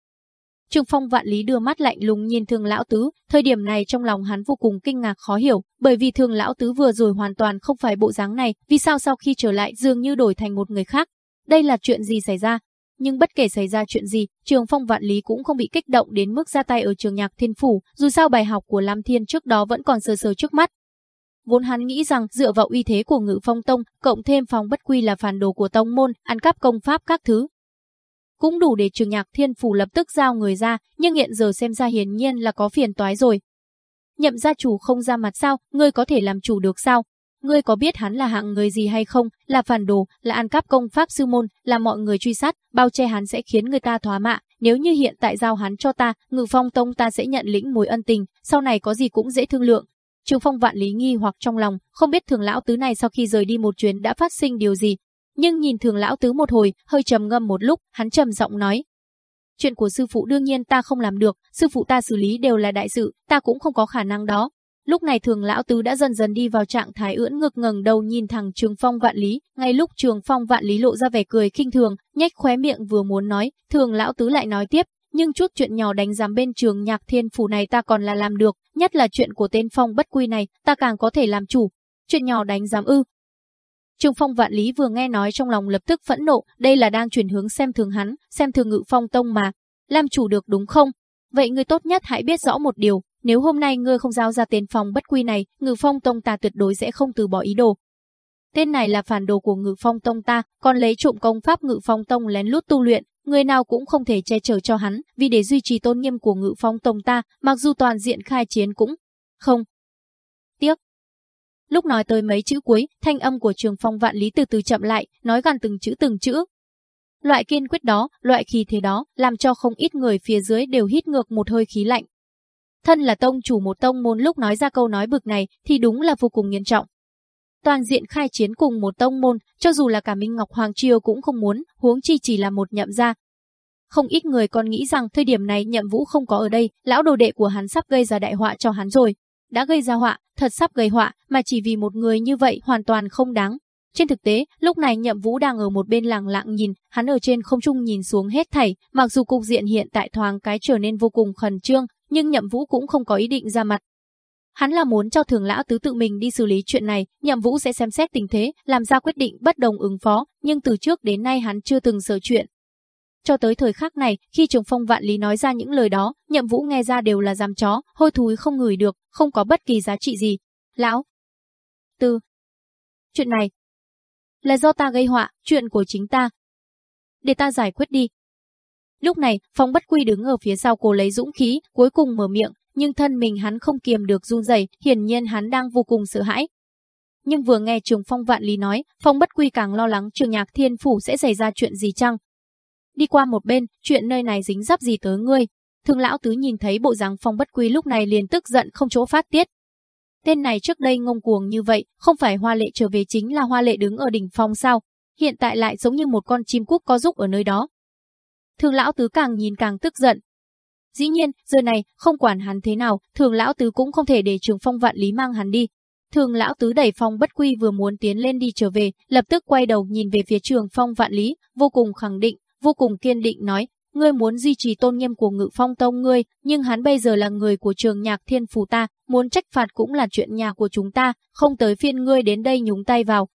Trường phong vạn lý đưa mắt lạnh lùng nhìn thường lão tứ, thời điểm này trong lòng hắn vô cùng kinh ngạc khó hiểu, bởi vì thường lão tứ vừa rồi hoàn toàn không phải bộ dáng này, vì sao sau khi trở lại dường như đổi thành một người khác. Đây là chuyện gì xảy ra? Nhưng bất kể xảy ra chuyện gì, Trường Phong Vạn Lý cũng không bị kích động đến mức ra tay ở trường nhạc thiên phủ, dù sao bài học của Lam Thiên trước đó vẫn còn sờ sờ trước mắt. Vốn hắn nghĩ rằng dựa vào uy thế của ngự phong tông, cộng thêm phong bất quy là phản đồ của tông môn, ăn cắp công pháp các thứ. Cũng đủ để trường nhạc thiên phủ lập tức giao người ra, nhưng hiện giờ xem ra hiển nhiên là có phiền toái rồi. Nhậm gia chủ không ra mặt sao, ngươi có thể làm chủ được sao? Ngươi có biết hắn là hạng người gì hay không, là phản đồ, là ăn cắp công pháp sư môn, là mọi người truy sát, bao che hắn sẽ khiến người ta thoá mạ, nếu như hiện tại giao hắn cho ta, ngự phong tông ta sẽ nhận lĩnh mối ân tình, sau này có gì cũng dễ thương lượng. Trường phong vạn lý nghi hoặc trong lòng, không biết thường lão tứ này sau khi rời đi một chuyến đã phát sinh điều gì. Nhưng nhìn thường lão tứ một hồi, hơi trầm ngâm một lúc, hắn trầm giọng nói. Chuyện của sư phụ đương nhiên ta không làm được, sư phụ ta xử lý đều là đại sự, ta cũng không có khả năng đó, Lúc này thường lão tứ đã dần dần đi vào trạng thái ưỡn ngực ngẩng đầu nhìn thẳng Trường Phong Vạn Lý, ngay lúc Trường Phong Vạn Lý lộ ra vẻ cười khinh thường, nhếch khóe miệng vừa muốn nói, thường lão tứ lại nói tiếp, nhưng chút chuyện nhỏ đánh giám bên trường nhạc thiên phủ này ta còn là làm được, nhất là chuyện của tên Phong bất quy này, ta càng có thể làm chủ. Chuyện nhỏ đánh giám ư. Trường Phong Vạn Lý vừa nghe nói trong lòng lập tức phẫn nộ, đây là đang chuyển hướng xem thường hắn, xem thường ngự phong tông mà. Làm chủ được đúng không? Vậy người tốt nhất hãy biết rõ một điều, nếu hôm nay ngươi không giao ra tên phong bất quy này, ngự phong tông ta tuyệt đối sẽ không từ bỏ ý đồ. Tên này là phản đồ của ngự phong tông ta, còn lấy trộm công pháp ngự phong tông lén lút tu luyện, người nào cũng không thể che chở cho hắn, vì để duy trì tôn nghiêm của ngự phong tông ta, mặc dù toàn diện khai chiến cũng không. Tiếc. Lúc nói tới mấy chữ cuối, thanh âm của trường phong vạn lý từ từ chậm lại, nói gần từng chữ từng chữ. Loại kiên quyết đó, loại khí thế đó, làm cho không ít người phía dưới đều hít ngược một hơi khí lạnh, Thân là tông chủ một tông môn lúc nói ra câu nói bực này thì đúng là vô cùng nghiêm trọng. Toàn diện khai chiến cùng một tông môn, cho dù là cả Minh Ngọc Hoàng Triều cũng không muốn, huống chi chỉ là một nhậm gia. Không ít người còn nghĩ rằng thời điểm này nhậm vũ không có ở đây, lão đồ đệ của hắn sắp gây ra đại họa cho hắn rồi. Đã gây ra họa, thật sắp gây họa, mà chỉ vì một người như vậy hoàn toàn không đáng. Trên thực tế, lúc này Nhậm Vũ đang ở một bên lặng lặng nhìn, hắn ở trên không trung nhìn xuống hết thảy, mặc dù cục diện hiện tại thoáng cái trở nên vô cùng khẩn trương, nhưng Nhậm Vũ cũng không có ý định ra mặt. Hắn là muốn cho thường lão tứ tự mình đi xử lý chuyện này, Nhậm Vũ sẽ xem xét tình thế, làm ra quyết định bất đồng ứng phó, nhưng từ trước đến nay hắn chưa từng sợ chuyện. Cho tới thời khắc này, khi Trường Phong Vạn Lý nói ra những lời đó, Nhậm Vũ nghe ra đều là giam chó, hôi thối không ngửi được, không có bất kỳ giá trị gì. Lão Tư Chuyện này là do ta gây họa, chuyện của chính ta. Để ta giải quyết đi, Lúc này, Phong Bất Quy đứng ở phía sau cô lấy dũng khí, cuối cùng mở miệng, nhưng thân mình hắn không kiềm được run rẩy, hiển nhiên hắn đang vô cùng sợ hãi. Nhưng vừa nghe Trường Phong Vạn Lý nói, Phong Bất Quy càng lo lắng Trường Nhạc Thiên phủ sẽ xảy ra chuyện gì chăng? Đi qua một bên, chuyện nơi này dính dấp gì tới ngươi? Thương lão tứ nhìn thấy bộ dáng Phong Bất Quy lúc này liền tức giận không chỗ phát tiết. Tên này trước đây ngông cuồng như vậy, không phải Hoa Lệ trở về chính là Hoa Lệ đứng ở đỉnh phong sao? Hiện tại lại giống như một con chim cúc có rúc ở nơi đó, Thường lão tứ càng nhìn càng tức giận. Dĩ nhiên, giờ này, không quản hắn thế nào, thường lão tứ cũng không thể để trường phong vạn lý mang hắn đi. Thường lão tứ đẩy phong bất quy vừa muốn tiến lên đi trở về, lập tức quay đầu nhìn về phía trường phong vạn lý, vô cùng khẳng định, vô cùng kiên định nói, ngươi muốn duy trì tôn nghiêm của ngự phong tông ngươi, nhưng hắn bây giờ là người của trường nhạc thiên phù ta, muốn trách phạt cũng là chuyện nhà của chúng ta, không tới phiên ngươi đến đây nhúng tay vào.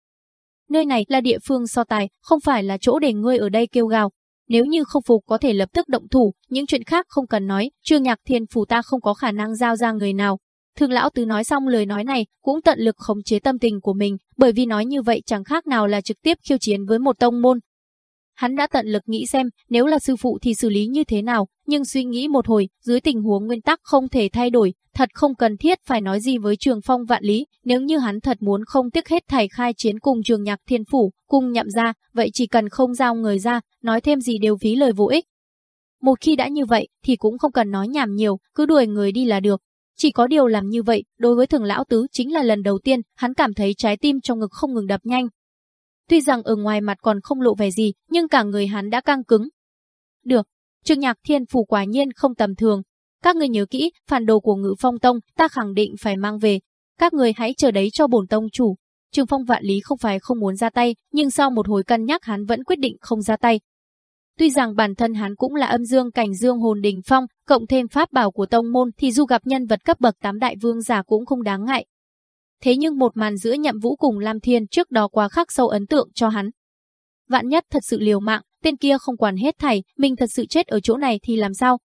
Nơi này là địa phương so tài, không phải là chỗ để ngươi ở đây kêu gào, nếu như không phục có thể lập tức động thủ, những chuyện khác không cần nói, Trương Nhạc Thiên phủ ta không có khả năng giao ra người nào. Thường lão tứ nói xong lời nói này, cũng tận lực khống chế tâm tình của mình, bởi vì nói như vậy chẳng khác nào là trực tiếp khiêu chiến với một tông môn. Hắn đã tận lực nghĩ xem, nếu là sư phụ thì xử lý như thế nào, nhưng suy nghĩ một hồi, dưới tình huống nguyên tắc không thể thay đổi, thật không cần thiết phải nói gì với trường phong vạn lý, nếu như hắn thật muốn không tiếc hết thảy khai chiến cùng trường nhạc thiên phủ, cùng nhậm ra, vậy chỉ cần không giao người ra, nói thêm gì đều phí lời vô ích. Một khi đã như vậy thì cũng không cần nói nhảm nhiều, cứ đuổi người đi là được. Chỉ có điều làm như vậy, đối với thường lão tứ chính là lần đầu tiên, hắn cảm thấy trái tim trong ngực không ngừng đập nhanh. Tuy rằng ở ngoài mặt còn không lộ vẻ gì, nhưng cả người hắn đã căng cứng. Được, Trương Nhạc Thiên phủ quả nhiên không tầm thường. Các người nhớ kỹ, phản đồ của Ngự Phong Tông, ta khẳng định phải mang về. Các người hãy chờ đấy cho bổn tông chủ. Trương Phong Vạn Lý không phải không muốn ra tay, nhưng sau một hồi cân nhắc hắn vẫn quyết định không ra tay. Tuy rằng bản thân hắn cũng là âm dương cảnh dương hồn đỉnh phong, cộng thêm pháp bảo của tông môn thì dù gặp nhân vật cấp bậc tám đại vương giả cũng không đáng ngại. Thế nhưng một màn giữa nhậm vũ cùng Lam Thiên trước đó quá khắc sâu ấn tượng cho hắn. Vạn nhất thật sự liều mạng, tên kia không quản hết thảy, mình thật sự chết ở chỗ này thì làm sao?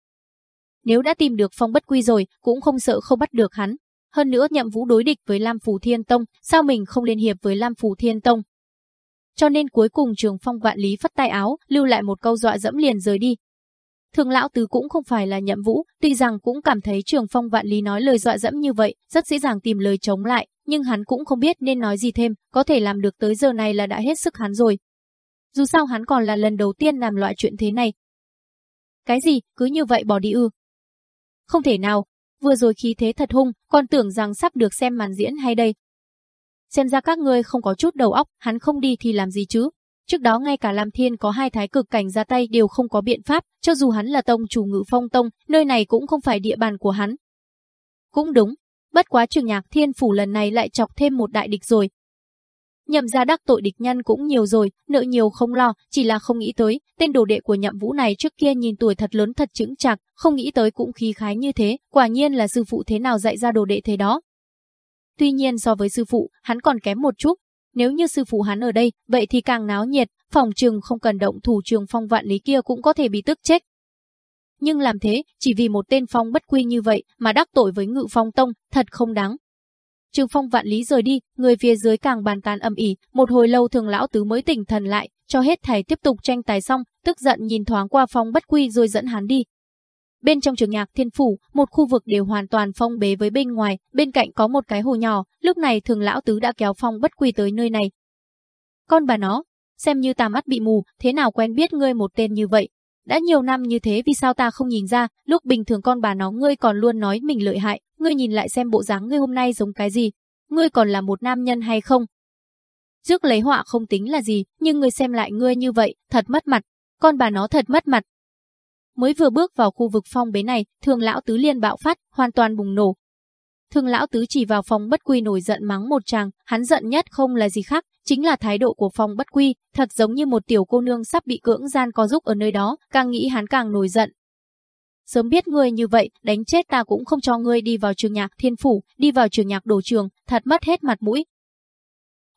Nếu đã tìm được phong bất quy rồi, cũng không sợ không bắt được hắn. Hơn nữa nhậm vũ đối địch với Lam phù Thiên Tông, sao mình không liên hiệp với Lam phù Thiên Tông? Cho nên cuối cùng trường phong vạn lý phất tay áo, lưu lại một câu dọa dẫm liền rời đi. Thường lão tứ cũng không phải là nhậm vũ, tuy rằng cũng cảm thấy trường phong vạn lý nói lời dọa dẫm như vậy, rất dễ dàng tìm lời chống lại, nhưng hắn cũng không biết nên nói gì thêm, có thể làm được tới giờ này là đã hết sức hắn rồi. Dù sao hắn còn là lần đầu tiên làm loại chuyện thế này. Cái gì, cứ như vậy bỏ đi ư? Không thể nào, vừa rồi khí thế thật hung, còn tưởng rằng sắp được xem màn diễn hay đây. Xem ra các ngươi không có chút đầu óc, hắn không đi thì làm gì chứ? Trước đó ngay cả Lam Thiên có hai thái cực cảnh ra tay đều không có biện pháp, cho dù hắn là tông chủ ngự phong tông, nơi này cũng không phải địa bàn của hắn. Cũng đúng, bất quá trường nhạc thiên phủ lần này lại chọc thêm một đại địch rồi. Nhậm ra đắc tội địch nhân cũng nhiều rồi, nợ nhiều không lo, chỉ là không nghĩ tới, tên đồ đệ của nhậm vũ này trước kia nhìn tuổi thật lớn thật chững chạc, không nghĩ tới cũng khí khái như thế, quả nhiên là sư phụ thế nào dạy ra đồ đệ thế đó. Tuy nhiên so với sư phụ, hắn còn kém một chút, nếu như sư phụ hắn ở đây, vậy thì càng náo nhiệt, phòng trường không cần động thủ trường phong vạn lý kia cũng có thể bị tức chết. Nhưng làm thế, chỉ vì một tên phong bất quy như vậy mà đắc tội với ngự phong tông, thật không đáng. Trường phong vạn lý rời đi, người phía dưới càng bàn tán âm ỉ, một hồi lâu thường lão tứ mới tỉnh thần lại, cho hết thầy tiếp tục tranh tài xong, tức giận nhìn thoáng qua phong bất quy rồi dẫn hắn đi. Bên trong trường nhạc thiên phủ, một khu vực đều hoàn toàn phong bế với bên ngoài, bên cạnh có một cái hồ nhỏ, lúc này thường lão tứ đã kéo phong bất quy tới nơi này. Con bà nó, xem như ta mắt bị mù, thế nào quen biết ngươi một tên như vậy. Đã nhiều năm như thế vì sao ta không nhìn ra, lúc bình thường con bà nó ngươi còn luôn nói mình lợi hại, ngươi nhìn lại xem bộ dáng ngươi hôm nay giống cái gì, ngươi còn là một nam nhân hay không? Trước lấy họa không tính là gì, nhưng ngươi xem lại ngươi như vậy, thật mất mặt, con bà nó thật mất mặt, Mới vừa bước vào khu vực phong bế này, thường lão tứ liên bạo phát, hoàn toàn bùng nổ. Thường lão tứ chỉ vào phong bất quy nổi giận mắng một chàng, hắn giận nhất không là gì khác, chính là thái độ của phong bất quy, thật giống như một tiểu cô nương sắp bị cưỡng gian có giúp ở nơi đó, càng nghĩ hắn càng nổi giận. Sớm biết ngươi như vậy, đánh chết ta cũng không cho ngươi đi vào trường nhạc thiên phủ, đi vào trường nhạc đồ trường, thật mất hết mặt mũi.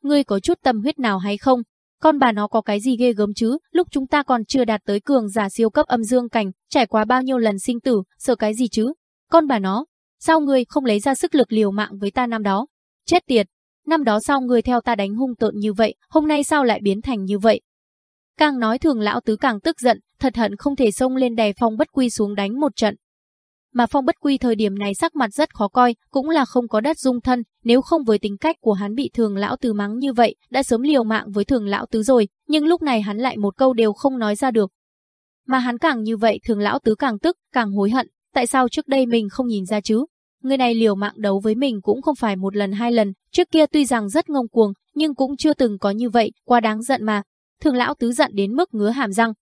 Ngươi có chút tâm huyết nào hay không, con bà nó có cái gì ghê gớm chứ, lúc chúng ta còn chưa đạt tới cường giả siêu cấp âm dương cảnh, trải qua bao nhiêu lần sinh tử, sợ cái gì chứ? Con bà nó, sao ngươi không lấy ra sức lực liều mạng với ta năm đó? Chết tiệt, năm đó sao ngươi theo ta đánh hung tợn như vậy, hôm nay sao lại biến thành như vậy? Càng nói thường lão tứ càng tức giận, thật hận không thể xông lên đè phong bất quy xuống đánh một trận mà Phong Bất Quy thời điểm này sắc mặt rất khó coi, cũng là không có đất dung thân, nếu không với tính cách của hắn bị Thường lão tứ mắng như vậy, đã sớm liều mạng với Thường lão tứ rồi, nhưng lúc này hắn lại một câu đều không nói ra được. Mà hắn càng như vậy, Thường lão tứ càng tức, càng hối hận, tại sao trước đây mình không nhìn ra chứ? Người này liều mạng đấu với mình cũng không phải một lần hai lần, trước kia tuy rằng rất ngông cuồng, nhưng cũng chưa từng có như vậy, quá đáng giận mà. Thường lão tứ giận đến mức ngứa hàm răng.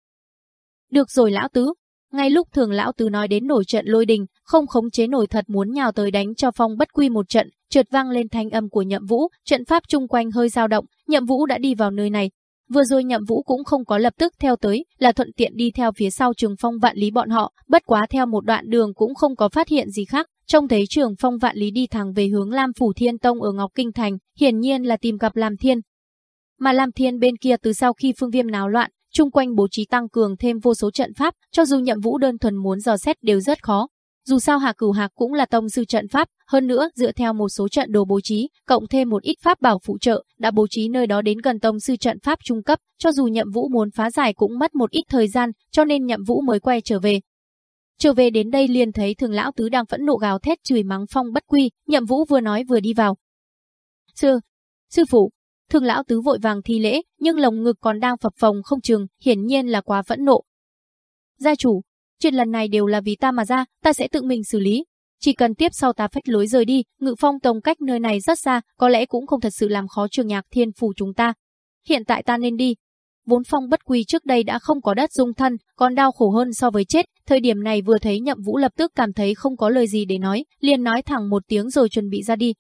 Được rồi lão tứ, ngay lúc thường lão tứ nói đến nổi trận lôi đình, không khống chế nổi thật muốn nhào tới đánh cho phong bất quy một trận, trượt vang lên thanh âm của nhậm vũ, trận pháp chung quanh hơi dao động, nhậm vũ đã đi vào nơi này. Vừa rồi nhậm vũ cũng không có lập tức theo tới, là thuận tiện đi theo phía sau trường phong vạn lý bọn họ, bất quá theo một đoạn đường cũng không có phát hiện gì khác. Trông thấy trường phong vạn lý đi thẳng về hướng Lam Phủ Thiên Tông ở Ngọc Kinh Thành, hiển nhiên là tìm gặp Lam Thiên. Mà Lam Thiên bên kia từ sau khi phương viêm náo loạn, chung quanh bố trí tăng cường thêm vô số trận pháp, cho dù nhậm vũ đơn thuần muốn dò xét đều rất khó. Dù sao Hà Cửu Hạc cũng là tông sư trận pháp, hơn nữa dựa theo một số trận đồ bố trí, cộng thêm một ít pháp bảo phụ trợ, đã bố trí nơi đó đến gần tông sư trận pháp trung cấp, cho dù Nhậm Vũ muốn phá giải cũng mất một ít thời gian, cho nên Nhậm Vũ mới quay trở về. Trở về đến đây liền thấy Thường lão tứ đang phẫn nộ gào thét chửi mắng Phong Bất Quy, Nhậm Vũ vừa nói vừa đi vào. "Sư, sư phụ." Thường lão tứ vội vàng thi lễ, nhưng lồng ngực còn đang phập phồng không chừng, hiển nhiên là quá phẫn nộ. "Gia chủ, chuyện lần này đều là vì ta mà ra, ta sẽ tự mình xử lý. Chỉ cần tiếp sau ta phách lối rời đi, ngự phong tông cách nơi này rất xa, có lẽ cũng không thật sự làm khó trường nhạc thiên phủ chúng ta. Hiện tại ta nên đi. Vốn phong bất quy trước đây đã không có đất dung thân, còn đau khổ hơn so với chết, thời điểm này vừa thấy nhậm vũ lập tức cảm thấy không có lời gì để nói, liền nói thẳng một tiếng rồi chuẩn bị ra đi.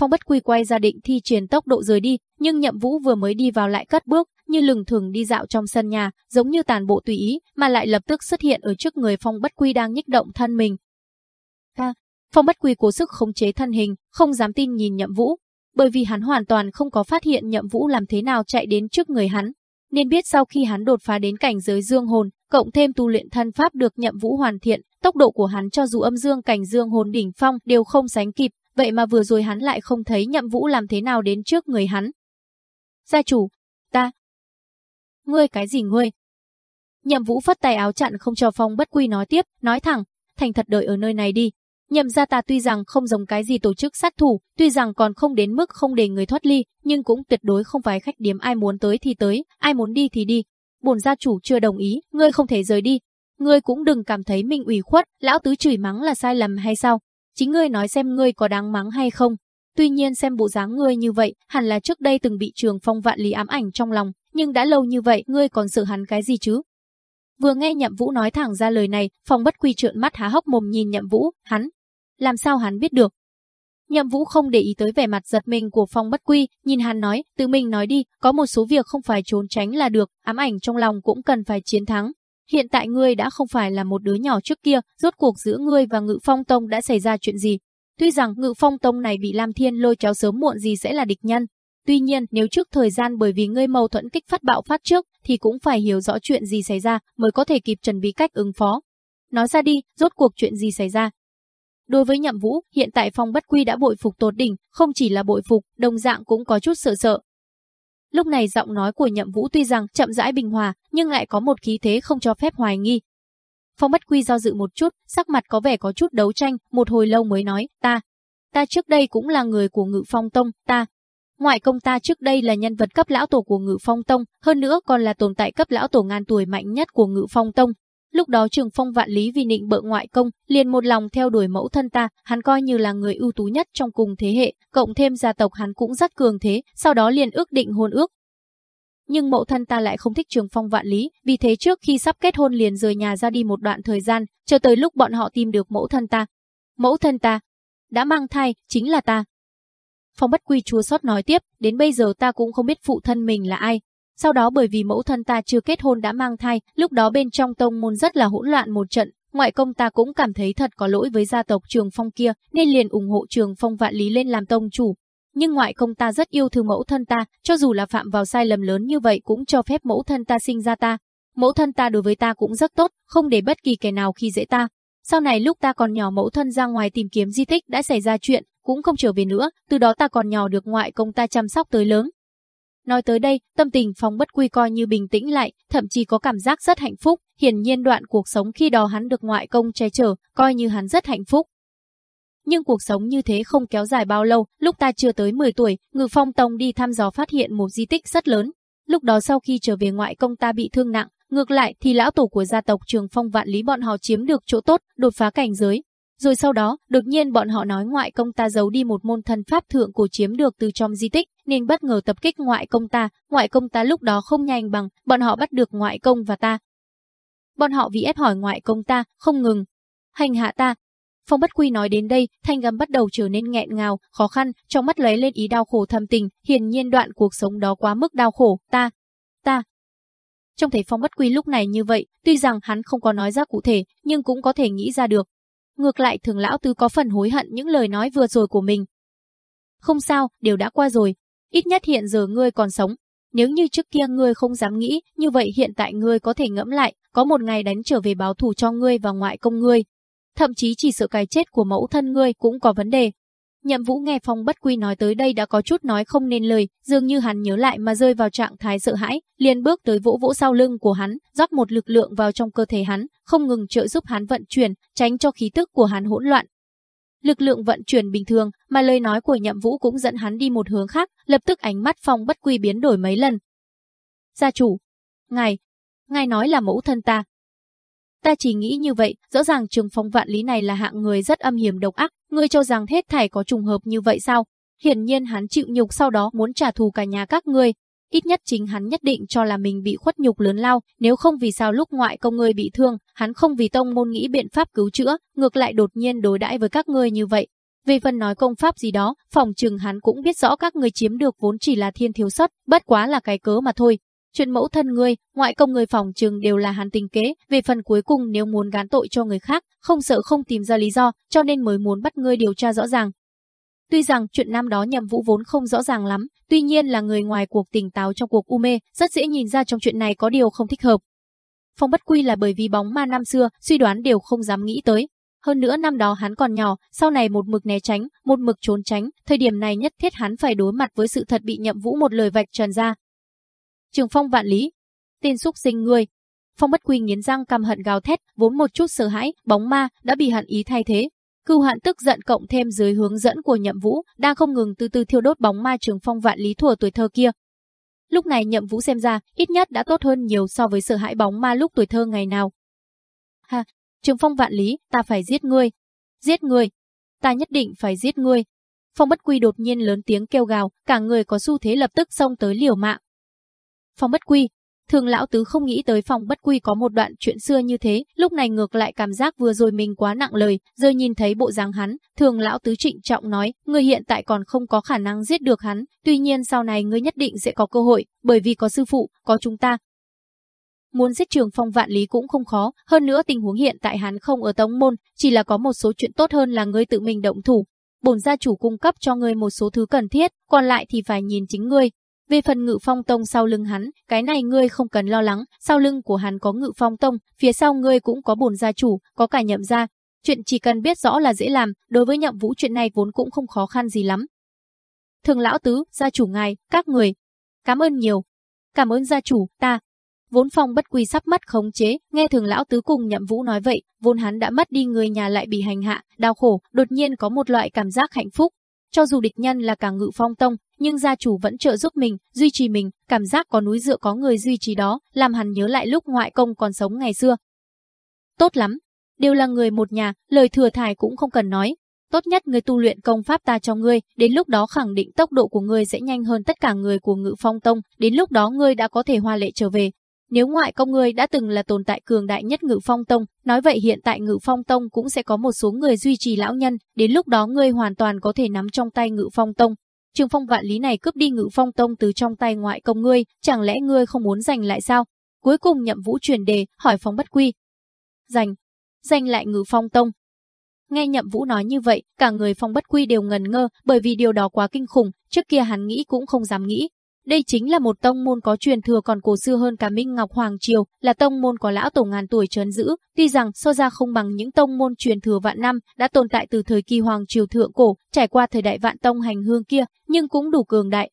Phong bất quy quay ra định thi triển tốc độ rời đi, nhưng nhậm vũ vừa mới đi vào lại cất bước, như lừng thường đi dạo trong sân nhà, giống như tàn bộ tùy ý, mà lại lập tức xuất hiện ở trước người Phong Bất Quy đang nhích động thân mình. Ta, Phong Bất Quy cố sức khống chế thân hình, không dám tin nhìn Nhậm Vũ, bởi vì hắn hoàn toàn không có phát hiện Nhậm Vũ làm thế nào chạy đến trước người hắn. Nên biết sau khi hắn đột phá đến cảnh giới dương hồn, cộng thêm tu luyện thân pháp được Nhậm Vũ hoàn thiện, tốc độ của hắn cho dù âm dương cảnh dương hồn đỉnh phong đều không sánh kịp, vậy mà vừa rồi hắn lại không thấy Nhậm Vũ làm thế nào đến trước người hắn. Gia chủ, ta, Ngươi cái gì ngươi? Nhậm Vũ phất tay áo chặn không cho Phong Bất Quy nói tiếp, nói thẳng, thành thật đợi ở nơi này đi. Nhậm gia ta tuy rằng không giống cái gì tổ chức sát thủ, tuy rằng còn không đến mức không để người thoát ly, nhưng cũng tuyệt đối không phải khách điếm ai muốn tới thì tới, ai muốn đi thì đi. Bổn gia chủ chưa đồng ý, ngươi không thể rời đi. Ngươi cũng đừng cảm thấy mình ủy khuất, lão tứ chửi mắng là sai lầm hay sao? Chính ngươi nói xem ngươi có đáng mắng hay không. Tuy nhiên xem bộ dáng ngươi như vậy, hẳn là trước đây từng bị trường phong vạn lý ám ảnh trong lòng, nhưng đã lâu như vậy ngươi còn sợ hắn cái gì chứ? Vừa nghe Nhậm Vũ nói thẳng ra lời này, Phong Bất Quy trợn mắt há hốc mồm nhìn Nhậm Vũ, hắn, làm sao hắn biết được? Nhậm Vũ không để ý tới vẻ mặt giật mình của Phong Bất Quy, nhìn hắn nói, tự mình nói đi, có một số việc không phải trốn tránh là được, ám ảnh trong lòng cũng cần phải chiến thắng. Hiện tại ngươi đã không phải là một đứa nhỏ trước kia, rốt cuộc giữa ngươi và Ngự Phong Tông đã xảy ra chuyện gì? Tuy rằng Ngự Phong Tông này bị Lam Thiên lôi kéo sớm muộn gì sẽ là địch nhân, Tuy nhiên, nếu trước thời gian bởi vì ngươi mâu thuẫn kích phát bạo phát trước, thì cũng phải hiểu rõ chuyện gì xảy ra mới có thể kịp chuẩn bị cách ứng phó. Nói ra đi, rốt cuộc chuyện gì xảy ra? Đối với Nhậm Vũ, hiện tại Phong Bất Quy đã bội phục tột đỉnh, không chỉ là bội phục, đồng dạng cũng có chút sợ sợ. Lúc này giọng nói của Nhậm Vũ tuy rằng chậm rãi bình hòa, nhưng lại có một khí thế không cho phép hoài nghi. Phong Bất Quy do dự một chút, sắc mặt có vẻ có chút đấu tranh, một hồi lâu mới nói, ta, ta trước đây cũng là người của Ngự Phong Tông, ta, Ngoại công ta trước đây là nhân vật cấp lão tổ của Ngự Phong Tông, hơn nữa còn là tồn tại cấp lão tổ ngàn tuổi mạnh nhất của Ngự Phong Tông. Lúc đó Trường Phong vạn lý vì nịnh bợ ngoại công, liền một lòng theo đuổi mẫu thân ta, hắn coi như là người ưu tú nhất trong cùng thế hệ, cộng thêm gia tộc hắn cũng rất cường thế, sau đó liền ước định hôn ước. Nhưng mẫu thân ta lại không thích Trường Phong vạn lý, vì thế trước khi sắp kết hôn liền rời nhà ra đi một đoạn thời gian, chờ tới lúc bọn họ tìm được mẫu thân ta. Mẫu thân ta đã mang thai, chính là ta. Phong bất quy chua sót nói tiếp, đến bây giờ ta cũng không biết phụ thân mình là ai. Sau đó bởi vì mẫu thân ta chưa kết hôn đã mang thai, lúc đó bên trong tông môn rất là hỗn loạn một trận, ngoại công ta cũng cảm thấy thật có lỗi với gia tộc Trường Phong kia, nên liền ủng hộ Trường Phong vạn lý lên làm tông chủ. Nhưng ngoại công ta rất yêu thương mẫu thân ta, cho dù là phạm vào sai lầm lớn như vậy cũng cho phép mẫu thân ta sinh ra ta. Mẫu thân ta đối với ta cũng rất tốt, không để bất kỳ kẻ nào khi dễ ta. Sau này lúc ta còn nhỏ mẫu thân ra ngoài tìm kiếm di tích đã xảy ra chuyện, cũng không trở về nữa, từ đó ta còn nhỏ được ngoại công ta chăm sóc tới lớn. Nói tới đây, tâm tình Phong bất quy coi như bình tĩnh lại, thậm chí có cảm giác rất hạnh phúc, hiển nhiên đoạn cuộc sống khi đó hắn được ngoại công che chở, coi như hắn rất hạnh phúc. Nhưng cuộc sống như thế không kéo dài bao lâu, lúc ta chưa tới 10 tuổi, Ngự Phong Tông đi thăm dò phát hiện một di tích rất lớn. Lúc đó sau khi trở về ngoại công ta bị thương nặng, ngược lại thì lão tổ của gia tộc Trường Phong Vạn Lý bọn họ chiếm được chỗ tốt, đột phá cảnh giới, rồi sau đó, đột nhiên bọn họ nói ngoại công ta giấu đi một môn thần pháp thượng cổ chiếm được từ trong di tích, nên bất ngờ tập kích ngoại công ta, ngoại công ta lúc đó không nhanh bằng, bọn họ bắt được ngoại công và ta. Bọn họ vì ép hỏi ngoại công ta, không ngừng. Hành hạ ta. Phong bất quy nói đến đây, thanh âm bắt đầu trở nên nghẹn ngào, khó khăn, trong mắt lấy lên ý đau khổ thầm tình, hiển nhiên đoạn cuộc sống đó quá mức đau khổ, ta, ta. Trong thấy Phong bất quy lúc này như vậy, tuy rằng hắn không có nói ra cụ thể, nhưng cũng có thể nghĩ ra được, Ngược lại thường lão tứ có phần hối hận những lời nói vừa rồi của mình. Không sao, đều đã qua rồi. Ít nhất hiện giờ ngươi còn sống. Nếu như trước kia ngươi không dám nghĩ, như vậy hiện tại ngươi có thể ngẫm lại, có một ngày đánh trở về báo thù cho ngươi và ngoại công ngươi. thậm chí chỉ sợ cái chết của mẫu thân ngươi cũng có vấn đề. Nhậm Vũ nghe Phong Bất Quy nói tới đây đã có chút nói không nên lời, dường như hắn nhớ lại mà rơi vào trạng thái sợ hãi, liền bước tới vỗ vỗ sau lưng của hắn, rót một lực lượng vào trong cơ thể hắn, không ngừng trợ giúp hắn vận chuyển, tránh cho khí tức của hắn hỗn loạn. Lực lượng vận chuyển bình thường, mà lời nói của Nhậm Vũ cũng dẫn hắn đi một hướng khác, lập tức ánh mắt Phong Bất Quy biến đổi mấy lần. "Gia chủ, ngài, ngài nói là mẫu thân ta, Ta chỉ nghĩ như vậy, rõ ràng Trường Phong Vạn Lý này là hạng người rất âm hiểm độc ác, ngươi cho rằng hết thảy có trùng hợp như vậy sao? Hiển nhiên hắn chịu nhục sau đó muốn trả thù cả nhà các ngươi. Ít nhất chính hắn nhất định cho là mình bị khuất nhục lớn lao, nếu không vì sao lúc ngoại công ngươi bị thương, hắn không vì tông môn nghĩ biện pháp cứu chữa, ngược lại đột nhiên đối đãi với các ngươi như vậy. Về phần nói công pháp gì đó, phòng trừng hắn cũng biết rõ các ngươi chiếm được vốn chỉ là thiên thiếu sót, bất quá là cái cớ mà thôi, Chuyện mẫu thân ngươi, ngoại công người phòng trường đều là hắn tình kế, về phần cuối cùng nếu muốn gán tội cho người khác, không sợ không tìm ra lý do, cho nên mới muốn bắt ngươi điều tra rõ ràng. Tuy rằng chuyện năm đó nhầm vũ vốn không rõ ràng lắm, tuy nhiên là người ngoài cuộc tỉnh táo trong cuộc u mê, rất dễ nhìn ra trong chuyện này có điều không thích hợp. Phong bất quy là bởi vì bóng ma năm xưa, suy đoán đều không dám nghĩ tới. Hơn nữa năm đó hắn còn nhỏ, sau này một mực né tránh, một mực trốn tránh, thời điểm này nhất thiết hắn phải đối mặt với sự thật bị nhậm vũ một lời vạch trần ra, Trường Phong vạn lý, tên xúc sinh ngươi. Phong Bất Quy nghiến răng căm hận gào thét, vốn một chút sợ hãi, bóng ma đã bị hận ý thay thế. Cưu Hận tức giận cộng thêm dưới hướng dẫn của Nhậm Vũ, đang không ngừng từ từ thiêu đốt bóng ma Trường Phong vạn lý thuở tuổi thơ kia. Lúc này Nhậm Vũ xem ra, ít nhất đã tốt hơn nhiều so với sợ hãi bóng ma lúc tuổi thơ ngày nào. Ha, Trường Phong vạn lý, ta phải giết ngươi. Giết ngươi. Ta nhất định phải giết ngươi. Phong Bất Quy đột nhiên lớn tiếng kêu gào, cả người có xu thế lập tức xông tới liều mạng. Phong bất quy. Thường lão tứ không nghĩ tới phòng bất quy có một đoạn chuyện xưa như thế, lúc này ngược lại cảm giác vừa rồi mình quá nặng lời, giờ nhìn thấy bộ dáng hắn, thường lão tứ trịnh trọng nói, người hiện tại còn không có khả năng giết được hắn, tuy nhiên sau này ngươi nhất định sẽ có cơ hội, bởi vì có sư phụ, có chúng ta. Muốn giết trường phong vạn lý cũng không khó, hơn nữa tình huống hiện tại hắn không ở tống môn, chỉ là có một số chuyện tốt hơn là ngươi tự mình động thủ. Bổn gia chủ cung cấp cho ngươi một số thứ cần thiết, còn lại thì phải nhìn chính ngươi, về phần ngự phong tông sau lưng hắn, cái này ngươi không cần lo lắng, sau lưng của hắn có ngự phong tông, phía sau ngươi cũng có bổn gia chủ, có cả nhậm gia. Chuyện chỉ cần biết rõ là dễ làm, đối với nhậm vũ chuyện này vốn cũng không khó khăn gì lắm. Thường lão tứ, gia chủ ngài, các người. Cảm ơn nhiều. Cảm ơn gia chủ, ta. Vốn phong bất quy sắp mất khống chế, nghe thường lão tứ cùng nhậm vũ nói vậy, vốn hắn đã mất đi người nhà lại bị hành hạ, đau khổ, đột nhiên có một loại cảm giác hạnh phúc. Cho dù địch nhân là cả ngự phong tông, nhưng gia chủ vẫn trợ giúp mình, duy trì mình, cảm giác có núi dựa có người duy trì đó, làm hắn nhớ lại lúc ngoại công còn sống ngày xưa. Tốt lắm, đều là người một nhà, lời thừa thải cũng không cần nói. Tốt nhất người tu luyện công pháp ta cho ngươi, đến lúc đó khẳng định tốc độ của ngươi sẽ nhanh hơn tất cả người của ngự phong tông, đến lúc đó ngươi đã có thể hoa lệ trở về. Nếu ngoại công ngươi đã từng là tồn tại cường đại nhất ngự phong tông, nói vậy hiện tại ngự phong tông cũng sẽ có một số người duy trì lão nhân, đến lúc đó ngươi hoàn toàn có thể nắm trong tay ngự phong tông, Trường phong vạn lý này cướp đi ngự phong tông từ trong tay ngoại công ngươi, chẳng lẽ ngươi không muốn giành lại sao? Cuối cùng nhậm vũ truyền đề, hỏi phong bất quy. Giành, giành lại ngự phong tông. Nghe nhậm vũ nói như vậy, cả người phong bất quy đều ngần ngơ, bởi vì điều đó quá kinh khủng, trước kia hắn nghĩ cũng không dám nghĩ, đây chính là một tông môn có truyền thừa còn cổ xưa hơn cả Minh Ngọc Hoàng Triều, là tông môn có lão tổ ngàn tuổi trấn giữ, tuy rằng so ra không bằng những tông môn truyền thừa vạn năm đã tồn tại từ thời kỳ Hoàng Triều thượng cổ, trải qua thời đại vạn tông hành hương kia, nhưng cũng đủ cường đại.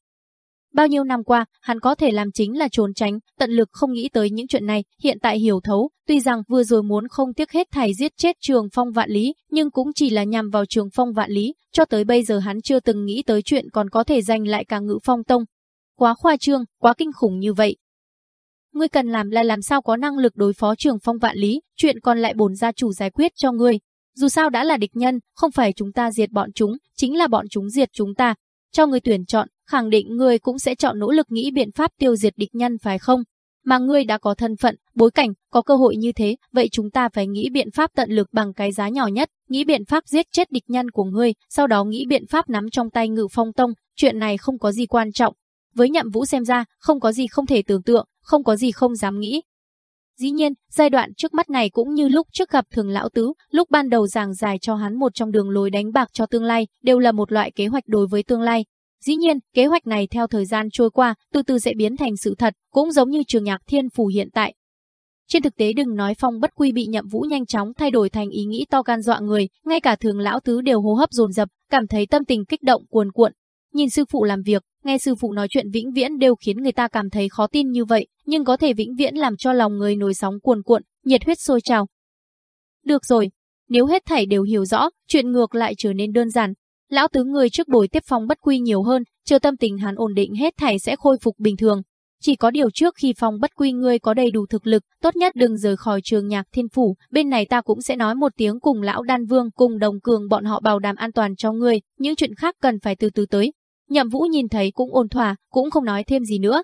Bao nhiêu năm qua, hắn có thể làm chính là trốn tránh, tận lực không nghĩ tới những chuyện này, hiện tại hiểu thấu, tuy rằng vừa rồi muốn không tiếc hết thảy giết chết trường phong vạn lý, nhưng cũng chỉ là nhằm vào trường phong vạn lý, cho tới bây giờ hắn chưa từng nghĩ tới chuyện còn có thể giành lại cả ngự phong tông, Quá khoa trương, quá kinh khủng như vậy. Ngươi cần làm là làm sao có năng lực đối phó trường phong vạn lý, chuyện còn lại bổn gia chủ giải quyết cho ngươi. Dù sao đã là địch nhân, không phải chúng ta diệt bọn chúng, chính là bọn chúng diệt chúng ta. Cho ngươi tuyển chọn, khẳng định ngươi cũng sẽ chọn nỗ lực nghĩ biện pháp tiêu diệt địch nhân phải không? Mà ngươi đã có thân phận, bối cảnh, có cơ hội như thế, vậy chúng ta phải nghĩ biện pháp tận lực bằng cái giá nhỏ nhất, nghĩ biện pháp giết chết địch nhân của ngươi, sau đó nghĩ biện pháp nắm trong tay ngự phong tông, chuyện này không có gì quan trọng, với nhậm vũ xem ra, không có gì không thể tưởng tượng, không có gì không dám nghĩ. Dĩ nhiên, giai đoạn trước mắt này cũng như lúc trước gặp thường lão tứ, lúc ban đầu giảng giải cho hắn một trong đường lối đánh bạc cho tương lai, đều là một loại kế hoạch đối với tương lai. Dĩ nhiên, kế hoạch này theo thời gian trôi qua, từ từ sẽ biến thành sự thật, cũng giống như trường nhạc thiên phủ hiện tại. Trên thực tế đừng nói phong bất quy bị nhậm vũ nhanh chóng thay đổi thành ý nghĩ to gan dọa người, ngay cả thường lão tứ đều hô hấp dồn dập, cảm thấy tâm tình kích động cuồn cuộn. Nhìn sư phụ làm việc, nghe sư phụ nói chuyện vĩnh viễn đều khiến người ta cảm thấy khó tin như vậy, nhưng có thể vĩnh viễn làm cho lòng người nổi sóng cuồn cuộn, nhiệt huyết sôi trào. Được rồi, nếu hết thảy đều hiểu rõ, chuyện ngược lại trở nên đơn giản. Lão tứ người trước buổi tiếp phong bất quy nhiều hơn, chờ tâm tình hắn ổn định hết thảy sẽ khôi phục bình thường. Chỉ có điều trước khi phong bất quy ngươi có đầy đủ thực lực, tốt nhất đừng rời khỏi trường nhạc thiên phủ, bên này ta cũng sẽ nói một tiếng cùng lão đan vương cùng đồng cường bọn họ bảo đảm an toàn cho ngươi, những chuyện khác cần phải từ từ tới. Nhậm vũ nhìn thấy cũng ôn thỏa, cũng không nói thêm gì nữa.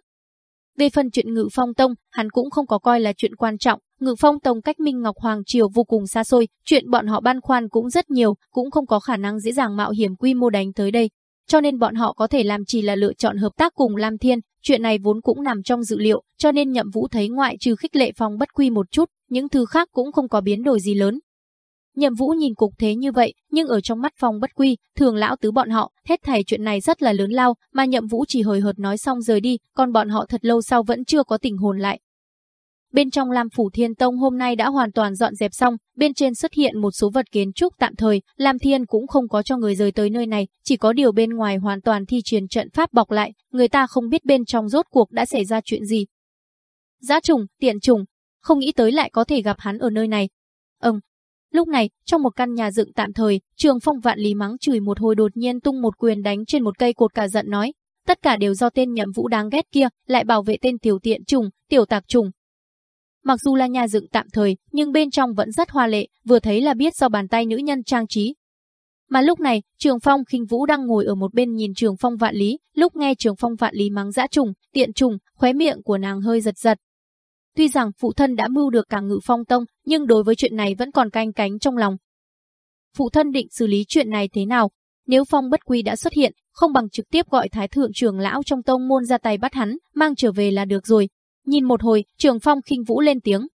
Về phần chuyện ngự phong tông, hắn cũng không có coi là chuyện quan trọng, ngự phong tông cách Minh Ngọc Hoàng Triều vô cùng xa xôi, chuyện bọn họ ban khoan cũng rất nhiều, cũng không có khả năng dễ dàng mạo hiểm quy mô đánh tới đây. Cho nên bọn họ có thể làm chỉ là lựa chọn hợp tác cùng Lam Thiên, chuyện này vốn cũng nằm trong dự liệu, cho nên nhậm vũ thấy ngoại trừ khích lệ phong bất quy một chút, những thứ khác cũng không có biến đổi gì lớn. Nhậm vũ nhìn cục thế như vậy, nhưng ở trong mắt phong bất quy, thường lão tứ bọn họ, hết thảy chuyện này rất là lớn lao, mà nhậm vũ chỉ hời hợt nói xong rời đi, còn bọn họ thật lâu sau vẫn chưa có tình hồn lại, Bên trong Lam Phủ Thiên Tông hôm nay đã hoàn toàn dọn dẹp xong, bên trên xuất hiện một số vật kiến trúc tạm thời, Lam Thiên cũng không có cho người rời tới nơi này, chỉ có điều bên ngoài hoàn toàn thi truyền trận pháp bọc lại, người ta không biết bên trong rốt cuộc đã xảy ra chuyện gì. Giá trùng, tiện trùng, không nghĩ tới lại có thể gặp hắn ở nơi này. Ừm. Lúc này, trong một căn nhà dựng tạm thời, Trường Phong Vạn Lý mắng chửi một hồi đột nhiên tung một quyền đánh trên một cây cột cả giận nói, tất cả đều do tên nhậm vũ đáng ghét kia, lại bảo vệ tên tiểu tiện trùng, tiểu tạc trùng, Mặc dù là nhà dựng tạm thời, nhưng bên trong vẫn rất hoa lệ, vừa thấy là biết do bàn tay nữ nhân trang trí. Mà lúc này, Trường Phong khinh Vũ đang ngồi ở một bên nhìn Trường Phong vạn lý, lúc nghe Trường Phong vạn lý mắng dã trùng, tiện trùng, khóe miệng của nàng hơi giật giật. Tuy rằng phụ thân đã mưu được cả ngự phong tông, nhưng đối với chuyện này vẫn còn canh cánh trong lòng. Phụ thân định xử lý chuyện này thế nào? Nếu phong bất quy đã xuất hiện, không bằng trực tiếp gọi thái thượng trưởng lão trong tông môn ra tay bắt hắn, mang trở về là được rồi, Nhìn một hồi, Trường Phong khinh vũ lên tiếng.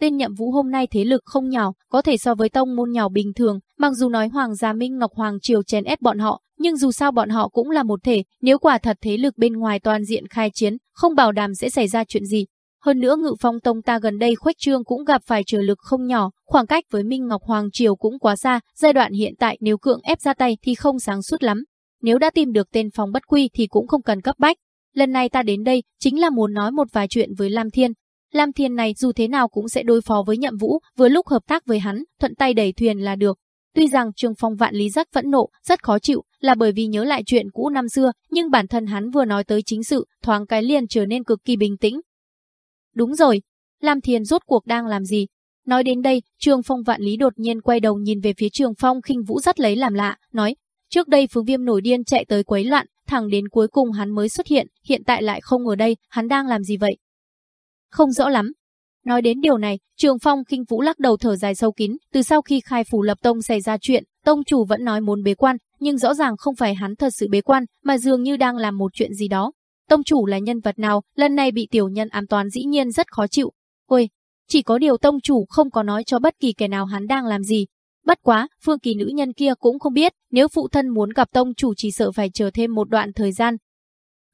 Tên nhậm vũ hôm nay thế lực không nhỏ, có thể so với tông môn nhỏ bình thường, mặc dù nói Hoàng gia Minh Ngọc Hoàng Triều chèn ép bọn họ, nhưng dù sao bọn họ cũng là một thể, nếu quả thật thế lực bên ngoài toàn diện khai chiến, không bảo đảm sẽ xảy ra chuyện gì. Hơn nữa ngự phong tông ta gần đây khuếch trương cũng gặp phải trở lực không nhỏ, khoảng cách với Minh Ngọc Hoàng Triều cũng quá xa, giai đoạn hiện tại nếu cưỡng ép ra tay thì không sáng suốt lắm. Nếu đã tìm được tên phòng bất quy thì cũng không cần cấp bách, Lần này ta đến đây chính là muốn nói một vài chuyện với Lam Thiên. Lam Thiên này dù thế nào cũng sẽ đối phó với Nhậm Vũ, vừa lúc hợp tác với hắn, thuận tay đẩy thuyền là được. Tuy rằng Trương Phong Vạn Lý rất phẫn nộ, rất khó chịu, là bởi vì nhớ lại chuyện cũ năm xưa, nhưng bản thân hắn vừa nói tới chính sự, thoáng cái liền trở nên cực kỳ bình tĩnh. Đúng rồi, Lam Thiên rốt cuộc đang làm gì? Nói đến đây, Trương Phong Vạn Lý đột nhiên quay đầu nhìn về phía Trường Phong khinh Vũ rất lấy làm lạ, nói, trước đây Phương Viêm nổi điên chạy tới quấy loạn, thẳng đến cuối cùng hắn mới xuất hiện, hiện tại lại không ở đây, hắn đang làm gì vậy? Không rõ lắm. Nói đến điều này, Trường Phong kinh vũ lắc đầu thở dài sâu kín, từ sau khi khai phủ lập tông xảy ra chuyện, tông chủ vẫn nói muốn bế quan, nhưng rõ ràng không phải hắn thật sự bế quan, mà dường như đang làm một chuyện gì đó. Tông chủ là nhân vật nào, lần này bị tiểu nhân ám toán dĩ nhiên rất khó chịu. Ôi, chỉ có điều tông chủ không có nói cho bất kỳ kẻ nào hắn đang làm gì, Bất quá, Phương Kỳ nữ nhân kia cũng không biết, nếu phụ thân muốn gặp tông chủ chỉ sợ phải chờ thêm một đoạn thời gian.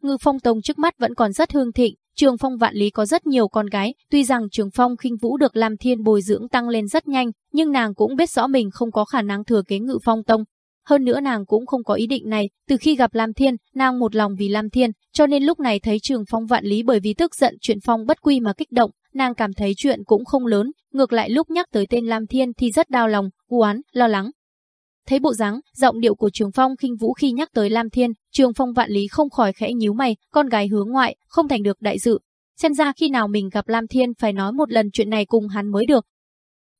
Ngư Phong Tông trước mắt vẫn còn rất hương thịnh, Trường Phong Vạn Lý có rất nhiều con gái, tuy rằng Trường Phong khinh vũ được làm thiên bồi dưỡng tăng lên rất nhanh, nhưng nàng cũng biết rõ mình không có khả năng thừa kế Ngự Phong Tông. Hơn nữa nàng cũng không có ý định này, từ khi gặp Lam Thiên, nàng một lòng vì Lam Thiên, cho nên lúc này thấy Trường Phong Vạn Lý bởi vì tức giận chuyện Phong bất quy mà kích động, nàng cảm thấy chuyện cũng không lớn, ngược lại lúc nhắc tới tên Lam Thiên thì rất đau lòng, u oán, lo lắng. Thấy bộ dáng, giọng điệu của Trường Phong khinh vũ khi nhắc tới Lam Thiên, Trường Phong vạn lý không khỏi khẽ nhíu mày, con gái hướng ngoại, không thành được đại dự. Xem ra khi nào mình gặp Lam Thiên phải nói một lần chuyện này cùng hắn mới được.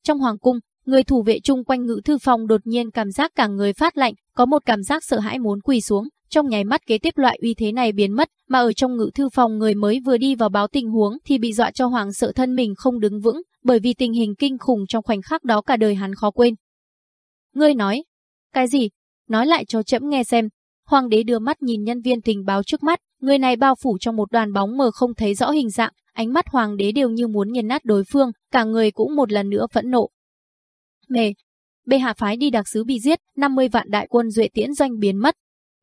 Trong hoàng cung, người thủ vệ chung quanh ngự thư phòng đột nhiên cảm giác cả người phát lạnh, có một cảm giác sợ hãi muốn quỳ xuống, trong nháy mắt kế tiếp loại uy thế này biến mất, mà ở trong ngự thư phòng người mới vừa đi vào báo tình huống thì bị dọa cho hoàng sợ thân mình không đứng vững, bởi vì tình hình kinh khủng trong khoảnh khắc đó cả đời hắn khó quên. Ngươi nói, cái gì? Nói lại cho chậm nghe xem. Hoàng đế đưa mắt nhìn nhân viên tình báo trước mắt, người này bao phủ trong một đoàn bóng mờ không thấy rõ hình dạng, ánh mắt hoàng đế đều như muốn nghiền nát đối phương, cả người cũng một lần nữa phẫn nộ. Mề, bê hạ phái đi đặc sứ bị giết, 50 vạn đại quân duệ tiễn doanh biến mất,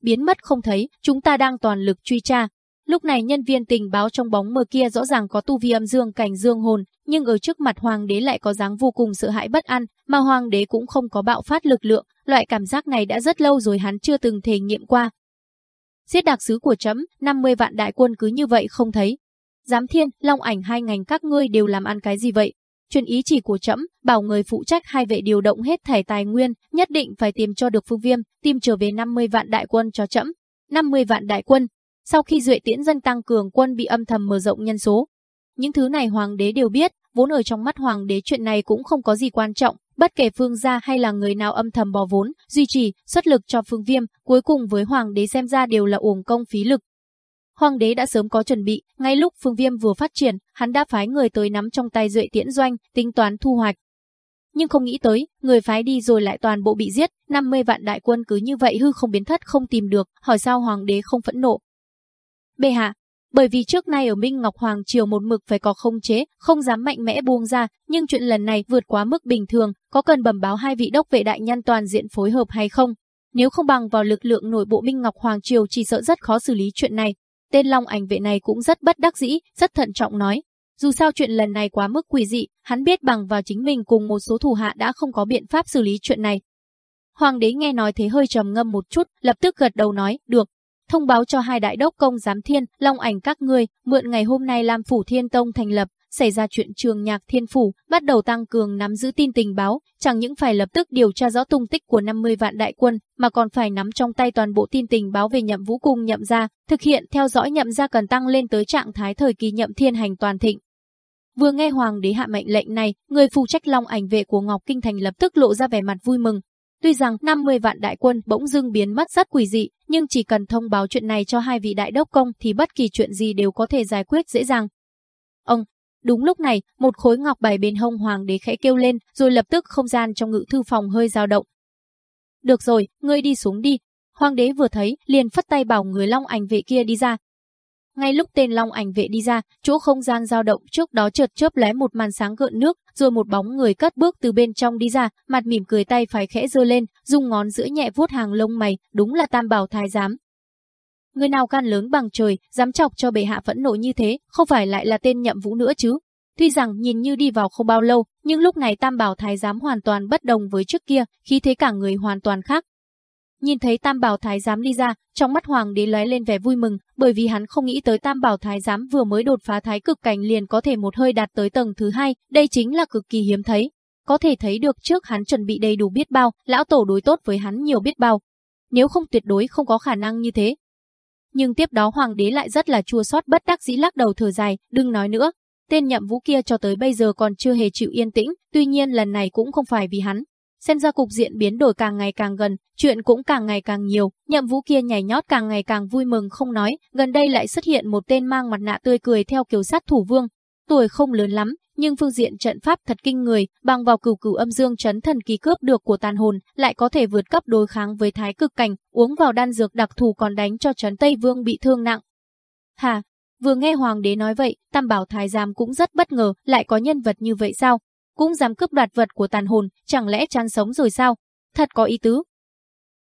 biến mất không thấy, chúng ta đang toàn lực truy tra. Lúc này nhân viên tình báo trong bóng mờ kia rõ ràng có tu vi âm dương cảnh dương hồn, nhưng ở trước mặt hoàng đế lại có dáng vô cùng sợ hãi bất an, mà hoàng đế cũng không có bạo phát lực lượng, loại cảm giác này đã rất lâu rồi hắn chưa từng thể nghiệm qua. Giết đặc sứ của chấm, 50 vạn đại quân cứ như vậy không thấy. Giám thiên, long ảnh hai ngành các ngươi đều làm ăn cái gì vậy? Truyền ý chỉ của trẫm, bảo người phụ trách hai vệ điều động hết thảy tài nguyên, nhất định phải tìm cho được Phương Viêm, tìm trở về 50 vạn đại quân cho trẫm. 50 vạn đại quân. Sau khi Duệ Tiễn dân tăng cường quân bị âm thầm mở rộng nhân số, những thứ này hoàng đế đều biết, vốn ở trong mắt hoàng đế chuyện này cũng không có gì quan trọng, bất kể phương gia hay là người nào âm thầm bỏ vốn, duy trì, xuất lực cho phương viêm, cuối cùng với hoàng đế xem ra đều là uổng công phí lực. Hoàng đế đã sớm có chuẩn bị, ngay lúc phương viêm vừa phát triển, hắn đã phái người tới nắm trong tay duệ tiễn doanh, tính toán thu hoạch. Nhưng không nghĩ tới, người phái đi rồi lại toàn bộ bị giết, 50 vạn đại quân cứ như vậy hư không biến thất không tìm được, hỏi sao hoàng đế không phẫn nộ. Bệ hạ, bởi vì trước nay ở Minh Ngọc Hoàng Triều một mực phải có không chế, không dám mạnh mẽ buông ra, nhưng chuyện lần này vượt quá mức bình thường, có cần bẩm báo hai vị đốc vệ đại nhân toàn diện phối hợp hay không? Nếu không bằng vào lực lượng nội bộ Minh Ngọc Hoàng Triều chỉ sợ rất khó xử lý chuyện này. Tên Long ảnh vệ này cũng rất bất đắc dĩ, rất thận trọng nói. Dù sao chuyện lần này quá mức quỷ dị, hắn biết bằng vào chính mình cùng một số thủ hạ đã không có biện pháp xử lý chuyện này. Hoàng đế nghe nói thế hơi trầm ngâm một chút, lập tức gật đầu nói, được, thông báo cho hai đại đốc công giám thiên, long ảnh các ngươi, mượn ngày hôm nay làm Phủ Thiên Tông thành lập, xảy ra chuyện trường nhạc thiên phủ, bắt đầu tăng cường nắm giữ tin tình báo, chẳng những phải lập tức điều tra rõ tung tích của 50 vạn đại quân, mà còn phải nắm trong tay toàn bộ tin tình báo về nhậm vũ cung nhậm gia, thực hiện theo dõi nhậm gia cần tăng lên tới trạng thái thời kỳ nhậm thiên hành toàn thịnh. Vừa nghe hoàng đế hạ mệnh lệnh này, người phụ trách long ảnh vệ của Ngọc Kinh Thành lập tức lộ ra vẻ mặt vui mừng, Tuy rằng 50 vạn đại quân bỗng dưng biến mất rất quỷ dị, nhưng chỉ cần thông báo chuyện này cho hai vị đại đốc công thì bất kỳ chuyện gì đều có thể giải quyết dễ dàng. Ông, đúng lúc này, một khối ngọc bài bên hông hoàng đế khẽ kêu lên, rồi lập tức không gian trong ngự thư phòng hơi dao động. Được rồi, ngươi đi xuống đi. Hoàng đế vừa thấy, liền phất tay bảo người long ảnh vệ kia đi ra, ngay lúc tên Long ảnh vệ đi ra, chỗ không gian dao động trước đó chợt chớp lóe một màn sáng gợn nước, rồi một bóng người cất bước từ bên trong đi ra, mặt mỉm cười tay phải khẽ giơ lên, dùng ngón giữa nhẹ vuốt hàng lông mày, đúng là Tam Bảo thái giám. Người nào can lớn bằng trời, dám chọc cho bệ hạ phẫn nộ như thế, không phải lại là tên nhậm vũ nữa chứ? Tuy rằng nhìn như đi vào không bao lâu, nhưng lúc này Tam Bảo Thái giám hoàn toàn bất đồng với trước kia, khí thế cả người hoàn toàn khác, Nhìn thấy Tam Bảo Thái giám đi ra, trong mắt hoàng đế lóe lên vẻ vui mừng, bởi vì hắn không nghĩ tới Tam Bảo Thái giám vừa mới đột phá thái cực cảnh liền có thể một hơi đạt tới tầng thứ hai, đây chính là cực kỳ hiếm thấy. Có thể thấy được trước hắn chuẩn bị đầy đủ biết bao, lão tổ đối tốt với hắn nhiều biết bao. Nếu không tuyệt đối không có khả năng như thế. Nhưng tiếp đó hoàng đế lại rất là chua xót bất đắc dĩ lắc đầu thở dài, đừng nói nữa. Tên nhậm vũ kia cho tới bây giờ còn chưa hề chịu yên tĩnh, tuy nhiên lần này cũng không phải vì hắn, Xem ra cục diện biến đổi càng ngày càng gần, chuyện cũng càng ngày càng nhiều, nhậm vũ kia nhảy nhót càng ngày càng vui mừng không nói, gần đây lại xuất hiện một tên mang mặt nạ tươi cười theo kiểu sát thủ vương. Tuổi không lớn lắm, nhưng phương diện trận pháp thật kinh người, bằng vào cửu cửu âm dương chấn thần kỳ cướp được của tàn hồn, lại có thể vượt cấp đối kháng với thái cực cảnh, uống vào đan dược đặc thù còn đánh cho chấn Tây Vương bị thương nặng. Hà, vừa nghe hoàng đế nói vậy, Tam Bảo Thái giám cũng rất bất ngờ, lại có nhân vật như vậy sao? cũng dám cướp đoạt vật của tàn hồn, chẳng lẽ chán sống rồi sao? Thật có ý tứ.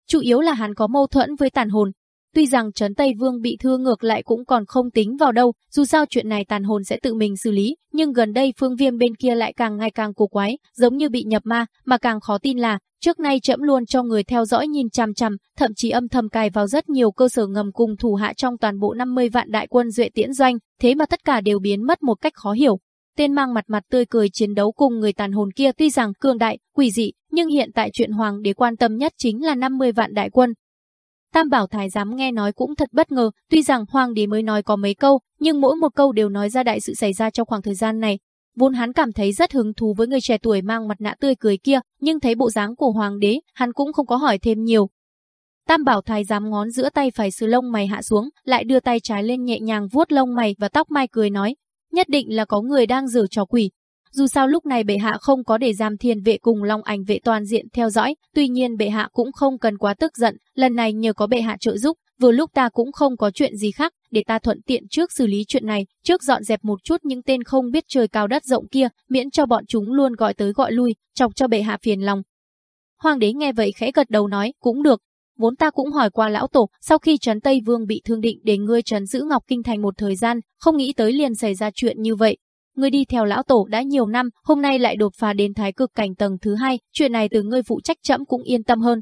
Chủ yếu là hắn có mâu thuẫn với tàn hồn. Tuy rằng Trấn Tây Vương bị thương ngược lại cũng còn không tính vào đâu, dù sao chuyện này tàn hồn sẽ tự mình xử lý, nhưng gần đây phương viêm bên kia lại càng ngày càng cổ quái, giống như bị nhập ma, mà càng khó tin là, trước nay chậm luôn cho người theo dõi nhìn chằm chằm, thậm chí âm thầm cài vào rất nhiều cơ sở ngầm cùng thủ hạ trong toàn bộ 50 vạn đại quân duệ tiễn doanh, thế mà tất cả đều biến mất một cách khó hiểu. Tên mang mặt mặt tươi cười chiến đấu cùng người tàn hồn kia tuy rằng cường đại, quỷ dị, nhưng hiện tại chuyện hoàng đế quan tâm nhất chính là 50 vạn đại quân. Tam bảo thái giám nghe nói cũng thật bất ngờ, tuy rằng hoàng đế mới nói có mấy câu, nhưng mỗi một câu đều nói ra đại sự xảy ra trong khoảng thời gian này. Vốn hắn cảm thấy rất hứng thú với người trẻ tuổi mang mặt nạ tươi cười kia, nhưng thấy bộ dáng của hoàng đế, hắn cũng không có hỏi thêm nhiều. Tam bảo thái giám ngón giữa tay phải sứ lông mày hạ xuống, lại đưa tay trái lên nhẹ nhàng vuốt lông mày và tóc mai cười nói, nhất định là có người đang giở trò quỷ. Dù sao lúc này bệ hạ không có để giam thiên vệ cùng long ảnh vệ toàn diện theo dõi, tuy nhiên bệ hạ cũng không cần quá tức giận, lần này nhờ có bệ hạ trợ giúp, vừa lúc ta cũng không có chuyện gì khác, để ta thuận tiện trước xử lý chuyện này, trước dọn dẹp một chút những tên không biết trời cao đất rộng kia, miễn cho bọn chúng luôn gọi tới gọi lui, chọc cho bệ hạ phiền lòng. Hoàng đế nghe vậy khẽ gật đầu nói, cũng được. vốn ta cũng hỏi qua lão tổ, sau khi Trấn Tây Vương bị thương định để ngươi trấn giữ Ngọc Kinh Thành một thời gian, không nghĩ tới liền xảy ra chuyện như vậy. Ngươi đi theo lão tổ đã nhiều năm, hôm nay lại đột phá đến thái cực cảnh tầng thứ hai, chuyện này từ ngươi phụ trách chậm cũng yên tâm hơn.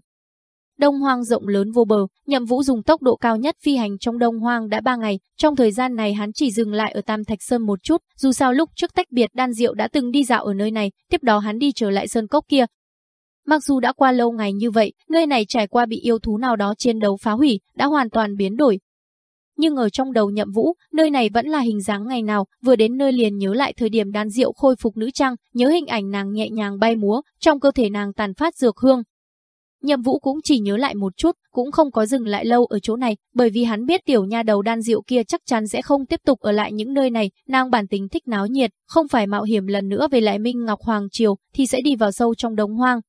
Đông Hoang rộng lớn vô bờ, Nhậm Vũ dùng tốc độ cao nhất phi hành trong Đông Hoang đã 3 ngày, trong thời gian này hắn chỉ dừng lại ở Tam Thạch Sơn một chút, dù sao lúc trước tách biệt đan diệu đã từng đi dạo ở nơi này, tiếp đó hắn đi trở lại sơn cốc kia. Mặc dù đã qua lâu ngày như vậy, nơi này trải qua bị yêu thú nào đó chiến đấu phá hủy, đã hoàn toàn biến đổi. Nhưng ở trong đầu Nhậm Vũ, nơi này vẫn là hình dáng ngày nào, vừa đến nơi liền nhớ lại thời điểm đan diệu khôi phục nữ trang, nhớ hình ảnh nàng nhẹ nhàng bay múa, trong cơ thể nàng tàn phát dược hương, Nhậm Vũ cũng chỉ nhớ lại một chút, cũng không có dừng lại lâu ở chỗ này, bởi vì hắn biết tiểu nha đầu đan diệu kia chắc chắn sẽ không tiếp tục ở lại những nơi này, nàng bản tính thích náo nhiệt, không phải mạo hiểm lần nữa về lại Minh Ngọc Hoàng Triều, thì sẽ đi vào sâu trong đống hoang.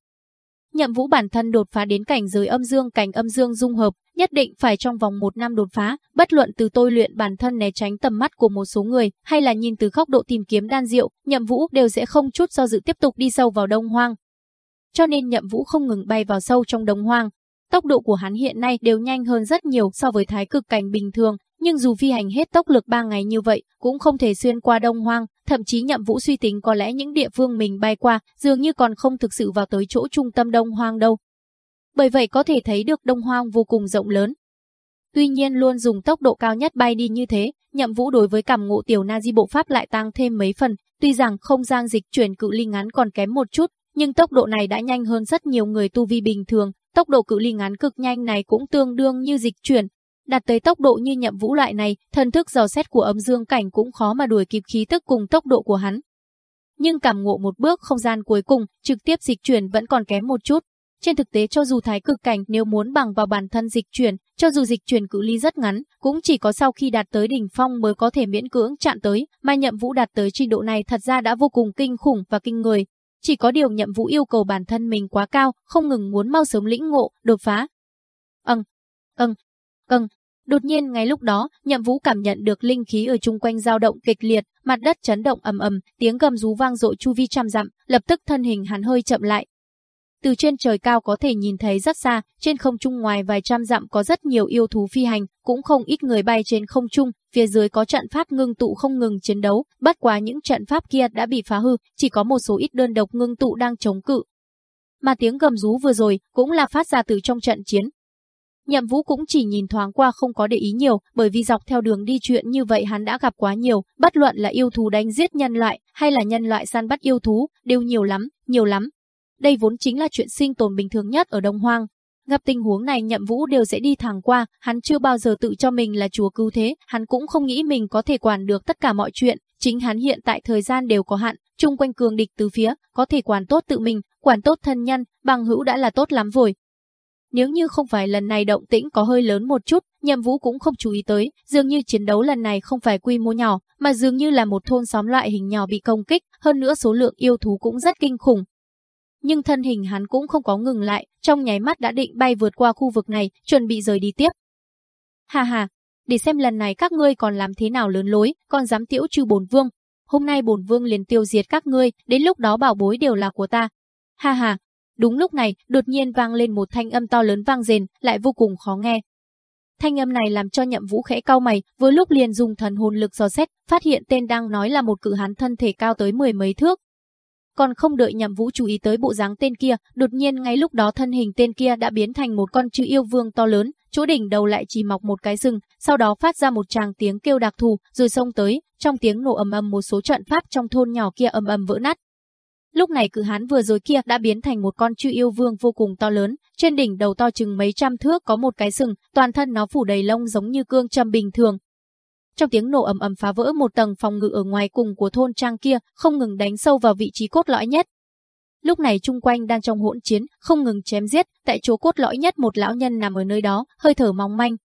Nhậm Vũ bản thân đột phá đến cảnh giới âm dương cảnh âm dương dung hợp, nhất định phải trong vòng một năm đột phá, bất luận từ tôi luyện bản thân né tránh tầm mắt của một số người, hay là nhìn từ góc độ tìm kiếm đan diệu, Nhậm Vũ đều sẽ không chút do dự tiếp tục đi sâu vào đông hoang, cho nên nhậm vũ không ngừng bay vào sâu trong đông hoang. Tốc độ của hắn hiện nay đều nhanh hơn rất nhiều so với thái cực cảnh bình thường, nhưng dù phi hành hết tốc lực 3 ngày như vậy, cũng không thể xuyên qua đông hoang, thậm chí nhậm vũ suy tính có lẽ những địa phương mình bay qua dường như còn không thực sự vào tới chỗ trung tâm đông hoang đâu. Bởi vậy có thể thấy được đông hoang vô cùng rộng lớn. Tuy nhiên luôn dùng tốc độ cao nhất bay đi như thế, nhậm vũ đối với cảm ngộ tiểu na di bộ pháp lại tăng thêm mấy phần, tuy rằng không gian dịch chuyển cự ly ngắn còn kém một chút, nhưng tốc độ này đã nhanh hơn rất nhiều người tu vi bình thường, tốc độ cự ly ngắn cực nhanh này cũng tương đương như dịch chuyển. Đạt tới tốc độ như nhậm vũ loại này, thần thức dò xét của âm dương cảnh cũng khó mà đuổi kịp khí tức cùng tốc độ của hắn. Nhưng cảm ngộ một bước không gian cuối cùng, trực tiếp dịch chuyển vẫn còn kém một chút. Trên thực tế cho dù thái cực cảnh nếu muốn bằng vào bản thân dịch chuyển, cho dù dịch chuyển cự ly rất ngắn, cũng chỉ có sau khi đạt tới đỉnh phong mới có thể miễn cưỡng chạm tới, mà nhậm vũ đạt tới trình độ này thật ra đã vô cùng kinh khủng và kinh người, chỉ có điều nhậm vũ yêu cầu bản thân mình quá cao, không ngừng muốn mau sớm lĩnh ngộ, đột phá. Âng, âng, âng. Đột nhiên ngay lúc đó, nhậm vũ cảm nhận được linh khí ở chung quanh dao động kịch liệt, mặt đất chấn động ầm ầm, tiếng gầm rú vang dội chu vi trăm dặm, lập tức thân hình hắn hơi chậm lại, từ trên trời cao có thể nhìn thấy rất xa, trên không trung ngoài vài trăm dặm có rất nhiều yêu thú phi hành, cũng không ít người bay trên không trung, phía dưới có trận pháp ngưng tụ không ngừng chiến đấu, bất quá những trận pháp kia đã bị phá hư, chỉ có một số ít đơn độc ngưng tụ đang chống cự. Mà tiếng gầm rú vừa rồi cũng là phát ra từ trong trận chiến. Nhậm Vũ cũng chỉ nhìn thoáng qua không có để ý nhiều, bởi vì dọc theo đường đi chuyện như vậy hắn đã gặp quá nhiều, bất luận là yêu thú đánh giết nhân loại hay là nhân loại săn bắt yêu thú, đều nhiều lắm, nhiều lắm, đây vốn chính là chuyện sinh tồn bình thường nhất ở Đông Hoang. Gặp tình huống này nhậm vũ đều sẽ đi thẳng qua, hắn chưa bao giờ tự cho mình là chúa cứu thế, hắn cũng không nghĩ mình có thể quản được tất cả mọi chuyện, chính hắn hiện tại thời gian đều có hạn, chung quanh cường địch từ phía, có thể quản tốt tự mình, quản tốt thân nhân, bằng hữu đã là tốt lắm rồi. Nếu như không phải lần này động tĩnh có hơi lớn một chút, nhậm vũ cũng không chú ý tới, dường như chiến đấu lần này không phải quy mô nhỏ, mà dường như là một thôn xóm loại hình nhỏ bị công kích, hơn nữa số lượng yêu thú cũng rất kinh khủng, nhưng thân hình hắn cũng không có ngừng lại, trong nháy mắt đã định bay vượt qua khu vực này, chuẩn bị rời đi tiếp. Hà hà, để xem lần này các ngươi còn làm thế nào lớn lối, còn dám tiễu trừ bổn vương. Hôm nay bổn vương liền tiêu diệt các ngươi, đến lúc đó bảo bối đều là của ta. Ha ha, đúng lúc này, đột nhiên vang lên một thanh âm to lớn vang rền, lại vô cùng khó nghe. Thanh âm này làm cho nhậm vũ khẽ cau mày, vừa lúc liền dùng thần hồn lực dò xét, phát hiện tên đang nói là một cự hán thân thể cao tới mười mấy thước, còn không đợi nhậm vũ chú ý tới bộ dáng tên kia, đột nhiên ngay lúc đó thân hình tên kia đã biến thành một con chữ yêu vương to lớn, chỗ đỉnh đầu lại chỉ mọc một cái rừng, sau đó phát ra một tràng tiếng kêu đặc thù, rồi xông tới, trong tiếng nổ ầm ầm một số trận pháp trong thôn nhỏ kia ầm ầm vỡ nát. Lúc này cử hán vừa rồi kia đã biến thành một con chư yêu vương vô cùng to lớn, trên đỉnh đầu to chừng mấy trăm thước có một cái sừng, toàn thân nó phủ đầy lông giống như cương châm bình thường, trong tiếng nổ ầm ầm phá vỡ một tầng phòng ngự ở ngoài cùng của thôn trang kia, không ngừng đánh sâu vào vị trí cốt lõi nhất. Lúc này chung quanh đang trong hỗn chiến, không ngừng chém giết, tại chỗ cốt lõi nhất một lão nhân nằm ở nơi đó, hơi thở mong manh.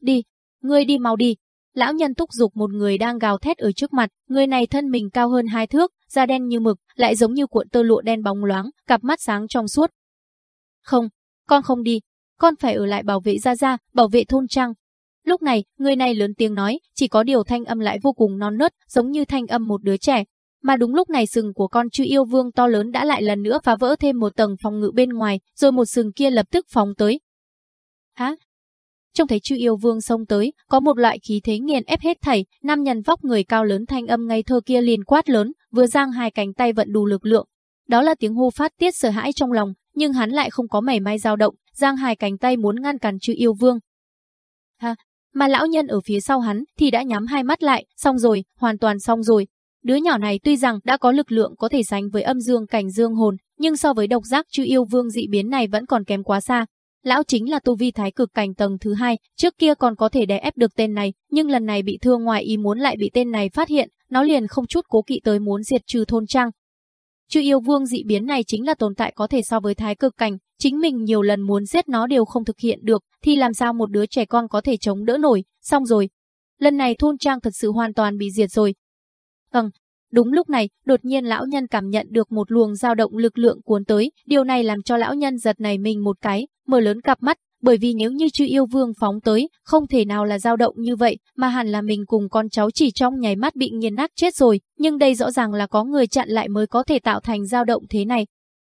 Đi, ngươi đi mau đi. Lão nhân thúc giục một người đang gào thét ở trước mặt, người này thân mình cao hơn hai thước, da đen như mực, lại giống như cuộn tơ lụa đen bóng loáng, cặp mắt sáng trong suốt. Không, con không đi, con phải ở lại bảo vệ Gia Gia, bảo vệ thôn trang, Lúc này, người này lớn tiếng nói, chỉ có điều thanh âm lại vô cùng non nớt, giống như thanh âm một đứa trẻ. Mà đúng lúc này sừng của con chư yêu vương to lớn đã lại lần nữa phá vỡ thêm một tầng phòng ngự bên ngoài, rồi một sừng kia lập tức phóng tới. Hả? Trông thấy chư yêu vương xông tới, có một loại khí thế nghiền ép hết thảy, nam nhân vóc người cao lớn thanh âm ngây thơ kia liền quát lớn, vừa giang hai cánh tay vận đủ lực lượng. Đó là tiếng hô phát tiết sợ hãi trong lòng, nhưng hắn lại không có mảy may dao động, giang hai cánh tay muốn ngăn cản chư yêu vương. Ha, mà lão nhân ở phía sau hắn thì đã nhắm hai mắt lại, xong rồi, hoàn toàn xong rồi. Đứa nhỏ này tuy rằng đã có lực lượng có thể sánh với âm dương cảnh dương hồn, nhưng so với độc giác chư yêu vương dị biến này vẫn còn kém quá xa. Lão chính là tu vi thái cực cảnh tầng thứ hai, trước kia còn có thể đè ép được tên này, nhưng lần này bị thương ngoài ý muốn lại bị tên này phát hiện, nó liền không chút cố kỵ tới muốn diệt trừ thôn trang. Chư yêu vương dị biến này chính là tồn tại có thể so với thái cực cảnh, chính mình nhiều lần muốn giết nó đều không thực hiện được, thì làm sao một đứa trẻ con có thể chống đỡ nổi, xong rồi. Lần này thôn trang thật sự hoàn toàn bị diệt rồi. Vâng, Đúng lúc này, đột nhiên lão nhân cảm nhận được một luồng dao động lực lượng cuốn tới, điều này làm cho lão nhân giật này mình một cái, mở lớn cặp mắt, bởi vì nếu như chư yêu vương phóng tới, không thể nào là dao động như vậy, mà hẳn là mình cùng con cháu chỉ trong nháy mắt bị nghiền nát chết rồi, nhưng đây rõ ràng là có người chặn lại mới có thể tạo thành dao động thế này.